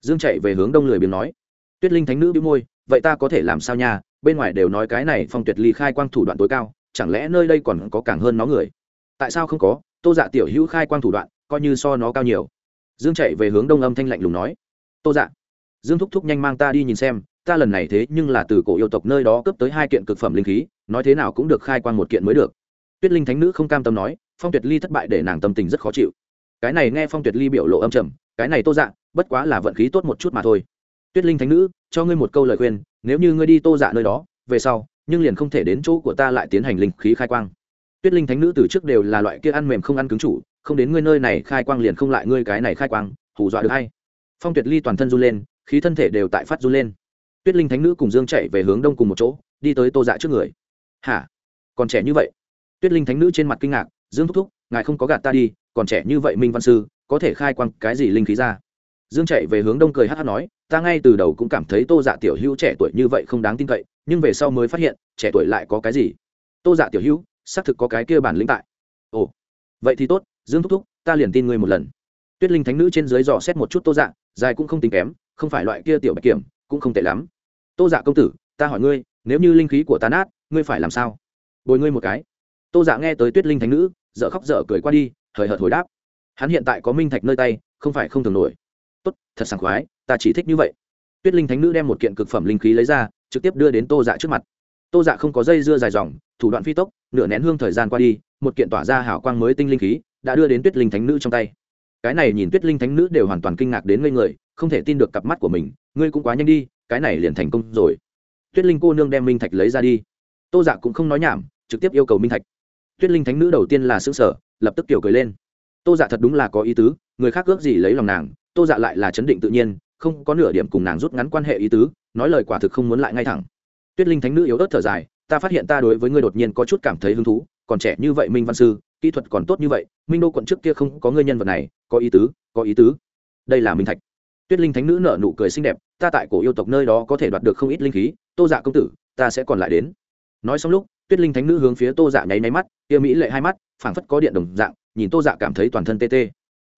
A: Dương chạy về hướng đông lười biếng nói. Tuyết linh thánh nữ bị môi vậy ta có thể làm sao nha? Bên ngoài đều nói cái này phong tuyệt ly khai quang thủ đoạn tối cao, chẳng lẽ nơi đây còn có càng hơn nó người? Tại sao không có? Tô dạ tiểu hữu khai quang thủ đoạn, coi như so nó cao nhiều. Dương chạy về hướng đông âm thanh lạnh lùng nói. Tô dạ dương thúc thúc nhanh mang ta đi nhìn xem, ta lần này thế nhưng là từ cổ yêu tộc nơi đó cướp tới hai kiện cực phẩm linh khí, nói thế nào cũng được khai quang một kiện mới được. Tuyết linh thánh nữ không cam tâm nói, phong tuyệt ly thất bại để nàng tâm tình rất khó chịu. Cái này nghe phong tuyệt ly biểu lộ âm trầm, cái này tô dạ bất quá là vận khí tốt một chút mà thôi tuyết linh thánh nữ, cho ngươi một câu lời khuyên, nếu như ngươi đi tô dạ nơi đó, về sau, nhưng liền không thể đến chỗ của ta lại tiến hành linh khí khai quang. Tuyết linh thánh nữ từ trước đều là loại kia ăn mềm không ăn cứng chủ, không đến ngươi nơi này khai quang liền không lại ngươi cái này khai quang, hù dọa được hay. Phong tuyệt ly toàn thân run lên, khí thân thể đều tại phát run lên. Tuyết linh thánh nữ cùng dương chạy về hướng đông cùng một chỗ, đi tới tô dạ trước người. Hả? Còn trẻ như vậy? Tuyết linh thánh nữ trên mặt kinh ngạc, dương thúc thúc, ngài không có gạt ta đi, còn trẻ như vậy minh văn sư, có thể khai quang cái gì linh khí ra? Dương chạy về hướng đông cười hát hát nói, ta ngay từ đầu cũng cảm thấy tô dạ tiểu hữu trẻ tuổi như vậy không đáng tin cậy, nhưng về sau mới phát hiện, trẻ tuổi lại có cái gì? Tô dạ tiểu hữu, xác thực có cái kia bản lĩnh tại. Ồ, vậy thì tốt, dương thúc thúc, ta liền tin ngươi một lần. Tuyết linh thánh nữ trên dưới dò xét một chút tô dạ dài cũng không tính kém, không phải loại kia tiểu bạch kiểm, cũng không tệ lắm. Tô dạ công tử, ta hỏi ngươi, nếu như linh khí của ta nát, ngươi phải làm sao? Bồi ngươi một cái. Tô dạ nghe tới tuyết linh thánh nữ dợ khóc dở cười qua đi, hời hợt hồi đáp. Hắn hiện tại có minh thạch nơi tay, không phải không thường nổi tốt, thật sảng khoái, ta chỉ thích như vậy. Tuyết linh thánh nữ đem một kiện cực phẩm linh khí lấy ra, trực tiếp đưa đến tô dạ trước mặt. Tô dạ không có dây dưa dài dòng, thủ đoạn phi tốc, nửa nén hương thời gian qua đi, một kiện tỏa ra hảo quang mới tinh linh khí đã đưa đến tuyết linh thánh nữ trong tay. Cái này nhìn tuyết linh thánh nữ đều hoàn toàn kinh ngạc đến ngây người, không thể tin được cặp mắt của mình, ngươi cũng quá nhanh đi, cái này liền thành công rồi. Tuyết linh cô nương đem minh thạch lấy ra đi. Tô dạ cũng không nói nhảm, trực tiếp yêu cầu minh thạch. Tuyết linh thánh nữ đầu tiên là xứ sở lập tức kiểu cười lên. Tô dạ thật đúng là có ý tứ, người khác ước gì lấy lòng nàng tô dạ lại là chấn định tự nhiên, không có nửa điểm cùng nàng rút ngắn quan hệ ý tứ, nói lời quả thực không muốn lại ngay thẳng. Tuyết linh thánh nữ yếu ớt thở dài, ta phát hiện ta đối với ngươi đột nhiên có chút cảm thấy hứng thú, còn trẻ như vậy minh văn sư, kỹ thuật còn tốt như vậy, minh đô quận trước kia không có ngươi nhân vật này, có ý tứ, có ý tứ. Đây là minh thạch. Tuyết linh thánh nữ nở nụ cười xinh đẹp, ta tại cổ yêu tộc nơi đó có thể đoạt được không ít linh khí, tô dạ công tử, ta sẽ còn lại đến. Nói xong lúc, tuyết linh thánh nữ hướng phía tô dạ nháy máy mắt Tiêu mỹ lệ hai mắt, phảng phất có điện đồng dạng, nhìn tô dạ cảm thấy toàn thân tê tê.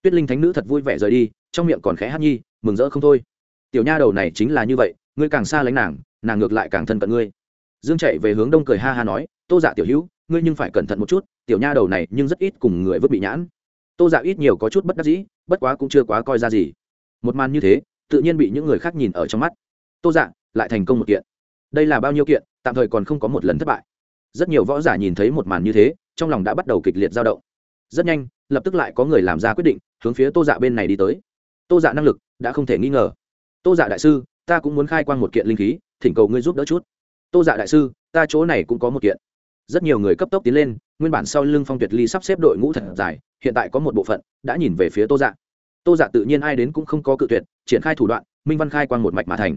A: Tuyết linh thánh nữ thật vui vẻ rời đi trong miệng còn khẽ hát nhi, mừng rỡ không thôi. Tiểu nha đầu này chính là như vậy, ngươi càng xa lánh nàng nàng ngược lại càng thân cận ngươi. Dương chạy về hướng đông cười ha ha nói, tô dạ tiểu hữu, ngươi nhưng phải cẩn thận một chút, tiểu nha đầu này nhưng rất ít cùng người vứt bị nhãn. Tô dạ ít nhiều có chút bất đắc dĩ, bất quá cũng chưa quá coi ra gì. Một màn như thế, tự nhiên bị những người khác nhìn ở trong mắt. Tô dạ lại thành công một kiện. Đây là bao nhiêu kiện, tạm thời còn không có một lần thất bại. Rất nhiều võ giả nhìn thấy một màn như thế, trong lòng đã bắt đầu kịch liệt dao động. Rất nhanh, lập tức lại có người làm ra quyết định, hướng phía tô dạ bên này đi tới tô dạ năng lực đã không thể nghi ngờ. Tô dạ đại sư, ta cũng muốn khai quang một kiện linh khí, thỉnh cầu ngươi giúp đỡ chút. Tô dạ đại sư, ta chỗ này cũng có một kiện. Rất nhiều người cấp tốc tiến lên, nguyên bản sau lưng phong tuyệt ly sắp xếp đội ngũ thật dài, hiện tại có một bộ phận đã nhìn về phía tô dạ. Tô dạ tự nhiên ai đến cũng không có cự tuyệt, triển khai thủ đoạn, minh văn khai quang một mạch mà thành.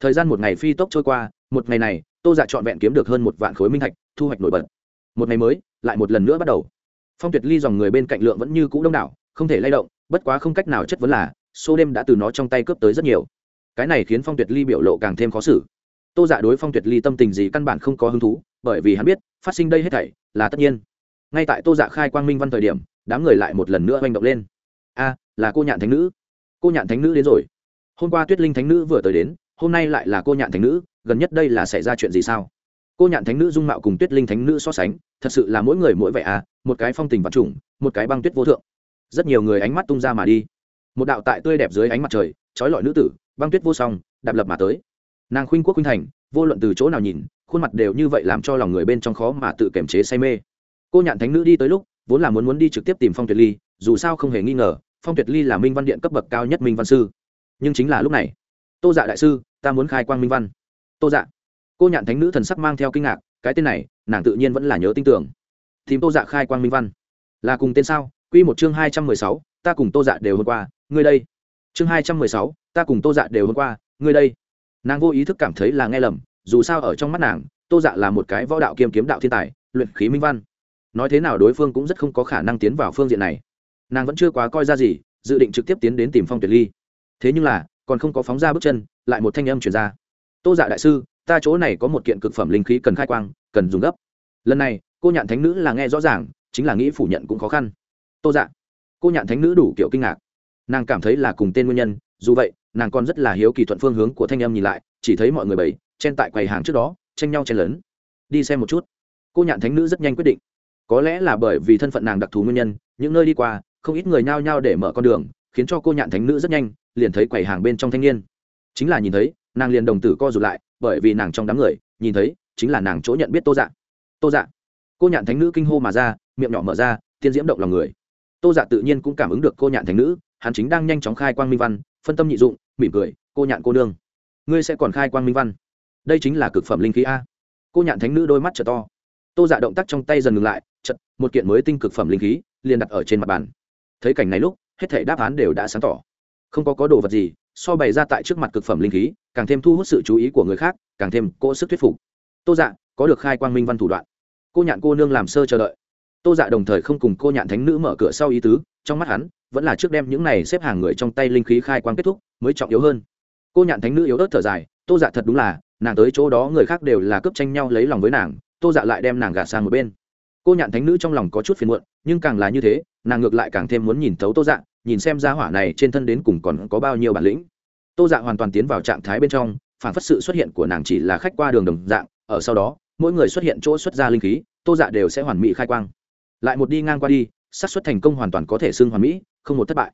A: Thời gian một ngày phi tốc trôi qua, một ngày này, tô dạ trọn vẹn kiếm được hơn một vạn khối minh thạch, thu hoạch nổi bật. Một ngày mới, lại một lần nữa bắt đầu. Phong tuyệt ly dòng người bên cạnh lượng vẫn như cũ đông đảo, không thể lay động, bất quá không cách nào chất vấn là Số đêm đã từ nó trong tay cướp tới rất nhiều. Cái này khiến phong tuyệt ly biểu lộ càng thêm khó xử. Tô dạ đối phong tuyệt ly tâm tình gì căn bản không có hứng thú, bởi vì hắn biết, phát sinh đây hết thảy là tất nhiên. Ngay tại tô dạ khai quang minh văn thời điểm, đám người lại một lần nữa oanh động lên. A, là cô nhạn thánh nữ. Cô nhạn thánh nữ đến rồi. Hôm qua tuyết linh thánh nữ vừa tới đến, hôm nay lại là cô nhạn thánh nữ, gần nhất đây là xảy ra chuyện gì sao? Cô nhạn thánh nữ dung mạo cùng tuyết linh thánh nữ so sánh, thật sự là mỗi người mỗi vẻ à một cái phong tình vật chủng một cái băng tuyết vô thượng. Rất nhiều người ánh mắt tung ra mà đi một đạo tại tươi đẹp dưới ánh mặt trời trói lọi nữ tử, băng tuyết vô song, đạp lập mà tới. Nàng khuynh quốc khuynh thành, vô luận từ chỗ nào nhìn, khuôn mặt đều như vậy làm cho lòng người bên trong khó mà tự kiềm chế say mê. Cô nhạn thánh nữ đi tới lúc, vốn là muốn muốn đi trực tiếp tìm phong tuyệt ly, dù sao không hề nghi ngờ, phong tuyệt ly là minh văn điện cấp bậc cao nhất minh văn sư. Nhưng chính là lúc này, tô dạ đại sư, ta muốn khai quang minh văn. Tô dạ. Cô nhạn thánh nữ thần sắc mang theo kinh ngạc, cái tên này, nàng tự nhiên vẫn là nhớ tin tưởng. Tìm tô dạ khai quang minh văn. Là cùng tên sao? Q một chương hai trăm mười sáu, ta cùng tô dạ đều hôm qua ngươi đây. Chương hai trăm mười sáu, ta cùng tô dạ đều hôm qua, ngươi đây. Nàng vô ý thức cảm thấy là nghe lầm, dù sao ở trong mắt nàng, tô dạ là một cái võ đạo kiêm kiếm đạo thiên tài, luyện khí minh văn. Nói thế nào đối phương cũng rất không có khả năng tiến vào phương diện này. Nàng vẫn chưa quá coi ra gì, dự định trực tiếp tiến đến tìm phong tuyệt ly. Thế nhưng là, còn không có phóng ra bước chân, lại một thanh âm chuyển ra. Tô dạ đại sư, ta chỗ này có một kiện cực phẩm linh khí cần khai quang, cần dùng gấp. Lần này, cô nhạn thánh nữ là nghe rõ ràng, chính là nghĩ phủ nhận cũng khó khăn. Tô dạ. Cô nhạn thánh nữ đủ kiểu kinh ngạc nàng cảm thấy là cùng tên nguyên nhân, dù vậy, nàng còn rất là hiếu kỳ thuận phương hướng của thanh em nhìn lại, chỉ thấy mọi người bầy chen tại quầy hàng trước đó, tranh nhau chen lớn đi xem một chút. Cô nhạn thánh nữ rất nhanh quyết định. Có lẽ là bởi vì thân phận nàng đặc thù nguyên nhân, những nơi đi qua, không ít người nhao nhao để mở con đường, khiến cho cô nhạn thánh nữ rất nhanh, liền thấy quầy hàng bên trong thanh niên. Chính là nhìn thấy, nàng liền đồng tử co rụt lại, bởi vì nàng trong đám người, nhìn thấy, chính là nàng chỗ nhận biết tô dạ. Tô dạ. Cô nhạn thánh nữ kinh hô mà ra, miệng nhỏ mở ra, tiên diễm động lòng người. Tô dạ tự nhiên cũng cảm ứng được cô nhạn thánh nữ hắn chính đang nhanh chóng khai quang minh văn, phân tâm nhị dụng, mỉm cười, cô nhạn cô nương, ngươi sẽ còn khai quang minh văn. Đây chính là cực phẩm linh khí a. Cô nhạn thánh nữ đôi mắt t to. Tô dạ động tác trong tay dần ngừng lại chật một kiện mới tinh cực phẩm linh khí liền đặt ở trên mặt bàn. Thấy cảnh này lúc, hết thể đáp án đều đã sáng tỏ. Không có có đồ vật gì, so bày ra tại trước mặt cực phẩm linh khí, càng thêm thu hút sự chú ý của người khác, càng thêm cỗ sức thuyết phục. Tô dạ có được khai quang minh văn thủ đoạn. Cô nhạn cô nương làm sơ chờ đợi. Tô dạ đồng thời không cùng cô nhạn thánh nữ mở cửa sau ý tứ, trong mắt hắn vẫn là trước đem những này xếp hàng người trong tay linh khí khai quang kết thúc, mới trọng yếu hơn. Cô nhạn thánh nữ yếu ớt thở dài, tô dạ thật đúng là, nàng tới chỗ đó người khác đều là cướp tranh nhau lấy lòng với nàng, tô dạ lại đem nàng gạt sang một bên. Cô nhạn thánh nữ trong lòng có chút phiền muộn, nhưng càng là như thế, nàng ngược lại càng thêm muốn nhìn thấu tô dạ nhìn xem ra hỏa này trên thân đến cùng còn có bao nhiêu bản lĩnh. Tô dạ hoàn toàn tiến vào trạng thái bên trong, phản phất sự xuất hiện của nàng chỉ là khách qua đường đồng dạng, ở sau đó, mỗi người xuất hiện chỗ xuất ra linh khí, tô dạ đều sẽ hoàn mỹ khai quang. Lại một đi ngang qua đi xác suất thành công hoàn toàn có thể xưng hoàn mỹ, không một thất bại.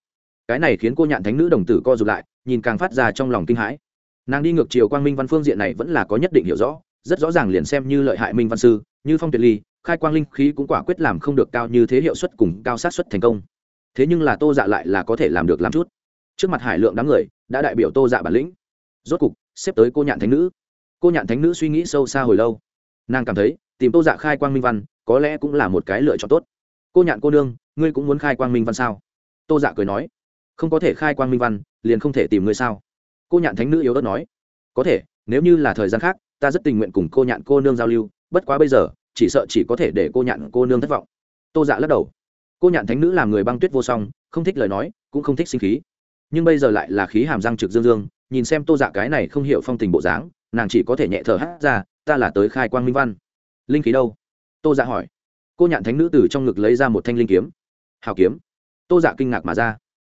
A: Cái này khiến cô nhạn thánh nữ đồng tử co rụt lại, nhìn càng phát ra trong lòng kinh hãi. Nàng đi ngược chiều quang minh văn phương diện này vẫn là có nhất định hiểu rõ, rất rõ ràng liền xem như lợi hại minh văn sư, như phong tuyệt ly, khai quang linh khí cũng quả quyết làm không được cao như thế hiệu suất cùng cao sát suất thành công. Thế nhưng là tô dạ lại là có thể làm được làm chút. Trước mặt hải lượng đám người, đã đại biểu tô dạ bản lĩnh. Rốt cục, xếp tới cô nhạn thánh nữ. Cô nhạn thánh nữ suy nghĩ sâu xa hồi lâu. Nàng cảm thấy, tìm tô dạ khai quang minh văn, có lẽ cũng là một cái lựa chọn tốt cô nhạn cô nương, ngươi cũng muốn khai quang minh văn sao? Tô dạ cười nói. Không có thể khai quang minh văn, liền không thể tìm ngươi sao? Cô nhạn thánh nữ yếu ớt nói. Có thể, nếu như là thời gian khác, ta rất tình nguyện cùng cô nhạn cô nương giao lưu, bất quá bây giờ, chỉ sợ chỉ có thể để cô nhạn cô nương thất vọng. Tô dạ lắc đầu. Cô nhạn thánh nữ làm người băng tuyết vô song, không thích lời nói, cũng không thích sinh khí. Nhưng bây giờ lại là khí hàm răng trực dương dương, nhìn xem tô dạ cái này không hiểu phong tình bộ dáng, nàng chỉ có thể nhẹ thở hát ra, ta là tới khai quang minh văn. Linh khí đâu? Tô dạ hỏi cô nhạn thánh nữ từ trong ngực lấy ra một thanh linh kiếm. Hào kiếm. Tô dạ kinh ngạc mà ra.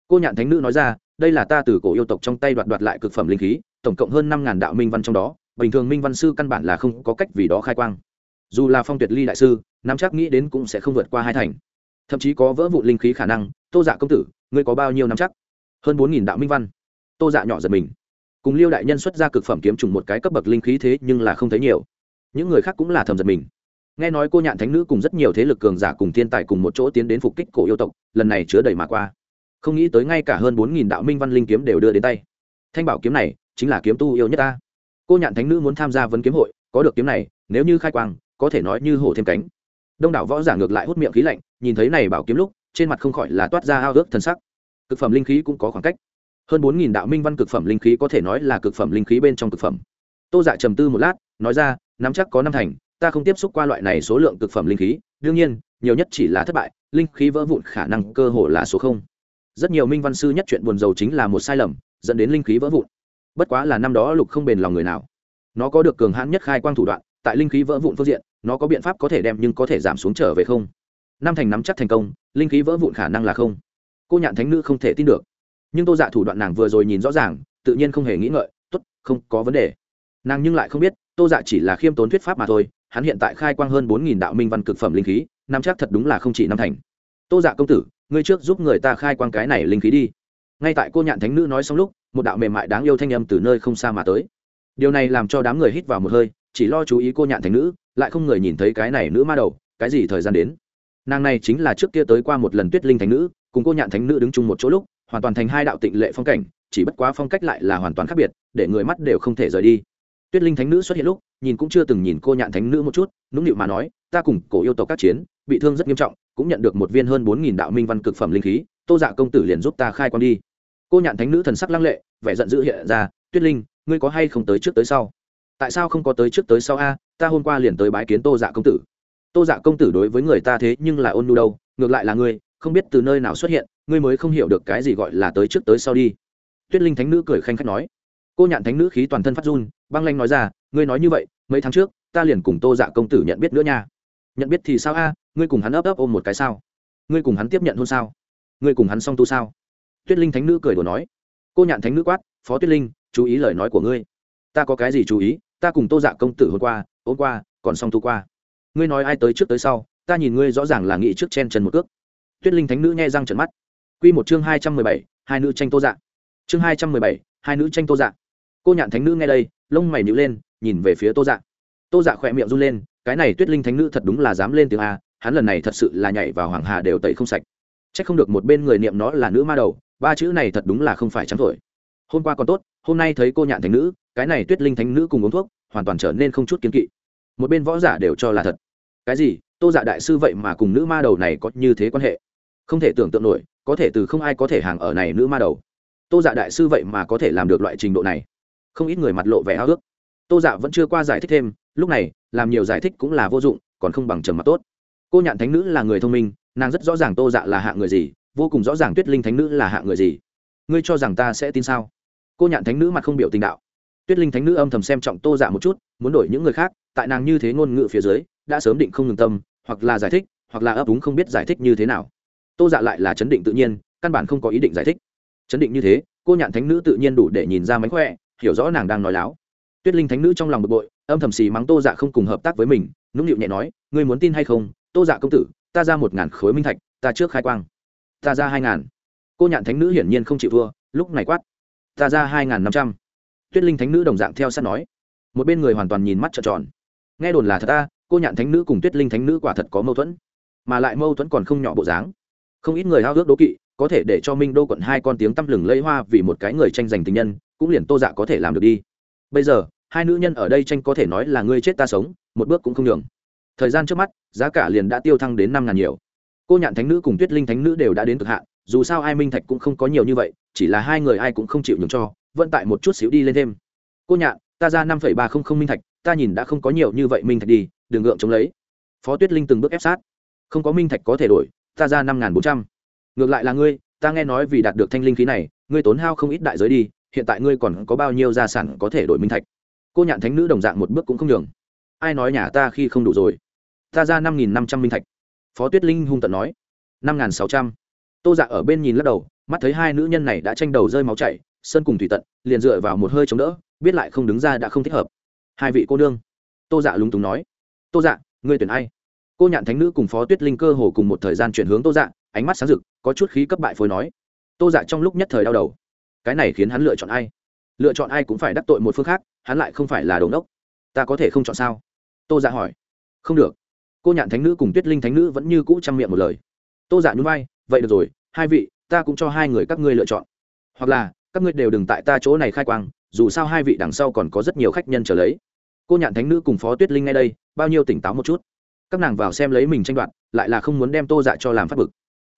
A: Cô nhạn thánh nữ nói ra, đây là ta từ cổ yêu tộc trong tay đoạt đoạt lại cực phẩm linh khí, tổng cộng hơn năm ngàn đạo minh văn trong đó, bình thường minh văn sư căn bản là không có cách vì đó khai quang. Dù là phong tuyệt ly đại sư, nắm chắc nghĩ đến cũng sẽ không vượt qua hai thành. Thậm chí có vỡ vụ linh khí khả năng, tô dạ công tử, ngươi có bao nhiêu nắm chắc? Hơn bốn nghìn đạo minh văn. Tô dạ nhỏ giật mình. Cùng liêu đại nhân xuất ra cực phẩm kiếm trùng một cái cấp bậc linh khí thế nhưng là không thấy nhiều. Những người khác cũng là thầm giật mình nghe nói cô nhạn thánh nữ cùng rất nhiều thế lực cường giả cùng thiên tài cùng một chỗ tiến đến phục kích cổ yêu tộc, lần này chứa đầy mà qua. Không nghĩ tới ngay cả hơn bốn nghìn đạo minh văn linh kiếm đều đưa đến tay. Thanh bảo kiếm này chính là kiếm tu yêu nhất ta. Cô nhạn thánh nữ muốn tham gia vấn kiếm hội, có được kiếm này, nếu như khai quang, có thể nói như hổ thêm cánh. Đông đảo võ giả ngược lại hút miệng khí lạnh, nhìn thấy này bảo kiếm lúc, trên mặt không khỏi là toát ra ao ước thân sắc. Cực phẩm linh khí cũng có khoảng cách. Hơn bốn nghìn đạo minh văn cực phẩm linh khí có thể nói là cực phẩm linh khí bên trong cực phẩm. Tô dạ trầm tư một lát, nói ra, nắm chắc có năm thành ta không tiếp xúc qua loại này số lượng cực phẩm linh khí, đương nhiên, nhiều nhất chỉ là thất bại, linh khí vỡ vụn khả năng cơ hồ là số không. Rất nhiều minh văn sư nhất chuyện buồn giàu chính là một sai lầm, dẫn đến linh khí vỡ vụn. Bất quá là năm đó lục không bền lòng người nào. Nó có được cường hãn nhất khai quang thủ đoạn, tại linh khí vỡ vụn phương diện, nó có biện pháp có thể đem nhưng có thể giảm xuống trở về không? Năm thành nắm chắc thành công, linh khí vỡ vụn khả năng là không. Cô nhạn thánh nữ không thể tin được. Nhưng tô dạ thủ đoạn nàng vừa rồi nhìn rõ ràng, tự nhiên không hề nghĩ ngợi t ố t không có vấn đề. Nàng nhưng lại không biết, tô dạ chỉ là khiêm tốn thuyết pháp mà thôi hắn hiện tại khai quang hơn bốn nghìn đạo minh văn cực phẩm linh khí nắm chắc thật đúng là không chỉ năm thành. Tô dạ công tử, ngươi trước giúp người ta khai quang cái này linh khí đi. Ngay tại cô nhạn thánh nữ nói xong lúc, một đạo mềm mại đáng yêu thanh âm từ nơi không xa mà tới. Điều này làm cho đám người hít vào một hơi, chỉ lo chú ý cô nhạn thánh nữ, lại không người nhìn thấy cái này nữ ma đầu, cái gì thời gian đến. Nàng này chính là trước kia tới qua một lần tuyết linh thánh nữ, cùng cô nhạn thánh nữ đứng chung một chỗ lúc, hoàn toàn thành hai đạo tịnh lệ phong cảnh, chỉ bất quá phong cách lại là hoàn toàn khác biệt, để người mắt đều không thể rời đi tuyết linh thánh nữ xuất hiện lúc, nhìn cũng chưa từng nhìn cô nhạn thánh nữ một chút, nũng nịu mà nói, ta cùng cổ yêu tộc các chiến, bị thương rất nghiêm trọng, cũng nhận được một viên hơn bốn nghìn đạo minh văn cực phẩm linh khí, tô dạ công tử liền giúp ta khai con đi. Cô nhạn thánh nữ thần sắc lăng lệ, vẻ giận dữ hiện ra, tuyết linh, ngươi có hay không tới trước tới sau? Tại sao không có tới trước tới sau a? Ta hôm qua liền tới bái kiến tô dạ công tử. Tô dạ công tử đối với người ta thế nhưng là ôn nu đâu, ngược lại là ngươi, không biết từ nơi nào xuất hiện, ngươi mới không hiểu được cái gì gọi là tới trước tới sau đi. Tuyết linh thánh nữ cười khanh khách nói. Cô nhạn thánh nữ khí toàn thân phát run băng lanh nói ra, ngươi nói như vậy, mấy tháng trước, ta liền cùng tô dạ công tử nhận biết nữa nha. Nhận biết thì sao a? Ngươi cùng hắn ấp ấp ôm một cái sao? Ngươi cùng hắn tiếp nhận hôn sao? Ngươi cùng hắn song tu sao? Tuyết linh thánh nữ cười đồ nói. Cô nhạn thánh nữ quát, phó tuyết linh, chú ý lời nói của ngươi. Ta có cái gì chú ý? Ta cùng tô dạ công tử hôm qua hôm qua, còn song tu qua. Ngươi nói ai tới trước tới sau, ta nhìn ngươi rõ ràng là nghĩ trước chen chân một cước. Tuyết linh thánh nữ nghe răng trận mắt. Q một chương hai trăm mười bảy, hai nữ tranh tô dạ. Chương hai trăm mười bảy, hai nữ tranh tô dạ. Cô nhạn thánh nữ nghe đây lông mày nhíu lên, nhìn về phía tô dạ. Tô dạ khỏe miệng run lên, cái này tuyết linh thánh nữ thật đúng là dám lên tiếng a, hắn lần này thật sự là nhảy vào hoàng hà đều tẩy không sạch. C h ắ c không được một bên người niệm nó là nữ ma đầu, ba chữ này thật đúng là không phải trắng thổi. Hôm qua còn tốt, hôm nay thấy cô nhạn thánh nữ, cái này tuyết linh thánh nữ cùng uống thuốc, hoàn toàn trở nên không chút kiến kỵ. Một bên võ giả đều cho là thật. Cái gì? Tô dạ đại sư vậy mà cùng nữ ma đầu này có như thế quan hệ? Không thể tưởng tượng nổi, có thể từ không ai có thể hàng ở này nữ ma đầu. Tô dạ đại sư vậy mà có thể làm được loại trình độ này? Không ít người mặt lộ vẻ háo ước tô dạ vẫn chưa qua giải thích thêm, lúc này, làm nhiều giải thích cũng là vô dụng, còn không bằng trầm mặt tốt. Cô nhạn thánh nữ là người thông minh, nàng rất rõ ràng tô dạ là hạ người gì, vô cùng rõ ràng tuyết linh thánh nữ là hạ người gì. Ngươi cho rằng ta sẽ tin sao? Cô nhạn thánh nữ mặt không biểu tình đạo. Tuyết linh thánh nữ âm thầm xem trọng tô dạ một chút, muốn đổi những người khác, tại nàng như thế ngôn ngữ phía dưới, đã sớm định không ngừng tâm, hoặc là giải thích, hoặc là ấp úng không biết giải thích như thế nào. Tô dạ lại là chấn định tự nhiên, căn bản không có ý định giải thích. Chấn định như thế, cô nhạn thánh nữ tự nhiên đủ để nhìn ra mánh khỏe hiểu rõ nàng đang nói láo. Tuyết linh thánh nữ trong lòng bực bội, âm thầm xì mắng tô dạ không cùng hợp tác với mình, nũng nịu nhẹ nói, ngươi muốn tin hay không? Tô dạ công tử, ta ra một ngàn khối minh thạch, ta trước khai quang. Ta ra hai ngàn. Cô nhạn thánh nữ hiển nhiên không chịu thua, lúc này quát, ta ra hai ngàn năm trăm. Tuyết linh thánh nữ đồng dạng theo sát nói. Một bên người hoàn toàn nhìn mắt trợn tròn. Nghe đồn là thật ta, cô nhạn thánh nữ cùng tuyết linh thánh nữ quả thật có mâu thuẫn, mà lại mâu thuẫn còn không nhỏ bộ dáng. Không ít người hao ước đố kỵ, có thể để cho minh đô quận hai con tiếng tăm lừng lẫy hoa vì một cái người tranh giành tình nhân cũng liền tô dạ có thể làm được đi. Bây giờ, hai nữ nhân ở đây tranh có thể nói là ngươi chết ta sống, một bước cũng không nhường. Thời gian trước mắt, giá cả liền đã tiêu thăng đến năm ngàn nhiều. Cô nhạn thánh nữ cùng tuyết linh thánh nữ đều đã đến cực hạn, dù sao ai minh thạch cũng không có nhiều như vậy, chỉ là hai người ai cũng không chịu nhường cho vận tại một chút xíu đi lên thêm. Cô nhạn, ta ra năm phẩy ba không không minh thạch, ta nhìn đã không có nhiều như vậy minh thạch đi, đừng gượng chống lấy. Phó tuyết linh từng bước ép sát. Không có minh thạch có thể đổi, ta ra năm bốn trăm. Ngược lại là ngươi, ta nghe nói vì đạt được thanh linh khí này, ngươi tốn hao không ít đại giới đi hiện tại ngươi còn có bao nhiêu gia sản có thể đổi minh thạch? Cô nhạn thánh nữ đồng dạng một bước cũng không nhường. Ai nói nhà ta khi không đủ rồi? Ta ra năm nghìn năm trăm minh thạch. Phó tuyết linh hung tận nói. năm nghìn sáu trăm. Tô dạ ở bên nhìn lắc đầu, mắt thấy hai nữ nhân này đã tranh đầu rơi máu chảy, sơn cùng thủy tận, liền dựa vào một hơi chống đỡ, biết lại không đứng ra đã không thích hợp. Hai vị cô nương. Tô dạ lúng túng nói. Tô dạ ngươi tuyển ai? Cô nhạn thánh nữ cùng phó tuyết linh cơ hồ cùng một thời gian chuyển hướng tô dạ ánh mắt sáng rực, có chút khí cấp bại phối nói. Tô dạ trong lúc nhất thời đau đầu cái này khiến hắn lựa chọn ai? Lựa chọn ai cũng phải đắc tội một phương khác, hắn lại không phải là đồn đốc ta có thể không chọn sao? Tô dạ hỏi. Không được. Cô nhạn thánh nữ cùng tuyết linh thánh nữ vẫn như cũ chăm miệng một lời. Tô dạ nhún vai, vậy được rồi, hai vị, ta cũng cho hai người các ngươi lựa chọn. Hoặc là, các ngươi đều đừng tại ta chỗ này khai quang, dù sao hai vị đằng sau còn có rất nhiều khách nhân trở lấy. Cô nhạn thánh nữ cùng phó tuyết linh ngay đây, bao nhiêu tỉnh táo một chút. Các nàng vào xem lấy mình tranh đoạt, lại là không muốn đem tô dạ cho làm phát bực.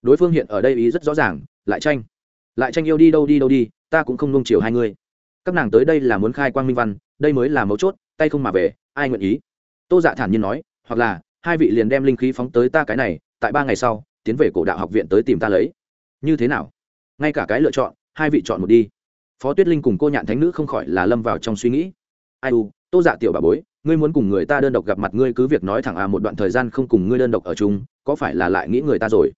A: Đối phương hiện ở đây ý rất rõ ràng, lại tranh. Lại tranh yêu đi đâu đi đâu đi ta cũng không nung chiều hai người các nàng tới đây là muốn khai quang minh văn, đây mới là mấu chốt, tay không mà về, ai nguyện ý? Tô dạ thản nhiên nói, hoặc là, hai vị liền đem linh khí phóng tới ta cái này, tại ba ngày sau, tiến về cổ đạo học viện tới tìm ta lấy. Như thế nào? Ngay cả cái lựa chọn, hai vị chọn một đi. Phó tuyết linh cùng cô nhạn thánh nữ không khỏi là lâm vào trong suy nghĩ. Ai u, tô dạ tiểu bà bối, ngươi muốn cùng người ta đơn độc gặp mặt ngươi cứ việc nói thẳng à một đoạn thời gian không cùng ngươi đơn độc ở chung, có phải là lại nghĩ người ta rồi?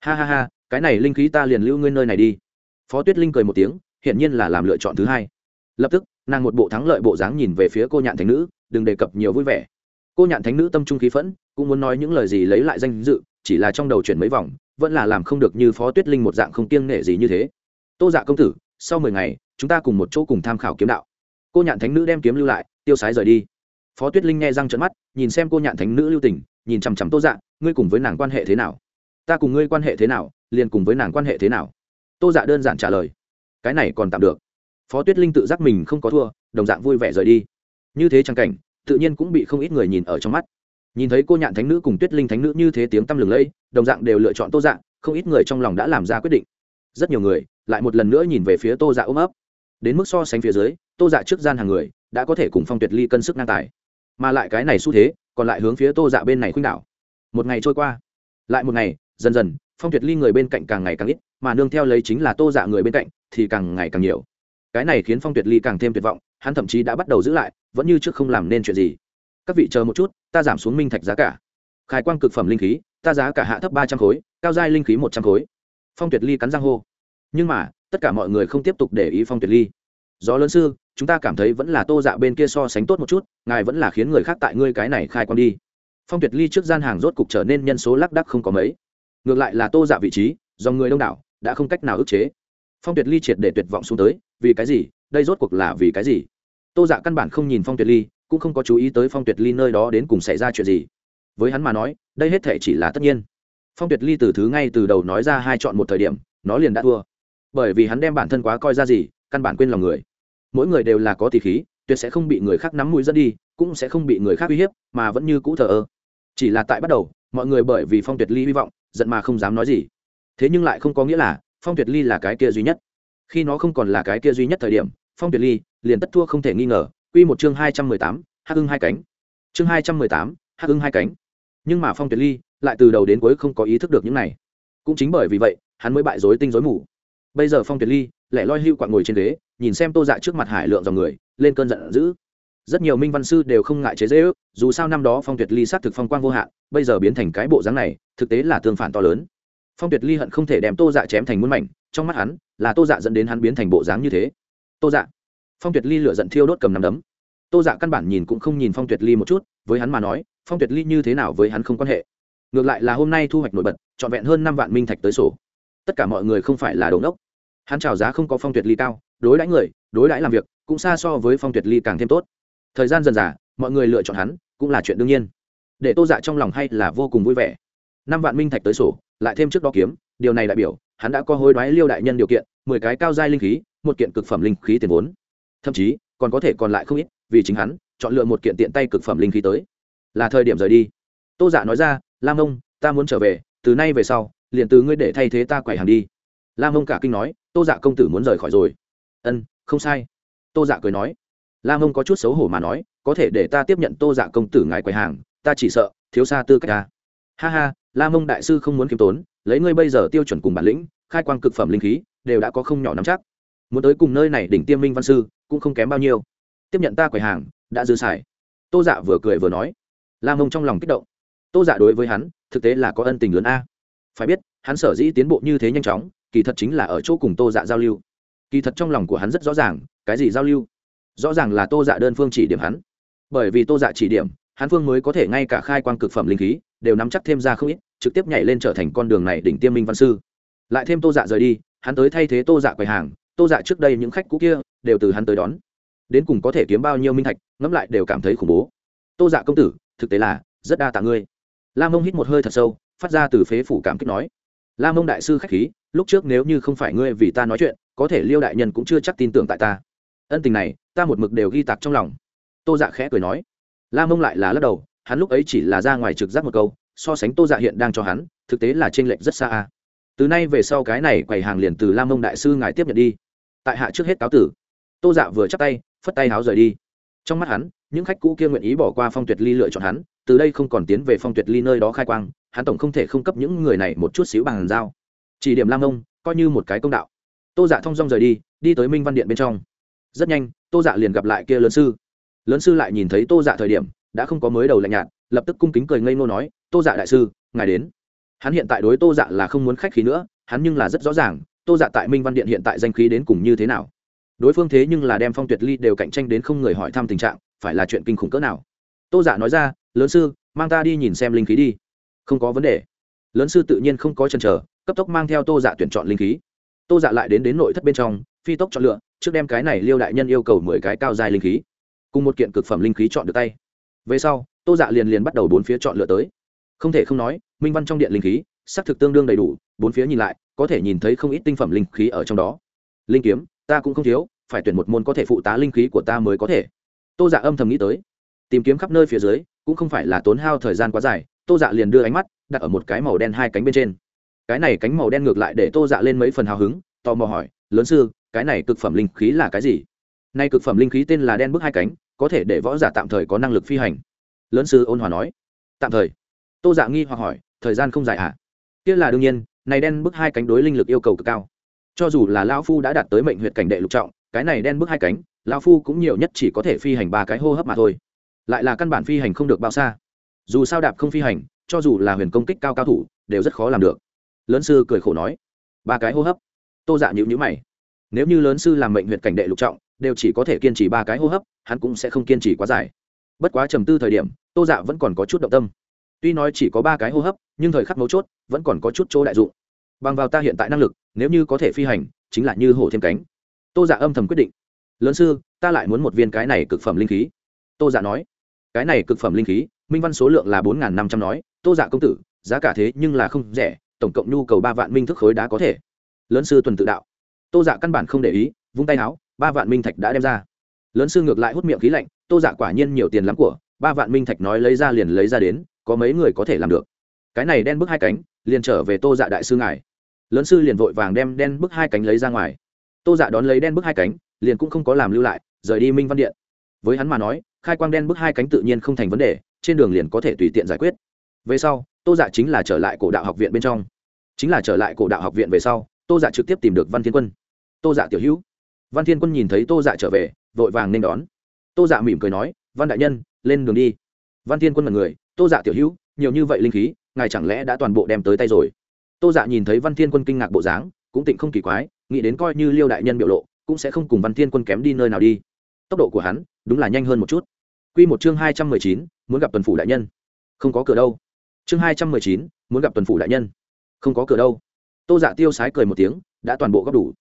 A: Ha ha ha, cái này linh khí ta liền lưu ngươi nơi này đi. Phó tuyết linh cười một tiếng hiển nhiên là làm lựa chọn thứ hai. Lập tức, nàng một bộ thắng lợi bộ dáng nhìn về phía cô nhạn thánh nữ, đừng đề cập nhiều vui vẻ. Cô nhạn thánh nữ tâm trung khí phẫn, cũng muốn nói những lời gì lấy lại danh dự, chỉ là trong đầu chuyển mấy vòng, vẫn là làm không được như phó tuyết linh một dạng không kiêng nể gì như thế. Tô dạ công tử, sau mười ngày, chúng ta cùng một chỗ cùng tham khảo kiếm đạo. Cô nhạn thánh nữ đem kiếm lưu lại, tiêu sái rời đi. Phó tuyết linh nghe răng trận mắt, nhìn xem cô nhạn thánh nữ lưu tình, nhìn chằm chằm tô dạ ngươi cùng với nàng quan hệ thế nào? Ta cùng ngươi quan hệ thế nào, liền cùng với nàng quan hệ thế nào? Tô dạ đơn giản trả lời cái này còn tạm được. Phó tuyết linh tự giác mình không có thua đồng dạng vui vẻ rời đi. Như thế trang cảnh tự nhiên cũng bị không ít người nhìn ở trong mắt. Nhìn thấy cô nhạn thánh nữ cùng tuyết linh thánh nữ như thế tiếng tăm lừng lẫy đồng dạng đều lựa chọn tô Dạng, không ít người trong lòng đã làm ra quyết định. Rất nhiều người lại một lần nữa nhìn về phía tô dạ ôm ấp. Đến mức so sánh phía dưới tô dạ trước gian hàng người đã có thể cùng phong tuyệt ly cân sức ngang tài. Mà lại cái này xu thế còn lại hướng phía tô dạ bên này khuynh đảo. Một ngày trôi qua. Lại một ngày dần dần phong tuyệt ly người bên cạnh càng ngày càng ít mà nương theo lấy chính là tô dạ người bên cạnh, thì càng ngày càng nhiều. Cái này khiến phong tuyệt ly càng thêm tuyệt vọng, hắn thậm chí đã bắt đầu giữ lại, vẫn như trước không làm nên chuyện gì. Các vị chờ một chút, ta giảm xuống minh thạch giá cả. Khai quang cực phẩm linh khí, ta giá cả hạ thấp ba trăm khối, cao giai linh khí một trăm khối. Phong tuyệt ly cắn răng hô. Nhưng mà, tất cả mọi người không tiếp tục để ý phong tuyệt ly. Do lớn sư, chúng ta cảm thấy vẫn là tô dạ bên kia so sánh tốt một chút, ngài vẫn là khiến người khác tại ngươi cái này khai quang đi. Phong tuyệt ly trước gian hàng rốt cục trở nên nhân số lác đắc không có mấy. Ngược lại là tô dạ vị trí, do người đông đảo đã không cách nào ức chế. Phong tuyệt ly triệt để tuyệt vọng xuống tới, vì cái gì? Đây rốt cuộc là vì cái gì? Tô dạ căn bản không nhìn phong tuyệt ly, cũng không có chú ý tới phong tuyệt ly nơi đó đến cùng xảy ra chuyện gì. Với hắn mà nói, đây hết thể chỉ là tất nhiên. Phong tuyệt ly từ thứ ngay từ đầu nói ra hai chọn một thời điểm, nó liền đã thua. Bởi vì hắn đem bản thân quá coi ra gì, căn bản quên lòng người. Mỗi người đều là có tỷ khí, tuyệt sẽ không bị người khác nắm mũi dẫn đi, cũng sẽ không bị người khác uy hiếp, mà vẫn như cũ thờ ơ. Chỉ là tại bắt đầu, mọi người bởi vì phong tuyệt ly hy vọng, giận mà không dám nói gì thế nhưng lại không có nghĩa là phong tuyệt ly là cái kia duy nhất. Khi nó không còn là cái kia duy nhất thời điểm, phong tuyệt ly liền tất thua không thể nghi ngờ. Quy một chương hai trăm mười tám, hắc hưng hai cánh. Chương hai trăm mười tám, hắc hưng hai cánh. Nhưng mà phong tuyệt ly lại từ đầu đến cuối không có ý thức được những này. Cũng chính bởi vì vậy, hắn mới bại dối tinh dối mù. Bây giờ phong tuyệt ly lại loi hưu quặn ngồi trên ghế, nhìn xem tô dạ trước mặt hải lượng dòng người, lên cơn giận dữ. Rất nhiều minh văn sư đều không ngại chế dễ ước, dù sao năm đó phong tuyệt ly xác thực phong quang vô hạn, bây giờ biến thành cái bộ dáng này, thực tế là tương phản to lớn phong tuyệt ly hận không thể đem tô dạ chém thành muôn mảnh, trong mắt hắn là tô dạ dẫn đến hắn biến thành bộ dáng như thế. Tô dạ. Phong tuyệt ly lựa giận thiêu đốt cầm nắm đấm. Tô dạ căn bản nhìn cũng không nhìn phong tuyệt ly một chút, với hắn mà nói, phong tuyệt ly như thế nào với hắn không quan hệ. Ngược lại là hôm nay thu hoạch nổi bật, trọn vẹn hơn năm vạn minh thạch tới sổ. Tất cả mọi người không phải là đồn đốc hắn trào giá không có phong tuyệt ly cao, đối đãi người, đối đãi làm việc, cũng xa so với phong tuyệt ly càng thêm tốt. Thời gian dần dà, mọi người lựa chọn hắn, cũng là chuyện đương nhiên. Để tô dạ trong lòng hay là vô cùng vui vẻ. Năm vạn minh thạch tới sổ lại thêm trước đó kiếm, điều này đại biểu, hắn đã có hối đoái liêu đại nhân điều kiện, mười cái cao giai linh khí, một kiện cực phẩm linh khí tiền vốn. Thậm chí, còn có thể còn lại không ít, vì chính hắn, chọn lựa một kiện tiện tay cực phẩm linh khí tới. Là thời điểm rời đi. Tô dạ nói ra, lam ông, ta muốn trở về, từ nay về sau, liền từ ngươi để thay thế ta quẩy hàng đi. Lam ông cả kinh nói, tô dạ công tử muốn rời khỏi rồi. Ân, không sai. Tô dạ cười nói. Lam ông có chút xấu hổ mà nói, có thể để ta tiếp nhận tô dạ công tử ngài quầy hàng, ta chỉ sợ thiếu xa tư cách ta. Ha ha lam Mông đại sư không muốn kiêm tốn, lấy ngươi bây giờ tiêu chuẩn cùng bản lĩnh, khai quang cực phẩm linh khí, đều đã có không nhỏ nắm chắc. Muốn tới cùng nơi này đỉnh tiêm minh văn sư, cũng không kém bao nhiêu. Tiếp nhận ta quầy hàng, đã dư xài. Tô dạ vừa cười vừa nói. Lam Mông trong lòng kích động. Tô dạ đối với hắn, thực tế là có ân tình lớn a. Phải biết, hắn sở dĩ tiến bộ như thế nhanh chóng, kỳ thật chính là ở chỗ cùng tô dạ giao lưu. Kỳ thật trong lòng của hắn rất rõ ràng, cái gì giao lưu? Rõ ràng là tô dạ đơn phương chỉ điểm hắn. Bởi vì tô dạ chỉ điểm, hắn phương mới có thể ngay cả khai quang cực phẩm linh khí đều nắm chắc thêm ra không ít, trực tiếp nhảy lên trở thành con đường này đỉnh tiêm minh văn sư. Lại thêm tô dạ rời đi, hắn tới thay thế tô dạ quầy hàng, tô dạ trước đây những khách cũ kia đều từ hắn tới đón. Đến cùng có thể kiếm bao nhiêu minh thạch, ngẫm lại đều cảm thấy khủng bố. Tô dạ công tử, thực tế là rất đa tạ ngươi. La mông hít một hơi thật sâu, phát ra từ phế phủ cảm kích nói. La mông đại sư khách khí, lúc trước nếu như không phải ngươi vì ta nói chuyện, có thể liêu đại nhân cũng chưa chắc tin tưởng tại ta. Ân tình này, ta một mực đều ghi tạc trong lòng. Tô dạ khẽ cười nói. La mông lại là lắc đầu hắn lúc ấy chỉ là ra ngoài trực giác một câu, so sánh tô dạ hiện đang cho hắn, thực tế là t r ê n lệch rất xa a. Từ nay về sau cái này quầy hàng liền từ lam mông đại sư ngài tiếp nhận đi. Tại hạ trước hết cáo tử. Tô dạ vừa chắc tay, phất tay háo rời đi. Trong mắt hắn, những khách cũ kia nguyện ý bỏ qua phong tuyệt ly lựa chọn hắn, từ đây không còn tiến về phong tuyệt ly nơi đó khai quang, hắn tổng không thể không cấp những người này một chút xíu bằng dao chỉ điểm lam mông, coi như một cái công đạo. Tô dạ thong dong rời đi đi tới minh văn điện bên trong. Rất nhanh, tô dạ liền gặp lại kia lớn sư. Lớn sư lại nhìn thấy tô dạ thời điểm đã không có mới đầu lạnh nhạt, lập tức cung kính cười ngây ngô nói, tô dạ đại sư, ngài đến. Hắn hiện tại đối tô dạ là không muốn khách khí nữa, hắn nhưng là rất rõ ràng, tô dạ tại minh văn điện hiện tại danh khí đến cùng như thế nào. Đối phương thế nhưng là đem phong tuyệt ly đều cạnh tranh đến không người hỏi thăm tình trạng, phải là chuyện kinh khủng cỡ nào? Tô dạ nói ra, lớn sư, mang ta đi nhìn xem linh khí đi. Không có vấn đề. Lớn sư tự nhiên không có chần chờ, cấp tốc mang theo tô dạ tuyển chọn linh khí. Tô dạ lại đến đến nội thất bên trong, phi tốc chọn lựa, trước đem cái này liêu đại nhân yêu cầu mười cái cao dài linh khí, cùng một kiện cực phẩm linh khí chọn được tay về sau, tô dạ liền liền bắt đầu bốn phía chọn lựa tới. Không thể không nói, minh văn trong điện linh khí xác thực tương đương đầy đủ, bốn phía nhìn lại, có thể nhìn thấy không ít tinh phẩm linh khí ở trong đó. Linh kiếm, ta cũng không thiếu, phải tuyển một môn có thể phụ tá linh khí của ta mới có thể. Tô dạ âm thầm nghĩ tới. Tìm kiếm khắp nơi phía dưới, cũng không phải là tốn hao thời gian quá dài, tô dạ liền đưa ánh mắt, đặt ở một cái màu đen hai cánh bên trên. Cái này cánh màu đen ngược lại để tô dạ lên mấy phần hào hứng, tò mò hỏi, lớn sư, cái này cực phẩm linh khí là cái gì? Nay cực phẩm linh khí tên là đen bức hai cánh có thể để võ giả tạm thời có năng lực phi hành. Lớn sư ôn hòa nói. Tạm thời. Tô dạ nghi hoặc hỏi, thời gian không dài ạ à? kia là đương nhiên, này đen bức hai cánh đối linh lực yêu cầu cực cao. Cho dù là lao phu đã đạt tới mệnh huyện cảnh đệ lục trọng, cái này đen bức hai cánh lao phu cũng nhiều nhất chỉ có thể phi hành ba cái hô hấp mà thôi. Lại là căn bản phi hành không được bao xa. Dù sao đạp không phi hành, cho dù là huyền công kích cao cao thủ, đều rất khó làm được. Lớn sư cười khổ nói. Ba cái hô hấp. Tô dạ nhữ nhữ mày. Nếu như lớn sư làm mệnh huyện cảnh đệ lục trọng đều chỉ có thể kiên trì ba cái hô hấp, hắn cũng sẽ không kiên trì quá dài. Bất quá trầm tư thời điểm, tô dạ vẫn còn có chút động tâm. Tuy nói chỉ có ba cái hô hấp, nhưng thời khắc mấu chốt vẫn còn có chút chỗ đại dụng. Bằng vào ta hiện tại năng lực, nếu như có thể phi hành, chính là như hổ thêm cánh. Tô dạ âm thầm quyết định. Lớn sư, ta lại muốn một viên cái này cực phẩm linh khí. Tô dạ nói. Cái này cực phẩm linh khí, minh văn số lượng là bốn năm trăm nói. Tô dạ công tử, giá cả thế nhưng là không rẻ, tổng cộng nhu cầu ba vạn minh thức khối đá có thể. Lớn sư tuần tự đạo. Tô dạ căn bản không để ý, vung tay áo ba vạn minh thạch đã đem ra. Lớn sư ngược lại hút miệng khí lạnh, tô giả quả nhiên nhiều tiền lắm của, ba vạn minh thạch nói lấy ra liền lấy ra đến, có mấy người có thể làm được. Cái này đen bức hai cánh, liền trở về tô dạ đại sư ngài. Lớn sư liền vội vàng đem đen bức hai cánh lấy ra ngoài. Tô dạ đón lấy đen bức hai cánh, liền cũng không có làm lưu lại, rời đi minh văn điện. Với hắn mà nói, khai quang đen bức hai cánh tự nhiên không thành vấn đề, trên đường liền có thể tùy tiện giải quyết. Về sau, tô dạ chính là trở lại cổ đạo học viện bên trong. Chính là trở lại cổ đạo học viện về sau, tô dạ trực tiếp tìm được văn thiên quân. Tô dạ tiểu hữu văn thiên quân nhìn thấy tô dạ trở về, vội vàng nên đón. Tô dạ mỉm cười nói, văn đại nhân, lên đường đi. Văn thiên quân là người, tô dạ tiểu hữu, nhiều như vậy linh khí, ngài chẳng lẽ đã toàn bộ đem tới tay rồi? Tô dạ nhìn thấy văn thiên quân kinh ngạc bộ dáng, cũng tịnh không kỳ quái, nghĩ đến coi như liêu đại nhân biểu lộ, cũng sẽ không cùng văn thiên quân kém đi nơi nào đi. Tốc độ của hắn, đúng là nhanh hơn một chút. Q một chương hai trăm mười chín, muốn gặp tuần phủ đại nhân. Không có cửa đâu. Chương hai trăm mười chín, muốn gặp tuần phủ đại nhân. Không có cửa đâu. Tô dạ tiêu sái cười một tiếng, đã toàn bộ góp đủ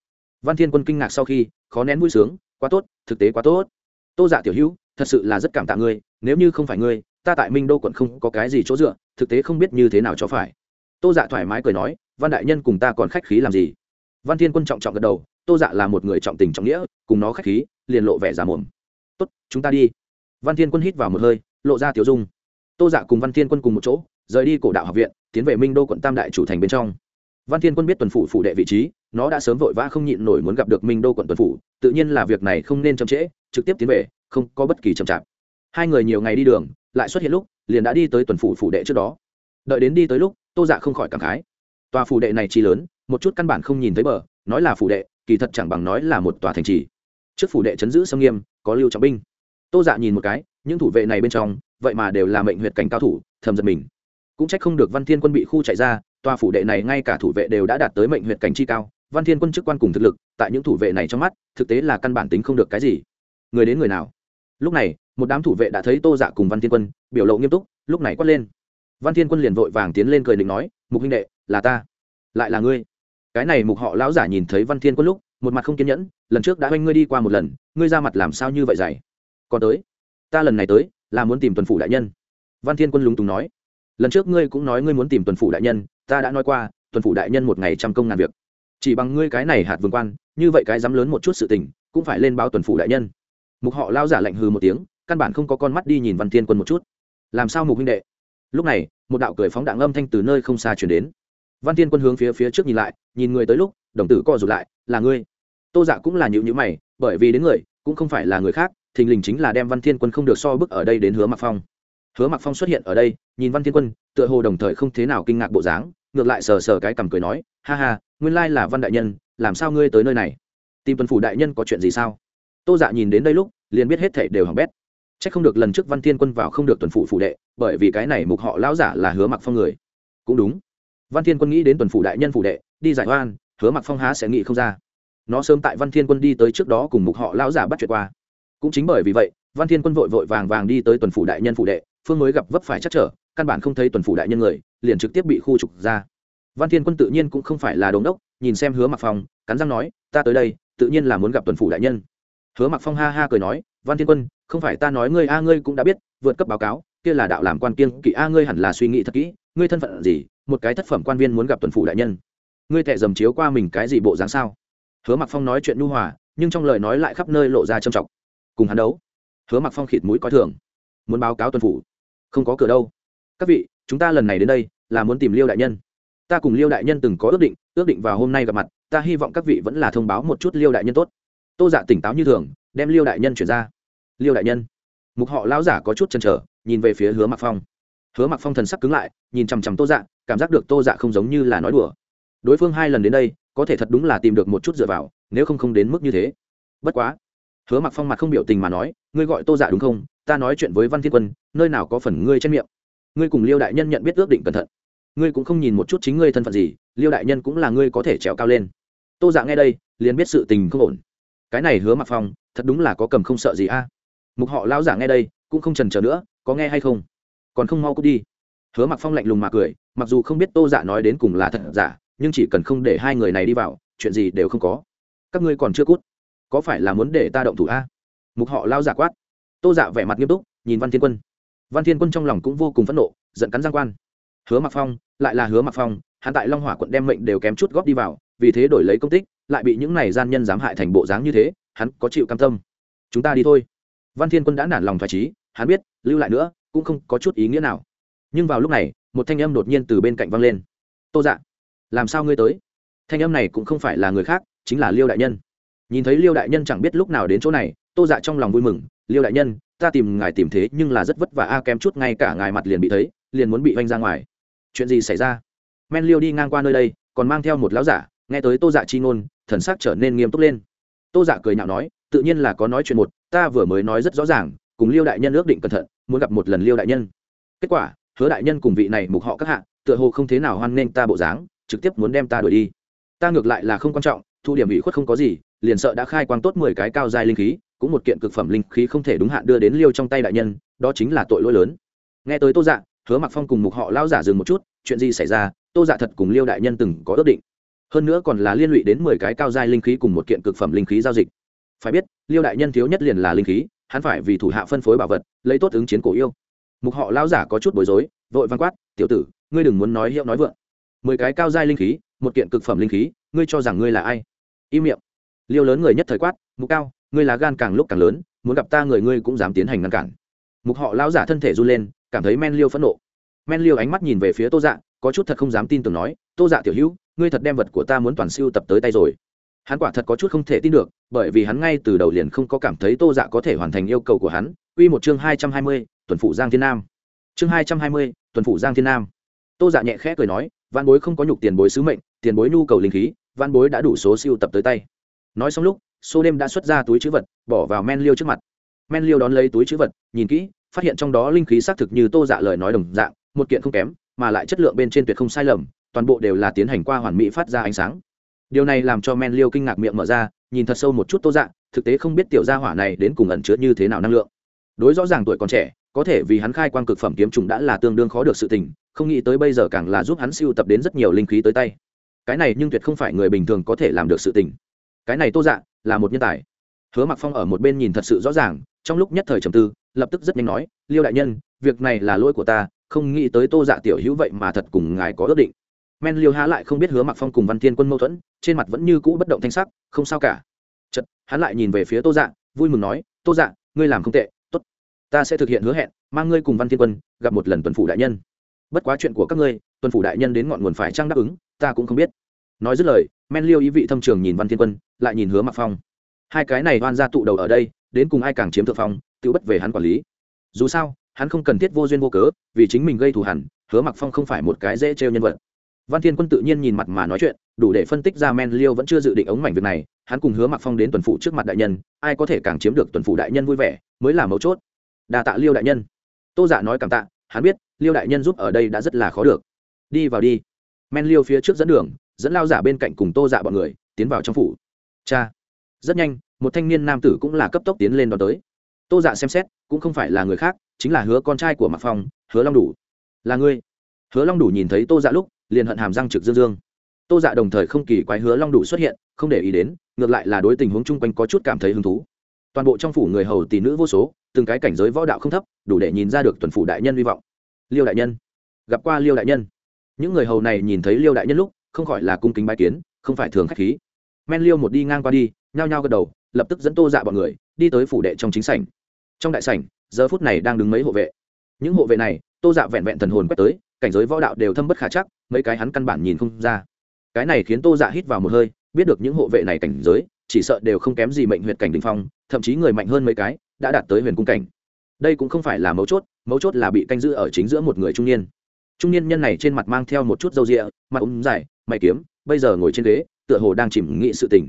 A: văn thiên quân kinh ngạc sau khi, khó nén vui sướng, quá tốt, thực tế quá tốt. Tô dạ tiểu hữu, thật sự là rất cảm tạ ngươi, nếu như không phải ngươi, ta tại minh đô quận không có cái gì chỗ dựa, thực tế không biết như thế nào cho phải. Tô dạ thoải mái cười nói, văn đại nhân cùng ta còn khách khí làm gì? Văn thiên quân trọng trọng gật đầu, tô dạ là một người trọng tình trọng nghĩa, cùng nó khách khí, liền lộ vẻ giả mồm tốt, chúng ta đi. Văn thiên quân hít vào một hơi, lộ ra tiểu dung. Tô dạ cùng văn thiên quân cùng một chỗ, rời đi cổ đạo học viện, tiến về minh đô quận tam đại chủ thành bên trong văn thiên quân biết tuần phủ phủ đệ vị trí, nó đã sớm vội vã không nhịn nổi muốn gặp được minh đô quận tuần phủ, tự nhiên là việc này không nên chậm trễ, trực tiếp tiến về, không có bất kỳ chậm chạp. Hai người nhiều ngày đi đường, lại xuất hiện lúc, liền đã đi tới tuần phủ phủ đệ trước đó. Đợi đến đi tới lúc, tô dạ không khỏi cảm khái. Tòa phủ đệ này chi lớn, một chút căn bản không nhìn thấy bờ, nói là phủ đệ, kỳ thật chẳng bằng nói là một tòa thành trì. Trước phủ đệ chấn giữ sâm nghiêm, có lưu trọng binh. Tô dạ nhìn một cái, những thủ vệ này bên trong, vậy mà đều là mệnh huyệt cảnh cao thủ, thầm giật mình. Cũng trách không được văn thiên quân bị khu chạy ra tòa phủ đệ này ngay cả thủ vệ đều đã đạt tới mệnh huyệt cảnh chi cao, văn thiên quân chức quan cùng thực lực, tại những thủ vệ này trong mắt, thực tế là căn bản tính không được cái gì. Người đến người nào? Lúc này, một đám thủ vệ đã thấy tô dạ cùng văn thiên quân, biểu lộ nghiêm túc, lúc này quát lên. Văn thiên quân liền vội vàng tiến lên cười định nói, mục huynh đệ, là ta. Lại là ngươi. Cái này mục họ lão giả nhìn thấy văn thiên quân lúc, một mặt không kiên nhẫn, lần trước đã oanh ngươi đi qua một lần, ngươi ra mặt làm sao như vậy dày? Còn tới, ta lần này tới, là muốn tìm tuần phủ đại nhân. Văn thiên quân lúng túng nói, lần trước ngươi cũng nói ngươi muốn tìm tuần phủ đại nhân ta đã nói qua, tuần phủ đại nhân một ngày trăm công ngàn việc. Chỉ bằng ngươi cái này hạt vương quan, như vậy cái dám lớn một chút sự tình, cũng phải lên báo tuần phủ đại nhân. Mục họ lao giả lạnh hừ một tiếng, căn bản không có con mắt đi nhìn văn thiên quân một chút. Làm sao mục huynh đệ? Lúc này, một đạo cười phóng đạn âm thanh từ nơi không xa chuyển đến. Văn thiên quân hướng phía phía trước nhìn lại, nhìn người tới lúc, đồng tử co rụt lại, là ngươi. Tô dạ cũng là nhịu nhữ mày, bởi vì đến người, cũng không phải là người khác, thình lình chính là đem văn thiên quân không được so bức ở đây đến hứa mặc phong hứa mặc phong xuất hiện ở đây, nhìn văn thiên quân, tựa hồ đồng thời không thế nào kinh ngạc bộ dáng, ngược lại sờ sờ cái cằm cười nói, ha ha, nguyên lai là văn đại nhân, làm sao ngươi tới nơi này? Tìm tuần phủ đại nhân có chuyện gì sao? Tô dạ nhìn đến đây lúc, liền biết hết thảy đều hỏng bét. C h ắ c không được lần trước văn thiên quân vào không được tuần phủ phủ đệ, bởi vì cái này mục họ lão giả là hứa mặc phong người. Cũng đúng. Văn thiên quân nghĩ đến tuần phủ đại nhân phủ đệ, đi giải oan, hứa mặc phong há sẽ nghĩ không ra. Nó sớm tại văn thiên quân đi tới trước đó cùng mục họ lão giả bắt chuyện qua. Cũng chính bởi vì vậy, văn thiên quân vội vội vàng vàng đi tới tuần phủ đại nhân phủ đệ phương mới gặp vấp phải chắc trở, căn bản không thấy tuần phủ đại nhân người, liền trực tiếp bị khu trục ra. Văn thiên quân tự nhiên cũng không phải là đống đốc, nhìn xem hứa mặc phong, cắn răng nói, ta tới đây, tự nhiên là muốn gặp tuần phủ đại nhân. Hứa mặc phong ha ha cười nói, văn thiên quân, không phải ta nói ngươi a ngươi cũng đã biết, vượt cấp báo cáo, kia là đạo làm quan kiên kỵ a ngươi hẳn là suy nghĩ thật kỹ, ngươi thân phận gì, một cái thất phẩm quan viên muốn gặp tuần phủ đại nhân. Ngươi tệ dầm chiếu qua mình cái gì bộ dáng sao? Hứa mặc phong nói chuyện nhu hòa, nhưng trong lời nói lại khắp nơi lộ ra trầm trọng. Cùng hắn đấu. Hứa mặc phong khịt mũi coi thường. Muốn báo cáo tuần phủ không có cửa đâu. Các vị, chúng ta lần này đến đây là muốn tìm liêu đại nhân. Ta cùng liêu đại nhân từng có ước định ước định vào hôm nay gặp mặt, ta hy vọng các vị vẫn là thông báo một chút liêu đại nhân tốt. Tô giả tỉnh táo như thường, đem liêu đại nhân chuyển ra. Liêu đại nhân. Mục họ lão giả có chút chần chờ, nhìn về phía hứa mặc phong. Hứa mặc phong thần sắc cứng lại, nhìn chằm chằm tô dạ cảm giác được tô dạ không giống như là nói đùa. Đối phương hai lần đến đây, có thể thật đúng là tìm được một chút dựa vào, nếu không không đến mức như thế. Bất quá hứa mặc phong mặt không biểu tình mà nói, ngươi gọi tô dạ đúng không? Ta nói chuyện với văn thiên quân, nơi nào có phần ngươi trên miệng? Ngươi cùng liêu đại nhân nhận biết ước định cẩn thận. Ngươi cũng không nhìn một chút chính ngươi thân phận gì, liêu đại nhân cũng là ngươi có thể trèo cao lên. Tô dạ nghe đây, liền biết sự tình không ổn. Cái này hứa mặc phong, thật đúng là có cầm không sợ gì a. Mục họ lão giả nghe đây, cũng không trần trở nữa, có nghe hay không? Còn không mau cút đi. Hứa mặc phong lạnh lùng mà cười, mặc dù không biết tô giả nói đến cùng là thật giả, nhưng chỉ cần không để hai người này đi vào, chuyện gì đều không có. Các ngươi còn chưa cút? Có phải là muốn để ta động thủ a? Mục họ lao giả quát. Tô dạ vẻ mặt nghiêm túc, nhìn văn thiên quân. Văn thiên quân trong lòng cũng vô cùng phẫn nộ, giận cắn giang quan. Hứa mặc phong, lại là hứa mặc phong, hắn tại long hỏa quận đem mệnh đều kém chút góp đi vào, vì thế đổi lấy công tích, lại bị những này gian nhân dám hại thành bộ dáng như thế, hắn có chịu cam tâm. Chúng ta đi thôi. Văn thiên quân đã nản lòng thoải trí hắn biết, lưu lại nữa, cũng không có chút ý nghĩa nào. Nhưng vào lúc này, một thanh âm đột nhiên từ bên cạnh vang lên. Tô dạ làm sao ngươi tới? Thanh âm này cũng không phải là người khác, chính là liêu đại nhân nhìn thấy liêu đại nhân chẳng biết lúc nào đến chỗ này, tô dạ trong lòng vui mừng, liêu đại nhân, ta tìm ngài tìm thế nhưng là rất vất vả a, kém chút ngay cả ngài mặt liền bị thấy, liền muốn bị oanh ra ngoài. Chuyện gì xảy ra? Men liêu đi ngang qua nơi đây, còn mang theo một lão giả, nghe tới tô dạ chi ngôn, thần sắc trở nên nghiêm túc lên. Tô dạ cười nhạo nói, tự nhiên là có nói chuyện một, ta vừa mới nói rất rõ ràng, cùng liêu đại nhân ước định cẩn thận, muốn gặp một lần liêu đại nhân. Kết quả, hứa đại nhân cùng vị này mục họ các hạ, tựa hồ không thế nào hoan nghênh ta bộ dáng, trực tiếp muốn đem ta đuổi đi. Ta ngược lại là không quan trọng, thu điểm ủy khuất không có gì liền sợ đã khai quang tốt mười cái cao giai linh khí, cũng một kiện cực phẩm linh khí không thể đúng hạn đưa đến liêu trong tay đại nhân, đó chính là tội lỗi lớn. Nghe tới tô dạ hứa mặc phong cùng mục họ lao giả dừng một chút, chuyện gì xảy ra, tô dạ thật cùng liêu đại nhân từng có ước định. Hơn nữa còn là liên lụy đến mười cái cao giai linh khí cùng một kiện cực phẩm linh khí giao dịch. Phải biết, liêu đại nhân thiếu nhất liền là linh khí, hắn phải vì thủ hạ phân phối bảo vật, lấy tốt ứng chiến cổ yêu. Mục họ lao giả có chút bối rối, vội văn quát, tiểu tử, ngươi đừng muốn nói hiệu nói vượng. Mười cái cao giai linh khí, một kiện cực phẩm linh khí, ngươi cho rằng ngươi là ai? Im miệng liêu lớn người nhất thời quát, mục cao, ngươi là gan càng lúc càng lớn, muốn gặp ta người ngươi cũng dám tiến hành ngăn cản. Mục họ lao giả thân thể run lên, cảm thấy men liêu phẫn nộ. Men liêu ánh mắt nhìn về phía tô dạ có chút thật không dám tin tưởng nói, tô dạ tiểu hữu, ngươi thật đem vật của ta muốn toàn siêu tập tới tay rồi. Hắn quả thật có chút không thể tin được, bởi vì hắn ngay từ đầu liền không có cảm thấy tô dạ có thể hoàn thành yêu cầu của hắn. Quy một chương hai trăm hai mươi, tuần phủ giang thiên nam. Chương hai trăm hai mươi, tuần phủ giang thiên nam. Tô dạ nhẹ khẽ cười nói văn bối không có nhục tiền bối sứ mệnh, tiền bối nhu cầu linh khí văn bối đã đủ số siêu tập tới tay nói xong lúc số đêm đã xuất ra túi chữ vật, bỏ vào men liêu trước mặt. Men liêu đón lấy túi chữ vật, nhìn kỹ, phát hiện trong đó linh khí xác thực như tô dạ lời nói đồng dạng, một kiện không kém, mà lại chất lượng bên trên tuyệt không sai lầm, toàn bộ đều là tiến hành qua hoàn mỹ phát ra ánh sáng. Điều này làm cho men liêu kinh ngạc miệng mở ra, nhìn thật sâu một chút tô dạ thực tế không biết tiểu gia hỏa này đến cùng ẩn chứa như thế nào năng lượng. Đối rõ ràng tuổi còn trẻ, có thể vì hắn khai quang cực phẩm kiếm trùng đã là tương đương khó được sự tình, không nghĩ tới bây giờ càng là giúp hắn siêu tập đến rất nhiều linh khí tới tay. Cái này nhưng tuyệt không phải người bình thường có thể làm được sự tình cái này tô dạ là một nhân tài. Hứa mặc phong ở một bên nhìn thật sự rõ ràng, trong lúc nhất thời trầm tư, lập tức rất nhanh nói, liêu đại nhân, việc này là lỗi của ta, không nghĩ tới tô dạ tiểu hữu vậy mà thật cùng ngài có ước định. Men liêu há lại không biết hứa mặc phong cùng văn thiên quân mâu thuẫn, trên mặt vẫn như cũ bất động thanh sắc, không sao cả. Chật hắn lại nhìn về phía tô dạ vui mừng nói, tô dạ ngươi làm không tệ t ố t ta sẽ thực hiện hứa hẹn, mang ngươi cùng văn thiên quân gặp một lần tuần phủ đại nhân. Bất quá chuyện của các ngươi, tuần phủ đại nhân đến ngọn nguồn phải trăng đáp ứng, ta cũng không biết nói dứt lời, men liêu ý vị thâm trường nhìn văn thiên quân, lại nhìn hứa mặc phong. Hai cái này oan ra tụ đầu ở đây, đến cùng ai càng chiếm thượng phong, tự bất về hắn quản lý. Dù sao, hắn không cần thiết vô duyên vô cớ, vì chính mình gây thù hẳn, hứa mặc phong không phải một cái dễ trêu nhân vật. Văn thiên quân tự nhiên nhìn mặt mà nói chuyện, đủ để phân tích ra men liêu vẫn chưa dự định ống mảnh việc này, hắn cùng hứa mặc phong đến tuần phủ trước mặt đại nhân, ai có thể càng chiếm được tuần phủ đại nhân vui vẻ, mới là mấu chốt. Đà tạ liêu đại nhân. Tô giả nói cảm tạ, hắn biết, liêu đại nhân giúp ở đây đã rất là khó được. Đi vào đi. Men liêu phía trước dẫn đường dẫn lao giả bên cạnh cùng tô dạ bọn người tiến vào trong phủ. Cha, rất nhanh, một thanh niên nam tử cũng là cấp tốc tiến lên đón tới. Tô dạ xem xét, cũng không phải là người khác, chính là hứa con trai của mạc phong, hứa long đủ. Là ngươi. Hứa long đủ nhìn thấy tô dạ lúc, liền hận hàm răng trực dương dương. Tô dạ đồng thời không kỳ quái hứa long đủ xuất hiện, không để ý đến, ngược lại là đối tình huống chung quanh có chút cảm thấy hứng thú. Toàn bộ trong phủ người hầu tỷ nữ vô số, từng cái cảnh giới võ đạo không thấp, đủ để nhìn ra được tuần phủ đại nhân hy vọng. Liêu đại nhân. Gặp qua liêu đại nhân. Những người hầu này nhìn thấy liêu đại nhân lúc không khỏi là cung kính bái kiến, không phải thường khách khí. Men liêu một đi ngang qua đi, nhao nhao gật đầu, lập tức dẫn tô dạ bọn người đi tới phủ đệ trong chính sảnh. Trong đại sảnh, giờ phút này đang đứng mấy hộ vệ. Những hộ vệ này, tô dạ vẹn vẹn thần hồn quét tới, cảnh giới võ đạo đều thâm bất khả chắc, mấy cái hắn căn bản nhìn không ra. Cái này khiến tô dạ hít vào một hơi, biết được những hộ vệ này cảnh giới, chỉ sợ đều không kém gì mệnh huyện cảnh đình phong, thậm chí người mạnh hơn mấy cái, đã đạt tới huyền cung cảnh. Đây cũng không phải là mấu chốt mấu chốt là bị canh giữ ở chính giữa một người trung niên. Trung niên nhân này trên mặt mang theo một chút râu rịa mặt ống dài mày kiếm, bây giờ ngồi trên ghế, tựa hồ đang chìm nghị sự tình.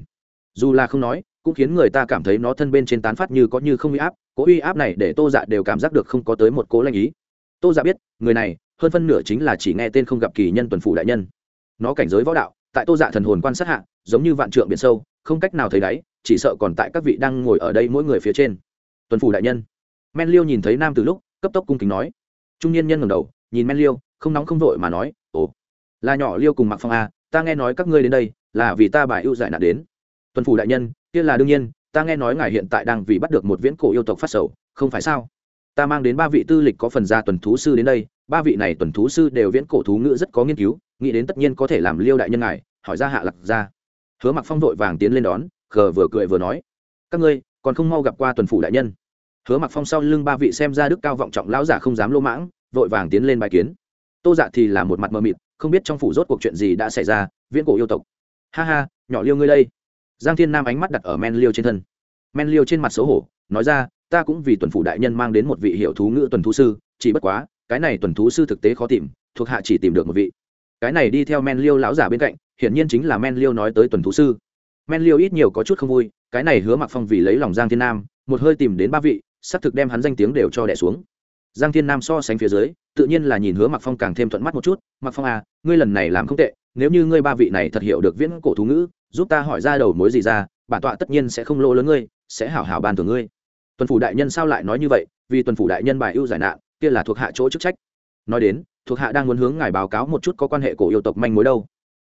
A: Dù là không nói, cũng khiến người ta cảm thấy nó thân bên trên tán phát như có như không uy áp, cố uy áp này để tô dạ đều cảm giác được không có tới một cố lanh ý. Tô dạ biết, người này, hơn phân nửa chính là chỉ nghe tên không gặp kỳ nhân tuần phủ đại nhân. Nó cảnh giới võ đạo, tại tô dạ thần hồn quan sát hạ, giống như vạn trượng biển sâu, không cách nào thấy đáy, chỉ sợ còn tại các vị đang ngồi ở đây mỗi người phía trên. Tuần phủ đại nhân. Men liêu nhìn thấy nam từ lúc, cấp tốc cung kính nói. Trung niên nhân ngầm đầu, nhìn men liêu, không nóng không vội mà nói là nhỏ liêu cùng mặc phong a ta nghe nói các ngươi đến đây là vì ta bài ưu giải nạn đến. Tuần phủ đại nhân, kia là đương nhiên, ta nghe nói ngài hiện tại đang vì bắt được một viễn cổ yêu tộc phát sầu, không phải sao? Ta mang đến ba vị tư lịch có phần gia tuần thú sư đến đây, ba vị này tuần thú sư đều viễn cổ thú ngữ rất có nghiên cứu, nghĩ đến tất nhiên có thể làm liêu đại nhân ngài, hỏi ra hạ lạc ra. Hứa mặc phong vội vàng tiến lên đón khờ vừa cười vừa nói, các ngươi, còn không mau gặp qua tuần phủ đại nhân. Hứa mặc phong sau lưng ba vị xem ra đức cao vọng trọng lão giả không dám lô mãng, vội vàng tiến lên bài kiến. Tô dạ thì là một mặt mờ mịt không biết trong phủ rốt cuộc chuyện gì đã xảy ra, viễn cổ yêu tộc. Ha ha, nhỏ liêu ngươi đây. Giang thiên nam ánh mắt đặt ở men liêu trên thân. Men liêu trên mặt xấu hổ, nói ra, ta cũng vì tuần phủ đại nhân mang đến một vị hiệu thú ngữ tuần thú sư, chỉ bất quá, cái này tuần thú sư thực tế khó tìm, thuộc hạ chỉ tìm được một vị. Cái này đi theo men liêu lão giả bên cạnh, hiển nhiên chính là men liêu nói tới tuần thú sư. Men liêu ít nhiều có chút không vui, cái này hứa mặc phong vì lấy lòng giang thiên nam, một hơi tìm đến ba vị, xác thực đem hắn danh tiếng đều cho đẻ xuống giang thiên nam so sánh phía dưới, tự nhiên là nhìn hứa mặc phong càng thêm thuận mắt một chút mặc phong à ngươi lần này làm không tệ, nếu như ngươi ba vị này thật hiểu được viễn cổ thú ngữ, giúp ta hỏi ra đầu mối gì ra, bản tọa tất nhiên sẽ không lỗ lớn ngươi, sẽ hảo hảo ban thưởng ngươi. Tuần phủ đại nhân sao lại nói như vậy, vì tuần phủ đại nhân bài ưu giải nạn, kia là thuộc hạ chỗ chức trách. Nói đến, thuộc hạ đang muốn hướng ngài báo cáo một chút có quan hệ cổ yêu tộc manh mối đâu.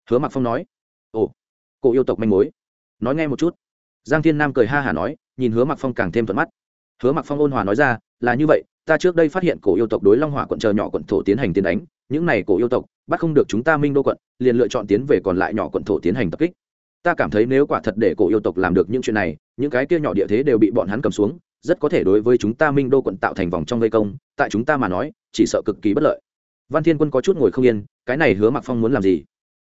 A: Hứa mặc phong nói, ồ, cổ yêu tộc manh mối? Nói nghe một chút. Giang thiên nam cười ha hả nói, nhìn hứa mặc phong càng thêm thuận mắt. Hứa mặc phong ôn hòa nói ra, là như vậy ta trước đây phát hiện cổ yêu tộc đối long hỏa quận chờ nhỏ quận thổ tiến hành tiến đánh, những này cổ yêu tộc, bắt không được chúng ta minh đô quận, liền lựa chọn tiến về còn lại nhỏ quận thổ tiến hành tập kích. Ta cảm thấy nếu quả thật để cổ yêu tộc làm được những chuyện này, những cái kia nhỏ địa thế đều bị bọn hắn cầm xuống, rất có thể đối với chúng ta minh đô quận tạo thành vòng trong vây công, tại chúng ta mà nói, chỉ sợ cực kỳ bất lợi. Văn thiên quân có chút ngồi không yên, cái này hứa mặc phong muốn làm gì?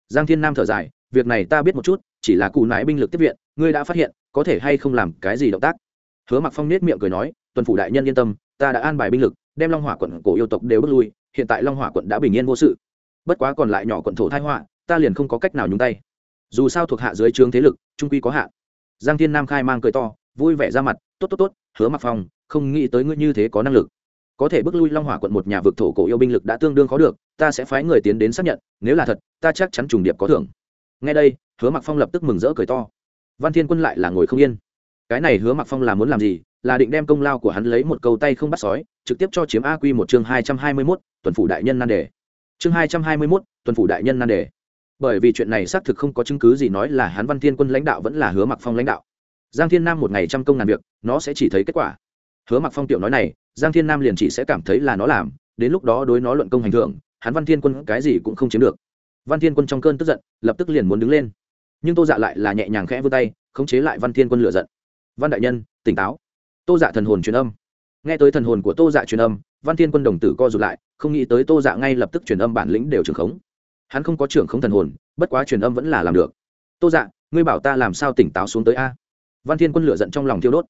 A: Giang thiên nam thở dài, việc này ta biết một chút, chỉ là cụ nái binh lực tiếp viện, ngươi đã phát hiện, có thể hay không làm cái gì động tác? Hứa mặc phong nết miệng cười nói tuần phủ đại nhân yên tâm, ta đã an bài binh lực, đem long hỏa quận cổ yêu tộc đều bước lui, hiện tại long hỏa quận đã bình yên vô sự. Bất quá còn lại nhỏ quận thổ thái họa, ta liền không có cách nào nhúng tay. Dù sao thuộc hạ dưới trướng thế lực, trung quy có hạn. Giang thiên nam khai mang cười to, vui vẻ ra mặt, tốt tốt tốt, hứa mặc phong, không nghĩ tới ngươi như thế có năng lực. Có thể bước lui long hỏa quận một nhà vực thổ cổ yêu binh lực đã tương đương khó được, ta sẽ phái người tiến đến xác nhận, nếu là thật, ta chắc chắn trùng điệp có thưởng. Ngay đây, hứa mặc phong lập tức mừng rỡ cười to. Văn thiên quân lại là ngồi không yên. Cái này hứa mặc phong là muốn làm gì là định đem công lao của hắn lấy một câu tay không bắt sói, trực tiếp cho chiếm a quy một chương hai trăm hai mươi mốt, tuần phủ đại nhân nan đề. Chương hai trăm hai mươi mốt, tuần phủ đại nhân nan đề. Bởi vì chuyện này xác thực không có chứng cứ gì nói là hắn văn thiên quân lãnh đạo vẫn là hứa mặc phong lãnh đạo. Giang thiên nam một ngày trăm công ngàn việc, nó sẽ chỉ thấy kết quả. Hứa mặc phong tiểu nói này, giang thiên nam liền chỉ sẽ cảm thấy là nó làm, đến lúc đó đối nó luận công hành thưởng, hắn văn thiên quân cái gì cũng không chiếm được. Văn thiên quân trong cơn tức giận, lập tức liền muốn đứng lên. Nhưng tô dạ lại là nhẹ nhàng khẽ vươn tay, khống chế lại văn thiên quân lựa giận. Văn đại nhân, tỉnh táo tô dạ thần hồn truyền âm. Nghe tới thần hồn của tô dạ truyền âm, văn thiên quân đồng tử co rụt lại, không nghĩ tới tô dạ ngay lập tức truyền âm bản lĩnh đều trưởng khống. Hắn không có trưởng khống thần hồn, bất quá truyền âm vẫn là làm được. Tô dạ ngươi bảo ta làm sao tỉnh táo xuống tới a? Văn thiên quân lựa giận trong lòng thiêu đốt.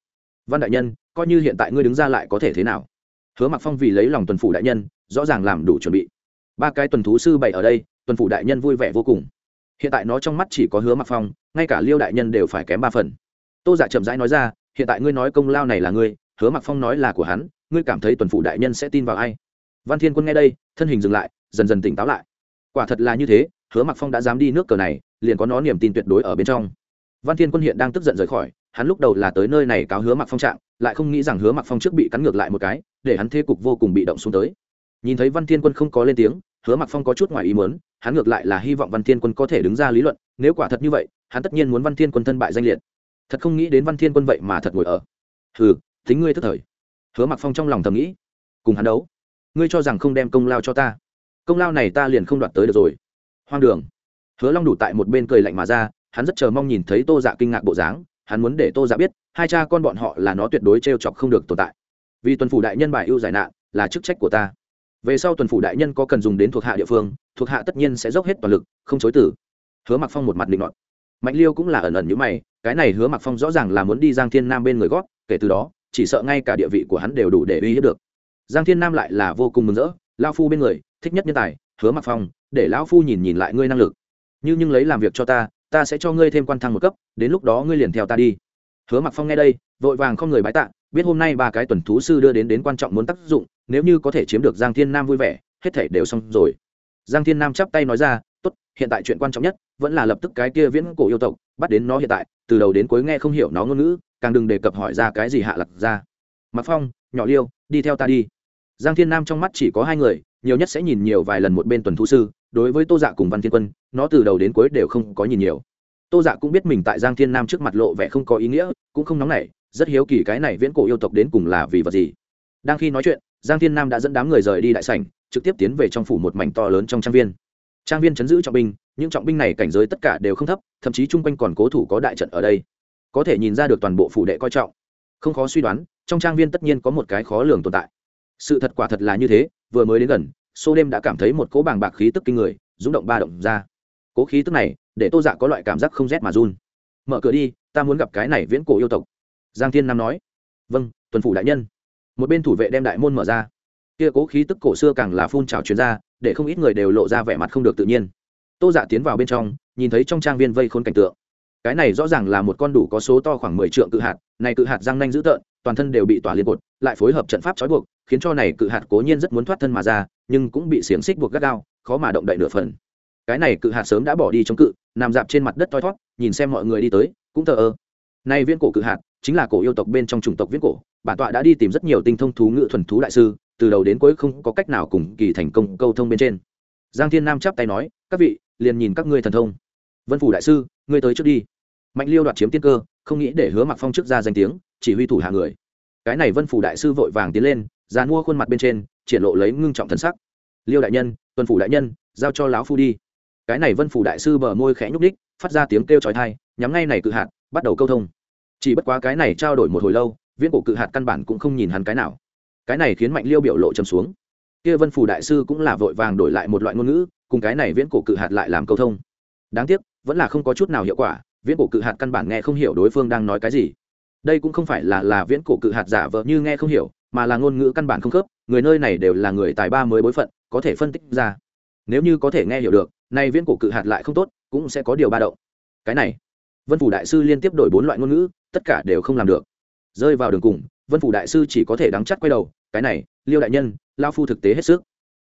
A: Văn đại nhân, coi như hiện tại ngươi đứng ra lại có thể thế nào? Hứa mặc phong vì lấy lòng tuần phủ đại nhân, rõ ràng làm đủ chuẩn bị. Ba cái tuần thú sư bày ở đây, tuần phủ đại nhân vui vẻ vô cùng. Hiện tại nó trong mắt chỉ có hứa mặc phong, ngay cả liêu đại nhân đều phải kém ba phần. Tô giả dạ chậm rãi nói ra hiện tại ngươi nói công lao này là ngươi, hứa mặc phong nói là của hắn, ngươi cảm thấy tuần phủ đại nhân sẽ tin vào ai? Văn thiên quân nghe đây, thân hình dừng lại, dần dần tỉnh táo lại. Quả thật là như thế, hứa mặc phong đã dám đi nước cờ này, liền có nó niềm tin tuyệt đối ở bên trong. Văn thiên quân hiện đang tức giận rời khỏi, hắn lúc đầu là tới nơi này cáo hứa mặc phong trạng, lại không nghĩ rằng hứa mặc phong trước bị cắn ngược lại một cái, để hắn thế cục vô cùng bị động xuống tới. Nhìn thấy văn thiên quân không có lên tiếng, hứa mặc phong có chút ngoài ý muốn, hắn ngược lại là hy vọng văn thiên quân có thể đứng ra lý luận, nếu quả thật như vậy, hắn tất nhiên muốn văn thiên quân thân bại danh liệt thật không nghĩ đến văn thiên quân vậy mà thật ngồi ở. Hừ tính ngươi tức thời. Hứa mặc phong trong lòng thầm nghĩ. Cùng hắn đấu. Ngươi cho rằng không đem công lao cho ta. Công lao này ta liền không đoạt tới được rồi. Hoang đường. Hứa long đủ tại một bên cười lạnh mà ra, hắn rất chờ mong nhìn thấy tô dạ kinh ngạc bộ dáng, hắn muốn để tô dạ biết, hai cha con bọn họ là nó tuyệt đối t r e o chọc không được tồn tại. Vì tuần phủ đại nhân bài ưu giải nạn, là chức trách của ta. Về sau tuần phủ đại nhân có cần dùng đến thuộc hạ địa phương, thuộc hạ tất nhiên sẽ dốc hết toàn lực, không chối tử hứa mặc phong một mặt định luận mạnh liêu cũng là ẩn ẩn như mày, cái này hứa mặc phong rõ ràng là muốn đi giang thiên nam bên người gót kể từ đó, chỉ sợ ngay cả địa vị của hắn đều đủ để uy hiếp được. Giang thiên nam lại là vô cùng mừng rỡ lao phu bên người, thích nhất nhân tài, hứa mặc phong, để lão phu nhìn nhìn lại ngươi năng lực. Như nhưng lấy làm việc cho ta ta sẽ cho ngươi thêm quan thăng một cấp, đến lúc đó ngươi liền theo ta đi. Hứa mặc phong nghe đây, vội vàng không người bái tạ, biết hôm nay ba cái tuần thú sư đưa đến đến quan trọng muốn tác dụng, nếu như có thể chiếm được giang thiên nam vui vẻ, hết thể đều xong rồi. Giang thiên nam chắp tay nói ra hiện tại chuyện quan trọng nhất vẫn là lập tức cái kia viễn cổ yêu tộc, bắt đến nó hiện tại, từ đầu đến cuối nghe không hiểu nó ngôn ngữ, càng đừng đề cập hỏi ra cái gì hạ lặc ra. Mặc phong, nhỏ liêu, đi theo ta đi. Giang thiên nam trong mắt chỉ có hai người, nhiều nhất sẽ nhìn nhiều vài lần một bên tuần thú sư, đối với tô dạ cùng văn thiên quân, nó từ đầu đến cuối đều không có nhìn nhiều. Tô dạ cũng biết mình tại giang thiên nam trước mặt lộ vẻ không có ý nghĩa, cũng không nóng nảy, rất hiếu kỳ cái này viễn cổ yêu tộc đến cùng là vì vật gì. Đang khi nói chuyện, giang thiên nam đã dẫn đám người rời đi đại sảnh, trực tiếp tiến về trong phủ một mảnh to lớn trong trang viên trang viên chấn giữ trọng binh, những trọng binh này cảnh giới tất cả đều không thấp, thậm chí chung quanh còn cố thủ có đại trận ở đây. Có thể nhìn ra được toàn bộ phủ đệ coi trọng. Không khó suy đoán, trong trang viên tất nhiên có một cái khó lường tồn tại. Sự thật quả thật là như thế, vừa mới đến gần xô đêm đã cảm thấy một cỗ bàng bạc khí tức kinh người rúng động ba động ra. Cố khí tức này, để tô dạ có loại cảm giác không rét mà run. Mở cửa đi, ta muốn gặp cái này viễn cổ yêu tộc. Giang thiên nam nói. Vâng tuần phủ đại nhân. Một bên thủ vệ đem đại môn mở ra. Kia cố khí tức cổ xưa càng là phun trào chuyên gia để không ít người đều lộ ra vẻ mặt không được tự nhiên. Tô dạ tiến vào bên trong, nhìn thấy trong trang viên vây khôn cảnh tượng. Cái này rõ ràng là một con đủ có số to khoảng mười triệu cự hạt, này cự hạt răng nanh dữ tợn, toàn thân đều bị tỏa liên cột, lại phối hợp trận pháp trói buộc, khiến cho này cự hạt cố nhiên rất muốn thoát thân mà ra, nhưng cũng bị xiềng xích buộc gắt gao, khó mà động đậy nửa phần. Cái này cự hạt sớm đã bỏ đi chống cự, nằm dạp trên mặt đất thoi thoát, nhìn xem mọi người đi tới, cũng thờ ơ. Nay viên cổ cự hạt chính là cổ yêu tộc bên trong chủng tộc viễn cổ, bản tọa đã đi tìm rất nhiều tinh thông thú ngữ thuần thú đại sư từ đầu đến cuối không có cách nào cùng kỳ thành công câu thông bên trên. Giang thiên nam chắp tay nói, các vị, liền nhìn các ngươi thần thông. Vân phủ đại sư, ngươi tới trước đi. Mạnh liêu đoạt chiếm tiên cơ, không nghĩ để hứa mặc phong trước ra danh tiếng, chỉ huy thủ hạ người. Cái này vân phủ đại sư vội vàng tiến lên dàn mua khuôn mặt bên trên, triển lộ lấy ngưng trọng thần sắc. Liêu đại nhân, tuần phủ đại nhân, giao cho lão phu đi. Cái này vân phủ đại sư bờ môi khẽ nhúc đích phát ra tiếng kêu trói thai nhắm ngay này cự hạt, bắt đầu câu thông. Chỉ bất quá cái này trao đổi một hồi lâu, viễn cổ cự hạt căn bản cũng không nhìn hắn cái nào cái này khiến mạnh liêu biểu lộ trầm xuống kia vân phủ đại sư cũng là vội vàng đổi lại một loại ngôn ngữ cùng cái này viễn cổ cự hạt lại làm câu thông đáng tiếc vẫn là không có chút nào hiệu quả viễn cổ cự hạt căn bản nghe không hiểu đối phương đang nói cái gì đây cũng không phải là là viễn cổ cự hạt giả vợ như nghe không hiểu mà là ngôn ngữ căn bản không khớp người nơi này đều là người tài ba mới bối phận có thể phân tích ra nếu như có thể nghe hiểu được nay viễn cổ cự hạt lại không tốt cũng sẽ có điều ba động cái này vân phủ đại sư liên tiếp đổi bốn loại ngôn ngữ tất cả đều không làm được rơi vào đường cùng vân phủ đại sư chỉ có thể đắng chắt quay đầu cái này, liêu đại nhân lao phu thực tế hết sức.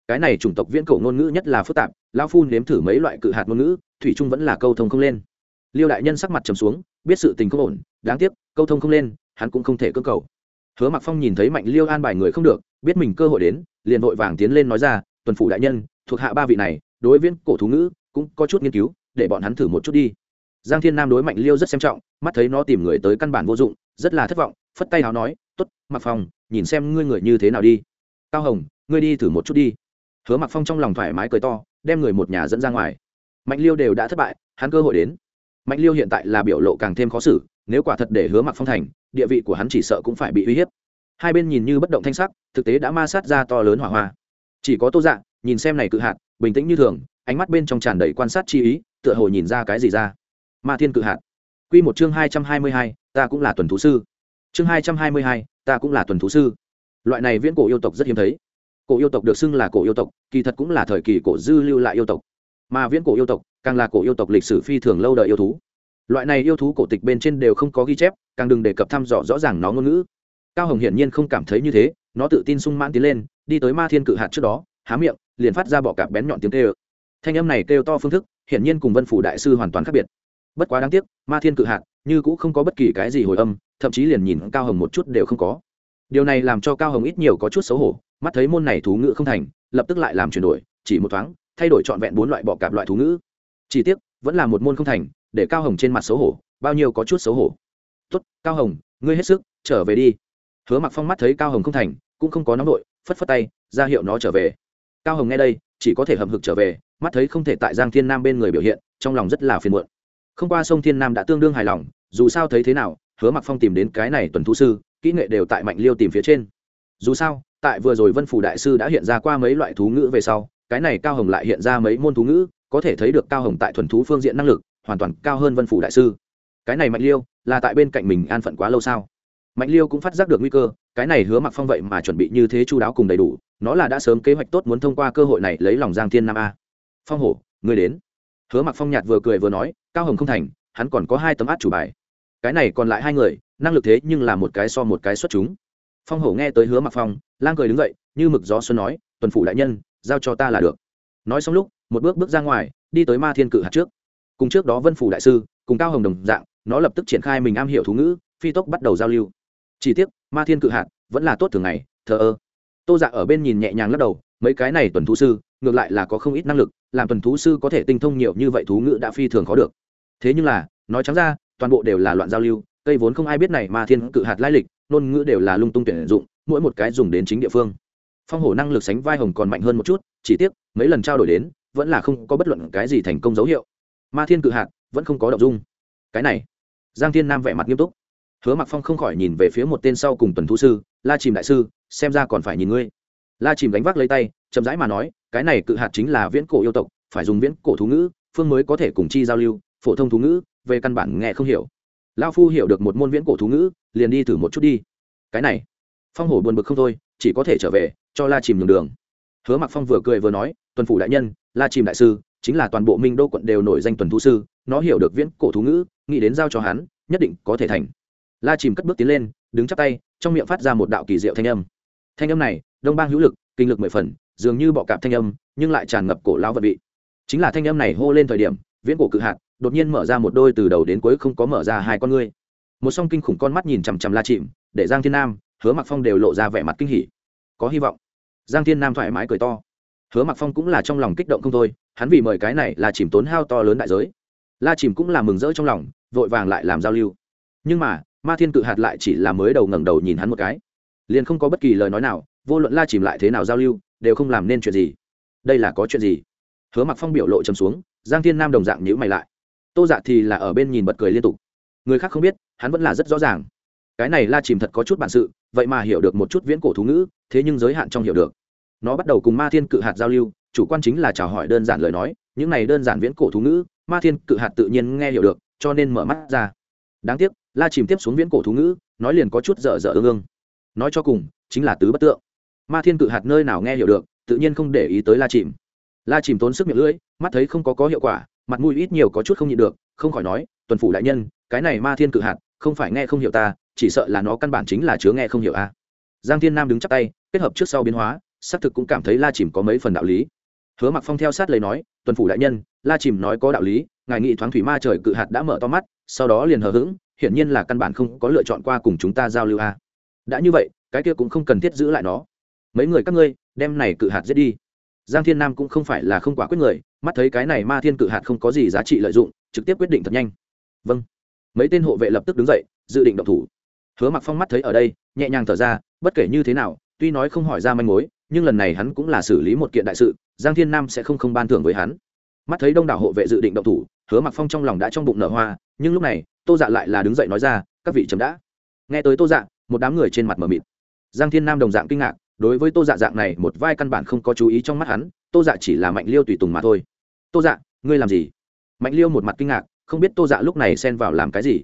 A: Cái này chủng tộc viễn cổ ngôn ngữ nhất là phức tạp lao phu nếm thử mấy loại cự hạt ngôn ngữ, thủy trung vẫn là câu thông không lên. Liêu đại nhân sắc mặt trầm xuống, biết sự tình không ổn, đáng tiếc, câu thông không lên, hắn cũng không thể cơ cầu. Hứa mặc phong nhìn thấy mạnh liêu an bài người không được, biết mình cơ hội đến, liền vội vàng tiến lên nói ra, tuần phủ đại nhân, thuộc hạ ba vị này, đối viễn cổ thú ngữ cũng có chút nghiên cứu, để bọn hắn thử một chút đi. Giang thiên nam đối mạnh liêu rất xem trọng, mắt thấy nó tìm người tới căn bản vô dụng, rất là thất vọng, phất tay nào nói t ố t mặc phong nhìn xem ngươi người như thế nào đi. Cao hồng, ngươi đi thử một chút đi. Hứa mặc phong trong lòng thoải mái cười to, đem người một nhà dẫn ra ngoài. Mạnh liêu đều đã thất bại, hắn cơ hội đến. Mạnh liêu hiện tại là biểu lộ càng thêm khó xử, nếu quả thật để hứa mặc phong thành, địa vị của hắn chỉ sợ cũng phải bị uy hiếp. Hai bên nhìn như bất động thanh sắc, thực tế đã ma sát ra to lớn hỏa hoa. Chỉ có tô dạ nhìn xem này cự hạt, bình tĩnh như thường, ánh mắt bên trong tràn đầy quan sát chi ý, tựa hồ nhìn ra cái gì ra. Ma thiên cự hạt. Q một chương hai trăm hai mươi hai, ta cũng là tuần thú sư chương hai trăm hai mươi hai, ta cũng là tuần thú sư. Loại này viễn cổ yêu tộc rất hiếm thấy. Cổ yêu tộc được xưng là cổ yêu tộc, kỳ thật cũng là thời kỳ cổ dư lưu lại yêu tộc. Mà viễn cổ yêu tộc, càng là cổ yêu tộc lịch sử phi thường lâu đời yêu thú. Loại này yêu thú cổ tịch bên trên đều không có ghi chép, càng đừng đề cập thăm dò rõ ràng nó ngôn ngữ. Cao hồng hiển nhiên không cảm thấy như thế, nó tự tin sung mãn tiến lên, đi tới ma thiên cự hạt trước đó, há miệng, liền phát ra bọ cạp bén nhọn tiếng kêu. Thanh âm này kêu to phương thức, hiển nhiên cùng vân phủ đại sư hoàn toàn khác biệt. Bất quá đáng tiếc, ma thiên cự hạt như cũng không có bất kỳ cái gì hồi âm, thậm chí liền nhìn cao hồng một chút đều không có. Điều này làm cho cao hồng ít nhiều có chút xấu hổ, mắt thấy môn này thú ngữ không thành, lập tức lại làm chuyển đổi, chỉ một thoáng, thay đổi trọn vẹn bốn loại bọ cạp loại thú ngữ. Chỉ tiếc, vẫn là một môn không thành, để cao hồng trên mặt xấu hổ, bao nhiêu có chút xấu hổ. Tốt, cao hồng, ngươi hết sức, trở về đi. Hứa mặc phong mắt thấy cao hồng không thành, cũng không có nóng nội, phất phất tay, ra hiệu nó trở về. Cao hồng nghe đây, chỉ có thể hầm hực trở về, mắt thấy không thể tại giang thiên nam bên người biểu hiện, trong lòng rất là phiền muộn không qua sông thiên nam đã tương đương hài lòng, dù sao thấy thế nào, hứa mặc phong tìm đến cái này tuần thú sư, kỹ nghệ đều tại mạnh liêu tìm phía trên. Dù sao, tại vừa rồi vân phủ đại sư đã hiện ra qua mấy loại thú ngữ về sau, cái này cao hồng lại hiện ra mấy môn thú ngữ, có thể thấy được cao hồng tại thuần thú phương diện năng lực, hoàn toàn cao hơn vân phủ đại sư. Cái này mạnh liêu, là tại bên cạnh mình an phận quá lâu sao? Mạnh liêu cũng phát giác được nguy cơ, cái này hứa mặc phong vậy mà chuẩn bị như thế chú đáo cùng đầy đủ, nó là đã sớm kế hoạch tốt muốn thông qua cơ hội này lấy lòng giang thiên nam a. Phong hổ người đến. Hứa mặc phong nhạt vừa cười vừa nói cao hồng không thành, hắn còn có hai tấm át chủ bài. Cái này còn lại hai người, năng lực thế nhưng là một cái so một cái xuất chúng. Phong hổ nghe tới hứa mặc phong, lang cười đứng dậy, như mực gió xuân nói, tuần phủ đại nhân, giao cho ta là được. Nói xong lúc, một bước bước ra ngoài, đi tới ma thiên cự hạt trước. Cùng trước đó vân phủ đại sư, cùng cao hồng đồng dạng, nó lập tức triển khai mình am hiểu thú ngữ, phi tốc bắt đầu giao lưu. Chỉ tiếc, ma thiên cự hạt vẫn là tốt thường ngày, thờ ơ. Tô dạ ở bên nhìn nhẹ nhàng lắc đầu, mấy cái này tuần thú sư, ngược lại là có không ít năng lực, làm tuần thú sư có thể tinh thông nhiều như vậy thú ngữ đã phi thường khó được thế nhưng là, nói trắng ra, toàn bộ đều là loạn giao lưu, cây vốn không ai biết này mà thiên cự hạt lai lịch, ngôn ngữ đều là lung tung tuyển dụng, mỗi một cái dùng đến chính địa phương. Phong hổ năng lực sánh vai hồng còn mạnh hơn một chút, chỉ tiếc, mấy lần trao đổi đến, vẫn là không có bất luận cái gì thành công dấu hiệu. Ma thiên cự hạt, vẫn không có động dung. Cái này, giang thiên nam vẻ mặt nghiêm túc. Hứa mặc phong không khỏi nhìn về phía một tên sau cùng tuần thu sư, la chìm đại sư, xem ra còn phải nhìn ngươi. La chìm đánh vác lấy tay, chậm rãi mà nói, cái này cự hạt chính là viễn cổ yêu tộc, phải dùng viễn cổ thú ngữ, phương mới có thể cùng chi giao lưu phổ thông thú ngữ, về căn bản nghe không hiểu. Lao phu hiểu được một môn viễn cổ thú ngữ, liền đi thử một chút đi. Cái này, phong hổ buồn bực không thôi, chỉ có thể trở về, cho la chìm nhường đường. Hứa mặc phong vừa cười vừa nói, tuần phủ đại nhân, la chìm đại sư, chính là toàn bộ minh đô quận đều nổi danh tuần thú sư, nó hiểu được viễn cổ thú ngữ, nghĩ đến giao cho hắn, nhất định có thể thành. La chìm cất bước tiến lên, đứng chắp tay, trong miệng phát ra một đạo kỳ diệu thanh âm. Thanh âm này, đông bang hữu lực, kinh lực mười phần, dường như bọ cạp thanh âm, nhưng lại tràn ngập cổ lao vật vị. Chính là thanh âm này hô lên thời điểm, viễn cổ cự hạt đột nhiên mở ra một đôi từ đầu đến cuối không có mở ra hai con ngươi. Một song kinh khủng con mắt nhìn chằm chằm la chìm, để giang thiên nam, hứa mặc phong đều lộ ra vẻ mặt kinh hỉ. Có hy vọng. Giang thiên nam thoải mái cười to. Hứa mặc phong cũng là trong lòng kích động không thôi, hắn vì mời cái này là chìm tốn hao to lớn đại giới. La chìm cũng là mừng rỡ trong lòng, vội vàng lại làm giao lưu. Nhưng mà, ma thiên cự hạt lại chỉ là mới đầu ngẩng đầu nhìn hắn một cái. Liền không có bất kỳ lời nói nào, vô luận la chìm lại thế nào giao lưu, đều không làm nên chuyện gì. Đây là có chuyện gì? Hứa mặc phong biểu lộ trầm xuống, giang thiên nam đồng dạng nhữ mày lại tô dạ thì là ở bên nhìn bật cười liên tục. Người khác không biết, hắn vẫn là rất rõ ràng. Cái này la chìm thật có chút bản sự, vậy mà hiểu được một chút viễn cổ thú ngữ, thế nhưng giới hạn trong hiểu được. Nó bắt đầu cùng ma thiên cự hạt giao lưu, chủ quan chính là chào hỏi đơn giản lời nói, những này đơn giản viễn cổ thú ngữ, ma thiên cự hạt tự nhiên nghe hiểu được, cho nên mở mắt ra. Đáng tiếc, la chìm tiếp xuống viễn cổ thú ngữ, nói liền có chút dở dở ương ương. Nói cho cùng, chính là tứ bất tượng. Ma thiên cự hạt nơi nào nghe hiểu được, tự nhiên không để ý tới la chìm. La chìm tốn sức miệng lưỡi, mắt thấy không có có hiệu quả mặt mũi ít nhiều có chút không nhịn được, không khỏi nói, tuần phủ đại nhân, cái này ma thiên cự hạt, không phải nghe không hiểu ta, chỉ sợ là nó căn bản chính là chứa nghe không hiểu a. Giang thiên nam đứng chắp tay, kết hợp trước sau biến hóa, xác thực cũng cảm thấy la chìm có mấy phần đạo lý. Hứa mặc phong theo sát lời nói, tuần phủ đại nhân, la chìm nói có đạo lý, ngài nghị thoáng thủy ma trời cự hạt đã mở to mắt, sau đó liền hờ hững, hiển nhiên là căn bản không có lựa chọn qua cùng chúng ta giao lưu a. Đã như vậy, cái kia cũng không cần thiết giữ lại nó. Mấy người các ngươi, đem này cự hạt giết đi. Giang thiên nam cũng không phải là không quả quyết người mắt thấy cái này ma thiên cự hạt không có gì giá trị lợi dụng, trực tiếp quyết định thật nhanh. Vâng. Mấy tên hộ vệ lập tức đứng dậy, dự định động thủ. Hứa mặc phong mắt thấy ở đây, nhẹ nhàng thở ra, bất kể như thế nào, tuy nói không hỏi ra manh mối, nhưng lần này hắn cũng là xử lý một kiện đại sự, giang thiên nam sẽ không không ban thưởng với hắn. Mắt thấy đông đảo hộ vệ dự định động thủ, hứa mặc phong trong lòng đã trong bụng nở hoa, nhưng lúc này, tô dạ lại là đứng dậy nói ra, các vị chấm đã. Nghe tới tô dạ một đám người trên mặt mờ mịt. Giang thiên nam đồng dạng kinh ngạc, đối với tô dạ dạng này, một vai căn bản không có chú ý trong mắt hắn, tô dạ chỉ là mạnh liêu tùy tùng mà thôi tô dạ ngươi làm gì? Mạnh liêu một mặt kinh ngạc, không biết tô dạ lúc này xen vào làm cái gì.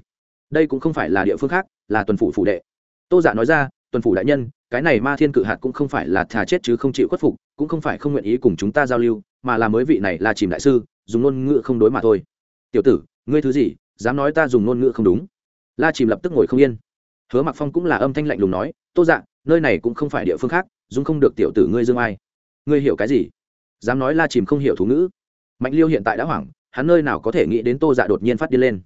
A: Đây cũng không phải là địa phương khác, là tuần phủ phủ đệ. Tô dạ nói ra, tuần phủ đại nhân, cái này ma thiên cự hạt cũng không phải là thà chết chứ không chịu khuất phục, cũng không phải không nguyện ý cùng chúng ta giao lưu, mà là mới vị này là chìm đại sư, dùng ngôn ngữ không đối mà thôi. Tiểu tử, ngươi thứ gì, dám nói ta dùng ngôn ngữ không đúng? La chìm lập tức ngồi không yên. Hứa mặc phong cũng là âm thanh lạnh lùng nói, tô dạ nơi này cũng không phải địa phương khác, dùng không được tiểu tử ngươi dương ai. Ngươi hiểu cái gì? Dám nói la chìm không hiểu thú ngữ mạnh liêu hiện tại đã hoảng, hắn nơi nào có thể nghĩ đến tô dạ đột nhiên phát đi lên.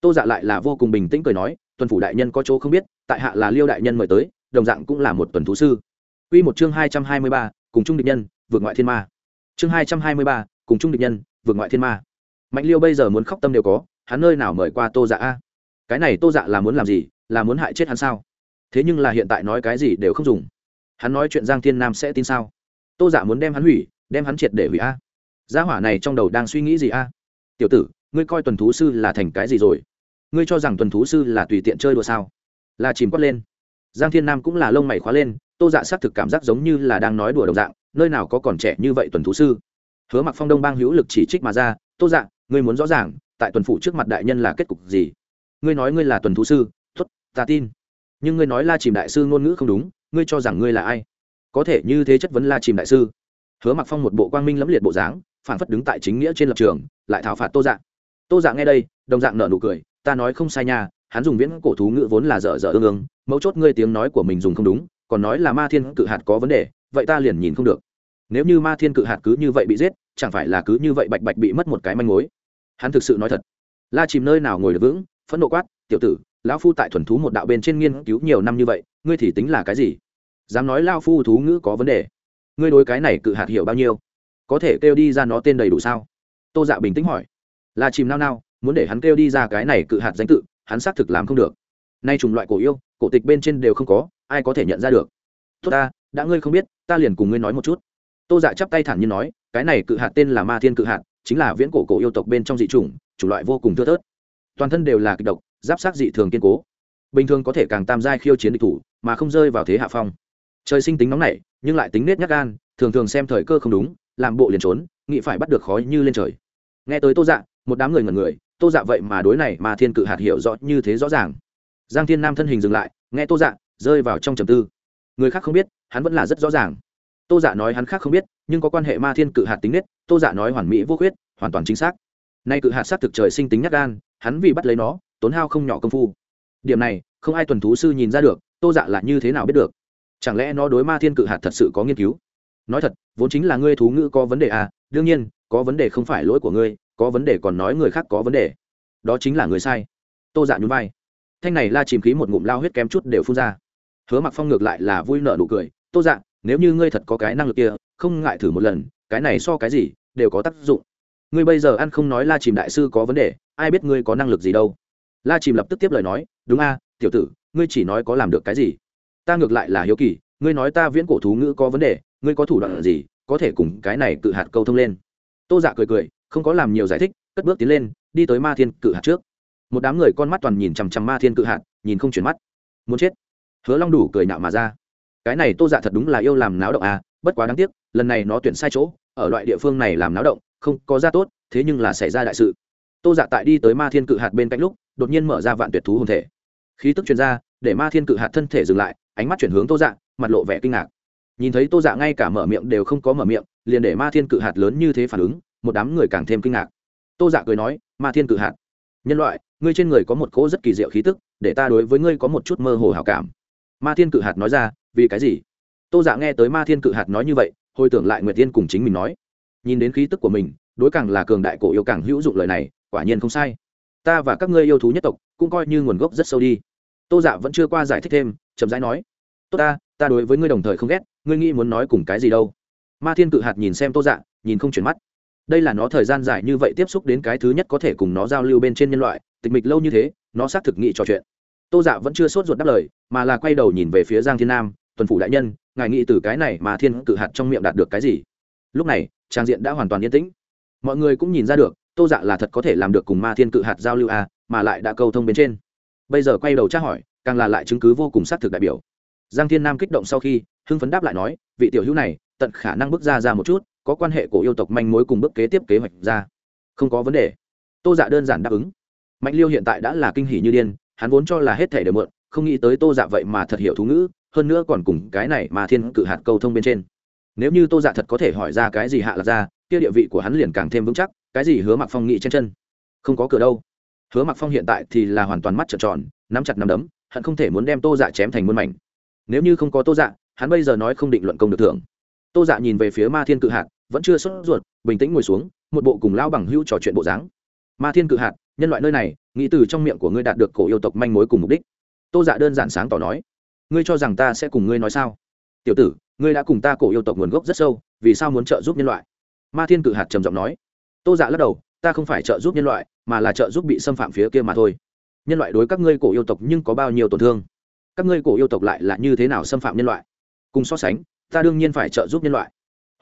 A: Tô dạ lại là vô cùng bình tĩnh cười nói, tuần phủ đại nhân có chỗ không biết, tại hạ là liêu đại nhân mời tới, đồng dạng cũng là một tuần thú sư. Quy một chương hai trăm hai mươi ba, cùng chung địch nhân, vượt ngoại thiên ma. Chương hai trăm hai mươi ba, cùng chung địch nhân, vượt ngoại thiên ma. Mạnh liêu bây giờ muốn khóc tâm đều có, hắn nơi nào mời qua tô dạ a? Cái này tô dạ là muốn làm gì, là muốn hại chết hắn sao? Thế nhưng là hiện tại nói cái gì đều không dùng. Hắn nói chuyện giang thiên nam sẽ tin sao? Tô dạ muốn đem hắn hủy, đem hắn triệt để hủy a gia hỏa này trong đầu đang suy nghĩ gì a? Tiểu tử, ngươi coi tuần thú sư là thành cái gì rồi? Ngươi cho rằng tuần thú sư là tùy tiện chơi đùa sao? Là chìm quất lên. Giang thiên nam cũng là lông mày khóa lên, tô dạ xác thực cảm giác giống như là đang nói đùa đồng dạng, nơi nào có còn trẻ như vậy tuần thú sư? Hứa mặc phong đông bang hữu lực chỉ trích mà ra, tô dạ ngươi muốn rõ ràng, tại tuần phủ trước mặt đại nhân là kết cục gì? Ngươi nói ngươi là tuần thú sư tuất ta tin. Nhưng ngươi nói la chìm đại sư ngôn ngữ không đúng, ngươi cho rằng ngươi là ai? Có thể như thế chất vấn la chìm đại sư. Hứa mặc phong một bộ quang minh lẫm liệt bộ dáng phản phất đứng tại chính nghĩa trên lập trường, lại thảo phạt tô dạ. Tô dạ nghe đây, đồng dạng nợ nụ cười, ta nói không sai nha, hắn dùng viễn cổ thú ngữ vốn là dở dở ương ương, mấu chốt ngươi tiếng nói của mình dùng không đúng, còn nói là ma thiên cự hạt có vấn đề, vậy ta liền nhìn không được. Nếu như ma thiên cự hạt cứ như vậy bị giết, chẳng phải là cứ như vậy bạch bạch bị mất một cái manh mối? Hắn thực sự nói thật. La chìm nơi nào ngồi được vững, phẫn nộ quát, tiểu tử, lão phu tại thuần thú một đạo bên trên nghiên cứu nhiều năm như vậy, ngươi thì tính là cái gì? Dám nói lao phu thú ngữ có vấn đề? Ngươi đối cái này cự hạt hiểu bao nhiêu? Có thể kêu đi ra nó tên đầy đủ sao? Tô dạ bình tĩnh hỏi. Là chìm nao nao, muốn để hắn kêu đi ra cái này cự hạt danh tự, hắn xác thực làm không được. Nay chủng loại cổ yêu, cổ tịch bên trên đều không có, ai có thể nhận ra được? Tốt ta, đã ngươi không biết, ta liền cùng ngươi nói một chút. Tô dạ chắp tay thản nhiên nói, cái này cự hạt tên là ma thiên cự hạt, chính là viễn cổ cổ yêu tộc bên trong dị chủng chủng loại vô cùng thưa thớt. Toàn thân đều là kịch độc, giáp sát dị thường kiên cố. Bình thường có thể càng tam giai khiêu chiến địch thủ, mà không rơi vào thế hạ phong. Trời sinh tính nóng nảy, nhưng lại tính nết nhát gan, thường thường xem thời cơ không đúng làm bộ liền trốn, nghĩ phải bắt được khói như lên trời. Nghe tới tô dạ một đám người ngẩn người, tô dạ vậy mà đối này mà thiên cự hạt hiểu rõ như thế rõ ràng. Giang thiên nam thân hình dừng lại, nghe tô dạ rơi vào trong trầm tư. Người khác không biết, hắn vẫn là rất rõ ràng. Tô dạ nói hắn khác không biết, nhưng có quan hệ ma thiên cự hạt tính nết, tô dạ nói hoàn mỹ vô khuyết, hoàn toàn chính xác. Nay cự hạt s á t thực trời sinh tính nhắc gan, hắn vì bắt lấy nó, tốn hao không nhỏ công phu. Điểm này, không ai tuần thú sư nhìn ra được, tô dạ là như thế nào biết được? Chẳng lẽ nó đối ma thiên cự hạt thật sự có nghiên cứu? Nói thật, vốn chính là ngươi thú ngữ có vấn đề à đương nhiên, có vấn đề không phải lỗi của ngươi, có vấn đề còn nói người khác có vấn đề. Đó chính là người sai. Tô dạ nhún vai. Thanh này la chìm khí một ngụm lao huyết kém chút đều phun ra. Hứa mặc phong ngược lại là vui nợ nụ cười. Tô dạ nếu như ngươi thật có cái năng lực kia, không ngại thử một lần, cái này so cái gì, đều có tác dụng. Ngươi bây giờ ăn không nói la chìm đại sư có vấn đề, ai biết ngươi có năng lực gì đâu. La chìm lập tức tiếp lời nói, đúng a, tiểu tử, ngươi chỉ nói có làm được cái gì. Ta ngược lại là hiếu kỳ, ngươi nói ta viễn cổ thú ngữ có vấn đề ngươi có thủ đoạn gì, có thể cùng cái này cự hạt câu thông lên? Tô dạ cười cười, không có làm nhiều giải thích, cất bước tiến lên, đi tới ma thiên cự hạt trước. Một đám người con mắt toàn nhìn chằm chằm ma thiên cự hạt, nhìn không chuyển mắt. Muốn chết? Hứa long đủ cười nạo mà ra. Cái này tô dạ thật đúng là yêu làm náo động à bất quá đáng tiếc, lần này nó tuyển sai chỗ, ở loại địa phương này làm náo động, không có ra tốt, thế nhưng là xảy ra đại sự. Tô dạ tại đi tới ma thiên cự hạt bên cạnh lúc, đột nhiên mở ra vạn tuyệt thú hồn thể. Khí tức chuyển ra, để ma thiên cự hạt thân thể dừng lại, ánh mắt chuyển hướng tô dạ mặt lộ vẻ kinh ngạc nhìn thấy tô dạ ngay cả mở miệng đều không có mở miệng, liền để ma thiên cự hạt lớn như thế phản ứng, một đám người càng thêm kinh ngạc. Tô dạ cười nói, ma thiên cự hạt, nhân loại, ngươi trên người có một cỗ rất kỳ diệu khí tức, để ta đối với ngươi có một chút mơ hồ hảo cảm. Ma thiên cự hạt nói ra, vì cái gì? Tô dạ nghe tới ma thiên cự hạt nói như vậy, hồi tưởng lại nguyệt tiên cùng chính mình nói. Nhìn đến khí tức của mình, đối càng là cường đại cổ yêu càng hữu dụng lời này, quả nhiên không sai. Ta và các ngươi yêu thú nhất tộc, cũng coi như nguồn gốc rất sâu đi. Tô dạ vẫn chưa qua giải thích thêm, chậm rãi nói, tốt ta ta đối với ngươi đồng thời không ghét ngươi nghĩ muốn nói cùng cái gì đâu? Ma thiên cự hạt nhìn xem tô dạ nhìn không chuyển mắt. Đây là nó thời gian dài như vậy tiếp xúc đến cái thứ nhất có thể cùng nó giao lưu bên trên nhân loại tịch mịch lâu như thế nó xác thực nghị trò chuyện. Tô dạ vẫn chưa sốt ruột đáp lời mà là quay đầu nhìn về phía giang thiên nam tuần phủ đại nhân ngài nghĩ từ cái này mà thiên cự hạt trong miệng đạt được cái gì? Lúc này trang diện đã hoàn toàn yên tĩnh. Mọi người cũng nhìn ra được tô dạ là thật có thể làm được cùng ma thiên cự hạt giao lưu à, mà lại đã câu thông bên trên. Bây giờ quay đầu tra hỏi càng là lại chứng cứ vô cùng xác thực đại biểu. Giang thiên nam kích động sau khi hưng phấn đáp lại nói, vị tiểu hữu này, tận khả năng bước ra ra một chút, có quan hệ của yêu tộc manh mối cùng bước kế tiếp kế hoạch ra. Không có vấn đề. Tô dạ đơn giản đáp ứng. Mạnh liêu hiện tại đã là kinh hỷ như điên, hắn vốn cho là hết thể đều mượn không nghĩ tới tô dạ vậy mà thật hiểu thú ngữ, hơn nữa còn cùng cái này mà thiên cự hạt câu thông bên trên. Nếu như tô dạ thật có thể hỏi ra cái gì hạ lạc ra, kia địa vị của hắn liền càng thêm vững chắc, cái gì hứa mặc phong nghĩ trên chân? Không có cửa đâu. Hứa mặc phong hiện tại thì là hoàn toàn mắt trợn tròn, nắm chặt nắm đấm, hận không thể muốn đem tô dạ chém thành muôn mảnh. Nếu như không có tô dạ hắn bây giờ nói không định luận công được thưởng. Tô dạ nhìn về phía ma thiên cự hạt, vẫn chưa sốt ruột, bình tĩnh ngồi xuống, một bộ cùng lao bằng hưu trò chuyện bộ dáng. Ma thiên cự hạt, nhân loại nơi này, nghĩ từ trong miệng của ngươi đạt được cổ yêu tộc manh mối cùng mục đích. Tô dạ đơn giản sáng tỏ nói, ngươi cho rằng ta sẽ cùng ngươi nói sao? Tiểu tử, ngươi đã cùng ta cổ yêu tộc nguồn gốc rất sâu, vì sao muốn trợ giúp nhân loại? Ma thiên cự hạt trầm giọng nói. Tô dạ lắc đầu, ta không phải trợ giúp nhân loại, mà là trợ giúp bị xâm phạm phía kia mà thôi. Nhân loại đối các ngươi cổ yêu tộc nhưng có bao nhiêu tổn thương? Các ngươi cổ yêu tộc lại là như thế nào xâm phạm nhân loại? Cùng so sánh, ta đương nhiên phải trợ giúp nhân loại.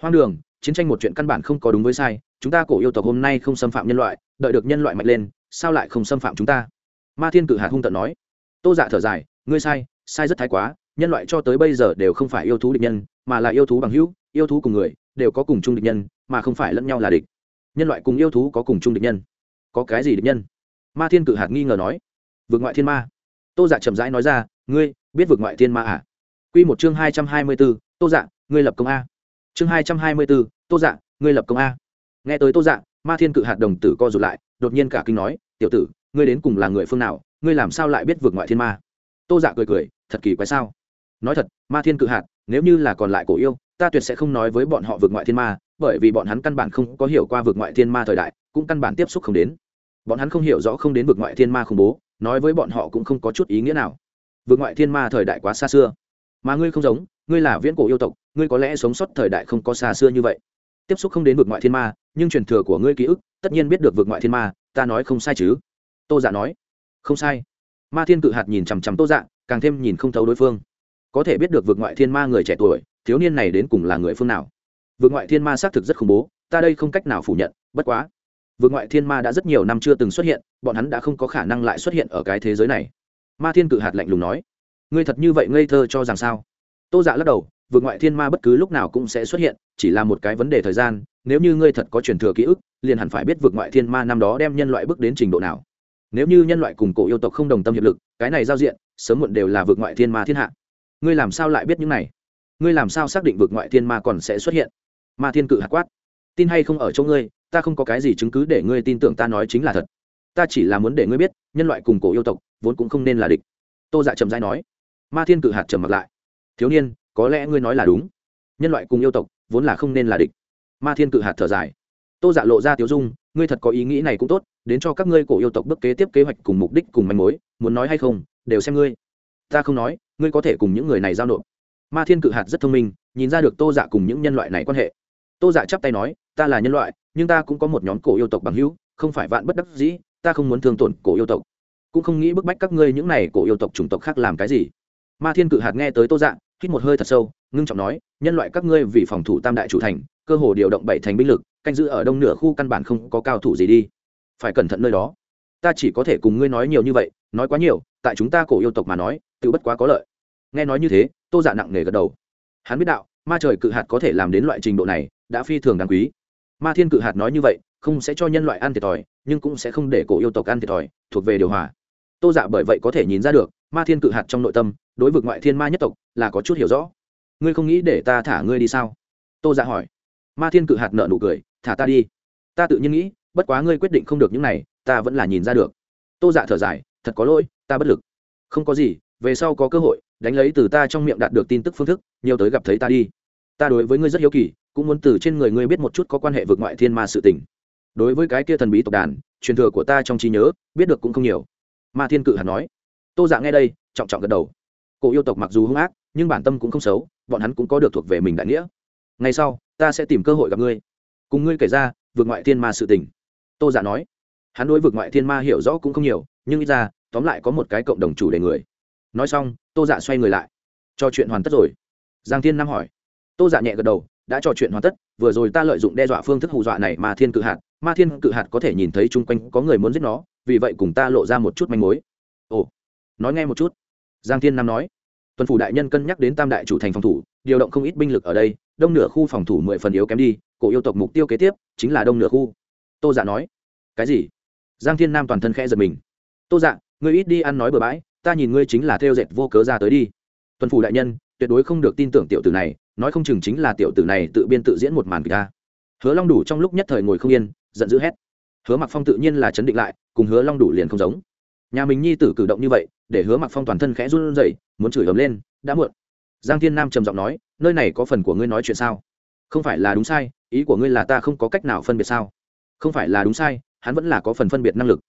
A: Hoang đường, chiến tranh một chuyện căn bản không có đúng với sai, chúng ta cổ yêu tộc hôm nay không xâm phạm nhân loại, đợi được nhân loại mạnh lên, sao lại không xâm phạm chúng ta? Ma thiên cự hạt hung tận nói. Tô dạ thở dài, ngươi sai sai rất thái quá, nhân loại cho tới bây giờ đều không phải yêu thú địch nhân, mà là yêu thú bằng hữu, yêu thú cùng người, đều có cùng chung địch nhân, mà không phải lẫn nhau là địch. Nhân loại cùng yêu thú có cùng chung địch nhân. Có cái gì địch nhân? Ma thiên cự hạt nghi ngờ nói. Vượt ngoại thiên ma. Tô dạ chậm rãi nói ra, ngươi biết vượt ngoại thiên ma à? Quy một chương hai trăm hai mươi b ố tô dạ ngươi lập công a. Chương hai trăm hai mươi b ố tô dạ ngươi lập công a. Nghe tới tô dạ ma thiên cự hạt đồng tử co rụt lại, đột nhiên cả kinh nói, tiểu tử, ngươi đến cùng là người phương nào, ngươi làm sao lại biết vượt ngoại thiên ma? Tô dạ cười cười, thật kỳ quái sao? Nói thật, ma thiên cự hạt, nếu như là còn lại cổ yêu, ta tuyệt sẽ không nói với bọn họ vượt ngoại thiên ma, bởi vì bọn hắn căn bản không có hiểu qua vượt ngoại thiên ma thời đại, cũng căn bản tiếp xúc không đến. Bọn hắn không hiểu rõ không đến vượt ngoại thiên ma khủng bố, nói với bọn họ cũng không có chút ý nghĩa nào. Vượt ngoại thiên ma thời đại quá xa xưa mà ngươi không giống, ngươi là viễn cổ yêu tộc, ngươi có lẽ sống sót thời đại không có xa xưa như vậy. Tiếp xúc không đến vượt ngoại thiên ma, nhưng truyền thừa của ngươi ký ức, tất nhiên biết được vượt ngoại thiên ma, ta nói không sai chứ? Tô dạ nói. Không sai. Ma thiên cự hạt nhìn chằm chằm tô dạ càng thêm nhìn không thấu đối phương. Có thể biết được vượt ngoại thiên ma người trẻ tuổi, thiếu niên này đến cùng là người phương nào. Vượt ngoại thiên ma xác thực rất khủng bố, ta đây không cách nào phủ nhận, bất quá. Vượt ngoại thiên ma đã rất nhiều năm chưa từng xuất hiện, bọn hắn đã không có khả năng lại xuất hiện ở cái thế giới này. Ma thiên cự hạt lạnh lùng nói ngươi thật như vậy ngây thơ cho rằng sao? Tô dạ lắc đầu, vượt ngoại thiên ma bất cứ lúc nào cũng sẽ xuất hiện, chỉ là một cái vấn đề thời gian, nếu như ngươi thật có truyền thừa ký ức, liền hẳn phải biết vượt ngoại thiên ma năm đó đem nhân loại bước đến trình độ nào. Nếu như nhân loại cùng cổ yêu tộc không đồng tâm hiệp lực, cái này giao diện, sớm muộn đều là vượt ngoại thiên ma thiên hạ. Ngươi làm sao lại biết những này? Ngươi làm sao xác định vượt ngoại thiên ma còn sẽ xuất hiện? Ma thiên cự hạt quát. Tin hay không ở chỗ ngươi, ta không có cái gì chứng cứ để ngươi tin tưởng ta nói chính là thật. Ta chỉ là muốn để ngươi biết, nhân loại cùng cổ yêu tộc vốn cũng không nên là địch. Tô dạ trầm dai nói ma thiên cự hạt trầm mặt lại. Thiếu niên, có lẽ ngươi nói là đúng. Nhân loại cùng yêu tộc vốn là không nên là địch. Ma thiên cự hạt thở dài. Tô dạ lộ ra tiếu dung, ngươi thật có ý nghĩ này cũng tốt, đến cho các ngươi cổ yêu tộc bước kế tiếp kế hoạch cùng mục đích cùng manh mối, muốn nói hay không, đều xem ngươi. Ta không nói, ngươi có thể cùng những người này giao nộp. Ma thiên cự hạt rất thông minh, nhìn ra được tô dạ cùng những nhân loại này quan hệ. Tô dạ chắp tay nói, ta là nhân loại, nhưng ta cũng có một nhóm cổ yêu tộc bằng hữu, không phải vạn bất đắc dĩ, ta không muốn thương tổn cổ yêu tộc. Cũng không nghĩ bức bách các ngươi những này cổ yêu tộc chủng tộc khác làm cái gì ma thiên cự hạt nghe tới tô dạ hít một hơi thật sâu, ngưng trọng nói, nhân loại các ngươi vì phòng thủ tam đại chủ thành, cơ hồ điều động bảy thành binh lực, canh giữ ở đông nửa khu căn bản không có cao thủ gì đi. Phải cẩn thận nơi đó. Ta chỉ có thể cùng ngươi nói nhiều như vậy, nói quá nhiều, tại chúng ta cổ yêu tộc mà nói, tự bất quá có lợi. Nghe nói như thế, tô dạ nặng nề gật đầu. Hắn biết đạo, ma trời cự hạt có thể làm đến loại trình độ này, đã phi thường đáng quý. Ma thiên cự hạt nói như vậy, không sẽ cho nhân loại ăn thiệt thòi, nhưng cũng sẽ không để cổ yêu tộc ăn thiệt thòi, thuộc về điều hòa. Tô dạ bởi vậy có thể nhìn ra được, ma thiên cự hạt trong nội tâm đối vực ngoại thiên ma nhất tộc là có chút hiểu rõ. Ngươi không nghĩ để ta thả ngươi đi sao? Tô dạ hỏi. Ma thiên cự hạt nợ nụ cười, thả ta đi. Ta tự nhiên nghĩ, bất quá ngươi quyết định không được những này, ta vẫn là nhìn ra được. Tô dạ thở dài, thật có lỗi, ta bất lực. Không có gì, về sau có cơ hội, đánh lấy từ ta trong miệng đạt được tin tức phương thức, nhiều tới gặp thấy ta đi. Ta đối với ngươi rất hiếu kỳ, cũng muốn từ trên người ngươi biết một chút có quan hệ vượt ngoại thiên ma sự tình. Đối với cái kia thần bí tộc đàn, truyền thừa của ta trong trí nhớ, biết được cũng không nhiều. Ma thiên cự hạt nói. Tô dạ nghe đây, trọng trọng gật đầu cổ yêu tộc mặc dù hung ác, nhưng bản tâm cũng không xấu, bọn hắn cũng có được thuộc về mình đại nghĩa. Ngày sau, ta sẽ tìm cơ hội gặp ngươi. Cùng ngươi kể ra, vượt ngoại thiên ma sự tình. Tô giả nói. Hắn đối vượt ngoại thiên ma hiểu rõ cũng không nhiều, nhưng ít ra, tóm lại có một cái cộng đồng chủ đề người. Nói xong, tô dạ xoay người lại. Trò chuyện hoàn tất rồi. Giang thiên nam hỏi. Tô dạ nhẹ gật đầu, đã trò chuyện hoàn tất, vừa rồi ta lợi dụng đe dọa phương thức hù dọa này mà thiên cự hạt, ma thiên cự hạt có thể nhìn thấy chung quanh có người muốn giết nó, vì vậy cùng ta lộ ra một chút manh mối. Ồ. Nói nghe một chút giang thiên nam nói, tuần phủ đại nhân cân nhắc đến tam đại chủ thành phòng thủ, điều động không ít binh lực ở đây, đông nửa khu phòng thủ mười phần yếu kém đi, cổ yêu tộc mục tiêu kế tiếp chính là đông nửa khu. Tô dạ nói, cái gì? Giang thiên nam toàn thân khẽ giật mình. Tô dạ ngươi ít đi ăn nói bừa bãi, ta nhìn ngươi chính là theo dệt vô cớ ra tới đi. Tuần phủ đại nhân, tuyệt đối không được tin tưởng tiểu tử này, nói không chừng chính là tiểu tử này tự biên tự diễn một màn kịch ta. Hứa long đủ trong lúc nhất thời ngồi không yên, giận dữ hét. Hứa mặc phong tự nhiên là chấn định lại, cùng hứa long đủ liền không giống nhà mình nhi tử cử động như vậy, để hứa mặc phong toàn thân khẽ run rẩy, muốn chửi ấm lên, đã muộn. Giang thiên nam trầm giọng nói, nơi này có phần của ngươi nói chuyện sao? Không phải là đúng sai, ý của ngươi là ta không có cách nào phân biệt sao? Không phải là đúng sai, hắn vẫn là có phần phân biệt năng lực.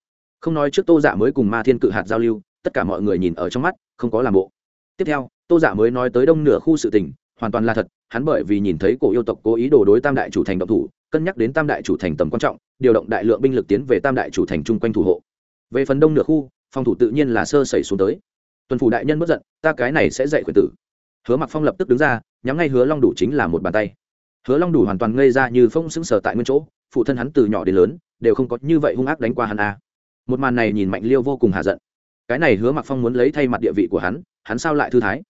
A: Không nói trước tô dạ mới cùng ma thiên cự hạt giao lưu, tất cả mọi người nhìn ở trong mắt, không có làm bộ. Tiếp theo, tô dạ mới nói tới đông nửa khu sự tình, hoàn toàn là thật, hắn bởi vì nhìn thấy cổ yêu tộc cố ý đổ đối tam đại chủ thành động thủ, cân nhắc đến tam đại chủ thành tầm quan trọng, điều động đại lượng binh lực tiến về tam đại chủ thành chung quanh thủ hộ về phần đông nửa khu, phòng thủ tự nhiên là sơ sẩy xuống tới. Tuần phủ đại nhân bất giận, ta cái này sẽ dạy khuyển tử. Hứa mặc phong lập tức đứng ra, nhắm ngay hứa long đủ chính là một bàn tay. Hứa long đủ hoàn toàn ngây ra như phong sững sờ tại nguyên chỗ, phụ thân hắn từ nhỏ đến lớn, đều không có như vậy hung ác đánh qua hắn a. Một màn này nhìn mạnh liêu vô cùng hạ giận. Cái này hứa mặc phong muốn lấy thay mặt địa vị của hắn hắn sao lại thư thái?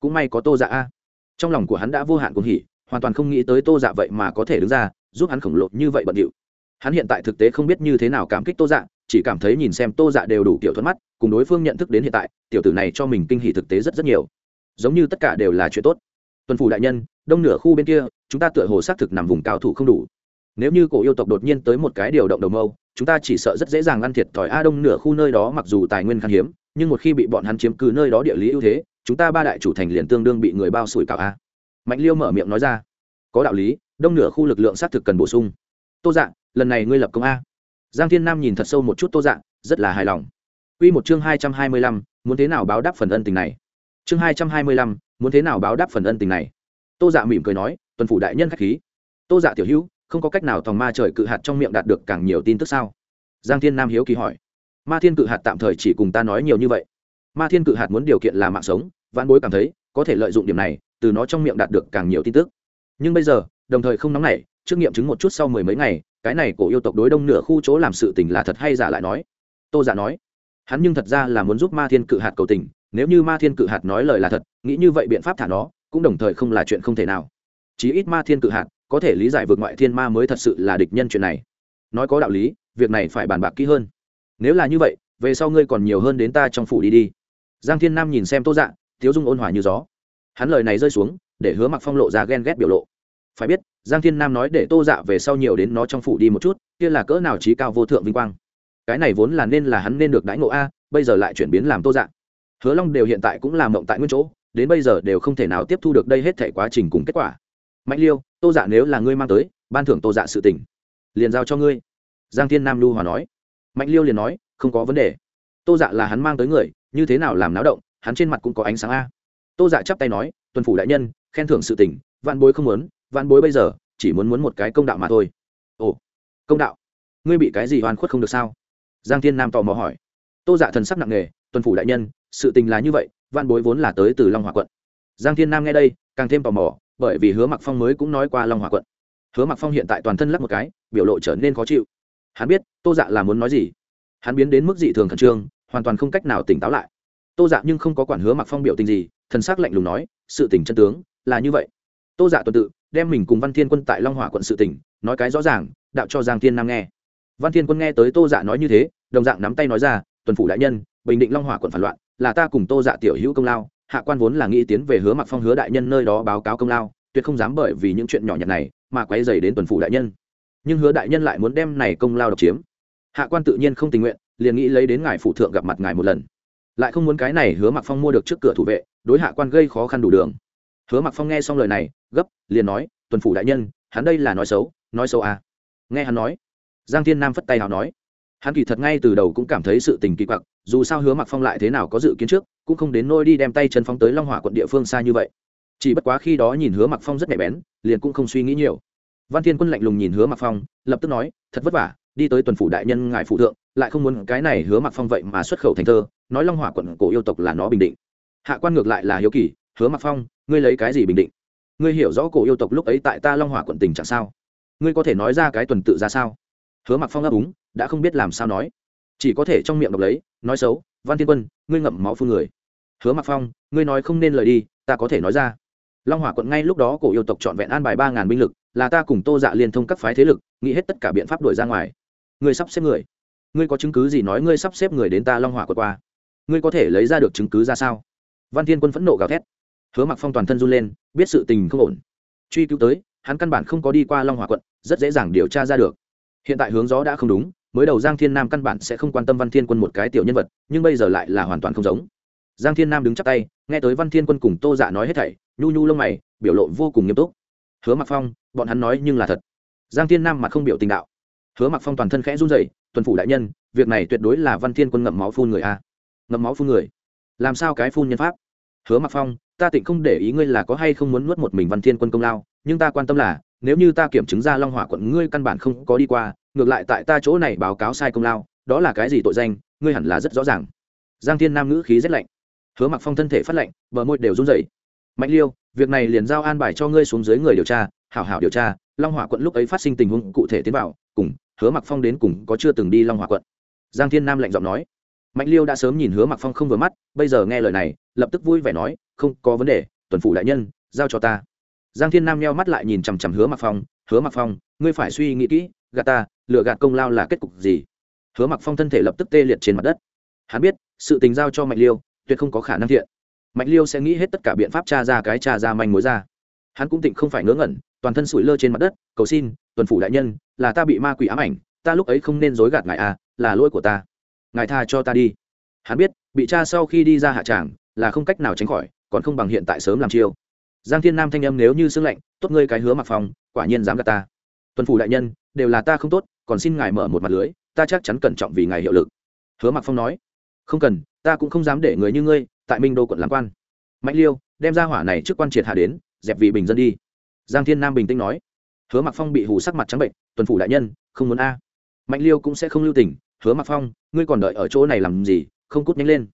A: Cũng may có tô dạ a. Trong lòng của hắn đã vô hạn cuồng hỉ, hoàn toàn không nghĩ tới tô dạ vậy mà có thể đứng ra, giúp hắn khổng lồ như vậy bận điệu. Hắn hiện tại thực tế không biết như thế nào cảm kích tô dạ chỉ cảm thấy nhìn xem tô dạ đều đủ kiểu thuận mắt, cùng đối phương nhận thức đến hiện tại, tiểu tử này cho mình kinh hỉ thực tế rất rất nhiều. Giống như tất cả đều là chuyện tốt. Tuần phủ đại nhân, đông nửa khu bên kia, chúng ta tựa hồ xác thực nằm vùng cao thủ không đủ. Nếu như cổ yêu tộc đột nhiên tới một cái điều động đầu mâu, chúng ta chỉ sợ rất dễ dàng ăn thiệt thòi. A, đông nửa khu nơi đó mặc dù tài nguyên khan hiếm, nhưng một khi bị bọn hắn chiếm cứ nơi đó địa lý ưu thế, chúng ta ba đại chủ thành liền tương đương bị người bao sủi cảo a. Mạnh liêu mở miệng nói ra. Có đạo lý, đông nửa khu lực lượng xác thực cần bổ sung. Tô dạng lần này ngươi lập công a giang thiên nam nhìn thật sâu một chút tô dạng rất là hài lòng. Quy một chương hai trăm hai mươi lăm, muốn thế nào báo đáp phần ân tình này? Chương hai trăm hai mươi lăm, muốn thế nào báo đáp phần ân tình này? Tô dạ mỉm cười nói, tuần phủ đại nhân khách khí. Tô dạ tiểu hữu, không có cách nào tòng ma trời cự hạt trong miệng đạt được càng nhiều tin tức sao? Giang thiên nam hiếu kỳ hỏi. Ma thiên cự hạt tạm thời chỉ cùng ta nói nhiều như vậy. Ma thiên cự hạt muốn điều kiện là mạng sống vạn bối cảm thấy, có thể lợi dụng điểm này, từ nó trong miệng đạt được càng nhiều tin tức. Nhưng bây giờ, đồng thời không nóng nảy, trước nghiệm chứng một chút sau mười mấy ngày cái này cổ yêu tộc đối đông nửa khu chỗ làm sự tình là thật hay giả lại nói? Tô giả nói, hắn nhưng thật ra là muốn giúp ma thiên cự hạt cầu tình, nếu như ma thiên cự hạt nói lời là thật, nghĩ như vậy biện pháp thả nó, cũng đồng thời không là chuyện không thể nào. Chí ít ma thiên cự hạt có thể lý giải vượt ngoại thiên ma mới thật sự là địch nhân chuyện này. Nói có đạo lý, việc này phải bàn bạc kỹ hơn. Nếu là như vậy, về sau ngươi còn nhiều hơn đến ta trong phủ đi đi. Giang thiên nam nhìn xem tô dạ tiếu dung ôn hòa như gió. Hắn lời này rơi xuống, để hứa mặc phong lộ ra ghen ghét biểu lộ. Phải biết giang thiên nam nói để tô dạ về sau nhiều đến nó trong phủ đi một chút, kia là cỡ nào trí cao vô thượng vinh quang. Cái này vốn là nên là hắn nên được đãi ngộ a, bây giờ lại chuyển biến làm tô dạ. Hứa long đều hiện tại cũng làm mộng tại nguyên chỗ, đến bây giờ đều không thể nào tiếp thu được đây hết thể quá trình cùng kết quả. Mạnh liêu, tô dạ nếu là ngươi mang tới, ban thưởng tô dạ sự tỉnh liền giao cho ngươi. Giang thiên nam lưu hòa nói. Mạnh liêu liền nói, không có vấn đề. Tô dạ là hắn mang tới người, như thế nào làm náo động, hắn trên mặt cũng có ánh sáng a. Tô dạ chắp tay nói, tuần phủ đại nhân, khen thưởng sự tỉnh vạn bối không muốn vạn bối bây giờ, chỉ muốn muốn một cái công đạo mà thôi. Ồ, công đạo? Ngươi bị cái gì oan khuất không được sao? Giang thiên nam tò mò hỏi. Tô dạ thần sắc nặng nề, tuần phủ đại nhân, sự tình là như vậy vạn bối vốn là tới từ long hòa quận. Giang thiên nam nghe đây, càng thêm tò mò, bởi vì hứa mặc phong mới cũng nói qua long hòa quận. Hứa mặc phong hiện tại toàn thân lắc một cái, biểu lộ trở nên khó chịu. Hắn biết, tô dạ là muốn nói gì? Hắn biến đến mức dị thường khẩn trương, hoàn toàn không cách nào tỉnh táo lại. Tô dạ nhưng không có quản hứa mặc phong biểu tình gì, thần s ắ c lạnh lùng nói, sự tỉnh chân tướng là như vậy. Tô dạ tuần tự đem mình cùng văn thiên quân tại long hòa quận sự tỉnh nói cái rõ ràng, đạo cho giang thiên nam nghe. Văn thiên quân nghe tới tô dạ nói như thế, đồng dạng nắm tay nói ra, tuần phủ đại nhân, bình định long hòa quận phản loạn, là ta cùng tô dạ tiểu hữu công lao, hạ quan vốn là nghĩ tiến về hứa mặc phong hứa đại nhân nơi đó báo cáo công lao, tuyệt không dám bởi vì những chuyện nhỏ nhặt này mà quay dày đến tuần phủ đại nhân. Nhưng hứa đại nhân lại muốn đem này công lao độc chiếm. Hạ quan tự nhiên không tình nguyện, liền nghĩ lấy đến ngài phụ thượng gặp mặt ngài một lần. Lại không muốn cái này hứa mặc phong mua được trước cửa thủ vệ, đối hạ quan gây khó khăn đủ đường hứa mặc phong nghe xong lời này, gấp, liền nói, tuần phủ đại nhân, hắn đây là nói xấu nói xấu à? Nghe hắn nói, giang thiên nam phất tay hào nói. Hắn kỳ thật ngay từ đầu cũng cảm thấy sự tình kỳ quặc, dù sao hứa mặc phong lại thế nào có dự kiến trước, cũng không đến nôi đi đem tay chân phong tới long hỏa quận địa phương xa như vậy. Chỉ bất quá khi đó nhìn hứa mặc phong rất nhạy bén, liền cũng không suy nghĩ nhiều. Văn thiên quân lạnh lùng nhìn hứa mặc phong, lập tức nói, thật vất vả, đi tới tuần phủ đại nhân ngài phụ thượng, lại không muốn cái này hứa mặc phong vậy mà xuất khẩu thành thơ, nói long hỏa quận cổ yêu tộc là nó bình định. Hạ quan ngược lại là hiếu kỳ, hứa mặc phong ngươi lấy cái gì bình định? Ngươi hiểu rõ cổ yêu tộc lúc ấy tại ta long Hòa quận tình chẳng sao? Ngươi có thể nói ra cái tuần tự ra sao? Hứa mặc phong ấp úng, đã không biết làm sao nói. Chỉ có thể trong miệng đọc lấy, nói xấu, văn thiên quân, ngươi ngậm máu phương người. Hứa mặc phong, ngươi nói không nên lời đi, ta có thể nói ra. Long Hòa quận ngay lúc đó cổ yêu tộc trọn vẹn an bài ba ngàn binh lực, là ta cùng tô dạ liên thông các phái thế lực, nghĩ hết tất cả biện pháp đuổi ra ngoài. Ngươi sắp xếp người. Ngươi có chứng cứ gì nói ngươi sắp xếp người đến ta long Hòa quận qua? Ngươi có thể lấy ra được chứng cứ ra sao? Văn thiên quân phẫn nộ gào thét hứa mặc phong toàn thân run lên, biết sự tình không ổn. Truy cứu tới, hắn căn bản không có đi qua long hòa quận, rất dễ dàng điều tra ra được. Hiện tại hướng gió đã không đúng, mới đầu giang thiên nam căn bản sẽ không quan tâm văn thiên quân một cái tiểu nhân vật, nhưng bây giờ lại là hoàn toàn không giống. Giang thiên nam đứng chắc tay, nghe tới văn thiên quân cùng tô dạ nói hết thảy, nhu nhu lông mày, biểu lộ vô cùng nghiêm túc. Hứa mặc phong, bọn hắn nói nhưng là thật. Giang thiên nam mặt không biểu tình đạo. Hứa mặc phong toàn thân khẽ run rẩy, tuần phủ đại nhân, việc này tuyệt đối là văn thiên quân ngậm máu phun người a. Ngậm máu phun người. Làm sao cái phun nhân pháp? Hứa mặc phong ta tịnh không để ý ngươi là có hay không muốn nuốt một mình văn thiên quân công lao, nhưng ta quan tâm là, nếu như ta kiểm chứng ra long hỏa quận ngươi căn bản không có đi qua, ngược lại tại ta chỗ này báo cáo sai công lao, đó là cái gì tội danh, ngươi hẳn là rất rõ ràng. Giang thiên nam ngữ khí rất lạnh. Hứa mặc phong thân thể phát lạnh, bờ môi đều run rẩy. Mạnh liêu, việc này liền giao an bài cho ngươi xuống dưới người điều tra, hảo hảo điều tra, long hỏa quận lúc ấy phát sinh tình huống cụ thể tiến vào, cùng hứa mặc phong đến cùng có chưa từng đi long hỏa quận. Giang thiên nam lạnh giọng nói. Mạnh liêu đã sớm nhìn hứa mặc phong không vừa mắt, bây giờ nghe lời này, lập tức vui vẻ nói không có vấn đề, tuần phủ đại nhân, giao cho ta. Giang thiên nam nheo mắt lại nhìn chằm chằm hứa mặc phong, hứa mặc phong, ngươi phải suy nghĩ kỹ, gạt ta lựa gạt công lao là kết cục gì? Hứa mặc phong thân thể lập tức tê liệt trên mặt đất. Hắn biết, sự tình giao cho mạnh liêu, tuyệt không có khả năng thiện. Mạnh liêu sẽ nghĩ hết tất cả biện pháp tra ra cái tra ra manh mối ra. Hắn cũng tịnh không phải ngớ ngẩn, toàn thân sủi lơ trên mặt đất, cầu xin, tuần phủ đại nhân, là ta bị ma quỷ ám ảnh, ta lúc ấy không nên dối gạt ngài à là lỗi của ta. Ngài tha cho ta đi. Hắn biết, bị cha sau khi đi ra hạ tràng, là không cách nào tránh khỏi còn không bằng hiện tại sớm làm chiêu. Giang thiên nam thanh âm nếu như xương lạnh, tốt ngươi cái hứa mặc phòng quả nhiên dám gạt ta. Tuần phủ đại nhân, đều là ta không tốt, còn xin ngài mở một mặt lưới, ta chắc chắn cẩn trọng vì ngài hiệu lực. Hứa mặc phong nói, không cần, ta cũng không dám để người như ngươi, tại minh đô quận làm quan. Mạnh liêu, đem ra hỏa này trước quan triệt hạ đến, dẹp vị bình dân đi. Giang thiên nam bình tĩnh nói, hứa mặc phong bị hù sắc mặt trắng bệnh, tuần phủ đại nhân, không muốn a. Mạnh liêu cũng sẽ không lưu tình, hứa mặc phong, ngươi còn đợi ở chỗ này làm gì, không cút nhanh lên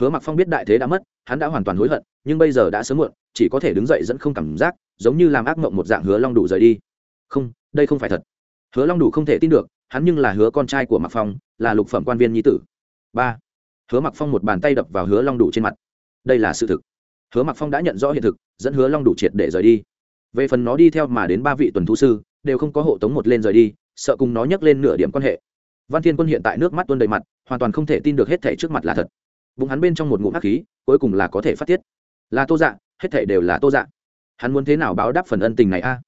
A: hứa mặc phong biết đại thế đã mất, hắn đã hoàn toàn hối hận, nhưng bây giờ đã sớm muộn, chỉ có thể đứng dậy dẫn không cảm giác, giống như làm ác mộng một dạng hứa long đủ rời đi. Không, đây không phải thật. Hứa long đủ không thể tin được, hắn nhưng là hứa con trai của mặc phong, là lục phẩm quan viên nhi tử. Ba. Hứa mặc phong một bàn tay đập vào hứa long đủ trên mặt. Đây là sự thực. Hứa mặc phong đã nhận rõ hiện thực, dẫn hứa long đủ triệt để rời đi. Về phần nó đi theo mà đến ba vị tuần thú sư, đều không có hộ tống một lên rời đi, sợ cùng nó nhắc lên nửa điểm quan hệ. Văn thiên quân hiện tại nước mắt tuôn đầy mặt, hoàn toàn không thể tin được hết thể trước mặt là thật bụng hắn bên trong một ngụm hắc khí, cuối cùng là có thể phát tiết. Là tô dạ hết thể đều là tô dạ. Hắn muốn thế nào báo đáp phần ân tình này a?